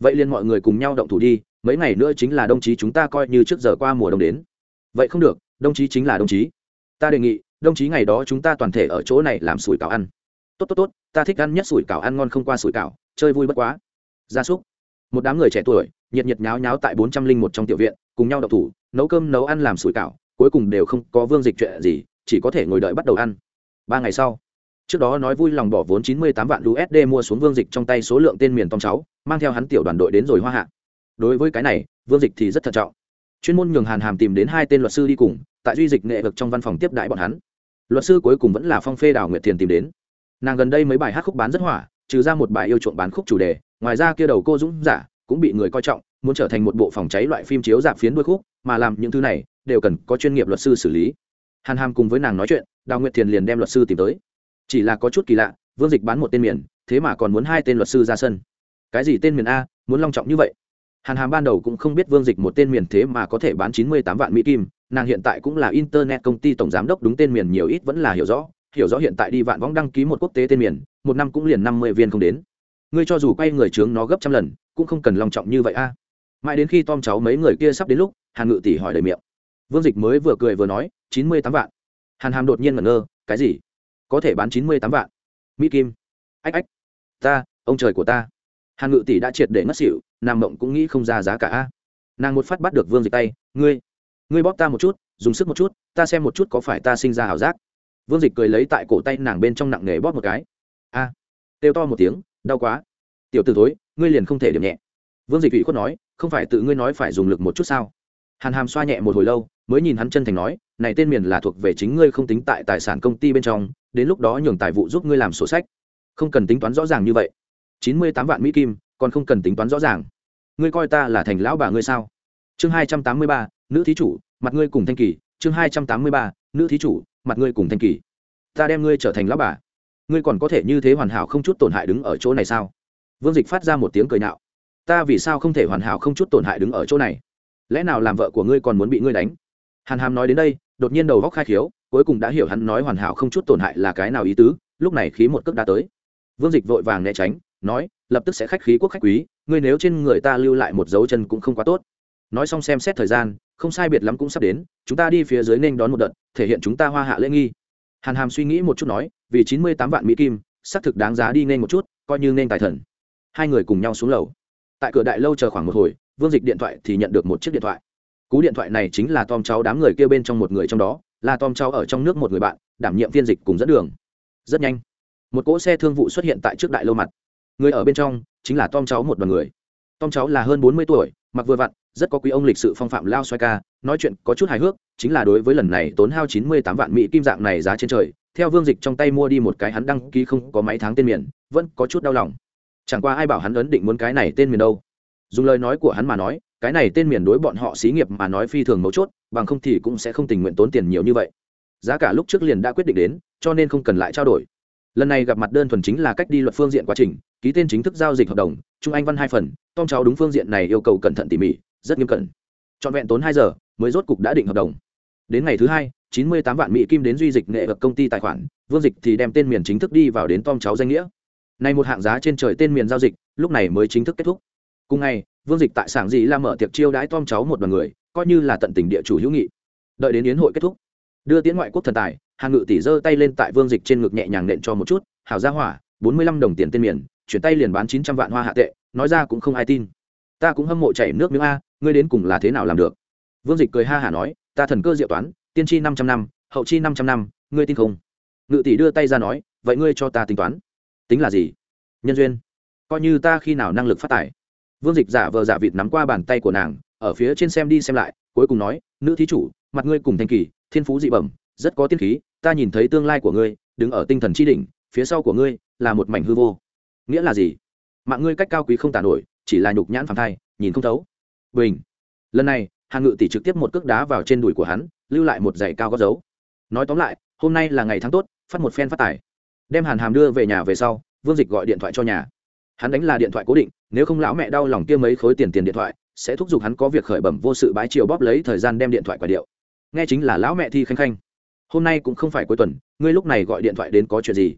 Vậy liền mọi người cùng nhau động thủ đi, mấy ngày nữa chính là đồng chí chúng ta coi như trước giờ qua mùa đông đến. Vậy không được, đồng chí chính là đồng chí. Ta đề nghị, đồng chí ngày đó chúng ta toàn thể ở chỗ này làm sủi cảo ăn. Tốt tốt tốt, ta thích ăn nhất sủi cảo ăn ngon không qua sủi cảo, chơi vui bất quá. Gia súc. Một đám người trẻ tuổi, nhiệt nhiệt nháo nháo tại bốn trăm linh một trong tiểu viện cùng nhau đậu thủ, nấu cơm, nấu ăn, làm sủi cảo, cuối cùng đều không có vương dịch chuyện gì, chỉ có thể ngồi đợi bắt đầu ăn. Ba ngày sau, trước đó nói vui lòng bỏ vốn chín mươi tám vạn usd mua xuống vương dịch trong tay số lượng tên miền tông cháu mang theo hắn tiểu đoàn đội đến rồi hoa hạ. Đối với cái này, vương dịch thì rất thận trọng. Chuyên môn nhường hàn hàm tìm đến hai tên luật sư đi cùng, tại duy dịch nghệ vực trong văn phòng tiếp đại bọn hắn. Luật sư cuối cùng vẫn là phong phê đào nguyệt thiền tìm đến. Nàng gần đây mấy bài hát khúc bán rất hỏa, trừ ra một bài yêu chuộng bán khúc chủ đề, ngoài ra kia đầu cô dũng giả cũng bị người coi trọng muốn trở thành một bộ phòng cháy loại phim chiếu dạp phiến đuôi khúc, mà làm những thứ này, đều cần có chuyên nghiệp luật sư xử lý. Hàn hàm cùng với nàng nói chuyện, đào nguyệt thiền liền đem luật sư tìm tới. Chỉ là có chút kỳ lạ, vương dịch bán một tên miền, thế mà còn muốn hai tên luật sư ra sân. Cái gì tên miền a, muốn long trọng như vậy? Hàn hàm ban đầu cũng không biết vương dịch một tên miền thế mà có thể bán chín mươi tám vạn mỹ kim, nàng hiện tại cũng là internet công ty tổng giám đốc đúng tên miền nhiều ít vẫn là hiểu rõ hiểu rõ hiện tại đi vạn võng đăng ký một quốc tế tên miền, một năm cũng liền năm mươi viên không đến. Ngươi cho dù quay người trướng nó gấp trăm lần, cũng không cần long trọng như vậy a mãi đến khi tom cháu mấy người kia sắp đến lúc hàn ngự tỷ hỏi đầy miệng. Vương dịch mới vừa cười vừa nói chín mươi tám vạn. Hàn hàm đột nhiên ngẩn ngơ cái gì? Có thể bán chín mươi tám vạn? Mỹ kim. Ách ách ta ông trời của ta. Hàn ngự tỷ đã triệt để ngất xỉu nàng mộng cũng nghĩ không ra giá cả. A nàng một phát bắt được vương dịch tay ngươi ngươi bóp ta một chút dùng sức một chút ta xem một chút có phải ta sinh ra ảo giác. Vương dịch cười lấy tại cổ tay nàng bên trong nặng nề bóp một cái. A. À, kêu to một tiếng đau quá. Tiểu t ử thối ngươi liền không thể điểm nhẹ vương dịch ủy khuất nói, không phải tự ngươi nói phải dùng lực một chút sao? Hàn hàm xoa nhẹ một hồi lâu, mới nhìn hắn chân thành nói, này tên miền là thuộc về chính ngươi không tính tại tài sản công ty bên trong, đến lúc đó nhường tài vụ giúp ngươi làm sổ sách. Không cần tính toán rõ ràng như vậy. Chín mươi tám vạn mỹ kim, còn không cần tính toán rõ ràng. Ngươi coi ta là thành lão bà ngươi sao? Chương hai trăm tám mươi ba, nữ thí chủ, mặt ngươi cùng thanh kỳ. Chương hai trăm tám mươi ba, nữ thí chủ, mặt ngươi cùng thanh kỳ. Ta đem ngươi trở thành lão bà. Ngươi còn có thể như thế hoàn hảo không chút tổn hại đứng ở chỗ này sao? Vương dịch phát ra một tiếng cười nhạo ta vì sao không thể hoàn hảo không chút tổn hại đứng ở chỗ này? Lẽ nào làm vợ của ngươi còn muốn bị ngươi đánh? Hàn hàm nói đến đây, đột nhiên đầu góc khai khiếu, cuối cùng đã hiểu hắn nói hoàn hảo không chút tổn hại là cái nào ý tứ, lúc này khí một cước đã tới. Vương dịch vội vàng né tránh, nói, lập tức sẽ khách khí quốc khách quý, ngươi nếu trên người ta lưu lại một dấu chân cũng không quá tốt. Nói xong xem xét thời gian, không sai biệt lắm cũng sắp đến, chúng ta đi phía dưới nên đón một đợt, thể hiện chúng ta hoa hạ lễ nghi. Hàn hàm suy nghĩ một chút nói, vì chín mươi tám vạn mỹ kim, xác thực đáng giá đi nên một chút, coi như nên tài thần. Hai người cùng nhau xuống lầu tại cửa đại lâu chờ khoảng một hồi, vương dịch điện thoại thì nhận được một chiếc điện thoại. Cú điện thoại này chính là tom cháu đám người kia bên trong một người trong đó, là tom cháu ở trong nước một người bạn, đảm nhiệm phiên dịch cùng dẫn đường. Rất nhanh, một cỗ xe thương vụ xuất hiện tại trước đại lâu mặt. Người ở bên trong chính là tom cháu một đoàn người. Tom cháu là hơn bốn mươi tuổi, mặc vừa vặn, rất có quý ông lịch sự phong phạm lao xoay ca, nói chuyện có chút hài hước, chính là đối với lần này tốn hao chín mươi tám vạn mỹ kim dạng này giá trên trời, theo vương dịch trong tay mua đi một cái hắn đăng ký không có máy tháng tên miền, vẫn có chút đau lòng chẳng qua ai bảo hắn ấn định muốn cái này tên miền đâu. Dùng lời nói của hắn mà nói, cái này tên miền đối bọn họ xí nghiệp mà nói phi thường mấu chốt, bằng không thì cũng sẽ không tình nguyện tốn tiền nhiều như vậy. Giá cả lúc trước liền đã quyết định đến, cho nên không cần lại trao đổi. Lần này gặp mặt đơn thuần chính là cách đi luật phương diện quá trình, ký tên chính thức giao dịch hợp đồng, trung anh văn hai phần, tom cháu đúng phương diện này yêu cầu cẩn thận tỉ mỉ, rất nghiêm cẩn. Trọn vẹn tốn hai giờ, mới rốt cục đã định hợp đồng. Đến ngày thứ hai, chín mươi tám vạn mỹ kim đến duy dịch nghệ vật công ty tài khoản, vương dịch thì đem tên miền chính thức đi vào đến tom cháu danh nghĩa này một hạng giá trên trời tên miền giao dịch, lúc này mới chính thức kết thúc. Cùng ngày, vương dịch tại sảng dị la mở tiệc chiêu đãi tom cháu một đoàn người, coi như là tận tình địa chủ hữu nghị. Đợi đến yến hội kết thúc, đưa tiến ngoại quốc thần tài hàng ngự tỷ giơ tay lên tại vương dịch trên ngực nhẹ nhàng nện cho một chút, hảo gia hỏa, bốn mươi lăm đồng tiền tên miền, chuyển tay liền bán chín trăm vạn hoa hạ tệ, nói ra cũng không ai tin. Ta cũng hâm mộ chảy nước miếng a, ngươi đến cùng là thế nào làm được? Vương dịch cười ha hả nói, ta thần cơ diệu toán, tiên tri năm trăm năm, hậu chi năm trăm năm, ngươi tin không? Ngự tỷ đưa tay ra nói, vậy ngươi cho ta tính toán tính là gì? Nhân duyên. Coi như ta khi nào năng lực phát tài. Vương dịch giả vờ giả vịt nắm qua bàn tay của nàng, ở phía trên xem đi xem lại, cuối cùng nói, nữ thí chủ, mặt ngươi cùng thanh kỳ, thiên phú dị bẩm, rất có tiên khí, ta nhìn thấy tương lai của ngươi, đứng ở tinh thần tri đỉnh, phía sau của ngươi là một mảnh hư vô. Nghĩa là gì? Mạng ngươi cách cao quý không tàn nổi, chỉ là nhục nhãn phản thai, nhìn không thấu. Bình. Lần này, hàn ngự tỷ trực tiếp một cước đá vào trên đùi của hắn, lưu lại một giày cao gót dấu. Nói tóm lại, hôm nay là ngày tháng tốt, phát một phen phát tài đem hàn hàm đưa về nhà về sau, vương dịch gọi điện thoại cho nhà. Hắn đánh là điện thoại cố định, nếu không lão mẹ đau lòng kia mấy khối tiền tiền điện thoại, sẽ thúc giục hắn có việc khởi bẩm vô sự bái chiều bóp lấy thời gian đem điện thoại quả điệu. Nghe chính là lão mẹ thi khanh khanh. Hôm nay cũng không phải cuối tuần, ngươi lúc này gọi điện thoại đến có chuyện gì?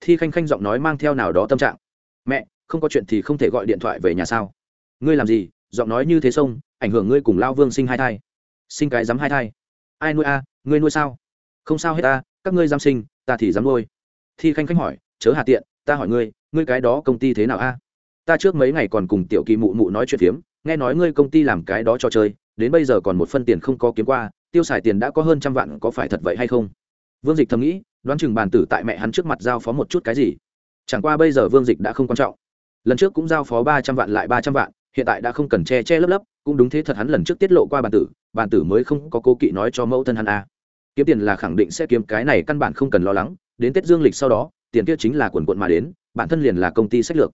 Thi khanh khanh giọng nói mang theo nào đó tâm trạng. Mẹ, không có chuyện thì không thể gọi điện thoại về nhà sao? Ngươi làm gì? Giọng nói như thế sông, ảnh hưởng ngươi cùng lao vương sinh hai thai. Sinh cái dám hai thai. Ai nuôi a? Ngươi nuôi sao? Không sao hết ta các ngươi dám sinh, ta thì dám nuôi thi khanh khanh hỏi, chớ hà tiện, ta hỏi ngươi ngươi cái đó công ty thế nào a? Ta trước mấy ngày còn cùng tiểu kỳ mụ mụ nói chuyện phiếm, nghe nói ngươi công ty làm cái đó cho chơi, đến bây giờ còn một phân tiền không có kiếm qua, tiêu xài tiền đã có hơn trăm vạn, có phải thật vậy hay không? Vương dịch thầm nghĩ, đoán chừng bàn tử tại mẹ hắn trước mặt giao phó một chút cái gì. Chẳng qua bây giờ vương dịch đã không quan trọng. Lần trước cũng giao phó ba trăm vạn lại ba trăm vạn, hiện tại đã không cần che che lấp lấp, cũng đúng thế thật hắn lần trước tiết lộ qua bàn tử bàn tử mới không có cố kỵ nói cho mẫu thân hắn a. Kiếm tiền là khẳng định sẽ kiếm, cái này căn bản không cần lo lắng đến tết dương lịch sau đó, tiền kia chính là quần quận mà đến, bản thân liền là công ty sách lược.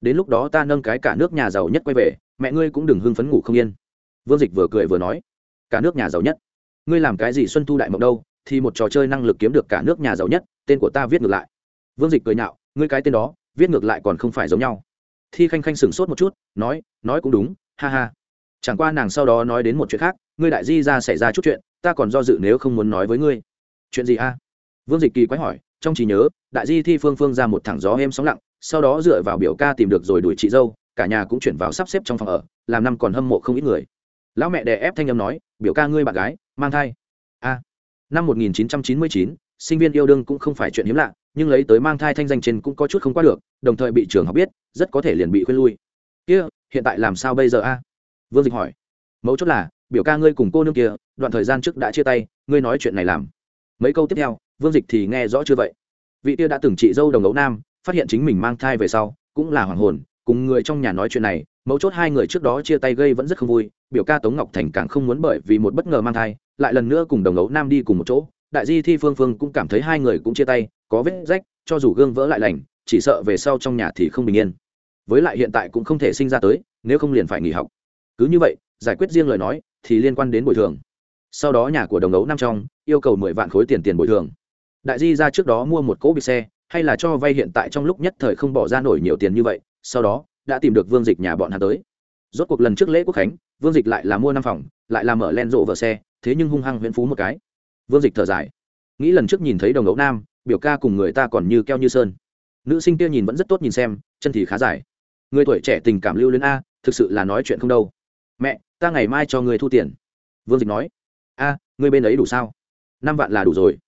Đến lúc đó ta nâng cái cả nước nhà giàu nhất quay về, mẹ ngươi cũng đừng hưng phấn ngủ không yên. Vương dịch vừa cười vừa nói, cả nước nhà giàu nhất? Ngươi làm cái gì xuân thu đại mộng đâu, thì một trò chơi năng lực kiếm được cả nước nhà giàu nhất, tên của ta viết ngược lại. Vương dịch cười nhạo, ngươi cái tên đó, viết ngược lại còn không phải giống nhau. Thi khanh khanh sửng sốt một chút, nói nói cũng đúng, ha ha. Chẳng qua nàng sau đó nói đến một chuyện khác, ngươi đại di ra xảy ra chút chuyện, ta còn do dự nếu không muốn nói với ngươi. Chuyện gì a? Vương dịch kỳ quái hỏi trong trí nhớ đại di thi phương phương ra một thẳng gió êm sóng lặng sau đó dựa vào biểu ca tìm được rồi đuổi chị dâu cả nhà cũng chuyển vào sắp xếp trong phòng ở làm năm còn hâm mộ không ít người. Lão mẹ đè ép thanh âm nói biểu ca ngươi bạn gái mang thai. A. Năm 1999, sinh viên yêu đương cũng không phải chuyện hiếm lạ nhưng lấy tới mang thai thanh danh trên cũng có chút không qua được đồng thời bị trường học biết rất có thể liền bị khuyên lui. Kia hiện tại làm sao bây giờ a? Vương dịch hỏi. Mấu chốt là biểu ca ngươi cùng cô nương kia đoạn thời gian trước đã chia tay ngươi nói chuyện này làm. Mấy câu tiếp theo vương dịch thì nghe rõ chưa vậy? Vị kia đã từng chị dâu đồng ấu nam, phát hiện chính mình mang thai về sau, cũng là hoàng hồn, cùng người trong nhà nói chuyện này, mấu chốt hai người trước đó chia tay gây vẫn rất không vui, biểu ca tống ngọc thành càng không muốn bởi vì một bất ngờ mang thai, lại lần nữa cùng đồng ấu nam đi cùng một chỗ. Đại di thi phương phương cũng cảm thấy hai người cũng chia tay, có vết rách, cho dù gương vỡ lại lành, chỉ sợ về sau trong nhà thì không bình yên. Với lại hiện tại cũng không thể sinh ra tới, nếu không liền phải nghỉ học. Cứ như vậy, giải quyết riêng lời nói, thì liên quan đến bồi thường. Sau đó nhà của đồng ấu nam trong, yêu cầu mười vạn khối tiền tiền bồi thường đại di ra trước đó mua một cỗ bị xe, hay là cho vay hiện tại trong lúc nhất thời không bỏ ra nổi nhiều tiền như vậy, sau đó, đã tìm được vương dịch nhà bọn hắn tới. Rốt cuộc lần trước lễ quốc khánh, vương dịch lại là mua năm phòng, lại là mở len rộ vợ xe, thế nhưng hung hăng huyễn phú một cái. Vương dịch thở dài. Nghĩ lần trước nhìn thấy đồng ấu nam, biểu ca cùng người ta còn như keo như sơn. Nữ sinh kia nhìn vẫn rất tốt nhìn xem, chân thì khá dài. Người tuổi trẻ tình cảm lưu lên a, thực sự là nói chuyện không đâu. Mẹ, ta ngày mai cho người thu tiền. Vương dịch nói. A, người bên ấy đủ sao? Năm vạn là đủ rồi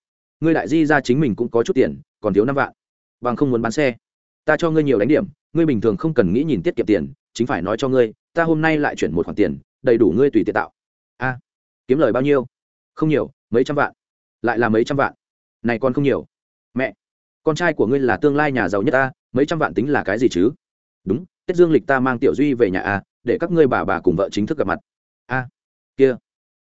ngươi đại di ra chính mình cũng có chút tiền, còn thiếu năm vạn. Bằng không muốn bán xe. Ta cho ngươi nhiều đánh điểm, ngươi bình thường không cần nghĩ nhìn tiết kiệm tiền, chính phải nói cho ngươi, ta hôm nay lại chuyển một khoản tiền, đầy đủ ngươi tùy tiện tạo. A, kiếm lời bao nhiêu? Không nhiều, mấy trăm vạn. Lại là mấy trăm vạn. Này còn không nhiều. Mẹ, con trai của ngươi là tương lai nhà giàu nhất ta, mấy trăm vạn tính là cái gì chứ? Đúng, tết dương lịch ta mang tiểu duy về nhà a, để các ngươi bà bà cùng vợ chính thức gặp mặt. A, kia.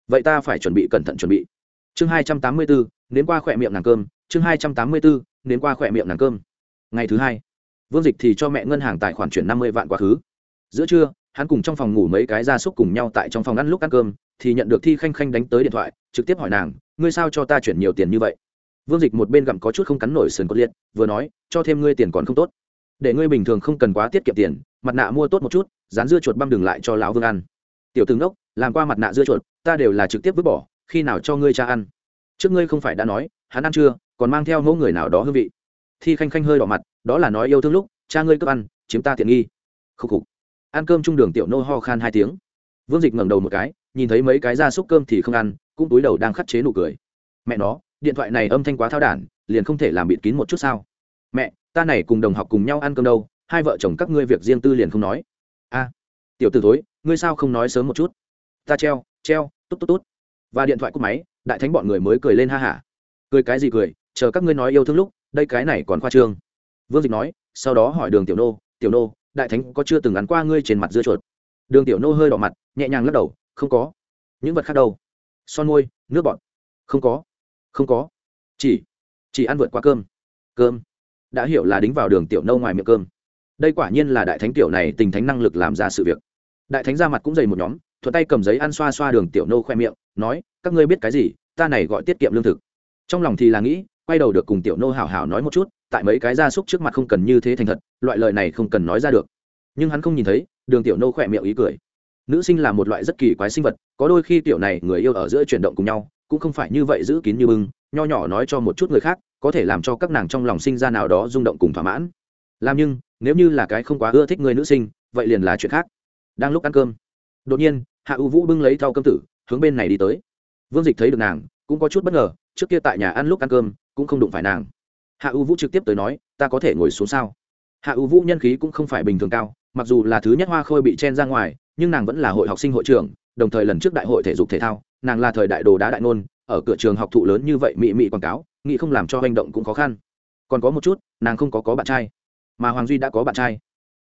Vậy ta phải chuẩn bị cẩn thận chuẩn bị. Chương hai trăm tám mươi bốn nến qua khỏe miệng nàng cơm, chương hai trăm tám mươi bốn nến qua khỏe miệng nàng cơm. Ngày thứ hai, vương dịch thì cho mẹ ngân hàng tài khoản chuyển năm mươi vạn quá khứ. Giữa trưa, hắn cùng trong phòng ngủ mấy cái gia súc cùng nhau tại trong phòng ăn lúc ăn cơm, thì nhận được thi khanh khanh đánh tới điện thoại, trực tiếp hỏi nàng, ngươi sao cho ta chuyển nhiều tiền như vậy? Vương dịch một bên gặm có chút không cắn nổi sườn cốt liệt, vừa nói, cho thêm ngươi tiền còn không tốt. Để ngươi bình thường không cần quá tiết kiệm tiền, mặt nạ mua tốt một chút, dán dưa chuột băm đừng lại cho lão vương ăn. Tiểu tướng đốc làm qua mặt nạ dưa chuột, ta đều là trực tiếp vứt bỏ, khi nào cho ngươi cha ăn? Trước ngươi không phải đã nói, hắn ăn chưa, còn mang theo mẫu người nào đó hương vị. Thi khanh khanh hơi đỏ mặt, đó là nói yêu thương lúc, cha ngươi cướp ăn, chiếm ta tiện nghi. Khúc khục. Ăn cơm trung đường tiểu nô ho khan hai tiếng. Vương dịch ngẩng đầu một cái, nhìn thấy mấy cái da xúc cơm thì không ăn, cũng túi đầu đang khắt chế nụ cười. Mẹ nó, điện thoại này âm thanh quá thao đản, liền không thể làm bịt kín một chút sao? Mẹ, ta này cùng đồng học cùng nhau ăn cơm đâu, hai vợ chồng các ngươi việc riêng tư liền không nói. A, tiểu t ử thối, ngươi sao không nói sớm một chút? Ta treo treo tốt tốt tốt và điện thoại cúp máy, đại thánh bọn người mới cười lên ha hả. Cười cái gì cười, chờ các ngươi nói yêu thương lúc, đây cái này còn khoa trương. Vương dịch nói, sau đó hỏi đường tiểu nô tiểu nô, đại thánh có chưa từng ăn qua ngươi trên mặt dưa chuột? Đường tiểu nô hơi đỏ mặt, nhẹ nhàng lắc đầu, không có. Những vật khác đâu? Son môi, nước bọt. Không có. Không có. Chỉ chỉ ăn vượt qua cơm. Cơm? Đã hiểu là đính vào đường tiểu nâu ngoài miệng cơm. Đây quả nhiên là đại thánh tiểu này tình thánh năng lực làm ra sự việc. Đại thánh ra mặt cũng dày một nhóm, thuận tay cầm giấy ăn xoa xoa đường tiểu nâu khoe miệng nói, các ngươi biết cái gì, ta này gọi tiết kiệm lương thực. Trong lòng thì là nghĩ, quay đầu được cùng tiểu nô hảo hảo nói một chút, tại mấy cái gia súc trước mặt không cần như thế thành thật, loại lời này không cần nói ra được. Nhưng hắn không nhìn thấy, đường tiểu nô khỏe miệng ý cười. Nữ sinh là một loại rất kỳ quái sinh vật, có đôi khi tiểu này, người yêu ở giữa chuyển động cùng nhau, cũng không phải như vậy giữ kín như bưng, nho nhỏ nói cho một chút người khác, có thể làm cho các nàng trong lòng sinh ra nào đó rung động cùng thỏa mãn. Làm nhưng, nếu như là cái không quá ưa thích người nữ sinh, vậy liền là chuyện khác. Đang lúc ăn cơm, đột nhiên, hạ u vũ bưng lấy thau cơm tử hướng bên này đi tới. Vương dịch thấy được nàng, cũng có chút bất ngờ, trước kia tại nhà ăn lúc ăn cơm, cũng không đụng phải nàng. Hạ u vũ trực tiếp tới nói, ta có thể ngồi xuống sao? Hạ u vũ nhân khí cũng không phải bình thường cao, mặc dù là thứ nhất hoa khôi bị chen ra ngoài, nhưng nàng vẫn là hội học sinh hội trưởng, đồng thời lần trước đại hội thể dục thể thao, nàng là thời đại đồ đá đại nôn, ở cửa trường học thụ lớn như vậy mị mị quảng cáo, nghĩ không làm cho hành động cũng khó khăn. Còn có một chút, nàng không có có bạn trai, mà hoàng duy đã có bạn trai.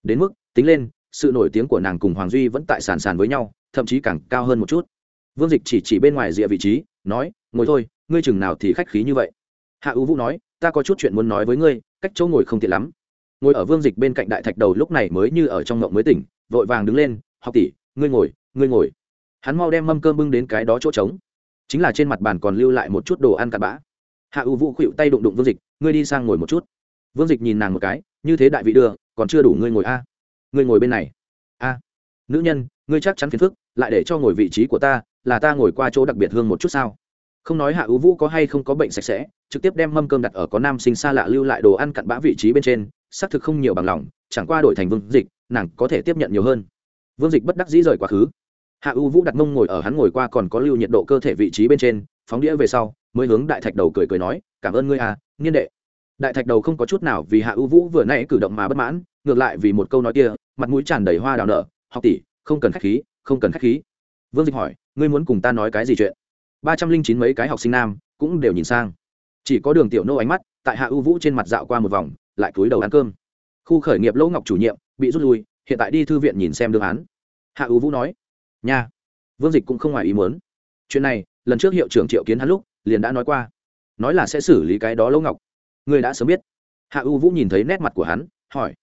Đến mức, tính lên, sự nổi tiếng của nàng cùng hoàng duy vẫn tại sàn sàn với nhau, thậm chí càng cao hơn một chút vương dịch chỉ chỉ bên ngoài rìa vị trí, nói, ngồi thôi, ngươi chừng nào thì khách khí như vậy. Hạ ưu vũ nói, ta có chút chuyện muốn nói với ngươi, cách chỗ ngồi không tiện lắm. Ngồi ở vương dịch bên cạnh đại thạch đầu lúc này mới như ở trong ngộng mới tỉnh, vội vàng đứng lên, học tỷ, ngươi ngồi ngươi ngồi. Hắn mau đem mâm cơm bưng đến cái đó chỗ trống. Chính là trên mặt bàn còn lưu lại một chút đồ ăn cặn bã. Hạ ưu vũ khuỵu tay đụng đụng vương dịch, ngươi đi sang ngồi một chút. Vương dịch nhìn nàng một cái, như thế đại vị đưa, còn chưa đủ ngươi ngồi a. Ngươi ngồi bên này. A, nữ nhân, ngươi chắc chắn phiền phức, lại để cho ngồi vị trí của ta là ta ngồi qua chỗ đặc biệt hương một chút sao? Không nói hạ ưu vũ có hay không có bệnh sạch sẽ, trực tiếp đem mâm cơm đặt ở có nam sinh xa lạ lưu lại đồ ăn cặn bã vị trí bên trên, xác thực không nhiều bằng lòng, chẳng qua đổi thành vương dịch, nàng có thể tiếp nhận nhiều hơn. Vương dịch bất đắc dĩ rời quá khứ. Hạ ưu vũ đặt mông ngồi ở hắn ngồi qua còn có lưu nhiệt độ cơ thể vị trí bên trên, phóng đĩa về sau, mới hướng đại thạch đầu cười cười nói, cảm ơn ngươi à nghiên đệ. Đại thạch đầu không có chút nào vì hạ ưu vũ vừa nãy cử động mà bất mãn, ngược lại vì một câu nói kia, mặt mũi tràn đầy hoa đào nở, học tỷ, không cần khách khí, không cần khách khí. Vương dịch hỏi ngươi muốn cùng ta nói cái gì chuyện? Ba trăm linh chín mấy cái học sinh nam cũng đều nhìn sang. Chỉ có đường tiểu nô ánh mắt tại hạ ưu vũ trên mặt dạo qua một vòng, lại cúi đầu ăn cơm. Khu khởi nghiệp lỗ ngọc chủ nhiệm bị rút lui, hiện tại đi thư viện nhìn xem đương án. Hạ ưu vũ nói, nha, vương dịch cũng không ngoài ý muốn. Chuyện này, lần trước hiệu trưởng triệu kiến hắn lúc, liền đã nói qua. Nói là sẽ xử lý cái đó lỗ ngọc. Ngươi đã sớm biết. Hạ ưu vũ nhìn thấy nét mặt của hắn, hỏi,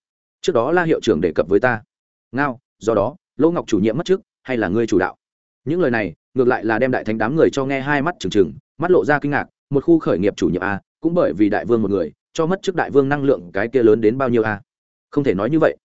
trước đó là hiệu trưởng đề cập với ta. Ngao, do đó, lỗ ngọc chủ nhiệm mất trước hay là ngươi chủ đạo? Những lời này, ngược lại là đem đại thánh đám người cho nghe hai mắt trừng trừng, mắt lộ ra kinh ngạc, một khu khởi nghiệp chủ nhiệm a, cũng bởi vì đại vương một người, cho mất trước đại vương năng lượng cái kia lớn đến bao nhiêu a. Không thể nói như vậy.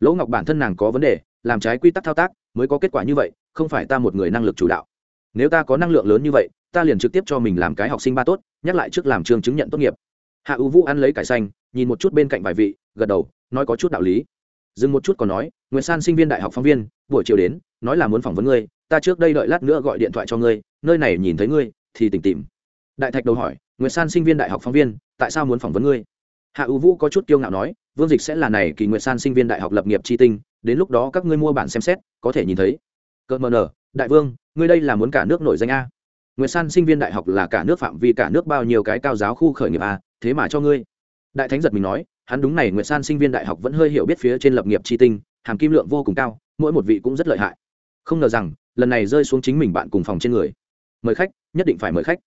Lỗ ngọc bản thân nàng có vấn đề, làm trái quy tắc thao tác, mới có kết quả như vậy, không phải ta một người năng lực chủ đạo. Nếu ta có năng lượng lớn như vậy, ta liền trực tiếp cho mình làm cái học sinh ba tốt, nhắc lại trước làm trường chứng nhận tốt nghiệp. Hạ ưu vũ ăn lấy cải xanh, nhìn một chút bên cạnh vài vị, gật đầu, nói có chút đạo lý. Dừng một chút còn nói nguyễn san sinh viên đại học phóng viên, buổi chiều đến, nói là muốn phỏng vấn ngươi ta trước đây đợi lát nữa gọi điện thoại cho ngươi, nơi này nhìn thấy ngươi, thì tỉnh tìm. Đại thạch đầu hỏi nguyễn san sinh viên đại học phóng viên, tại sao muốn phỏng vấn ngươi? Hạ ưu vũ có chút kiêu ngạo nói, vương dịch sẽ là này kỳ Nguyệt san sinh viên đại học lập nghiệp tri tinh, đến lúc đó các ngươi mua bản xem xét, có thể nhìn thấy. Cỡ mờ nở, đại vương, ngươi đây là muốn cả nước nổi danh a. Nguyệt san sinh viên đại học là cả nước phạm vi cả nước bao nhiêu cái cao giáo khu khởi nghiệp a, thế mà cho ngươi. Đại thánh giật mình nói, hắn đúng này Nguyệt san sinh viên đại học vẫn hơi hiểu biết phía trên lập nghiệp tri tinh, hàm kim lượng vô cùng cao, mỗi một vị cũng rất lợi hại. Không ngờ rằng lần này rơi xuống chính mình bạn cùng phòng trên người. Mời khách, nhất định phải mời khách.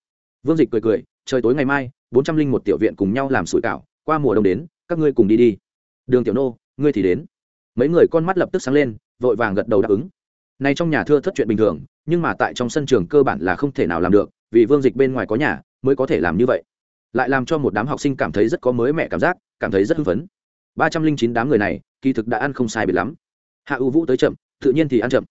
Vương dịch cười cười, trời tối ngày mai, bốn trăm linh một tiểu viện cùng nhau làm sủi cảo, qua mùa đông đến, các ngươi cùng đi đi. Đường tiểu nô, ngươi thì đến. Mấy người con mắt lập tức sáng lên, vội vàng gật đầu đáp ứng. Nay trong nhà thưa thất chuyện bình thường, nhưng mà tại trong sân trường cơ bản là không thể nào làm được, vì vương dịch bên ngoài có nhà, mới có thể làm như vậy. Lại làm cho một đám học sinh cảm thấy rất có mới mẻ cảm giác, cảm thấy rất hưng phấn. Ba trăm linh chín đám người này, kỳ thực đã ăn không sai biệt lắm. Hạ ưu vũ tới chậm, tự nhiên thì ăn chậm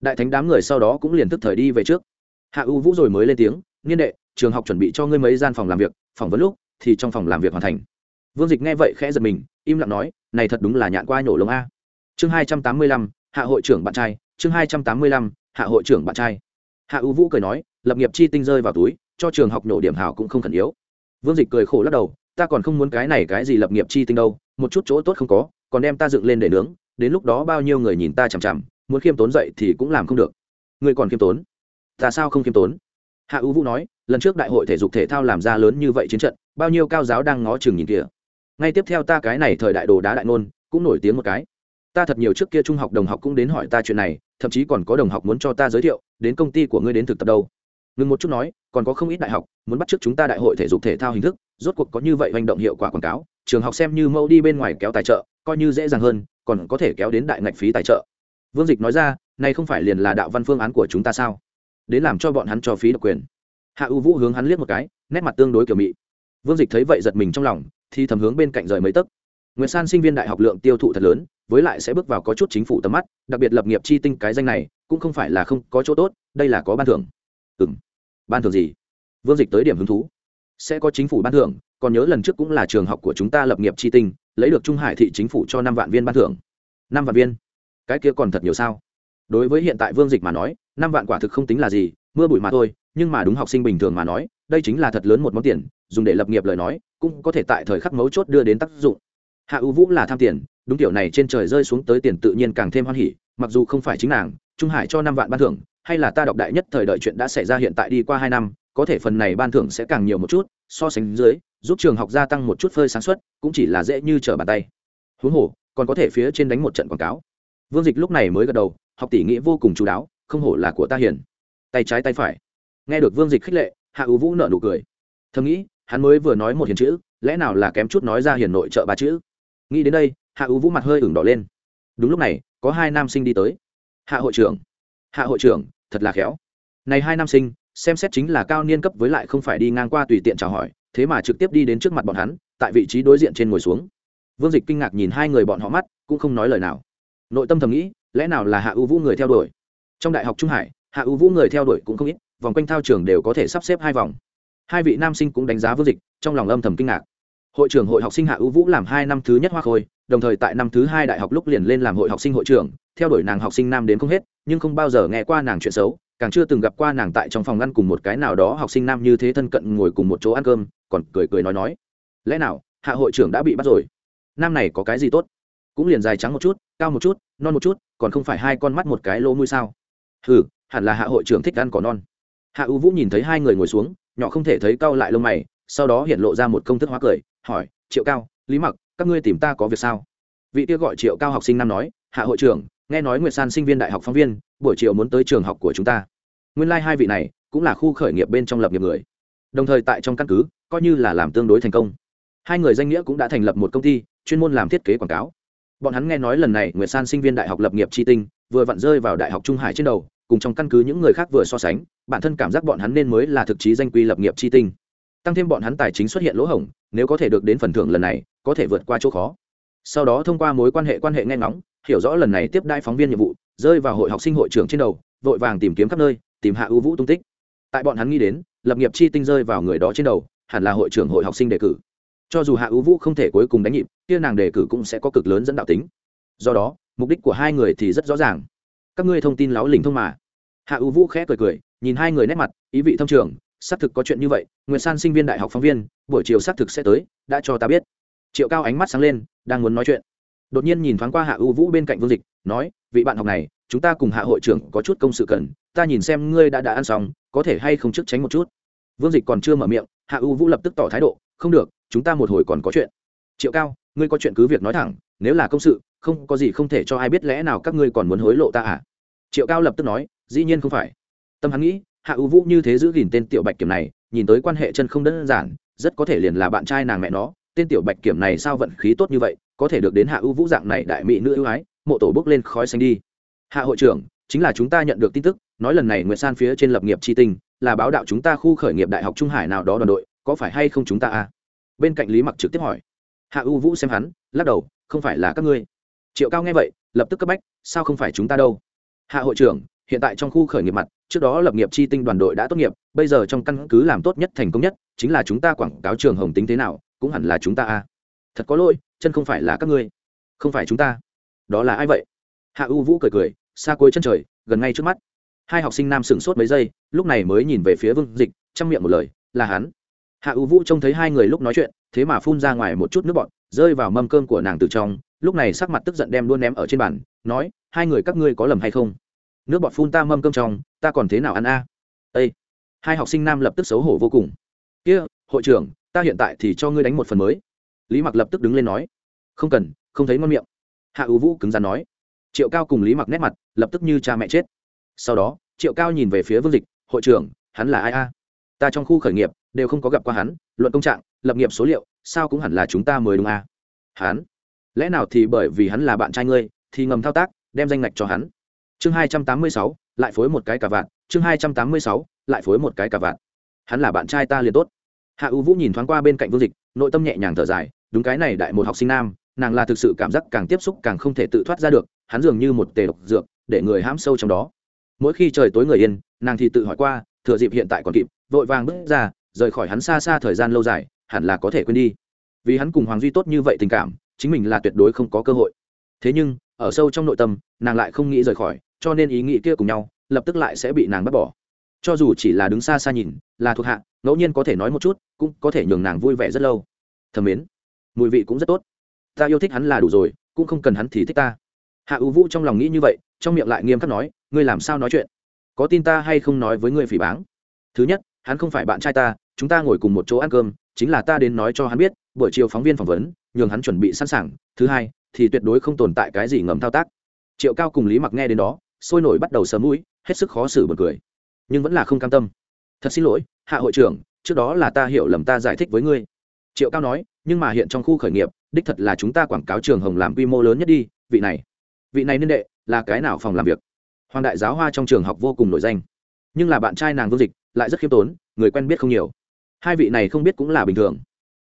đại thánh đám người sau đó cũng liền tức thời đi về trước. Hạ U vũ rồi mới lên tiếng, niên đệ, trường học chuẩn bị cho ngươi mấy gian phòng làm việc, phỏng vấn lúc thì trong phòng làm việc hoàn thành. Vương dịch nghe vậy khẽ giật mình, im lặng nói, này thật đúng là nhạn qua nhổ lông a. Chương hai trăm tám mươi lăm, hạ hội trưởng bạn trai, chương hai trăm tám mươi lăm, hạ hội trưởng bạn trai. Hạ U vũ cười nói, lập nghiệp chi tinh rơi vào túi, cho trường học nhổ điểm hảo cũng không khẩn yếu. Vương dịch cười khổ lắc đầu, ta còn không muốn cái này cái gì lập nghiệp chi tinh đâu, một chút chỗ tốt không có, còn đem ta dựng lên để nướng, đến lúc đó bao nhiêu người nhìn ta chằm chằm muốn khiêm tốn dậy thì cũng làm không được. Người còn khiêm tốn? Ta sao không khiêm tốn? Hạ ưu vũ nói, lần trước đại hội thể dục thể thao làm ra lớn như vậy chiến trận, bao nhiêu cao giáo đang ngó chừng nhìn kìa. Ngay tiếp theo ta cái này thời đại đồ đá đại ngôn, cũng nổi tiếng một cái. Ta thật nhiều trước kia trung học đồng học cũng đến hỏi ta chuyện này, thậm chí còn có đồng học muốn cho ta giới thiệu, đến công ty của ngươi đến thực tập đâu. Ngừng một chút nói, còn có không ít đại học, muốn bắt t r ư ớ c chúng ta đại hội thể dục thể thao hình thức, rốt cuộc có như vậy hành động hiệu quả quảng cáo, trường học xem như mẫu đi bên ngoài kéo tài trợ, coi như dễ dàng hơn, còn có thể kéo đến đại ngạch phí tài trợ vương dịch nói ra nay không phải liền là đạo văn phương án của chúng ta sao? Đến làm cho bọn hắn cho phí độc quyền. Hạ U vũ hướng hắn liếc một cái, nét mặt tương đối kiểu mị. Vương dịch thấy vậy giật mình trong lòng, thì thầm hướng bên cạnh rời mấy tấc. Nguyễn san sinh viên đại học lượng tiêu thụ thật lớn, với lại sẽ bước vào có chút chính phủ tầm mắt, đặc biệt lập nghiệp chi tinh cái danh này, cũng không phải là không có chỗ tốt, đây là có ban thưởng. Ừ m ban thưởng gì? Vương dịch tới điểm hứng thú. Sẽ có chính phủ ban thưởng, còn nhớ lần trước cũng là trường học của chúng ta lập nghiệp chi tinh, lấy được trung hải thị chính phủ cho năm vạn viên ban thưởng. Năm vạn viên? Cái kia còn thật nhiều sao? Đối với hiện tại vương dịch mà nói, năm vạn quả thực không tính là gì, mưa bụi mà thôi, nhưng mà đúng học sinh bình thường mà nói, đây chính là thật lớn một món tiền, dùng để lập nghiệp lời nói, cũng có thể tại thời khắc mấu chốt đưa đến tác dụng. Hạ ưu vũ là tham tiền, đúng kiểu này trên trời rơi xuống tới tiền tự nhiên càng thêm hoan hỉ, mặc dù không phải chính nàng, trung hải cho năm vạn ban thưởng, hay là ta đọc đại nhất thời đợi chuyện đã xảy ra hiện tại đi qua hai năm, có thể phần này ban thưởng sẽ càng nhiều một chút, so sánh dưới, giúp trường học gia tăng một chút phơi sáng suất, cũng chỉ là dễ như trở bàn tay. Huống hồ, còn có thể phía trên đánh một trận quảng cáo vương dịch lúc này mới gật đầu, học tỷ nghĩ vô cùng chú đáo, không hổ là của ta hiền. Tay trái tay phải. Nghe được vương dịch khích lệ, hạ ưu vũ nợ nụ cười. Thầm nghĩ, hắn mới vừa nói một hiền chữ, lẽ nào là kém chút nói ra hiền nội trợ ba chữ? Nghĩ đến đây, hạ ưu vũ mặt hơi ửng đỏ lên. Đúng lúc này, có hai nam sinh đi tới. Hạ hội trưởng. Hạ hội trưởng, thật là khéo. Này hai nam sinh, xem xét chính là cao niên cấp với lại không phải đi ngang qua tùy tiện chào hỏi, thế mà trực tiếp đi đến trước mặt bọn hắn, tại vị trí đối diện trên ngồi xuống. Vương dịch kinh ngạc nhìn hai người bọn họ mắt, cũng không nói lời nào nội tâm thầm nghĩ, lẽ nào là hạ ưu vũ người theo đuổi? Trong đại học trung hải, hạ ưu vũ người theo đuổi cũng không ít, vòng quanh thao trường đều có thể sắp xếp hai vòng. Hai vị nam sinh cũng đánh giá vương dịch, trong lòng âm thầm kinh ngạc. Hội trưởng hội học sinh hạ ưu vũ làm hai năm thứ nhất hoa khôi, đồng thời tại năm thứ hai đại học lúc liền lên làm hội học sinh hội trưởng, theo đuổi nàng học sinh nam đến không hết, nhưng không bao giờ nghe qua nàng chuyện xấu, càng chưa từng gặp qua nàng tại trong phòng ngăn cùng một cái nào đó học sinh nam như thế thân cận ngồi cùng một chỗ ăn cơm, còn cười cười nói nói, lẽ nào hạ hội trưởng đã bị bắt rồi? Nam này có cái gì tốt? Cũng liền dài trắng một chút cao một chút non một chút còn không phải hai con mắt một cái lỗ mũi sao? Hừ, hẳn là hạ hội trưởng thích ăn cỏ non. Hạ ưu vũ nhìn thấy hai người ngồi xuống nhỏ không thể thấy cau lại lông mày sau đó hiện lộ ra một công thức hóa cười hỏi triệu cao lý mặc các ngươi tìm ta có việc sao? Vị kia gọi triệu cao học sinh năm nói hạ hội trưởng nghe nói nguyệt san sinh viên đại học phóng viên buổi chiều muốn tới trường học của chúng ta. Nguyên lai、like、hai vị này cũng là khu khởi nghiệp bên trong lập nghiệp người. Đồng thời tại trong căn cứ coi như là làm tương đối thành công. Hai người danh nghĩa cũng đã thành lập một công ty chuyên môn làm thiết kế quảng cáo bọn hắn nghe nói lần này nguyệt san sinh viên đại học lập nghiệp tri tinh, vừa vặn rơi vào đại học trung hải trên đầu, cùng trong căn cứ những người khác vừa so sánh, bản thân cảm giác bọn hắn nên mới là thực chí danh quy lập nghiệp tri tinh. Tăng thêm bọn hắn tài chính xuất hiện lỗ hổng, nếu có thể được đến phần thưởng lần này, có thể vượt qua chỗ khó. Sau đó thông qua mối quan hệ quan hệ nghe ngóng, hiểu rõ lần này tiếp đai phóng viên nhiệm vụ, rơi vào hội học sinh hội trưởng trên đầu, vội vàng tìm kiếm khắp nơi, tìm hạ ưu vũ tung tích. Tại bọn hắn nghĩ đến, lập nghiệp chi tinh rơi vào người đó trên đầu, hẳn là hội trưởng hội học sinh đề cử cho dù hạ ưu vũ không thể cuối cùng đánh nhịp, kia nàng đề cử cũng sẽ có cực lớn dẫn đạo tính. Do đó, mục đích của hai người thì rất rõ ràng. Các ngươi thông tin láo lỉnh thông mà. Hạ ưu vũ khẽ cười cười, nhìn hai người nét mặt, ý vị thông trường, xác thực có chuyện như vậy nguyễn san sinh viên đại học phóng viên, buổi chiều xác thực sẽ tới, đã cho ta biết. Triệu cao ánh mắt sáng lên, đang muốn nói chuyện. Đột nhiên nhìn thoáng qua hạ ưu vũ bên cạnh vương dịch, nói, vị bạn học này, chúng ta cùng hạ hội trưởng có chút công sự cần, ta nhìn xem ngươi đã đã ăn xong, có thể hay không trước tránh một chút? Vương dịch còn chưa mở miệng, hạ ưu vũ lập tức tỏ thái độ, không được chúng ta một hồi còn có chuyện. Triệu cao, ngươi có chuyện cứ việc nói thẳng, nếu là công sự, không có gì không thể cho ai biết lẽ nào các ngươi còn muốn hối lộ ta à? Triệu cao lập tức nói, dĩ nhiên không phải. Tâm hắn nghĩ, hạ ưu vũ như thế giữ gìn tên tiểu bạch kiểm này, nhìn tới quan hệ chân không đơn giản, rất có thể liền là bạn trai nàng mẹ nó. Tên tiểu bạch kiểm này sao vận khí tốt như vậy, có thể được đến hạ ưu vũ dạng này đại mỹ nữ ưu ái, mộ tổ bước lên khói xanh đi. Hạ hội trưởng, chính là chúng ta nhận được tin tức, nói lần này nguyệt san phía trên lập nghiệp tri tinh, là báo đạo chúng ta khu khởi nghiệp đại học trung hải nào đó đoàn đội, có phải hay không chúng ta à? Bên cạnh lý mặc trực tiếp hỏi hạ ưu vũ xem hắn lắc đầu không phải là các ngươi triệu cao nghe vậy lập tức cấp bách sao không phải chúng ta đâu hạ hội trưởng hiện tại trong khu khởi nghiệp mặt trước đó lập nghiệp chi tinh đoàn đội đã tốt nghiệp bây giờ trong căn cứ làm tốt nhất thành công nhất chính là chúng ta quảng cáo trường hồng tính thế nào cũng hẳn là chúng ta à thật có lỗi chân không phải là các ngươi không phải chúng ta đó là ai vậy hạ u vũ cười cười xa cuối chân trời gần ngay trước mắt hai học sinh nam sửng sốt mấy giây lúc này mới nhìn về phía vương dịch trong miệng một lời là hắn hạ u vũ trông thấy hai người lúc nói chuyện, thế mà phun ra ngoài một chút nước bọt, rơi vào mâm cơm của nàng từ trong, lúc này sắc mặt tức giận đem luôn ném ở trên bàn, nói, hai người các ngươi có lầm hay không? Nước bọt phun ta mâm cơm trong, ta còn thế nào ăn a? À? hai học sinh nam lập tức xấu hổ vô cùng. Kia, hội trưởng, ta hiện tại thì cho ngươi đánh một phần mới. Lý mặc lập tức đứng lên nói. Không cần, không thấy ngon miệng. Hạ ưu vũ cứng rắn nói. Triệu cao cùng lý mặc nét mặt, lập tức như cha mẹ chết. Sau đó, triệu cao nhìn về phía vương dịch, hội trưởng, hắn là ai a? Ta trong khu khởi nghiệp, đều không có gặp qua hắn, luận công trạng, lập nghiệp số liệu, sao cũng hẳn là chúng ta mới đúng à? hắn lẽ nào thì bởi vì hắn là bạn trai ngươi, thì ngầm thao tác, đem danh ngạch cho hắn chương hai trăm tám mươi sáu, lại phối một cái cả vạn. chương hai trăm tám mươi sáu, lại phối một cái cả vạn. hắn là bạn trai ta liền tốt hạ ưu vũ nhìn thoáng qua bên cạnh vương dịch, nội tâm nhẹ nhàng thở dài đúng cái này đại một học sinh nam, nàng là thực sự cảm giác càng tiếp xúc càng không thể tự thoát ra được, hắn dường như một tề độc dược, để người hãm sâu trong đó mỗi khi trời tối người yên, nàng thì tự hỏi qua thừa dịp hiện tại còn kịp, vội vàng bước ra, rời khỏi hắn xa xa thời gian lâu dài, hẳn là có thể quên đi. Vì hắn cùng hoàng duy tốt như vậy tình cảm, chính mình là tuyệt đối không có cơ hội. Thế nhưng, ở sâu trong nội tâm, nàng lại không nghĩ rời khỏi, cho nên ý nghĩ kia cùng nhau, lập tức lại sẽ bị nàng bắt bỏ. Cho dù chỉ là đứng xa xa nhìn, là thuộc hạ, ngẫu nhiên có thể nói một chút, cũng có thể nhường nàng vui vẻ rất lâu. Thầm mến, mùi vị cũng rất tốt. Ta yêu thích hắn là đủ rồi, cũng không cần hắn thì thích ta. Hạ ưu vũ trong lòng nghĩ như vậy, trong miệng lại nghiêm khắc nói, ngươi làm sao nói chuyện? Có tin ta hay không nói với ngươi phỉ báng? Thứ nhất, hắn không phải bạn trai ta, chúng ta ngồi cùng một chỗ ăn cơm, chính là ta đến nói cho hắn biết, buổi chiều phóng viên phỏng vấn, nhường hắn chuẩn bị sẵn sàng. Thứ hai, thì tuyệt đối không tồn tại cái gì ngầm thao tác. Triệu cao cùng lý mặc nghe đến đó, sôi nổi bắt đầu sớm mũi, hết sức khó xử bật cười. Nhưng vẫn là không cam tâm. Thật xin lỗi, hạ hội trưởng, trước đó là ta hiểu lầm ta giải thích với ngươi. Triệu cao nói, nhưng mà hiện trong khu khởi nghiệp, đích thật là chúng ta quảng cáo trường hồng làm quy mô lớn nhất đi, vị này. Vị này niên đệ, là cái nào phòng làm việc? Hoàng đại giáo hoa trong trường học vô cùng nổi danh. Nhưng là bạn trai nàng vương dịch lại rất khiêm tốn, người quen biết không nhiều. Hai vị này không biết cũng là bình thường.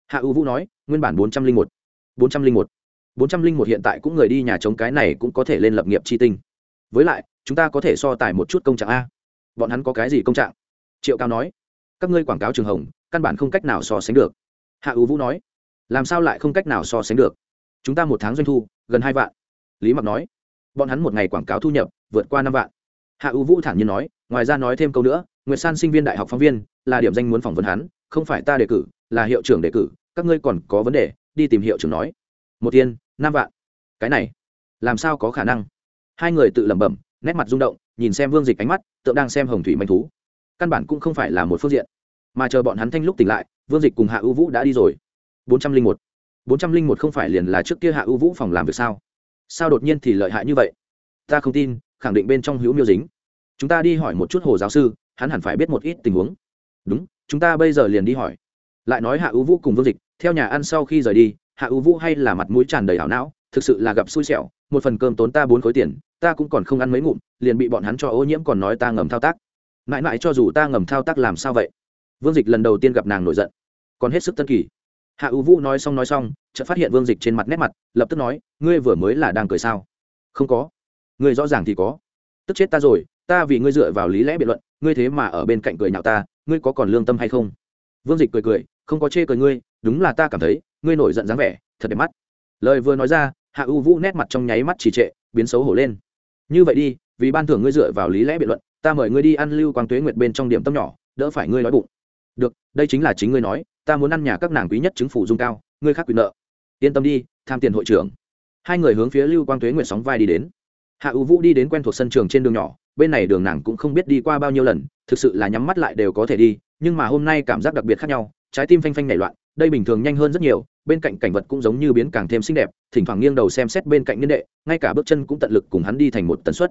Hạ ưu vũ nói, nguyên bản bốn trăm linh một, bốn trăm linh một, bốn trăm linh một hiện tại cũng người đi nhà chống cái này cũng có thể lên lập nghiệp chi tinh. Với lại, chúng ta có thể so tài một chút công trạng a. Bọn hắn có cái gì công trạng? Triệu cao nói, các ngươi quảng cáo trường hồng, căn bản không cách nào so sánh được. Hạ ưu vũ nói, làm sao lại không cách nào so sánh được? Chúng ta một tháng doanh thu, gần hai vạn. Lý mặc nói bọn hắn một ngày quảng cáo thu nhập vượt qua năm vạn. Hạ ưu vũ thản nhiên nói, ngoài ra nói thêm câu nữa, nguyệt san sinh viên đại học phóng viên, là điểm danh muốn phỏng vấn hắn, không phải ta đề cử, là hiệu trưởng đề cử, các ngươi còn có vấn đề, đi tìm hiệu trưởng nói. Một tiên năm vạn. Cái này, làm sao có khả năng? Hai người tự lẩm bẩm, nét mặt rung động, nhìn xem vương dịch ánh mắt, tượng đang xem hồng thủy manh thú. Căn bản cũng không phải là một phương diện. Mà chờ bọn hắn thanh lúc tỉnh lại, vương dịch cùng hạ ưu vũ đã đi rồi. Bốn trăm linh một. Bốn trăm linh một không phải liền là trước kia hạ ưu vũ phòng làm việc sao? Sao đột nhiên thì lợi hại như vậy? Ta không tin, khẳng định bên trong hữu miêu dính. Chúng ta đi hỏi một chút hồ giáo sư, hắn hẳn phải biết một ít tình huống. Đúng, chúng ta bây giờ liền đi hỏi. Lại nói hạ ưu vũ cùng vương dịch, theo nhà ăn sau khi rời đi, hạ ưu vũ hay là mặt mũi tràn đầy ảo não, thực sự là gặp xui xẻo, một phần cơm tốn ta bốn khối tiền, ta cũng còn không ăn mấy ngụm, liền bị bọn hắn cho ô nhiễm còn nói ta ngầm thao tác. Mãi mãi cho dù ta ngầm thao tác làm sao vậy? Vương dịch lần đầu tiên gặp nàng nổi giận. Còn hết sức tân kỳ hạ ưu vũ nói xong nói xong, chợt phát hiện vương dịch trên mặt nét mặt, lập tức nói, ngươi vừa mới là đang cười sao? Không có. Ngươi rõ ràng thì có. Tức chết ta rồi, ta vì ngươi dựa vào lý lẽ biện luận, ngươi thế mà ở bên cạnh cười nhạo ta, ngươi có còn lương tâm hay không? Vương dịch cười cười, không có chê cười ngươi, đúng là ta cảm thấy, ngươi nổi giận dáng vẻ, thật đẹp mắt. Lời vừa nói ra, hạ ưu vũ nét mặt trong nháy mắt trì trệ, biến xấu hổ lên. Như vậy đi, vì ban thưởng ngươi dựa vào lý lẽ biện luận, ta mời ngươi đi ăn lưu quang tuế nguyệt bên trong điểm tâm nhỏ, đỡ phải ngươi nói bụng. Được, đây chính là chính ngươi nói ta muốn ăn nhà các nàng quý nhất chứng phủ dung cao, ngươi khác quyền nợ. Yên tâm đi, tham tiền hội trưởng. Hai người hướng phía lưu quang tuế nguyện sóng vai đi đến. Hạ ưu vũ đi đến quen thuộc sân trường trên đường nhỏ, bên này đường nàng cũng không biết đi qua bao nhiêu lần, thực sự là nhắm mắt lại đều có thể đi, nhưng mà hôm nay cảm giác đặc biệt khác nhau, trái tim phanh phanh nảy loạn, đây bình thường nhanh hơn rất nhiều, bên cạnh cảnh vật cũng giống như biến càng thêm xinh đẹp, thỉnh thoảng nghiêng đầu xem xét bên cạnh niên đệ, ngay cả bước chân cũng tận lực cùng hắn đi thành một tần suất.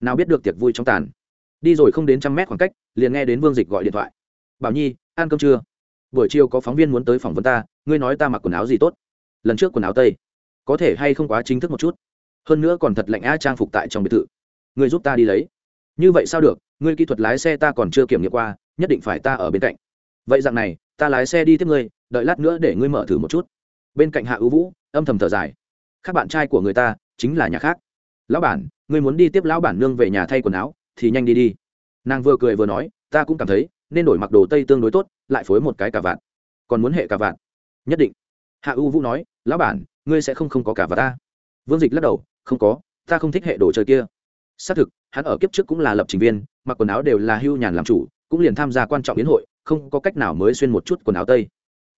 Nào biết được tiệc vui trong tàn. Đi rồi không đến trăm mét khoảng cách, liền nghe đến vương dịch gọi điện thoại. Bảo nhi, ăn cơm chưa? Buổi chiều có phóng viên muốn tới phỏng vấn ta, ngươi nói ta mặc quần áo gì tốt? Lần trước quần áo tây, có thể hay không quá chính thức một chút? Hơn nữa còn thật lạnh a trang phục tại trong biệt thự. Ngươi giúp ta đi lấy. Như vậy sao được, ngươi kỹ thuật lái xe ta còn chưa kiểm nghiệm qua, nhất định phải ta ở bên cạnh. Vậy dạng này, ta lái xe đi tiếp ngươi, đợi lát nữa để ngươi mở thử một chút. Bên cạnh hạ ưu vũ, âm thầm thở dài. Các bạn trai của người ta, chính là nhà khác. Lão bản, ngươi muốn đi tiếp lão bản nương về nhà thay quần áo, thì nhanh đi đi. Nàng vừa cười vừa nói, ta cũng cảm thấy, nên đổi mặc đồ tây tương đối tốt lại phối một cái cả vạn còn muốn hệ cả vạn nhất định. Hạ U vũ nói, lão bản, ngươi sẽ không không có cả vạn ta. Vương dịch lắc đầu, không có, ta không thích hệ đồ chơi kia. Xác thực, hắn ở kiếp trước cũng là lập trình viên, mặc quần áo đều là hưu nhàn làm chủ, cũng liền tham gia quan trọng biến hội, không có cách nào mới xuyên một chút quần áo tây.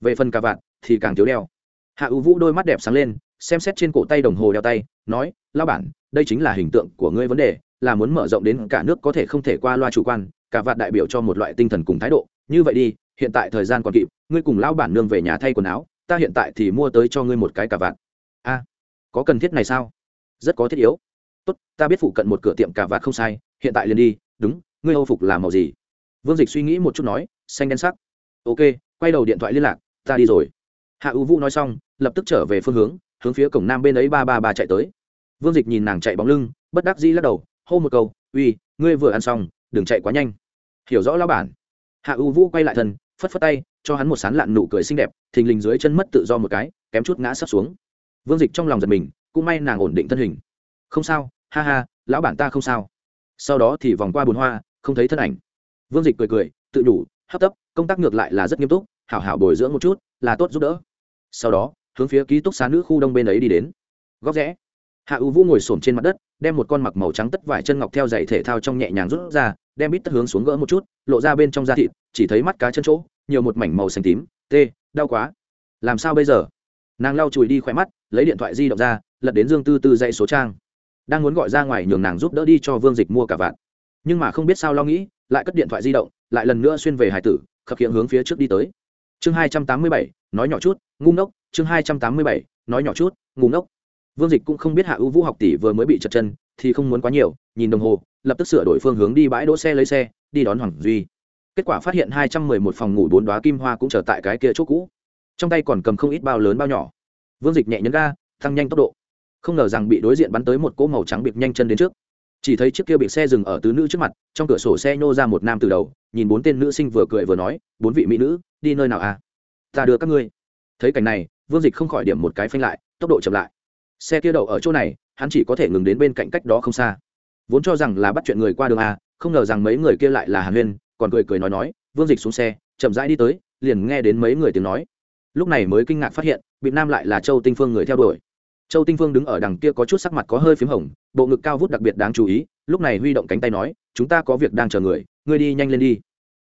Về phần cà vạt thì càng thiếu đeo. Hạ ưu vũ đôi mắt đẹp sáng lên, xem xét trên cổ tay đồng hồ đeo tay, nói lao bản, đây chính là hình tượng của ngươi vấn đề, là muốn mở rộng đến cả nước có thể không thể qua loa chủ quan cả vạt đại biểu cho một loại tinh thần cùng thái độ. Như vậy đi hiện tại thời gian còn kịp, ngươi cùng lão bản nương về nhà thay quần áo, ta hiện tại thì mua tới cho ngươi một cái cà vạt. A, có cần thiết này sao? Rất có thiết yếu. Tốt, ta biết phụ cận một cửa tiệm cà vạt không sai, hiện tại liền đi, đúng, ngươi âu phục làm màu gì? Vương dịch suy nghĩ một chút nói, xanh đen sắc. Ok, quay đầu điện thoại liên lạc, ta đi rồi. Hạ ưu vũ nói xong, lập tức trở về phương hướng hướng phía cổng nam bên ấy ba ba ba chạy tới. Vương dịch nhìn nàng chạy bóng lưng, bất đắc dĩ lắc đầu, hô một câu, uy, ngươi vừa ăn xong, đừng chạy quá nhanh. Hiểu rõ lão bản. Hạ ưu vũ quay lại thân phất phất tay, cho hắn một sán lạn nụ cười xinh đẹp, thình lình dưới chân mất tự do một cái, kém chút ngã sắp xuống. Vương dịch trong lòng giật mình, cũng may nàng ổn định thân hình. Không sao, ha ha, lão bản ta không sao. Sau đó thì vòng qua bồn hoa, không thấy thân ảnh. Vương dịch cười cười, tự đủ, hấp tấp, công tác ngược lại là rất nghiêm túc, hảo hảo bồi dưỡng một chút, là tốt giúp đỡ. Sau đó, hướng phía ký túc xá nữ khu đông bên ấy đi đến. Góc rẽ. Hạ ưu vũ ngồi s trên mặt đất, đem một con mặc màu trắng tất vải chân ngọc theo giày thể thao trong nhẹ nhàng rút ra đem bít tất hướng xuống gỡ một chút, lộ ra bên trong da thịt, chỉ thấy mắt cá chân chỗ, nhiều một mảnh màu xanh tím, tê, đau quá. Làm sao bây giờ? Nàng lau chùi đi khỏe mắt, lấy điện thoại di động ra, lật đến dương tư tư dãy số trang. Đang muốn gọi ra ngoài nhường nàng giúp đỡ đi cho vương dịch mua cả vạn. Nhưng mà không biết sao lo nghĩ, lại cất điện thoại di động, lại lần nữa xuyên về hải tử, khập hiện hướng phía trước đi tới. Chương hai trăm tám mươi bảy, nói nhỏ chút, ngu ngốc. Chương hai trăm tám mươi bảy, nói nhỏ chút, ngu ngốc. Vương dịch cũng không biết hạ ưu vũ học tỷ vừa mới bị chật chân, thì không muốn quá nhiều, nhìn đồng hồ lập tức sửa đổi phương hướng đi bãi đỗ xe lấy xe, đi đón hoàng duy. Kết quả phát hiện hai trăm mười một phòng ngủ bốn đoá kim hoa cũng trở tại cái kia chỗ cũ. Trong tay còn cầm không ít bao lớn bao nhỏ. Vương dịch nhẹ nhấn ga, tăng nhanh tốc độ. Không ngờ rằng bị đối diện bắn tới một cỗ màu trắng bịp nhanh chân đến trước. Chỉ thấy chiếc kia bị xe dừng ở tứ nữ trước mặt, trong cửa sổ xe nhô ra một nam từ đầu, nhìn bốn tên nữ sinh vừa cười vừa nói, bốn vị mỹ nữ, đi nơi nào à? Ta đưa các ngươi. Thấy cảnh này, vương dịch không khỏi điểm một cái phanh lại, tốc độ chậm lại. Xe kia đậu ở chỗ này, hắn chỉ có thể ngừng đến bên cạnh cách đó không xa vốn cho rằng là bắt chuyện người qua đường a, không ngờ rằng mấy người kia lại là hàn huyên, còn cười cười nói nói, vương dịch xuống xe, chậm rãi đi tới, liền nghe đến mấy người tiếng nói. Lúc này mới kinh ngạc phát hiện bị nam lại là châu tinh phương người theo đuổi. Châu tinh phương đứng ở đằng kia có chút sắc mặt có hơi p h í m hồng, bộ ngực cao vút đặc biệt đáng chú ý, lúc này huy động cánh tay nói, chúng ta có việc đang chờ người, ngươi đi nhanh lên đi.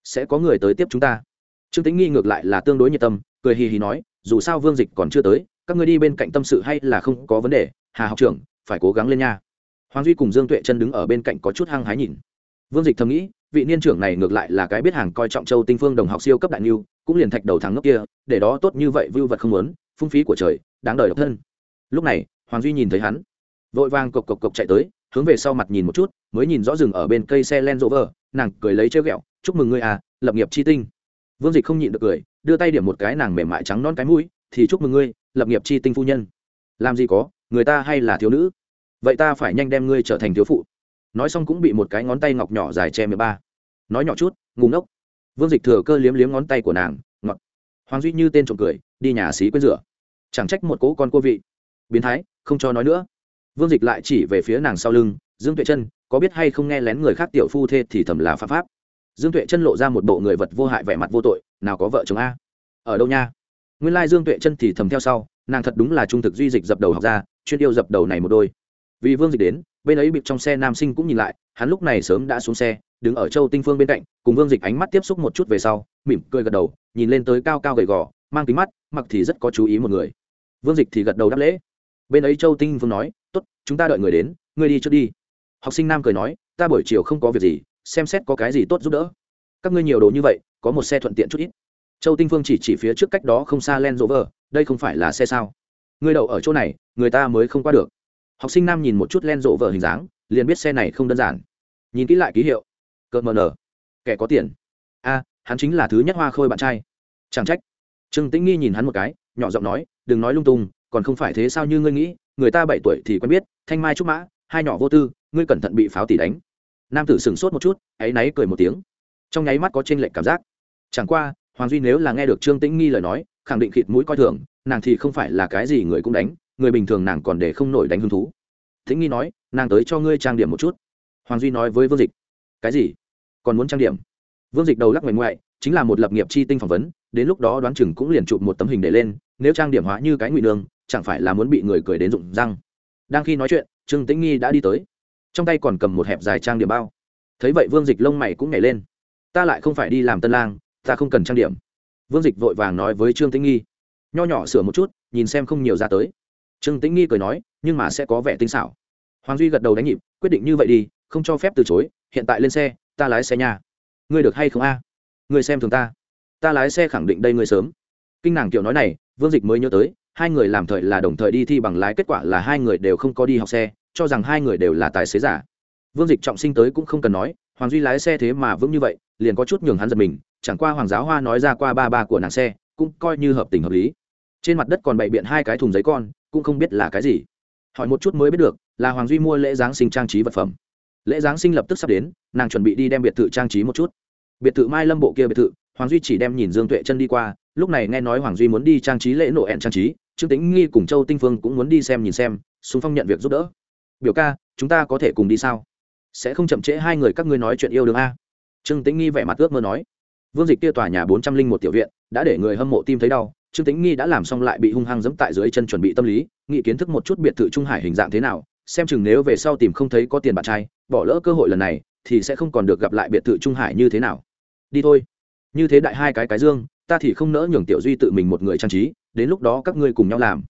Sẽ có người tới tiếp chúng ta. Trương tính nghi ngược lại là tương đối nhiệt tâm, cười hì hì nói, dù sao vương dịch còn chưa tới, các ngươi đi bên cạnh tâm sự hay là không có vấn đề, hà học trưởng, phải cố gắng lên nha hoàng duy cùng dương tuệ chân đứng ở bên cạnh có chút hăng hái nhìn. Vương dịch thầm nghĩ, vị niên trưởng này ngược lại là cái biết hàng coi trọng châu tinh phương đồng học siêu cấp đại niu cũng liền thạch đầu thằng ngốc kia, để đó tốt như vậy vưu vật không muốn, phung phí của trời, đáng đời độc thân. Lúc này, hoàng duy nhìn thấy hắn. Vội vàng cộc cộc cộc chạy tới, hướng về sau mặt nhìn một chút, mới nhìn rõ rừng ở bên cây xe len rộ vờ nàng cười lấy chơi ghẹo, chúc mừng ngươi à lập nghiệp chi tinh. Vương dịch không nhịn được cười, đưa tay điểm một cái nàng mềm mại trắng non cái mũi, thì chúc mừng ngươi, lập nghiệp chi tinh phu nhân. Làm gì có, người ta hay là thiếu nữ vậy ta phải nhanh đem ngươi trở thành thiếu phụ. Nói xong cũng bị một cái ngón tay ngọc nhỏ dài che mười ba. Nói nhỏ chút ngủ ngốc. Vương dịch thừa cơ liếm liếm ngón tay của nàng, ngọt. Hoàng duy như tên trộm cười, đi nhà xí quên rửa. Chẳng trách một cỗ con cô vị. Biến thái, không cho nói nữa. Vương dịch lại chỉ về phía nàng sau lưng, dương tuệ chân, có biết hay không nghe lén người khác tiểu phu thê thì thầm là pháp pháp. Dương tuệ chân lộ ra một bộ người vật vô hại vẻ mặt vô tội, nào có vợ chồng a. Ở đâu nha? Nguyên lai dương tuệ chân thì thầm theo sau, nàng thật đúng là trung thực duy dịch dập đầu học ra, chuyên yêu dập đầu này một đôi vì vương dịch đến, bên ấy bịp trong xe nam sinh cũng nhìn lại, hắn lúc này sớm đã xuống xe, đứng ở châu tinh phương bên cạnh, cùng vương dịch ánh mắt tiếp xúc một chút về sau, mỉm cười gật đầu, nhìn lên tới cao cao gầy gò, mang kính mắt, mặc thì rất có chú ý một người. Vương dịch thì gật đầu đáp lễ. Bên ấy châu tinh phương nói, tốt, chúng ta đợi người đến người đi trước đi. Học sinh nam cười nói, ta buổi chiều không có việc gì, xem xét có cái gì tốt giúp đỡ. Các ngươi nhiều đồ như vậy, có một xe thuận tiện chút ít. Châu tinh phương chỉ chỉ phía trước cách đó không xa len rỗ vờ đây không phải là xe sao? Ngươi đậu ở chỗ này, người ta mới không qua được học sinh nam nhìn một chút len rộ vợ hình dáng, liền biết xe này không đơn giản. Nhìn kỹ lại ký hiệu. Cợt mờ nở kẻ có tiền. A, hắn chính là thứ nhất hoa khôi bạn trai. Chẳng trách. Trương tĩnh nghi nhìn hắn một cái, nhỏ giọng nói, đừng nói lung tung, còn không phải thế sao như ngươi nghĩ, người ta bảy tuổi thì quen biết, thanh mai trúc mã, hai nhỏ vô tư, ngươi cẩn thận bị pháo tỷ đánh. Nam tử sửng sốt một chút, áy náy cười một tiếng. Trong nháy mắt có t r ê n lệch cảm giác. Chẳng qua, hoàng duy nếu là nghe được trương tĩnh nghi lời nói, khẳng định khịt mũi coi thường, nàng thì không phải là cái gì người cũng đánh người bình thường nàng còn để không nổi đánh hứng thú. Thính nghi nói, nàng tới cho ngươi trang điểm một chút. Hoàng duy nói với vương dịch, cái gì? Còn muốn trang điểm? Vương dịch đầu lắc ngoại ngoại, chính là một lập nghiệp chi tinh phỏng vấn, đến lúc đó đoán chừng cũng liền chụp một tấm hình để lên, nếu trang điểm hóa như cái ngụy đường, chẳng phải là muốn bị người cười đến rụng răng. Đang khi nói chuyện, trương tĩnh nghi đã đi tới. Trong tay còn cầm một hẹp dài trang điểm bao. Thấy vậy vương dịch lông mày cũng nhảy lên. Ta lại không phải đi làm tân lang, ta không cần trang điểm. Vương dịch vội vàng nói với trương tĩnh nghi. Nho nhỏ sửa một chút, nhìn xem không nhiều ra tới trương tĩnh nghi cười nói, nhưng mà sẽ có vẻ tinh xảo. Hoàng duy gật đầu đánh nhịp, quyết định như vậy đi, không cho phép từ chối, hiện tại lên xe, ta lái xe nhà ngươi được hay không a? Ngươi xem thường ta. Ta lái xe khẳng định đây ngươi sớm. Kinh nàng kiểu nói này, vương dịch mới nhớ tới, hai người làm thời là đồng thời đi thi bằng lái, kết quả là hai người đều không có đi học xe, cho rằng hai người đều là tài xế giả. Vương dịch trọng sinh tới cũng không cần nói, hoàng duy lái xe thế mà vững như vậy, liền có chút nhường hắn giật mình, chẳng qua hoàng giáo hoa nói ra qua ba ba của nàng xe, cũng coi như hợp tình hợp lý. Trên mặt đất còn bày biện hai cái thùng giấy con cũng không biết là cái gì. Hỏi một chút mới biết được, là hoàng duy mua lễ giáng sinh trang trí vật phẩm. Lễ giáng sinh lập tức sắp đến, nàng chuẩn bị đi đem biệt thự trang trí một chút. Biệt thự mai lâm bộ kia biệt thự, hoàng duy chỉ đem nhìn dương tuệ chân đi qua, lúc này nghe nói hoàng duy muốn đi trang trí lễ nộ ẹn trang trí, trương tính nghi cùng châu tinh phương cũng muốn đi xem nhìn xem xung phong nhận việc giúp đỡ. Biểu ca, chúng ta có thể cùng đi sao? Sẽ không chậm trễ hai người các ngươi nói chuyện yêu đương a? Trương tính nghi vẻ mặt ước mơ nói. Vương dịch kia tòa nhà bốn trăm linh một tiểu viện, đã để người hâm mộ tim thấy đau trương Tĩnh nghi đã làm xong lại bị hung hăng dẫm tại dưới chân chuẩn bị tâm lý nghị kiến thức một chút biệt thự trung hải hình dạng thế nào, xem chừng nếu về sau tìm không thấy có tiền bạn trai, bỏ lỡ cơ hội lần này, thì sẽ không còn được gặp lại biệt thự trung hải như thế nào. Đi thôi. Như thế đại hai cái cái dương, ta thì không nỡ nhường tiểu duy tự mình một người trang trí, đến lúc đó các ngươi cùng nhau làm.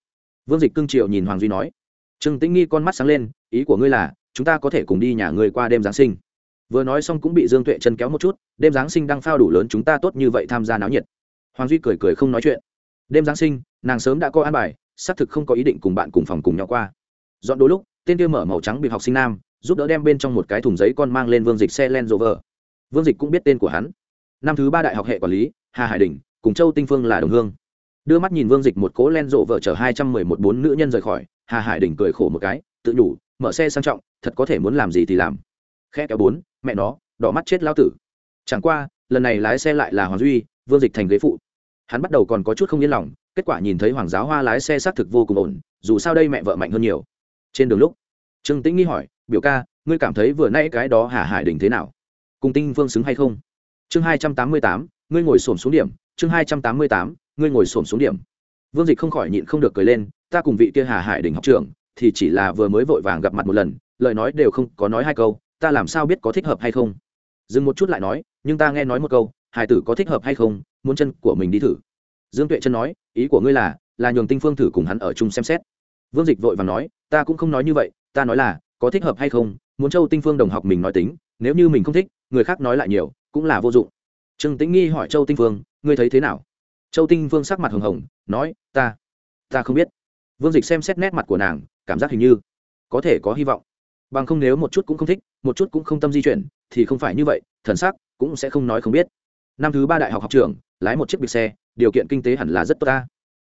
Vương dịch cưng triệu nhìn hoàng duy nói. Trương tĩnh nghi con mắt sáng lên, ý của ngươi là, chúng ta có thể cùng đi nhà ngươi qua đêm giáng sinh. Vừa nói xong cũng bị dương tuệ chân kéo một chút, đêm giáng sinh đang phao đủ lớn chúng ta tốt như vậy tham gia náo nhiệt. Hoàng duy cười cười không nói chuyện đêm giáng sinh, nàng sớm đã có an bài, xác thực không có ý định cùng bạn cùng phòng cùng nhau qua. Dọn đôi lúc, tên kia mở màu trắng bị học sinh nam, giúp đỡ đem bên trong một cái thùng giấy con mang lên vương dịch xe len rover. Vương dịch cũng biết tên của hắn. Năm thứ ba đại học hệ quản lý, hà hải đình, cùng châu tinh phương là đồng hương. Đưa mắt nhìn vương dịch một cố len rộ vợ chở hai trăm mười một bốn nữ nhân rời khỏi, hà hải đình cười khổ một cái, tự nhủ, mở xe sang trọng, thật có thể muốn làm gì thì làm. Khe kéo bốn, mẹ nó, đỏ mắt chết lao tử. Chẳng qua, lần này lái xe lại là hoàng duy, vương dịch thành ghế phụ hắn bắt đầu còn có chút không yên lòng, kết quả nhìn thấy hoàng giáo hoa lái xe xác thực vô cùng ổn, dù sao đây mẹ vợ mạnh hơn nhiều. Trên đường lúc, trương tĩnh nghi hỏi, biểu ca, ngươi cảm thấy vừa nay cái đó hà hải đình thế nào? Cùng tinh vương xứng hay không? Chương hai trăm tám mươi tám, ngươi ngồi xổm xuống điểm. Chương hai trăm tám mươi tám, ngươi ngồi xổm xuống điểm. Vương dịch không khỏi nhịn không được cười lên, ta cùng vị kia hà hải đình học trường thì chỉ là vừa mới vội vàng gặp mặt một lần, lời nói đều không có nói hai câu, ta làm sao biết có thích hợp hay không? Dừng một chút lại nói, nhưng ta nghe nói một câu hải tử có thích hợp hay không, muốn chân của mình đi thử. Dương tuệ chân nói, ý của ngươi là là nhường tinh phương thử cùng hắn ở chung xem xét. Vương dịch vội và nói, ta cũng không nói như vậy, ta nói là, có thích hợp hay không, muốn châu tinh phương đồng học mình nói tính, nếu như mình không thích, người khác nói lại nhiều, cũng là vô dụng. Trương tĩnh nghi hỏi châu tinh phương, ngươi thấy thế nào? Châu tinh phương sắc mặt hồng hồng, nói, ta ta không biết. Vương dịch xem xét nét mặt của nàng, cảm giác hình như, có thể có hy vọng. Bằng không nếu một chút cũng không thích, một chút cũng không tâm di chuyển, thì không phải như vậy, thần sắc cũng sẽ không nói không biết năm thứ ba đại học học trường, lái một chiếc bịch xe, điều kiện kinh tế hẳn là rất tốt ta.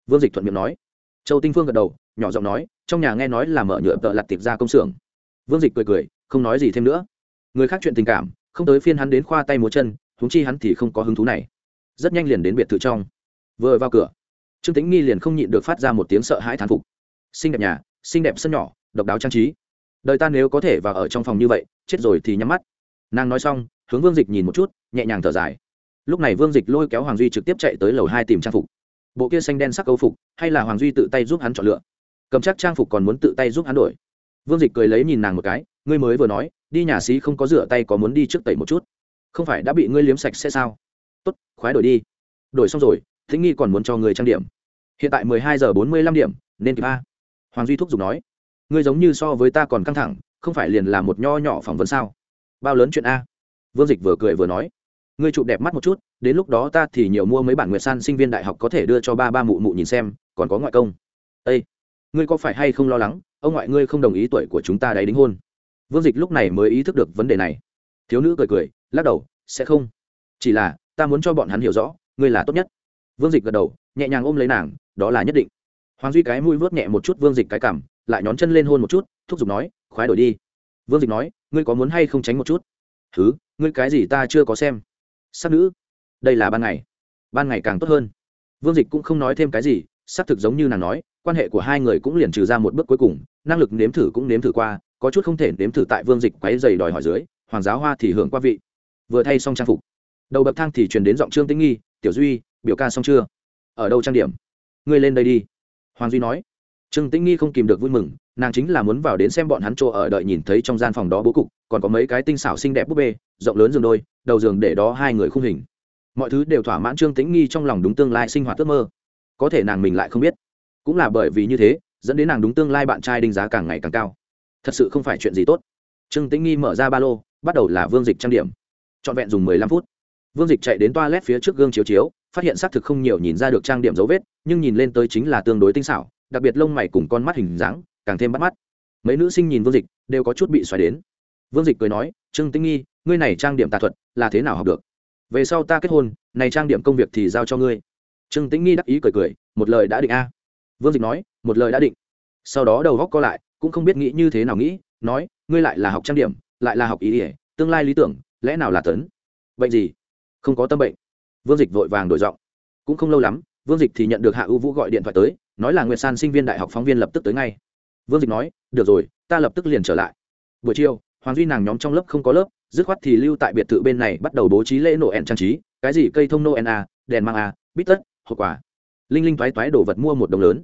Vương dịch thuận miệng nói. Châu tinh phương gật đầu, nhỏ giọng nói, trong nhà nghe nói là mở nhựa tợ lặt tiệp ra công xưởng. Vương dịch cười cười, không nói gì thêm nữa. Người khác chuyện tình cảm, không tới phiên hắn đến khoa tay múa chân, huống chi hắn thì không có hứng thú này. Rất nhanh liền đến biệt thự trong. Vừa vào cửa, trương tính nghi liền không nhịn được phát ra một tiếng sợ hãi thán phục. Xinh đẹp nhà, xinh đẹp sân nhỏ, độc đáo trang trí. Đời ta nếu có thể vào ở trong phòng như vậy, chết rồi thì nhắm mắt. Nàng nói xong, hướng vương dịch nhìn một chút, nhẹ nhàng thở dài lúc này vương dịch lôi kéo hoàng duy trực tiếp chạy tới lầu hai tìm trang phục. Bộ kia xanh đen sắc câu phục, hay là hoàng duy tự tay giúp hắn chọn lựa? Cầm chắc trang phục còn muốn tự tay giúp hắn đổi. Vương dịch cười lấy nhìn nàng một cái, ngươi mới vừa nói, đi nhà xí không có rửa tay có muốn đi trước tẩy một chút? Không phải đã bị ngươi liếm sạch sẽ sao? Tốt, khoái đổi đi. Đổi xong rồi, thính nghi còn muốn cho người trang điểm. Hiện tại mười hai giờ bốn mươi lăm điểm, nên kịp a. Hoàng duy thúc giục nói, ngươi giống như so với ta còn căng thẳng, không phải liền là một nho nhỏ phỏng vấn sao? Bao lớn chuyện a? Vương dịch vừa cười vừa nói ngươi chụp đẹp mắt một chút, đến lúc đó ta thì nhiều mua mấy bản nguyệt san sinh viên đại học có thể đưa cho ba ba mụ mụ nhìn xem, còn có ngoại công. Â ngươi có phải hay không lo lắng, ông ngoại ngươi không đồng ý tuổi của chúng ta đấy đính hôn? Vương dịch lúc này mới ý thức được vấn đề này. Thiếu nữ cười cười, lắc đầu, sẽ không. Chỉ là, ta muốn cho bọn hắn hiểu rõ, ngươi là tốt nhất. Vương dịch gật đầu, nhẹ nhàng ôm lấy nàng, đó là nhất định. Hoàng duy cái mũi vớt nhẹ một chút vương dịch cái cảm lại nhón chân lên hôn một chút, thúc giục nói, khoái đổi đi. Vương dịch nói, ngươi có muốn hay không tránh một chút? Thứ ngươi cái gì ta chưa có xem sắc nữ, đây là ban ngày. Ban ngày càng tốt hơn. Vương dịch cũng không nói thêm cái gì xác thực giống như nàng nói, quan hệ của hai người cũng liền trừ ra một bước cuối cùng, năng lực nếm thử cũng nếm thử qua, có chút không thể nếm thử tại vương dịch quáy dày đòi hỏi dưới, hoàng giáo hoa thì hưởng qua vị. Vừa thay xong trang phục. Đầu bậc thang thì truyền đến giọng trương tĩnh nghi, tiểu duy, biểu ca xong chưa? Ở đâu trang điểm? Ngươi lên đây đi. Hoàng duy nói trương tĩnh nghi không kìm được vui mừng, nàng chính là muốn vào đến xem bọn hắn chỗ ở đợi nhìn thấy trong gian phòng đó bố cục, còn có mấy cái tinh xảo xinh đẹp búp bê, rộng lớn giường đôi, đầu giường để đó hai người khung hình. Mọi thứ đều thỏa mãn trương tĩnh nghi trong lòng đúng tương lai sinh hoạt ước mơ. Có thể nàng mình lại không biết. Cũng là bởi vì như thế, dẫn đến nàng đúng tương lai bạn trai đánh giá càng ngày càng cao. Thật sự không phải chuyện gì tốt. Trương tĩnh nghi mở ra ba lô, bắt đầu là vương dịch trang điểm. Trọn vẹn dùng mười lăm phút. Vương dịch chạy đến toilet phía trước gương chiếu chiếu, phát hiện xác thực không nhiều nhìn ra được trang điểm dấu vết, nhưng nhìn lên tới chính là tương đối tinh xảo đặc biệt lông mày cùng con mắt hình dáng càng thêm bắt mắt. Mấy nữ sinh nhìn vương dịch đều có chút bị xoáy đến. Vương dịch cười nói, trương tĩnh nghi, ngươi này trang điểm tà thuật là thế nào học được? Về sau ta kết hôn, này trang điểm công việc thì giao cho ngươi. Trương tĩnh nghi đắc ý cười cười, một lời đã định a. Vương dịch nói, một lời đã định. Sau đó đầu góc co lại, cũng không biết nghĩ như thế nào nghĩ, nói, ngươi lại là học trang điểm, lại là học ý ỉa tương lai lý tưởng, lẽ nào là tấn? Bệnh gì? Không có tâm bệnh. Vương dịch vội vàng đổi giọng. Cũng không lâu lắm, vương dịch thì nhận được hạ ưu vũ gọi điện thoại tới nói là nguyệt san sinh viên đại học phóng viên lập tức tới ngay vương dịch nói được rồi ta lập tức liền trở lại buổi chiều hoàng duy nàng nhóm trong lớp không có lớp dứt khoát thì lưu tại biệt thự bên này bắt đầu bố trí lễ noel trang trí cái gì cây thông noel a đèn mang a bít tất hậu quả linh linh toái toái đổ vật mua một đồng lớn.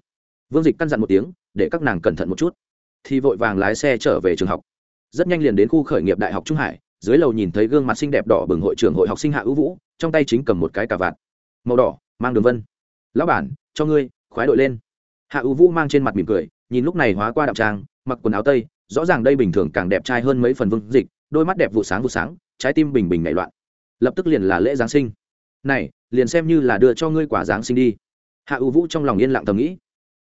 Vương dịch căn dặn một tiếng, để các nàng cẩn thận một chút. Thì vội vàng lái xe trở về trường học. Rất nhanh liền đến khu khởi nghiệp đại học trung hải, dưới lầu nhìn thấy gương mặt xinh đẹp đỏ bừng hội trưởng hội học sinh hạ ưu vũ, trong tay chính cầm một cái cà vạt. Màu đỏ, mang đường vân. Lão bản, cho ngươi, khoái đội lên hạ ưu vũ mang trên mặt mỉm cười, nhìn lúc này hóa qua đạo trang, mặc quần áo tây, rõ ràng đây bình thường càng đẹp trai hơn mấy phần vương dịch, đôi mắt đẹp vụ sáng vụ sáng, trái tim bình bình nảy loạn. Lập tức liền là lễ giáng sinh. Này, liền xem như là đưa cho ngươi quả giáng sinh đi. Hạ ưu vũ trong lòng yên lặng thầm nghĩ.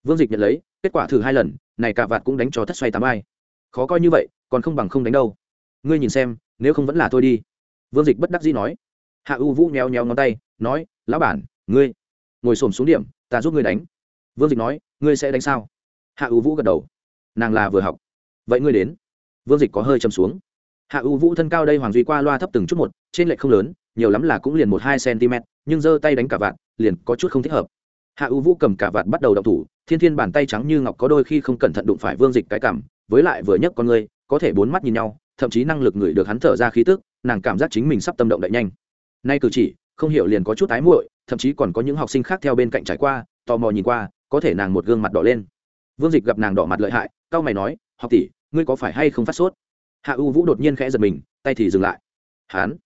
Vương dịch nhận lấy, kết quả thử hai lần, này cả vạt cũng đánh cho thất xoay tám ai. Khó coi như vậy, còn không bằng không đánh đâu. Ngươi nhìn xem, nếu không vẫn là thôi đi. Vương dịch bất đắc dĩ nói. Hạ ưu vũ nheo nheo ngón tay, nói, lão bản, ngươi, ngồi xổm xuống điểm, ta giúp ngươi đánh. Vương dịch nói ngươi sẽ đánh sao? Hạ ưu vũ gật đầu. Nàng là vừa học. Vậy ngươi đến. Vương dịch có hơi châm xuống. Hạ ưu vũ thân cao đây hoàng duy qua loa thấp từng chút một, trên lệch không lớn, nhiều lắm là cũng liền một hai cm nhưng giơ tay đánh cả vạn liền có chút không thích hợp. Hạ ưu vũ cầm cả vạn bắt đầu đậu thủ, thiên thiên bàn tay trắng như ngọc có đôi khi không cẩn thận đụng phải vương dịch cái cảm với lại vừa nhấc con ngươi, có thể bốn mắt nhìn nhau, thậm chí năng lực ngửi được hắn thở ra khí tức, nàng cảm giác chính mình sắp tâm động đậy nhanh. Nay cử chỉ, không hiểu liền có chút tái muội, thậm chí còn có những học sinh khác theo bên cạnh trải qua, tò mò nhìn qua có thể nàng một gương mặt đỏ lên. Vương dịch gặp nàng đỏ mặt lợi hại cao mày nói học tỷ ngươi có phải hay không phát sốt? Hạ u vũ đột nhiên khẽ giật mình tay thì dừng lại. Hán,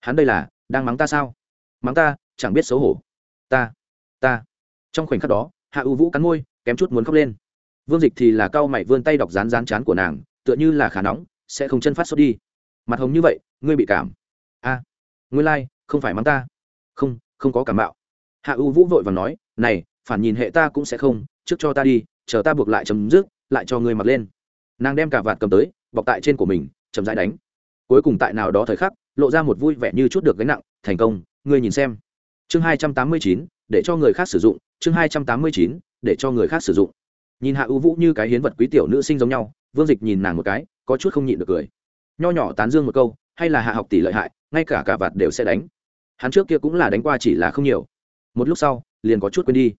Hán đây là đang mắng ta sao? Mắng ta? Chẳng biết xấu hổ. Ta ta. Trong khoảnh khắc đó hạ u vũ cắn môi kém chút muốn khóc lên. Vương dịch thì là cao mày vươn tay đọc rán rán chán của nàng tựa như là khá nóng sẽ không chân phát sốt đi. Mặt hồng như vậy ngươi bị cảm. A à, ngươi lai、like, không phải mắng ta. Không không có cảm bạo hạ u vũ vội và nói này phản nhìn hệ ta cũng sẽ không, trước cho ta đi, chờ ta buộc lại chấm dứt, lại cho ngươi mặc lên. Nàng đem cả vạt cầm tới, bọc tại trên của mình, chậm rãi đánh. Cuối cùng tại nào đó thời khắc, lộ ra một vui vẻ như chút được gánh nặng, thành công, ngươi nhìn xem. Chương hai trăm tám mươi chín, để cho người khác sử dụng, chương hai trăm tám mươi chín, để cho người khác sử dụng. Nhìn hạ ưu vũ như cái hiến vật quý tiểu nữ sinh giống nhau, vương dịch nhìn nàng một cái, có chút không nhịn được cười. Nho nhỏ tán dương một câu, hay là hạ học tỷ lợi hại, ngay cả cả vạt đều sẽ đánh. Hắn trước kia cũng là đánh qua chỉ là không nhiều. Một lúc sau, liền có chút quên đi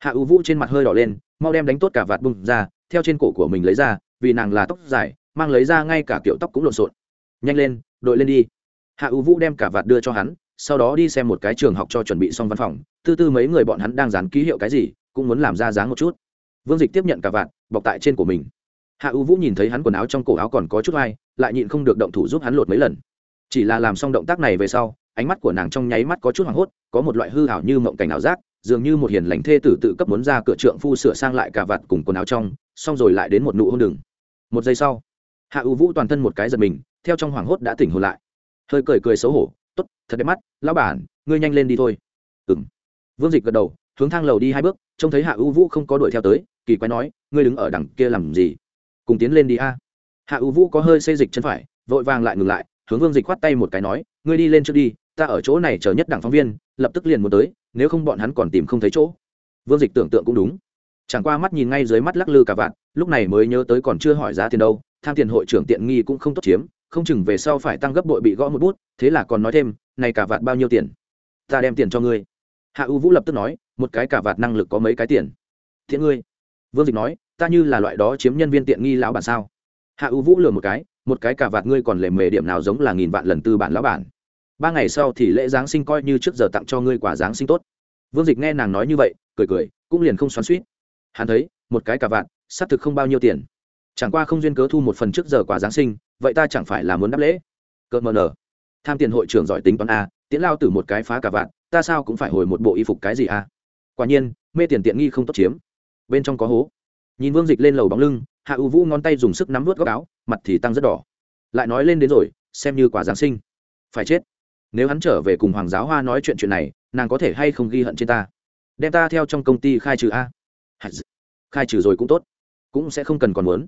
hạ ưu vũ trên mặt hơi đỏ lên mau đem đánh tốt cả vạt bung ra theo trên cổ của mình lấy ra vì nàng là tóc dài mang lấy ra ngay cả kiểu tóc cũng lộn xộn. Nhanh lên đội lên đi. Hạ ưu vũ đem cả vạt đưa cho hắn sau đó đi xem một cái trường học cho chuẩn bị xong văn phòng. Tư tư mấy người bọn hắn đang dán ký hiệu cái gì cũng muốn làm ra dáng một chút. Vương dịch tiếp nhận cả vạt bọc tại trên của mình. Hạ ưu vũ nhìn thấy hắn quần áo trong cổ áo còn có chút ai, lại nhịn không được động thủ giúp hắn lột mấy lần. Chỉ là làm xong động tác này về sau ánh mắt của nàng trong nháy mắt có chút hoảng hốt có một loại hư hảo như mộng cảnh ảo giác dường như một hiền lành thê tử tự cấp muốn ra cửa trượng phu sửa sang lại cả vạt cùng quần áo trong, xong rồi lại đến một nụ hôn đường. Một giây sau, hạ ưu vũ toàn thân một cái giật mình, theo trong hoảng hốt đã tỉnh hồn lại. Hơi cười cười xấu hổ t ố t thật đẹp mắt, lão bản, ngươi nhanh lên đi thôi. Ừ m vương dịch gật đầu, hướng thang lầu đi hai bước, trông thấy hạ ưu vũ không có đuổi theo tới, kỳ quái nói, ngươi đứng ở đằng kia làm gì? Cùng tiến lên đi a. Hạ ưu vũ có hơi xây dịch chân phải, vội vàng lại ngừng lại, hướng vương dịch khoát tay một cái nói, ngươi đi lên trước đi, ta ở chỗ này chờ nhất đảng phóng viên, lập tức liền muốn tới nếu không bọn hắn còn tìm không thấy chỗ. Vương dịch tưởng tượng cũng đúng. Chẳng qua mắt nhìn ngay dưới mắt lắc lư cả vạn, lúc này mới nhớ tới còn chưa hỏi giá tiền đâu, tham tiền hội trưởng tiện nghi cũng không tốt chiếm, không chừng về sau phải tăng gấp bội bị gõ một bút, thế là còn nói thêm, này cả vạt bao nhiêu tiền? Ta đem tiền cho ngươi. Hạ u vũ lập tức nói, một cái cả vạt năng lực có mấy cái tiền? Thiện ngươi. Vương dịch nói, ta như là loại đó chiếm nhân viên tiện nghi lão bản sao? Hạ u vũ lừa một cái một cái cả vạt ngươi còn lề mề điểm nào giống là nghìn vạn lần tư bản lão bản? Ba ngày sau thì lễ giáng sinh coi như trước giờ tặng cho ngươi quả giáng sinh tốt. Vương dịch nghe nàng nói như vậy, cười cười, cũng liền không xoắn suýt hắn thấy, một cái cả vạn xác thực không bao nhiêu tiền. Chẳng qua không duyên cớ thu một phần trước giờ quả giáng sinh, vậy ta chẳng phải là muốn đáp lễ? Cợt mờ nở. Tham tiền hội trưởng giỏi tính toán a, tiễn lao từ một cái phá cả vạn ta sao cũng phải hồi một bộ y phục cái gì a? Quả nhiên, mê tiền tiện nghi không tốt chiếm. Bên trong có hố. Nhìn vương dịch lên lầu bóng lưng, hạ ưu vũ ngón tay dùng sức nắm vớt góc áo, mặt thì tăng rất đỏ. Lại nói lên đến rồi, xem như quả giáng sinh. Phải chết nếu hắn trở về cùng hoàng giáo hoa nói chuyện chuyện này, nàng có thể hay không ghi hận trên ta? Đem ta theo trong công ty khai trừ a? Khai trừ rồi cũng tốt. Cũng sẽ không cần còn muốn.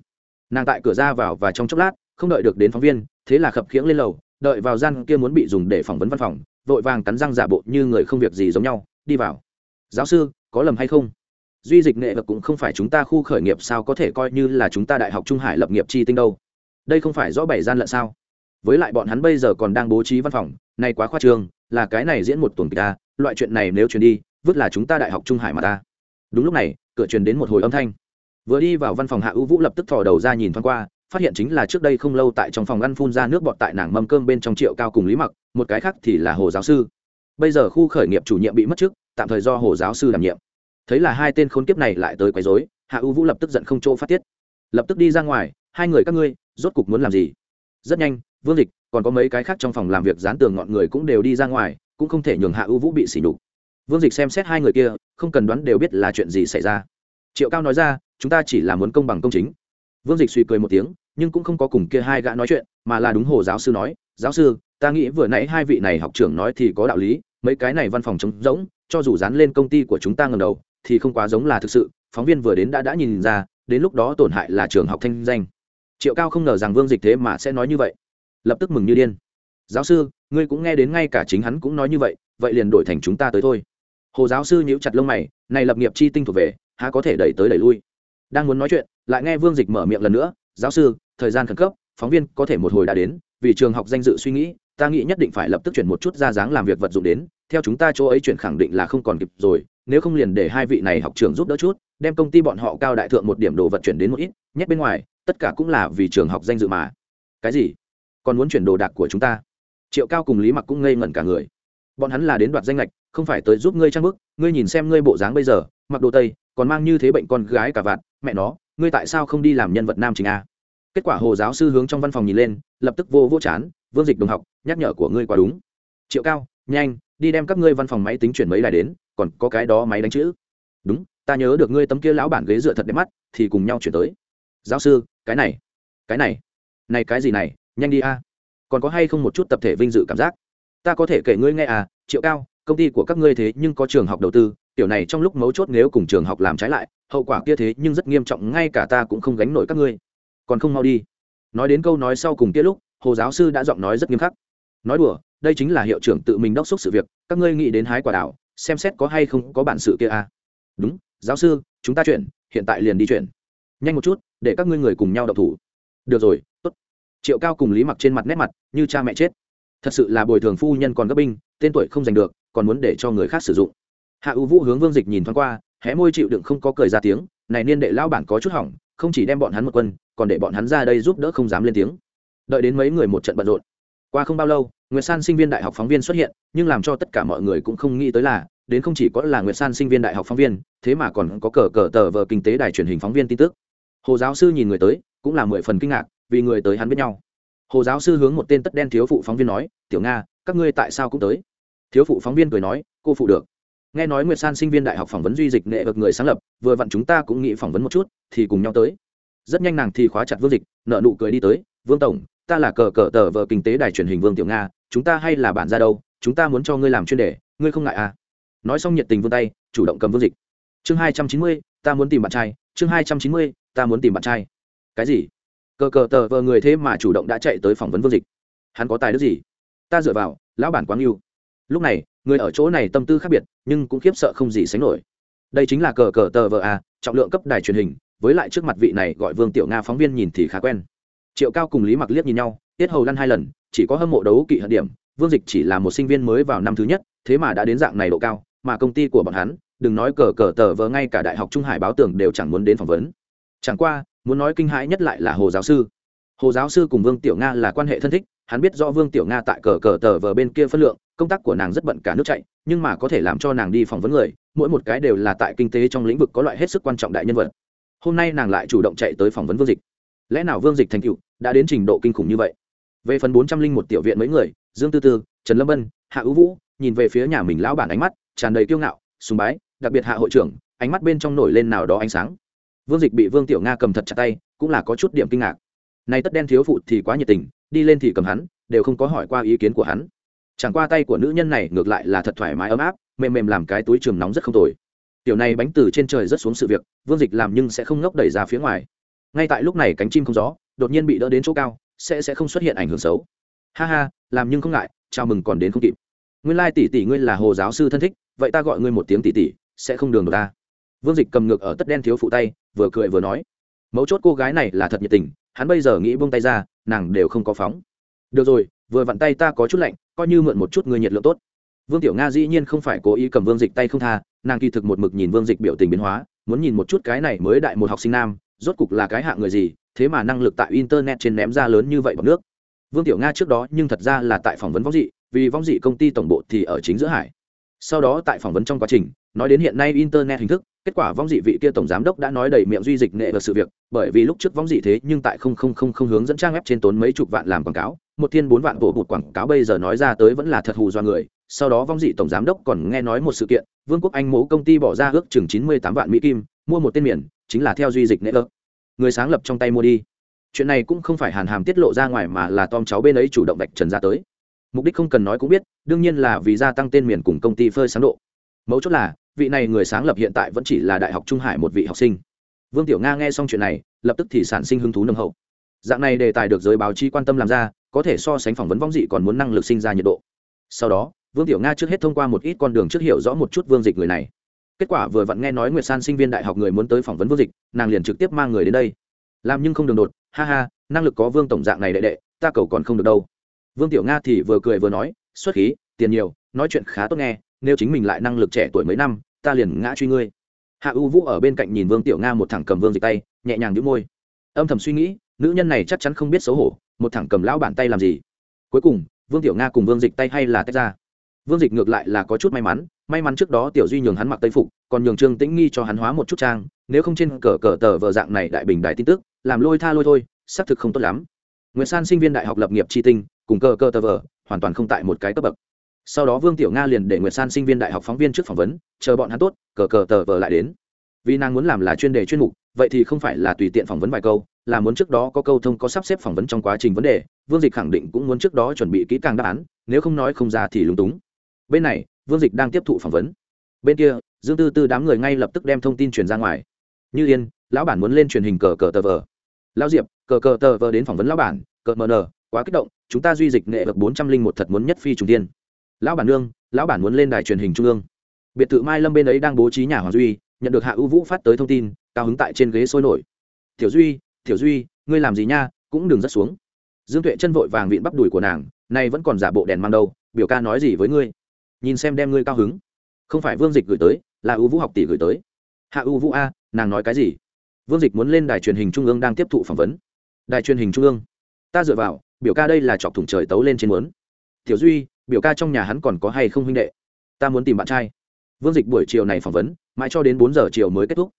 Nàng tại cửa ra vào và trong chốc lát, không đợi được đến phóng viên, thế là khập khiễng lên lầu, đợi vào gian kia muốn bị dùng để phỏng vấn văn phòng, vội vàng cắn răng giả bộ như người không việc gì giống nhau, đi vào. Giáo sư, có lầm hay không? Duy dịch nghệ vật cũng không phải chúng ta khu khởi nghiệp sao có thể coi như là chúng ta đại học trung hải lập nghiệp chi tinh đâu. Đây không phải rõ bảy gian lận sao? Với lại bọn hắn bây giờ còn đang bố trí văn phòng, nay quá khoa trương, là cái này diễn một tuần kịch ta, loại chuyện này nếu truyền đi, vứt là chúng ta đại học trung hải mà ta. Đúng lúc này, cửa truyền đến một hồi âm thanh. Vừa đi vào văn phòng hạ ưu vũ lập tức thò đầu ra nhìn thoáng qua, phát hiện chính là trước đây không lâu tại trong phòng ăn phun ra nước bọt tại nàng mâm cơm bên trong triệu cao cùng lý mặc, một cái khác thì là hồ giáo sư. Bây giờ khu khởi nghiệp chủ nhiệm bị mất chức, tạm thời do hồ giáo sư đảm nhiệm. Thấy là hai tên khốn kiếp này lại tới quấy rối, hạ ưu vũ lập tức giận không chỗ phát tiết. Lập tức đi ra ngoài, hai người các ngươi, rốt cục muốn làm gì? Rất nhanh vương dịch, còn có mấy cái khác trong phòng làm việc dán tường ngọn người cũng đều đi ra ngoài, cũng không thể nhường hạ ưu vũ bị xỉ nhục. Vương dịch xem xét hai người kia, không cần đoán đều biết là chuyện gì xảy ra. Triệu cao nói ra, chúng ta chỉ là muốn công bằng công chính. Vương dịch suy cười một tiếng, nhưng cũng không có cùng kia hai gã nói chuyện, mà là đúng hồ giáo sư nói, giáo sư, ta nghĩ vừa nãy hai vị này học trưởng nói thì có đạo lý, mấy cái này văn phòng trống rỗng, cho dù dán lên công ty của chúng ta ngầm đầu, thì không quá giống là thực sự, phóng viên vừa đến đã đã nhìn ra, đến lúc đó tổn hại là trường học thanh danh. Triệu cao không ngờ rằng vương dịch thế mà sẽ nói như vậy lập tức mừng như điên. Giáo sư, ngươi cũng nghe đến ngay cả chính hắn cũng nói như vậy vậy liền đổi thành chúng ta tới thôi. Hồ giáo sư nhíu chặt lông mày, này lập nghiệp chi tinh thuộc về, há có thể đẩy tới đẩy lui. Đang muốn nói chuyện, lại nghe vương dịch mở miệng lần nữa, giáo sư, thời gian khẩn cấp, phóng viên có thể một hồi đã đến, vì trường học danh dự suy nghĩ, ta nghĩ nhất định phải lập tức chuyển một chút ra dáng làm việc vật dụng đến, theo chúng ta chỗ ấy chuyển khẳng định là không còn kịp rồi, nếu không liền để hai vị này học trường giúp đỡ chút, đem công ty bọn họ cao đại thượng một điểm đồ vật chuyển đến một ít, nhét bên ngoài, tất cả cũng là vì trường học danh dự mà. Cái gì? Còn muốn chuyển đồ đạc của chúng ta. Triệu cao cùng lý mặc cũng ngây ngẩn cả người. Bọn hắn là đến đoạt danh lệch không phải tới giúp ngươi trang bức, ngươi nhìn xem ngươi bộ dáng bây giờ, mặc đồ tây, còn mang như thế bệnh con gái cả vạn mẹ nó, ngươi tại sao không đi làm nhân vật nam chính a? Kết quả hồ giáo sư hướng trong văn phòng nhìn lên, lập tức vô vô chán, vương dịch đồng học, nhắc nhở của ngươi quá đúng. Triệu cao, nhanh, đi đem các ngươi văn phòng máy tính chuyển mấy đài đến, còn có cái đó máy đánh chữ. Đúng, ta nhớ được ngươi tấm kia lão bản ghế dựa thật đẹp mắt, thì cùng nhau chuyển tới. Giáo sư, cái này cái này này cái gì này? Nhanh đi a. Còn có hay không một chút tập thể vinh dự cảm giác? Ta có thể kể ngươi nghe à triệu cao, công ty của các ngươi thế nhưng có trường học đầu tư, tiểu này trong lúc mấu chốt nếu cùng trường học làm trái lại, hậu quả kia thế nhưng rất nghiêm trọng, ngay cả ta cũng không gánh nổi các ngươi. Còn không mau đi. Nói đến câu nói sau cùng kia lúc, hồ giáo sư đã giọng nói rất nghiêm khắc. Nói đùa, đây chính là hiệu trưởng tự mình đốc xúc sự việc, các ngươi nghĩ đến hái quả đảo, xem xét có hay không có bản sự kia à. Đúng, giáo sư, chúng ta chuyển, hiện tại liền đi chuyển. Nhanh một chút, để các ngươi người cùng nhau đọc thủ. Được rồi, tốt triệu cao cùng lý mặc trên mặt nét mặt như cha mẹ chết. Thật sự là bồi thường phu nhân còn gấp binh, tên tuổi không giành được, còn muốn để cho người khác sử dụng. Hạ ưu vũ hướng vương dịch nhìn thoáng qua, hé môi chịu đựng không có cười ra tiếng, này niên đệ lao bản có chút hỏng, không chỉ đem bọn hắn một quân, còn để bọn hắn ra đây giúp đỡ không dám lên tiếng. Đợi đến mấy người một trận bận rộn. Qua không bao lâu, nguyệt san sinh viên đại học phóng viên xuất hiện, nhưng làm cho tất cả mọi người cũng không nghĩ tới là, đến không chỉ có là nguyệt san sinh viên đại học phóng viên, thế mà còn có cờ cờ tờ vờ kinh tế đài truyền hình phóng viên tin tức. Hồ giáo sư nhìn người tới, cũng là mười phần kinh ngạc vì người tới hắn biết nhau. Hồ giáo sư hướng một tên tất đen thiếu phụ phóng viên nói, tiểu nga, các ngươi tại sao cũng tới? Thiếu phụ phóng viên cười nói, cô phụ được. Nghe nói nguyệt san sinh viên đại học phỏng vấn duy dịch nghệ vật người sáng lập, vừa vặn chúng ta cũng nghĩ phỏng vấn một chút, thì cùng nhau tới. Rất nhanh nàng thì khóa chặt vương dịch nợ nụ cười đi tới, vương tổng, ta là cờ cờ tờ vợ kinh tế đài truyền hình vương tiểu nga, chúng ta hay là bạn ra đâu, chúng ta muốn cho ngươi làm chuyên đề, ngươi không ngại à? Nói xong nhiệt tình vươn tay, chủ động cầm vương dịch. Chương hai trăm chín mươi, ta muốn tìm bạn trai, chương hai trăm chín mươi, ta muốn tìm bạn trai. Cái gì? Cờ cờ tờ vờ người thế mà chủ động đã chạy tới phỏng vấn vương dịch. Hắn có tài đức gì? Ta dựa vào, lão bản quang yêu. Lúc này, người ở chỗ này tâm tư khác biệt, nhưng cũng khiếp sợ không gì sánh nổi. Đây chính là cờ cờ tờ vờ a, trọng lượng cấp đài truyền hình, với lại trước mặt vị này gọi vương tiểu nga phóng viên nhìn thì khá quen. Triệu cao cùng lý mặc liếc nhìn nhau, tiết hầu lăn hai lần, chỉ có hâm mộ đấu kỵ hận điểm, vương dịch chỉ là một sinh viên mới vào năm thứ nhất, thế mà đã đến dạng này độ cao, mà công ty của bọn hắn, đừng nói cờ cờ tờ vờ, ngay cả đại học trung hải báo tưởng đều chẳng muốn đến phỏng vấn. Chẳng qua muốn nói kinh hãi nhất lại là hồ giáo sư. Hồ giáo sư cùng vương tiểu nga là quan hệ thân thích, hắn biết do vương tiểu nga tại cờ cờ tờ vờ bên kia phân lượng, công tác của nàng rất bận cả nước chạy, nhưng mà có thể làm cho nàng đi phỏng vấn người, mỗi một cái đều là tại kinh tế trong lĩnh vực có loại hết sức quan trọng đại nhân vật. Hôm nay nàng lại chủ động chạy tới phỏng vấn vương dịch. Lẽ nào vương dịch thành cựu đã đến trình độ kinh khủng như vậy? Về phần bốn trăm linh một tiểu viện mấy người, dương tư tư, trần lâm bân, hạ ưu vũ, nhìn về phía nhà mình lão bản ánh mắt, tràn đầy kiêu ngạo, sùng bái, đặc biệt hạ hội trưởng, ánh mắt bên trong nổi lên nào đó ánh sáng vương dịch bị vương tiểu nga cầm thật chặt tay, cũng là có chút điểm kinh ngạc. Này tất đen thiếu phụ thì quá nhiệt tình, đi lên thì cầm hắn, đều không có hỏi qua ý kiến của hắn. Chẳng qua tay của nữ nhân này ngược lại là thật thoải mái ấm áp, mềm mềm làm cái túi trường nóng rất không tồi. Tiểu này bánh từ trên trời rất xuống sự việc, vương dịch làm nhưng sẽ không ngốc đẩy ra phía ngoài. Ngay tại lúc này cánh chim không gió, đột nhiên bị đỡ đến chỗ cao, sẽ sẽ không xuất hiện ảnh hưởng xấu. Ha ha, làm nhưng không ngại, chào mừng còn đến không kịp. Nguyên lai tỷ tỷ ngươi là hồ giáo sư thân thích, vậy ta gọi ngươi một tiếng tỷ tỷ, sẽ không đường được ta vương dịch cầm ngược ở tất đen thiếu phụ tay, vừa cười vừa nói, mấu chốt cô gái này là thật nhiệt tình, hắn bây giờ nghĩ buông tay ra, nàng đều không có phóng. Được rồi, vừa vặn tay ta có chút lạnh, coi như mượn một chút người nhiệt lượng tốt. Vương tiểu nga dĩ nhiên không phải cố ý cầm vương dịch tay không tha, nàng kỳ thực một mực nhìn vương dịch biểu tình biến hóa, muốn nhìn một chút cái này mới đại một học sinh nam, rốt cục là cái hạng người gì, thế mà năng lực tại internet trên ném ra lớn như vậy bằng nước. Vương tiểu nga trước đó nhưng thật ra là tại phỏng vấn võng dị, vì võng dị công ty tổng bộ thì ở chính giữa hải. Sau đó tại phỏng vấn trong quá trình, nói đến hiện nay internet hình thức kết quả vong dị vị kia tổng giám đốc đã nói đầy miệng duy dịch nghệ và sự việc, bởi vì lúc trước vong dị thế nhưng tại không không không không hướng dẫn trang web trên tốn mấy chục vạn làm quảng cáo, một thiên bốn vạn bộ bụt quảng cáo bây giờ nói ra tới vẫn là thật hù do người. Sau đó vong dị tổng giám đốc còn nghe nói một sự kiện, vương quốc anh mẫu công ty bỏ ra ước chừng chín mươi tám vạn mỹ kim, mua một tên miền, chính là theo duy dịch nghệ ơ người sáng lập trong tay mua đi. Chuyện này cũng không phải hàn hàm tiết lộ ra ngoài mà là tom cháu bên ấy chủ động vạch trần ra tới. Mục đích không cần nói cũng biết, đương nhiên là vì gia tăng tên miền cùng công ty phơi sáng độ. Mấu chốt là vị này người sáng lập hiện tại vẫn chỉ là đại học trung hải một vị học sinh. Vương tiểu nga nghe xong chuyện này, lập tức thì sản sinh hứng thú nâng hậu. Dạng này đề tài được giới báo chí quan tâm làm ra, có thể so sánh phỏng vấn vong dị còn muốn năng lực sinh ra nhiệt độ. Sau đó, vương tiểu nga trước hết thông qua một ít con đường trước hiểu rõ một chút vương dịch người này. Kết quả vừa vặn nghe nói nguyệt san sinh viên đại học người muốn tới phỏng vấn vương dịch, nàng liền trực tiếp mang người đến đây. Làm nhưng không đường đột, ha ha, năng lực có vương tổng dạng này đệ đệ, ta cầu còn không được đâu. Vương tiểu nga thì vừa cười vừa nói, xuất khí, tiền nhiều, nói chuyện khá tốt nghe nếu chính mình lại năng lực trẻ tuổi mấy năm, ta liền ngã truy ngươi. Hạ u vũ ở bên cạnh nhìn vương tiểu nga một thẳng cầm vương dịch tay, nhẹ nhàng đĩu môi. Âm thầm suy nghĩ, nữ nhân này chắc chắn không biết xấu hổ, một thẳng cầm lão bản tay làm gì? Cuối cùng, vương tiểu nga cùng vương dịch tay hay là tách ra. Vương dịch ngược lại là có chút may mắn may mắn trước đó tiểu duy nhường hắn mặc tây phục, còn nhường trương tĩnh nghi cho hắn hóa một chút trang, nếu không trên cờ cờ tờ vờ dạng này đại bình đại tin tức, làm lôi tha lôi thôi, xác thực không tốt lắm. Nguyễn san sinh viên đại học lập nghiệp tri tinh, cùng cờ cờ tờ vờ, hoàn toàn không tại một cái cấp bậc sau đó vương tiểu nga liền để nguyệt san sinh viên đại học phóng viên trước phỏng vấn, chờ bọn hắn tốt, cờ cờ tờ vờ lại đến. Vì nàng muốn làm là chuyên đề chuyên mục, vậy thì không phải là tùy tiện phỏng vấn vài câu, là muốn trước đó có câu thông có sắp xếp phỏng vấn trong quá trình vấn đề, vương dịch khẳng định cũng muốn trước đó chuẩn bị kỹ càng đáp án, nếu không nói không ra thì lúng túng. Bên này, vương dịch đang tiếp thụ phỏng vấn. Bên kia, dương tư tư đám người ngay lập tức đem thông tin truyền ra ngoài. Như yên, lão bản muốn lên truyền hình cờ cờ tờ vờ. Lão diệp, cờ cờ tờ vờ đến phỏng vấn lão bản, cờ mờ nờ, quá kích động, chúng ta duy dịch nghệ vật bốn trăm linh một thật muốn nhất phi trùng tiên lão bản nương, lão bản muốn lên đài truyền hình trung ương. Biệt thự mai lâm bên ấy đang bố trí nhà hoàng duy, nhận được hạ ưu vũ phát tới thông tin, cao hứng tại trên ghế sôi nổi. Tiểu duy tiểu duy, ngươi làm gì nha, cũng đừng rất xuống. Dương tuệ chân vội vàng vịn bắp đùi của nàng, nay vẫn còn giả bộ đèn mang đâu, biểu ca nói gì với ngươi? Nhìn xem đem ngươi cao hứng. Không phải vương dịch gửi tới, là ưu vũ học tỷ gửi tới. Hạ ưu vũ a, nàng nói cái gì? Vương dịch muốn lên đài truyền hình trung ương đang tiếp thụ phỏng vấn. Đài truyền hình trung ương? Ta dựa vào, biểu ca đây là chọc thủng trời tấu lên trên muốn. Tiểu duy biểu ca trong nhà hắn còn có hay không huynh đệ? Ta muốn tìm bạn trai. Vương dịch buổi chiều này phỏng vấn, mãi cho đến bốn giờ chiều mới kết thúc.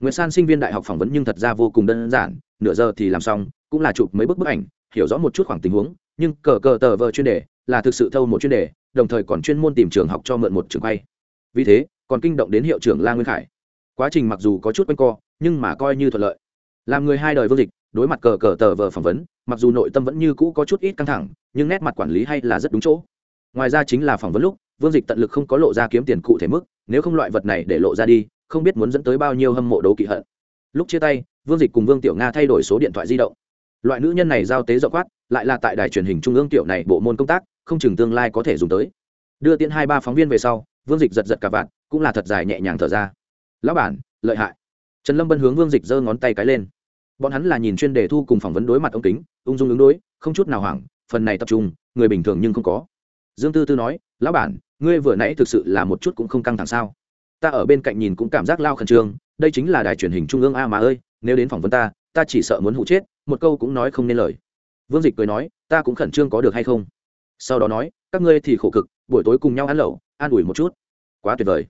Nguyễn san sinh viên đại học phỏng vấn nhưng thật ra vô cùng đơn giản, nửa giờ thì làm xong, cũng là chụp mấy bức bức ảnh, hiểu rõ một chút khoảng tình huống, nhưng cờ cờ tờ vờ chuyên đề là thực sự thâu một chuyên đề, đồng thời còn chuyên môn tìm trường học cho mượn một trường quay. Vì thế, còn kinh động đến hiệu trưởng la nguyên khải. Quá trình mặc dù có chút quanh co, nhưng mà coi như thuận lợi. Làm người hai đời vương dịch, đối mặt cờ cờ tờ vờ phỏng vấn, mặc dù nội tâm vẫn như cũ có chút ít căng thẳng, nhưng nét mặt quản lý hay là rất đúng chỗ ngoài ra chính là phỏng vấn lúc, vương dịch tận lực không có lộ ra kiếm tiền cụ thể mức, nếu không loại vật này để lộ ra đi, không biết muốn dẫn tới bao nhiêu hâm mộ đấu kỵ hận. Lúc chia tay, vương dịch cùng vương tiểu nga thay đổi số điện thoại di động. Loại nữ nhân này giao tế rộng quát, lại là tại đài truyền hình trung ương tiểu này bộ môn công tác, không chừng tương lai có thể dùng tới. Đưa tiễn hai ba phóng viên về sau, vương dịch giật giật cả vạn, cũng là thật dài nhẹ nhàng thở ra. Lão bản, lợi hại. Trần lâm bân hướng vương dịch giơ ngón tay cái lên. Bọn hắn là nhìn chuyên đề thu cùng phỏng vấn đối mặt ông kính, ung dung ứng đối, không chút nào hoảng, phần này tập trung, người bình thường nhưng không có dương tư tư nói, lão bản, ngươi vừa nãy thực sự là một chút cũng không căng thẳng sao? Ta ở bên cạnh nhìn cũng cảm giác lao khẩn trương, đây chính là đài truyền hình trung ương a mà ơi, nếu đến phỏng vấn ta ta chỉ sợ muốn hụ chết, một câu cũng nói không nên lời. Vương dịch cười nói, ta cũng khẩn trương có được hay không? Sau đó nói, các ngươi thì khổ cực, buổi tối cùng nhau ăn lẩu, an ủi một chút. Quá tuyệt vời.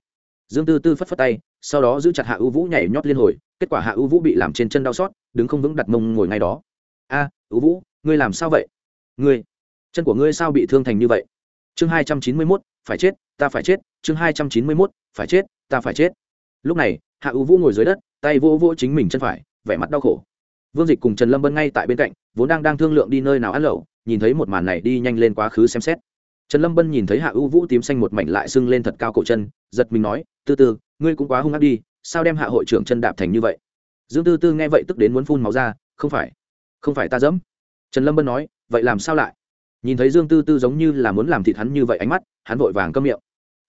Dương tư tư phất phất tay, sau đó giữ chặt hạ ưu vũ nhảy nhót liên hồi, kết quả hạ ưu vũ bị làm trên chân đau xót, đứng không vững đặt mông ngồi ngay đó. A ưu vũ, ngươi làm sao vậy? Ngươi, chân của ngươi sao bị thương thành như vậy? Chương hai trăm chín mươi mốt, phải chết, ta phải chết. Chương hai trăm chín mươi mốt, phải chết, ta phải chết. Lúc này, hạ ưu vũ ngồi dưới đất, tay vỗ vỗ chính mình chân phải, vẻ mặt đau khổ. Vương dịch cùng trần lâm bân ngay tại bên cạnh, vốn đang đang thương lượng đi nơi nào ăn lẩu, nhìn thấy một màn này đi nhanh lên quá khứ xem xét. Trần lâm bân nhìn thấy hạ ưu vũ tím xanh một mảnh lại sưng lên thật cao cổ chân, giật mình nói, tư tư, ngươi cũng quá hung ác đi, sao đem hạ hội trưởng chân đạp thành như vậy? Dương tư tư nghe vậy tức đến muốn phun máu ra, không phải không phải ta dẫm. Trần lâm bân nói, vậy làm sao lại? Nhìn thấy dương tư tư giống như là muốn làm thịt hắn như vậy ánh mắt, hắn vội vàng câm miệng.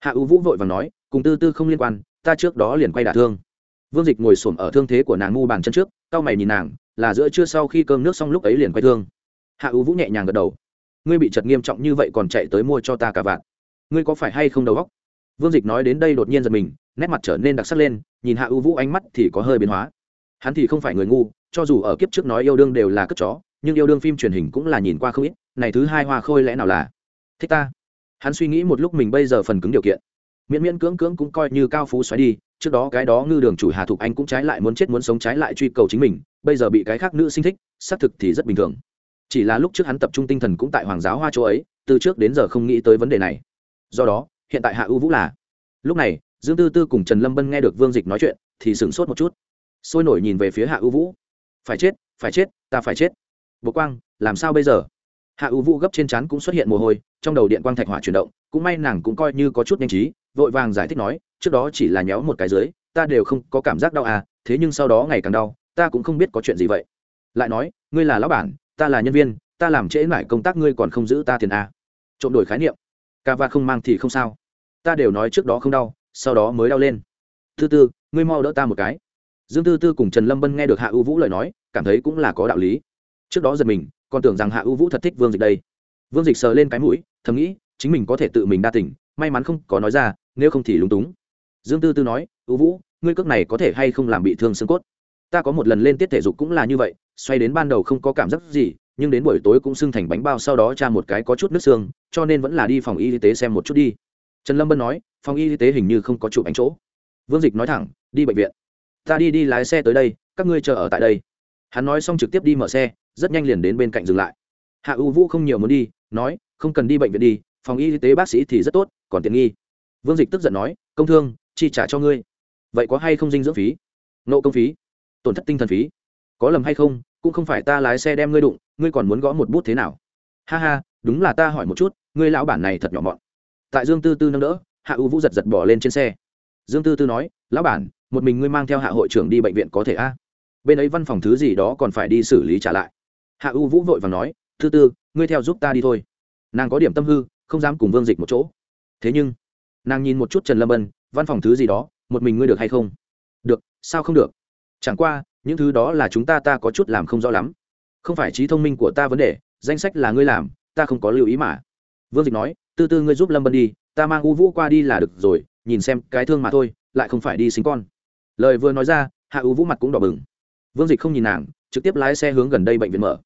Hạ ưu vũ vội vàng nói, cùng tư tư không liên quan, ta trước đó liền quay đả thương. Vương dịch ngồi s ổ m ở thương thế của nàng ngu bàn chân trước c a o mày nhìn nàng, là giữa trưa sau khi cơm nước xong lúc ấy liền quay thương. Hạ ưu vũ nhẹ nhàng gật đầu. Ngươi bị chật nghiêm trọng như vậy còn chạy tới mua cho ta cả vạn. Ngươi có phải hay không đầu góc vương dịch nói đến đây đột nhiên giật mình, nét mặt trở nên đặc sắc lên, nhìn hạ ưu vũ ánh mắt thì có hơi biến hóa. Hắn thì không phải người ngu, cho dù ở kiếp trước nói yêu đương đều là cất chó, nhưng yêu đương phim truyền hình cũng là nhìn qua không ít này thứ hai hoa khôi lẽ nào là? Thích ta. Hắn suy nghĩ một lúc mình bây giờ phần cứng điều kiện. Miễn miễn cưỡng cưỡng cũng coi như cao phú xoáy đi, trước đó cái đó ngư đường chủ hà thục anh cũng trái lại muốn chết muốn sống trái lại truy cầu chính mình, bây giờ bị cái khác nữ sinh thích, xác thực thì rất bình thường. Chỉ là lúc trước hắn tập trung tinh thần cũng tại hoàng giáo hoa chỗ ấy, từ trước đến giờ không nghĩ tới vấn đề này. Do đó, hiện tại hạ ưu vũ là. Lúc này, dương tư tư cùng trần lâm bân nghe được vương dịch nói chuyện, thì sửng sốt một chút. Sôi nổi nhìn về phía hạ ưu vũ. Phải chết phải chết, ta phải chết. Bố quang, làm sao bây giờ? Hạ ưu vũ gấp trên trán cũng xuất hiện mồ hôi, trong đầu điện quang thạch hỏa chuyển động, cũng may nàng cũng coi như có chút nhanh trí, vội vàng giải thích nói, trước đó chỉ là nhéo một cái dưới, ta đều không có cảm giác đau à thế nhưng sau đó ngày càng đau, ta cũng không biết có chuyện gì vậy. Lại nói, ngươi là lão bản, ta là nhân viên, ta làm trễ mãi công tác ngươi còn không giữ ta tiền à. trộm đổi khái niệm. Ca va không mang thì không sao. Ta đều nói trước đó không đau, sau đó mới đau lên. Thứ tư, ngươi mau đỡ ta một cái. Dương tư tư cùng trần lâm bân nghe được hạ ưu vũ lời nói, cảm thấy cũng là có đạo lý. Trước đó giật mình còn tưởng rằng hạ ưu vũ thật thích vương dịch đây. Vương dịch sờ lên cái mũi, thầm nghĩ, chính mình có thể tự mình đa tỉnh may mắn không có nói ra, nếu không thì lúng túng. Dương tư tư nói ưu vũ, ngươi cước này có thể hay không làm bị thương xương cốt? Ta có một lần lên tiết thể dục cũng là như vậy, xoay đến ban đầu không có cảm giác gì, nhưng đến buổi tối cũng sưng thành bánh bao sau đó tra một cái có chút nước xương, cho nên vẫn là đi phòng y tế xem một chút đi. Trần lâm bân nói, phòng y tế hình như không có chụp ảnh chỗ. Vương dịch nói thẳng, đi bệnh viện. Ta đi đi lái xe tới đây, các ngươi chờ ở tại đây hắn nói xong trực tiếp đi mở xe, rất nhanh liền đến bên cạnh dừng lại. Hạ U vũ không nhiều muốn đi, nói, không cần đi bệnh viện đi, phòng y tế bác sĩ thì rất tốt, còn tiện nghi. Vương dịch tức giận nói, công thương, chi trả cho ngươi. Vậy có hay không dinh dưỡng phí? Nộ công phí. Tổn thất tinh thần phí. Có lầm hay không, cũng không phải ta lái xe đem ngươi đụng, ngươi còn muốn gõ một bút thế nào? Ha ha, đúng là ta hỏi một chút, ngươi lão bản này thật nhỏ mọn. Tại dương tư tư nâng đỡ, hạ U vũ giật giật bỏ lên trên xe. Dương tư tư nói, lão bản, một mình ngươi mang theo hạ hội trưởng đi bệnh viện có thể a? Bên ấy văn phòng thứ gì đó còn phải đi xử lý trả lại. Hạ u vũ vội và nói tư tư, ngươi theo giúp ta đi thôi. Nàng có điểm tâm hư, không dám cùng vương dịch một chỗ. Thế nhưng, nàng nhìn một chút trần lâm ân, văn phòng thứ gì đó, một mình ngươi được hay không? Được, sao không được? Chẳng qua, những thứ đó là chúng ta ta có chút làm không rõ lắm. Không phải trí thông minh của ta vấn đề, danh sách là ngươi làm, ta không có lưu ý mà. Vương dịch nói tư tư, ngươi giúp lâm bân đi, ta mang u vũ qua đi là được rồi, nhìn xem cái thương mà thôi, lại không phải đi sinh con. Lời vừa nói ra, hạ u vũ mặt cũng đỏ bừng vương dịch không nhìn nàng, trực tiếp lái xe hướng gần đây bệnh viện mở.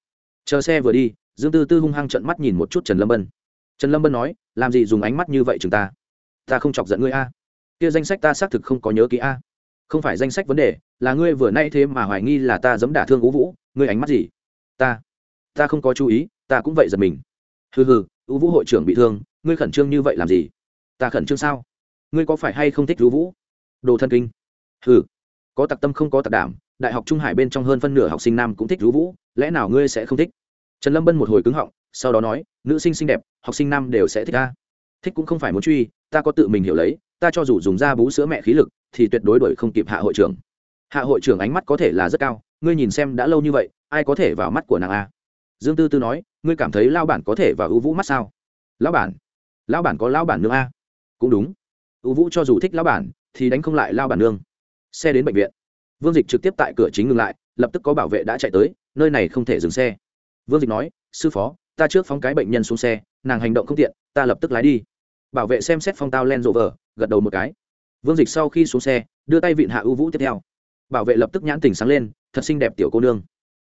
Chờ xe vừa đi, dương tư tư hung hăng trận mắt nhìn một chút trần lâm bân. Trần lâm bân nói, làm gì dùng ánh mắt như vậy chúng ta? Ta không chọc giận ngươi a. Kia danh sách ta xác thực không có nhớ kỹ a. Không phải danh sách vấn đề, là ngươi vừa nay thế mà hoài nghi là ta dẫm đả thương ú vũ, ngươi ánh mắt gì? Ta ta không có chú ý, ta cũng vậy giật mình. Hừ hừ, ú vũ hội trưởng bị thương, ngươi khẩn trương như vậy làm gì? Ta khẩn trương sao? Ngươi có phải hay không thích ú vũ? Đồ thân kinh. Hừ, có tặc tâm không có tặc đảm đại học trung hải bên trong hơn phân nửa học sinh nam cũng thích rú vũ, lẽ nào ngươi sẽ không thích? Trần lâm bân một hồi cứng họng, sau đó nói, nữ sinh xinh đẹp, học sinh nam đều sẽ thích ta. Thích cũng không phải muốn truy, ta có tự mình hiểu lấy, ta cho dù dùng da bú sữa mẹ khí lực, thì tuyệt đối đổi không kịp hạ hội trưởng. Hạ hội trưởng ánh mắt có thể là rất cao, ngươi nhìn xem đã lâu như vậy, ai có thể vào mắt của nàng a? Dương tư tư nói, ngươi cảm thấy lao bản có thể vào ưu vũ mắt sao? Lão bản? Lão bản có lão bản nương a? Cũng đúng. Ưu vũ cho dù thích lão bản, thì đánh không lại lao bản nương. Xe đến bệnh viện vương dịch trực tiếp tại cửa chính ngừng lại, lập tức có bảo vệ đã chạy tới, nơi này không thể dừng xe. Vương dịch nói, sư phó, ta trước phóng cái bệnh nhân xuống xe, nàng hành động không tiện, ta lập tức lái đi. Bảo vệ xem xét phong tao len rộ vờ, gật đầu một cái. Vương dịch sau khi xuống xe, đưa tay vịn hạ ưu vũ tiếp theo. Bảo vệ lập tức nhãn tình sáng lên, thật xinh đẹp tiểu cô nương.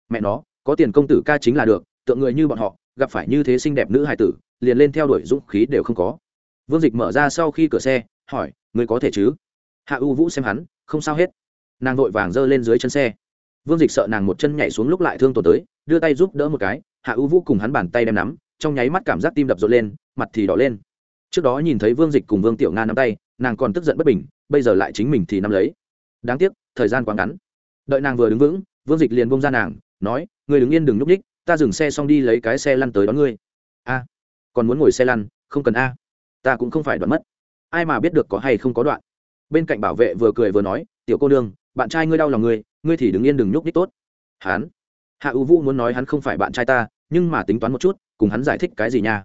Mẹ nó, có tiền công tử ca chính là được, tượng người như bọn họ, gặp phải như thế xinh đẹp nữ hài tử, liền lên theo đuổi dũng khí đều không có. Vương dịch mở ra sau khi cửa xe, hỏi, người có thể chứ? Hạ U vũ xem hắn, không sao hết nàng vội vàng giơ lên dưới chân xe. Vương dịch sợ nàng một chân nhảy xuống lúc lại thương tổn tới, đưa tay giúp đỡ một cái, hạ ưu vũ cùng hắn bàn tay đem nắm, trong nháy mắt cảm giác tim đập rộn lên, mặt thì đỏ lên. Trước đó nhìn thấy vương dịch cùng vương tiểu nga nắm tay, nàng còn tức giận bất bình, bây giờ lại chính mình thì nắm lấy. Đáng tiếc, thời gian quá ngắn. Đợi nàng vừa đứng vững, vương dịch liền bông ra nàng, nói người đứng yên đừng nhúc ních ta dừng xe xong đi lấy cái xe lăn tới đón ngươi. A, còn muốn ngồi xe lăn, không cần a, ta cũng không phải đoạn mất. Ai mà biết được có hay không có đoạn. Bên cạnh bảo vệ vừa cười vừa nói, tiểu cô nương bạn trai ngươi đau lòng ngươi ngươi thì đứng yên đừng nhúc nhích tốt. Hắn hạ ưu vũ muốn nói hắn không phải bạn trai ta, nhưng mà tính toán một chút, cùng hắn giải thích cái gì nha?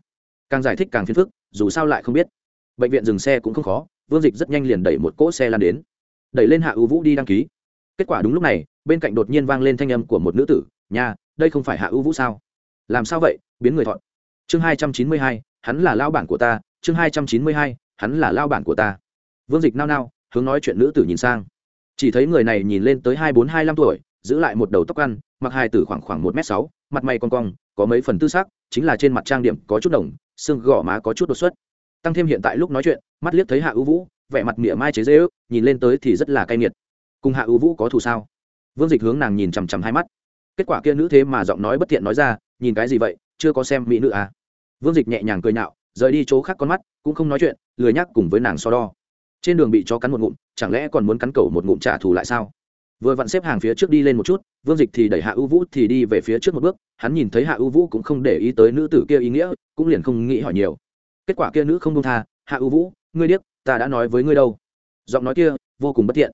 Càng giải thích càng phiền phức, dù sao lại không biết. Bệnh viện dừng xe cũng không khó, vương dịch rất nhanh liền đẩy một cỗ xe lan đến. Đẩy lên hạ ưu vũ đi đăng ký. Kết quả đúng lúc này, bên cạnh đột nhiên vang lên thanh âm của một nữ tử nhà đây không phải hạ ưu vũ sao? Làm sao vậy? Biến người thọn chương hai trăm chín mươi hai, hắn là lao bản của ta, chương hai trăm chín mươi hai, hắn là lao bản của ta. Vương dịch nao nao, hướng nói chuyện nữ tử nhìn sang chỉ thấy người này nhìn lên tới hai bốn, hai năm tuổi, giữ lại một đầu tóc ăn, mặc hai tử khoảng khoảng một m sáu, mặt mày con cong, có mấy phần tư sắc, chính là trên mặt trang điểm có chút đồng, xương gò má có chút đột xuất. Tăng thêm hiện tại lúc nói chuyện, mắt liếc thấy hạ ưu vũ, vẻ mặt mỉa mai chế dễ ước nhìn lên tới thì rất là cay nghiệt. Cùng hạ ưu vũ có thù sao? Vương dịch hướng nàng nhìn chằm chằm hai mắt. Kết quả kia nữ thế mà giọng nói bất thiện nói ra, nhìn cái gì vậy? Chưa có xem mỹ nữ à? Vương dịch nhẹ nhàng cười nhạo, rời đi chỗ khác con mắt, cũng không nói chuyện, lười nhắc cùng với nàng so đo trên đường bị chó cắn một ngụm, chẳng lẽ còn muốn cắn cầu một ngụm trả thù lại sao? Vừa vặn xếp hàng phía trước đi lên một chút, vương dịch thì đẩy hạ ưu vũ thì đi về phía trước một bước, hắn nhìn thấy hạ ưu vũ cũng không để ý tới nữ tử kia ý nghĩa, cũng liền không nghĩ hỏi nhiều. Kết quả kia nữ không công tha, hạ ưu vũ, ngươi điếc, ta đã nói với ngươi đâu. Giọng nói kia vô cùng bất tiện.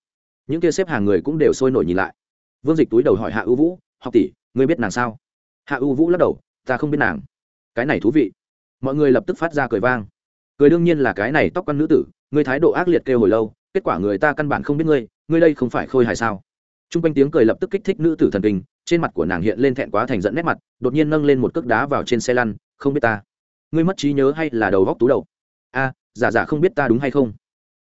Những kia xếp hàng người cũng đều sôi nổi nhìn lại. Vương dịch túi đầu hỏi hạ ưu vũ, học tỷ, ngươi biết nàng sao? Hạ ưu vũ lắc đầu, ta không biết nàng. Cái này thú vị. Mọi người lập tức phát ra cười vang. Cười đương nhiên là cái này tóc con nữ tử ngươi thái độ ác liệt kêu hồi lâu, kết quả người ta căn bản không biết ngươi ngươi đây không phải khôi hài sao? T r u n g quanh tiếng cười lập tức kích thích nữ tử thần kinh, trên mặt của nàng hiện lên thẹn quá thành dẫn nét mặt, đột nhiên nâng lên một cước đá vào trên xe lăn, không biết ta, ngươi mất trí nhớ hay là đầu góc tú đầu? A, giả giả không biết ta đúng hay không?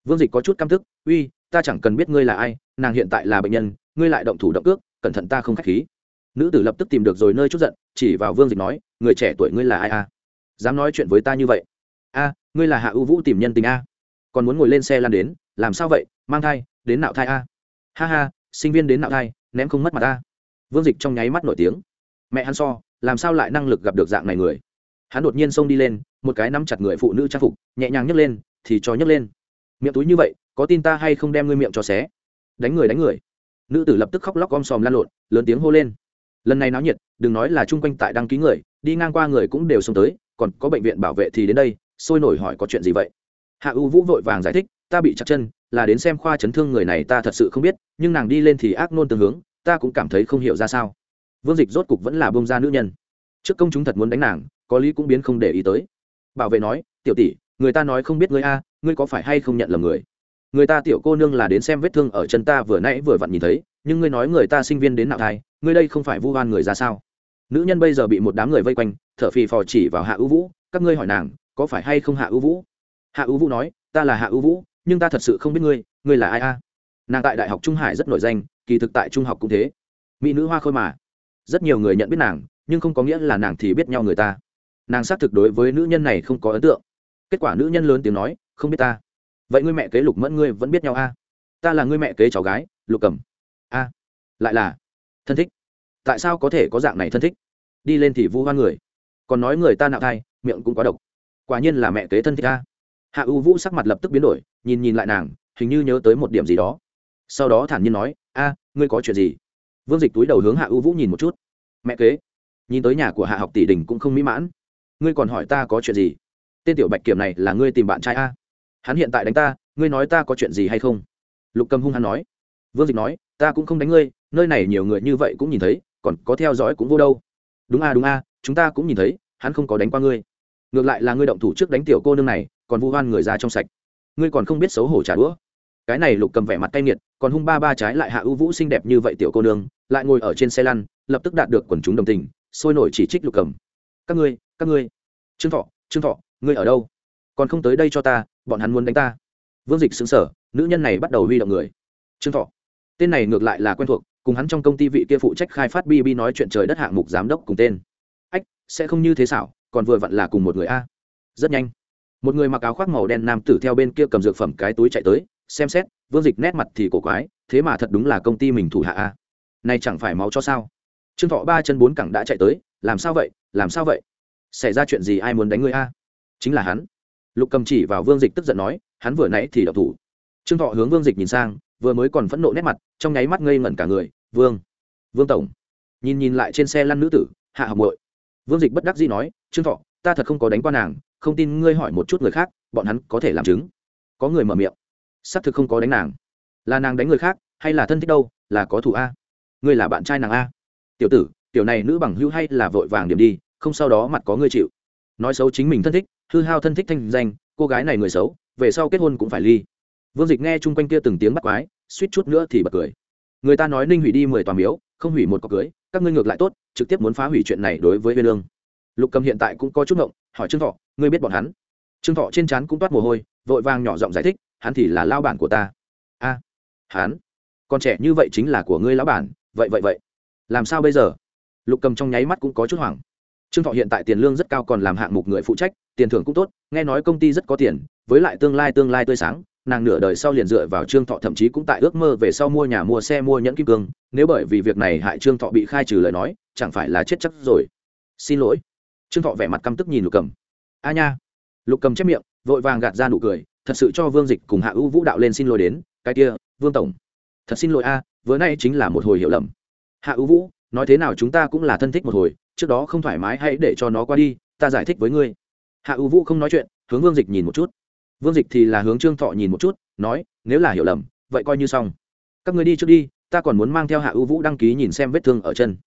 Vương dịch có chút căm t uy, ta chẳng cần biết ngươi là ai, nàng hiện tại là bệnh nhân, ngươi lại động thủ động ước cẩn thận ta không k h á c h khí. Nữ tử lập tức tìm được rồi nơi chút giận, chỉ vào vương dịch nói, người trẻ tuổi ngươi là ai a? Dám nói chuyện với ta như vậy? A, ngươi là hạ ưu vũ tìm nhân tình a? Còn muốn ngồi lên xe lan đến, làm sao vậy? Mang thai, đến nạo thai a. Ha ha, sinh viên đến nạo thai, ném không mất mặt a. Vương dịch trong nháy mắt nổi tiếng. Mẹ hắn so, làm sao lại năng lực gặp được dạng này người? Hắn đột nhiên xông đi lên, một cái nắm chặt người phụ nữ trang phục, nhẹ nhàng nhấc lên, thì cho nhấc lên. Miệng túi như vậy, có tin ta hay không đem ngươi miệng cho xé? Đánh người đánh người. Nữ tử lập tức khóc lóc om sòm lan lộn, lớn tiếng hô lên. Lần này náo nhiệt, đừng nói là chung quanh tại đăng ký người, đi ngang qua người cũng đều xông tới, còn có bệnh viện bảo vệ thì đến đây, sôi nổi hỏi có chuyện gì vậy? Hạ u vũ vội vàng giải thích, ta bị chặt chân, là đến xem khoa chấn thương người này ta thật sự không biết, nhưng nàng đi lên thì ác nôn tương hướng, ta cũng cảm thấy không hiểu ra sao. Vương dịch rốt cục vẫn là bông ra nữ nhân. Trước công chúng thật muốn đánh nàng, có lý cũng biến không để ý tới. Bảo vệ nói, tiểu tỷ, người ta nói không biết ngươi a, ngươi có phải hay không nhận lầm người? Người ta tiểu cô nương là đến xem vết thương ở chân ta vừa nãy vừa vặn nhìn thấy, nhưng ngươi nói người ta sinh viên đến nạo thai, ngươi đây không phải vu oan người ra sao? Nữ nhân bây giờ bị một đám người vây quanh, thở phì phò chỉ vào hạ ưu vũ, các ngươi hỏi nàng, có phải hay không hạ ưu vũ? Hạ ưu vũ nói, ta là hạ ưu vũ, nhưng ta thật sự không biết ngươi ngươi là ai a? Nàng tại đại học trung hải rất nổi danh, kỳ thực tại trung học cũng thế. Mỹ nữ hoa khôi mà. Rất nhiều người nhận biết nàng, nhưng không có nghĩa là nàng thì biết nhau người ta. Nàng xác thực đối với nữ nhân này không có ấn tượng. Kết quả nữ nhân lớn tiếng nói, không biết ta. Vậy ngươi mẹ kế lục mẫn ngươi vẫn biết nhau a? Ta là ngươi mẹ kế cháu gái, lục cầm a. Lại là thân thích. Tại sao có thể có dạng này thân thích? Đi lên thì vu hoa người. Còn nói người ta nạo thai, miệng cũng quá độc. Quả nhiên là mẹ kế thân thích a hạ u vũ sắc mặt lập tức biến đổi, nhìn nhìn lại nàng, hình như nhớ tới một điểm gì đó. Sau đó thản nhiên nói, a, ngươi có chuyện gì? Vương dịch túi đầu hướng hạ u vũ nhìn một chút. Mẹ kế, nhìn tới nhà của hạ học tỷ đình cũng không mỹ mãn. Ngươi còn hỏi ta có chuyện gì? Tên tiểu bạch kiểm này là ngươi tìm bạn trai a. Hắn hiện tại đánh ta, ngươi nói ta có chuyện gì hay không? Lục cầm hung hắn nói. Vương dịch nói, ta cũng không đánh ngươi, nơi này nhiều người như vậy cũng nhìn thấy, còn có theo dõi cũng vô đâu. Đúng a đúng a, chúng ta cũng nhìn thấy, hắn không có đánh qua ngươi. Ngược lại là ngươi động thủ trước đánh tiểu cô nương này còn vu hoan người ra trong sạch. Ngươi còn không biết xấu hổ trả đũa. Cái này lục cầm vẻ mặt cay nghiệt, còn hung ba ba trái lại hạ ưu vũ xinh đẹp như vậy tiểu cô nương, lại ngồi ở trên xe lăn, lập tức đạt được quần chúng đồng tình, sôi nổi chỉ trích lục cầm. Các ngươi các ngươi. Trương thọ trương thọ, ngươi ở đâu? Còn không tới đây cho ta, bọn hắn muốn đánh ta. Vương dịch xứng sở nữ nhân này bắt đầu huy động người. Trương thọ. Tên này ngược lại là quen thuộc, cùng hắn trong công ty vị kia phụ trách khai phát bb nói chuyện trời đất hạng mục giám đốc cùng tên. Ách, sẽ không như thế xảo, còn vừa vặn là cùng một người a. Rất nhanh một người mặc áo khoác màu đen nam tử theo bên kia cầm dược phẩm cái túi chạy tới, xem xét, vương dịch nét mặt thì cổ quái, thế mà thật đúng là công ty mình thủ hạ a. Nay chẳng phải máu cho sao? Trương thọ ba chân bốn cẳng đã chạy tới, làm sao vậy, làm sao vậy? Xảy ra chuyện gì ai muốn đánh ngươi a? Chính là hắn. Lục cầm chỉ vào vương dịch tức giận nói, hắn vừa nãy thì đậu thủ. Trương thọ hướng vương dịch nhìn sang, vừa mới còn phẫn nộ nét mặt, trong nháy mắt ngây ngẩn cả người, vương vương tổng. Nhìn nhìn lại trên xe lăn nữ tử, hạ học bội vương dịch bất đắc dĩ nói, trương thọ, ta thật không có đánh qua nàng không tin ngươi hỏi một chút người khác, bọn hắn có thể làm chứng. Có người mở miệng. Xác thực không có đánh nàng. Là nàng đánh người khác, hay là thân thích đâu, là có thủ a. Ngươi là bạn trai nàng a. Tiểu tử, tiểu này nữ bằng hữu hay là vội vàng điểm đi, không sau đó mặt có ngươi chịu. Nói xấu chính mình thân thích, hư hao thân thích thanh danh, cô gái này người xấu, về sau kết hôn cũng phải ly. Vương dịch nghe chung quanh kia từng tiếng bắt quái, suýt chút nữa thì bật cười. Người ta nói ninh hủy đi mười tòa miếu, không hủy một cọc cưới, các ngươi ngược lại tốt, trực tiếp muốn phá hủy chuyện này đối với huyên lương lục cầm hiện tại cũng có chút ngộng, hỏi trương thọ ngươi biết bọn hắn. Trương thọ trên trán cũng toát mồ hôi, vội vàng nhỏ giọng giải thích, hắn thì là lao bản của ta. A, hắn? Con trẻ như vậy chính là của ngươi lão bản, vậy vậy vậy. Làm sao bây giờ? Lục cầm trong nháy mắt cũng có chút hoảng. Trương thọ hiện tại tiền lương rất cao còn làm hạng mục người phụ trách, tiền thưởng cũng tốt, nghe nói công ty rất có tiền, với lại tương lai tương lai tươi sáng, nàng nửa đời sau liền dựa vào trương thọ thậm chí cũng tại ước mơ về sau mua nhà, mua xe, mua nhẫn kim cương, nếu bởi vì việc này hại trương thọ bị khai trừ lời nói, chẳng phải là chết chắc rồi. Xin lỗi. Trương thọ vẻ mặt căm tức nhìn lục cầm a nha. Lục cầm chép miệng, vội vàng gạt ra nụ cười, thật sự cho vương dịch cùng hạ ưu vũ đạo lên xin lỗi đến, cái kia, vương tổng. Thật xin lỗi a, vừa nay chính là một hồi hiểu lầm. Hạ ưu vũ, nói thế nào chúng ta cũng là thân thích một hồi, trước đó không thoải mái hãy để cho nó qua đi, ta giải thích với ngươi. Hạ ưu vũ không nói chuyện, hướng vương dịch nhìn một chút. Vương dịch thì là hướng trương thọ nhìn một chút, nói, nếu là hiểu lầm, vậy coi như xong. Các người đi trước đi, ta còn muốn mang theo hạ ưu vũ đăng ký nhìn xem vết thương ở chân.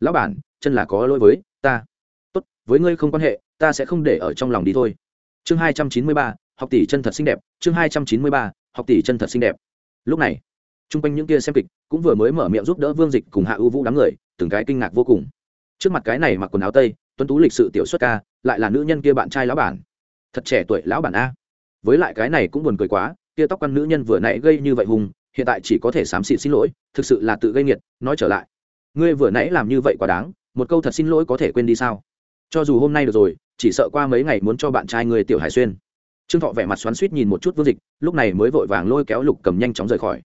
Lão bản, chân là có lỗi với ta. Tốt, với ngươi không quan hệ ta sẽ không để ở trong lòng đi thôi. Chương hai trăm chín mươi ba, học tỷ chân thật xinh đẹp. Chương hai trăm chín mươi ba, học tỷ chân thật xinh đẹp. Lúc này t r u n g quanh những kia xem kịch cũng vừa mới mở miệng giúp đỡ vương dịch cùng hạ ưu vũ đám người, từng cái kinh ngạc vô cùng. Trước mặt cái này mặc quần áo tây, tuấn tú lịch sự tiểu xuất ca, lại là nữ nhân kia bạn trai lão bản. Thật trẻ tuổi lão bản a. Với lại cái này cũng buồn cười quá, kia tóc căn nữ nhân vừa nãy gây như vậy hùng, hiện tại chỉ có thể xám xịt xin lỗi, thực sự là tự gây nghiệt, nói trở lại. Ngươi vừa nãy làm như vậy quá đáng, một câu thật xin lỗi có thể quên đi sao? Cho dù hôm nay được rồi chỉ sợ qua mấy ngày muốn cho bạn trai người tiểu hải xuyên. Trương thọ vẻ mặt xoắn suýt nhìn một chút vương dịch, lúc này mới vội vàng lôi kéo lục cầm nhanh chóng rời khỏi.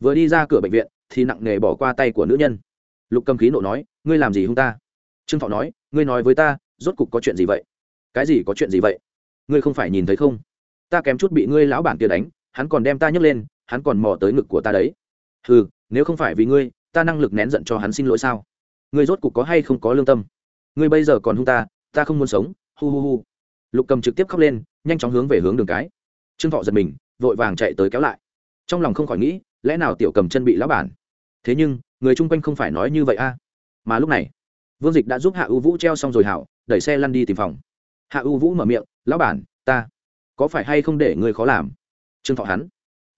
Vừa đi ra cửa bệnh viện, thì nặng nề bỏ qua tay của nữ nhân. Lục cầm khí nộ nói, ngươi làm gì hung ta? Trương thọ nói, ngươi nói với ta, rốt cục có chuyện gì vậy? Cái gì có chuyện gì vậy? Ngươi không phải nhìn thấy không? Ta kém chút bị ngươi lão bản kia đánh, hắn còn đem ta nhấc lên, hắn còn mò tới ngực của ta đấy. Ừ nếu không phải vì ngươi, ta năng lực nén giận cho hắn xin lỗi sao? Ngươi rốt cục có hay không có lương tâm? Ngươi bây giờ còn hung ta ta không muốn sống hu hu hu. Lục cầm trực tiếp khóc lên, nhanh chóng hướng về hướng đường cái. Trương thọ giật mình, vội vàng chạy tới kéo lại. Trong lòng không khỏi nghĩ, lẽ nào tiểu cầm chân bị lão bản? Thế nhưng, người chung quanh không phải nói như vậy a. Mà lúc này, vương dịch đã giúp hạ U vũ treo xong rồi hảo, đẩy xe lăn đi tìm phòng. Hạ U vũ mở miệng, lão bản, ta, có phải hay không để người khó làm? Trương thọ hắn.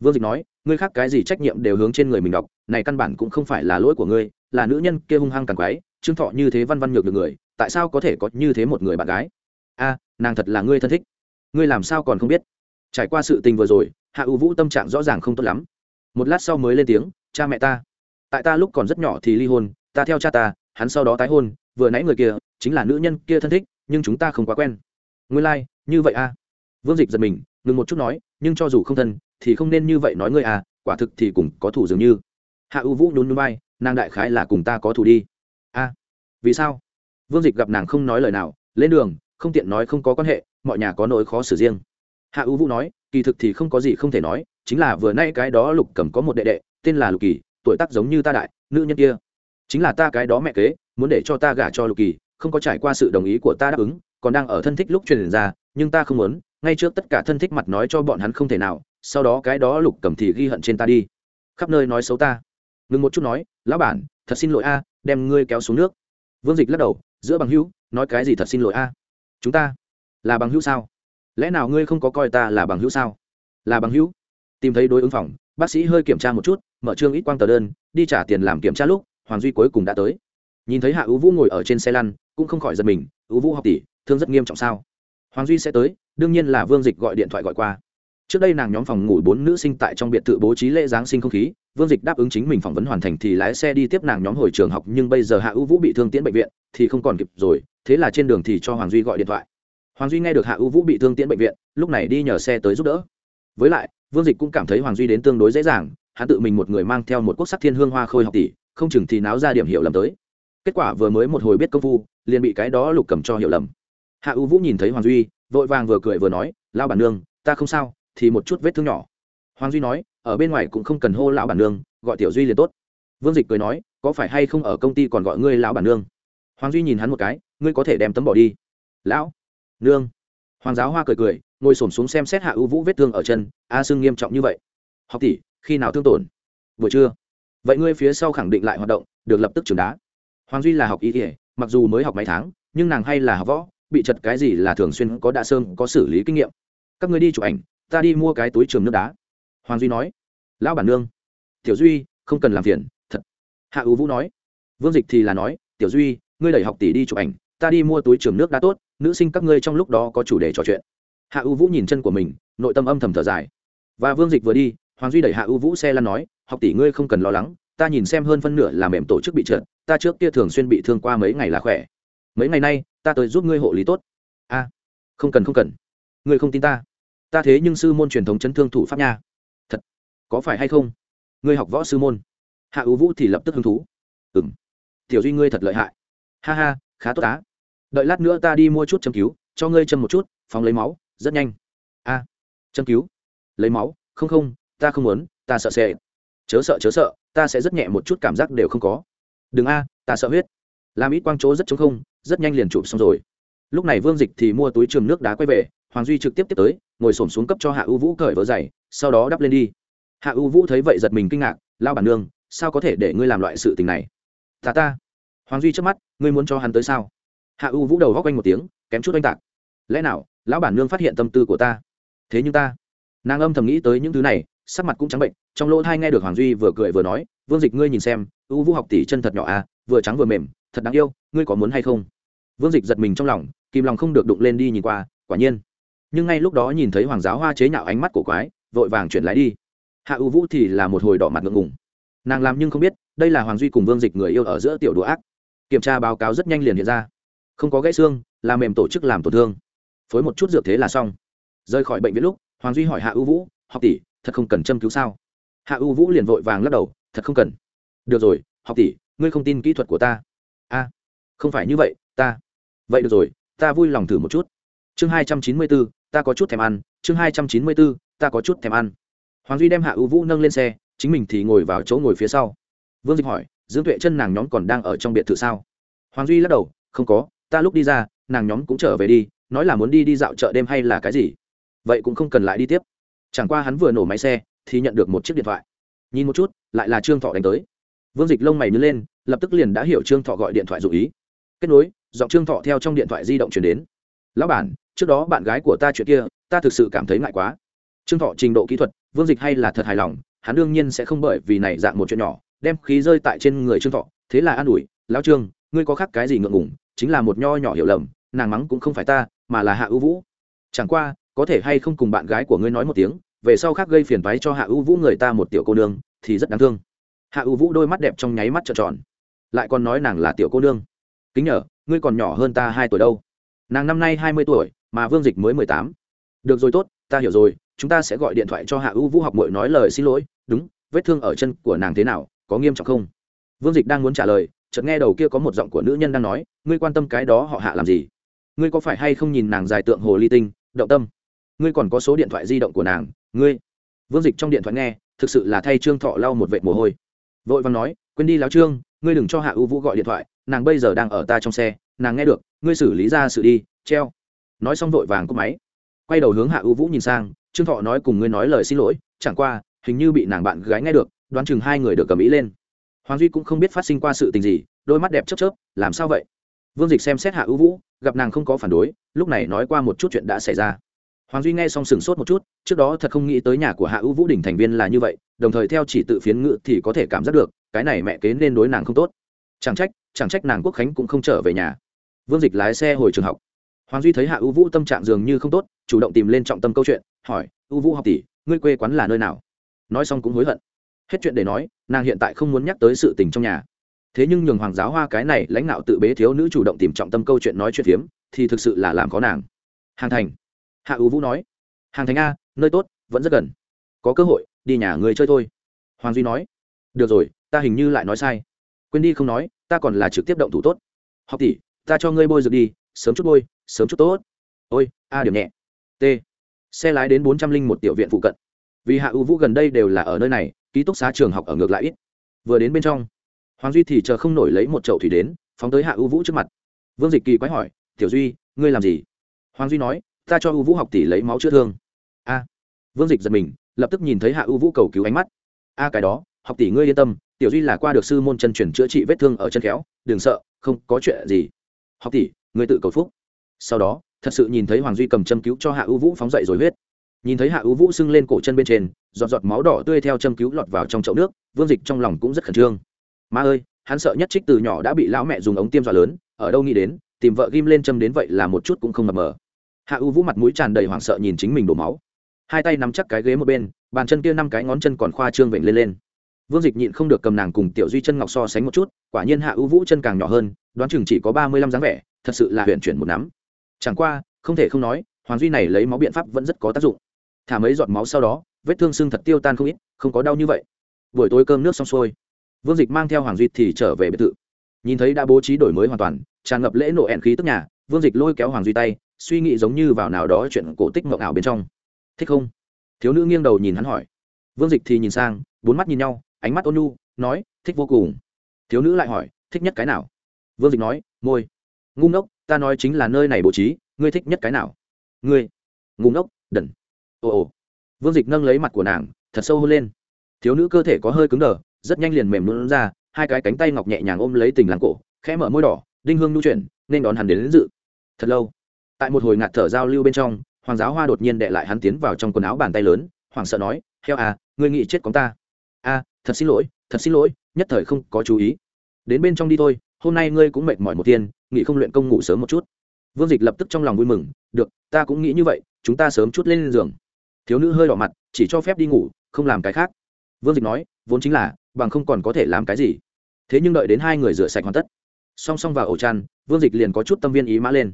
Vương dịch nói, ngươi khác cái gì trách nhiệm đều hướng trên người mình đọc, này căn bản cũng không phải là lỗi của ngươi, là nữ nhân kia hung hăng càng quái trương thọ như thế văn văn nhược được người, tại sao có thể có như thế một người bạn gái? A nàng thật là ngươi thân thích. Ngươi làm sao còn không biết? Trải qua sự tình vừa rồi hạ ưu vũ tâm trạng rõ ràng không tốt lắm. Một lát sau mới lên tiếng cha mẹ ta tại ta lúc còn rất nhỏ thì ly hôn ta theo cha ta hắn sau đó tái hôn vừa nãy người kia chính là nữ nhân kia thân thích nhưng chúng ta không quá quen. Ngươi lai、like, như vậy a. Vương dịch giật mình ngừng một chút nói nhưng cho dù không thân thì không nên như vậy nói ngươi à quả thực thì cùng có thủ dường như. Hạ ưu vũ nhún núi bay nàng đại khái là cùng ta có thủ đi. A vì sao? Vương dịch gặp nàng không nói lời nào lên đường không tiện nói không có quan hệ, mọi nhà có nỗi khó xử riêng. Hạ ưu vũ nói, kỳ thực thì không có gì không thể nói, chính là vừa nay cái đó lục cầm có một đệ đệ, tên là lục kỳ, tuổi tác giống như ta đại, nữ nhân kia. Chính là ta cái đó mẹ kế, muốn để cho ta gả cho lục kỳ, không có trải qua sự đồng ý của ta đáp ứng, còn đang ở thân thích lúc truyền ra, nhưng ta không muốn, ngay trước tất cả thân thích mặt nói cho bọn hắn không thể nào, sau đó cái đó lục cầm thì ghi hận trên ta đi. Khắp nơi nói xấu ta. Ngừng một chút nói, lão bản, thật xin lỗi a, đem ngươi kéo xuống nước. Vương dịch lắc đầu, giữa bằng hữu, nói cái gì thật xin lỗi a? Chúng ta là bằng hữu sao? Lẽ nào ngươi không có coi ta là bằng hữu sao? Là bằng hữu? Tìm thấy đối ứng phòng, bác sĩ hơi kiểm tra một chút, mở trương ít quang tờ đơn, đi trả tiền làm kiểm tra lúc, hoàng duy cuối cùng đã tới. Nhìn thấy hạ ưu vũ ngồi ở trên xe lăn, cũng không khỏi giật mình ưu vũ học tỷ, thương rất nghiêm trọng sao? Hoàng duy sẽ tới, đương nhiên là vương dịch gọi điện thoại gọi qua trước đây nàng nhóm phòng ngủ bốn nữ sinh tại trong biệt thự bố trí lễ giáng sinh không khí, vương dịch đáp ứng chính mình phỏng vấn hoàn thành thì lái xe đi tiếp nàng nhóm hồi trường học, nhưng bây giờ hạ ưu vũ bị thương tiễn bệnh viện, thì không còn kịp rồi, thế là trên đường thì cho hoàng duy gọi điện thoại. Hoàng duy nghe được hạ ưu vũ bị thương tiễn bệnh viện, lúc này đi nhờ xe tới giúp đỡ. Với lại, vương dịch cũng cảm thấy hoàng duy đến tương đối dễ dàng, hắn tự mình một người mang theo một quốc sắc thiên hương hoa khôi học tỷ, không chừng thì náo ra điểm hiểu lầm tới. Kết quả vừa mới một hồi biết công phu, liền bị cái đó lục cầm cho hiểu lầm. Hạ ưu vũ nhìn thấy hoàng duy, vội vàng vừa cười vừa nói lao bản nương, ta không sao thì một chút vết thương nhỏ. Hoàng duy nói, ở bên ngoài cũng không cần hô lão bản nương, gọi tiểu duy liền tốt. Vương dịch cười nói, có phải hay không ở công ty còn gọi ngươi lão bản nương? Hoàng duy nhìn hắn một cái, ngươi có thể đem tấm bỏ đi. Lão nương. Hoàng giáo hoa cười cười, ngồi s ổ m xuống xem xét hạ ưu vũ vết thương ở chân, a sưng nghiêm trọng như vậy. Học tỷ, khi nào thương tổn? Vừa chưa vậy ngươi phía sau khẳng định lại hoạt động, được lập tức trường đá. Hoàng duy là học y ỉa mặc dù mới học mấy tháng, nhưng nàng hay là học võ, bị chật cái gì là thường xuyên có đã sơn có xử lý kinh nghiệm. Các ngươi đi chụp ảnh ta đi mua cái túi trường nước đá. Hoàng duy nói, lão bản nương, tiểu duy không cần làm phiền, thật. Hạ ưu vũ nói, vương dịch thì là nói, tiểu duy, ngươi đẩy học tỷ đi chụp ảnh, ta đi mua túi trường nước đá tốt, nữ sinh các ngươi trong lúc đó có chủ đề trò chuyện. Hạ ưu vũ nhìn chân của mình, nội tâm âm thầm thở dài. Và vương dịch vừa đi, hoàng duy đẩy hạ ưu vũ xe lăn nói, học tỷ ngươi không cần lo lắng, ta nhìn xem hơn phân nửa là mềm tổ chức bị trượt, ta trước kia thường xuyên bị thương qua mấy ngày là khỏe. Mấy ngày nay, ta tới giúp ngươi hộ lý tốt. A, không cần không cần. Ngươi không tin ta ta thế nhưng sư môn truyền thống chấn thương thủ pháp nha. Thật, có phải hay không? Ngươi học võ sư môn. Hạ ưu vũ thì lập tức hứng thú. Ừ m tiểu duy ngươi thật lợi hại. Ha ha, khá tốt á. Đợi lát nữa ta đi mua chút châm cứu, cho ngươi châm một chút, phóng lấy máu, rất nhanh. A. Châm cứu. Lấy máu, không không, ta không muốn, ta sợ sệt. Chớ sợ chớ sợ, ta sẽ rất nhẹ một chút cảm giác đều không có. Đừng a, ta sợ huyết. Làm ít quang chỗ rất chống không, rất nhanh liền chụp xong rồi. Lúc này vương dịch thì mua túi trường nước đá quay về, hoàng duy trực tiếp tiếp tới ngồi s ổ m xuống cấp cho hạ U vũ cởi vỡ giày, sau đó đắp lên đi. Hạ U vũ thấy vậy giật mình kinh ngạc lao bản nương, sao có thể để ngươi làm loại sự tình này? Ta ta. Hoàng duy trước mắt, ngươi muốn cho hắn tới sao? Hạ U vũ đầu góc quanh một tiếng, kém chút oanh tạc. Lẽ nào, lão bản nương phát hiện tâm tư của ta? Thế nhưng ta. Nàng âm thầm nghĩ tới những thứ này, sắc mặt cũng trắng bệnh, trong lỗ thai nghe được hoàng duy vừa cười vừa nói, vương dịch ngươi nhìn xem, U vũ học tỷ chân thật nhỏ à vừa trắng vừa mềm, thật đáng yêu, ngươi có muốn hay không? Vương dịch giật mình trong lòng, kìm lòng không được đụng lên đi nhìn qua, quả nhiên nhưng ngay lúc đó nhìn thấy hoàng giáo hoa chế nhạo ánh mắt của quái, vội vàng chuyển lái đi. Hạ ưu vũ thì là một hồi đỏ mặt ngượng ngùng. Nàng làm nhưng không biết, đây là hoàng duy cùng vương dịch người yêu ở giữa tiểu đũa ác. Kiểm tra báo cáo rất nhanh liền hiện ra. Không có gãy xương, là mềm tổ chức làm tổn thương. Phối một chút dược thế là xong. Rời khỏi bệnh viện lúc, hoàng duy hỏi hạ ưu vũ, học tỷ, thật không cần châm cứu sao? Hạ ưu vũ liền vội vàng lắc đầu, thật không cần. Được rồi, học tỷ, ngươi không tin kỹ thuật của ta. A, không phải như vậy, ta. Vậy được rồi, ta vui lòng thử một chút chương hai trăm chín mươi bốn ta có chút thèm ăn. Chương hai trăm chín mươi bốn ta có chút thèm ăn. Hoàng duy đem hạ ưu vũ nâng lên xe, chính mình thì ngồi vào chỗ ngồi phía sau. Vương dịch hỏi, dương tuệ chân nàng nhóm còn đang ở trong biệt thự sao? Hoàng duy lắc đầu, không có, ta lúc đi ra, nàng nhóm cũng trở về đi, nói là muốn đi đi dạo chợ đêm hay là cái gì? Vậy cũng không cần lại đi tiếp. Chẳng qua hắn vừa nổ máy xe, thì nhận được một chiếc điện thoại. Nhìn một chút, lại là trương thọ đánh tới. Vương dịch lông mày nhớ lên, lập tức liền đã hiểu trương thọ gọi điện thoại dụ ý. Kết nối, giọng trương thọ theo trong điện thoại di động chuyển đến. Lão bản trước đó bạn gái của ta chuyện kia, ta thực sự cảm thấy ngại quá. Trương thọ trình độ kỹ thuật, vương dịch hay là thật hài lòng, hắn đương nhiên sẽ không bởi vì này dạng một chuyện nhỏ, đem khí rơi tại trên người trương thọ. Thế là an ủi, lão trương, ngươi có khác cái gì ngượng ngùng, chính là một nho nhỏ hiểu lầm, nàng mắng cũng không phải ta, mà là hạ ưu vũ. Chẳng qua, có thể hay không cùng bạn gái của ngươi nói một tiếng, về sau khác gây phiền váy cho hạ ưu vũ người ta một tiểu cô nương, thì rất đáng thương. Hạ ưu vũ đôi mắt đẹp trong nháy mắt trợn tròn. Lại còn nói nàng là tiểu cô nương. Kính nhờ, ngươi còn nhỏ hơn ta hai tuổi đâu. Nàng năm nay hai mươi tuổi mà vương dịch mới mười tám. Được rồi tốt, ta hiểu rồi, chúng ta sẽ gọi điện thoại cho hạ ưu vũ học mội nói lời xin lỗi. Đúng, vết thương ở chân của nàng thế nào, có nghiêm trọng không? Vương dịch đang muốn trả lời, chợt nghe đầu kia có một giọng của nữ nhân đang nói, ngươi quan tâm cái đó họ hạ làm gì? Ngươi có phải hay không nhìn nàng dài tượng hồ ly tinh, động tâm? Ngươi còn có số điện thoại di động của nàng, ngươi? Vương dịch trong điện thoại nghe, thực sự là thay trương thọ lau một vệt mồ hôi. Vội vàng nói, quên đi láo trương, ngươi đừng cho hạ ưu vũ gọi điện thoại, nàng bây giờ đang ở ta trong xe, nàng nghe được, ngươi xử lý ra sự đi, treo nói xong vội vàng cúp máy. Quay đầu hướng hạ ưu vũ nhìn sang, trương thọ nói cùng ngươi nói lời xin lỗi, chẳng qua, hình như bị nàng bạn gái nghe được, đoán chừng hai người được cầm ý lên. Hoàng duy cũng không biết phát sinh qua sự tình gì, đôi mắt đẹp chớp chớp, làm sao vậy? Vương dịch xem xét hạ ưu vũ, gặp nàng không có phản đối, lúc này nói qua một chút chuyện đã xảy ra. Hoàng duy nghe xong sừng sốt một chút, trước đó thật không nghĩ tới nhà của hạ ưu vũ đình thành viên là như vậy, đồng thời theo chỉ tự phiến ngự thì có thể cảm giác được, cái này mẹ kế nên đối nàng không tốt. Chẳng trách chẳng trách nàng quốc khánh cũng không trở về nhà. Vương dịch lái xe hồi trường học hoàng duy thấy hạ ưu vũ tâm trạng dường như không tốt, chủ động tìm lên trọng tâm câu chuyện, hỏi ưu vũ học tỷ, ngươi quê quán là nơi nào? Nói xong cũng hối hận. Hết chuyện để nói, nàng hiện tại không muốn nhắc tới sự tình trong nhà. Thế nhưng nhường hoàng giáo hoa cái này lãnh đạo tự bế thiếu nữ chủ động tìm trọng tâm câu chuyện nói chuyện phiếm, thì thực sự là làm có nàng. Hàng thành. Hạ ưu vũ nói, hàng thành a, nơi tốt, vẫn rất gần. Có cơ hội, đi nhà người chơi thôi. Hoàng duy nói, được rồi, ta hình như lại nói sai. Quên đi không nói, ta còn là trực tiếp động thủ tốt. Học tỷ, ta cho ngươi bôi dược đi, sớm chút bôi sớm chút tốt. Ôi, a điểm nhẹ. T. Xe lái đến bốn trăm linh một tiểu viện phụ cận. Vì hạ ưu vũ gần đây đều là ở nơi này, ký túc xá trường học ở ngược lại ít. Vừa đến bên trong, hoàng duy thì chờ không nổi lấy một chậu thủy đến, phóng tới hạ ưu vũ trước mặt. Vương dịch kỳ quái hỏi, tiểu duy, ngươi làm gì? Hoàng duy nói, ta cho ưu vũ học tỷ lấy máu chữa thương. A. Vương dịch giật mình, lập tức nhìn thấy hạ ưu vũ cầu cứu ánh mắt. A, cái đó, học tỷ ngươi yên tâm, tiểu duy là qua được sư môn chân chuyển chữa trị vết thương ở chân khéo, đừng sợ, không có chuyện gì. Học tỷ, ngươi tự cầu phúc sau đó, thật sự nhìn thấy hoàng duy cầm châm cứu cho hạ ưu vũ phóng dậy rồi huyết. Nhìn thấy hạ ưu vũ sưng lên cổ chân bên trên, giọt giọt máu đỏ tươi theo châm cứu lọt vào trong chậu nước, vương dịch trong lòng cũng rất khẩn trương. Ma ơi, hắn sợ nhất trích từ nhỏ đã bị lão mẹ dùng ống tiêm dọa lớn, ở đâu nghĩ đến, tìm vợ ghim lên châm đến vậy là một chút cũng không mập mờ. Hạ ưu vũ mặt mũi tràn đầy hoảng sợ nhìn chính mình đổ máu. Hai tay nắm chắc cái ghế một bên, bàn chân kia năm cái ngón chân còn khoa trương vểnh lên lên. Vương dịch nhịn không được cầm nàng cùng tiểu duy chân ngọc so sánh một chút, quả nhiên hạ ưu vũ chân càng nhỏ hơn, đoán chừng chỉ có ba mươi lăm dáng vẻ, thật sự là huyện chuyển một nắm chẳng qua, không thể không nói, hoàng duy này lấy máu biện pháp vẫn rất có tác dụng. Thả mấy giọt máu sau đó, vết thương sưng thật tiêu tan không ít, không có đau như vậy. Buổi tối cơm nước xong xuôi, vương dịch mang theo hoàng duy thì trở về biệt thự. Nhìn thấy đã bố trí đổi mới hoàn toàn, tràn ngập lễ nổ ẹn khí tức nhà, vương dịch lôi kéo hoàng duy tay, suy nghĩ giống như vào nào đó chuyện cổ tích mộng ảo bên trong. Thích không? Thiếu nữ nghiêng đầu nhìn hắn hỏi. Vương dịch thì nhìn sang, bốn mắt nhìn nhau, ánh mắt ôn nhu, nói, thích vô cùng. Thiếu nữ lại hỏi, thích nhất cái nào? Vương dịch nói, môi. Ngu ngốc ta nói chính là nơi này bố trí ngươi thích nhất cái nào? Ngươi. Ngủ ngốc đần. Ồ ồ. Vương dịch nâng lấy mặt của nàng thật sâu hơn lên. Thiếu nữ cơ thể có hơi cứng đờ rất nhanh liền mềm luôn ra hai cái cánh tay ngọc nhẹ nhàng ôm lấy tình làng cổ khẽ mở môi đỏ đinh hương nhu chuyển nên đón hắn đến, đến dự. Thật lâu. Tại một hồi ngạt thở giao lưu bên trong hoàng giáo hoa đột nhiên đệ lại hắn tiến vào trong quần áo bàn tay lớn hoàng sợ nói heo à ngươi nghĩ chết cóng ta? A thật xin lỗi thật xin lỗi nhất thời không có chú ý. Đến bên trong đi thôi hôm nay ngươi cũng mệt mỏi một tiên nghĩ không luyện công ngủ sớm một chút. Vương dịch lập tức trong lòng vui mừng, được, ta cũng nghĩ như vậy, chúng ta sớm chút lên giường. Thiếu nữ hơi đỏ mặt, chỉ cho phép đi ngủ, không làm cái khác. Vương dịch nói, vốn chính là, bằng không còn có thể làm cái gì. Thế nhưng đợi đến hai người rửa sạch hoàn tất, song song vào ổ chăn, vương dịch liền có chút tâm viên ý mã lên.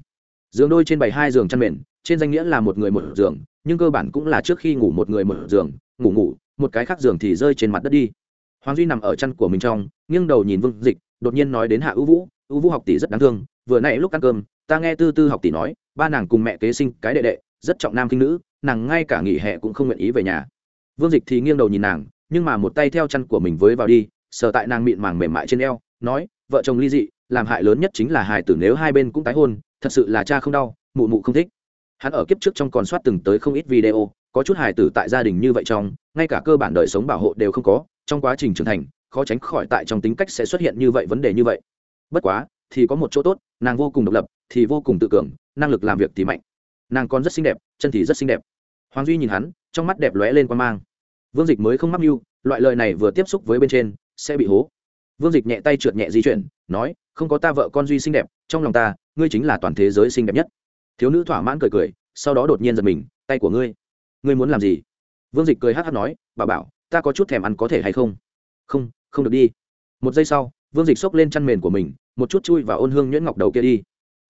Giường đôi trên bảy hai giường chăn mền, trên danh nghĩa là một người một giường, nhưng cơ bản cũng là trước khi ngủ một người một giường, ngủ ngủ, một cái khác giường thì rơi trên mặt đất đi. Hoàng duy nằm ở chăn của mình trong, nghiêng đầu nhìn vương dịch, đột nhiên nói đến hạ ưu vũ U vũ học tỷ rất đáng thương, vừa nãy lúc ăn cơm, ta nghe tư tư học tỷ nói, ba nàng cùng mẹ kế sinh cái đệ đệ, rất trọng nam kinh nữ, nàng ngay cả nghỉ hè cũng không nguyện ý về nhà. Vương dịch thì nghiêng đầu nhìn nàng, nhưng mà một tay theo chăn của mình với vào đi, sờ tại nàng mịn màng mềm mại trên eo, nói, vợ chồng ly dị, làm hại lớn nhất chính là hài tử nếu hai bên cũng tái hôn, thật sự là cha không đau, mụ mụ không thích. Hắn ở kiếp trước trong còn soát từng tới không ít video, có chút hài tử tại gia đình như vậy trong, ngay cả cơ bản đời sống bảo hộ đều không có, trong quá trình trưởng thành, khó tránh khỏi tại trong tính cách sẽ xuất hiện như vậy vấn đề như vậy bất quá, thì có một chỗ tốt, nàng vô cùng độc lập, thì vô cùng tự cường, năng lực làm việc thì mạnh. Nàng còn rất xinh đẹp, chân thì rất xinh đẹp. Hoàng duy nhìn hắn, trong mắt đẹp lóe lên quan mang. Vương dịch mới không mắc mưu, loại lời này vừa tiếp xúc với bên trên, sẽ bị hố. Vương dịch nhẹ tay trượt nhẹ di chuyển, nói, không có ta vợ con duy xinh đẹp, trong lòng ta, ngươi chính là toàn thế giới xinh đẹp nhất. Thiếu nữ thỏa mãn cười cười, sau đó đột nhiên giật mình, tay của ngươi ngươi muốn làm gì? Vương dịch cười hát hát nói, bà bảo, ta có chút thèm ăn có thể hay không? Không không được đi. Một giây sau, vương dịch xốc lên chăn mền của mình một chút chui và ôn hương nhuyễn ngọc đầu kia đi.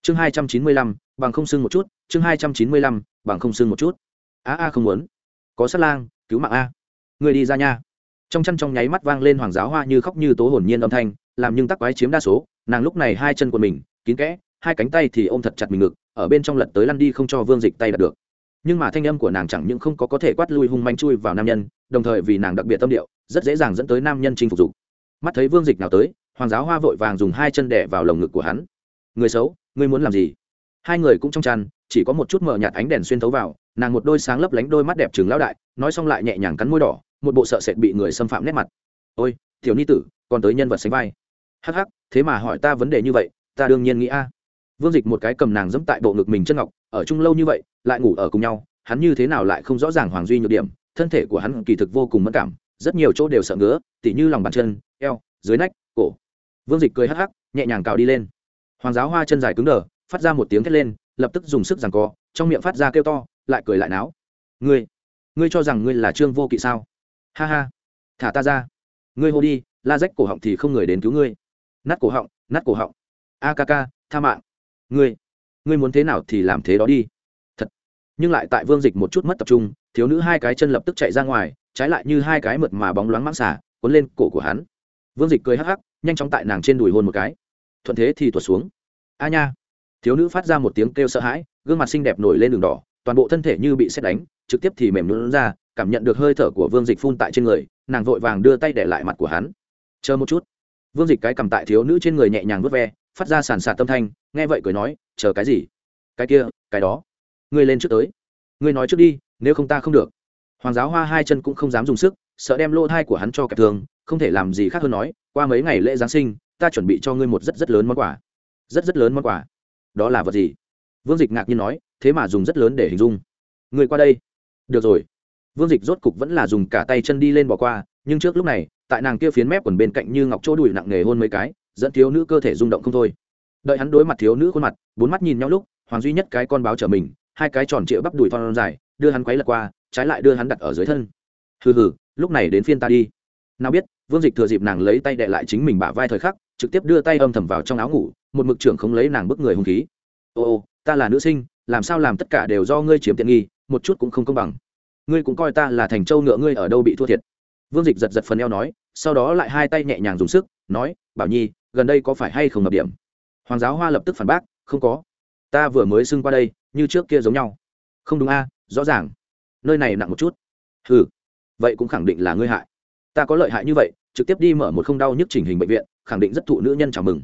Chương hai trăm chín mươi lăm, bằng không sưng một chút, chương hai trăm chín mươi lăm, bằng không sưng một chút. A a không muốn. Có sát lang, cứu mạng a. Người đi ra nha. Trong chăn trong nháy mắt vang lên hoàng giáo hoa như khóc như tố hồn nhiên âm thanh, làm nhưng tắc quái chiếm đa số, nàng lúc này hai chân của mình, kín kẽ, hai cánh tay thì ôm thật chặt mình ngực, ở bên trong lật tới lăn đi không cho vương dịch tay đặt được. Nhưng mà thanh âm của nàng chẳng những không có có thể quát lui hung manh chui vào nam nhân, đồng thời vì nàng đặc biệt tâm điệu, rất dễ dàng dẫn tới nam nhân chinh phục dục. Mắt thấy vương dịch nào tới hoàng giáo hoa vội vàng dùng hai chân đẻ vào lồng ngực của hắn. Người xấu, ngươi muốn làm gì? Hai người cũng trong chăn, chỉ có một chút mờ nhạt ánh đèn xuyên thấu vào, nàng một đôi sáng lấp lánh đôi mắt đẹp trừng lão đại, nói xong lại nhẹ nhàng cắn môi đỏ, một bộ sợ sệt bị người xâm phạm nét mặt. Ôi, tiểu ni tử, còn tới nhân vật sánh vai. Hắc hắc, thế mà hỏi ta vấn đề như vậy, ta đương nhiên nghĩ a. Vương dịch một cái cầm nàng dẫm tại bộ ngực mình chân ngọc, ở chung lâu như vậy, lại ngủ ở cùng nhau, hắn như thế nào lại không rõ ràng hoàng duy nhược điểm, thân thể của hắn kỳ thực vô cùng mất cảm, rất nhiều chỗ đều sợ ngứa, tỉ như lòng bàn chân, eo, dưới nách, cổ vương dịch cười hắc hắc, nhẹ nhàng cào đi lên. Hoàng giáo hoa chân dài cứng đờ, phát ra một tiếng thét lên, lập tức dùng sức giằng co, trong miệng phát ra kêu to, lại cười lại náo. Ngươi ngươi cho rằng ngươi là trương vô kỵ sao? Ha ha, thả ta ra. Ngươi hô đi, la rách cổ họng thì không người đến cứu ngươi. Nát cổ họng, nát cổ họng. A ca ca, tha mạng. Ngươi ngươi muốn thế nào thì làm thế đó đi. Thật. Nhưng lại tại vương dịch một chút mất tập trung, thiếu nữ hai cái chân lập tức chạy ra ngoài, trái lại như hai cái mượt mà bóng loáng mãng xả, cuốn lên cổ của hắn vương dịch cười hắc hắc, nhanh chóng tại nàng trên đùi hôn một cái. Thuận thế thì tuột xuống. A nha. Thiếu nữ phát ra một tiếng kêu sợ hãi, gương mặt xinh đẹp nổi lên đường đỏ, toàn bộ thân thể như bị xét đánh, trực tiếp thì mềm lún ra, cảm nhận được hơi thở của vương dịch phun tại trên người, nàng vội vàng đưa tay để lại mặt của hắn. Chờ một chút. Vương dịch cái cầm tại thiếu nữ trên người nhẹ nhàng vớt ve, phát ra sàn sạt tâm thanh, nghe vậy cười nói, chờ cái gì? Cái kia, cái đó. Ngươi lên trước tới. Ngươi nói trước đi, nếu không ta không được. Hoàng giáo hoa hai chân cũng không dám dùng sức, sợ đem lỗ thai của hắn cho kẹp thường không thể làm gì khác hơn nói, qua mấy ngày lễ giáng sinh, ta chuẩn bị cho ngươi một rất rất lớn món quà. Rất rất lớn món quà. Đó là vật gì? Vương dịch ngạc nhiên nói, thế mà dùng rất lớn để hình dung. Người qua đây. Được rồi. Vương dịch rốt cục vẫn là dùng cả tay chân đi lên bỏ qua, nhưng trước lúc này, tại nàng kia phiến mép quần bên cạnh như ngọc chỗ đùi nặng nề hôn mấy cái, dẫn thiếu nữ cơ thể rung động không thôi. Đợi hắn đối mặt thiếu nữ khuôn mặt, bốn mắt nhìn nhau lúc, hoàng duy nhất cái con báo trở mình, hai cái tròn trịa bắp đùi thon dài, đưa hắn quấy lật qua, trái lại đưa hắn đặt ở dưới thân. Hừ hừ, lúc này đến phiên ta đi nào biết, vương dịch thừa dịp nàng lấy tay đệ lại chính mình bả vai thời khắc, trực tiếp đưa tay âm thầm vào trong áo ngủ, một mực trưởng không lấy nàng bức người hung khí. Ô ô, ta là nữ sinh, làm sao làm tất cả đều do ngươi chiếm tiện nghi, một chút cũng không công bằng. Ngươi cũng coi ta là thành châu ngựa ngươi ở đâu bị thua thiệt. Vương dịch giật giật phần eo nói, sau đó lại hai tay nhẹ nhàng dùng sức, nói, bảo nhi, gần đây có phải hay không ngập điểm? Hoàng giáo hoa lập tức phản bác, không có. Ta vừa mới xưng qua đây, như trước kia giống nhau. Không đúng a, rõ ràng. Nơi này nặng một chút. Ừ vậy cũng khẳng định là ngươi hại ta có lợi hại như vậy, trực tiếp đi mở một không đau nhức chỉnh hình bệnh viện, khẳng định rất thụ nữ nhân chào mừng.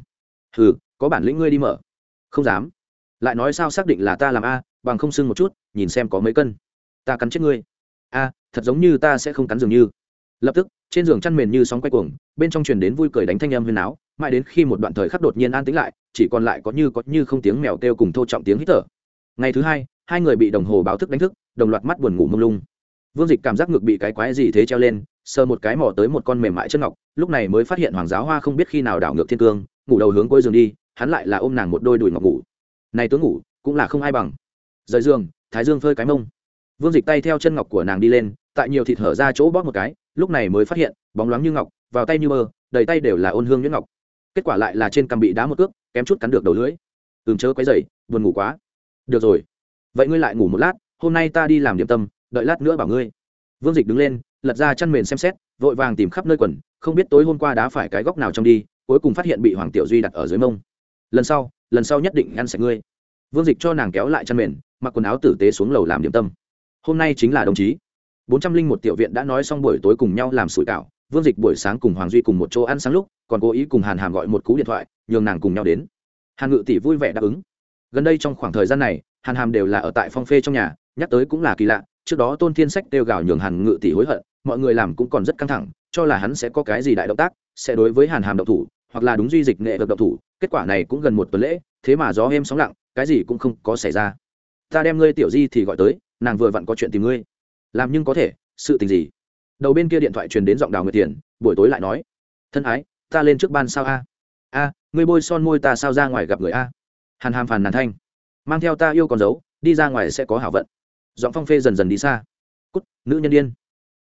Ừ có bản lĩnh ngươi đi mở. Không dám. Lại nói sao xác định là ta làm a, bằng không sưng một chút, nhìn xem có mấy cân. Ta cắn chết ngươi. A, thật giống như ta sẽ không cắn dường như. Lập tức, trên giường chăn mền như sóng quay cuồng, bên trong truyền đến vui cười đánh thanh âm huyền áo, mãi đến khi một đoạn thời khắc đột nhiên an tĩnh lại, chỉ còn lại có như có như không tiếng mèo kêu cùng thô trọng tiếng hít thở. Ngày thứ hai hai người bị đồng hồ báo thức đánh thức, đồng loạt mắt buồn ngủ mông lung. Vương dịch cảm giác ngực bị cái quái gì thế treo lên sờ một cái mò tới một con mềm mại chân ngọc lúc này mới phát hiện hoàng giáo hoa không biết khi nào đảo ngược thiên cương ngủ đầu hướng cuối giường đi hắn lại là ôm nàng một đôi đùi ngọc ngủ. Này tướng ngủ cũng là không ai bằng. Rời giường thái dương phơi cái mông. Vương dịch tay theo chân ngọc của nàng đi lên tại nhiều thịt hở ra chỗ bóp một cái lúc này mới phát hiện bóng loáng như ngọc vào tay như mơ đầy tay đều là ôn hương nhuyễn ngọc. Kết quả lại là trên cằm bị đá một cước kém chút cắn được đầu lưỡi. Ừm chớ quấy dậy, buồn ngủ quá. Được rồi. Vậy ngươi lại ngủ một lát hôm nay ta đi làm điểm tâm đợi lát nữa bảo ngươi. Vương dịch đứng lên lật ra chăn mền xem xét, vội vàng tìm khắp nơi quần, không biết tối hôm qua đá phải cái góc nào trong đi, cuối cùng phát hiện bị hoàng tiểu duy đặt ở dưới mông. Lần sau lần sau nhất định ăn sạch ngươi. Vương dịch cho nàng kéo lại chăn mền, mặc quần áo tử tế xuống lầu làm điểm tâm. Hôm nay chính là đồng chí. Bốn trăm linh một tiểu viện đã nói xong buổi tối cùng nhau làm sủi cảo, vương dịch buổi sáng cùng hoàng duy cùng một chỗ ăn sáng lúc, còn cố ý cùng hàn hàm gọi một cú điện thoại, nhường nàng cùng nhau đến. Hàn ngự tỷ vui vẻ đáp ứng. Gần đây trong khoảng thời gian này, hàn hàm đều là ở tại phong phê trong nhà, nhắc tới cũng là kỳ lạ, trước đó tôn thiên sách đều gào nhường hàn ngự tỷ hối hận mọi người làm cũng còn rất căng thẳng, cho là hắn sẽ có cái gì đại động tác, sẽ đối với hàn hàm độc thủ, hoặc là đúng duy dịch nghệ được độc thủ, kết quả này cũng gần một tuần lễ, thế mà gió êm sóng lặng, cái gì cũng không có xảy ra. Ta đem ngươi tiểu di thì gọi tới, nàng vừa vặn có chuyện tìm ngươi. Làm nhưng có thể, sự tình gì? Đầu bên kia điện thoại truyền đến giọng đào người tiền buổi tối lại nói. Thân ái, ta lên trước ban sao a? A, ngươi bôi son môi ta sao ra ngoài gặp người a? Hàn hàm phàn nàn thanh. Mang theo ta yêu con dấu, đi ra ngoài sẽ có hảo vận. Giọng phong phê dần dần đi xa. Cút, nữ nhân điên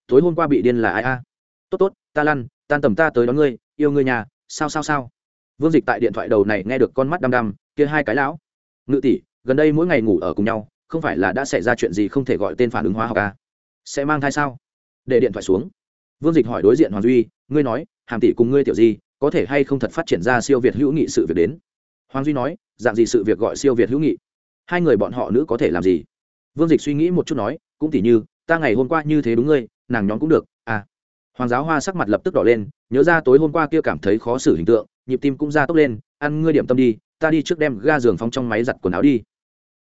tối hôm qua bị điên là ai a? Tốt tốt, ta lăn, tan tầm ta tới đón ngươi, yêu ngươi nhà, sao sao sao. Vương dịch tại điện thoại đầu này nghe được con mắt đăm đăm, kia hai cái lão. Ngự tỷ, gần đây mỗi ngày ngủ ở cùng nhau, không phải là đã xảy ra chuyện gì không thể gọi tên phản ứng hóa học à? sẽ mang thai sao? Để điện thoại xuống. Vương dịch hỏi đối diện hoàng duy, ngươi nói, hàm tỷ cùng ngươi tiểu di, có thể hay không thật phát triển ra siêu việt hữu nghị sự việc đến? Hoàng duy nói, dạng gì sự việc gọi siêu việt hữu nghị? Hai người bọn họ nữ có thể làm gì? Vương dịch suy nghĩ một chút nói, cũng tỉ như ta ngày hôm qua như thế đúng ngươi, nàng nhóm cũng được à. Hoàng giáo hoa sắc mặt lập tức đỏ lên, nhớ ra tối hôm qua kia cảm thấy khó xử hình tượng, nhịp tim cũng ra tốc lên, ăn ngươi điểm tâm đi, ta đi trước đem ga giường phóng trong máy giặt quần áo đi.